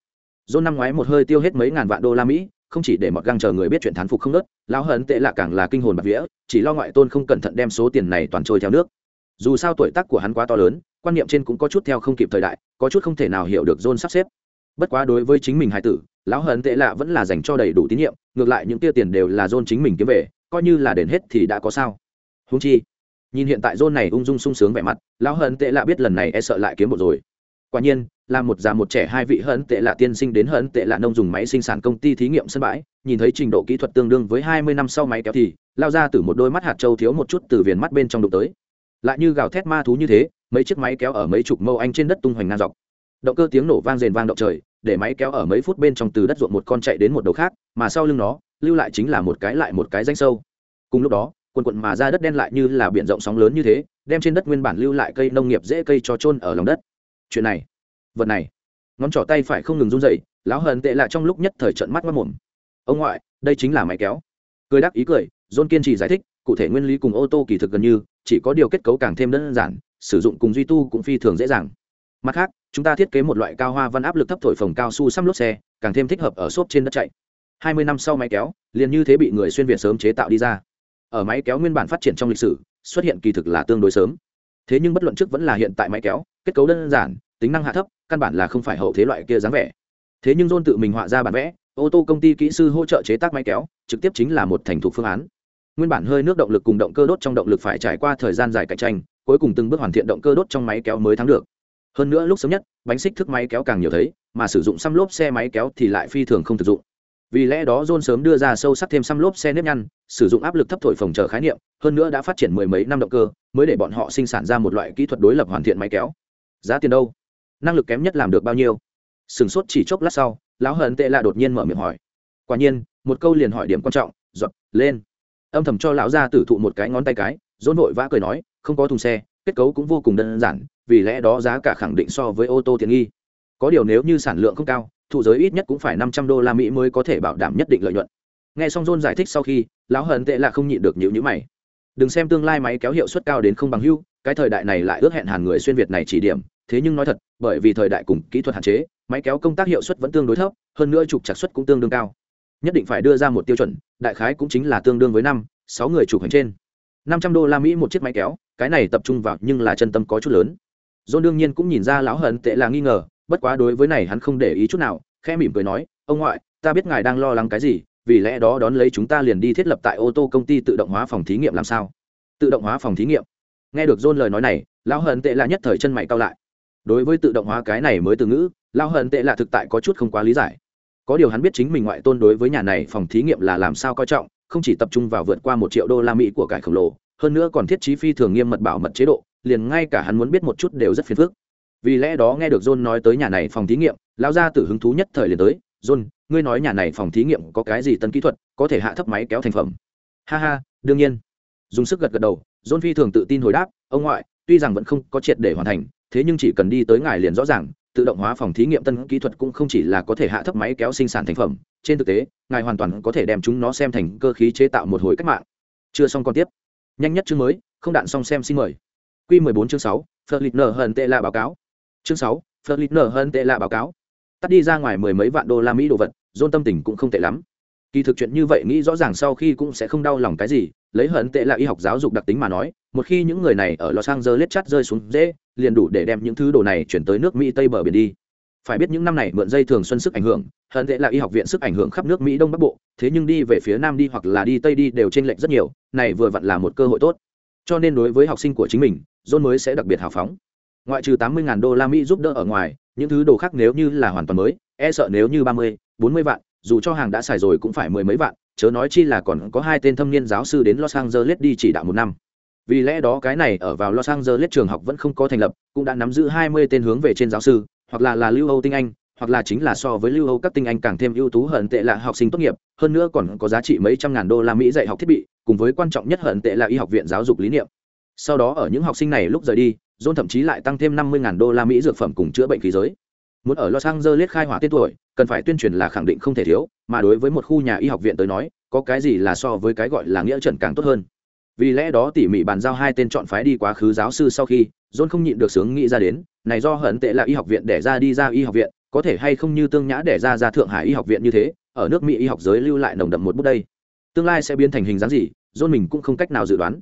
Dôn năm ngoái một hơi tiêu hết mấy ngàn vạn đô la mỹ, không chỉ để mọt găng chờ người biết chuyện thán phục không nớt, lão hận tệ là càng là kinh hồn bạc vía, chỉ lo ngoại tôn không cẩn thận đem số tiền này toàn trôi theo nước. Dù sao tuổi tác của hắn quá to lớn, quan niệm trên cũng có chút theo không kịp thời đại, có chút không thể nào hiểu được dôn sắp xếp. Bất quá đối với chính mình hải tử, lão hận tệ lạ vẫn là dành cho đầy đủ tín nhiệm, ngược lại những tia tiền đều là dôn chính mình kiếm về, coi như là đền hết thì đã có sao. Húng chi nhìn hiện tại dôn này ung dung sung sướng vẻ mặt, lão hận tệ lạ biết lần này e sợ lại kiếm một rồi. Quả nhiên, là một già một trẻ hai vị hận tệ lạ tiên sinh đến hận tệ lạ nông dùng máy sinh sản công ty thí nghiệm sân bãi, nhìn thấy trình độ kỹ thuật tương đương với hai mươi năm sau máy kéo thì, lao ra từ một đôi mắt hạt trâu thiếu một chút từ viền mắt bên trong đụng tới. Lại như gào thét ma thú như thế, mấy chiếc máy kéo ở mấy chục mâu anh trên đất tung hoành ngang dọc. Động cơ tiếng nổ vang rền vang động trời, để máy kéo ở mấy phút bên trong từ đất ruộng một con chạy đến một đầu khác, mà sau lưng nó, lưu lại chính là một cái lại một cái danh sâu. Cùng lúc đó quần quận mà ra đất đen lại như là biển rộng sóng lớn như thế, đem trên đất nguyên bản lưu lại cây nông nghiệp dễ cây cho trôn ở lòng đất. Chuyện này, vật này, ngón trỏ tay phải không ngừng run dậy lão hờn tệ lại trong lúc nhất thời trận mắt mất mồm. Ông ngoại, đây chính là máy kéo. Cười đắc ý cười, john kiên trì giải thích, cụ thể nguyên lý cùng ô tô kỳ thực gần như, chỉ có điều kết cấu càng thêm đơn giản, sử dụng cùng duy tu cũng phi thường dễ dàng. Mặt khác, chúng ta thiết kế một loại cao hoa văn áp lực thấp thổi phồng cao su xăm lốp xe, càng thêm thích hợp ở xốp trên đất chạy. Hai mươi năm sau máy kéo, liền như thế bị người xuyên việt sớm chế tạo đi ra ở máy kéo nguyên bản phát triển trong lịch sử, xuất hiện kỳ thực là tương đối sớm. Thế nhưng bất luận trước vẫn là hiện tại máy kéo, kết cấu đơn giản, tính năng hạ thấp, căn bản là không phải hậu thế loại kia dáng vẻ. Thế nhưng john tự mình họa ra bản vẽ, ô tô công ty kỹ sư hỗ trợ chế tác máy kéo, trực tiếp chính là một thành thục phương án. Nguyên bản hơi nước động lực cùng động cơ đốt trong động lực phải trải qua thời gian dài cạnh tranh, cuối cùng từng bước hoàn thiện động cơ đốt trong máy kéo mới thắng được. Hơn nữa lúc sớm nhất, bánh xích thức máy kéo càng nhiều thấy, mà sử dụng xăm lốp xe máy kéo thì lại phi thường không thực dụng vì lẽ đó john sớm đưa ra sâu sắc thêm xăm lốp xe nếp nhăn, sử dụng áp lực thấp thổi phòng chờ khái niệm, hơn nữa đã phát triển mười mấy năm động cơ, mới để bọn họ sinh sản ra một loại kỹ thuật đối lập hoàn thiện máy kéo. Giá tiền đâu? Năng lực kém nhất làm được bao nhiêu? Sửng sốt chỉ chốc lát sau, lão hận tệ lạ đột nhiên mở miệng hỏi. Quả nhiên, một câu liền hỏi điểm quan trọng Dọn lên. Âm thầm cho lão ra tử thụ một cái ngón tay cái dỗn vội vã cười nói, không có thùng xe, kết cấu cũng vô cùng đơn giản, vì lẽ đó giá cả khẳng định so với ô tô tiện nghi. Có điều nếu như sản lượng không cao thụ giới ít nhất cũng phải năm trăm đô la mỹ mới có thể bảo đảm nhất định lợi nhuận. Nghe xong john giải thích sau khi, lão hận tệ là không nhịn được nhíu nhữ mày. Đừng xem tương lai máy kéo hiệu suất cao đến không bằng hưu, cái thời đại này lại ước hẹn hàng người xuyên việt này chỉ điểm. Thế nhưng nói thật, bởi vì thời đại cùng kỹ thuật hạn chế, máy kéo công tác hiệu suất vẫn tương đối thấp, hơn nữa trục chặt suất cũng tương đương cao. Nhất định phải đưa ra một tiêu chuẩn, đại khái cũng chính là tương đương với năm, sáu người chụp hành trên. Năm trăm đô la mỹ một chiếc máy kéo, cái này tập trung vào nhưng là chân tâm có chút lớn. John đương nhiên cũng nhìn ra lão hận tệ là nghi ngờ bất quá đối với này hắn không để ý chút nào, khẽ mỉm cười nói, ông ngoại, ta biết ngài đang lo lắng cái gì, vì lẽ đó đón lấy chúng ta liền đi thiết lập tại ô tô công ty tự động hóa phòng thí nghiệm làm sao? Tự động hóa phòng thí nghiệm. Nghe được john lời nói này, lão hận tệ là nhất thời chân mày cao lại. Đối với tự động hóa cái này mới từ ngữ, lão hận tệ là thực tại có chút không quá lý giải. Có điều hắn biết chính mình ngoại tôn đối với nhà này phòng thí nghiệm là làm sao coi trọng, không chỉ tập trung vào vượt qua một triệu đô la mỹ của cải khổng lồ, hơn nữa còn thiết trí phi thường nghiêm mật bảo mật chế độ, liền ngay cả hắn muốn biết một chút đều rất phiền phức vì lẽ đó nghe được john nói tới nhà này phòng thí nghiệm lão gia tử hứng thú nhất thời liền tới john ngươi nói nhà này phòng thí nghiệm có cái gì tân kỹ thuật có thể hạ thấp máy kéo thành phẩm? Ha ha đương nhiên. Dùng sức gật gật đầu john phi thường tự tin hồi đáp ông ngoại tuy rằng vẫn không có triệt để hoàn thành thế nhưng chỉ cần đi tới ngài liền rõ ràng tự động hóa phòng thí nghiệm tân kỹ thuật cũng không chỉ là có thể hạ thấp máy kéo sinh sản thành phẩm trên thực tế ngài hoàn toàn có thể đem chúng nó xem thành cơ khí chế tạo một hồi cách mạng. Chưa xong còn tiếp. Nhanh nhất chương mới không đạn xong xem xin mời. Q 14 chương 6, phật nở hận tệ là báo cáo chương 6, phật nở hơn tệ là báo cáo. Tắt đi ra ngoài mười mấy vạn đô la mỹ đồ vật dôn tâm tình cũng không tệ lắm. Kỳ thực chuyện như vậy nghĩ rõ ràng sau khi cũng sẽ không đau lòng cái gì lấy hận tệ là y học giáo dục đặc tính mà nói một khi những người này ở los angeles chắt rơi xuống dễ liền đủ để đem những thứ đồ này chuyển tới nước mỹ tây bờ biển đi. Phải biết những năm này mượn dây thường xuân sức ảnh hưởng hận tệ là y học viện sức ảnh hưởng khắp nước mỹ đông bắc bộ thế nhưng đi về phía nam đi hoặc là đi tây đi đều t r ê n lệch rất nhiều này vừa vặn là một cơ hội tốt. Cho nên đối với học sinh của chính mình john mới sẽ đặc biệt hào phóng ngoại trừ tám mươi đô la mỹ giúp đỡ ở ngoài, những thứ đồ khác nếu như là hoàn toàn mới e sợ nếu như ba mươi, bốn mươi vạn, dù cho hàng đã xài rồi cũng phải mười mấy vạn, chớ nói chi là còn có hai tên thâm niên giáo sư đến los angeles đi chỉ đạo một năm. Vì lẽ đó cái này ở vào los angeles trường học vẫn không có thành lập, cũng đã nắm giữ hai mươi tên hướng về trên giáo sư, hoặc là là lưu âu tinh anh, hoặc là chính là so với lưu âu các tinh anh càng thêm ưu tú hận tệ là học sinh tốt nghiệp, hơn nữa còn có giá trị mấy trăm ngàn đô la mỹ dạy học thiết bị, cùng với quan trọng nhất hận tệ là y học viện giáo dục lý niệm. Sau đó ở những học sinh này lúc rời đi john thậm chí lại tăng thêm năm mươi ngàn đô la mỹ dược phẩm cùng chữa bệnh khí giới. Muốn ở los angeles khai hỏa tên tuổi, cần phải tuyên truyền là khẳng định không thể thiếu, mà đối với một khu nhà y học viện tới nói, có cái gì là so với cái gọi là nghĩa trận càng tốt hơn. Vì lẽ đó tỉ mỉ bàn giao hai tên chọn phái đi quá khứ giáo sư sau khi, john không nhịn được sướng nghĩ ra đến, này do hận tệ là y học viện để ra đi ra y học viện, có thể hay không như tương nhã để ra ra thượng hải y học viện như thế, ở nước mỹ y học giới lưu lại nồng đậm một bút đây. Tương lai sẽ biến thành hình dáng gì, john mình cũng không cách nào dự đoán.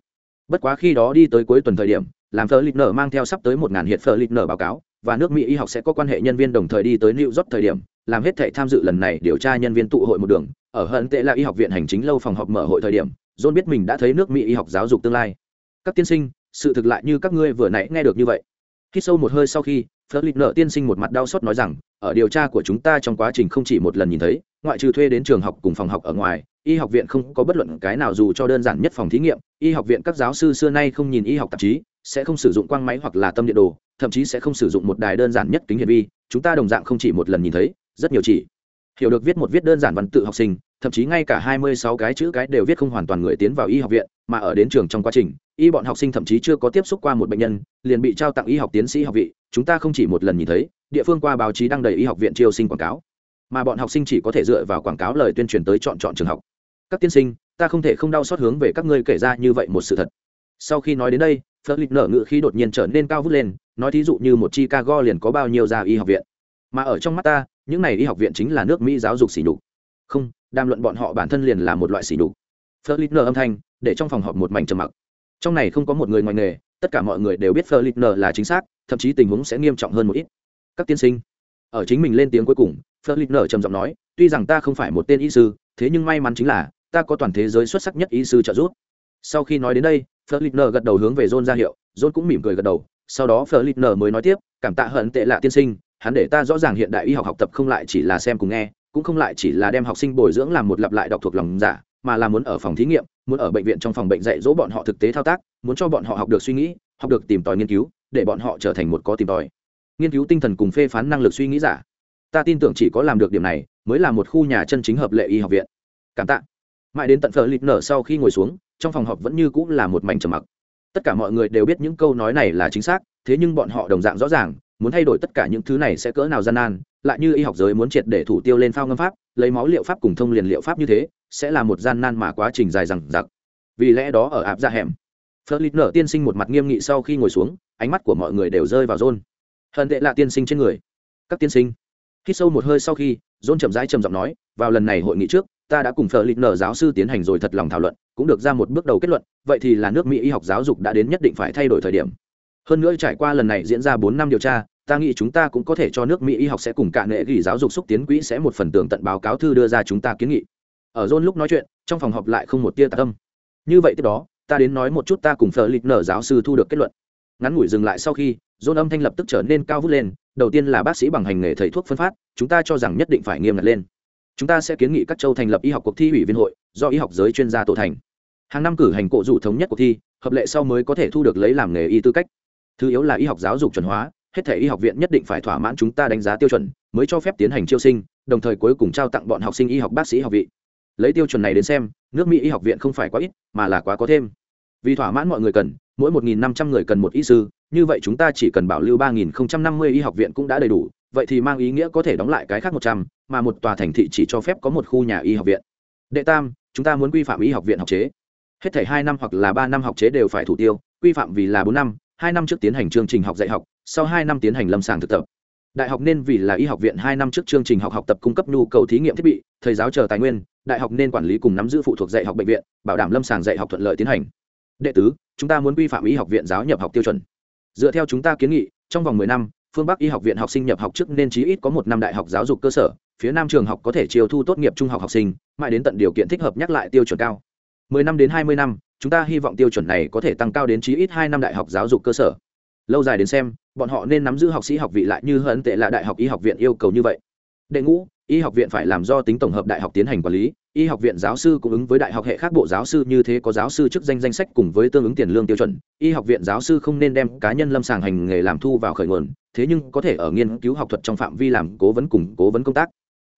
Bất quá khi đó đi tới cuối tuần thời điểm làm phờ lịch nở mang theo sắp tới một ngàn hiện phờ lịch nở báo cáo, và nước mỹ y học sẽ có quan hệ nhân viên đồng thời đi tới new york thời điểm, làm hết thể tham dự lần này điều tra nhân viên tụ hội một đường, ở hận tệ là y học viện hành chính lâu phòng họp mở hội thời điểm, john biết mình đã thấy nước mỹ y học giáo dục tương lai. Các tiên sinh, sự thực lại như các ngươi vừa nãy nghe được như vậy. Khi sâu một hơi sau khi phớt lịch nợ tiên sinh một mặt đau xót nói rằng, ở điều tra của chúng ta trong quá trình không chỉ một lần nhìn thấy, ngoại trừ thuê đến trường học cùng phòng học ở ngoài, y học viện không có bất luận cái nào dù cho đơn giản nhất phòng thí nghiệm. Y học viện các giáo sư xưa nay không nhìn y học tạp chí sẽ không sử dụng quang máy hoặc là tâm điện đồ, thậm chí sẽ không sử dụng một đài đơn giản nhất kính hiển vi, chúng ta đồng dạng không chỉ một lần nhìn thấy, rất nhiều chỉ. Hiểu được viết một viết đơn giản văn tự học sinh, thậm chí ngay cả hai mươi sáu cái chữ cái đều viết không hoàn toàn người tiến vào y học viện, mà ở đến trường trong quá trình, y bọn học sinh thậm chí chưa có tiếp xúc qua một bệnh nhân, liền bị trao tặng y học tiến sĩ học vị, chúng ta không chỉ một lần nhìn thấy, địa phương qua báo chí đăng đầy y học viện triều sinh quảng cáo. Mà bọn học sinh chỉ có thể dựa vào quảng cáo lời tuyên truyền tới chọn chọn trường học. Các tiên sinh, ta không thể không đau xót hướng về các ngươi kể ra như vậy một sự thật. Sau khi nói đến đây phớt lịch nở ngự khí đột nhiên trở nên cao vút lên, nói thí dụ như một chicago liền có bao nhiêu gia y học viện. Mà ở trong mắt ta, những này y học viện chính là nước mỹ giáo dục xỉ nhục. Không, đàm luận bọn họ bản thân liền là một loại xỉ nhục. Phớt lịch nở âm thanh, để trong phòng họp một mảnh trầm mặc. Trong này không có một người ngoài nghề, tất cả mọi người đều biết phớt lịch nở là chính xác, thậm chí tình huống sẽ nghiêm trọng hơn một ít. Các tiên sinh, ở chính mình lên tiếng cuối cùng phớt lịch nở trầm giọng nói, tuy rằng ta không phải một tên y sư, thế nhưng may mắn chính là, ta có toàn thế giới xuất sắc nhất y sư trợ giúp. Sau khi nói đến đây phờ lịch nở gật đầu hướng về john ra hiệu, john cũng mỉm cười gật đầu, sau đó phờ lịch nở mới nói tiếp, cảm tạ hận tệ lạ tiên sinh, hắn để ta rõ ràng hiện đại y học học tập không lại chỉ là xem cùng nghe, cũng không lại chỉ là đem học sinh bồi dưỡng làm một lặp lại đọc thuộc lòng giả, mà là muốn ở phòng thí nghiệm, muốn ở bệnh viện trong phòng bệnh dạy dỗ bọn họ thực tế thao tác, muốn cho bọn họ học được suy nghĩ, học được tìm tòi nghiên cứu, để bọn họ trở thành một có tìm tòi. Nghiên cứu tinh thần cùng phê phán năng lực suy nghĩ giả. Ta tin tưởng chỉ có làm được điểm này, mới là một khu nhà chân chính hợp lệ y học viện. Cảm tạ mãi đến tận phở lịt nở sau khi ngồi xuống, trong phòng họp vẫn như cũng là một mảnh trầm mặc. Tất cả mọi người đều biết những câu nói này là chính xác, thế nhưng bọn họ đồng dạng rõ ràng, muốn thay đổi tất cả những thứ này sẽ cỡ nào gian nan, lại như y học giới muốn triệt để thủ tiêu lên phao ngâm pháp, lấy máu liệu pháp cùng thông liền liệu pháp như thế, sẽ là một gian nan mà quá trình dài rằng giặc vì lẽ đó ở áp ra dạ hẻm phật lịch nở tiên sinh một mặt nghiêm nghị sau khi ngồi xuống, ánh mắt của mọi người đều rơi vào rôn hận tệ là tiên sinh trên người. Các tiên sinh. Khi sâu một hơi sau khi rôn chậm rãi trầm giọng nói, vào lần này hội nghị trước ta đã cùng phở lịch nở giáo sư tiến hành rồi thật lòng thảo luận, cũng được ra một bước đầu kết luận, vậy thì là nước mỹ y học giáo dục đã đến nhất định phải thay đổi thời điểm. Hơn nữa trải qua lần này diễn ra bốn năm điều tra, ta nghĩ chúng ta cũng có thể cho nước mỹ y học sẽ cùng cả nghệ gỉ giáo dục xúc tiến quỹ sẽ một phần tường tận báo cáo thư đưa ra chúng ta kiến nghị. Ở john lúc nói chuyện, trong phòng họp lại không một tia tạ tâm như vậy tiếp đó, ta đến nói một chút ta cùng phở lịch nở giáo sư thu được kết luận. Ngắn ngủi dừng lại sau khi, john âm thanh lập tức trở nên cao vút lên, đầu tiên là bác sĩ bằng hành nghề thầy thuốc phân phát, chúng ta cho rằng nhất định phải nghiêm ngặt lên chúng ta sẽ kiến nghị các châu thành lập y học cuộc thi ủy viên hội do y học giới chuyên gia tổ thành. Hàng năm cử hành cộ rủ thống nhất cuộc thi hợp lệ sau mới có thể thu được lấy làm nghề y tư cách. Thứ yếu là y học giáo dục chuẩn hóa hết thể y học viện nhất định phải thỏa mãn chúng ta đánh giá tiêu chuẩn mới cho phép tiến hành chiêu sinh đồng thời cuối cùng trao tặng bọn học sinh y học bác sĩ học vị. Lấy tiêu chuẩn này đến xem nước mỹ y học viện không phải quá ít mà là quá có thêm. Vì thỏa mãn mọi người cần mỗi 1.500 người cần một y sư như vậy chúng ta chỉ cần bảo lưu 3.050 y học viện cũng đã đầy đủ vậy thì mang ý nghĩa có thể đóng lại cái khác 100, mà một tòa thành thị chỉ cho phép có một khu nhà y học viện. Đệ tam, chúng ta muốn quy phạm y học viện học chế. Hết thể hai năm hoặc là ba năm học chế đều phải thủ tiêu, quy phạm vì là bốn năm, hai năm trước tiến hành chương trình học dạy học, sau hai năm tiến hành lâm sàng thực tập. Đại học nên vì là y học viện hai năm trước chương trình học học tập cung cấp nhu cầu thí nghiệm thiết bị, thầy giáo chờ tài nguyên, đại học nên quản lý cùng nắm giữ phụ thuộc dạy học bệnh viện, bảo đảm lâm sàng dạy học thuận lợi tiến hành. Đệ tứ, chúng ta muốn quy phạm y học viện giáo nhập học tiêu chuẩn. Dựa theo chúng ta kiến nghị, trong vòng mười năm phương bắc y học viện học sinh nhập học trước nên chí ít có một năm đại học giáo dục cơ sở, phía nam trường học có thể chiều thu tốt nghiệp trung học học sinh, mãi đến tận điều kiện thích hợp nhắc lại tiêu chuẩn cao. Mười năm đến hai mươi năm, chúng ta hy vọng tiêu chuẩn này có thể tăng cao đến chí ít hai năm đại học giáo dục cơ sở. Lâu dài đến xem, bọn họ nên nắm giữ học sĩ học vị lại như hận tệ là đại học y học viện yêu cầu như vậy. Đệ ngũ, y học viện phải làm do tính tổng hợp đại học tiến hành quản lý y học viện giáo sư cũng ứng với đại học hệ khác bộ giáo sư như thế có giáo sư chức danh danh sách cùng với tương ứng tiền lương tiêu chuẩn. Y học viện giáo sư không nên đem cá nhân lâm sàng hành nghề làm thu vào khởi nguồn, thế nhưng có thể ở nghiên cứu học thuật trong phạm vi làm cố vấn cùng cố vấn công tác.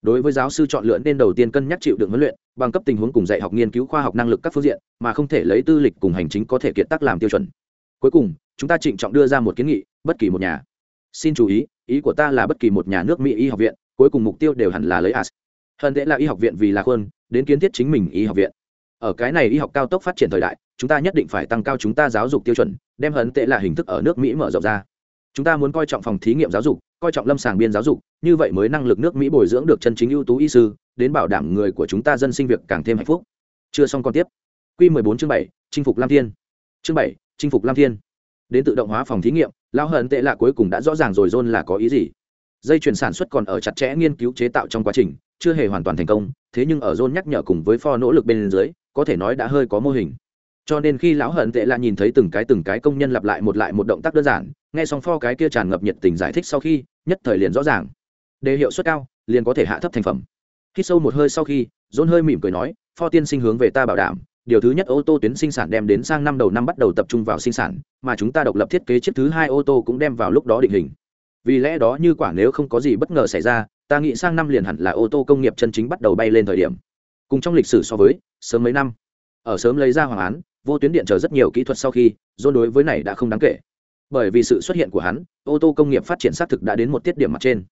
Đối với giáo sư chọn lựa nên đầu tiên cân nhắc chịu đựng huấn luyện, bằng cấp tình huống cùng dạy học nghiên cứu khoa học năng lực các phương diện, mà không thể lấy tư lịch cùng hành chính có thể kiệt tác làm tiêu chuẩn. Cuối cùng, chúng ta trịnh trọng đưa ra một kiến nghị, bất kỳ một nhà. Xin chú ý ý của ta là bất kỳ một nhà nước mỹ y học viện, cuối cùng mục tiêu đều hẳn là lấy as hơn thế là y học viện vì là hơn đến kiến thiết chính mình y học viện. Ở cái này y học cao tốc phát triển thời đại chúng ta nhất định phải tăng cao chúng ta giáo dục tiêu chuẩn đem hấn tệ là hình thức ở nước mỹ mở rộng ra. Chúng ta muốn coi trọng phòng thí nghiệm giáo dục coi trọng lâm sàng biên giáo dục như vậy mới năng lực nước mỹ bồi dưỡng được chân chính ưu tú y sư đến bảo đảm người của chúng ta dân sinh việc càng thêm hạnh phúc. Chưa xong còn tiếp. Q 14 chương 7, chinh phục lam thiên. Chương 7, chinh phục lam thiên. Đến tự động hóa phòng thí nghiệm lao hận tệ là cuối cùng đã rõ ràng rồi rôn là có ý gì? Dây chuyển sản xuất còn ở chặt chẽ nghiên cứu chế tạo trong quá trình, chưa hề hoàn toàn thành công, thế nhưng ở john nhắc nhở cùng với pho nỗ lực bên dưới, có thể nói đã hơi có mô hình. Cho nên khi lão hận tệ là nhìn thấy từng cái từng cái công nhân lặp lại một lại một động tác đơn giản, nghe xong pho cái kia tràn ngập nhiệt tình giải thích sau khi, nhất thời liền rõ ràng. Đề hiệu suất cao, liền có thể hạ thấp thành phẩm. Khi sâu một hơi sau khi dôn hơi mỉm cười nói, pho tiên sinh hướng về ta bảo đảm, điều thứ nhất ô tô tuyến sinh sản đem đến sang năm đầu năm bắt đầu tập trung vào sinh sản, mà chúng ta độc lập thiết kế chiếc thứ hai ô tô cũng đem vào lúc đó định hình vì lẽ đó như quả nếu không có gì bất ngờ xảy ra, ta nghĩ sang năm liền hẳn là ô tô công nghiệp chân chính bắt đầu bay lên thời điểm. Cùng trong lịch sử so với, sớm mấy năm. Ở sớm lấy ra hoàng án, vô tuyến điện chờ rất nhiều kỹ thuật sau khi dôn đối với này đã không đáng kể. Bởi vì sự xuất hiện của hắn, ô tô công nghiệp phát triển xác thực đã đến một tiết điểm mặt trên.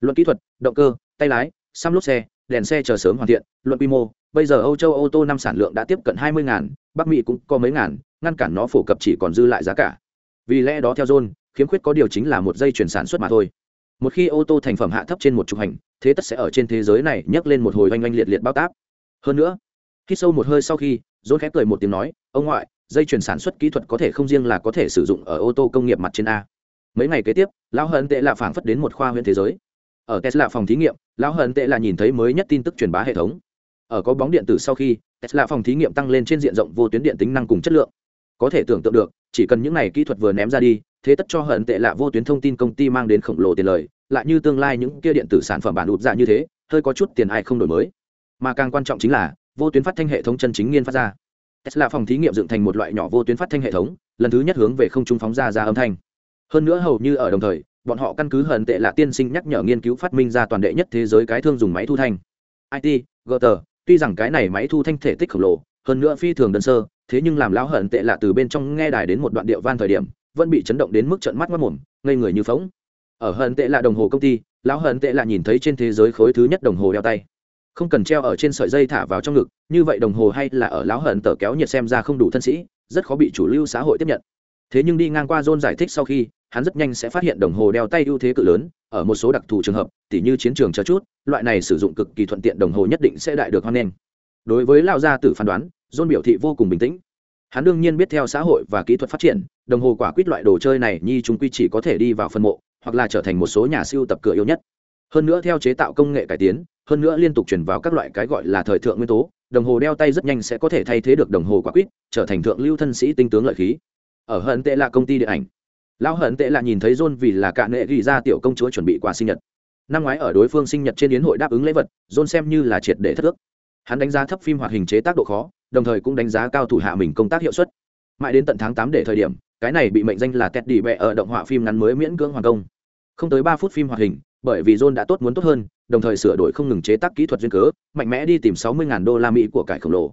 Luận kỹ thuật, động cơ, tay lái, xăm lốp xe, đèn xe chờ sớm hoàn thiện, luận quy mô, bây giờ âu châu ô tô năm sản lượng đã tiếp cận hai mươi ngàn, bắc mỹ cũng có mấy ngàn, ngăn cản nó phổ cập chỉ còn dư lại giá cả. Vì lẽ đó theo john khiếm khuyết có điều chính là một dây chuyển sản xuất mà thôi. Một khi ô tô thành phẩm hạ thấp trên một chục hành, thế tất sẽ ở trên thế giới này nhấc lên một hồi oanh oanh liệt liệt bao táp. Hơn nữa khi sâu một hơi sau khi, john khép cười một tiếng nói, ông ngoại, dây chuyển sản xuất kỹ thuật có thể không riêng là có thể sử dụng ở ô tô công nghiệp mặt trên a. Mấy ngày kế tiếp, lão hận tệ là phảng phất đến một khoa huyện thế giới. Ở tesla phòng thí nghiệm, lão hận tệ là nhìn thấy mới nhất tin tức truyền bá hệ thống. Ở có bóng điện tử sau khi, tesla phòng thí nghiệm tăng lên trên diện rộng vô tuyến điện tính năng cùng chất lượng. Có thể tưởng tượng được, chỉ cần những này kỹ thuật vừa ném ra đi thế tất cho hận tệ lạ vô tuyến thông tin công ty mang đến khổng lồ tiền lời, lại như tương lai những kia điện tử sản phẩm bản đụt dạ như thế, hơi có chút tiền ai không đổi mới. Mà càng quan trọng chính là, vô tuyến phát thanh hệ thống chân chính nghiên phát ra. Tesla phòng thí nghiệm dựng thành một loại nhỏ vô tuyến phát thanh hệ thống, lần thứ nhất hướng về không trung phóng ra ra âm thanh. Hơn nữa hầu như ở đồng thời, bọn họ căn cứ hận tệ là tiên sinh nhắc nhở nghiên cứu phát minh ra toàn đệ nhất thế giới cái thương dùng máy thu thanh. It gutter tuy rằng cái này máy thu thanh thể tích khổng lồ, hơn nữa phi thường đơn sơ, thế nhưng làm lão hận tệ lạ từ bên trong nghe đài đến một đoạn điệu van thời điểm vẫn bị chấn động đến mức trận mắt mất mồm, ngây người như phóng ở hận tệ là đồng hồ công ty, lão hận tệ là nhìn thấy trên thế giới khối thứ nhất đồng hồ đeo tay. Không cần treo ở trên sợi dây thả vào trong ngực, như vậy đồng hồ hay là ở lão hận tờ kéo nhiệt xem ra không đủ thân sĩ, rất khó bị chủ lưu xã hội tiếp nhận. Thế nhưng đi ngang qua john giải thích sau khi, hắn rất nhanh sẽ phát hiện đồng hồ đeo tay ưu thế cự lớn, ở một số đặc thù trường hợp, tỉ như chiến trường chờ chút, loại này sử dụng cực kỳ thuận tiện đồng hồ nhất định sẽ đại được hoan nghênh. Đối với lao gia tử phán đoán, john biểu thị vô cùng bình tĩnh hắn đương nhiên biết theo xã hội và kỹ thuật phát triển, đồng hồ quả quýt loại đồ chơi này nhi chúng quy chỉ có thể đi vào phân mộ, hoặc là trở thành một số nhà siêu tập cửa yêu nhất. Hơn nữa theo chế tạo công nghệ cải tiến, hơn nữa liên tục chuyển vào các loại cái gọi là thời thượng nguyên tố, đồng hồ đeo tay rất nhanh sẽ có thể thay thế được đồng hồ quả quýt, trở thành thượng lưu thân sĩ tinh tướng lợi khí. Ở hận tệ là công ty điện ảnh, lão hận tệ là nhìn thấy john vì là cạn nệ ghi ra tiểu công chúa chuẩn bị quà sinh nhật. Năm ngoái ở đối phương sinh nhật trên yến hội đáp ứng lễ vật, john xem như là triệt để thất ước. Hắn đánh giá thấp phim hoạt hình chế tác độ khó đồng thời cũng đánh giá cao thủ hạ mình công tác hiệu suất. Mãi đến tận tháng tám để thời điểm, cái này bị mệnh danh là tét đi bẹ ở động họa phim ngắn mới miễn cưỡng hoàn công. Không tới ba phút phim hoạt hình, bởi vì john đã tốt muốn tốt hơn, đồng thời sửa đổi không ngừng chế tác kỹ thuật duyên cớ, mạnh mẽ đi tìm sáu mươi đô la mỹ của cải khổng lồ.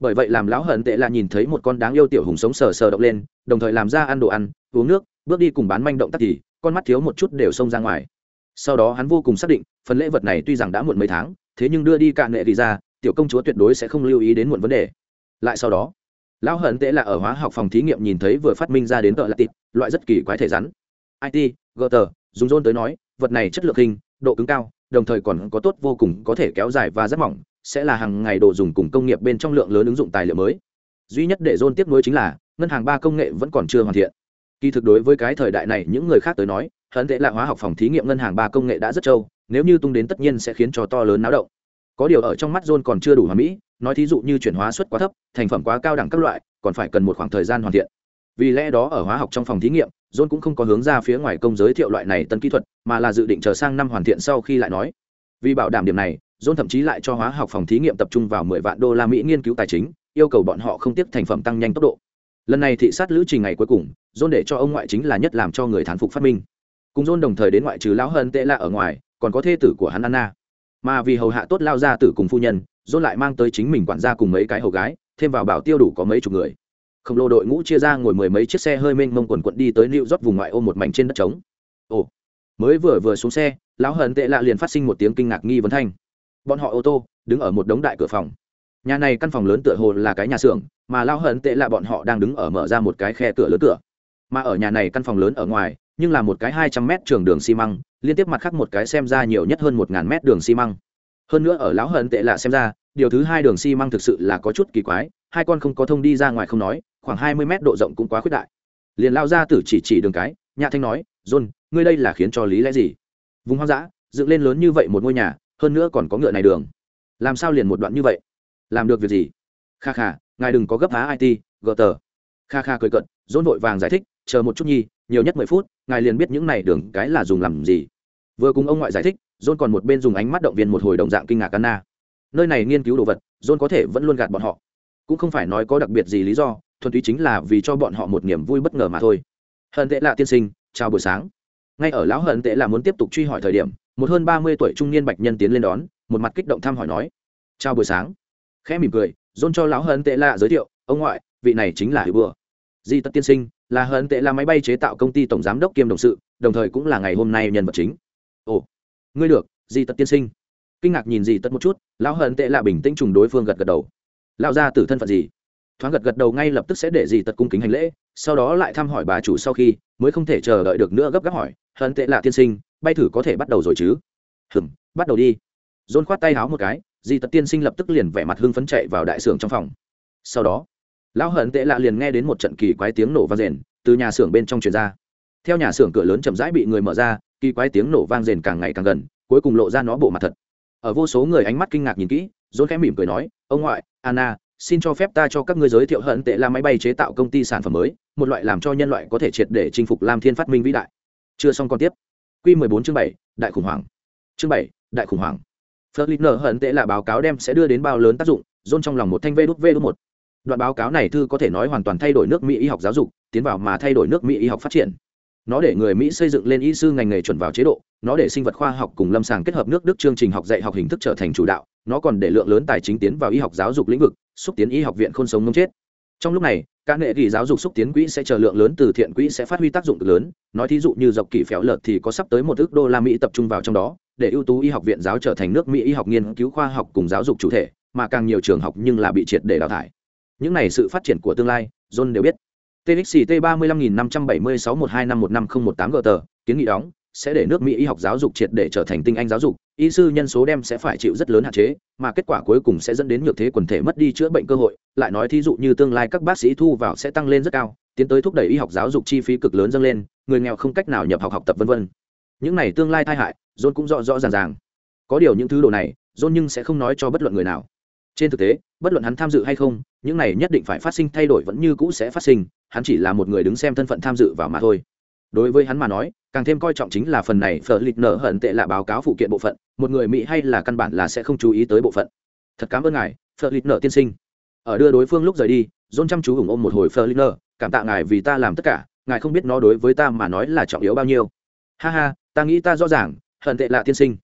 Bởi vậy làm lão hận tệ là nhìn thấy một con đáng yêu tiểu hùng sống sờ sờ động lên, đồng thời làm ra ăn đồ ăn, uống nước, bước đi cùng bán manh động tác thì, con mắt thiếu một chút đều xông ra ngoài. Sau đó hắn vô cùng xác định, phần lễ vật này tuy rằng đã muộn mấy tháng, thế nhưng đưa đi cạn nghệ thì ra tiểu công chúa tuyệt đối sẽ không lưu ý đến muộn vấn đề. Lại sau đó, lão hận tệ là ở hóa học phòng thí nghiệm nhìn thấy vừa phát minh ra đến tợ là tịt, loại rất kỳ quái thể rắn. It gờ dùng rôn tới nói, vật này chất lượng hình, độ cứng cao, đồng thời còn có tốt vô cùng, có thể kéo dài và rất mỏng, sẽ là hàng ngày đồ dùng cùng công nghiệp bên trong lượng lớn ứng dụng tài liệu mới. Duy nhất để rôn tiếp nối chính là, ngân hàng ba công nghệ vẫn còn chưa hoàn thiện. Kỳ thực đối với cái thời đại này những người khác tới nói, hận tệ là hóa học phòng thí nghiệm ngân hàng ba công nghệ đã rất trâu, nếu như tung đến tất nhiên sẽ khiến cho to lớn náo động có điều ở trong mắt john còn chưa đủ hoàn mỹ, nói thí dụ như chuyển hóa suất quá thấp, thành phẩm quá cao đẳng các loại, còn phải cần một khoảng thời gian hoàn thiện. Vì lẽ đó ở hóa học trong phòng thí nghiệm, john cũng không có hướng ra phía ngoài công giới thiệu loại này tân kỹ thuật, mà là dự định chờ sang năm hoàn thiện sau khi lại nói. Vì bảo đảm điểm này, john thậm chí lại cho hóa học phòng thí nghiệm tập trung vào mười vạn đô la mỹ nghiên cứu tài chính, yêu cầu bọn họ không tiếp thành phẩm tăng nhanh tốc độ. Lần này thị sát lữ trình ngày cuối cùng, john để cho ông ngoại chính là nhất làm cho người thán phục phát minh. Cùng john đồng thời đến ngoại trừ lão hơn tệ lạ ở ngoài, còn có thê tử của hắn anna mà vì hầu hạ tốt lao ra tử cùng phu nhân john lại mang tới chính mình quản gia cùng mấy cái hầu gái, thêm vào bảo tiêu đủ có mấy chục người. Khổng lồ đội ngũ chia ra ngồi mười mấy chiếc xe hơi mênh mông quần quận đi tới lưu rót vùng ngoại ô một mảnh trên đất trống. Ồ, mới vừa vừa xuống xe, lão hận tệ lạ liền phát sinh một tiếng kinh ngạc nghi vấn thanh. Bọn họ ô tô đứng ở một đống đại cửa phòng. Nhà này căn phòng lớn tựa hồ là cái nhà xưởng, mà lão hận tệ lạ bọn họ đang đứng ở mở ra một cái khe cửa lớn cửa. Mà ở nhà này căn phòng lớn ở ngoài nhưng là một cái hai trăm mét trường đường xi măng, liên tiếp mặt khác một cái xem ra nhiều nhất hơn một ngàn mét đường xi măng. Hơn nữa ở lão hận tệ lạ xem ra, điều thứ hai đường xi măng thực sự là có chút kỳ quái, hai con không có thông đi ra ngoài không nói, khoảng hai mươi mét độ rộng cũng quá khuyết đại. Liền lao ra tử chỉ chỉ đường cái nhà thanh nói, john, ngươi đây là khiến cho lý lẽ gì? Vùng hoang dã, dựng lên lớn như vậy một ngôi nhà, hơn nữa còn có ngựa này đường. Làm sao liền một đoạn như vậy? Làm được việc gì? Kha kha, ngài đừng có gấp phá it gờ tờ. Kha kha cười cận dôn vội vàng giải thích, chờ một chút nhi nhiều nhất mười phút, ngài liền biết những này đường cái là dùng làm gì. Vừa cùng ông ngoại giải thích, John còn một bên dùng ánh mắt động viên một hồi động dạng kinh ngạc anna. Nơi này nghiên cứu đồ vật, John có thể vẫn luôn gạt bọn họ. Cũng không phải nói có đặc biệt gì lý do, thuần túy chính là vì cho bọn họ một niềm vui bất ngờ mà thôi. Hận tệ lạ tiên sinh, chào buổi sáng. Ngay ở lão hận tệ là muốn tiếp tục truy hỏi thời điểm, một hơn ba mươi tuổi trung niên bạch nhân tiến lên đón, một mặt kích động thăm hỏi nói, chào buổi sáng. Khẽ mỉm cười dôn cho lão hận tệ lạ giới thiệu, ông ngoại, vị này chính là hữu bừa di tất tiên sinh là hận tệ là máy bay chế tạo công ty tổng giám đốc kiêm đồng sự, đồng thời cũng là ngày hôm nay nhân vật chính. Ồ, ngươi được di Tật tiên sinh. Kinh ngạc nhìn di Tật một chút, lão hận tệ là bình tĩnh trùng đối phương gật gật đầu. Lão ra từ thân phận gì? Thoáng gật gật đầu ngay lập tức sẽ để di Tật cung kính hành lễ, sau đó lại thăm hỏi bà chủ sau khi, mới không thể chờ đợi được nữa gấp gáp hỏi, hận tệ là tiên sinh, bay thử có thể bắt đầu rồi chứ? Hừm, bắt đầu đi. Dôn khoát tay háo một cái di tật tiên sinh lập tức liền vẻ mặt hưng phấn chạy vào đại xưởng trong phòng. Sau đó lão hận tệ lạ liền nghe đến một trận kỳ quái tiếng nổ vang rền từ nhà xưởng bên trong truyền ra. Theo nhà xưởng cửa lớn chậm rãi bị người mở ra kỳ quái tiếng nổ vang rền càng ngày càng gần cuối cùng lộ ra nó bộ mặt thật. Ở vô số người ánh mắt kinh ngạc nhìn kỹ dôn khẽ mỉm cười nói ông ngoại anna xin cho phép ta cho các ngươi giới thiệu hận tệ là máy bay chế tạo công ty sản phẩm mới một loại làm cho nhân loại có thể triệt để chinh phục lam thiên phát minh vĩ đại. Chưa xong còn tiếp. Q 14 chương 7, đại khủng hoảng. Chương 7, đại khủng hoảng. Fleur hận tệ là báo cáo đem sẽ đưa đến bao lớn tác dụng, dôn trong lòng một thanh vê đút vê đút một. Đoạn báo cáo này thư có thể nói hoàn toàn thay đổi nước Mỹ y học giáo dục, tiến vào mà thay đổi nước Mỹ y học phát triển. Nó để người Mỹ xây dựng lên y sư ngành nghề chuẩn vào chế độ, nó để sinh vật khoa học cùng lâm sàng kết hợp nước Đức chương trình học dạy học hình thức trở thành chủ đạo, nó còn để lượng lớn tài chính tiến vào y học giáo dục lĩnh vực, xúc tiến y học viện khôn sống ngông chết. trong lúc này các nghệ kỳ giáo dục xúc tiến quỹ sẽ chờ lượng lớn từ thiện quỹ sẽ phát huy tác dụng lớn nói thí dụ như dọc kỳ phéo lợt thì có sắp tới một ước đô la mỹ tập trung vào trong đó để ưu tú y học viện giáo trở thành nước mỹ y học nghiên cứu khoa học cùng giáo dục chủ thể mà càng nhiều trường học nhưng là bị triệt để đào thải những này sự phát triển của tương lai, john đều biết. Txt ba mươi lăm nghìn năm trăm bảy mươi sáu một hai năm một năm không một tám gt kiến nghị đóng sẽ để nước mỹ y học giáo dục triệt để trở thành tinh anh giáo dục. Y sư nhân số đem sẽ phải chịu rất lớn hạn chế, mà kết quả cuối cùng sẽ dẫn đến nhược thế quần thể mất đi chữa bệnh cơ hội. Lại nói thí dụ như tương lai các bác sĩ thu vào sẽ tăng lên rất cao, tiến tới thúc đẩy y học giáo dục chi phí cực lớn dâng lên, người nghèo không cách nào nhập học học tập vân vân. Những này tương lai tai hại, john cũng rõ rõ ràng ràng. Có điều những thứ đồ này, john nhưng sẽ không nói cho bất luận người nào trên thực tế, bất luận hắn tham dự hay không, những này nhất định phải phát sinh thay đổi vẫn như cũ sẽ phát sinh, hắn chỉ là một người đứng xem thân phận tham dự vào mà thôi. Đối với hắn mà nói, càng thêm coi trọng chính là phần này phở lịch nở hận tệ là báo cáo phụ kiện bộ phận, một người mỹ hay là căn bản là sẽ không chú ý tới bộ phận. Thật cảm ơn ngài phở lịch nở tiên sinh. Ở đưa đối phương lúc rời đi dôn chăm chú ủng ôm một hồi phở lịch nở, cảm tạ ngài vì ta làm tất cả, ngài không biết nó đối với ta mà nói là trọng yếu bao nhiêu. Ha ha, ta nghĩ ta rõ ràng, hận tệ là tiên sinh.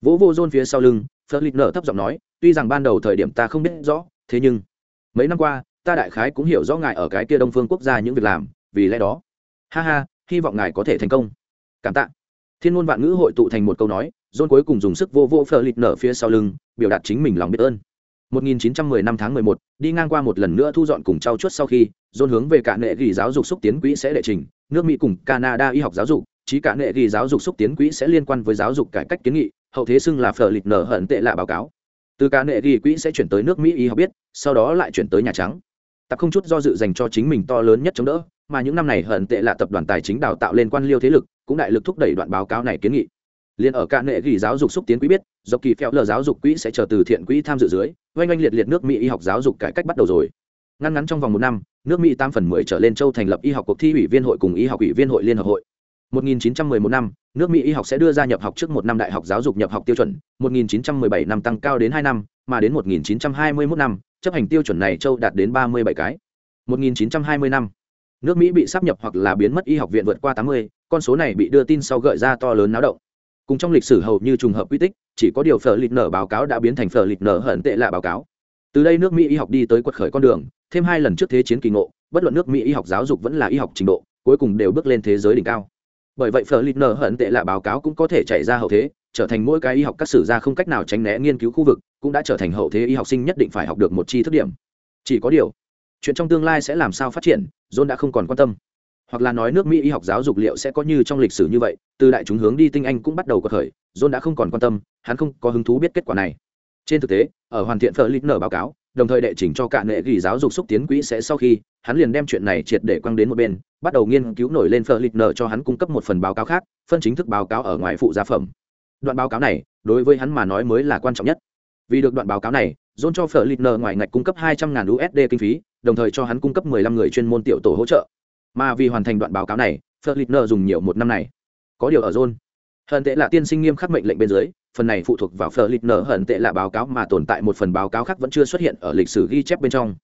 Vỗ vô dôn phía sau lưng phở lịch nở thấp giọng nói tuy rằng ban đầu thời điểm ta không biết rõ thế nhưng mấy năm qua ta đại khái cũng hiểu rõ ngài ở cái kia đông phương quốc gia những việc làm vì lẽ đó. Ha ha hy vọng ngài có thể thành công. Cảm tạ. Thiên ngôn vạn ngữ hội tụ thành một câu nói john cuối cùng dùng sức vô vô phờ lịt nở phía sau lưng biểu đạt chính mình lòng biết ơn. 1910 năm tháng 11, đi ngang qua một lần nữa thu dọn cùng trao chuốt sau khi john hướng về cả nệ ghi giáo dục xúc tiến quỹ sẽ đệ trình nước mỹ cùng canada y học giáo dục trí cả nệ ghi giáo dục xúc tiến quỹ sẽ liên quan với giáo dục cải cách kiến nghị hậu thế xưng là phờ lịt nở hận tệ lạ báo cáo từ cả nệ ghi quỹ sẽ chuyển tới nước mỹ y học biết, sau đó lại chuyển tới nhà trắng. Tập không chút do dự dành cho chính mình to lớn nhất chống đỡ, mà những năm này hận tệ là tập đoàn tài chính đào tạo lên quan liêu thế lực, cũng đại lực thúc đẩy đoạn báo cáo này kiến nghị. Liền ở cả nệ ghi giáo dục xúc tiến quỹ biết do kỳ phèo lờ giáo dục quỹ sẽ chờ từ thiện quỹ tham dự dưới, oanh oanh liệt liệt nước mỹ y học giáo dục cải cách bắt đầu rồi. Ngăn ngắn trong vòng một năm, nước mỹ tam phần mười trở lên châu thành lập y học cuộc thi ủy viên hội cùng y học ủy viên hội liên hợp hội. 1911 năm, nước Mỹ y học sẽ đưa ra nhập học trước một năm đại học giáo dục nhập học tiêu chuẩn, 1917 năm tăng cao đến 2 năm, mà đến 1921 năm, chấp hành tiêu chuẩn này châu đạt đến 37 cái. 1920 năm, nước mỹ bị sáp nhập hoặc là biến mất y học viện vượt qua tám mươi con số này bị đưa tin sau gợi ra to lớn náo động. Cùng trong lịch sử hầu như trùng hợp quy tích chỉ có điều phở lịch nở báo cáo đã biến thành phở lịch nở hận tệ lạ báo cáo. Từ đây nước mỹ y học đi tới quật khởi con đường thêm hai lần trước thế chiến kỳ ngộ bất luận nước mỹ y học giáo dục vẫn là y học trình độ cuối cùng đều bước lên thế giới đỉnh cao bởi vậy phở lịt nở hận tệ là báo cáo cũng có thể chạy ra hậu thế, trở thành mỗi cái y học các sử gia không cách nào tránh né nghiên cứu khu vực, cũng đã trở thành hậu thế y học sinh nhất định phải học được một chi thức điểm. Chỉ có điều, chuyện trong tương lai sẽ làm sao phát triển, john đã không còn quan tâm. Hoặc là nói nước mỹ y học giáo dục liệu sẽ có như trong lịch sử như vậy, từ đại chúng hướng đi tinh anh cũng bắt đầu có khởi, john đã không còn quan tâm, hắn không có hứng thú biết kết quả này. Trên thực tế, ở hoàn thiện phở lịch nở báo cáo đồng thời đệ trình cho cả nệ ghi giáo dục xúc tiến quỹ sẽ sau khi hắn liền đem chuyện này triệt để quăng đến một bên bắt đầu nghiên cứu nổi lên phở lịch nở cho hắn cung cấp một phần báo cáo khác phân chính thức báo cáo ở ngoài phụ gia phẩm đoạn báo cáo này đối với hắn mà nói mới là quan trọng nhất vì được đoạn báo cáo này John cho Phở nở ngoài ngạch cung cấp hai trăm ngàn USD kinh phí, đồng thời cho hắn cung cấp 15 người chuyên môn tiểu tổ hỗ trợ. Mà vì hoàn thành đoạn báo cáo này, Phở nở dùng nhiều một năm này. Có điều ở John, hận tệ là tiên sinh nghiêm khắc mệnh lệnh bên dưới, phần này phụ thuộc vào Phở nở hận tệ là báo cáo mà tồn tại một phần báo cáo khác vẫn chưa xuất hiện ở lịch sử ghi chép bên trong.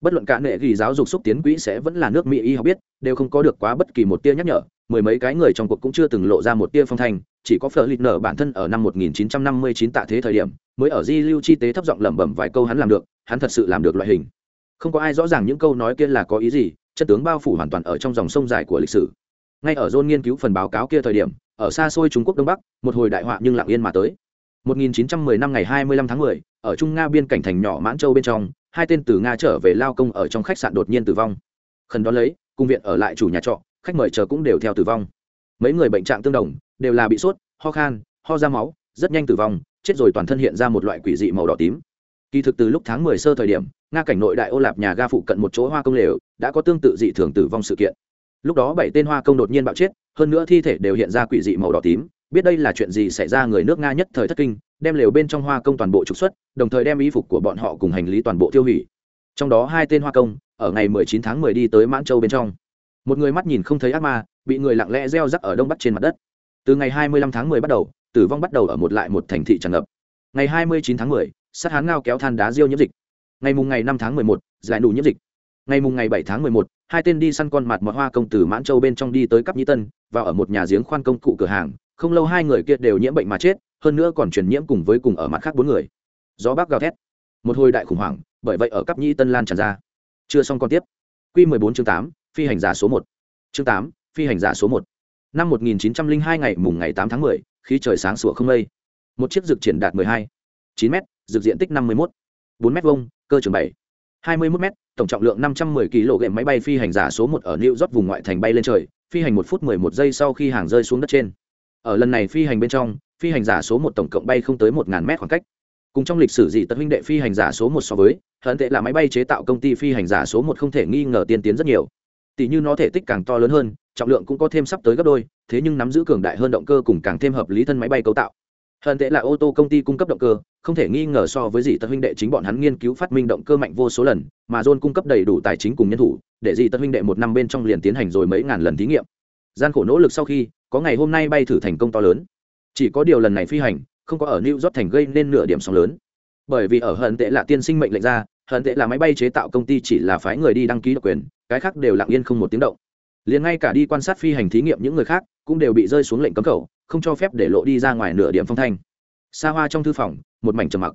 Bất luận cả nệ ghi giáo dục xúc tiến quỹ sẽ vẫn là nước Mỹ y học biết, đều không có được quá bất kỳ một tia nhắc nhở, mười mấy cái người trong cuộc cũng chưa từng lộ ra một tia phong thanh, chỉ có Phở nở bản thân ở năm 1959 tạ thế thời điểm, mới ở di lưu chi tế thấp giọng lẩm bẩm vài câu hắn làm được hắn thật sự làm được loại hình không có ai rõ ràng những câu nói kia là có ý gì chất tướng bao phủ hoàn toàn ở trong dòng sông dài của lịch sử ngay ở John nghiên cứu phần báo cáo kia thời điểm ở xa xôi trung quốc đông bắc một hồi đại họa nhưng lặng yên mà tới. 1910 năm ngày 25 tháng 10, ở trung nga biên cảnh thành nhỏ mãn châu bên trong hai tên từ nga trở về lao công ở trong khách sạn đột nhiên tử vong. Khẩn đó lấy cung viện ở lại chủ nhà trọ khách mời chờ cũng đều theo tử vong. Mấy người bệnh trạng tương đồng đều là bị sốt ho khan ho ra máu rất nhanh tử vong chết rồi toàn thân hiện ra một loại quỷ dị màu đỏ tím. Kỳ thực từ lúc tháng 10 sơ thời điểm nga cảnh nội đại ô lạp nhà ga phụ cận một chỗ hoa công lều đã có tương tự dị thường tử vong sự kiện lúc đó bảy tên hoa công đột nhiên bạo chết hơn nữa thi thể đều hiện ra quỷ dị màu đỏ tím. Biết đây là chuyện gì xảy ra người nước nga nhất thời thất kinh đem lều bên trong hoa công toàn bộ trục xuất đồng thời đem y phục của bọn họ cùng hành lý toàn bộ tiêu hủy. Trong đó hai tên hoa công ở ngày 19 tháng 10 đi tới mãn châu bên trong. Một người mắt nhìn không thấy ác ma bị người lặng lẽ gieo rắc ở đông bắc trên mặt đất. Từ ngày 25 tháng 10 bắt đầu tử vong bắt đầu ở một lại một thành thị tràn ngập. Ngày 29 tháng 10, sát hán ngao kéo than đá diêu nhiễm dịch. Ngày mùng ngày 5 tháng 11, giải nụ nhiễm dịch. Ngày mùng ngày 7 tháng 11, hai tên đi săn con mặt mọt hoa công tử mãn châu bên trong đi tới cấp nhĩ tân và ở một nhà giếng khoan công cụ cửa hàng không lâu hai người kia đều nhiễm bệnh mà chết hơn nữa còn truyền nhiễm cùng với cùng ở mặt khác bốn người. Gió bắc gào thét. Một hồi đại khủng hoảng bởi vậy ở cấp nhĩ tân lan tràn ra. Chưa xong còn tiếp. Q 14 chương 8, phi hành giả số 1. chương 8, phi hành giả số 1. năm 1902 ngày mùng ngày 8 tháng 10, khi trời sáng sủa không mây. Một chiếc dược triển đạt 12, 9 m dược diện tích 51, 4 m vuông cơ trường 7, 21 m tổng trọng lượng 510 kg máy bay phi hành giả số 1 ở New York vùng ngoại thành bay lên trời, phi hành 1 phút 11 giây sau khi hàng rơi xuống đất trên. Ở lần này phi hành bên trong, phi hành giả số 1 tổng cộng bay không tới một ngàn mét khoảng cách. Cùng trong lịch sử dị tật huynh đệ phi hành giả số 1 so với hẳn tệ là máy bay chế tạo công ty phi hành giả số 1 không thể nghi ngờ tiên tiến rất nhiều. Tỷ như nó thể tích càng to lớn hơn, trọng lượng cũng có thêm sắp tới gấp đôi, thế nhưng nắm giữ cường đại hơn động cơ cùng càng thêm hợp lý thân máy bay cấu tạo hận tệ là ô tô công ty cung cấp động cơ, không thể nghi ngờ so với dì tật huynh đệ chính bọn hắn nghiên cứu phát minh động cơ mạnh vô số lần, mà john cung cấp đầy đủ tài chính cùng nhân thủ, để dì tật huynh đệ một năm bên trong liền tiến hành rồi mấy ngàn lần thí nghiệm. Gian khổ nỗ lực sau khi, có ngày hôm nay bay thử thành công to lớn. Chỉ có điều lần này phi hành, không có ở new york thành gây nên nửa điểm sóng lớn. Bởi vì ở hận tệ là tiên sinh mệnh lệnh ra, hận tệ là máy bay chế tạo công ty chỉ là phái người đi đăng ký độc quyền, cái khác đều lặng yên không một tiếng động. Liền ngay cả đi quan sát phi hành thí nghiệm những người khác, cũng đều bị rơi xuống lệnh cấm khẩu không cho phép để lộ đi ra ngoài nửa điểm phong thanh. Xa hoa trong thư phòng, một mảnh trầm mặc.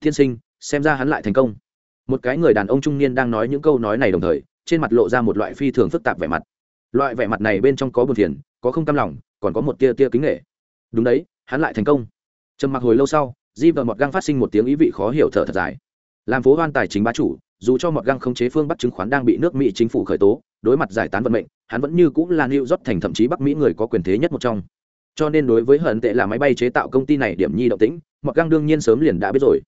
Tiên sinh, xem ra hắn lại thành công. Một cái người đàn ông trung niên đang nói những câu nói này đồng thời, trên mặt lộ ra một loại phi thường phức tạp vẻ mặt. Loại vẻ mặt này bên trong có buồn phiền, có không cam lòng, còn có một tia tia kính nghệ đúng đấy, hắn lại thành công. Trầm mặc hồi lâu sau, di vợ mọt găng phát sinh một tiếng ý vị khó hiểu thở thật dài. Làm phố hoan tài chính bá chủ, dù cho mọt găng không chế phương bắc chứng khoán đang bị nước mỹ chính phủ khởi tố, đối mặt giải tán vận mệnh, hắn vẫn như cũng là new york thành thậm chí bắc mỹ người có quyền thế nhất một trong cho nên đối với hận tệ là máy bay chế tạo công ty này điểm nhi động tĩnh mọt găng đương nhiên sớm liền đã biết rồi.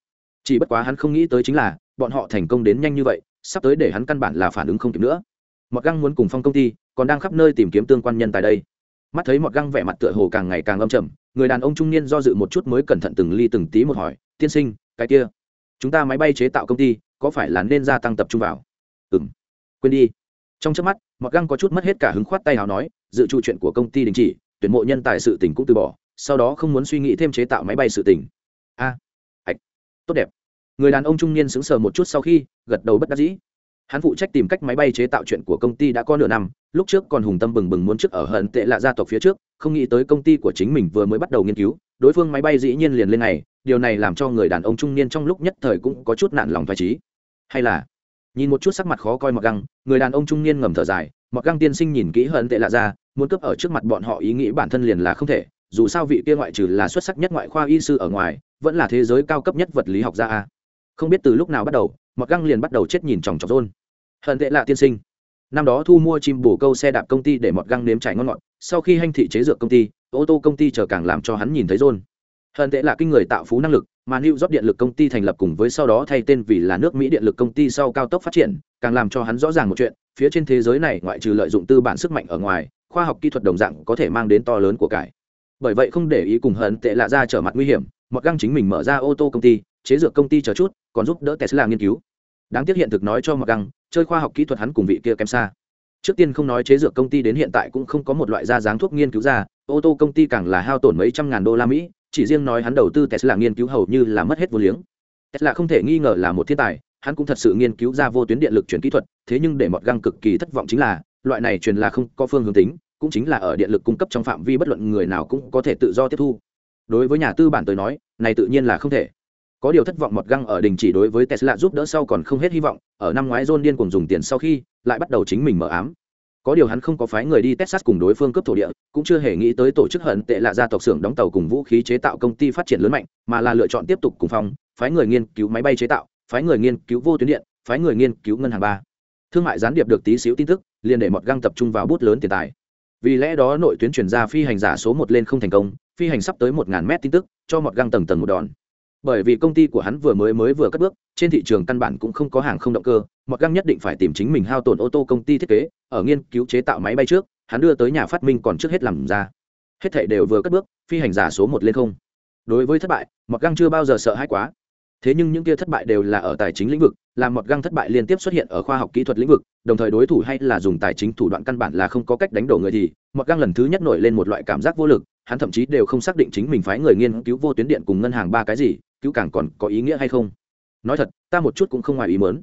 Chỉ bất quá hắn không nghĩ tới chính là, bọn họ thành công đến nhanh như vậy, sắp tới để hắn căn bản là phản ứng không kịp nữa. Mọt găng muốn cùng phong công ty, còn đang khắp nơi tìm kiếm tương quan nhân tại đây. Mắt thấy mọt găng vẻ mặt tựa hồ càng ngày càng âm trầm, người đàn ông trung niên do dự một chút mới cẩn thận từng ly từng tí một hỏi, tiên sinh, cái kia, chúng ta máy bay chế tạo công ty, có phải là nên gia tăng tập trung vào? Ừ m quên đi. Trong trước mắt mọt găng có chút mất hết cả hứng khoát tay nào nói, dự trụ chuyện của công ty đình chỉ tuyển mộ nhân tài sự tỉnh cũng từ bỏ sau đó không muốn suy nghĩ thêm chế tạo máy bay sự tỉnh a à, ạch tốt đẹp. Người đàn ông trung niên sững sờ một chút sau khi gật đầu bất đắc dĩ. Hắn phụ trách tìm cách máy bay chế tạo chuyện của công ty đã có nửa năm lúc trước còn hùng tâm bừng bừng muốn trước ở hận tệ lạ gia tộc phía trước không nghĩ tới công ty của chính mình vừa mới bắt đầu nghiên cứu đối phương máy bay dĩ nhiên liền lên này điều này làm cho người đàn ông trung niên trong lúc nhất thời cũng có chút nạn lòng phải trí hay là nhìn một chút sắc mặt khó coi mặc găng người đàn ông trung niên ngầm thở dài mặc găng tiên sinh nhìn kỹ hận tệ lạ ra muốn cướp ở trước mặt bọn họ ý nghĩ bản thân liền là không thể, dù sao vị kia ngoại trừ là xuất sắc nhất ngoại khoa y sư ở ngoài, vẫn là thế giới cao cấp nhất vật lý học gia a. Không biết từ lúc nào bắt đầu mặc găng liền bắt đầu chết nhìn chòng chọc rôn. Hận tệ lạ tiên sinh. Năm đó thu mua chim bổ câu xe đạp công ty để mọt găng nếm trải ngon ngọt, sau khi hành thị chế dược công ty, ô tô công ty chờ càng làm cho hắn nhìn thấy rôn. Hận tệ là kinh người tạo phú năng lực, mà new job điện lực công ty thành lập cùng với sau đó thay tên vì là nước mỹ điện lực công ty sau cao tốc phát triển, càng làm cho hắn rõ ràng một chuyện, phía trên thế giới này ngoại trừ lợi dụng tư bản sức mạnh ở ngoài khoa học kỹ thuật đồng dạng có thể mang đến to lớn của cải. Bởi vậy không để ý cùng hận tệ lạ ra trở mặt nguy hiểm mọt găng chính mình mở ra ô tô công ty, chế dược công ty chờ chút, còn giúp đỡ tesla nghiên cứu. Đáng tiếc hiện thực nói cho mọt găng, chơi khoa học kỹ thuật hắn cùng vị kia kém xa. Trước tiên không nói chế dược công ty đến hiện tại cũng không có một loại da dáng thuốc nghiên cứu ra, ô tô công ty càng là hao tổn mấy trăm ngàn đô la mỹ, chỉ riêng nói hắn đầu tư tesla nghiên cứu hầu như là mất hết vô liếng. Tesla không thể nghi ngờ là một thiên tài, hắn cũng thật sự nghiên cứu ra vô tuyến điện lực chuyển kỹ thuật, thế nhưng để mọt găng cực kỳ thất vọng chính là loại này truyền là không có phương hướng tính, cũng chính là ở điện lực cung cấp trong phạm vi bất luận người nào cũng có thể tự do tiếp thu. Đối với nhà tư bản tới nói, này tự nhiên là không thể. Có điều thất vọng mọt găng ở đình chỉ đối với tesla giúp đỡ sau còn không hết hy vọng, ở năm ngoái john điên cùng dùng tiền sau khi, lại bắt đầu chính mình mở ám. Có điều hắn không có phái người đi texas cùng đối phương cướp thổ địa, cũng chưa hề nghĩ tới tổ chức hận tệ là gia tộc xưởng đóng tàu cùng vũ khí chế tạo công ty phát triển lớn mạnh, mà là lựa chọn tiếp tục cùng phòng, phái người nghiên cứu máy bay chế tạo, phái người nghiên cứu vô tuyến điện, phái người nghiên cứu ngân hàng ba thương mại gián điệp được tí xíu tin tức, liền để mọt găng tập trung vào bút lớn tiền tài. Vì lẽ đó nội tuyến chuyển ra phi hành giả số một lên không thành công, phi hành sắp tới một ngàn mét tin tức, cho mọt găng tầng tầng một đòn. Bởi vì công ty của hắn vừa mới mới vừa cất bước, trên thị trường căn bản cũng không có hàng không động cơ, mọt găng nhất định phải tìm chính mình hao tổn ô tô công ty thiết kế, ở nghiên cứu chế tạo máy bay trước, hắn đưa tới nhà phát minh còn trước hết làm ra. Hết thảy đều vừa cất bước, phi hành giả số một lên không. Đối với thất bại, mọt găng chưa bao giờ sợ hãi quá thế nhưng những kia thất bại đều là ở tài chính lĩnh vực làm mọt găng thất bại liên tiếp xuất hiện ở khoa học kỹ thuật lĩnh vực, đồng thời đối thủ hay là dùng tài chính thủ đoạn căn bản là không có cách đánh đổ người thì, mọt găng lần thứ nhất nổi lên một loại cảm giác vô lực, hắn thậm chí đều không xác định chính mình phái người nghiên cứu vô tuyến điện cùng ngân hàng ba cái gì, cứu càng còn có ý nghĩa hay không. Nói thật, ta một chút cũng không ngoài ý mớn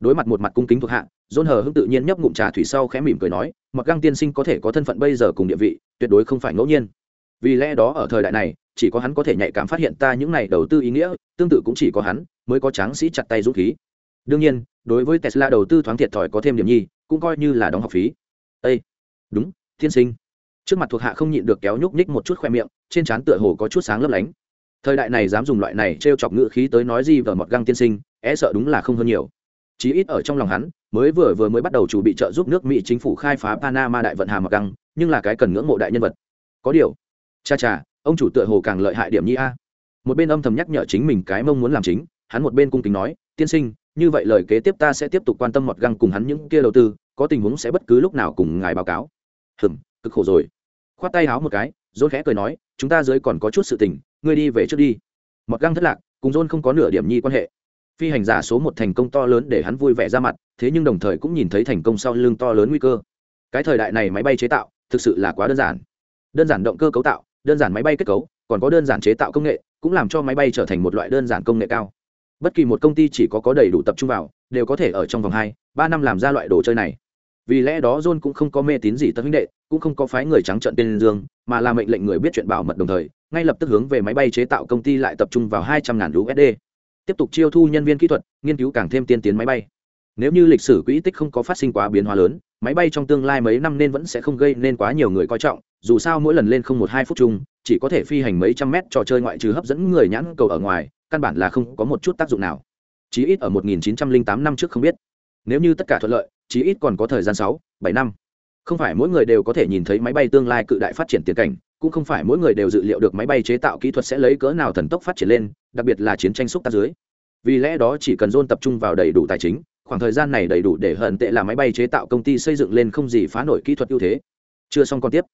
đối mặt một mặt cung kính thuộc hạ dôn hờ hưng tự nhiên nhấp ngụm trà thủy sau khẽ mỉm cười nói mặc găng tiên sinh có thể có thân phận bây giờ cùng địa vị, tuyệt đối không phải ngẫu nhiên. Vì lẽ đó ở thời đại này chỉ có hắn có thể nhạy cảm phát hiện ta những này đầu tư ý nghĩa, tương tự cũng chỉ có hắn mới có tráng sĩ chặt tay rút khí. Đương nhiên, đối với tesla đầu tư thoáng thiệt thòi có thêm điểm nhi, cũng coi như là đóng học phí. Ê, đúng, thiên sinh. Trước mặt thuộc hạ không nhịn được kéo nhúc nhích một chút khoe miệng, trên trán tựa hồ có chút sáng lấp lánh. Thời đại này dám dùng loại này t r e o chọc ngữ khí tới nói gì vào mọt găng tiên sinh é e sợ đúng là không hơn nhiều. Chí ít ở trong lòng hắn, mới vừa vừa mới bắt đầu chủ bị trợ giúp nước mỹ chính phủ khai phá panama đại vận hà mọt găng, nhưng là cái cần ngưỡng mộ đại nhân vật. Có điều, cha cha ông chủ tựa hồ càng lợi hại điểm nhi a. Một bên âm thầm nhắc nhở chính mình cái mong muốn làm chính, hắn một bên cung kính nói, tiên sinh, như vậy lời kế tiếp ta sẽ tiếp tục quan tâm mọt găng cùng hắn những kia đầu tư, có tình huống sẽ bất cứ lúc nào cùng ngài báo cáo. Hừm, cực khổ rồi. Khoát tay háo một cái dôn khẽ cười nói, chúng ta dưới còn có chút sự tình, ngươi đi về trước đi. Mọt găng thất lạc, cùng dôn không có nửa điểm nhi quan hệ. Phi hành giả số một thành công to lớn để hắn vui vẻ ra mặt, thế nhưng đồng thời cũng nhìn thấy thành công sau lưng to lớn nguy cơ. Cái thời đại này máy bay chế tạo, thực sự là quá đơn giản. Đơn giản động cơ cấu tạo đơn giản máy bay kết cấu, còn có đơn giản chế tạo công nghệ, cũng làm cho máy bay trở thành một loại đơn giản công nghệ cao. Bất kỳ một công ty chỉ có có đầy đủ tập trung vào, đều có thể ở trong vòng hai, ba năm làm ra loại đồ chơi này. Vì lẽ đó john cũng không có mê tín gì tất huynh đệ, cũng không có phái người trắng trợn tên dương, mà là mệnh lệnh người biết chuyện bảo mật đồng thời, ngay lập tức hướng về máy bay chế tạo công ty lại tập trung vào hai trăm ngàn usd tiếp tục chiêu thu nhân viên kỹ thuật, nghiên cứu càng thêm tiên tiến máy bay. Nếu như lịch sử quỹ tích không có phát sinh quá biến hóa lớn, máy bay trong tương lai mấy năm nên vẫn sẽ không gây nên quá nhiều người coi trọng dù sao mỗi lần lên không một hai phút chung, chỉ có thể phi hành mấy trăm mét trò chơi ngoại trừ hấp dẫn người nhãn cầu ở ngoài, căn bản là không có một chút tác dụng nào. Chí ít ở 1908 năm trước không biết. Nếu như tất cả thuận lợi, chí ít còn có thời gian sáu, bảy năm. Không phải mỗi người đều có thể nhìn thấy máy bay tương lai cự đại phát triển tiền cảnh, cũng không phải mỗi người đều dự liệu được máy bay chế tạo kỹ thuật sẽ lấy cỡ nào thần tốc phát triển lên, đặc biệt là chiến tranh xúc tác dưới. Vì lẽ đó chỉ cần dôn tập trung vào đầy đủ tài chính, khoảng thời gian này đầy đủ để hận tệ là máy bay chế tạo công ty xây dựng lên không gì phá nổi kỹ thuật ưu thế. Chưa xong còn tiếp.